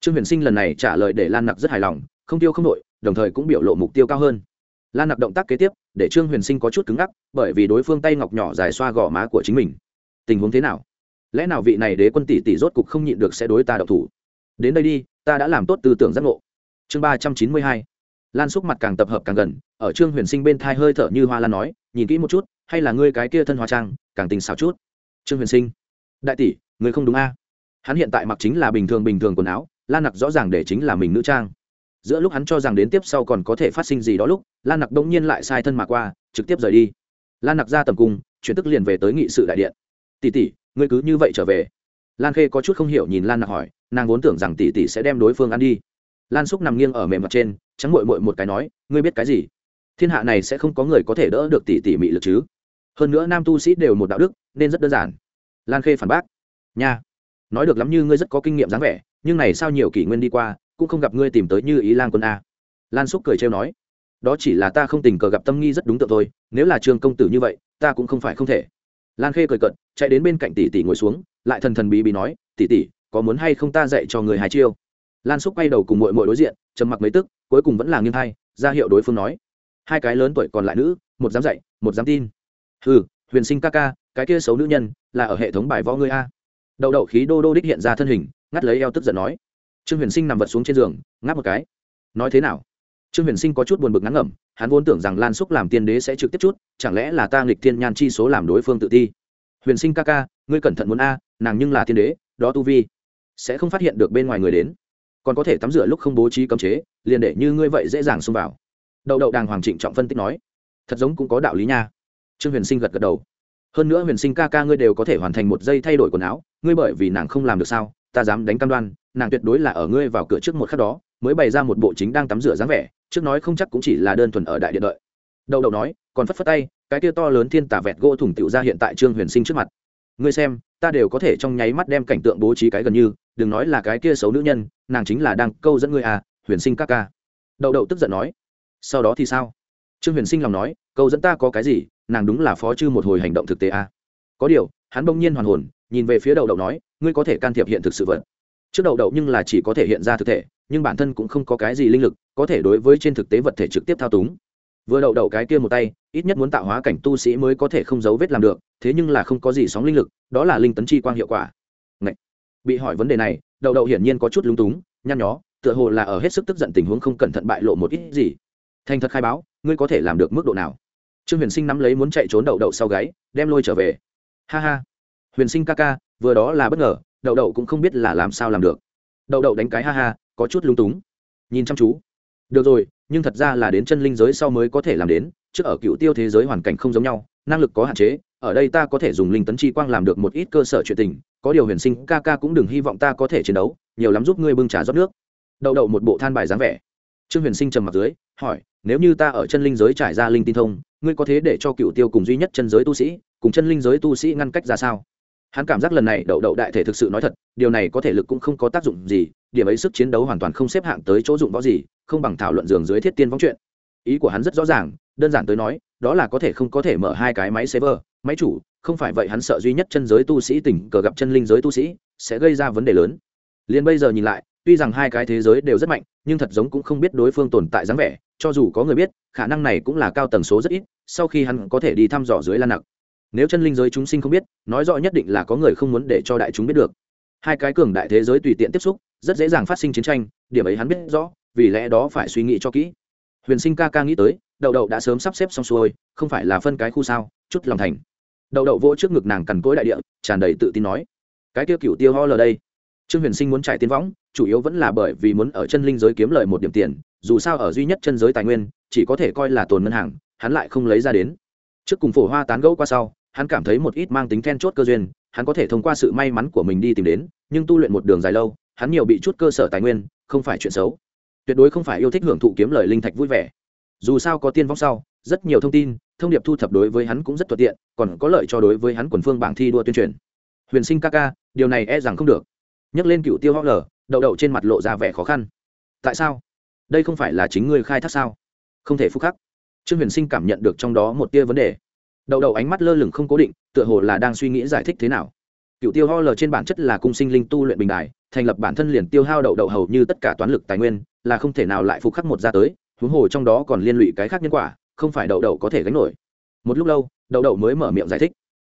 Trương huyền sinh lần này trả lời để lan nặc rất hài lòng, không tiêu không đội, đồng thời cũng biểu lộ mục tiêu cao hơn lan nặc động tác kế tiếp, để trương huyền sinh có chút cứng ngắc, bởi vì đối phương tay ngọc nhỏ dài xoa gò má của chính mình. Tình huống thế nào? Lẽ nào vị này đế quân tỷ tỷ rốt cục không nhịn được sẽ đối ta độc thủ? Đến đây đi, ta đã làm tốt tư tưởng giác ngộ. Chương ba trăm chín mươi hai. Lan xúc mặt càng tập hợp càng gần, ở trương huyền sinh bên thai hơi thở như hoa lan nói, nhìn kỹ một chút, hay là ngươi cái kia thân hoa trang, càng tình xảo chút. Trương huyền sinh, đại tỷ người không đúng a. Hắn hiện tại mặc chính là bình thường bình thường quần áo, lan nặc rõ ràng để chính là mình nữ trang giữa lúc hắn cho rằng đến tiếp sau còn có thể phát sinh gì đó lúc, lan nặc đông nhiên lại sai thân mà qua, trực tiếp rời đi. Lan nặc ra tầm cung, chuyển tức liền về tới nghị sự đại điện. Tỷ tỷ, ngươi cứ như vậy trở về. Lan khê có chút không hiểu nhìn lan nặc hỏi, nàng vốn tưởng rằng tỷ tỷ sẽ đem đối phương ăn đi. Lan xúc nằm nghiêng ở mềm mặt trên, trắng mội mội một cái nói, ngươi biết cái gì? Thiên hạ này sẽ không có người có thể đỡ được tỷ tỷ mị lực chứ? Hơn nữa nam tu sĩ đều một đạo đức, nên rất đơn giản. Lan khê phản bác, nha, nói được lắm như ngươi rất có kinh nghiệm dáng vẻ, nhưng này sao nhiều kỷ nguyên đi qua cũng không gặp ngươi tìm tới như ý lan quân a. Lan xúc cười trêu nói, đó chỉ là ta không tình cờ gặp tâm nghi rất đúng tượng thôi, nếu là trường công tử như vậy, ta cũng không phải không thể. Lan khê cười cận chạy đến bên cạnh tỷ tỷ ngồi xuống, lại thần thần bí bí nói, tỷ tỷ, có muốn hay không ta dạy cho người hai chiêu? Lan xúc quay đầu cùng mội mội đối diện, trầm mặc mấy tức, cuối cùng vẫn là nghiêng thay ra hiệu đối phương nói, hai cái lớn tuổi còn lại nữ, một dám dạy, một dám tin. Ừ huyền sinh ca ca, cái kia xấu nữ nhân, là ở hệ thống bài võ ngươi a. Đậu đậu khí đô đô đích hiện ra thân hình, ngắt lấy eo tức giận nói trương huyền sinh nằm vật xuống trên giường, ngáp một cái. Nói thế nào? Trương huyền sinh có chút buồn bực ngắn ngẩm, hắn vốn tưởng rằng lan xúc làm tiên đế sẽ trực tiếp chút, chẳng lẽ là ta nghịch thiên nhan chi số làm đối phương tự ti? Huyền sinh ca ca, ngươi cẩn thận muốn a, nàng nhưng là tiên đế, đó tu vi sẽ không phát hiện được bên ngoài người đến. Còn có thể tắm rửa lúc không bố trí cấm chế, liền để như ngươi vậy dễ dàng xông vào. Đậu đậu đàng hoàng trịnh trọng phân tích nói, thật giống cũng có đạo lý nha. Trương huyền sinh gật gật đầu. Hơn nữa huyền sinh ca ca ngươi đều có thể hoàn thành một giây thay đổi quần áo, ngươi bởi vì nàng không làm được sao, ta dám đánh cam đoan nàng tuyệt đối là ở ngươi vào cửa trước một khắc đó, mới bày ra một bộ chính đang tắm rửa dáng vẻ, trước nói không chắc cũng chỉ là đơn thuần ở đại điện đợi. Đậu đậu nói, còn phất phất tay, cái kia to lớn thiên tả vẹt gỗ thủng tiểu ra hiện tại trương huyền sinh trước mặt. Ngươi xem, ta đều có thể trong nháy mắt đem cảnh tượng bố trí cái gần như, đừng nói là cái kia xấu nữ nhân, nàng chính là đang câu dẫn ngươi à huyền sinh các ca. Đậu đậu tức giận nói, sau đó thì sao? Trương huyền sinh lòng nói, câu dẫn ta có cái gì, nàng đúng là phó chư một hồi hành động thực tế à. có điều, hắn bỗng nhiên hoàn hồn, nhìn về phía đậu đậu nói, ngươi có thể can thiệp hiện thực sự vật trước đậu đậu nhưng là chỉ có thể hiện ra thực thể, nhưng bản thân cũng không có cái gì linh lực, có thể đối với trên thực tế vật thể trực tiếp thao túng. Vừa đậu đậu cái kia một tay, ít nhất muốn tạo hóa cảnh tu sĩ mới có thể không giấu vết làm được, thế nhưng là không có gì sóng linh lực, đó là linh tấn chi quang hiệu quả. Ngậy! bị hỏi vấn đề này đậu đậu hiển nhiên có chút lúng túng, nhăn nhó, tựa hồ là ở hết sức tức giận tình huống không cẩn thận bại lộ một ít gì. Thành thật khai báo, ngươi có thể làm được mức độ nào? Trương huyền sinh nắm lấy muốn chạy trốn đậu đậu sau gáy, đem lôi trở về. Ha ha! Huyền sinh ca ca, vừa đó là bất ngờ đậu đậu cũng không biết là làm sao làm được. Đậu đậu đánh cái ha ha, có chút lung túng. Nhìn chăm chú. Được rồi, nhưng thật ra là đến chân linh giới sau mới có thể làm đến trước ở cựu tiêu thế giới hoàn cảnh không giống nhau, năng lực có hạn chế, ở đây ta có thể dùng linh tấn chi quang làm được một ít cơ sở chuyện tình, có điều huyền sinh ca ca cũng đừng hy vọng ta có thể chiến đấu, nhiều lắm giúp ngươi bưng trà rót nước. Đậu đậu một bộ than bài dáng vẻ. Trương huyền sinh trầm mặt dưới, hỏi, nếu như ta ở chân linh giới trải ra linh tin thông, ngươi có thế để cho cựu tiêu cùng duy nhất chân giới tu sĩ, cùng chân linh giới tu sĩ ngăn cách ra sao? Hắn cảm giác lần này đậu đậu đại thể thực sự nói thật, điều này có thể lực cũng không có tác dụng gì, điểm ấy sức chiến đấu hoàn toàn không xếp hạng tới chỗ dụng võ gì, không bằng thảo luận giường dưới thiết tiên võng chuyện. Ý của hắn rất rõ ràng, đơn giản tới nói, đó là có thể không có thể mở hai cái máy server máy chủ, không phải vậy hắn sợ duy nhất chân giới tu sĩ tỉnh cờ gặp chân linh giới tu sĩ, sẽ gây ra vấn đề lớn. Liền bây giờ nhìn lại, tuy rằng hai cái thế giới đều rất mạnh, nhưng thật giống cũng không biết đối phương tồn tại dáng vẻ, cho dù có người biết, khả năng này cũng là cao tần số rất ít, sau khi hắn có thể đi thăm dò dưới lan nặc nếu chân linh giới chúng sinh không biết, nói rõ nhất định là có người không muốn để cho đại chúng biết được. Hai cái cường đại thế giới tùy tiện tiếp xúc, rất dễ dàng phát sinh chiến tranh, điểm ấy hắn biết rõ, vì lẽ đó phải suy nghĩ cho kỹ. Huyền sinh ca ca nghĩ tới, đậu đậu đã sớm sắp xếp xong xuôi, không phải là phân cái khu sao, chút lòng thành. Đậu đậu vỗ trước ngực nàng cằn cối đại địa, tràn đầy tự tin nói, cái tiêu cựu tiêu ho lờ đây. Trương huyền sinh muốn chạy tiến võng, chủ yếu vẫn là bởi vì muốn ở chân linh giới kiếm lời một điểm tiền, dù sao ở duy nhất chân giới tài nguyên, chỉ có thể coi là tồn ngân hàng, hắn lại không lấy ra đến. Trước cùng phổ hoa tán gẫu qua sau hắn cảm thấy một ít mang tính then chốt cơ duyên, hắn có thể thông qua sự may mắn của mình đi tìm đến, nhưng tu luyện một đường dài lâu, hắn nhiều bị chút cơ sở tài nguyên, không phải chuyện xấu. Tuyệt đối không phải yêu thích hưởng thụ kiếm lời linh thạch vui vẻ. Dù sao có tiên vong sau, rất nhiều thông tin, thông điệp thu thập đối với hắn cũng rất thuận tiện, còn có lợi cho đối với hắn quần phương bảng thi đua tuyên truyền. Huyền sinh ca ca, điều này e rằng không được. Nhắc lên cựu tiêu ho lờ, đậu đậu trên mặt lộ ra vẻ khó khăn. Tại sao? Đây không phải là chính ngươi khai thác sao? Không thể phúc khắc. Trương huyền sinh cảm nhận được trong đó một tia vấn đề đậu đậu ánh mắt lơ lửng không cố định, tựa hồ là đang suy nghĩ giải thích thế nào. Cựu tiêu ho lờ trên bản chất là cung sinh linh tu luyện bình đài, thành lập bản thân liền tiêu hao đậu đậu hầu như tất cả toán lực tài nguyên, là không thể nào lại phục khắc một ra tới, huống hồ trong đó còn liên lụy cái khác nhân quả, không phải đậu đậu có thể gánh nổi. Một lúc lâu, đậu đậu mới mở miệng giải thích.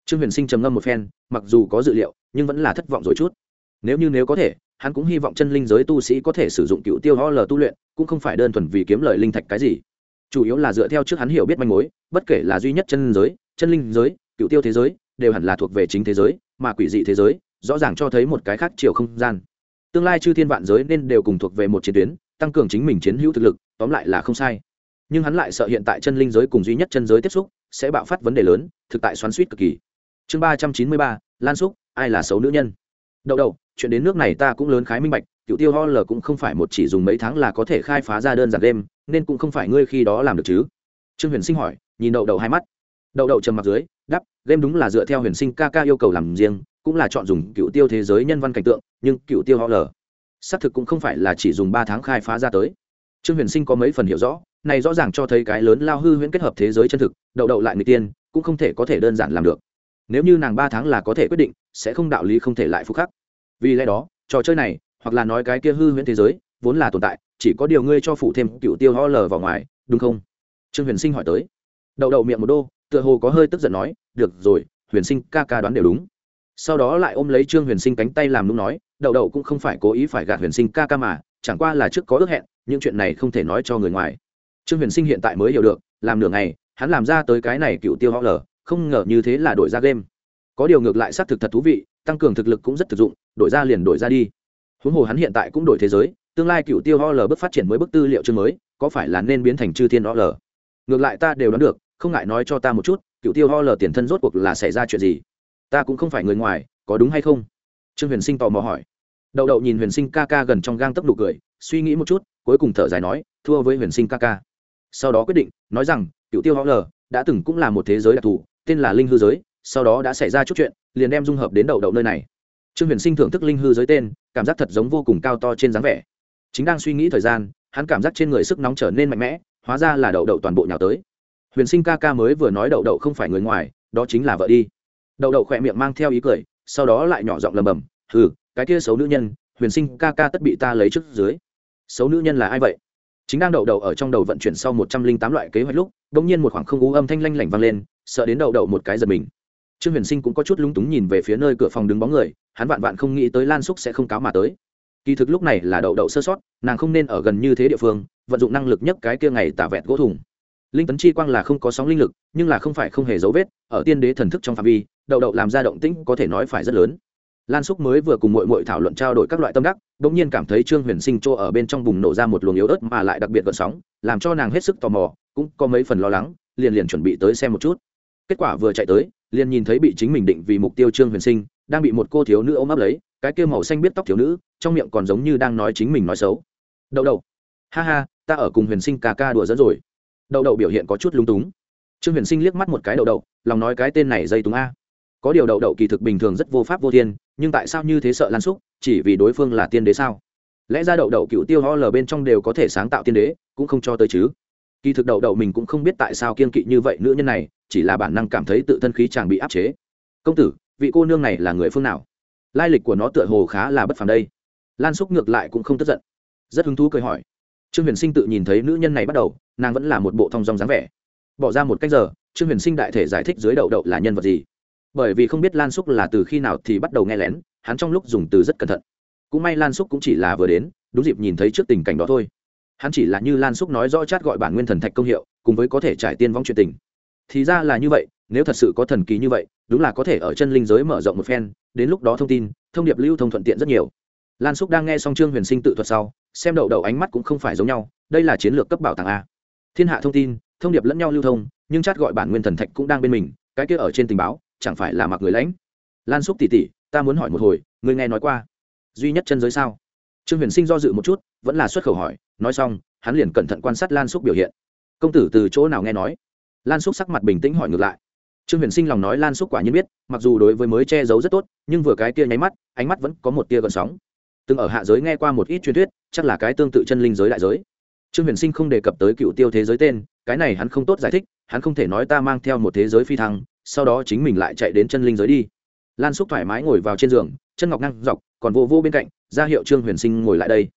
Trương huyền sinh trầm ngâm một phen, mặc dù có dự liệu, nhưng vẫn là thất vọng rồi chút. Nếu như nếu có thể, hắn cũng hy vọng chân linh giới tu sĩ có thể sử dụng cựu tiêu ho lờ tu luyện, cũng không phải đơn thuần vì kiếm lời linh thạch cái gì chủ yếu là dựa theo trước hắn hiểu biết manh mối, bất kể là duy nhất chân giới, chân linh giới, cựu tiêu thế giới, đều hẳn là thuộc về chính thế giới, mà quỷ dị thế giới, rõ ràng cho thấy một cái khác chiều không gian. Tương lai chư thiên vạn giới nên đều cùng thuộc về một chiến tuyến, tăng cường chính mình chiến hữu thực lực, tóm lại là không sai. Nhưng hắn lại sợ hiện tại chân linh giới cùng duy nhất chân giới tiếp xúc, sẽ bạo phát vấn đề lớn, thực tại xoắn suýt cực kỳ. Chương ba trăm chín mươi ba, lan xúc, ai là xấu nữ nhân? Đậu đậu, chuyện đến nước này ta cũng lớn khái minh bạch, cựu tiêu ho l cũng không phải một chỉ dùng mấy tháng là có thể khai phá ra đơn giản đêm nên cũng không phải ngươi khi đó làm được chứ? Trương huyền sinh hỏi, nhìn đậu đậu hai mắt. Đậu đậu trầm mặt dưới đắp game đúng là dựa theo huyền sinh ca ca yêu cầu làm riêng, cũng là chọn dùng cựu tiêu thế giới nhân văn cảnh tượng, nhưng cựu tiêu họ lờ xác thực cũng không phải là chỉ dùng ba tháng khai phá ra tới. Trương huyền sinh có mấy phần hiểu rõ, này rõ ràng cho thấy cái lớn lao hư huyễn kết hợp thế giới chân thực, đậu đậu lại người tiên, cũng không thể có thể đơn giản làm được. Nếu như nàng ba tháng là có thể quyết định, sẽ không đạo lý không thể lại phụ khắc. Vì lẽ đó, trò chơi này, hoặc là nói cái kia hư huyễn thế giới, vốn là tồn tại chỉ có điều ngươi cho phụ thêm cựu tiêu ho lờ vào ngoài, đúng không? Trương huyền sinh hỏi tới. Đậu đậu miệng một đô, tựa hồ có hơi tức giận nói, được rồi, huyền sinh ca ca đoán đều đúng. Sau đó lại ôm lấy trương huyền sinh cánh tay làm nung nói, đậu đậu cũng không phải cố ý phải gạt huyền sinh ca ca mà, chẳng qua là trước có ước hẹn, những chuyện này không thể nói cho người ngoài. Trương huyền sinh hiện tại mới hiểu được, làm nửa ngày, hắn làm ra tới cái này cựu tiêu ho lờ, không ngờ như thế là đổi ra game. Có điều ngược lại xác thực thật thú vị, tăng cường thực lực cũng rất thực dụng, đổi ra liền đổi ra đi. Huống hồ hắn hiện tại cũng đổi thế giới tương lai cựu tiêu ho l bước phát triển mới bức tư liệu chương mới, có phải là nên biến thành chư thiên ho l? Ngược lại ta đều đoán được, không ngại nói cho ta một chút, cựu tiêu ho l tiền thân rốt cuộc là xảy ra chuyện gì? Ta cũng không phải người ngoài, có đúng hay không? Trương huyền sinh tò mò hỏi. Đậu đậu nhìn huyền sinh ca ca gần trong gang tấp nụ cười, suy nghĩ một chút, cuối cùng thở dài nói, thua với huyền sinh ca ca. Sau đó quyết định, nói rằng, cựu tiêu ho l đã từng cũng là một thế giới đặc thù, tên là linh hư giới, sau đó đã xảy ra chút chuyện, liền đem dung hợp đến đậu đậu nơi này. Trương huyền sinh thưởng thức linh hư giới tên, cảm giác thật giống vô cùng cao to trên dáng vẻ chính đang suy nghĩ thời gian, hắn cảm giác trên người sức nóng trở nên mạnh mẽ, hóa ra là đậu đậu toàn bộ nhào tới. Huyền sinh ca ca mới vừa nói đậu đậu không phải người ngoài, đó chính là vợ đi. Đậu đậu khỏe miệng mang theo ý cười, sau đó lại nhỏ giọng lầm bầm ừ cái kia xấu nữ nhân, huyền sinh ca ca tất bị ta lấy trước dưới. Xấu nữ nhân là ai vậy? Chính đang đậu đậu ở trong đầu vận chuyển sau một trăm linh tám loại kế hoạch lúc đ ỗ n g nhiên một khoảng không ú âm thanh lanh lảnh vang lên, sợ đến đậu đậu một cái giật mình. Trương huyền sinh cũng có chút lúng túng nhìn về phía nơi cửa phòng đứng bóng người, hắn vạn vạn không nghĩ tới lan xúc sẽ không cáo mà tới kỳ thực lúc này là đậu đậu sơ sót, nàng không nên ở gần như thế địa phương, vận dụng năng lực nhất cái kia ngày tả vẹt gỗ thủng. Linh tấn chi quang là không có sóng linh lực, nhưng là không phải không hề dấu vết, ở tiên đế thần thức trong phạm vi, đậu đậu làm ra động tĩnh có thể nói phải rất lớn. Lan xúc mới vừa cùng mội mội thảo luận trao đổi các loại tâm đắc đ ỗ n g nhiên cảm thấy trương huyền sinh chỗ ở bên trong vùng nổ ra một luồng yếu ớt mà lại đặc biệt gợn sóng, làm cho nàng hết sức tò mò, cũng có mấy phần lo lắng, liền liền chuẩn bị tới xem một chút. Kết quả vừa chạy tới, liền nhìn thấy bị chính mình định vì mục tiêu trương huyền sinh, đang bị một cô thiếu nữ ôm ấp lấy, cái kia màu xanh biết tóc thiếu nữ trong miệng còn giống như đang nói chính mình nói xấu. Đậu đậu. Ha ha, ta ở cùng huyền sinh ca ca đùa dẫn rồi. Đậu đậu biểu hiện có chút lung túng. Trương huyền sinh liếc mắt một cái đậu đậu, lòng nói cái tên này dây túng a. Có điều đậu đậu kỳ thực bình thường rất vô pháp vô thiên, nhưng tại sao như thế sợ lan xúc, chỉ vì đối phương là tiên đế sao? Lẽ ra đậu đậu cựu tiêu ho lờ bên trong đều có thể sáng tạo tiên đế, cũng không cho tới chứ. Kỳ thực đậu đậu mình cũng không biết tại sao kiên kỵ như vậy nữ nhân này, chỉ là bản năng cảm thấy tự thân khí chàng bị áp chế. Công tử, vị cô nương này là người phương nào? Lai lịch của nó tựa hồ khá là bất phàm đây lan xúc ngược lại cũng không tức giận. Rất hứng thú cười hỏi. Trương huyền sinh tự nhìn thấy nữ nhân này bắt đầu, nàng vẫn là một bộ thong dong dáng vẻ. Bỏ ra một cách giờ, trương huyền sinh đại thể giải thích dưới đậu đậu là nhân vật gì. Bởi vì không biết lan xúc là từ khi nào thì bắt đầu nghe lén, hắn trong lúc dùng từ rất cẩn thận. Cũng may lan xúc cũng chỉ là vừa đến, đúng dịp nhìn thấy trước tình cảnh đó thôi. Hắn chỉ là như lan xúc nói rõ chát gọi bản nguyên thần thạch công hiệu, cùng với có thể trải tiên vong chuyện tình. Thì ra là như vậy, nếu thật sự có thần kỳ như vậy, đúng là có thể ở chân linh giới mở rộng một phen, đến lúc đó thông tin, thông điệp lưu thông thuận tiện rất nhiều lan xúc đang nghe xong trương huyền sinh tự thuật sau, xem đậu đậu ánh mắt cũng không phải giống nhau, đây là chiến lược cấp bảo tàng a. Thiên hạ thông tin, thông điệp lẫn nhau lưu thông, nhưng chát gọi bản nguyên thần thạch cũng đang bên mình, cái kia ở trên tình báo, chẳng phải là mặc người lãnh? Lan xúc tỉ tỉ, ta muốn hỏi một hồi, người nghe nói qua, duy nhất chân giới sao? Trương huyền sinh do dự một chút, vẫn là xuất khẩu hỏi, nói xong, hắn liền cẩn thận quan sát lan xúc biểu hiện. Công tử từ chỗ nào nghe nói? Lan xúc sắc mặt bình tĩnh hỏi ngược lại. Trương huyền sinh lòng nói lan xúc quả nhiên biết, mặc dù đối với mới che giấu rất tốt, nhưng vừa cái tia nháy mắt, ánh mắt vẫn có một tia gần sóng từng ở hạ giới nghe qua một ít truyền thuyết, chắc là cái tương tự chân linh giới đại giới. Trương huyền sinh không đề cập tới cựu tiêu thế giới tên, cái này hắn không tốt giải thích, hắn không thể nói ta mang theo một thế giới phi thăng, sau đó chính mình lại chạy đến chân linh giới đi. Lan xúc thoải mái ngồi vào trên giường, chân ngọc năng dọc, còn vô vô bên cạnh, ra hiệu trương huyền sinh ngồi lại đây.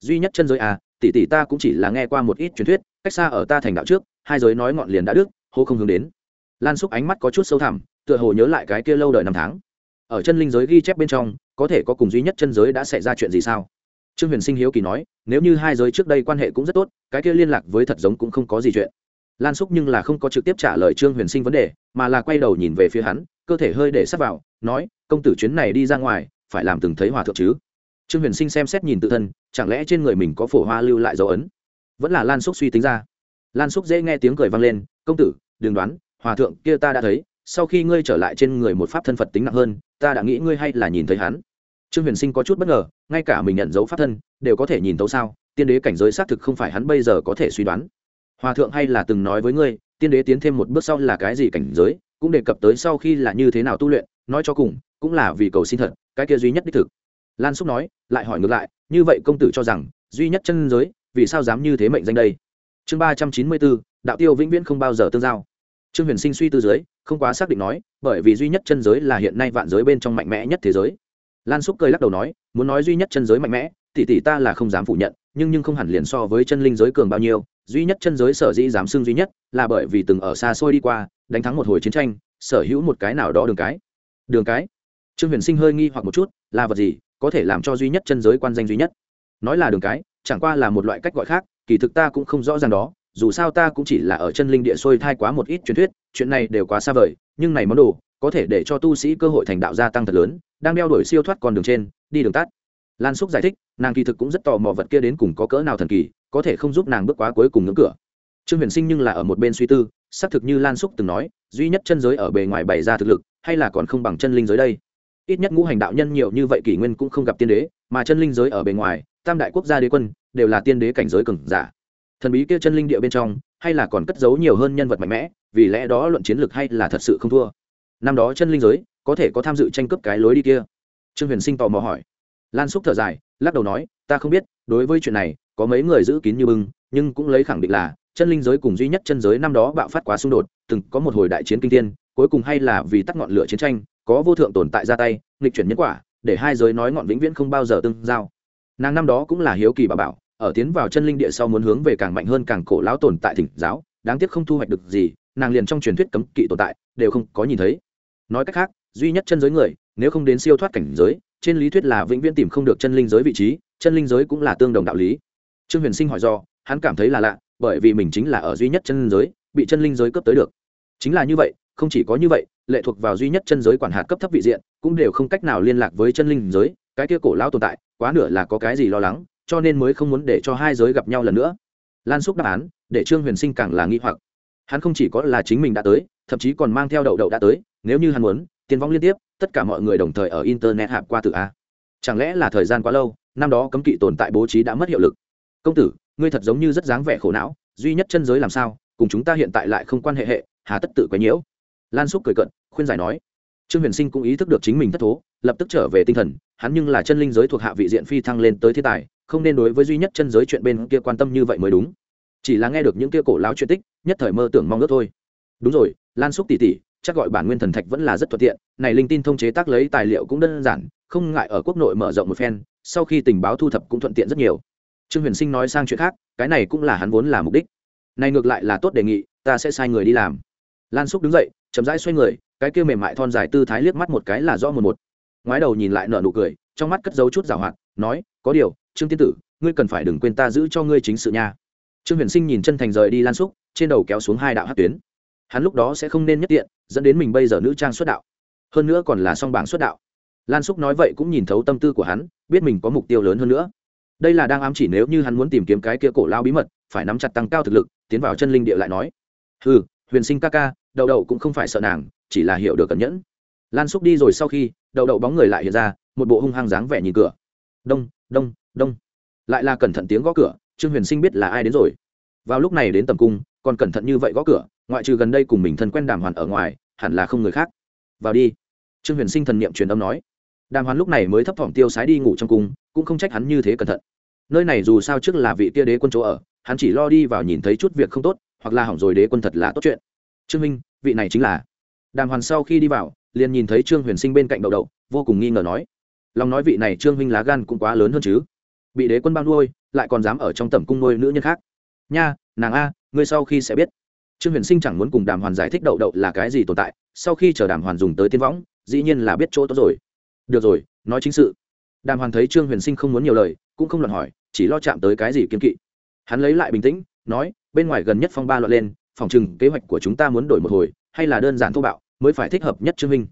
Duy nhất chân giới à tỷ tỷ ta cũng chỉ là nghe qua một ít truyền thuyết, cách xa ở ta thành đạo trước, hai giới nói ngọn liền đã đức hô không hướng đến. Lan xúc ánh mắt có chút sâu thẳm, tựa hồ nhớ lại cái kia lâu đời năm tháng ở chân linh giới ghi chép bên trong, có thể có cùng duy nhất chân giới đã xảy ra chuyện gì sao? Trương huyền sinh hiếu kỳ nói, nếu như hai giới trước đây quan hệ cũng rất tốt, cái kia liên lạc với thật giống cũng không có gì chuyện. Lan xúc nhưng là không có trực tiếp trả lời trương huyền sinh vấn đề, mà là quay đầu nhìn về phía hắn, cơ thể hơi để sắp vào, nói, công tử chuyến này đi ra ngoài, phải làm từng thấy hòa thượng chứ? Trương huyền sinh xem xét nhìn tự thân, chẳng lẽ trên người mình có phổ hoa lưu lại dấu ấn? Vẫn là lan xúc suy tính ra. Lan xúc dễ nghe tiếng cười vang lên, công tử, đừng đoán, hòa thượng kia ta đã thấy sau khi ngươi trở lại trên người một pháp thân phật tính nặng hơn, ta đã nghĩ ngươi hay là nhìn thấy hắn. Trương huyền sinh có chút bất ngờ, ngay cả mình nhận dấu pháp thân, đều có thể nhìn thấu sao? Tiên đế cảnh giới xác thực không phải hắn bây giờ có thể suy đoán. Hòa thượng hay là từng nói với ngươi, tiên đế tiến thêm một bước sau là cái gì cảnh giới, cũng đề cập tới sau khi là như thế nào tu luyện, nói cho cùng, cũng là vì cầu xin thật, cái kia duy nhất đích thực. Lan xúc nói, lại hỏi ngược lại, như vậy công tử cho rằng, duy nhất chân giới, vì sao dám như thế mệnh danh đây? Chương ba trăm chín mươi bốn, đạo tiêu vĩnh viễn không bao giờ tương giao. Trương huyền sinh suy tư dưới không quá xác định nói, bởi vì duy nhất chân giới là hiện nay vạn giới bên trong mạnh mẽ nhất thế giới. Lan xúc cười lắc đầu nói, muốn nói duy nhất chân giới mạnh mẽ, tỷ tỷ ta là không dám phủ nhận, nhưng nhưng không hẳn liền so với chân linh giới cường bao nhiêu. Duy nhất chân giới sở dĩ dám xưng duy nhất là bởi vì từng ở xa xôi đi qua, đánh thắng một hồi chiến tranh, sở hữu một cái nào đó đường cái. Đường cái? Trương huyền sinh hơi nghi hoặc một chút, là vật gì có thể làm cho duy nhất chân giới quan danh duy nhất? Nói là đường cái, chẳng qua là một loại cách gọi khác, kỳ thực ta cũng không rõ ràng đó, dù sao ta cũng chỉ là ở chân linh địa sôi thai quá một ít truyền thuyết chuyện này đều quá xa vời, nhưng này món đồ có thể để cho tu sĩ cơ hội thành đạo gia tăng thật lớn, đang đeo đuổi siêu thoát con đường trên, đi đường tắt. Lan xúc giải thích, nàng kỳ thực cũng rất tò mò vật kia đến cùng có cỡ nào thần kỳ, có thể không giúp nàng bước quá cuối cùng ngưỡng cửa. Trương huyền sinh nhưng là ở một bên suy tư, xác thực như lan xúc từng nói, duy nhất chân giới ở bề ngoài bày ra thực lực, hay là còn không bằng chân linh giới đây. Ít nhất ngũ hành đạo nhân nhiều như vậy kỷ nguyên cũng không gặp tiên đế, mà chân linh giới ở bề ngoài, tam đại quốc gia đế quân đều là tiên đế cảnh giới cường giả thần bí kia chân linh địa bên trong, hay là còn cất giấu nhiều hơn nhân vật mạnh mẽ, vì lẽ đó luận chiến lược hay là thật sự không thua. Năm đó chân linh giới, có thể có tham dự tranh cướp cái lối đi kia. Trương huyền sinh tò mò hỏi. Lan xúc thở dài, lắc đầu nói, ta không biết, đối với chuyện này, có mấy người giữ kín như bưng, nhưng cũng lấy khẳng định là, chân linh giới cùng duy nhất chân giới năm đó bạo phát quá xung đột, từng có một hồi đại chiến kinh thiên, cuối cùng hay là vì tắt ngọn lửa chiến tranh, có vô thượng tồn tại ra tay, nghịch chuyển nhân quả, để hai giới nói ngọn vĩnh viễn không bao giờ tương giao. Nàng năm đó cũng là hiếu kỳ bà bảo ở tiến vào chân linh địa sau muốn hướng về càng mạnh hơn càng cổ lão tồn tại thỉnh giáo, đáng tiếc không thu hoạch được gì, nàng liền trong truyền thuyết cấm kỵ tồn tại, đều không có nhìn thấy. Nói cách khác, duy nhất chân giới người, nếu không đến siêu thoát cảnh giới, trên lý thuyết là vĩnh viễn tìm không được chân linh giới vị trí, chân linh giới cũng là tương đồng đạo lý. Trương huyền sinh hỏi do, hắn cảm thấy là lạ, bởi vì mình chính là ở duy nhất chân linh giới, bị chân linh giới cấp tới được. Chính là như vậy, không chỉ có như vậy, lệ thuộc vào duy nhất chân giới quản hạt cấp thấp vị diện, cũng đều không cách nào liên lạc với chân linh giới, cái kia cổ lão tồn tại, quá nửa là có cái gì lo lắng cho nên mới không muốn để cho hai giới gặp nhau lần nữa. Lan xúc đáp án, để trương huyền sinh càng là nghi hoặc. Hắn không chỉ có là chính mình đã tới, thậm chí còn mang theo đậu đậu đã tới, nếu như hắn muốn tiên vong liên tiếp, tất cả mọi người đồng thời ở internet hạp qua tự a. Chẳng lẽ là thời gian quá lâu, năm đó cấm kỵ tồn tại bố trí đã mất hiệu lực? Công tử, ngươi thật giống như rất dáng vẻ khổ não, duy nhất chân giới làm sao, cùng chúng ta hiện tại lại không quan hệ hệ, hà tất tự quấy nhiễu. Lan xúc cười cận khuyên giải nói. Trương huyền sinh cũng ý thức được chính mình thất thố lập tức trở về tinh thần, hắn nhưng là chân linh giới thuộc hạ vị diện phi thăng lên tới thiên tài, không nên đối với duy nhất chân giới chuyện bên kia quan tâm như vậy mới đúng. Chỉ là nghe được những kia cổ láo chuyện tích, nhất thời mơ tưởng mong ước thôi. Đúng rồi, lan xúc tỉ tỉ chắc gọi bản nguyên thần thạch vẫn là rất thuận tiện, này linh tin thông chế tác lấy tài liệu cũng đơn giản, không ngại ở quốc nội mở rộng một phen, sau khi tình báo thu thập cũng thuận tiện rất nhiều. Trương huyền sinh nói sang chuyện khác, cái này cũng là hắn vốn là mục đích. Này ngược lại là tốt đề nghị, ta sẽ sai người đi làm. Lan xúc đứng dậy, chậm rãi xoay người, cái kia mềm mại thon dài tư thái liếc mắt một cái là rõ một một ngoái đầu nhìn lại nở nụ cười, trong mắt cất dấu chút rào hoạt, nói, có điều, trương tiên tử, ngươi cần phải đừng quên ta giữ cho ngươi chính sự nha. Trương huyền sinh nhìn chân thành rời đi lan xúc, trên đầu kéo xuống hai đạo hát tuyến. Hắn lúc đó sẽ không nên nhất tiện, dẫn đến mình bây giờ nữ trang xuất đạo. Hơn nữa còn là song bảng xuất đạo. Lan xúc nói vậy cũng nhìn thấu tâm tư của hắn, biết mình có mục tiêu lớn hơn nữa. Đây là đang ám chỉ nếu như hắn muốn tìm kiếm cái kia cổ lao bí mật, phải nắm chặt tăng cao thực lực, tiến vào chân linh địa lại nói. Ừ huyền sinh ca ca đậu đậu cũng không phải sợ nàng, chỉ là hiểu được cẩn nhẫn lan xúc đi rồi sau khi, đậu đậu bóng người lại hiện ra, một bộ hung hăng dáng vẻ nhìn cửa. Đông đông đông. Lại là cẩn thận tiếng gõ cửa, trương huyền sinh biết là ai đến rồi. Vào lúc này đến tầm cung, còn cẩn thận như vậy gõ cửa, ngoại trừ gần đây cùng mình thân quen đàm hoàn ở ngoài, hẳn là không người khác. Vào đi. Trương huyền sinh thần niệm truyền âm nói. Đàm hoàn lúc này mới thấp thỏm tiêu sái đi ngủ trong cung, cũng không trách hắn như thế cẩn thận. Nơi này dù sao trước là vị tia đế quân chỗ ở, hắn chỉ lo đi vào nhìn thấy chút việc không tốt, hoặc là hỏng rồi đế quân thật là tốt chuyện. Trương minh, vị này chính là. Đàm hoàn sau khi đi vào liền nhìn thấy trương huyền sinh bên cạnh đậu đậu, vô cùng nghi ngờ nói, lòng nói vị này trương huynh lá gan cũng quá lớn hơn chứ? Bị đế quân bao nuôi, lại còn dám ở trong tẩm cung nuôi nữ nhân khác. Nha, nàng a, ngươi sau khi sẽ biết. Trương huyền sinh chẳng muốn cùng đàm hoàn giải thích đậu đậu là cái gì tồn tại, sau khi chờ đàm hoàn dùng tới tiên võng, dĩ nhiên là biết chỗ tốt rồi. Được rồi, nói chính sự. Đàm hoàn thấy trương huyền sinh không muốn nhiều lời, cũng không luận hỏi, chỉ lo chạm tới cái gì kiên kỵ. Hắn lấy lại bình tĩnh, nói, bên ngoài gần nhất phong ba loạn lên, phòng chừng kế hoạch của chúng ta muốn đổi một hồi, hay là đơn giản thô bạo mới phải thích hợp nhất trương minh.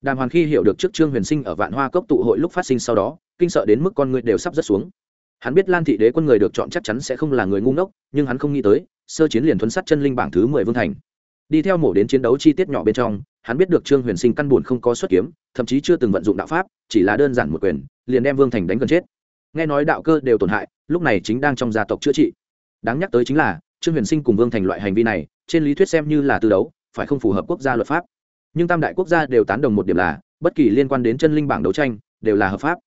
Đàm hoàn khi hiểu được trước trương huyền sinh ở vạn hoa cốc tụ hội lúc phát sinh sau đó, kinh sợ đến mức con người đều sắp rớt xuống. Hắn biết lan thị đế quân người được chọn chắc chắn sẽ không là người ngu ngốc, nhưng hắn không nghĩ tới, sơ chiến liền thuấn sát chân linh bảng thứ mười vương thành. Đi theo mổ đến chiến đấu chi tiết nhỏ bên trong, hắn biết được trương huyền sinh căn buồn không có xuất kiếm, thậm chí chưa từng vận dụng đạo pháp, chỉ là đơn giản một quyền, liền đem vương thành đánh gần chết. Nghe nói đạo cơ đều tổn hại, lúc này chính đang trong gia tộc chữa trị. Đáng nhắc tới chính là, trương huyền sinh cùng vương thành loại hành vi này, trên lý thuyết xem như là tư đấu, phải không phù hợp quốc gia luật pháp nhưng tam đại quốc gia đều tán đồng một điểm là, bất kỳ liên quan đến chân linh bảng đấu tranh, đều là hợp pháp.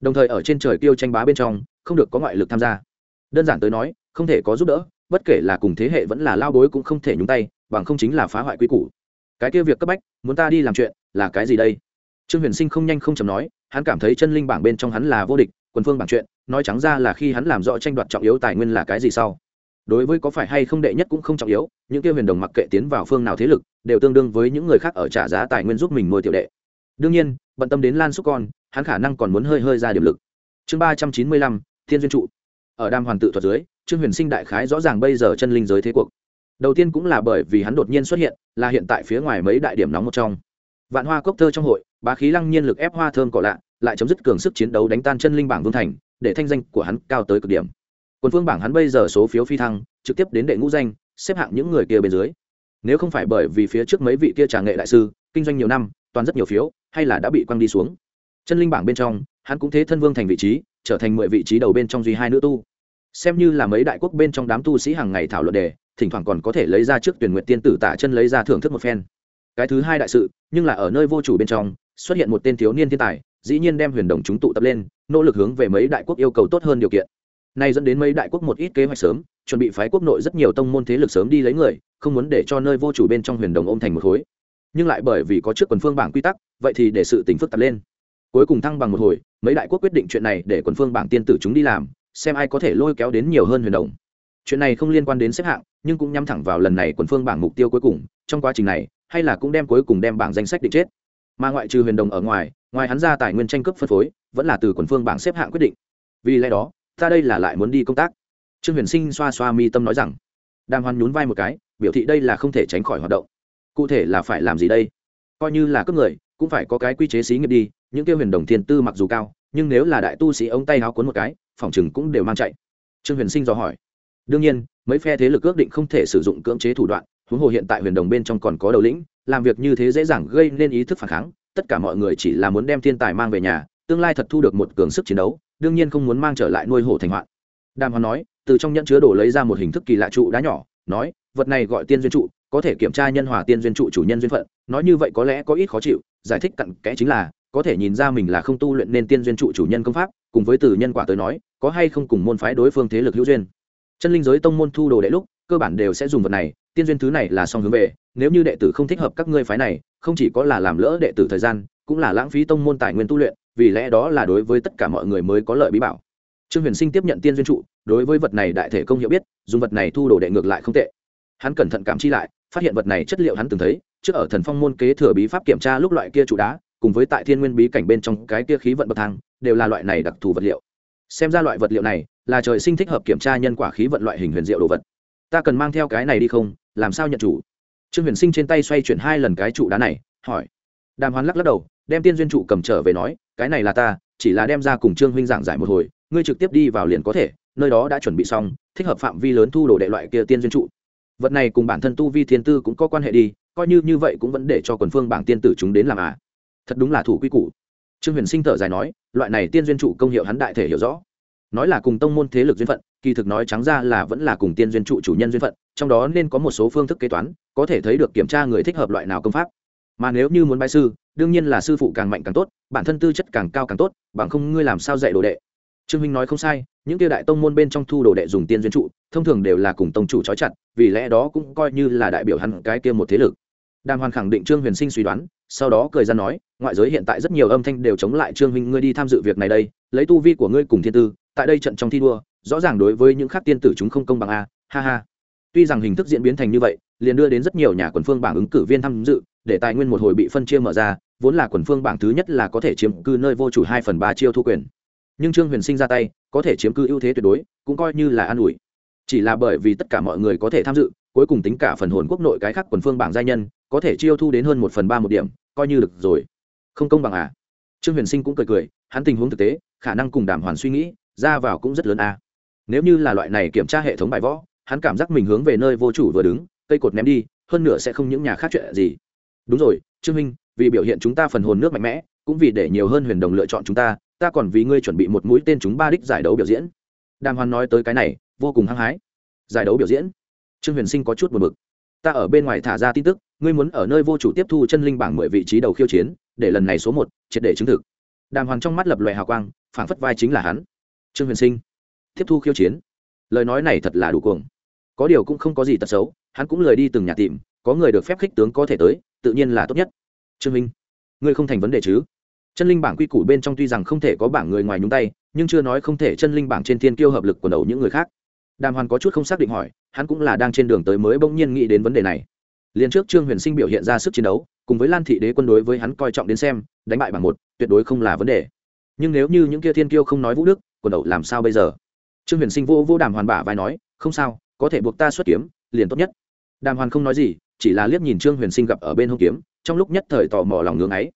Đồng thời ở trên trời tiêu tranh bá bên trong, không được có ngoại lực tham gia. Đơn giản tới nói, không thể có giúp đỡ, bất kể là cùng thế hệ vẫn là lao bối cũng không thể nhúng tay, bằng không chính là phá hoại quy củ. Cái kia việc cấp bách, muốn ta đi làm chuyện, là cái gì đây? Trương huyền sinh không nhanh không chầm nói, hắn cảm thấy chân linh bảng bên trong hắn là vô địch Quần phương bảng chuyện, nói trắng ra là khi hắn làm rõ tranh đoạt trọng yếu tài nguyên là cái gì sau? Đối với có phải hay không đệ nhất cũng không trọng yếu, những kia huyền đồng mặc kệ tiến vào phương nào thế lực, đều tương đương với những người khác ở trả giá tài nguyên giúp mình nuôi tiểu đệ. Đương nhiên, bận tâm đến lan xúc con, hắn khả năng còn muốn hơi hơi ra điểm lực. Chương ba trăm chín mươi lăm, thiên duyên trụ. Ở đam hoàn tự thuật dưới, trương huyền sinh đại khái rõ ràng bây giờ chân linh giới thế cuộc. Đầu tiên cũng là bởi vì hắn đột nhiên xuất hiện, là hiện tại phía ngoài mấy đại điểm nóng một trong. Vạn hoa cốc thơ trong hội, bá khí lăng nhiên lực ép hoa thơm cỏ lạ, lại chấm dứt cường sức chiến đấu đánh tan chân linh bảng vương thành, để thanh danh của hắn cao tới cực điểm quân phương bảng hắn bây giờ số phiếu phi thăng, trực tiếp đến đệ ngũ danh, xếp hạng những người kia bên dưới. Nếu không phải bởi vì phía trước mấy vị kia trà nghệ đại sư, kinh doanh nhiều năm, toàn rất nhiều phiếu, hay là đã bị quăng đi xuống. Chân linh bảng bên trong, hắn cũng thế thân vương thành vị trí, trở thành mười vị trí đầu bên trong duy hai nữ tu. Xem như là mấy đại quốc bên trong đám tu sĩ hàng ngày thảo luận đề, thỉnh thoảng còn có thể lấy ra trước tuyển nguyện tiên tử tả chân lấy ra thưởng thức một phen. Cái thứ hai đại sự, nhưng là ở nơi vô chủ bên trong, xuất hiện một tên thiếu niên thiên tài, dĩ nhiên đem huyền đồng chúng tụ tập lên, nỗ lực hướng về mấy đại quốc yêu cầu tốt hơn điều kiện nay dẫn đến mấy đại quốc một ít kế hoạch sớm, chuẩn bị phái quốc nội rất nhiều tông môn thế lực sớm đi lấy người, không muốn để cho nơi vô chủ bên trong huyền đồng ôm thành một khối. Nhưng lại bởi vì có trước quần phương bảng quy tắc, vậy thì để sự tính phức tạp lên. Cuối cùng thăng bằng một hồi, mấy đại quốc quyết định chuyện này để quần phương bảng tiên tử chúng đi làm, xem ai có thể lôi kéo đến nhiều hơn huyền đồng. Chuyện này không liên quan đến xếp hạng, nhưng cũng nhắm thẳng vào lần này quần phương bảng mục tiêu cuối cùng, trong quá trình này, hay là cũng đem cuối cùng đem bảng danh sách định chết. Mà ngoại trừ huyền đồng ở ngoài ngoài hắn ra tài nguyên tranh cướp phân phối, vẫn là từ quần phương bảng xếp hạng quyết định. Vì lẽ đó ta đây là lại muốn đi công tác. Trương huyền sinh xoa xoa mi tâm nói rằng, đàm hoan nhún vai một cái, biểu thị đây là không thể tránh khỏi hoạt động. Cụ thể là phải làm gì đây? Coi như là cấp người, cũng phải có cái quy chế xí nghiệp đi, những tiêu huyền đồng thiên tư mặc dù cao, nhưng nếu là đại tu sĩ ống tay háo cuốn một cái, phòng chừng cũng đều mang chạy. Trương huyền sinh dò hỏi. Đương nhiên, mấy phe thế lực ước định không thể sử dụng cưỡng chế thủ đoạn, huống hồ hiện tại huyền đồng bên trong còn có đầu lĩnh, làm việc như thế dễ dàng gây nên ý thức phản kháng, tất cả mọi người chỉ là muốn đem thiên tài mang về nhà, tương lai thật thu được một cường sức chiến đấu đương nhiên không muốn mang trở lại nuôi hổ thành hoạn. Đàm hoàn nói, từ trong nhẫn chứa đổ lấy ra một hình thức kỳ lạ trụ đá nhỏ, nói, vật này gọi tiên duyên trụ, có thể kiểm tra nhân hòa tiên duyên trụ chủ nhân duyên phận, nói như vậy có lẽ có ít khó chịu, giải thích cặn kẽ chính là, có thể nhìn ra mình là không tu luyện nên tiên duyên trụ chủ nhân công pháp, cùng với từ nhân quả tới nói, có hay không cùng môn phái đối phương thế lực hữu duyên. Chân linh giới tông môn thu đồ đệ lúc, cơ bản đều sẽ dùng vật này, tiên duyên thứ này là song hướng về, nếu như đệ tử không thích hợp các ngươi phái này, không chỉ có là làm lỡ đệ tử thời gian, cũng là lãng phí tông môn tài nguyên tu luyện vì lẽ đó là đối với tất cả mọi người mới có lợi bí bảo. Trương huyền sinh tiếp nhận tiên duyên trụ, đối với vật này đại thể công hiệu biết, dùng vật này thu đồ đệ ngược lại không tệ. Hắn cẩn thận cảm chi lại, phát hiện vật này chất liệu hắn từng thấy, trước ở thần phong môn kế thừa bí pháp kiểm tra lúc loại kia trụ đá, cùng với tại thiên nguyên bí cảnh bên trong cái kia khí vận bậc thang, đều là loại này đặc thù vật liệu. Xem ra loại vật liệu này là trời sinh thích hợp kiểm tra nhân quả khí vận loại hình huyền diệu đồ vật. Ta cần mang theo cái này đi không, làm sao nhận chủ? Trương huyền sinh trên tay xoay chuyển hai lần cái trụ đá này, hỏi. Đàm hoán lắc lắc đầu đem tiên duyên trụ cầm trở về nói, cái này là ta, chỉ là đem ra cùng trương huynh giảng giải một hồi, ngươi trực tiếp đi vào liền có thể, nơi đó đã chuẩn bị xong, thích hợp phạm vi lớn thu đồ đệ loại kia tiên duyên trụ. Vật này cùng bản thân tu vi thiên tư cũng có quan hệ đi, coi như như vậy cũng vẫn để cho quần phương bảng tiên tử chúng đến làm à. Thật đúng là thủ quy củ. Trương huyền sinh thở dài nói, loại này tiên duyên trụ công hiệu hắn đại thể hiểu rõ. Nói là cùng tông môn thế lực duyên phận, kỳ thực nói trắng ra là vẫn là cùng tiên duyên trụ chủ nhân duyên phận, trong đó nên có một số phương thức kế toán, có thể thấy được kiểm tra người thích hợp loại nào công pháp. Mà nếu như muốn bái sư đương nhiên là sư phụ càng mạnh càng tốt, bản thân tư chất càng cao càng tốt, bằng không ngươi làm sao dạy đồ đệ? Trương minh nói không sai, những kia đại tông môn bên trong thu đồ đệ dùng tiên duyên trụ, thông thường đều là cùng tông chủ trói chặt, vì lẽ đó cũng coi như là đại biểu hắn cái kia một thế lực. Đàm hoàn khẳng định trương huyền sinh suy đoán, sau đó cười ra nói, ngoại giới hiện tại rất nhiều âm thanh đều chống lại trương minh, ngươi đi tham dự việc này đây, lấy tu vi của ngươi cùng thiên tư, tại đây trận trong thi đua, rõ ràng đối với những khác tiên tử chúng không công bằng a, ha ha. Tuy rằng hình thức diễn biến thành như vậy, liền đưa đến rất nhiều nhà quần phương bảng ứng cử viên tham dự để tài nguyên một hồi bị phân chia mở ra, vốn là quần phương bảng thứ nhất là có thể chiếm cư nơi vô chủ hai phần ba chiêu thu quyền. Nhưng trương huyền sinh ra tay, có thể chiếm cư ưu thế tuyệt đối, cũng coi như là an ủi. Chỉ là bởi vì tất cả mọi người có thể tham dự, cuối cùng tính cả phần hồn quốc nội cái khác quần phương bảng gia nhân, có thể chiêu thu đến hơn một phần ba một điểm, coi như được rồi. Không công bằng à? Trương huyền sinh cũng cười cười, hắn tình huống thực tế, khả năng cùng đàm hoàn suy nghĩ, ra vào cũng rất lớn à. nếu như là loại này kiểm tra hệ thống bài võ, hắn cảm giác mình hướng về nơi vô chủ vừa đứng, cây cột ném đi, hơn nữa sẽ không những nhà khác chuyện gì đúng rồi, trương minh, vì biểu hiện chúng ta phần hồn nước mạnh mẽ, cũng vì để nhiều hơn huyền đồng lựa chọn chúng ta ta còn vì ngươi chuẩn bị một mũi tên chúng ba đích giải đấu biểu diễn. Đàm hoan nói tới cái này, vô cùng hăng hái. Giải đấu biểu diễn? Trương huyền sinh có chút buồn bực. Ta ở bên ngoài thả ra tin tức, ngươi muốn ở nơi vô chủ tiếp thu chân linh bảng mười vị trí đầu khiêu chiến, để lần này số một, triệt để chứng thực. Đàm hoàn trong mắt lập loè hào quang, phảng phất vai chính là hắn. Trương huyền sinh, tiếp thu khiêu chiến? Lời nói này thật là đủ cuồng. Có điều cũng không có gì tật xấu, hắn cũng lời đi từng nhà tìm, có người được phép khích tướng có thể tới tự nhiên là tốt nhất. Trương minh, ngươi không thành vấn đề chứ? Chân linh bảng quy củ bên trong tuy rằng không thể có bảng người ngoài nhúng tay, nhưng chưa nói không thể chân linh bảng trên thiên kiêu hợp lực quần đầu những người khác. Đàm hoàn có chút không xác định hỏi, hắn cũng là đang trên đường tới mới bỗng nhiên nghĩ đến vấn đề này. Liền trước trương huyền sinh biểu hiện ra sức chiến đấu, cùng với lan thị đế quân đối với hắn coi trọng đến xem, đánh bại bảng một, tuyệt đối không là vấn đề. Nhưng nếu như những kia thiên kiêu không nói vũ đức, quần đầu làm sao bây giờ? Trương huyền sinh vô vô đàm hoàn bả vai nói, không sao, có thể buộc ta xuất kiếm, liền tốt nhất. Đàm hoàn không nói gì chỉ là liếc nhìn trương huyền sinh gặp ở bên hông kiếm, trong lúc nhất thời tò mò lòng ngưỡng ấy.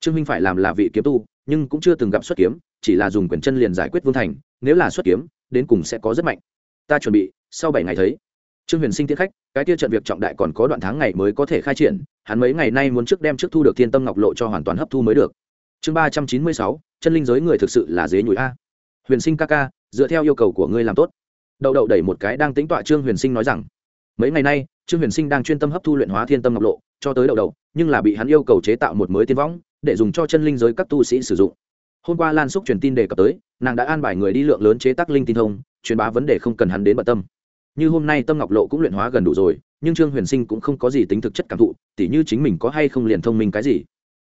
Trương minh phải làm là vị kiếm tu, nhưng cũng chưa từng gặp xuất kiếm, chỉ là dùng quyền chân liền giải quyết vương thành, nếu là xuất kiếm, đến cùng sẽ có rất mạnh. Ta chuẩn bị, sau bảy ngày thấy. Trương huyền sinh tiến khách, cái tiêu trận việc trọng đại còn có đoạn tháng ngày mới có thể khai triển, hắn mấy ngày nay muốn trước đem trước thu được thiên tâm ngọc lộ cho hoàn toàn hấp thu mới được. Chương ba trăm chín mươi sáu, chân linh giới người thực sự là dế nhủi a. Huyền sinh ca ca, dựa theo yêu cầu của ngươi làm tốt. Đậu đậu đẩy một cái đang tính tọa trương huyền sinh nói rằng, mấy ngày nay trương huyền sinh đang chuyên tâm hấp thu luyện hóa thiên tâm ngọc lộ cho tới đầu đầu, nhưng là bị hắn yêu cầu chế tạo một mới tiên võng để dùng cho chân linh giới các tu sĩ sử dụng. Hôm qua lan xúc truyền tin đề cập tới nàng đã an bài người đi lượng lớn chế tác linh tin thông truyền bá vấn đề không cần hắn đến bận tâm. Như hôm nay tâm ngọc lộ cũng luyện hóa gần đủ rồi nhưng trương huyền sinh cũng không có gì tính thực chất cảm thụ tỉ như chính mình có hay không liền thông minh cái gì.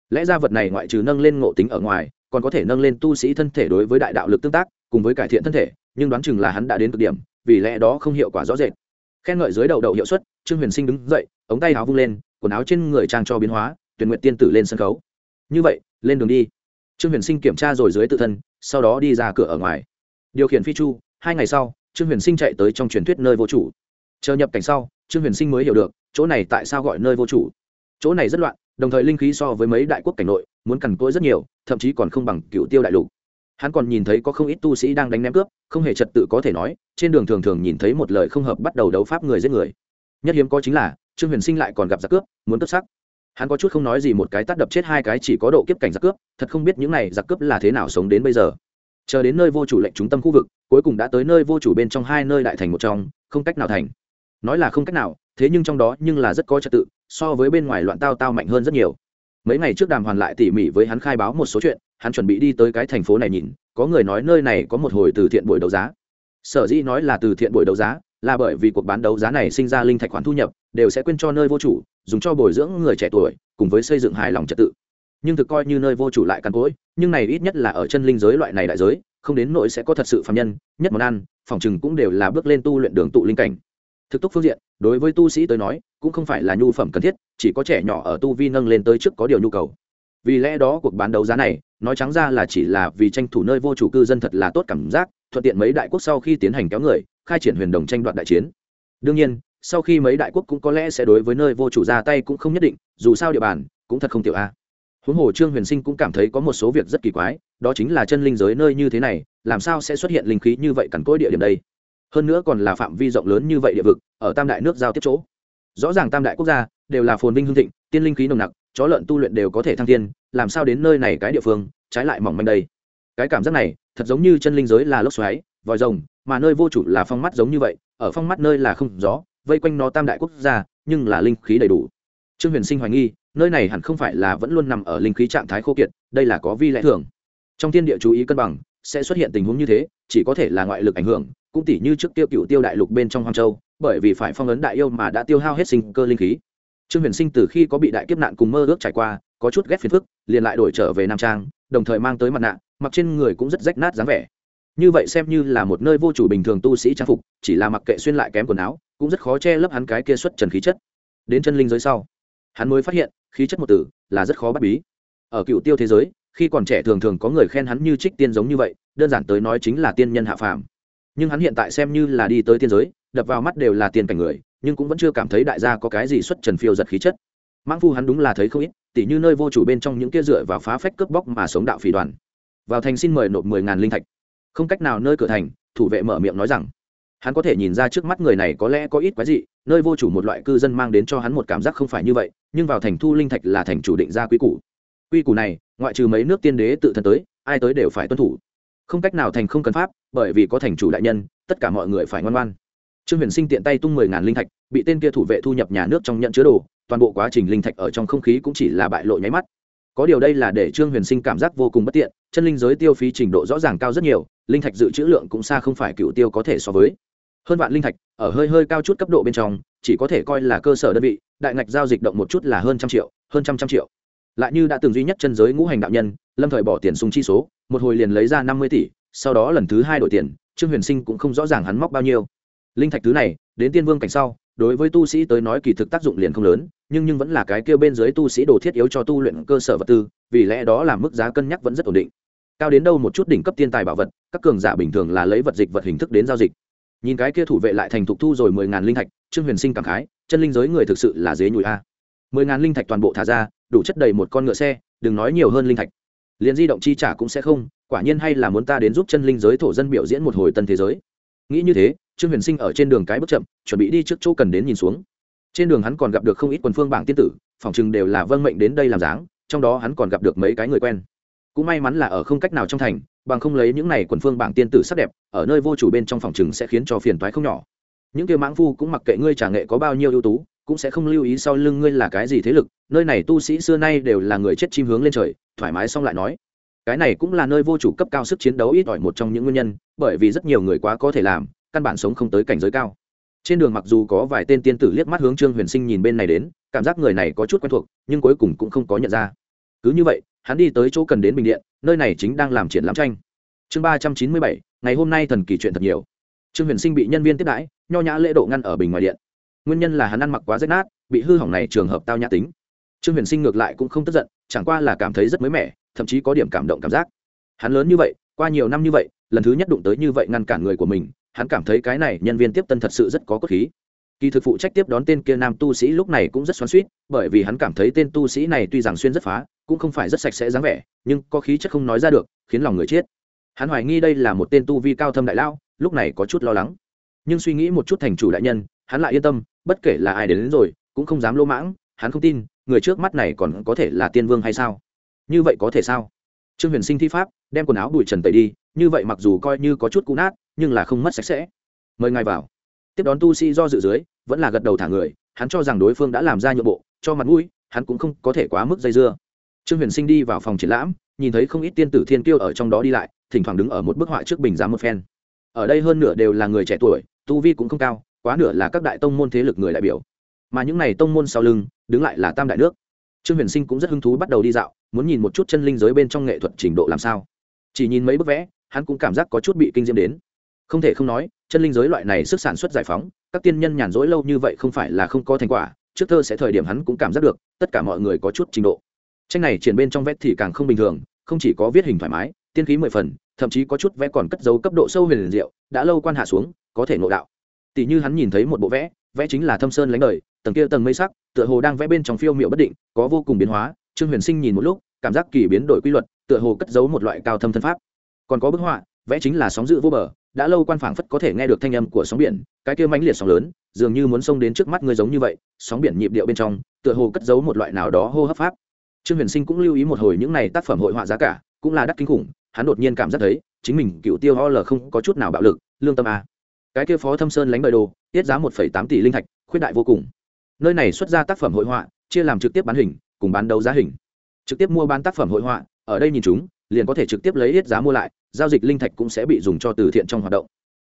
Lẽ ra vật này ngoại trừ nâng lên ngộ tính ở ngoài còn có thể nâng lên tu sĩ thân thể đối với đại đạo lực tương tác cùng với cải thiện thân thể nhưng đoán chừng là hắn đã đến cực điểm vì lẽ đó không hiệu quả rõ rệt khen ngợi dưới đầu đậu hiệu suất, trương huyền sinh đứng dậy, ống tay áo vung lên, quần áo trên người trang cho biến hóa, tuyển nguyện tiên tử lên sân khấu. Như vậy, lên đường đi. Trương huyền sinh kiểm tra rồi dưới tự thân, sau đó đi ra cửa ở ngoài. Điều khiển phi chu, hai ngày sau, trương huyền sinh chạy tới trong truyền thuyết nơi vô chủ. Chờ nhập cảnh sau, trương huyền sinh mới hiểu được, chỗ này tại sao gọi nơi vô chủ. Chỗ này rất loạn, đồng thời linh khí so với mấy đại quốc cảnh nội, muốn cằn cỗi rất nhiều, thậm chí còn không bằng cựu tiêu đại lục hắn còn nhìn thấy có không ít tu sĩ đang đánh ném cướp, không hề trật tự có thể nói, trên đường thường thường nhìn thấy một lời không hợp bắt đầu đấu pháp người giết người. Nhất hiếm có chính là, trương huyền sinh lại còn gặp giặc cướp, muốn cướp sắc hắn có chút không nói gì một cái tắt đập chết hai cái chỉ có độ kiếp cảnh giặc cướp, thật không biết những này giặc cướp là thế nào sống đến bây giờ. Chờ đến nơi vô chủ lệnh trung tâm khu vực, cuối cùng đã tới nơi vô chủ bên trong hai nơi đại thành một trong, không cách nào thành. Nói là không cách nào, thế nhưng trong đó nhưng là rất có trật tự, so với bên ngoài loạn tao tao mạnh hơn rất nhiều. Mấy ngày trước đàm hoàn lại tỉ mỉ với hắn khai báo một số chuyện hắn chuẩn bị đi tới cái thành phố này nhìn, có người nói nơi này có một hồi từ thiện buổi đấu giá. Sở dĩ nói là từ thiện buổi đấu giá, là bởi vì cuộc bán đấu giá này sinh ra linh thạch khoản thu nhập, đều sẽ quên cho nơi vô chủ, dùng cho bồi dưỡng người trẻ tuổi, cùng với xây dựng hài lòng trật tự. Nhưng thực coi như nơi vô chủ lại căn cỗi, nhưng này ít nhất là ở chân linh giới loại này đại giới, không đến nỗi sẽ có thật sự phạm nhân, nhất món ăn, phòng chừng cũng đều là bước lên tu luyện đường tụ linh cảnh. Thực túc phương diện, đối với tu sĩ tới nói, cũng không phải là nhu phẩm cần thiết, chỉ có trẻ nhỏ ở tu vi nâng lên tới trước có điều nhu cầu vì lẽ đó cuộc bán đấu giá này, nói trắng ra là chỉ là vì tranh thủ nơi vô chủ cư dân thật là tốt cảm giác, thuận tiện mấy đại quốc sau khi tiến hành kéo người, khai triển huyền đồng tranh đoạt đại chiến. Đương nhiên, sau khi mấy đại quốc cũng có lẽ sẽ đối với nơi vô chủ ra tay cũng không nhất định, dù sao địa bàn cũng thật không tiểu a. Huống hồ trương huyền sinh cũng cảm thấy có một số việc rất kỳ quái, đó chính là chân linh giới nơi như thế này, làm sao sẽ xuất hiện linh khí như vậy cằn cỗi địa điểm đây? Hơn nữa còn là phạm vi rộng lớn như vậy địa vực, ở tam đại nước giao tiếp chỗ. Rõ ràng tam đại quốc gia đều là phồn vinh hương thịnh, tiên linh khí nồng nặc chó lợn tu luyện đều có thể thăng thiên, làm sao đến nơi này cái địa phương trái lại mỏng manh đây. Cái cảm giác này thật giống như chân linh giới là lốc xoáy vòi rồng mà nơi vô chủ là phong mắt giống như vậy ở phong mắt nơi là không gió vây quanh nó tam đại quốc gia nhưng là linh khí đầy đủ. Trương huyền sinh hoài nghi nơi này hẳn không phải là vẫn luôn nằm ở linh khí trạng thái khô kiệt đây là có vi lẽ thường. Trong thiên địa chú ý cân bằng sẽ xuất hiện tình huống như thế chỉ có thể là ngoại lực ảnh hưởng cũng tỷ như trước tiêu cựu tiêu đại lục bên trong hoang châu bởi vì phải phong ấn đại yêu mà đã tiêu hao hết sinh cơ linh khí trương huyền sinh từ khi có bị đại kiếp nạn cùng mơ ước trải qua, có chút ghét phiền phức, liền lại đổi trở về nam trang, đồng thời mang tới mặt nạ, mặc trên người cũng rất rách nát dáng vẻ. Như vậy xem như là một nơi vô chủ bình thường tu sĩ trang phục, chỉ là mặc kệ xuyên lại kém quần áo, cũng rất khó che lấp hắn cái kia xuất trần khí chất. Đến chân linh giới sau, hắn mới phát hiện, khí chất một tử là rất khó bắt bí. Ở cựu tiêu thế giới, khi còn trẻ thường thường có người khen hắn như trích tiên giống như vậy, đơn giản tới nói chính là tiên nhân hạ phàm. Nhưng hắn hiện tại xem như là đi tới tiên giới, đập vào mắt đều là tiền cảnh người nhưng cũng vẫn chưa cảm thấy đại gia có cái gì xuất trần phiêu giật khí chất. Mãng phu hắn đúng là thấy không ít, tỉ như nơi vô chủ bên trong những kia dựa vào phá phách cướp bóc mà sống đạo phỉ đoàn. Vào thành xin mời nộp mười ngàn linh thạch. Không cách nào nơi cửa thành, thủ vệ mở miệng nói rằng, hắn có thể nhìn ra trước mắt người này có lẽ có ít quái dị, nơi vô chủ một loại cư dân mang đến cho hắn một cảm giác không phải như vậy, nhưng vào thành thu linh thạch là thành chủ định ra quy củ. Quy củ này, ngoại trừ mấy nước tiên đế tự thân tới, ai tới đều phải tuân thủ. Không cách nào thành không cần pháp, bởi vì có thành chủ đại nhân, tất cả mọi người phải ngoan ngoan trương huyền sinh tiện tay tung mười ngàn linh thạch, bị tên kia thủ vệ thu nhập nhà nước trong nhận chứa đồ, toàn bộ quá trình linh thạch ở trong không khí cũng chỉ là bại lộ nháy mắt. Có điều đây là để trương huyền sinh cảm giác vô cùng bất tiện, chân linh giới tiêu phí trình độ rõ ràng cao rất nhiều, linh thạch dự trữ lượng cũng xa không phải cựu tiêu có thể so với. Hơn vạn linh thạch, ở hơi hơi cao chút cấp độ bên trong, chỉ có thể coi là cơ sở đơn vị, đại ngạch giao dịch động một chút là hơn trăm triệu, hơn trăm trăm triệu. Lại như đã từng duy nhất chân giới ngũ hành đạo nhân, lâm thời bỏ tiền sung chi số, một hồi liền lấy ra năm mươi tỷ, sau đó lần thứ hai đổi tiền, trương huyền sinh cũng không rõ ràng hắn móc bao nhiêu linh thạch thứ này, đến tiên vương cảnh sau, đối với tu sĩ tới nói kỳ thực tác dụng liền không lớn, nhưng nhưng vẫn là cái kêu bên dưới tu sĩ đồ thiết yếu cho tu luyện cơ sở vật tư, vì lẽ đó là mức giá cân nhắc vẫn rất ổn định. Cao đến đâu một chút đỉnh cấp tiên tài bảo vật, các cường giả bình thường là lấy vật dịch vật hình thức đến giao dịch. Nhìn cái kia thủ vệ lại thành thục thu rồi mười ngàn linh thạch, trương huyền sinh cảm khái, chân linh giới người thực sự là dế nhùi a. mười ngàn linh thạch toàn bộ thả ra, đủ chất đầy một con ngựa xe, đừng nói nhiều hơn linh thạch. Liền di động chi trả cũng sẽ không, quả nhiên hay là muốn ta đến giúp chân linh giới thổ dân biểu diễn một hồi tân thế giới nghĩ như thế, trương huyền sinh ở trên đường cái bước chậm, chuẩn bị đi trước chỗ cần đến nhìn xuống. Trên đường hắn còn gặp được không ít quần phương bảng tiên tử phỏng chừng đều là vâng mệnh đến đây làm dáng, trong đó hắn còn gặp được mấy cái người quen. Cũng may mắn là ở không cách nào trong thành, bằng không lấy những này quần phương bảng tiên tử sắc đẹp, ở nơi vô chủ bên trong phòng chừng sẽ khiến cho phiền toái không nhỏ. Những kia mãng phu cũng mặc kệ ngươi trả nghệ có bao nhiêu ưu tú, cũng sẽ không lưu ý sau lưng ngươi là cái gì thế lực, nơi này tu sĩ xưa nay đều là người chết chim hướng lên trời, thoải mái xong lại nói cái này cũng là nơi vô chủ cấp cao sức chiến đấu ít ỏi một trong những nguyên nhân, bởi vì rất nhiều người quá có thể làm, căn bản sống không tới cảnh giới cao. Trên đường mặc dù có vài tên tiên tử liếc mắt hướng trương huyền sinh nhìn bên này đến, cảm giác người này có chút quen thuộc, nhưng cuối cùng cũng không có nhận ra. Cứ như vậy, hắn đi tới chỗ cần đến bình điện, nơi này chính đang làm triển lãm tranh. Chương ba trăm chín mươi bảy, ngày hôm nay thần kỳ chuyện thật nhiều. Trương huyền sinh bị nhân viên tiếp đãi, nho nhã lễ độ ngăn ở bình ngoài điện. Nguyên nhân là hắn ăn mặc quá rách nát, bị hư hỏng này trường hợp tao nhã tính. Trương huyền sinh ngược lại cũng không tức giận, chẳng qua là cảm thấy rất mới mẻ thậm chí có điểm cảm động cảm giác. Hắn lớn như vậy qua nhiều năm như vậy lần thứ nhất đụng tới như vậy ngăn cản người của mình hắn cảm thấy cái này nhân viên tiếp tân thật sự rất có cốt khí. Kỳ thực phụ trách tiếp đón tên kia nam tu sĩ lúc này cũng rất xoắn suýt bởi vì hắn cảm thấy tên tu sĩ này tuy rằng xuyên rất phá cũng không phải rất sạch sẽ dáng vẻ nhưng có khí chất không nói ra được khiến lòng người chết. Hắn hoài nghi đây là một tên tu vi cao thâm đại lao lúc này có chút lo lắng. Nhưng suy nghĩ một chút thành chủ đại nhân hắn lại yên tâm bất kể là ai đến, đến rồi cũng không dám lỗ mãng hắn không tin người trước mắt này còn có thể là tiên vương hay sao? Như vậy có thể sao? Trương huyền sinh thi pháp, đem quần áo bụi trần tẩy đi, như vậy mặc dù coi như có chút cũ nát, nhưng là không mất sạch sẽ. Mời ngài vào. Tiếp đón tu sĩ do dự dưới, vẫn là gật đầu thả người, hắn cho rằng đối phương đã làm ra nhượng bộ, cho mặt mũi, hắn cũng không có thể quá mức dây dưa. Trương huyền sinh đi vào phòng triển lãm, nhìn thấy không ít tiên tử thiên kiêu ở trong đó đi lại, thỉnh thoảng đứng ở một bức họa trước bình giá một phen. Ở đây hơn nửa đều là người trẻ tuổi, tu vi cũng không cao, quá nửa là các đại tông môn thế lực người đại biểu. Mà những này tông môn sau lưng, đứng lại là tam đại nước trương huyền sinh cũng rất hứng thú bắt đầu đi dạo, muốn nhìn một chút chân linh giới bên trong nghệ thuật trình độ làm sao. Chỉ nhìn mấy bức vẽ, hắn cũng cảm giác có chút bị kinh diễm đến. Không thể không nói, chân linh giới loại này sức sản xuất giải phóng, các tiên nhân nhàn rỗi lâu như vậy không phải là không có thành quả, trước thơ sẽ thời điểm hắn cũng cảm giác được, tất cả mọi người có chút trình độ. Tranh này triển bên trong vẽ thì càng không bình thường, không chỉ có viết hình thoải mái, tiên khí mười phần, thậm chí có chút vẽ còn cất dấu cấp độ sâu huyền diệu, đã lâu quan hạ xuống, có thể ngộ đạo. Tỷ như hắn nhìn thấy một bộ vẽ vẽ chính là thâm sơn lánh đời tầng kia tầng mây sắc, tựa hồ đang vẽ bên trong phiêu miệu bất định, có vô cùng biến hóa. Trương huyền sinh nhìn một lúc, cảm giác kỳ biến đổi quy luật, tựa hồ cất giấu một loại cao thâm thân pháp. Còn có bức họa, vẽ chính là sóng dự vô bờ, đã lâu quan phảng phất có thể nghe được thanh âm của sóng biển, cái kia mãnh liệt sóng lớn, dường như muốn xông đến trước mắt người giống như vậy, sóng biển nhịp điệu bên trong, tựa hồ cất giấu một loại nào đó hô hấp pháp. Trương huyền sinh cũng lưu ý một hồi những này tác phẩm hội họa giá cả, cũng là đắt kinh khủng, hắn đột nhiên cảm giác thấy, chính mình cựu tiêu ho l không có chút nào bạo lực, lương tâm a. Cái kia phó thâm sơn lánh bời đồ, tiết giá một phẩy tám tỷ linh thạch, khuyết đại vô cùng nơi này xuất ra tác phẩm hội họa, chia làm trực tiếp bán hình, cùng bán đấu giá hình. Trực tiếp mua bán tác phẩm hội họa, ở đây nhìn chúng, liền có thể trực tiếp lấy hết giá mua lại, giao dịch linh thạch cũng sẽ bị dùng cho từ thiện trong hoạt động.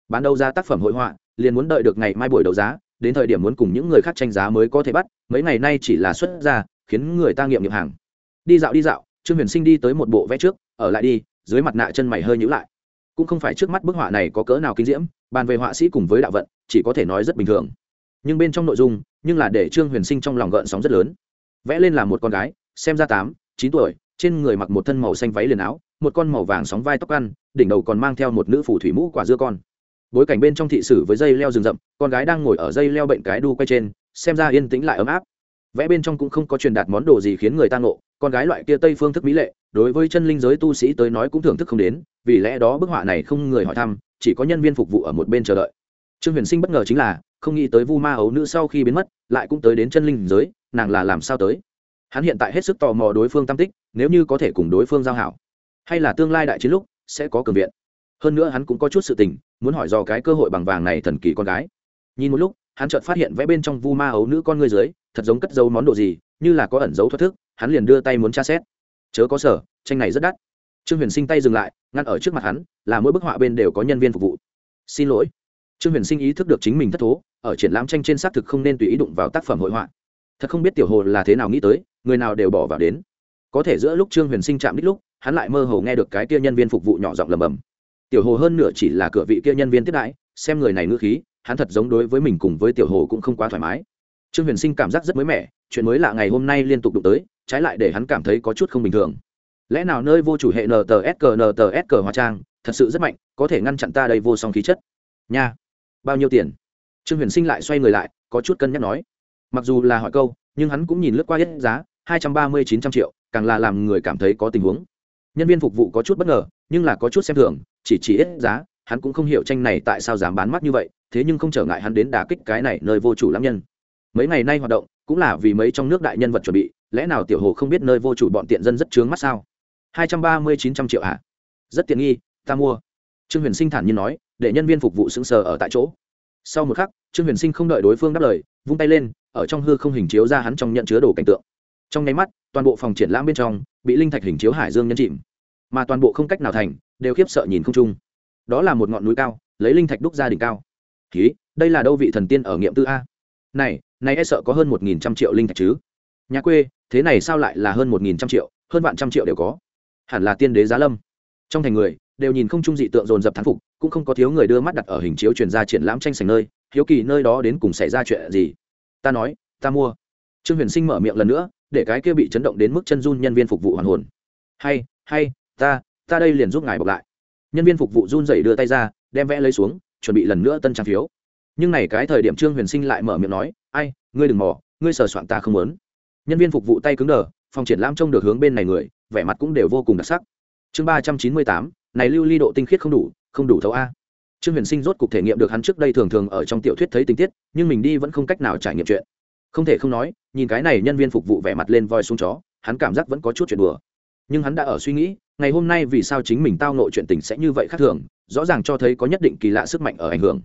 Bán đấu giá tác phẩm hội họa, liền muốn đợi được ngày mai buổi đấu giá, đến thời điểm muốn cùng những người khác tranh giá mới có thể bắt, mấy ngày nay chỉ là xuất ra, khiến người ta nghiệm nghiệm hàng. Đi dạo đi dạo, trương huyền sinh đi tới một bộ vẽ trước, ở lại đi, dưới mặt nạ chân mày hơi nhữ lại. Cũng không phải trước mắt bức họa này có cỡ nào kinh diễm, bàn về họa sĩ cùng với đạo vận, chỉ có thể nói rất bình thường nhưng bên trong nội dung, nhưng là để trương huyền sinh trong lòng gợn sóng rất lớn. Vẽ lên là một con gái, xem ra tám, chín tuổi, trên người mặc một thân màu xanh váy liền áo, một con màu vàng sóng vai tóc ăn, đỉnh đầu còn mang theo một nữ phủ thủy mũ quả dưa con. Bối cảnh bên trong thị sử với dây leo rừng rậm, con gái đang ngồi ở dây leo bệnh cái đu quay trên, xem ra yên tĩnh lại ấm áp. Vẽ bên trong cũng không có truyền đạt món đồ gì khiến người ta ngộ, con gái loại kia tây phương thức mỹ lệ, đối với chân linh giới tu sĩ tới nói cũng thưởng thức không đến, vì lẽ đó bức họa này không người hỏi thăm, chỉ có nhân viên phục vụ ở một bên chờ đợi trương huyền sinh bất ngờ chính là, không nghĩ tới vu ma ấu nữ sau khi biến mất, lại cũng tới đến chân linh giới, nàng là làm sao tới? Hắn hiện tại hết sức tò mò đối phương tam tích, nếu như có thể cùng đối phương giao hảo, hay là tương lai đại chiến lúc, sẽ có cường viện. Hơn nữa hắn cũng có chút sự tình, muốn hỏi do cái cơ hội bằng vàng này thần kỳ con gái. Nhìn một lúc, hắn chợt phát hiện vẽ bên trong vu ma ấu nữ con ngươi dưới, thật giống cất dấu món đồ gì, như là có ẩn dấu thoát thức, hắn liền đưa tay muốn tra xét. Chớ có sở tranh này rất đắt. Trương huyền sinh tay dừng lại, ngăn ở trước mặt hắn, là mỗi bức họa bên đều có nhân viên phục vụ. Xin lỗi trương huyền sinh ý thức được chính mình thất thố, ở triển lãm tranh trên xác thực không nên tùy ý đụng vào tác phẩm hội họa. Thật không biết tiểu hồ là thế nào nghĩ tới, người nào đều bỏ vào đến. Có thể giữa lúc trương huyền sinh chạm đích lúc, hắn lại mơ hồ nghe được cái kia nhân viên phục vụ nhỏ giọng lầm bầm. Tiểu hồ hơn nửa chỉ là cửa vị kia nhân viên tiếp đãi, xem người này ngữ khí, hắn thật giống đối với mình cùng với tiểu hồ cũng không quá thoải mái. Trương huyền sinh cảm giác rất mới mẻ, chuyện mới lạ ngày hôm nay liên tục đụng tới, trái lại để hắn cảm thấy có chút không bình thường. Lẽ nào nơi vô chủ hệ ntsq ntsq hóa trang, thật sự rất mạnh, có thể ngăn chặn ta đây vô song khí chất? Nha bao nhiêu tiền? Trương huyền sinh lại xoay người lại, có chút cân nhắc nói. Mặc dù là hỏi câu, nhưng hắn cũng nhìn lướt qua hết giá, hai trăm ba mươi chín trăm triệu, càng là làm người cảm thấy có tình huống. Nhân viên phục vụ có chút bất ngờ, nhưng là có chút xem thường, chỉ chỉ ít giá, hắn cũng không hiểu tranh này tại sao dám bán mắt như vậy, thế nhưng không trở ngại hắn đến đả kích cái này nơi vô chủ lãm nhân. Mấy ngày nay hoạt động, cũng là vì mấy trong nước đại nhân vật chuẩn bị, lẽ nào tiểu hồ không biết nơi vô chủ bọn tiện dân rất chướng mắt sao? Hai trăm ba mươi chín trăm triệu à? rất tiện nghi, ta mua. Trương huyền sinh thản nhiên nói để nhân viên phục vụ sững sờ ở tại chỗ. Sau một khắc, trương huyền sinh không đợi đối phương đáp lời, vung tay lên, ở trong hư không hình chiếu ra hắn trong nhận chứa đồ cảnh tượng. Trong nháy mắt, toàn bộ phòng triển lãm bên trong, bị linh thạch hình chiếu hải dương nhấn chìm. Mà toàn bộ không cách nào thành, đều khiếp sợ nhìn không chung. Đó là một ngọn núi cao, lấy linh thạch đúc ra đỉnh cao. Ký đây là đâu vị thần tiên ở nghiệm tư a? Này này e sợ có hơn một nghìn trăm triệu linh thạch chứ? Nhà quê, thế này sao lại là hơn một nghìn trăm triệu, hơn vạn trăm triệu đều có? Hẳn là tiên đế giá lâm. Trong thành người, đều nhìn không chung dị tượng dồn dập thán phục cũng không có thiếu người đưa mắt đặt ở hình chiếu truyền ra triển lãm tranh sành nơi, hiếu kỳ nơi đó đến cùng xảy ra chuyện gì? Ta nói, ta mua. Trương huyền sinh mở miệng lần nữa, để cái kia bị chấn động đến mức chân run nhân viên phục vụ hoàn hồn. Hay hay, ta ta đây liền giúp ngài bọc lại. Nhân viên phục vụ run rẩy đưa tay ra, đem vẽ lấy xuống, chuẩn bị lần nữa tân trang phiếu. Nhưng này cái thời điểm trương huyền sinh lại mở miệng nói, ai, ngươi đừng mò, ngươi sờ soạn ta không muốn. Nhân viên phục vụ tay cứng đờ, phòng triển lãm trông được hướng bên này người, vẻ mặt cũng đều vô cùng đặc sắc. Chương ba trăm chín mươi tám, này lưu ly độ tinh khiết không đủ không đủ thấu a. Trương huyền sinh rốt cục thể nghiệm được hắn trước đây thường thường ở trong tiểu thuyết thấy tình tiết, nhưng mình đi vẫn không cách nào trải nghiệm chuyện. Không thể không nói, nhìn cái này nhân viên phục vụ vẻ mặt lên voi xuống chó, hắn cảm giác vẫn có chút chuyện đùa. Nhưng hắn đã ở suy nghĩ, ngày hôm nay vì sao chính mình tao nội chuyện tình sẽ như vậy khác thường, rõ ràng cho thấy có nhất định kỳ lạ sức mạnh ở ảnh hưởng.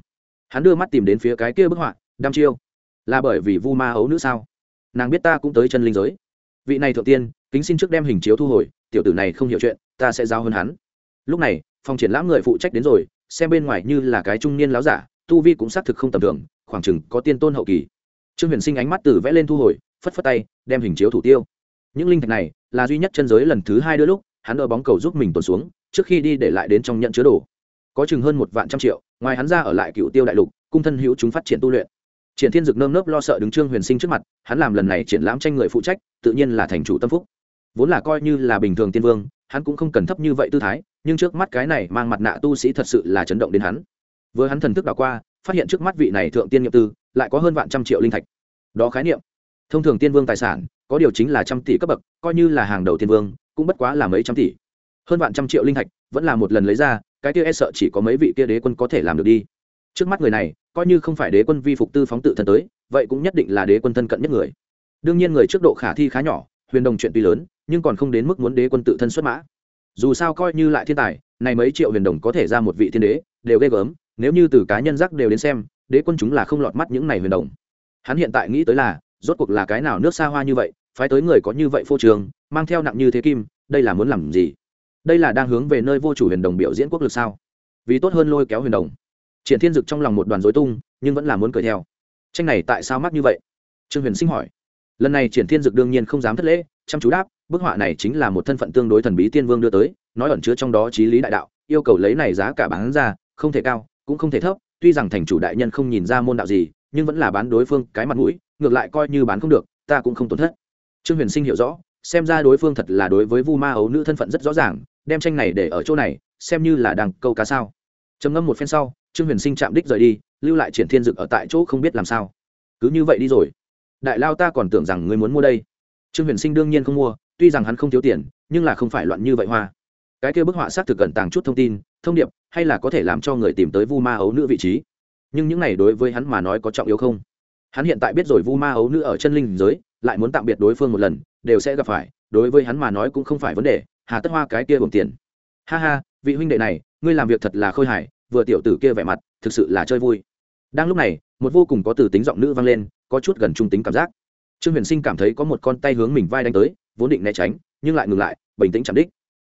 Hắn đưa mắt tìm đến phía cái kia bức họa đăm chiêu. Là bởi vì vu ma ấu nữ sao? Nàng biết ta cũng tới chân linh giới. Vị này thượng tiên, kính xin trước đem hình chiếu thu hồi, tiểu tử này không hiểu chuyện, ta sẽ giao hơn hắn. Lúc này phòng triển lãm người phụ trách đến rồi, xem bên ngoài như là cái trung niên láo giả, tu vi cũng xác thực không tầm thường, khoảng chừng có tiên tôn hậu kỳ. Trương huyền sinh ánh mắt từ vẽ lên thu hồi, phất phất tay, đem hình chiếu thủ tiêu. Những linh thạch này là duy nhất chân giới lần thứ hai đôi lúc, hắn đỡ bóng cầu giúp mình tuần xuống, trước khi đi để lại đến trong nhận chứa đồ. Có chừng hơn một vạn trăm triệu, ngoài hắn ra ở lại cựu tiêu đại lục, cung thân hữu chúng phát triển tu luyện. Triển thiên dực nơm nớp lo sợ đứng trương huyền sinh trước mặt, hắn làm lần này triển lãm tranh người phụ trách, tự nhiên là thành chủ tâm phúc. Vốn là coi như là bình thường tiên vương, hắn cũng không cần thấp như vậy tư thái nhưng trước mắt cái này mang mặt nạ tu sĩ thật sự là chấn động đến hắn. Vừa hắn thần thức đảo qua, phát hiện trước mắt vị này thượng tiên nhiệm tư, lại có hơn vạn trăm triệu linh thạch. Đó khái niệm. Thông thường tiên vương tài sản, có điều chính là trăm tỷ cấp bậc, coi như là hàng đầu tiên vương, cũng bất quá là mấy trăm tỷ. Hơn vạn trăm triệu linh thạch, vẫn là một lần lấy ra, cái kia e sợ chỉ có mấy vị kia đế quân có thể làm được đi. Trước mắt người này, coi như không phải đế quân vi phục tư phóng tự thân tới, vậy cũng nhất định là đế quân thân cận nhất người. Đương nhiên người trước độ khả thi khá nhỏ, huyền đồng chuyện tuy lớn, nhưng còn không đến mức muốn đế quân tự thân xuất mã dù sao coi như lại thiên tài, này mấy triệu huyền đồng có thể ra một vị thiên đế, đều ghê gớm, nếu như từ cá nhân giác đều đến xem, đế quân chúng là không lọt mắt những này huyền đồng. Hắn hiện tại nghĩ tới là, rốt cuộc là cái nào nước xa hoa như vậy, phái tới người có như vậy phô trường mang theo nặng như thế kim, đây là muốn làm gì? Đây là đang hướng về nơi vô chủ huyền đồng biểu diễn quốc lực sao? Vì tốt hơn lôi kéo huyền đồng. Triển thiên dực trong lòng một đoàn dối tung, nhưng vẫn là muốn cười theo. Tranh này tại sao mắc như vậy? Trương huyền sinh hỏi. Lần này triển thiên dực đương nhiên không dám thất lễ, chăm chú đáp bức họa này chính là một thân phận tương đối thần bí tiên vương đưa tới, nói ẩn chứa trong đó trí lý đại đạo, yêu cầu lấy này giá cả bán ra, không thể cao, cũng không thể thấp, tuy rằng thành chủ đại nhân không nhìn ra môn đạo gì, nhưng vẫn là bán đối phương cái mặt mũi, ngược lại coi như bán không được, ta cũng không tổn thất. Trương huyền sinh hiểu rõ, xem ra đối phương thật là đối với vu ma ấu nữ thân phận rất rõ ràng, đem tranh này để ở chỗ này, xem như là đang câu cá sao. Trầm ngâm một phen sau, trương huyền sinh chạm đích rời đi, lưu lại triển thiên dực ở tại chỗ không biết làm sao. Cứ như vậy đi rồi. Đại lao ta còn tưởng rằng ngươi muốn mua đây. Trương huyền sinh đương nhiên không mua tuy rằng hắn không thiếu tiền, nhưng là không phải loạn như vậy hoa. Cái kia bức họa xác thực gần tàng chút thông tin, thông điệp, hay là có thể làm cho người tìm tới vu ma ấu nữ vị trí. Nhưng những này đối với hắn mà nói có trọng yếu không? Hắn hiện tại biết rồi vu ma ấu nữ ở chân linh giới, lại muốn tạm biệt đối phương một lần, đều sẽ gặp phải, đối với hắn mà nói cũng không phải vấn đề, hà tất hoa cái kia gồm tiền. Ha ha, vị huynh đệ này, ngươi làm việc thật là khôi hài, vừa tiểu tử kia vẻ mặt, thực sự là chơi vui. Đang lúc này, một vô cùng có từ tính giọng nữ vang lên, có chút gần trung tính cảm giác. Trương huyền sinh cảm thấy có một con tay hướng mình vai đánh tới vốn định né tránh nhưng lại ngừng lại bình tĩnh chạm đích.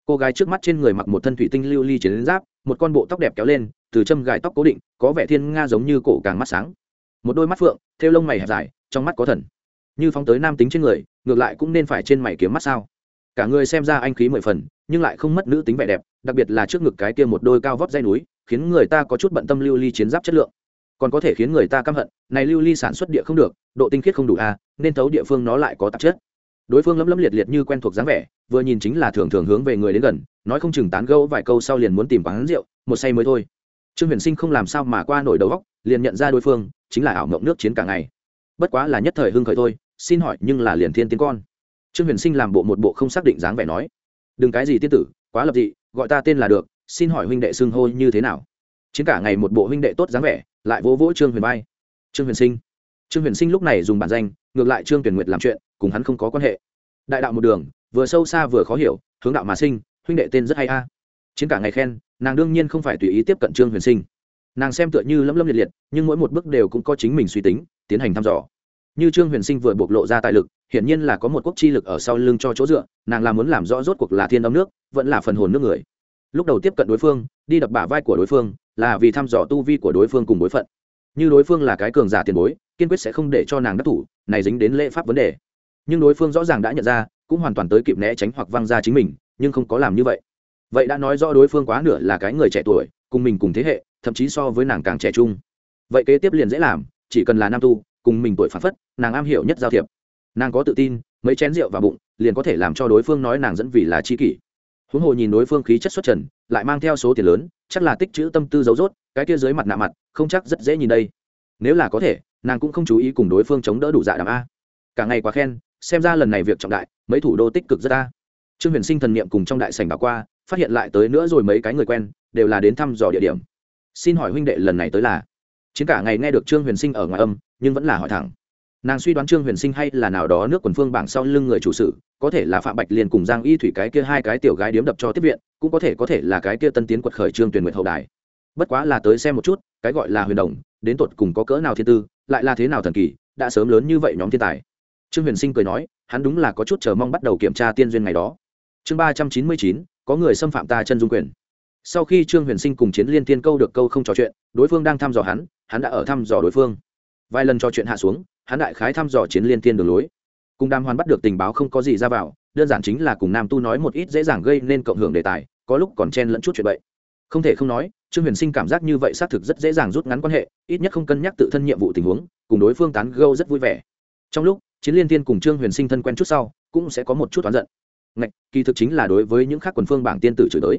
Cô gái trước mắt trên người mặc một thân thủy tinh lưu ly chiến giáp một con bộ tóc đẹp kéo lên từ châm gài tóc cố định có vẻ thiên nga giống như cổ càng mắt sáng. Một đôi mắt phượng thêu lông mày hẹp dài trong mắt có thần. Như phóng tới nam tính trên người ngược lại cũng nên phải trên mày kiếm mắt sao? Cả người xem ra anh khí mười phần nhưng lại không mất nữ tính vẻ đẹp đặc biệt là trước ngực cái kia một đôi cao vóc dây núi khiến người ta có chút bận tâm lưu ly chiến giáp chất lượng. Còn có thể khiến người ta căm hận này lưu ly sản xuất địa không được độ tinh khiết không đủ à, nên thấu địa phương nó lại có tạp chất đối phương lấm lấm liệt liệt như quen thuộc dáng vẻ, vừa nhìn chính là thường thường hướng về người đến gần, nói không chừng tán gẫu vài câu sau liền muốn tìm quán rượu, một say mới thôi. Trương huyền sinh không làm sao mà qua nổi đầu góc liền nhận ra đối phương, chính là ảo mộng nước chiến cả ngày. Bất quá là nhất thời hưng khởi thôi, xin hỏi nhưng là liền thiên tiến con. Trương huyền sinh làm bộ một bộ không xác định dáng vẻ nói, đừng cái gì tiên tử, quá lập dị, gọi ta tên là được, xin hỏi huynh đệ xưng hô như thế nào? Chiến cả ngày một bộ huynh đệ tốt dáng vẻ, lại vỗ vỗ trương huyền bay trương huyền sinh trương huyền sinh lúc này dùng bản danh, ngược lại trương tuyển nguyệt làm chuyện, cùng hắn không có quan hệ. Đại đạo một đường, vừa sâu xa vừa khó hiểu, hướng đạo mà sinh, huynh đệ tên rất hay a. Chiến cả ngày khen, nàng đương nhiên không phải tùy ý tiếp cận trương huyền sinh. Nàng xem tựa như lâm lâm liệt liệt, nhưng mỗi một bước đều cũng có chính mình suy tính, tiến hành thăm dò. Như trương huyền sinh vừa bộc lộ ra tài lực, hiển nhiên là có một quốc chi lực ở sau lưng cho chỗ dựa, nàng là muốn làm rõ rốt cuộc là thiên âm nước, vẫn là phần hồn nước người. Lúc đầu tiếp cận đối phương, đi đập bả vai của đối phương, là vì thăm dò tu vi của đối phương cùng bối phận. Như đối phương là cái cường giả tiền bối kiên quyết sẽ không để cho nàng đắc thủ, này dính đến lễ pháp vấn đề. Nhưng đối phương rõ ràng đã nhận ra, cũng hoàn toàn tới kịp né tránh hoặc văng ra chính mình, nhưng không có làm như vậy. Vậy đã nói rõ đối phương quá nửa là cái người trẻ tuổi, cùng mình cùng thế hệ, thậm chí so với nàng càng trẻ trung. Vậy kế tiếp liền dễ làm, chỉ cần là nam tu, cùng mình tuổi phản phất, nàng am hiểu nhất giao thiệp. Nàng có tự tin, mấy chén rượu vào bụng, liền có thể làm cho đối phương nói nàng dẫn vì là chi kỷ. Huống hồ nhìn đối phương khí chất xuất trần, lại mang theo số tiền lớn, chắc là tích chữ tâm tư dấu dốt cái kia dưới mặt nạ mặt, không chắc rất dễ nhìn đây. Nếu là có thể nàng cũng không chú ý cùng đối phương chống đỡ đủ dạ đàm a. Cả ngày quá khen, xem ra lần này việc trọng đại, mấy thủ đô tích cực rất a. Trương huyền sinh thần niệm cùng trong đại sảnh bà qua, phát hiện lại tới nữa rồi mấy cái người quen, đều là đến thăm dò địa điểm. Xin hỏi huynh đệ lần này tới là? Chiến cả ngày nghe được trương huyền sinh ở ngoài âm, nhưng vẫn là hỏi thẳng. Nàng suy đoán trương huyền sinh hay là nào đó nước quần phương bảng sau lưng người chủ sự, có thể là phạm bạch liền cùng giang y thủy cái kia hai cái tiểu gái điếm đập cho tiếp viện, cũng có thể có thể là cái kia tân tiến quật khởi trương tuyển nguyện hậu đài. Bất quá là tới xem một chút, cái gọi là huyền đồng, đến tột cùng có cỡ nào thiên tư lại là thế nào thần kỳ, đã sớm lớn như vậy nhóm thiên tài. Trương huyền sinh cười nói, hắn đúng là có chút chờ mong bắt đầu kiểm tra tiên duyên ngày đó. Chương ba trăm chín mươi chín, có người xâm phạm ta chân dung quyền. Sau khi trương huyền sinh cùng chiến liên tiên câu được câu không trò chuyện, đối phương đang thăm dò hắn hắn đã ở thăm dò đối phương. Vài lần trò chuyện hạ xuống, hắn đại khái thăm dò chiến liên tiên đường lối. Cùng đàm hoàn bắt được tình báo không có gì ra vào, đơn giản chính là cùng nam tu nói một ít dễ dàng gây nên cộng hưởng đề tài, có lúc còn chen lẫn chút chuyện bậy không thể không nói, trương huyền sinh cảm giác như vậy xác thực rất dễ dàng rút ngắn quan hệ, ít nhất không cân nhắc tự thân nhiệm vụ tình huống, cùng đối phương tán gâu rất vui vẻ. Trong lúc, chiến liên tiên cùng trương huyền sinh thân quen chút sau, cũng sẽ có một chút oán giận. Ngạch, kỳ thực chính là đối với những khác quần phương bảng tiên tử chửi tới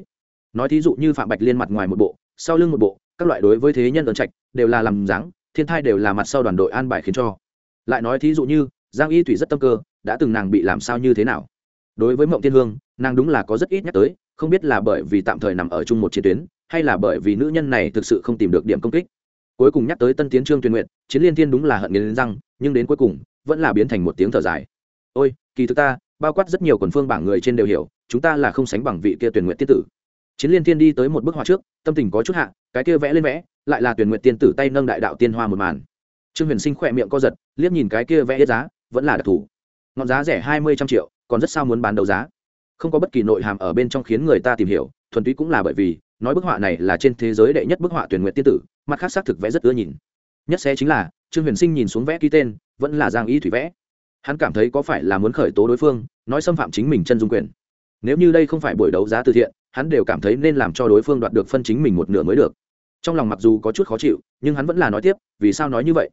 nói thí dụ như phạm bạch liên mặt ngoài một bộ, sau lưng một bộ, các loại đối với thế nhân ơn trạch, đều là làm dáng, thiên thai đều là mặt sau đoàn đội an bài khiến cho. Lại nói thí dụ như, giang y thủy rất tâm cơ, đã từng nàng bị làm sao như thế nào? Đối với mộng tiên hương, nàng đúng là có rất ít nhắc tới không biết là bởi vì tạm thời nằm ở chung một chiến tuyến, hay là bởi vì nữ nhân này thực sự không tìm được điểm công kích. Cuối cùng nhắc tới tân tiến trương tuyên nguyện, chiến liên thiên đúng là hận nghiến răng, nhưng đến cuối cùng, vẫn là biến thành một tiếng thở dài. Ôi, kỳ thực ta, bao quát rất nhiều quần phương bảng người trên đều hiểu, chúng ta là không sánh bằng vị kia tuyển nguyện tiên tử. Chiến liên thiên đi tới một bức họa trước, tâm tình có chút hạ, cái kia vẽ lên vẽ, lại là tuyển nguyện tiên tử tay nâng đại đạo tiên hoa một màn. Trương huyền sinh khỏe miệng co giật, liếc nhìn cái kia vẽ giá, vẫn là đặc thù. Ngọn giá rẻ hai mươi trăm triệu, còn rất sao muốn bán đấu giá không có bất kỳ nội hàm ở bên trong khiến người ta tìm hiểu, thuần túy cũng là bởi vì, nói bức họa này là trên thế giới đệ nhất bức họa tuyển nguyện tiên tử, mặt khác xác thực vẽ rất ưa nhìn. Nhất sẽ chính là, trương huyền sinh nhìn xuống vẽ ký tên, vẫn là giang y thủy vẽ. Hắn cảm thấy có phải là muốn khởi tố đối phương, nói xâm phạm chính mình chân dung quyền. Nếu như đây không phải buổi đấu giá từ thiện, hắn đều cảm thấy nên làm cho đối phương đoạt được phân chính mình một nửa mới được. Trong lòng mặc dù có chút khó chịu, nhưng hắn vẫn là nói tiếp, vì sao nói như vậy?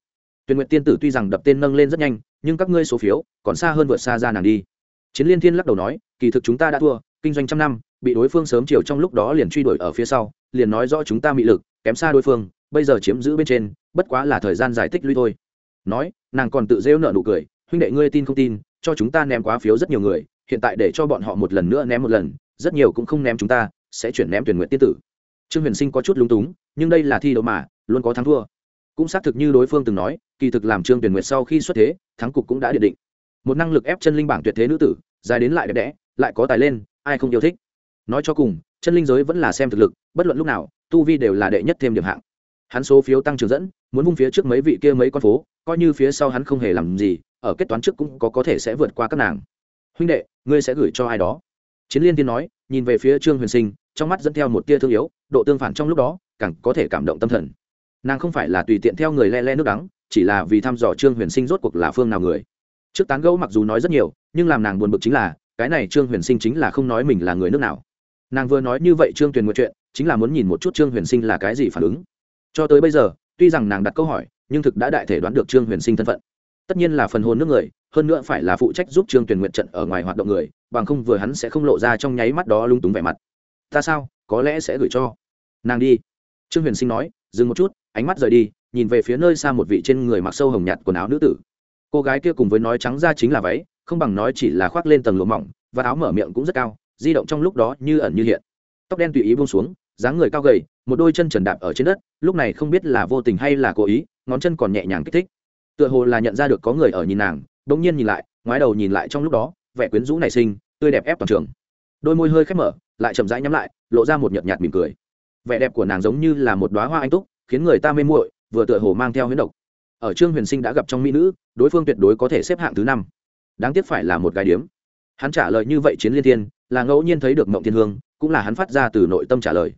Tuyển nguyện tiên tử tuy rằng đập tên nâng lên rất nhanh, nhưng các ngươi số phiếu còn xa hơn vượt xa ra nàng đi chiến liên thiên lắc đầu nói, kỳ thực chúng ta đã thua, kinh doanh trăm năm, bị đối phương sớm chiều trong lúc đó liền truy đuổi ở phía sau, liền nói rõ chúng ta mị lực, kém xa đối phương, bây giờ chiếm giữ bên trên, bất quá là thời gian giải tích lui thôi. Nói, nàng còn tự rêu nợ nụ cười, huynh đệ ngươi tin không tin, cho chúng ta ném quá phiếu rất nhiều người, hiện tại để cho bọn họ một lần nữa ném một lần, rất nhiều cũng không ném chúng ta, sẽ chuyển ném tuyển nguyện tiên tử. Trương huyền sinh có chút lúng túng, nhưng đây là thi đấu mà, luôn có thắng thua. Cũng xác thực như đối phương từng nói, kỳ thực làm trương tuyển nguyện sau khi xuất thế, thắng cục cũng đã địa định một năng lực ép chân linh bảng tuyệt thế nữ tử, dài đến lại đẹp đẽ, lại có tài lên, ai không yêu thích. Nói cho cùng, chân linh giới vẫn là xem thực lực, bất luận lúc nào, tu vi đều là đệ nhất thêm điểm hạng. Hắn số phiếu tăng trưởng dẫn, muốn vung phía trước mấy vị kia mấy con phố, coi như phía sau hắn không hề làm gì, ở kết toán trước cũng có có thể sẽ vượt qua các nàng. Huynh đệ, ngươi sẽ gửi cho ai đó? Chiến liên tiên nói, nhìn về phía trương huyền sinh, trong mắt dẫn theo một tia thương yếu, độ tương phản trong lúc đó, càng có thể cảm động tâm thần. Nàng không phải là tùy tiện theo người le le nước đắng, chỉ là vì thăm dò trương huyền sinh rốt cuộc là phương nào người trước tán gẫu mặc dù nói rất nhiều, nhưng làm nàng buồn bực chính là, cái này trương huyền sinh chính là không nói mình là người nước nào. Nàng vừa nói như vậy trương tuyền một chuyện, chính là muốn nhìn một chút trương huyền sinh là cái gì phản ứng. Cho tới bây giờ, tuy rằng nàng đặt câu hỏi, nhưng thực đã đại thể đoán được trương huyền sinh thân phận. Tất nhiên là phần hồn nước người, hơn nữa phải là phụ trách giúp trương tuyền nguyện trận ở ngoài hoạt động người, bằng không vừa hắn sẽ không lộ ra trong nháy mắt đó lung túng vẻ mặt. Ta sao, có lẽ sẽ gửi cho. Nàng đi. Trương huyền sinh nói, dừng một chút, ánh mắt rời đi, nhìn về phía nơi xa một vị trên người mặc sâu hồng nhạt quần áo nữ tử cô gái kia cùng với nói trắng ra chính là váy, không bằng nói chỉ là khoác lên tầng lụa mỏng, và áo mở miệng cũng rất cao, di động trong lúc đó như ẩn như hiện. Tóc đen tùy ý buông xuống, dáng người cao gầy, một đôi chân trần đạp ở trên đất, lúc này không biết là vô tình hay là cố ý, ngón chân còn nhẹ nhàng kích thích. Tựa hồ là nhận ra được có người ở nhìn nàng đ ỗ n g nhiên nhìn lại, ngoái đầu nhìn lại trong lúc đó, vẻ quyến rũ nảy sinh, tươi đẹp ép toàn trường. Đôi môi hơi khép mở, lại chậm rãi nhắm lại, lộ ra một nhợt nhạt mỉm cười. Vẻ đẹp của nàng giống như là một đoá hoa anh túc, khiến người ta mê muội, vừa tựa hồ mang theo huyết độc ở trương huyền sinh đã gặp trong mỹ nữ, đối phương tuyệt đối có thể xếp hạng thứ năm. Đáng tiếc phải là một gái điếm. Hắn trả lời như vậy chiến liên thiên, là ngẫu nhiên thấy được mộng thiên hương, cũng là hắn phát ra từ nội tâm trả lời.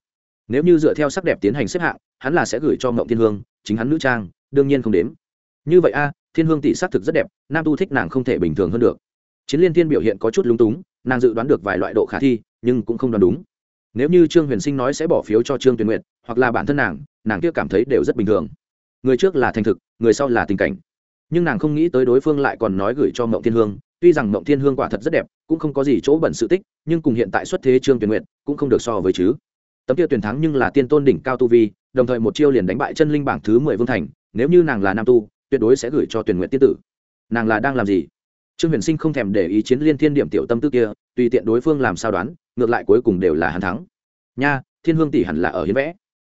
Nếu như dựa theo sắc đẹp tiến hành xếp hạng, hắn là sẽ gửi cho mộng thiên hương, chính hắn nữ trang, đương nhiên không đếm. Như vậy a, thiên hương tỷ s thực rất đẹp, nam tu thích nàng không thể bình thường hơn được. Chiến liên thiên biểu hiện có chút lúng túng, nàng dự đoán được vài loại độ khả thi, nhưng cũng không đoán đúng. Nếu như trương huyền sinh nói sẽ bỏ phiếu cho trương tuyền nguyện hoặc là bản thân nàng nàng kia cảm thấy đều rất bình thường người trước là thành thực, người sau là tình cảnh. Nhưng nàng không nghĩ tới đối phương lại còn nói gửi cho mộng thiên hương, tuy rằng mộng thiên hương quả thật rất đẹp, cũng không có gì chỗ bẩn sự tích, nhưng cùng hiện tại xuất thế trương tuyển nguyện cũng không được so với chứ. Tấm kia tuyển thắng nhưng là tiên tôn đỉnh cao tu vi, đồng thời một chiêu liền đánh bại chân linh bảng thứ mười vương thành, nếu như nàng là nam tu, tuyệt đối sẽ gửi cho tuyển nguyện tiên tử. Nàng là đang làm gì? Trương huyền sinh không thèm để ý chiến liên thiên điểm tiểu tâm tư kia, tùy tiện đối phương làm sao đoán, ngược lại cuối cùng đều là hắn thắng. Nha, thiên hương tỷ hẳn là ở hiến vẽ.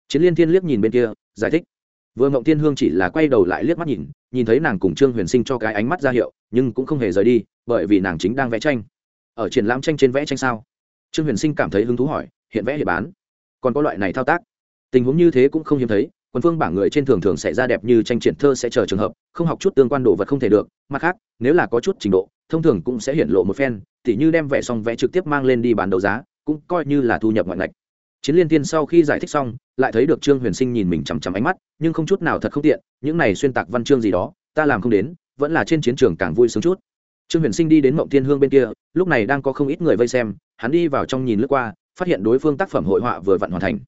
Chiến liên thiên liếc nhìn bên kia, giải thích vừa ngộng thiên hương chỉ là quay đầu lại liếc mắt nhìn nhìn thấy nàng cùng trương huyền sinh cho cái ánh mắt ra hiệu, nhưng cũng không hề rời đi, bởi vì nàng chính đang vẽ tranh. Ở triển lãm tranh trên vẽ tranh sao? Trương huyền sinh cảm thấy hứng thú hỏi, hiện vẽ hiện bán. Còn có loại này thao tác? Tình huống như thế cũng không hiếm thấy quân phương bảng người trên thường thường sẽ ra đẹp như tranh triển thơ sẽ chờ trường hợp, không học chút tương quan đồ vật không thể được, mặt khác, nếu là có chút trình độ, thông thường cũng sẽ hiện lộ một phen, tỉ như đem vẽ xong vẽ trực tiếp mang lên đi bán đấu giá, cũng coi như là thu nhập ngoại ngạch chiến liên tiên sau khi giải thích xong, lại thấy được trương huyền sinh nhìn mình chằm chằm ánh mắt, nhưng không chút nào thật không tiện, những này xuyên tạc văn chương gì đó, ta làm không đến, vẫn là trên chiến trường càng vui sướng chút. Trương huyền sinh đi đến mộng thiên hương bên kia, lúc này đang có không ít người vây xem, hắn đi vào trong nhìn lướt qua, phát hiện đối phương tác phẩm hội họa vừa vặn hoàn thành.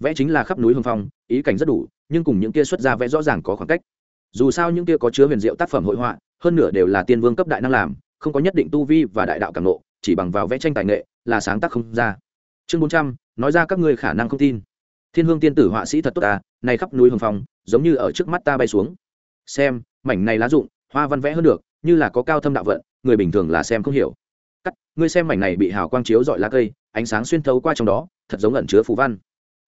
Vẽ chính là khắp núi hương phong, ý cảnh rất đủ, nhưng cùng những kia xuất ra vẽ rõ ràng có khoảng cách. Dù sao những kia có chứa huyền diệu tác phẩm hội họa, hơn nửa đều là tiên vương cấp đại năng làm, không có nhất định tu vi và đại đạo cảm nộ chỉ bằng vào vẽ tranh tài nghệ là sáng tác không ra. Chương bốn trăm nói ra các ngươi khả năng không tin. Thiên hương tiên tử họa sĩ thật tốt ta này khắp núi hồng phong, giống như ở trước mắt ta bay xuống. Xem, mảnh này lá rụng, hoa văn vẽ hơn được, như là có cao thâm đạo vận, người bình thường là xem không hiểu. Cắt, ngươi xem mảnh này bị hào quang chiếu dọi lá cây, ánh sáng xuyên thấu qua trong đó, thật giống ẩn chứa phù văn.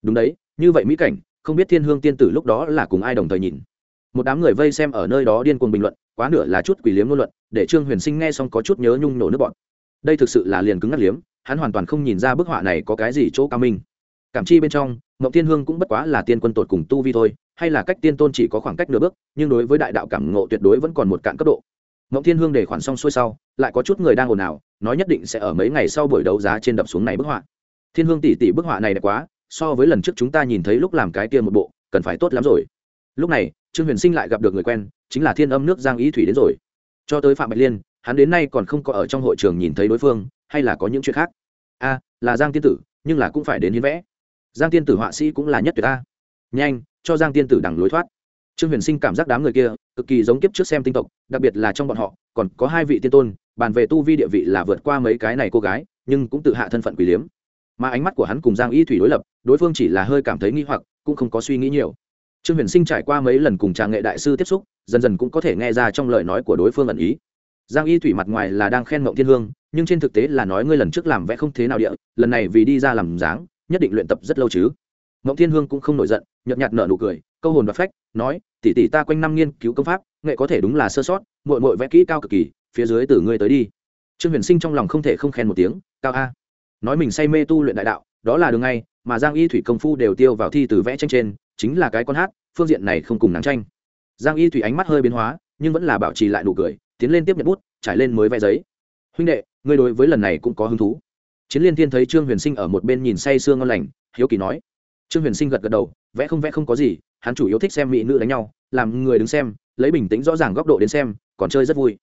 Đúng đấy, như vậy mỹ cảnh, không biết thiên hương tiên tử lúc đó là cùng ai đồng thời nhìn. Một đám người vây xem ở nơi đó điên cuồng bình luận, quá nửa là chút quỷ liếm ngôn luận, để trương huyền sinh nghe xong có chút nhớ nhung nổ nước bọn. Đây thực sự là liền cứng ngắt liếm hắn hoàn toàn không nhìn ra bức họa này có cái gì chỗ cao minh. Cảm chi bên trong, mộng thiên hương cũng bất quá là tiên quân tột cùng tu vi thôi, hay là cách tiên tôn chỉ có khoảng cách nửa bước, nhưng đối với đại đạo cảm ngộ tuyệt đối vẫn còn một cạn cấp độ. Mộng thiên hương để khoản xong xuôi sau, lại có chút người đang ồn ào, nói nhất định sẽ ở mấy ngày sau buổi đấu giá trên đập xuống này bức họa. Thiên hương tỷ tỷ bức họa này đẹp quá, so với lần trước chúng ta nhìn thấy lúc làm cái kia một bộ, cần phải tốt lắm rồi. Lúc này, trương huyền sinh lại gặp được người quen, chính là thiên âm nước giang ý thủy đến rồi. Cho tới phạm bạch liên hắn đến nay còn không có ở trong hội trường nhìn thấy đối phương, hay là có những chuyện khác? A, là giang tiên tử, nhưng là cũng phải đến hiến vẽ. Giang tiên tử họa sĩ cũng là nhất tuyệt ta. Nhanh, cho giang tiên tử đằng lối thoát. Trương huyền sinh cảm giác đám người kia cực kỳ giống kiếp trước xem tinh tộc, đặc biệt là trong bọn họ, còn có hai vị tiên tôn, bàn về tu vi địa vị là vượt qua mấy cái này cô gái, nhưng cũng tự hạ thân phận quỷ liếm. Mà ánh mắt của hắn cùng giang y thủy đối lập, đối phương chỉ là hơi cảm thấy nghi hoặc, cũng không có suy nghĩ nhiều. Trương huyền sinh trải qua mấy lần cùng trà nghệ đại sư tiếp xúc, dần dần cũng có thể nghe ra trong lời nói của đối phương ẩn ý giang y thủy mặt ngoài là đang khen mộng thiên hương, nhưng trên thực tế là nói ngươi lần trước làm vẽ không thế nào địa, lần này vì đi ra làm dáng, nhất định luyện tập rất lâu chứ. Mộng thiên hương cũng không nổi giận, nhợt nhạt nở nụ cười, câu hồn và phách, nói, tỷ tỷ ta quanh năm nghiên cứu công pháp, nghệ có thể đúng là sơ sót mội mội vẽ kỹ cao cực kỳ, phía dưới từ ngươi tới đi. Trương huyền sinh trong lòng không thể không khen một tiếng, cao a. Nói mình say mê tu luyện đại đạo, đó là đường ngay, mà giang y thủy công phu đều tiêu vào thi từ vẽ tranh trên, chính là cái con hát, phương diện này không cùng nắng tranh. Giang y thủy ánh mắt hơi biến hóa, nhưng vẫn là bảo trì lại nụ cười tiến lên tiếp nhận bút, trải lên mới vẽ giấy. Huynh đệ, ngươi đối với lần này cũng có hứng thú. Chiến liên thiên thấy trương huyền sinh ở một bên nhìn say sương ngon lành, hiếu kỳ nói. Trương huyền sinh gật gật đầu, vẽ không vẽ không có gì, hắn chủ yếu thích xem mỹ nữ đánh nhau, làm người đứng xem, lấy bình tĩnh rõ ràng góc độ đến xem, còn chơi rất vui.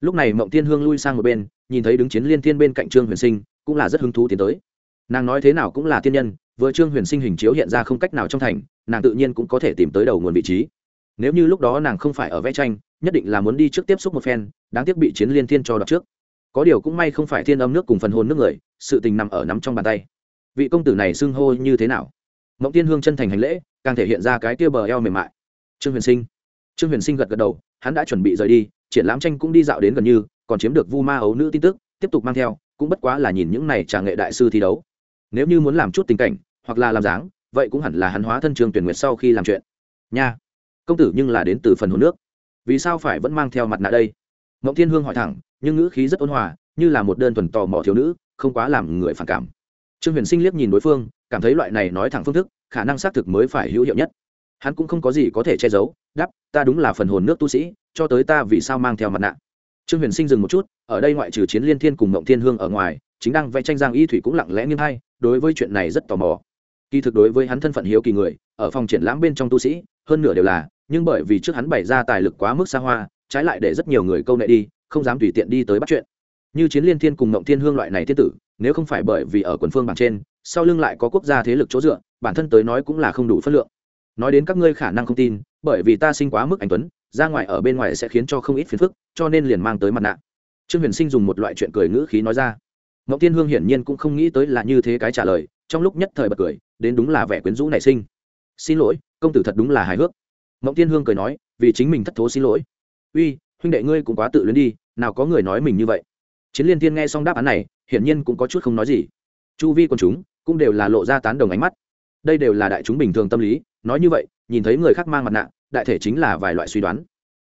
Lúc này mộng thiên hương lui sang một bên, nhìn thấy đứng chiến liên thiên bên cạnh trương huyền sinh, cũng là rất hứng thú tiến tới. Nàng nói thế nào cũng là thiên nhân, vừa trương huyền sinh hình chiếu hiện ra không cách nào trong thành, nàng tự nhiên cũng có thể tìm tới đầu nguồn vị trí. Nếu như lúc đó nàng không phải ở vẽ tranh nhất định là muốn đi trước tiếp xúc một phen, đáng tiếc bị chiến liên thiên cho đọc trước. Có điều cũng may không phải thiên âm nước cùng phần hồn nước người, sự tình nằm ở nắm trong bàn tay. Vị công tử này xưng hô như thế nào? Mộng tiên hương chân thành hành lễ, càng thể hiện ra cái tia bờ eo mềm mại. Trương huyền sinh. Trương huyền sinh gật gật đầu, hắn đã chuẩn bị rời đi, triển lãm tranh cũng đi dạo đến gần như, còn chiếm được vu ma ấu nữ tin tức, tiếp tục mang theo, cũng bất quá là nhìn những này trà nghệ đại sư thi đấu. Nếu như muốn làm chút tình cảnh, hoặc là làm dáng, vậy cũng hẳn là hắn hóa thân trường tuyển nguyệt sau khi làm chuyện. Nha. Công tử nhưng là đến từ phần hồn nước vì sao phải vẫn mang theo mặt nạ đây? Mộng thiên hương hỏi thẳng, nhưng ngữ khí rất ôn hòa, như là một đơn thuần tò mò thiếu nữ, không quá làm người phản cảm. Trương huyền sinh liếc nhìn đối phương, cảm thấy loại này nói thẳng phương thức, khả năng xác thực mới phải hữu hiệu nhất. Hắn cũng không có gì có thể che giấu đắp ta đúng là phần hồn nước tu sĩ, cho tới ta vì sao mang theo mặt nạ? Trương huyền sinh dừng một chút, ở đây ngoại trừ chiến liên thiên cùng mộng thiên hương ở ngoài, chính đang vẽ tranh giang y thủy cũng lặng lẽ nghiêm hay đối với chuyện này rất tò mò. Kỳ thực đối với hắn thân phận hiếu kỳ người, ở phòng triển lãm bên trong tu sĩ hơn nửa đều là, nhưng bởi vì trước hắn bày ra tài lực quá mức xa hoa, trái lại để rất nhiều người câu nệ đi, không dám tùy tiện đi tới bắt chuyện. Như chiến liên thiên cùng ngộng thiên hương loại này thiên tử, nếu không phải bởi vì ở quần phương bảng trên, sau lưng lại có quốc gia thế lực chỗ dựa, bản thân tới nói cũng là không đủ phất lượng. Nói đến các ngươi khả năng không tin, bởi vì ta sinh quá mức anh tuấn, ra ngoài ở bên ngoài sẽ khiến cho không ít phiền phức, cho nên liền mang tới mặt nạ. Trương huyền sinh dùng một loại chuyện cười ngữ khí nói ra. Ngọc tiên hương hiển nhiên cũng không nghĩ tới là như thế cái trả lời, trong lúc nhất thời bật cười, đến đúng là vẻ quyến rũ nảy sinh xin lỗi, công tử thật đúng là hài hước. Mộng tiên hương cười nói, vì chính mình thất thố xin lỗi. Uy, huynh đệ ngươi cũng quá tự luyến đi, nào có người nói mình như vậy. Chiến liên tiên nghe xong đáp án này, hiển nhiên cũng có chút không nói gì. Chu vi quần chúng cũng đều là lộ ra tán đồng ánh mắt. Đây đều là đại chúng bình thường tâm lý, nói như vậy, nhìn thấy người khác mang mặt nạ, đại thể chính là vài loại suy đoán.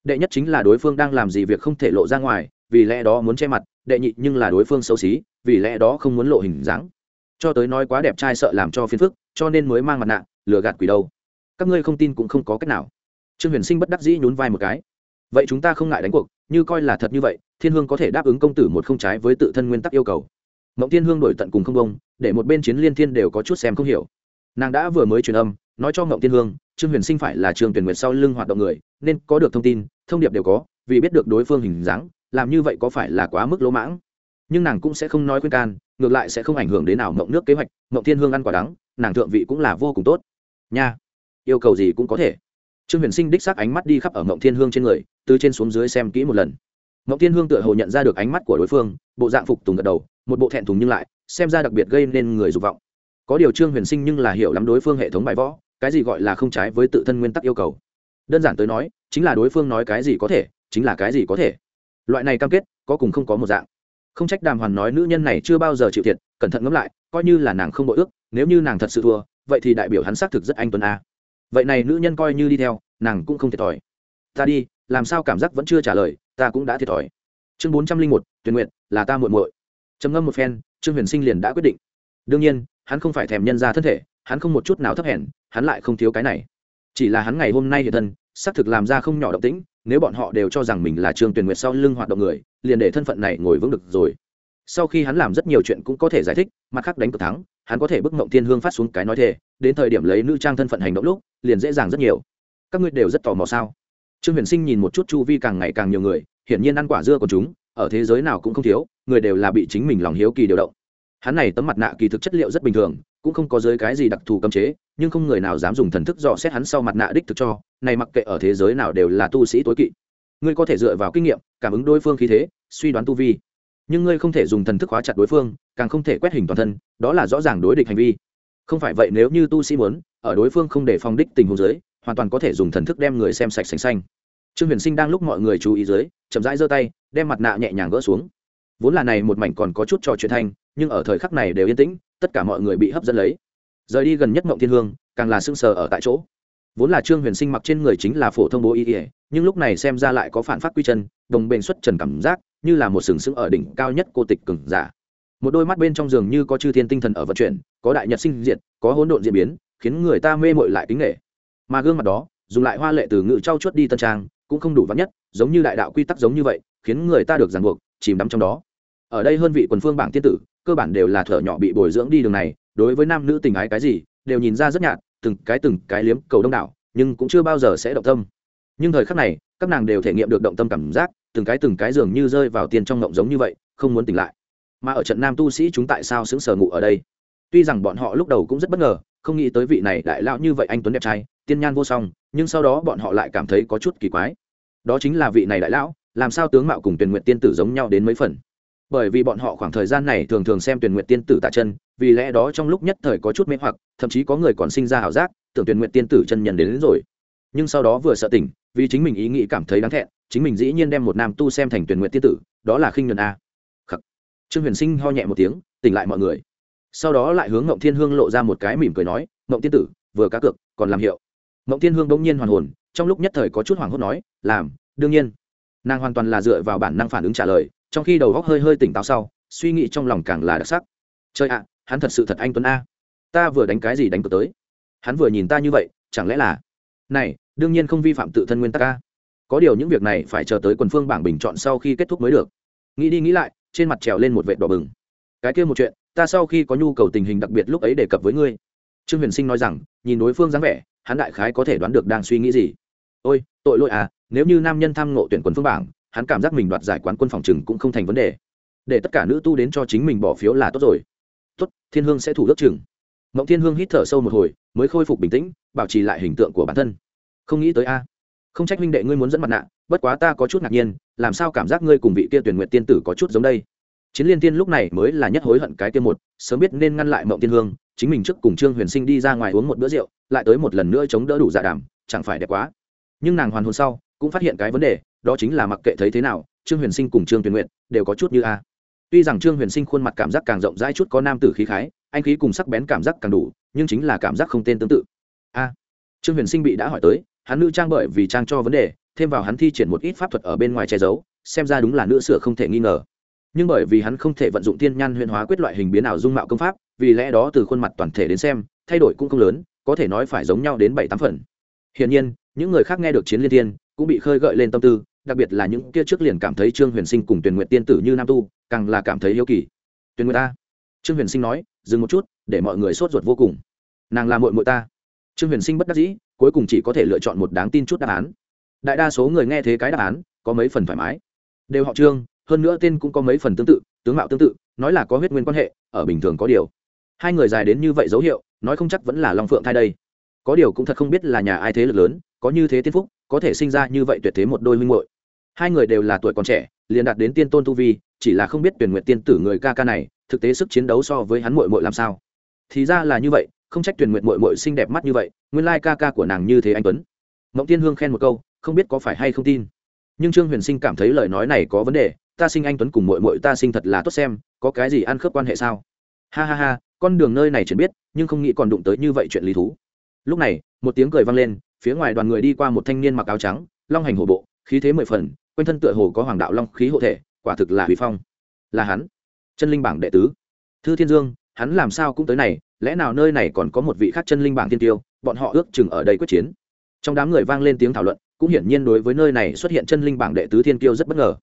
Đệ nhất chính là đối phương đang làm gì việc không thể lộ ra ngoài, vì lẽ đó muốn che mặt, đệ nhị nhưng là đối phương xấu xí, vì lẽ đó không muốn lộ hình dáng. Cho tới nói quá đẹp trai sợ làm cho phiền phức, cho nên mới mang mặt nạ lừa gạt quỷ đâu. Các ngươi không tin cũng không có cách nào. Trương huyền sinh bất đắc dĩ nhún vai một cái. Vậy chúng ta không ngại đánh cuộc như coi là thật như vậy thiên hương có thể đáp ứng công tử một không trái với tự thân nguyên tắc yêu cầu. Mộng thiên hương đổi tận cùng không công, để một bên chiến liên thiên đều có chút xem không hiểu. Nàng đã vừa mới truyền âm nói cho mộng thiên hương trương huyền sinh phải là trường tuyển nguyện sau lưng hoạt động người nên có được thông tin thông điệp đều có vì biết được đối phương hình dáng làm như vậy có phải là quá mức lỗ mãng. Nhưng nàng cũng sẽ không nói khuyên can ngược lại sẽ không ảnh hưởng đến nào mộng nước kế hoạch mộng thiên hương ăn quả đắng nàng thượng vị cũng là vô cùng tốt nha, yêu cầu gì cũng có thể. Trương huyền sinh đích xác ánh mắt đi khắp ở mộng thiên hương trên người, từ trên xuống dưới xem kỹ một lần. Mộng thiên hương tựa hồ nhận ra được ánh mắt của đối phương, bộ dạng phục tùng gật đầu, một bộ thẹn thùng nhưng lại, xem ra đặc biệt gây nên người dục vọng. Có điều trương huyền sinh nhưng là hiểu lắm đối phương hệ thống bài võ, cái gì gọi là không trái với tự thân nguyên tắc yêu cầu. Đơn giản tới nói, chính là đối phương nói cái gì có thể, chính là cái gì có thể. Loại này cam kết, có cùng không có một dạng. Không trách đàm hoàn nói nữ nhân này chưa bao giờ chịu thiệt, cẩn thận ngẫm lại, coi như là nàng không bội ước, nếu như nàng thật sự thua vậy thì đại biểu hắn xác thực rất anh tuấn a. Vậy này nữ nhân coi như đi theo, nàng cũng không thiệt thòi. Ta đi, làm sao cảm giác vẫn chưa trả lời, ta cũng đã thiệt thòi. Chương bốn trăm linh một, tuyển nguyện là ta muộn muội. Trầm ngâm một phen, trương huyền sinh liền đã quyết định. Đương nhiên, hắn không phải thèm nhân ra thân thể, hắn không một chút nào thấp hèn, hắn lại không thiếu cái này. Chỉ là hắn ngày hôm nay hiện thân, xác thực làm ra không nhỏ động tĩnh, nếu bọn họ đều cho rằng mình là trương tuyển nguyệt sau lưng hoạt động người, liền để thân phận này ngồi vững được rồi sau khi hắn làm rất nhiều chuyện cũng có thể giải thích, mặt khác đánh cực thắng, hắn có thể bức mộng thiên hương phát xuống cái nói thề, đến thời điểm lấy nữ trang thân phận hành động lúc, liền dễ dàng rất nhiều. Các ngươi đều rất tò mò sao? Trương huyền sinh nhìn một chút chu vi càng ngày càng nhiều người, hiển nhiên ăn quả dưa của chúng, ở thế giới nào cũng không thiếu, người đều là bị chính mình lòng hiếu kỳ điều động. Hắn này tấm mặt nạ kỳ thực chất liệu rất bình thường, cũng không có giới cái gì đặc thù cấm chế, nhưng không người nào dám dùng thần thức dò xét hắn sau mặt nạ đích thực cho, này mặc kệ ở thế giới nào đều là tu sĩ tối kỵ. Ngươi có thể dựa vào kinh nghiệm, cảm ứng đối phương khí thế, suy đoán tu vi nhưng ngươi không thể dùng thần thức hóa chặt đối phương, càng không thể quét hình toàn thân, đó là rõ ràng đối địch hành vi. Không phải vậy nếu như tu sĩ muốn, ở đối phương không để phòng đích tình huống giới hoàn toàn có thể dùng thần thức đem người xem sạch sành xanh. Trương huyền sinh đang lúc mọi người chú ý dưới, chậm rãi giơ tay, đem mặt nạ nhẹ nhàng gỡ xuống. Vốn là này một mảnh còn có chút trò chuyện thanh, nhưng ở thời khắc này đều yên tĩnh, tất cả mọi người bị hấp dẫn lấy. Rời đi gần nhất mộng thiên hương, càng là sưng sờ ở tại chỗ. Vốn là trương huyền sinh mặc trên người chính là phổ thông bố y ỉa nhưng lúc này xem ra lại có phản phát quy chân, đồng bền xuất trần cảm giác như là một sừng sững ở đỉnh cao nhất cô tịch cường giả. Một đôi mắt bên trong giường như có chư thiên tinh thần ở vận chuyển, có đại nhật sinh diệt, có hỗn độn diễn biến, khiến người ta mê mội lại kính nghệ mà gương mặt đó, dùng lại hoa lệ từ ngự trau chuốt đi tân trang, cũng không đủ vắn nhất, giống như đại đạo quy tắc giống như vậy, khiến người ta được ràng buộc, chìm đắm trong đó. Ở đây hơn vị quần phương bảng tiên tử, cơ bản đều là thở nhỏ bị bồi dưỡng đi đường này, đối với nam nữ tình ái cái gì, đều nhìn ra rất nhạt, từng cái từng cái liếm cầu đông đảo, nhưng cũng chưa bao giờ sẽ động tâm. Nhưng thời khắc này, các nàng đều thể nghiệm được động tâm cảm giác từng cái từng cái dường như rơi vào tiền trong ngộng giống như vậy không muốn tỉnh lại. Mà ở trận nam tu sĩ chúng tại sao xứng sờ ngủ ở đây? Tuy rằng bọn họ lúc đầu cũng rất bất ngờ không nghĩ tới vị này đại lão như vậy anh tuấn đẹp trai tiên nhan vô song nhưng sau đó bọn họ lại cảm thấy có chút kỳ quái. Đó chính là vị này đại lão làm sao tướng mạo cùng tuyển nguyện tiên tử giống nhau đến mấy phần? Bởi vì bọn họ khoảng thời gian này thường thường xem tuyển nguyện tiên tử tạ chân vì lẽ đó trong lúc nhất thời có chút mê hoặc thậm chí có người còn sinh ra ảo giác tưởng tuyển nguyện tiên tử chân nhân đến, đến rồi nhưng sau đó vừa sợ tỉnh, vì chính mình ý nghĩ cảm thấy đáng thẹn, chính mình dĩ nhiên đem một nam tu xem thành tuyển nguyện tiên tử, đó là khinh nhuần a. Khắc. trương huyền sinh ho nhẹ một tiếng, tỉnh lại mọi người. Sau đó lại hướng ngộng thiên hương lộ ra một cái mỉm cười nói, ngộng tiên tử, vừa cá cược, còn làm hiệu. Ngộng thiên hương bỗng nhiên hoàn hồn, trong lúc nhất thời có chút hoảng hốt nói, làm, đương nhiên. Nàng hoàn toàn là dựa vào bản năng phản ứng trả lời, trong khi đầu góc hơi hơi tỉnh táo sau, suy nghĩ trong lòng càng là đặc sắc. Chơi ạ, hắn thật sự thật anh tuấn a. Ta vừa đánh cái gì đánh cược tới? Hắn vừa nhìn ta như vậy, chẳng lẽ là này, đương nhiên không vi phạm tự thân nguyên tắc ca có điều những việc này phải chờ tới quần phương bảng bình chọn sau khi kết thúc mới được. Nghĩ đi nghĩ lại, trên mặt trèo lên một vệt đỏ bừng. Cái kia một chuyện, ta sau khi có nhu cầu tình hình đặc biệt lúc ấy đề cập với ngươi. Trương huyền sinh nói rằng, nhìn đối phương dáng vẻ, hắn đại khái có thể đoán được đang suy nghĩ gì. Ôi, tội lỗi à nếu như nam nhân tham ngộ tuyển quần phương bảng, hắn cảm giác mình đoạt giải quán quân phòng trừng cũng không thành vấn đề. Để tất cả nữ tu đến cho chính mình bỏ phiếu là tốt rồi. Tốt, thiên hương sẽ thủ đức chừng mộng thiên hương hít thở sâu một hồi, mới khôi phục bình tĩnh, bảo trì lại hình tượng của bản thân. Không nghĩ tới a. Không trách minh đệ ngươi muốn dẫn mặt nạ, bất quá ta có chút ngạc nhiên, làm sao cảm giác ngươi cùng vị kia tuyển nguyện tiên tử có chút giống đây? Chiến liên tiên lúc này mới là nhất hối hận cái kia một, sớm biết nên ngăn lại mộng tiên hương, chính mình trước cùng trương huyền sinh đi ra ngoài uống một bữa rượu, lại tới một lần nữa chống đỡ đủ dạ đàm, chẳng phải đẹp quá. Nhưng nàng hoàn hồn sau, cũng phát hiện cái vấn đề, đó chính là mặc kệ thấy thế nào, trương huyền sinh cùng trương tuyền nguyện đều có chút như a tuy rằng trương huyền sinh khuôn mặt cảm giác càng rộng rãi chút có nam tử khí khái, anh khí cùng sắc bén cảm giác càng đủ, nhưng chính là cảm giác không tên tương tự. A, trương huyền sinh bị đã hỏi tới, hắn nữ trang bởi vì trang cho vấn đề, thêm vào hắn thi triển một ít pháp thuật ở bên ngoài che giấu, xem ra đúng là nữ sửa không thể nghi ngờ. Nhưng bởi vì hắn không thể vận dụng tiên nhan huyền hóa quyết loại hình biến ảo dung mạo công pháp, vì lẽ đó từ khuôn mặt toàn thể đến xem, thay đổi cũng không lớn, có thể nói phải giống nhau đến bảy tám phần. Hiển nhiên, những người khác nghe được chiến liên thiên, cũng bị khơi gợi lên tâm tư đặc biệt là những kia trước liền cảm thấy trương huyền sinh cùng tuyển nguyện tiên tử như nam tu, càng là cảm thấy yêu kỳ. Tuyển nguyện ta trương huyền sinh nói, dừng một chút, để mọi người sốt ruột vô cùng. Nàng là mội mội ta. Trương huyền sinh bất đắc dĩ, cuối cùng chỉ có thể lựa chọn một đáng tin chút đáp án. Đại đa số người nghe thế cái đáp án, có mấy phần thoải mái. Đều họ trương, hơn nữa tên cũng có mấy phần tương tự, tướng mạo tương tự, nói là có huyết nguyên quan hệ, ở bình thường có điều. Hai người dài đến như vậy dấu hiệu, nói không chắc vẫn là long phượng thai đây. Có điều cũng thật không biết là nhà ai thế lực lớn, có như thế tiên phúc, có thể sinh ra như vậy tuyệt thế một đôi minh muội hai người đều là tuổi còn trẻ, liền đạt đến tiên tôn tu vi, chỉ là không biết tuyển nguyện tiên tử người ca ca này, thực tế sức chiến đấu so với hắn muội muội làm sao. Thì ra là như vậy, không trách tuyển nguyện muội muội xinh đẹp mắt như vậy, nguyên lai ca ca của nàng như thế anh tuấn. Mộng tiên hương khen một câu, không biết có phải hay không tin. Nhưng trương huyền sinh cảm thấy lời nói này có vấn đề, ta sinh anh tuấn cùng muội muội ta sinh thật là tốt xem, có cái gì ăn khớp quan hệ sao? Ha ha ha, con đường nơi này chuyển biết, nhưng không nghĩ còn đụng tới như vậy chuyện lý thú. Lúc này, một tiếng cười vang lên, phía ngoài đoàn người đi qua một thanh niên mặc áo trắng, long hành hổ bộ, khí thế mười phần quanh thân tựa hồ có hoàng đạo long khí hộ thể, quả thực là huy phong. Là hắn, chân linh bảng đệ tứ. Thư thiên dương, hắn làm sao cũng tới này, lẽ nào nơi này còn có một vị khác chân linh bảng thiên tiêu, bọn họ ước chừng ở đây quyết chiến. Trong đám người vang lên tiếng thảo luận, cũng hiển nhiên đối với nơi này xuất hiện chân linh bảng đệ tứ thiên tiêu rất bất ngờ.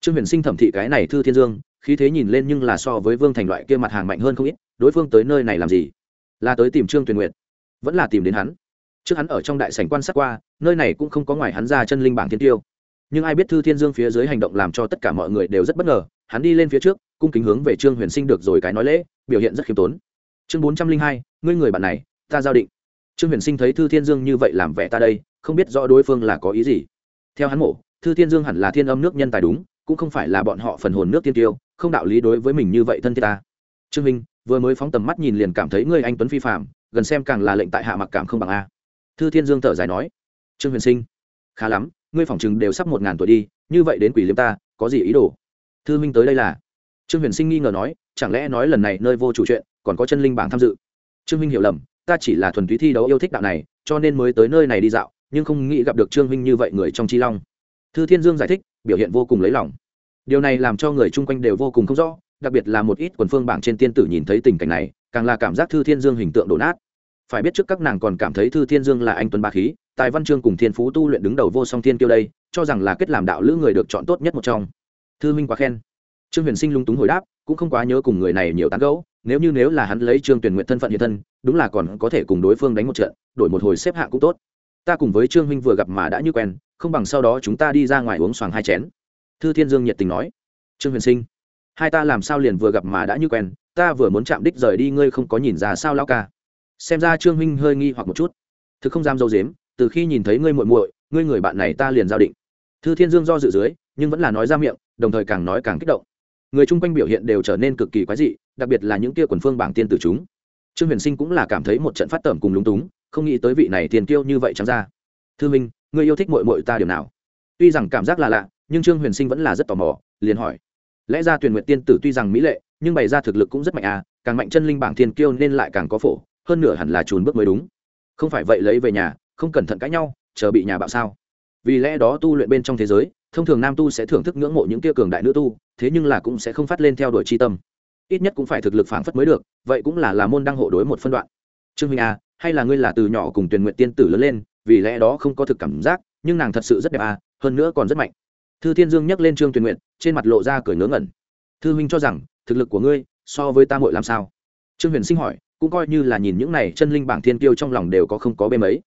Trương huyền sinh thẩm thị cái này thư thiên dương, khí thế nhìn lên nhưng là so với vương thành loại kia mặt hàng mạnh hơn không ít, đối phương tới nơi này làm gì? Là tới tìm trương tuyền nguyện vẫn là tìm đến hắn. Trước hắn ở trong đại sảnh quan sát qua, nơi này cũng không có ngoài hắn ra chân linh bảng thiên tiêu nhưng ai biết thư thiên dương phía dưới hành động làm cho tất cả mọi người đều rất bất ngờ, hắn đi lên phía trước, cung kính hướng về trương huyền sinh được rồi cái nói lễ, biểu hiện rất khiêm tốn. Chương bốn trăm linh hai, ngươi người bạn này, ta giao định. Trương huyền sinh thấy thư thiên dương như vậy làm vẻ ta đây, không biết rõ đối phương là có ý gì. Theo hắn mổ, thư thiên dương hẳn là thiên âm nước nhân tài đúng, cũng không phải là bọn họ phần hồn nước tiên tiêu, không đạo lý đối với mình như vậy thân thiết ta. Trương minh, vừa mới phóng tầm mắt nhìn liền cảm thấy ngươi anh tuấn phi phạm gần xem càng là lệnh tại hạ mặc cảm không bằng a. Thư thiên dương thở dài nói. Trương huyền sinh, khá lắm ngươi phỏng chừng đều sắp một ngàn tuổi đi, như vậy đến quỷ liêm ta, có gì ý đồ? Thư minh tới đây là. Trương huyền sinh nghi ngờ nói, chẳng lẽ nói lần này nơi vô chủ chuyện, còn có chân linh bảng tham dự? Trương minh hiểu lầm, ta chỉ là thuần túy thi đấu yêu thích đạo này, cho nên mới tới nơi này đi dạo, nhưng không nghĩ gặp được trương minh như vậy người trong chi long. Thư thiên dương giải thích, biểu hiện vô cùng lấy lòng. Điều này làm cho người chung quanh đều vô cùng không rõ, đặc biệt là một ít quần phương bảng trên tiên tử nhìn thấy tình cảnh này, càng là cảm giác thư thiên dương hình tượng đổ nát. Phải biết trước các nàng còn cảm thấy thư thiên dương là anh tuấn ba khí tài văn chương cùng thiên phú tu luyện đứng đầu vô song thiên kiêu đây, cho rằng là kết làm đạo lữ người được chọn tốt nhất một trong. Thư minh quá khen. Trương huyền sinh lung túng hồi đáp, cũng không quá nhớ cùng người này nhiều tán gẫu, nếu như nếu là hắn lấy trương tuyển nguyện thân phận hiện thân, đúng là còn có thể cùng đối phương đánh một trận, đổi một hồi xếp hạng cũng tốt. Ta cùng với trương huynh vừa gặp mà đã như quen, không bằng sau đó chúng ta đi ra ngoài uống xoàng hai chén. Thư thiên dương nhiệt tình nói. Trương huyền sinh, hai ta làm sao liền vừa gặp mà đã như quen, ta vừa muốn chạm đích rời đi, ngươi không có nhìn ra sao lao ca. Xem ra trương huynh hơi nghi hoặc một chút. Thực không dám dâu dếm từ khi nhìn thấy ngươi muội muội, ngươi người bạn này ta liền giao định. Thư thiên dương do dự dưới, nhưng vẫn là nói ra miệng, đồng thời càng nói càng kích động. Người chung quanh biểu hiện đều trở nên cực kỳ quái dị, đặc biệt là những kia quần phương bảng tiên tử chúng. Trương huyền sinh cũng là cảm thấy một trận phát tẩm cùng lúng túng, không nghĩ tới vị này tiền kiêu như vậy chẳng ra. Thư minh người yêu thích mội mội ta điều nào? Tuy rằng cảm giác là lạ, nhưng trương huyền sinh vẫn là rất tò mò, liền hỏi. Lẽ ra tuyển nguyện tiên tử tuy rằng mỹ lệ, nhưng bày ra thực lực cũng rất mạnh à càng mạnh chân linh bảng thiên kiêu nên lại càng có phổ, hơn nửa hẳn là trùn bước mới đúng. Không phải vậy lấy về nhà không cẩn thận cãi nhau, chờ bị nhà bạo sao? Vì lẽ đó tu luyện bên trong thế giới, thông thường nam tu sẽ thưởng thức ngưỡng mộ những kia cường đại nữ tu, thế nhưng là cũng sẽ không phát lên theo đuổi chi tâm. Ít nhất cũng phải thực lực phảng phất mới được, vậy cũng là là môn đăng hộ đối một phân đoạn. Trương minh à hay là ngươi là từ nhỏ cùng tuyển nguyện tiên tử lớn lên, vì lẽ đó không có thực cảm giác, nhưng nàng thật sự rất đẹp à hơn nữa còn rất mạnh. Thư thiên dương nhắc lên trương tuyển nguyện trên mặt lộ ra cười ngớ ngẩn. Thư huynh cho rằng, thực lực của ngươi, so với ta mội làm sao? Trương huyền sinh hỏi, cũng coi như là nhìn những này chân linh bảng thiên tiêu trong lòng đều có không có bê mấy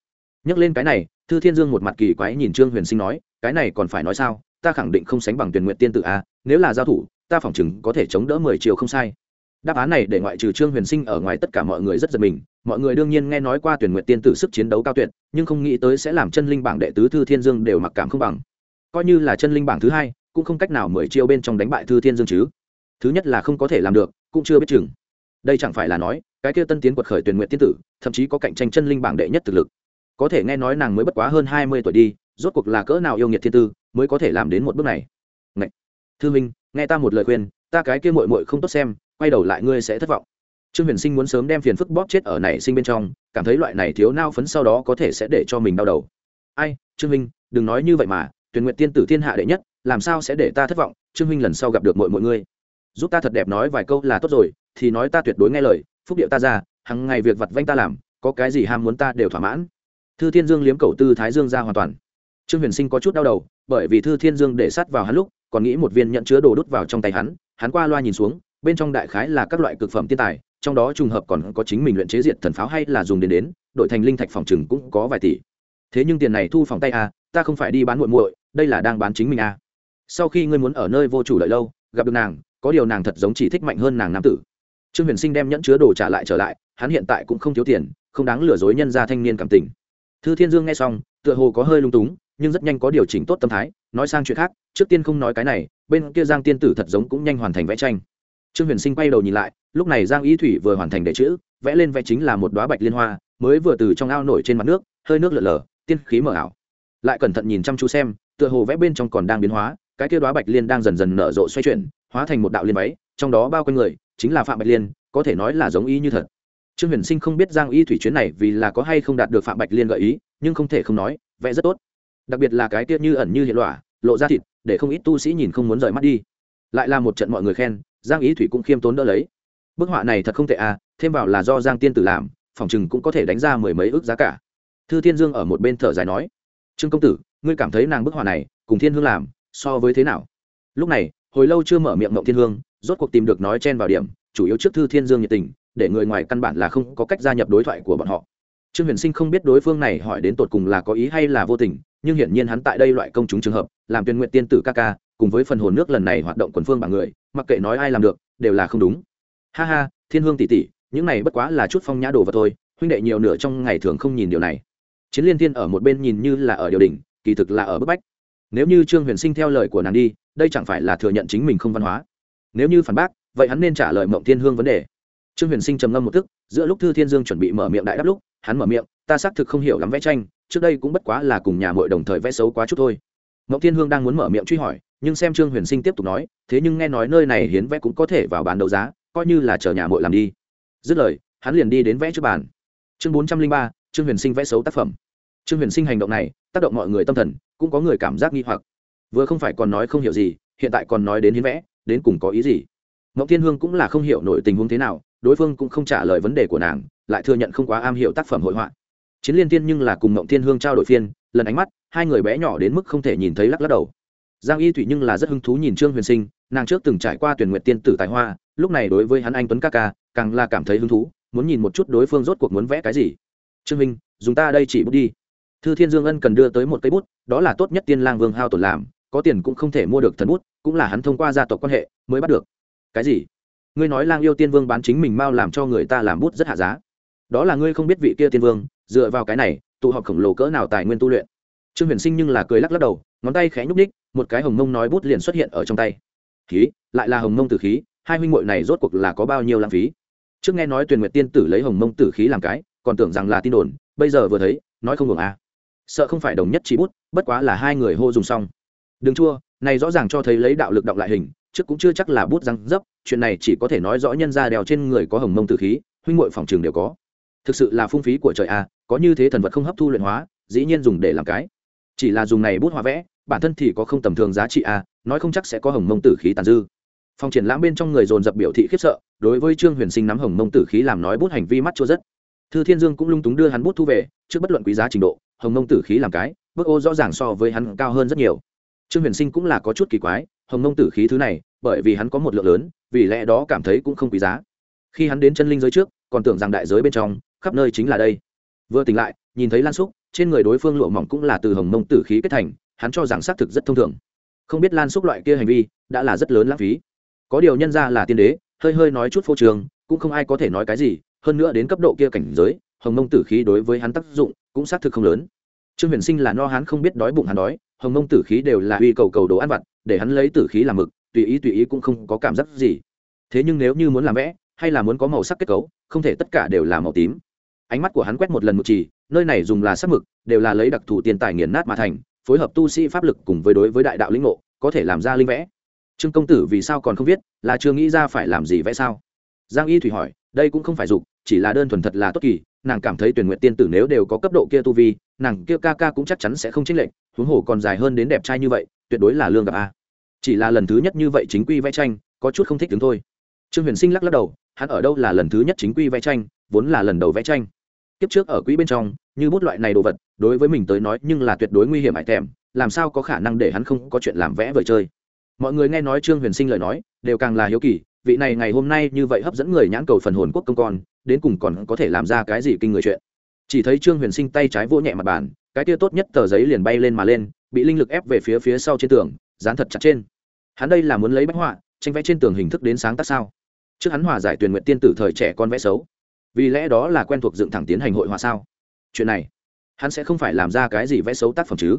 nhắc lên cái này thư thiên dương một mặt kỳ quái nhìn trương huyền sinh nói cái này còn phải nói sao ta khẳng định không sánh bằng tuyển nguyện tiên tử a à, nếu là giao thủ ta phỏng chừng có thể chống đỡ mười chiều không sai. Đáp án này để ngoại trừ trương huyền sinh ở ngoài tất cả mọi người rất giật mình mọi người đương nhiên nghe nói qua tuyển nguyện tiên tử sức chiến đấu cao tuyệt nhưng không nghĩ tới sẽ làm chân linh bảng đệ tứ thư thiên dương đều mặc cảm không bằng. Coi như là chân linh bảng thứ hai cũng không cách nào mười chiêu bên trong đánh bại thư thiên dương chứ. Thứ nhất là không có thể làm được cũng chưa biết chừng. Đây chẳng phải là nói cái kia tân tiến quật khởi tuyển nguyện tiên tử thậm chí có cạnh tranh chân linh bảng đệ nhất thực lực có thể nghe nói nàng mới bất quá hơn hai mươi tuổi đi, rốt cuộc là cỡ nào yêu nghiệt thiên tư mới có thể làm đến một bước này. Ngậy! thư minh, nghe ta một lời khuyên, ta cái kia mội mội không tốt xem, quay đầu lại ngươi sẽ thất vọng. Trương huyền sinh muốn sớm đem phiền phức bóp chết ở này sinh bên trong, cảm thấy loại này thiếu nao phấn sau đó có thể sẽ để cho mình đau đầu. Ai, trương minh, đừng nói như vậy mà tuyển nguyện tiên tử thiên hạ đệ nhất, làm sao sẽ để ta thất vọng? Trương minh lần sau gặp được mọi mọi ngươi. Giúp ta thật đẹp nói vài câu là tốt rồi, thì nói ta tuyệt đối nghe lời, phúc điệu ta ra, hằng ngày việc vặt vanh ta làm, có cái gì ham muốn ta đều thỏa mãn thư thiên dương liếm cầu tư thái dương ra hoàn toàn. Trương huyền sinh có chút đau đầu, bởi vì thư thiên dương để sát vào hắn lúc, còn nghĩ một viên nhận chứa đồ đút vào trong tay hắn hắn qua loa nhìn xuống, bên trong đại khái là các loại cực phẩm tiên tài, trong đó trùng hợp còn có chính mình luyện chế diệt thần pháo hay là dùng đến đến đội thành linh thạch phòng trừng cũng có vài tỷ. Thế nhưng tiền này thu phòng tay à ta không phải đi bán muội muội, đây là đang bán chính mình à. Sau khi ngươi muốn ở nơi vô chủ lợi lâu, gặp được nàng, có điều nàng thật giống chỉ thích mạnh hơn nàng nam tử. Trương huyền sinh đem nhẫn chứa đồ trả lại trở lại, hắn hiện tại cũng không thiếu tiền, không đáng lừa dối nhân ra thanh niên cảm tình thư thiên dương nghe xong, tựa hồ có hơi lung túng, nhưng rất nhanh có điều chỉnh tốt tâm thái, nói sang chuyện khác, trước tiên không nói cái này, bên kia giang tiên tử thật giống cũng nhanh hoàn thành vẽ tranh. Trương huyền sinh quay đầu nhìn lại, lúc này giang ý thủy vừa hoàn thành đệ chữ, vẽ lên vẽ chính là một đoá bạch liên hoa, mới vừa từ trong ao nổi trên mặt nước, hơi nước lở lở, tiên khí mở ảo. Lại cẩn thận nhìn chăm chú xem, tựa hồ vẽ bên trong còn đang biến hóa, cái kia đoá bạch liên đang dần dần nở rộ xoay chuyển, hóa thành một đạo liên váy, trong đó bao quanh người, chính là phạm bạch liên, có thể nói là giống ý như thật trương huyền sinh không biết giang y thủy chuyến này vì là có hay không đạt được phạm bạch liên gợi ý, nhưng không thể không nói vẽ rất tốt. Đặc biệt là cái tiết như ẩn như hiện lọa, lộ ra thịt, để không ít tu sĩ nhìn không muốn rời mắt đi. Lại là một trận mọi người khen, giang ý thủy cũng khiêm tốn đỡ lấy. Bức họa này thật không tệ à thêm vào là do giang tiên tử làm, phòng chừng cũng có thể đánh ra mười mấy ước giá cả. Thư thiên dương ở một bên thở dài nói, trương công tử, ngươi cảm thấy nàng bức họa này cùng thiên hương làm, so với thế nào? Lúc này, hồi lâu chưa mở miệng mộng thiên hương, rốt cuộc tìm được nói chen vào điểm, chủ yếu trước thư thiên dương nhiệt tình để người ngoài căn bản là không có cách gia nhập đối thoại của bọn họ. Trương huyền sinh không biết đối phương này hỏi đến tột cùng là có ý hay là vô tình, nhưng hiển nhiên hắn tại đây loại công chúng trường hợp, làm tuyên nguyện tiên tử ca ca, cùng với phần hồn nước lần này hoạt động quần phương bằng người, mặc kệ nói ai làm được, đều là không đúng. Ha ha, thiên hương tỷ tỷ, những này bất quá là chút phong nhã đồ vật thôi, huynh đệ nhiều nửa trong ngày thường không nhìn điều này. Chiến liên thiên ở một bên nhìn như là ở điều đỉnh, kỳ thực là ở bức bách. Nếu như trương huyền sinh theo lời của nàng đi, đây chẳng phải là thừa nhận chính mình không văn hóa. Nếu như phản bác, vậy hắn nên trả lời mộng thiên hương vấn đề trương huyền sinh trầm ngâm một tức, giữa lúc thư thiên dương chuẩn bị mở miệng đại đáp lúc, hắn mở miệng, ta xác thực không hiểu lắm vẽ tranh, trước đây cũng bất quá là cùng nhà mội đồng thời vẽ xấu quá chút thôi. Ngẫu thiên hương đang muốn mở miệng truy hỏi, nhưng xem trương huyền sinh tiếp tục nói, thế nhưng nghe nói nơi này hiến vẽ cũng có thể vào bàn đấu giá, coi như là chờ nhà mội làm đi. Dứt lời, hắn liền đi đến vẽ trước bàn. Chương bốn trăm linh ba, trương huyền sinh vẽ xấu tác phẩm. Trương huyền sinh hành động này, tác động mọi người tâm thần, cũng có người cảm giác nghi hoặc. Vừa không phải còn nói không hiểu gì, hiện tại còn nói đến hiến vẽ, đến cùng có ý gì? Ngọc thiên hương cũng là không hiểu nổi tình huống thế nào đối phương cũng không trả lời vấn đề của nàng, lại thừa nhận không quá am hiểu tác phẩm hội họa. Chiến liên tiên nhưng là cùng mộng thiên hương trao đổi phiên, lần ánh mắt, hai người bé nhỏ đến mức không thể nhìn thấy lắc lắc đầu. Giang y thủy nhưng là rất hứng thú nhìn trương huyền sinh, nàng trước từng trải qua tuyển nguyện tiên tử tài hoa, lúc này đối với hắn anh tuấn ca ca, càng là cảm thấy hứng thú, muốn nhìn một chút đối phương rốt cuộc muốn vẽ cái gì. Trương minh, dùng ta đây chỉ bút đi. Thư thiên dương ân cần đưa tới một cây bút, đó là tốt nhất tiên lang vương hao tổn làm, có tiền cũng không thể mua được thần bút, cũng là hắn thông qua gia tộc quan hệ mới bắt được. Cái gì? Ngươi nói lang yêu tiên vương bán chính mình mau làm cho người ta làm bút rất hạ giá. Đó là ngươi không biết vị kia tiên vương, dựa vào cái này, tụ họp khổng lồ cỡ nào tài nguyên tu luyện. Trương huyền sinh nhưng là cười lắc lắc đầu, ngón tay khẽ nhúc ních một cái hồng mông nói bút liền xuất hiện ở trong tay. Khí, lại là hồng mông tử khí, hai huynh muội này rốt cuộc là có bao nhiêu lãng phí? Trước nghe nói tuyền nguyệt tiên tử lấy hồng mông tử khí làm cái, còn tưởng rằng là tin đồn, bây giờ vừa thấy, nói không ngừng à. Sợ không phải đồng nhất trí bút, bất quá là hai người hô dùng xong. Đừng chua, này rõ ràng cho thấy lấy đạo lực động lại hình trước cũng chưa chắc là bút răng dấp, chuyện này chỉ có thể nói rõ nhân ra đèo trên người có hồng mông tử khí, huynh muội phòng trường đều có. Thực sự là phung phí của trời a có như thế thần vật không hấp thu luyện hóa, dĩ nhiên dùng để làm cái. Chỉ là dùng này bút hóa vẽ, bản thân thì có không tầm thường giá trị a nói không chắc sẽ có hồng mông tử khí tàn dư. Phòng triển lãm bên trong người dồn dập biểu thị khiếp sợ, đối với trương huyền sinh nắm hồng mông tử khí làm nói bút hành vi mắt chua rất. Thư thiên dương cũng lung túng đưa hắn bút thu về, trước bất luận quý giá trình độ, hồng mông tử khí làm cái, bức ô rõ ràng so với hắn cao hơn rất nhiều. Trương huyền sinh cũng là có chút kỳ quái hồng mông tử khí thứ này, bởi vì hắn có một lượng lớn, vì lẽ đó cảm thấy cũng không quý giá. Khi hắn đến chân linh giới trước, còn tưởng rằng đại giới bên trong, khắp nơi chính là đây. Vừa tỉnh lại, nhìn thấy lan xúc, trên người đối phương lụa mỏng cũng là từ hồng mông tử khí kết thành, hắn cho rằng xác thực rất thông thường. Không biết lan xúc loại kia hành vi, đã là rất lớn lãng phí. Có điều nhân ra là tiên đế, hơi hơi nói chút phô trường cũng không ai có thể nói cái gì, hơn nữa đến cấp độ kia cảnh giới, hồng mông tử khí đối với hắn tác dụng cũng xác thực không lớn. Trương huyền sinh là no hắn không biết đói bụng hắn đói hồng mông tử khí đều là uy cầu cầu đồ ăn vặt, để hắn lấy tử khí làm mực, tùy ý tùy ý cũng không có cảm giác gì. Thế nhưng nếu như muốn làm vẽ, hay là muốn có màu sắc kết cấu, không thể tất cả đều là màu tím. Ánh mắt của hắn quét một lần một chỉ, nơi này dùng là sắc mực, đều là lấy đặc thù tiền tài nghiền nát mà thành, phối hợp tu sĩ pháp lực cùng với đối với đại đạo linh ngộ, có thể làm ra linh vẽ. Trương công tử vì sao còn không viết, là chưa nghĩ ra phải làm gì vẽ sao? Giang y thủy hỏi, đây cũng không phải dục, chỉ là đơn thuần thật là tốt kỳ, nàng cảm thấy tuyển nguyện tiên tử nếu đều có cấp độ kia tu vi, nàng kia ca ca cũng chắc chắn sẽ không chênh lệch huống hồ còn dài hơn đến đẹp trai như vậy, tuyệt đối là lương gặp a. Chỉ là lần thứ nhất như vậy chính quy vẽ tranh, có chút không thích đứng thôi. Trương huyền sinh lắc lắc đầu, hắn ở đâu là lần thứ nhất chính quy vẽ tranh, vốn là lần đầu vẽ tranh. Kiếp trước ở quỹ bên trong, như bút loại này đồ vật, đối với mình tới nói nhưng là tuyệt đối nguy hiểm hại thèm làm sao có khả năng để hắn không có chuyện làm vẽ vời chơi. Mọi người nghe nói trương huyền sinh lời nói, đều càng là hiếu kỳ, vị này ngày hôm nay như vậy hấp dẫn người nhãn cầu phần hồn quốc công con, đến cùng còn có thể làm ra cái gì kinh người chuyện. Chỉ thấy trương huyền sinh tay trái vỗ nhẹ mặt bàn cái tia tốt nhất tờ giấy liền bay lên mà lên, bị linh lực ép về phía phía sau trên tường, dán thật chặt trên. Hắn đây là muốn lấy bách họa, tranh vẽ trên tường hình thức đến sáng tác sao? Trước hắn hòa giải tuyển nguyện tiên tử thời trẻ con vẽ xấu. Vì lẽ đó là quen thuộc dựng thẳng tiến hành hội họa sao? Chuyện này, hắn sẽ không phải làm ra cái gì vẽ xấu tác phẩm chứ?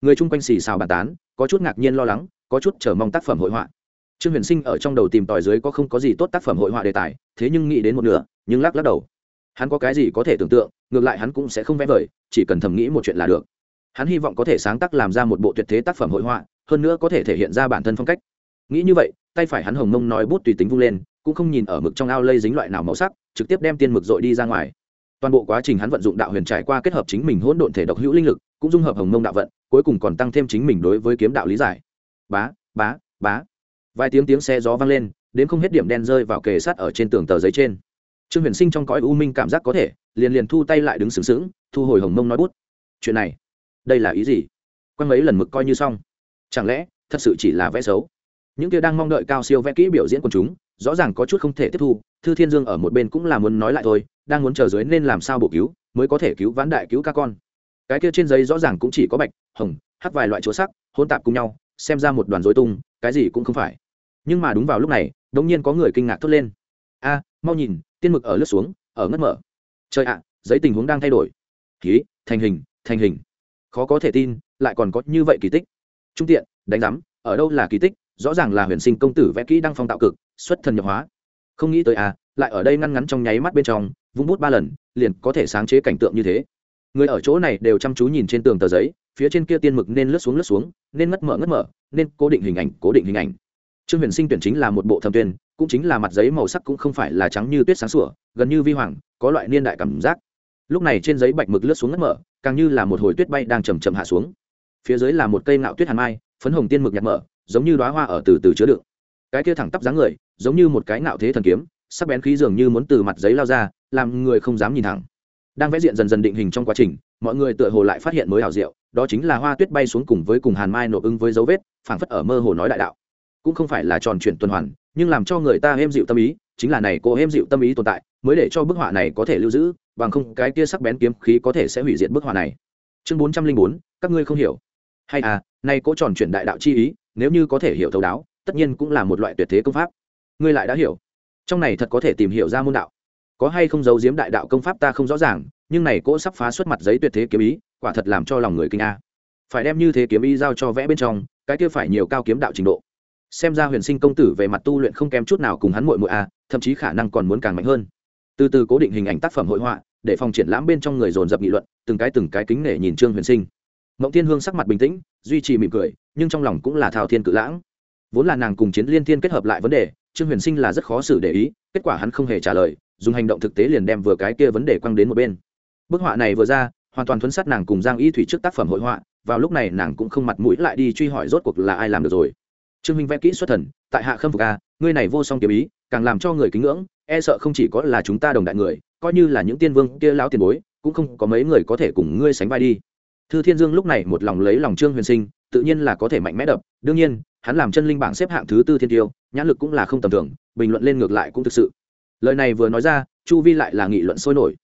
Người chung quanh xì xào bàn tán, có chút ngạc nhiên lo lắng, có chút chờ mong tác phẩm hội họa. Trương huyền sinh ở trong đầu tìm tòi dưới có không có gì tốt tác phẩm hội họa đề tài, thế nhưng nghĩ đến một nửa, nhưng lắc lắc đầu. Hắn có cái gì có thể tưởng tượng ngược lại hắn cũng sẽ không vẽ vời, chỉ cần thầm nghĩ một chuyện là được. Hắn hy vọng có thể sáng tác làm ra một bộ tuyệt thế tác phẩm hội họa, hơn nữa có thể thể hiện ra bản thân phong cách. Nghĩ như vậy, tay phải hắn hồng mông nói bút tùy tính vung lên, cũng không nhìn ở mực trong ao lây dính loại nào màu sắc, trực tiếp đem tiên mực dội đi ra ngoài. Toàn bộ quá trình hắn vận dụng đạo huyền trải qua kết hợp chính mình hỗn độn thể độc hữu linh lực, cũng dung hợp hồng mông đạo vận, cuối cùng còn tăng thêm chính mình đối với kiếm đạo lý giải. Bá bá bá. Vài tiếng tiếng xe gió vang lên, đến không hết điểm đen rơi vào kề sát ở trên tường tờ giấy trên trương huyền sinh trong cõi u minh cảm giác có thể, liền liền thu tay lại đứng sướng sướng thu hồi hồng mông nói bút. Chuyện này, đây là ý gì? Quanh mấy lần mực coi như xong. Chẳng lẽ, thật sự chỉ là vẽ xấu? Những kia đang mong đợi cao siêu vẽ kỹ biểu diễn của chúng, rõ ràng có chút không thể tiếp thu, thư thiên dương ở một bên cũng là muốn nói lại thôi, đang muốn chờ dưới nên làm sao bổ cứu, mới có thể cứu vãn đại cứu các con. Cái kia trên giấy rõ ràng cũng chỉ có bạch, hồng hắt vài loại chỗ sắc, hỗn tạp cùng nhau, xem ra một đoàn dối tung, cái gì cũng không phải. Nhưng mà đúng vào lúc này đống nhiên có người kinh ngạc thốt lên. A, mau nhìn tiên mực ở lướt xuống, ở ngất mở. Trời ạ, giấy tình huống đang thay đổi. Ký, thành hình thành hình. Khó có thể tin, lại còn có như vậy kỳ tích. Trung tiện, đánh giám, ở đâu là kỳ tích? Rõ ràng là huyền sinh công tử vẽ kỹ đăng phong tạo cực, xuất thần nhập hóa. Không nghĩ tới à lại ở đây ngăn ngắn trong nháy mắt bên trong, vung bút ba lần, liền có thể sáng chế cảnh tượng như thế. Người ở chỗ này đều chăm chú nhìn trên tường tờ giấy, phía trên kia tiên mực nên lướt xuống lướt xuống, nên ngất mở ngất mở, nên cố định hình ảnh, cố định hình ảnh. Trương huyền sinh tuyển chính là một bộ thâm tuyên cũng chính là mặt giấy màu sắc cũng không phải là trắng như tuyết sáng sủa, gần như vi hoàng, có loại niên đại cảm giác. Lúc này trên giấy bạch mực lướt xuống ngất mở, càng như là một hồi tuyết bay đang chầm chậm hạ xuống. Phía dưới là một cây ngạo tuyết hàn mai, phấn hồng tiên mực nhạt mở, giống như đoá hoa ở từ từ chứa đựng. Cái kia thẳng tắp dáng người, giống như một cái ngạo thế thần kiếm, sắc bén khí dường như muốn từ mặt giấy lao ra, làm người không dám nhìn thẳng. Đang vẽ diện dần dần định hình trong quá trình, mọi người tựa hồ lại phát hiện mới hảo diệu, đó chính là hoa tuyết bay xuống cùng với cùng hàn mai nộp ứng với dấu vết, phảng phất ở mơ hồ nói đại đạo. Cũng không phải là tròn chuyển tuần hoàn nhưng làm cho người ta êm dịu tâm ý, chính là này cô êm dịu tâm ý tồn tại, mới để cho bức họa này có thể lưu giữ, bằng không cái kia sắc bén kiếm khí có thể sẽ hủy diệt bức họa này. Chương bốn trăm linh bốn, các ngươi không hiểu. Hay à nay cô tròn chuyển đại đạo chi ý, nếu như có thể hiểu thấu đáo, tất nhiên cũng là một loại tuyệt thế công pháp. Ngươi lại đã hiểu. Trong này thật có thể tìm hiểu ra môn đạo. Có hay không giấu giếm đại đạo công pháp ta không rõ ràng, nhưng này cỗ sắp phá xuất mặt giấy tuyệt thế kiếm ý, quả thật làm cho lòng người kinh a. Phải đem như thế kiếm ý giao cho vẽ bên trong, cái kia phải nhiều cao kiếm đạo trình độ xem ra huyền sinh công tử về mặt tu luyện không kém chút nào cùng hắn muội muội a, thậm chí khả năng còn muốn càng mạnh hơn. Từ từ cố định hình ảnh tác phẩm hội họa, để phòng triển lãm bên trong người dồn dập nghị luận, từng cái từng cái kính nể nhìn trương huyền sinh. Mộng thiên hương sắc mặt bình tĩnh, duy trì mỉm cười, nhưng trong lòng cũng là thao thiên cự lãng. Vốn là nàng cùng chiến liên thiên kết hợp lại vấn đề, trương huyền sinh là rất khó xử để ý, kết quả hắn không hề trả lời, dùng hành động thực tế liền đem vừa cái kia vấn đề quăng đến một bên. Bức họa này vừa ra, hoàn toàn thuấn sát nàng cùng giang y thủy trước tác phẩm hội họa, vào lúc này nàng cũng không mặt mũi lại đi truy hỏi rốt cuộc là ai làm được rồi trương minh vẽ kỹ xuất thần, tại hạ khâm phục a, ngươi này vô song kiếm ý, càng làm cho người kính ngưỡng e sợ không chỉ có là chúng ta đồng đại người, coi như là những tiên vương kia lão tiền bối, cũng không có mấy người có thể cùng ngươi sánh vai đi. Thư thiên dương lúc này một lòng lấy lòng trương huyền sinh, tự nhiên là có thể mạnh mẽ đập, đương nhiên, hắn làm chân linh bảng xếp hạng thứ tư thiên tiêu, nhãn lực cũng là không tầm thường, bình luận lên ngược lại cũng thực sự. Lời này vừa nói ra, chu vi lại là nghị luận sôi nổi.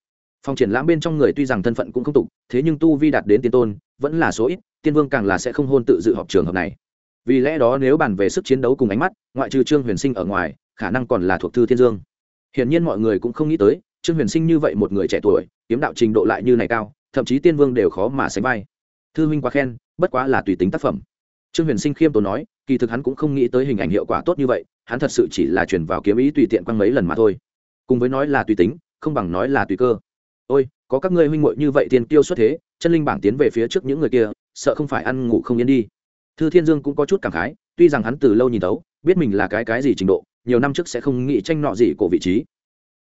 Phòng triển lãm bên trong người tuy rằng thân phận cũng không tục, thế nhưng tu vi đạt đến tiên tôn, vẫn là số ít, tiên vương càng là sẽ không hôn tự dự họp trường hợp này vì lẽ đó nếu bàn về sức chiến đấu cùng ánh mắt, ngoại trừ trương huyền sinh ở ngoài, khả năng còn là thuộc thư thiên dương. Hiển nhiên mọi người cũng không nghĩ tới, trương huyền sinh như vậy một người trẻ tuổi, kiếm đạo trình độ lại như này cao, thậm chí tiên vương đều khó mà sánh vai. Thư huynh quá khen, bất quá là tùy tính tác phẩm. Trương huyền sinh khiêm tốn nói, kỳ thực hắn cũng không nghĩ tới hình ảnh hiệu quả tốt như vậy, hắn thật sự chỉ là chuyển vào kiếm ý tùy tiện quăng mấy lần mà thôi. Cùng với nói là tùy tính, không bằng nói là tùy cơ. Ôi, có các ngươi huynh muội như vậy tiền tiêu xuất thế, chân linh bảng tiến về phía trước những người kia, sợ không phải ăn ngủ không yên đi thư thiên dương cũng có chút cảm khái, tuy rằng hắn từ lâu nhìn tấu biết mình là cái cái gì trình độ, nhiều năm trước sẽ không nghĩ tranh nọ gì cổ vị trí.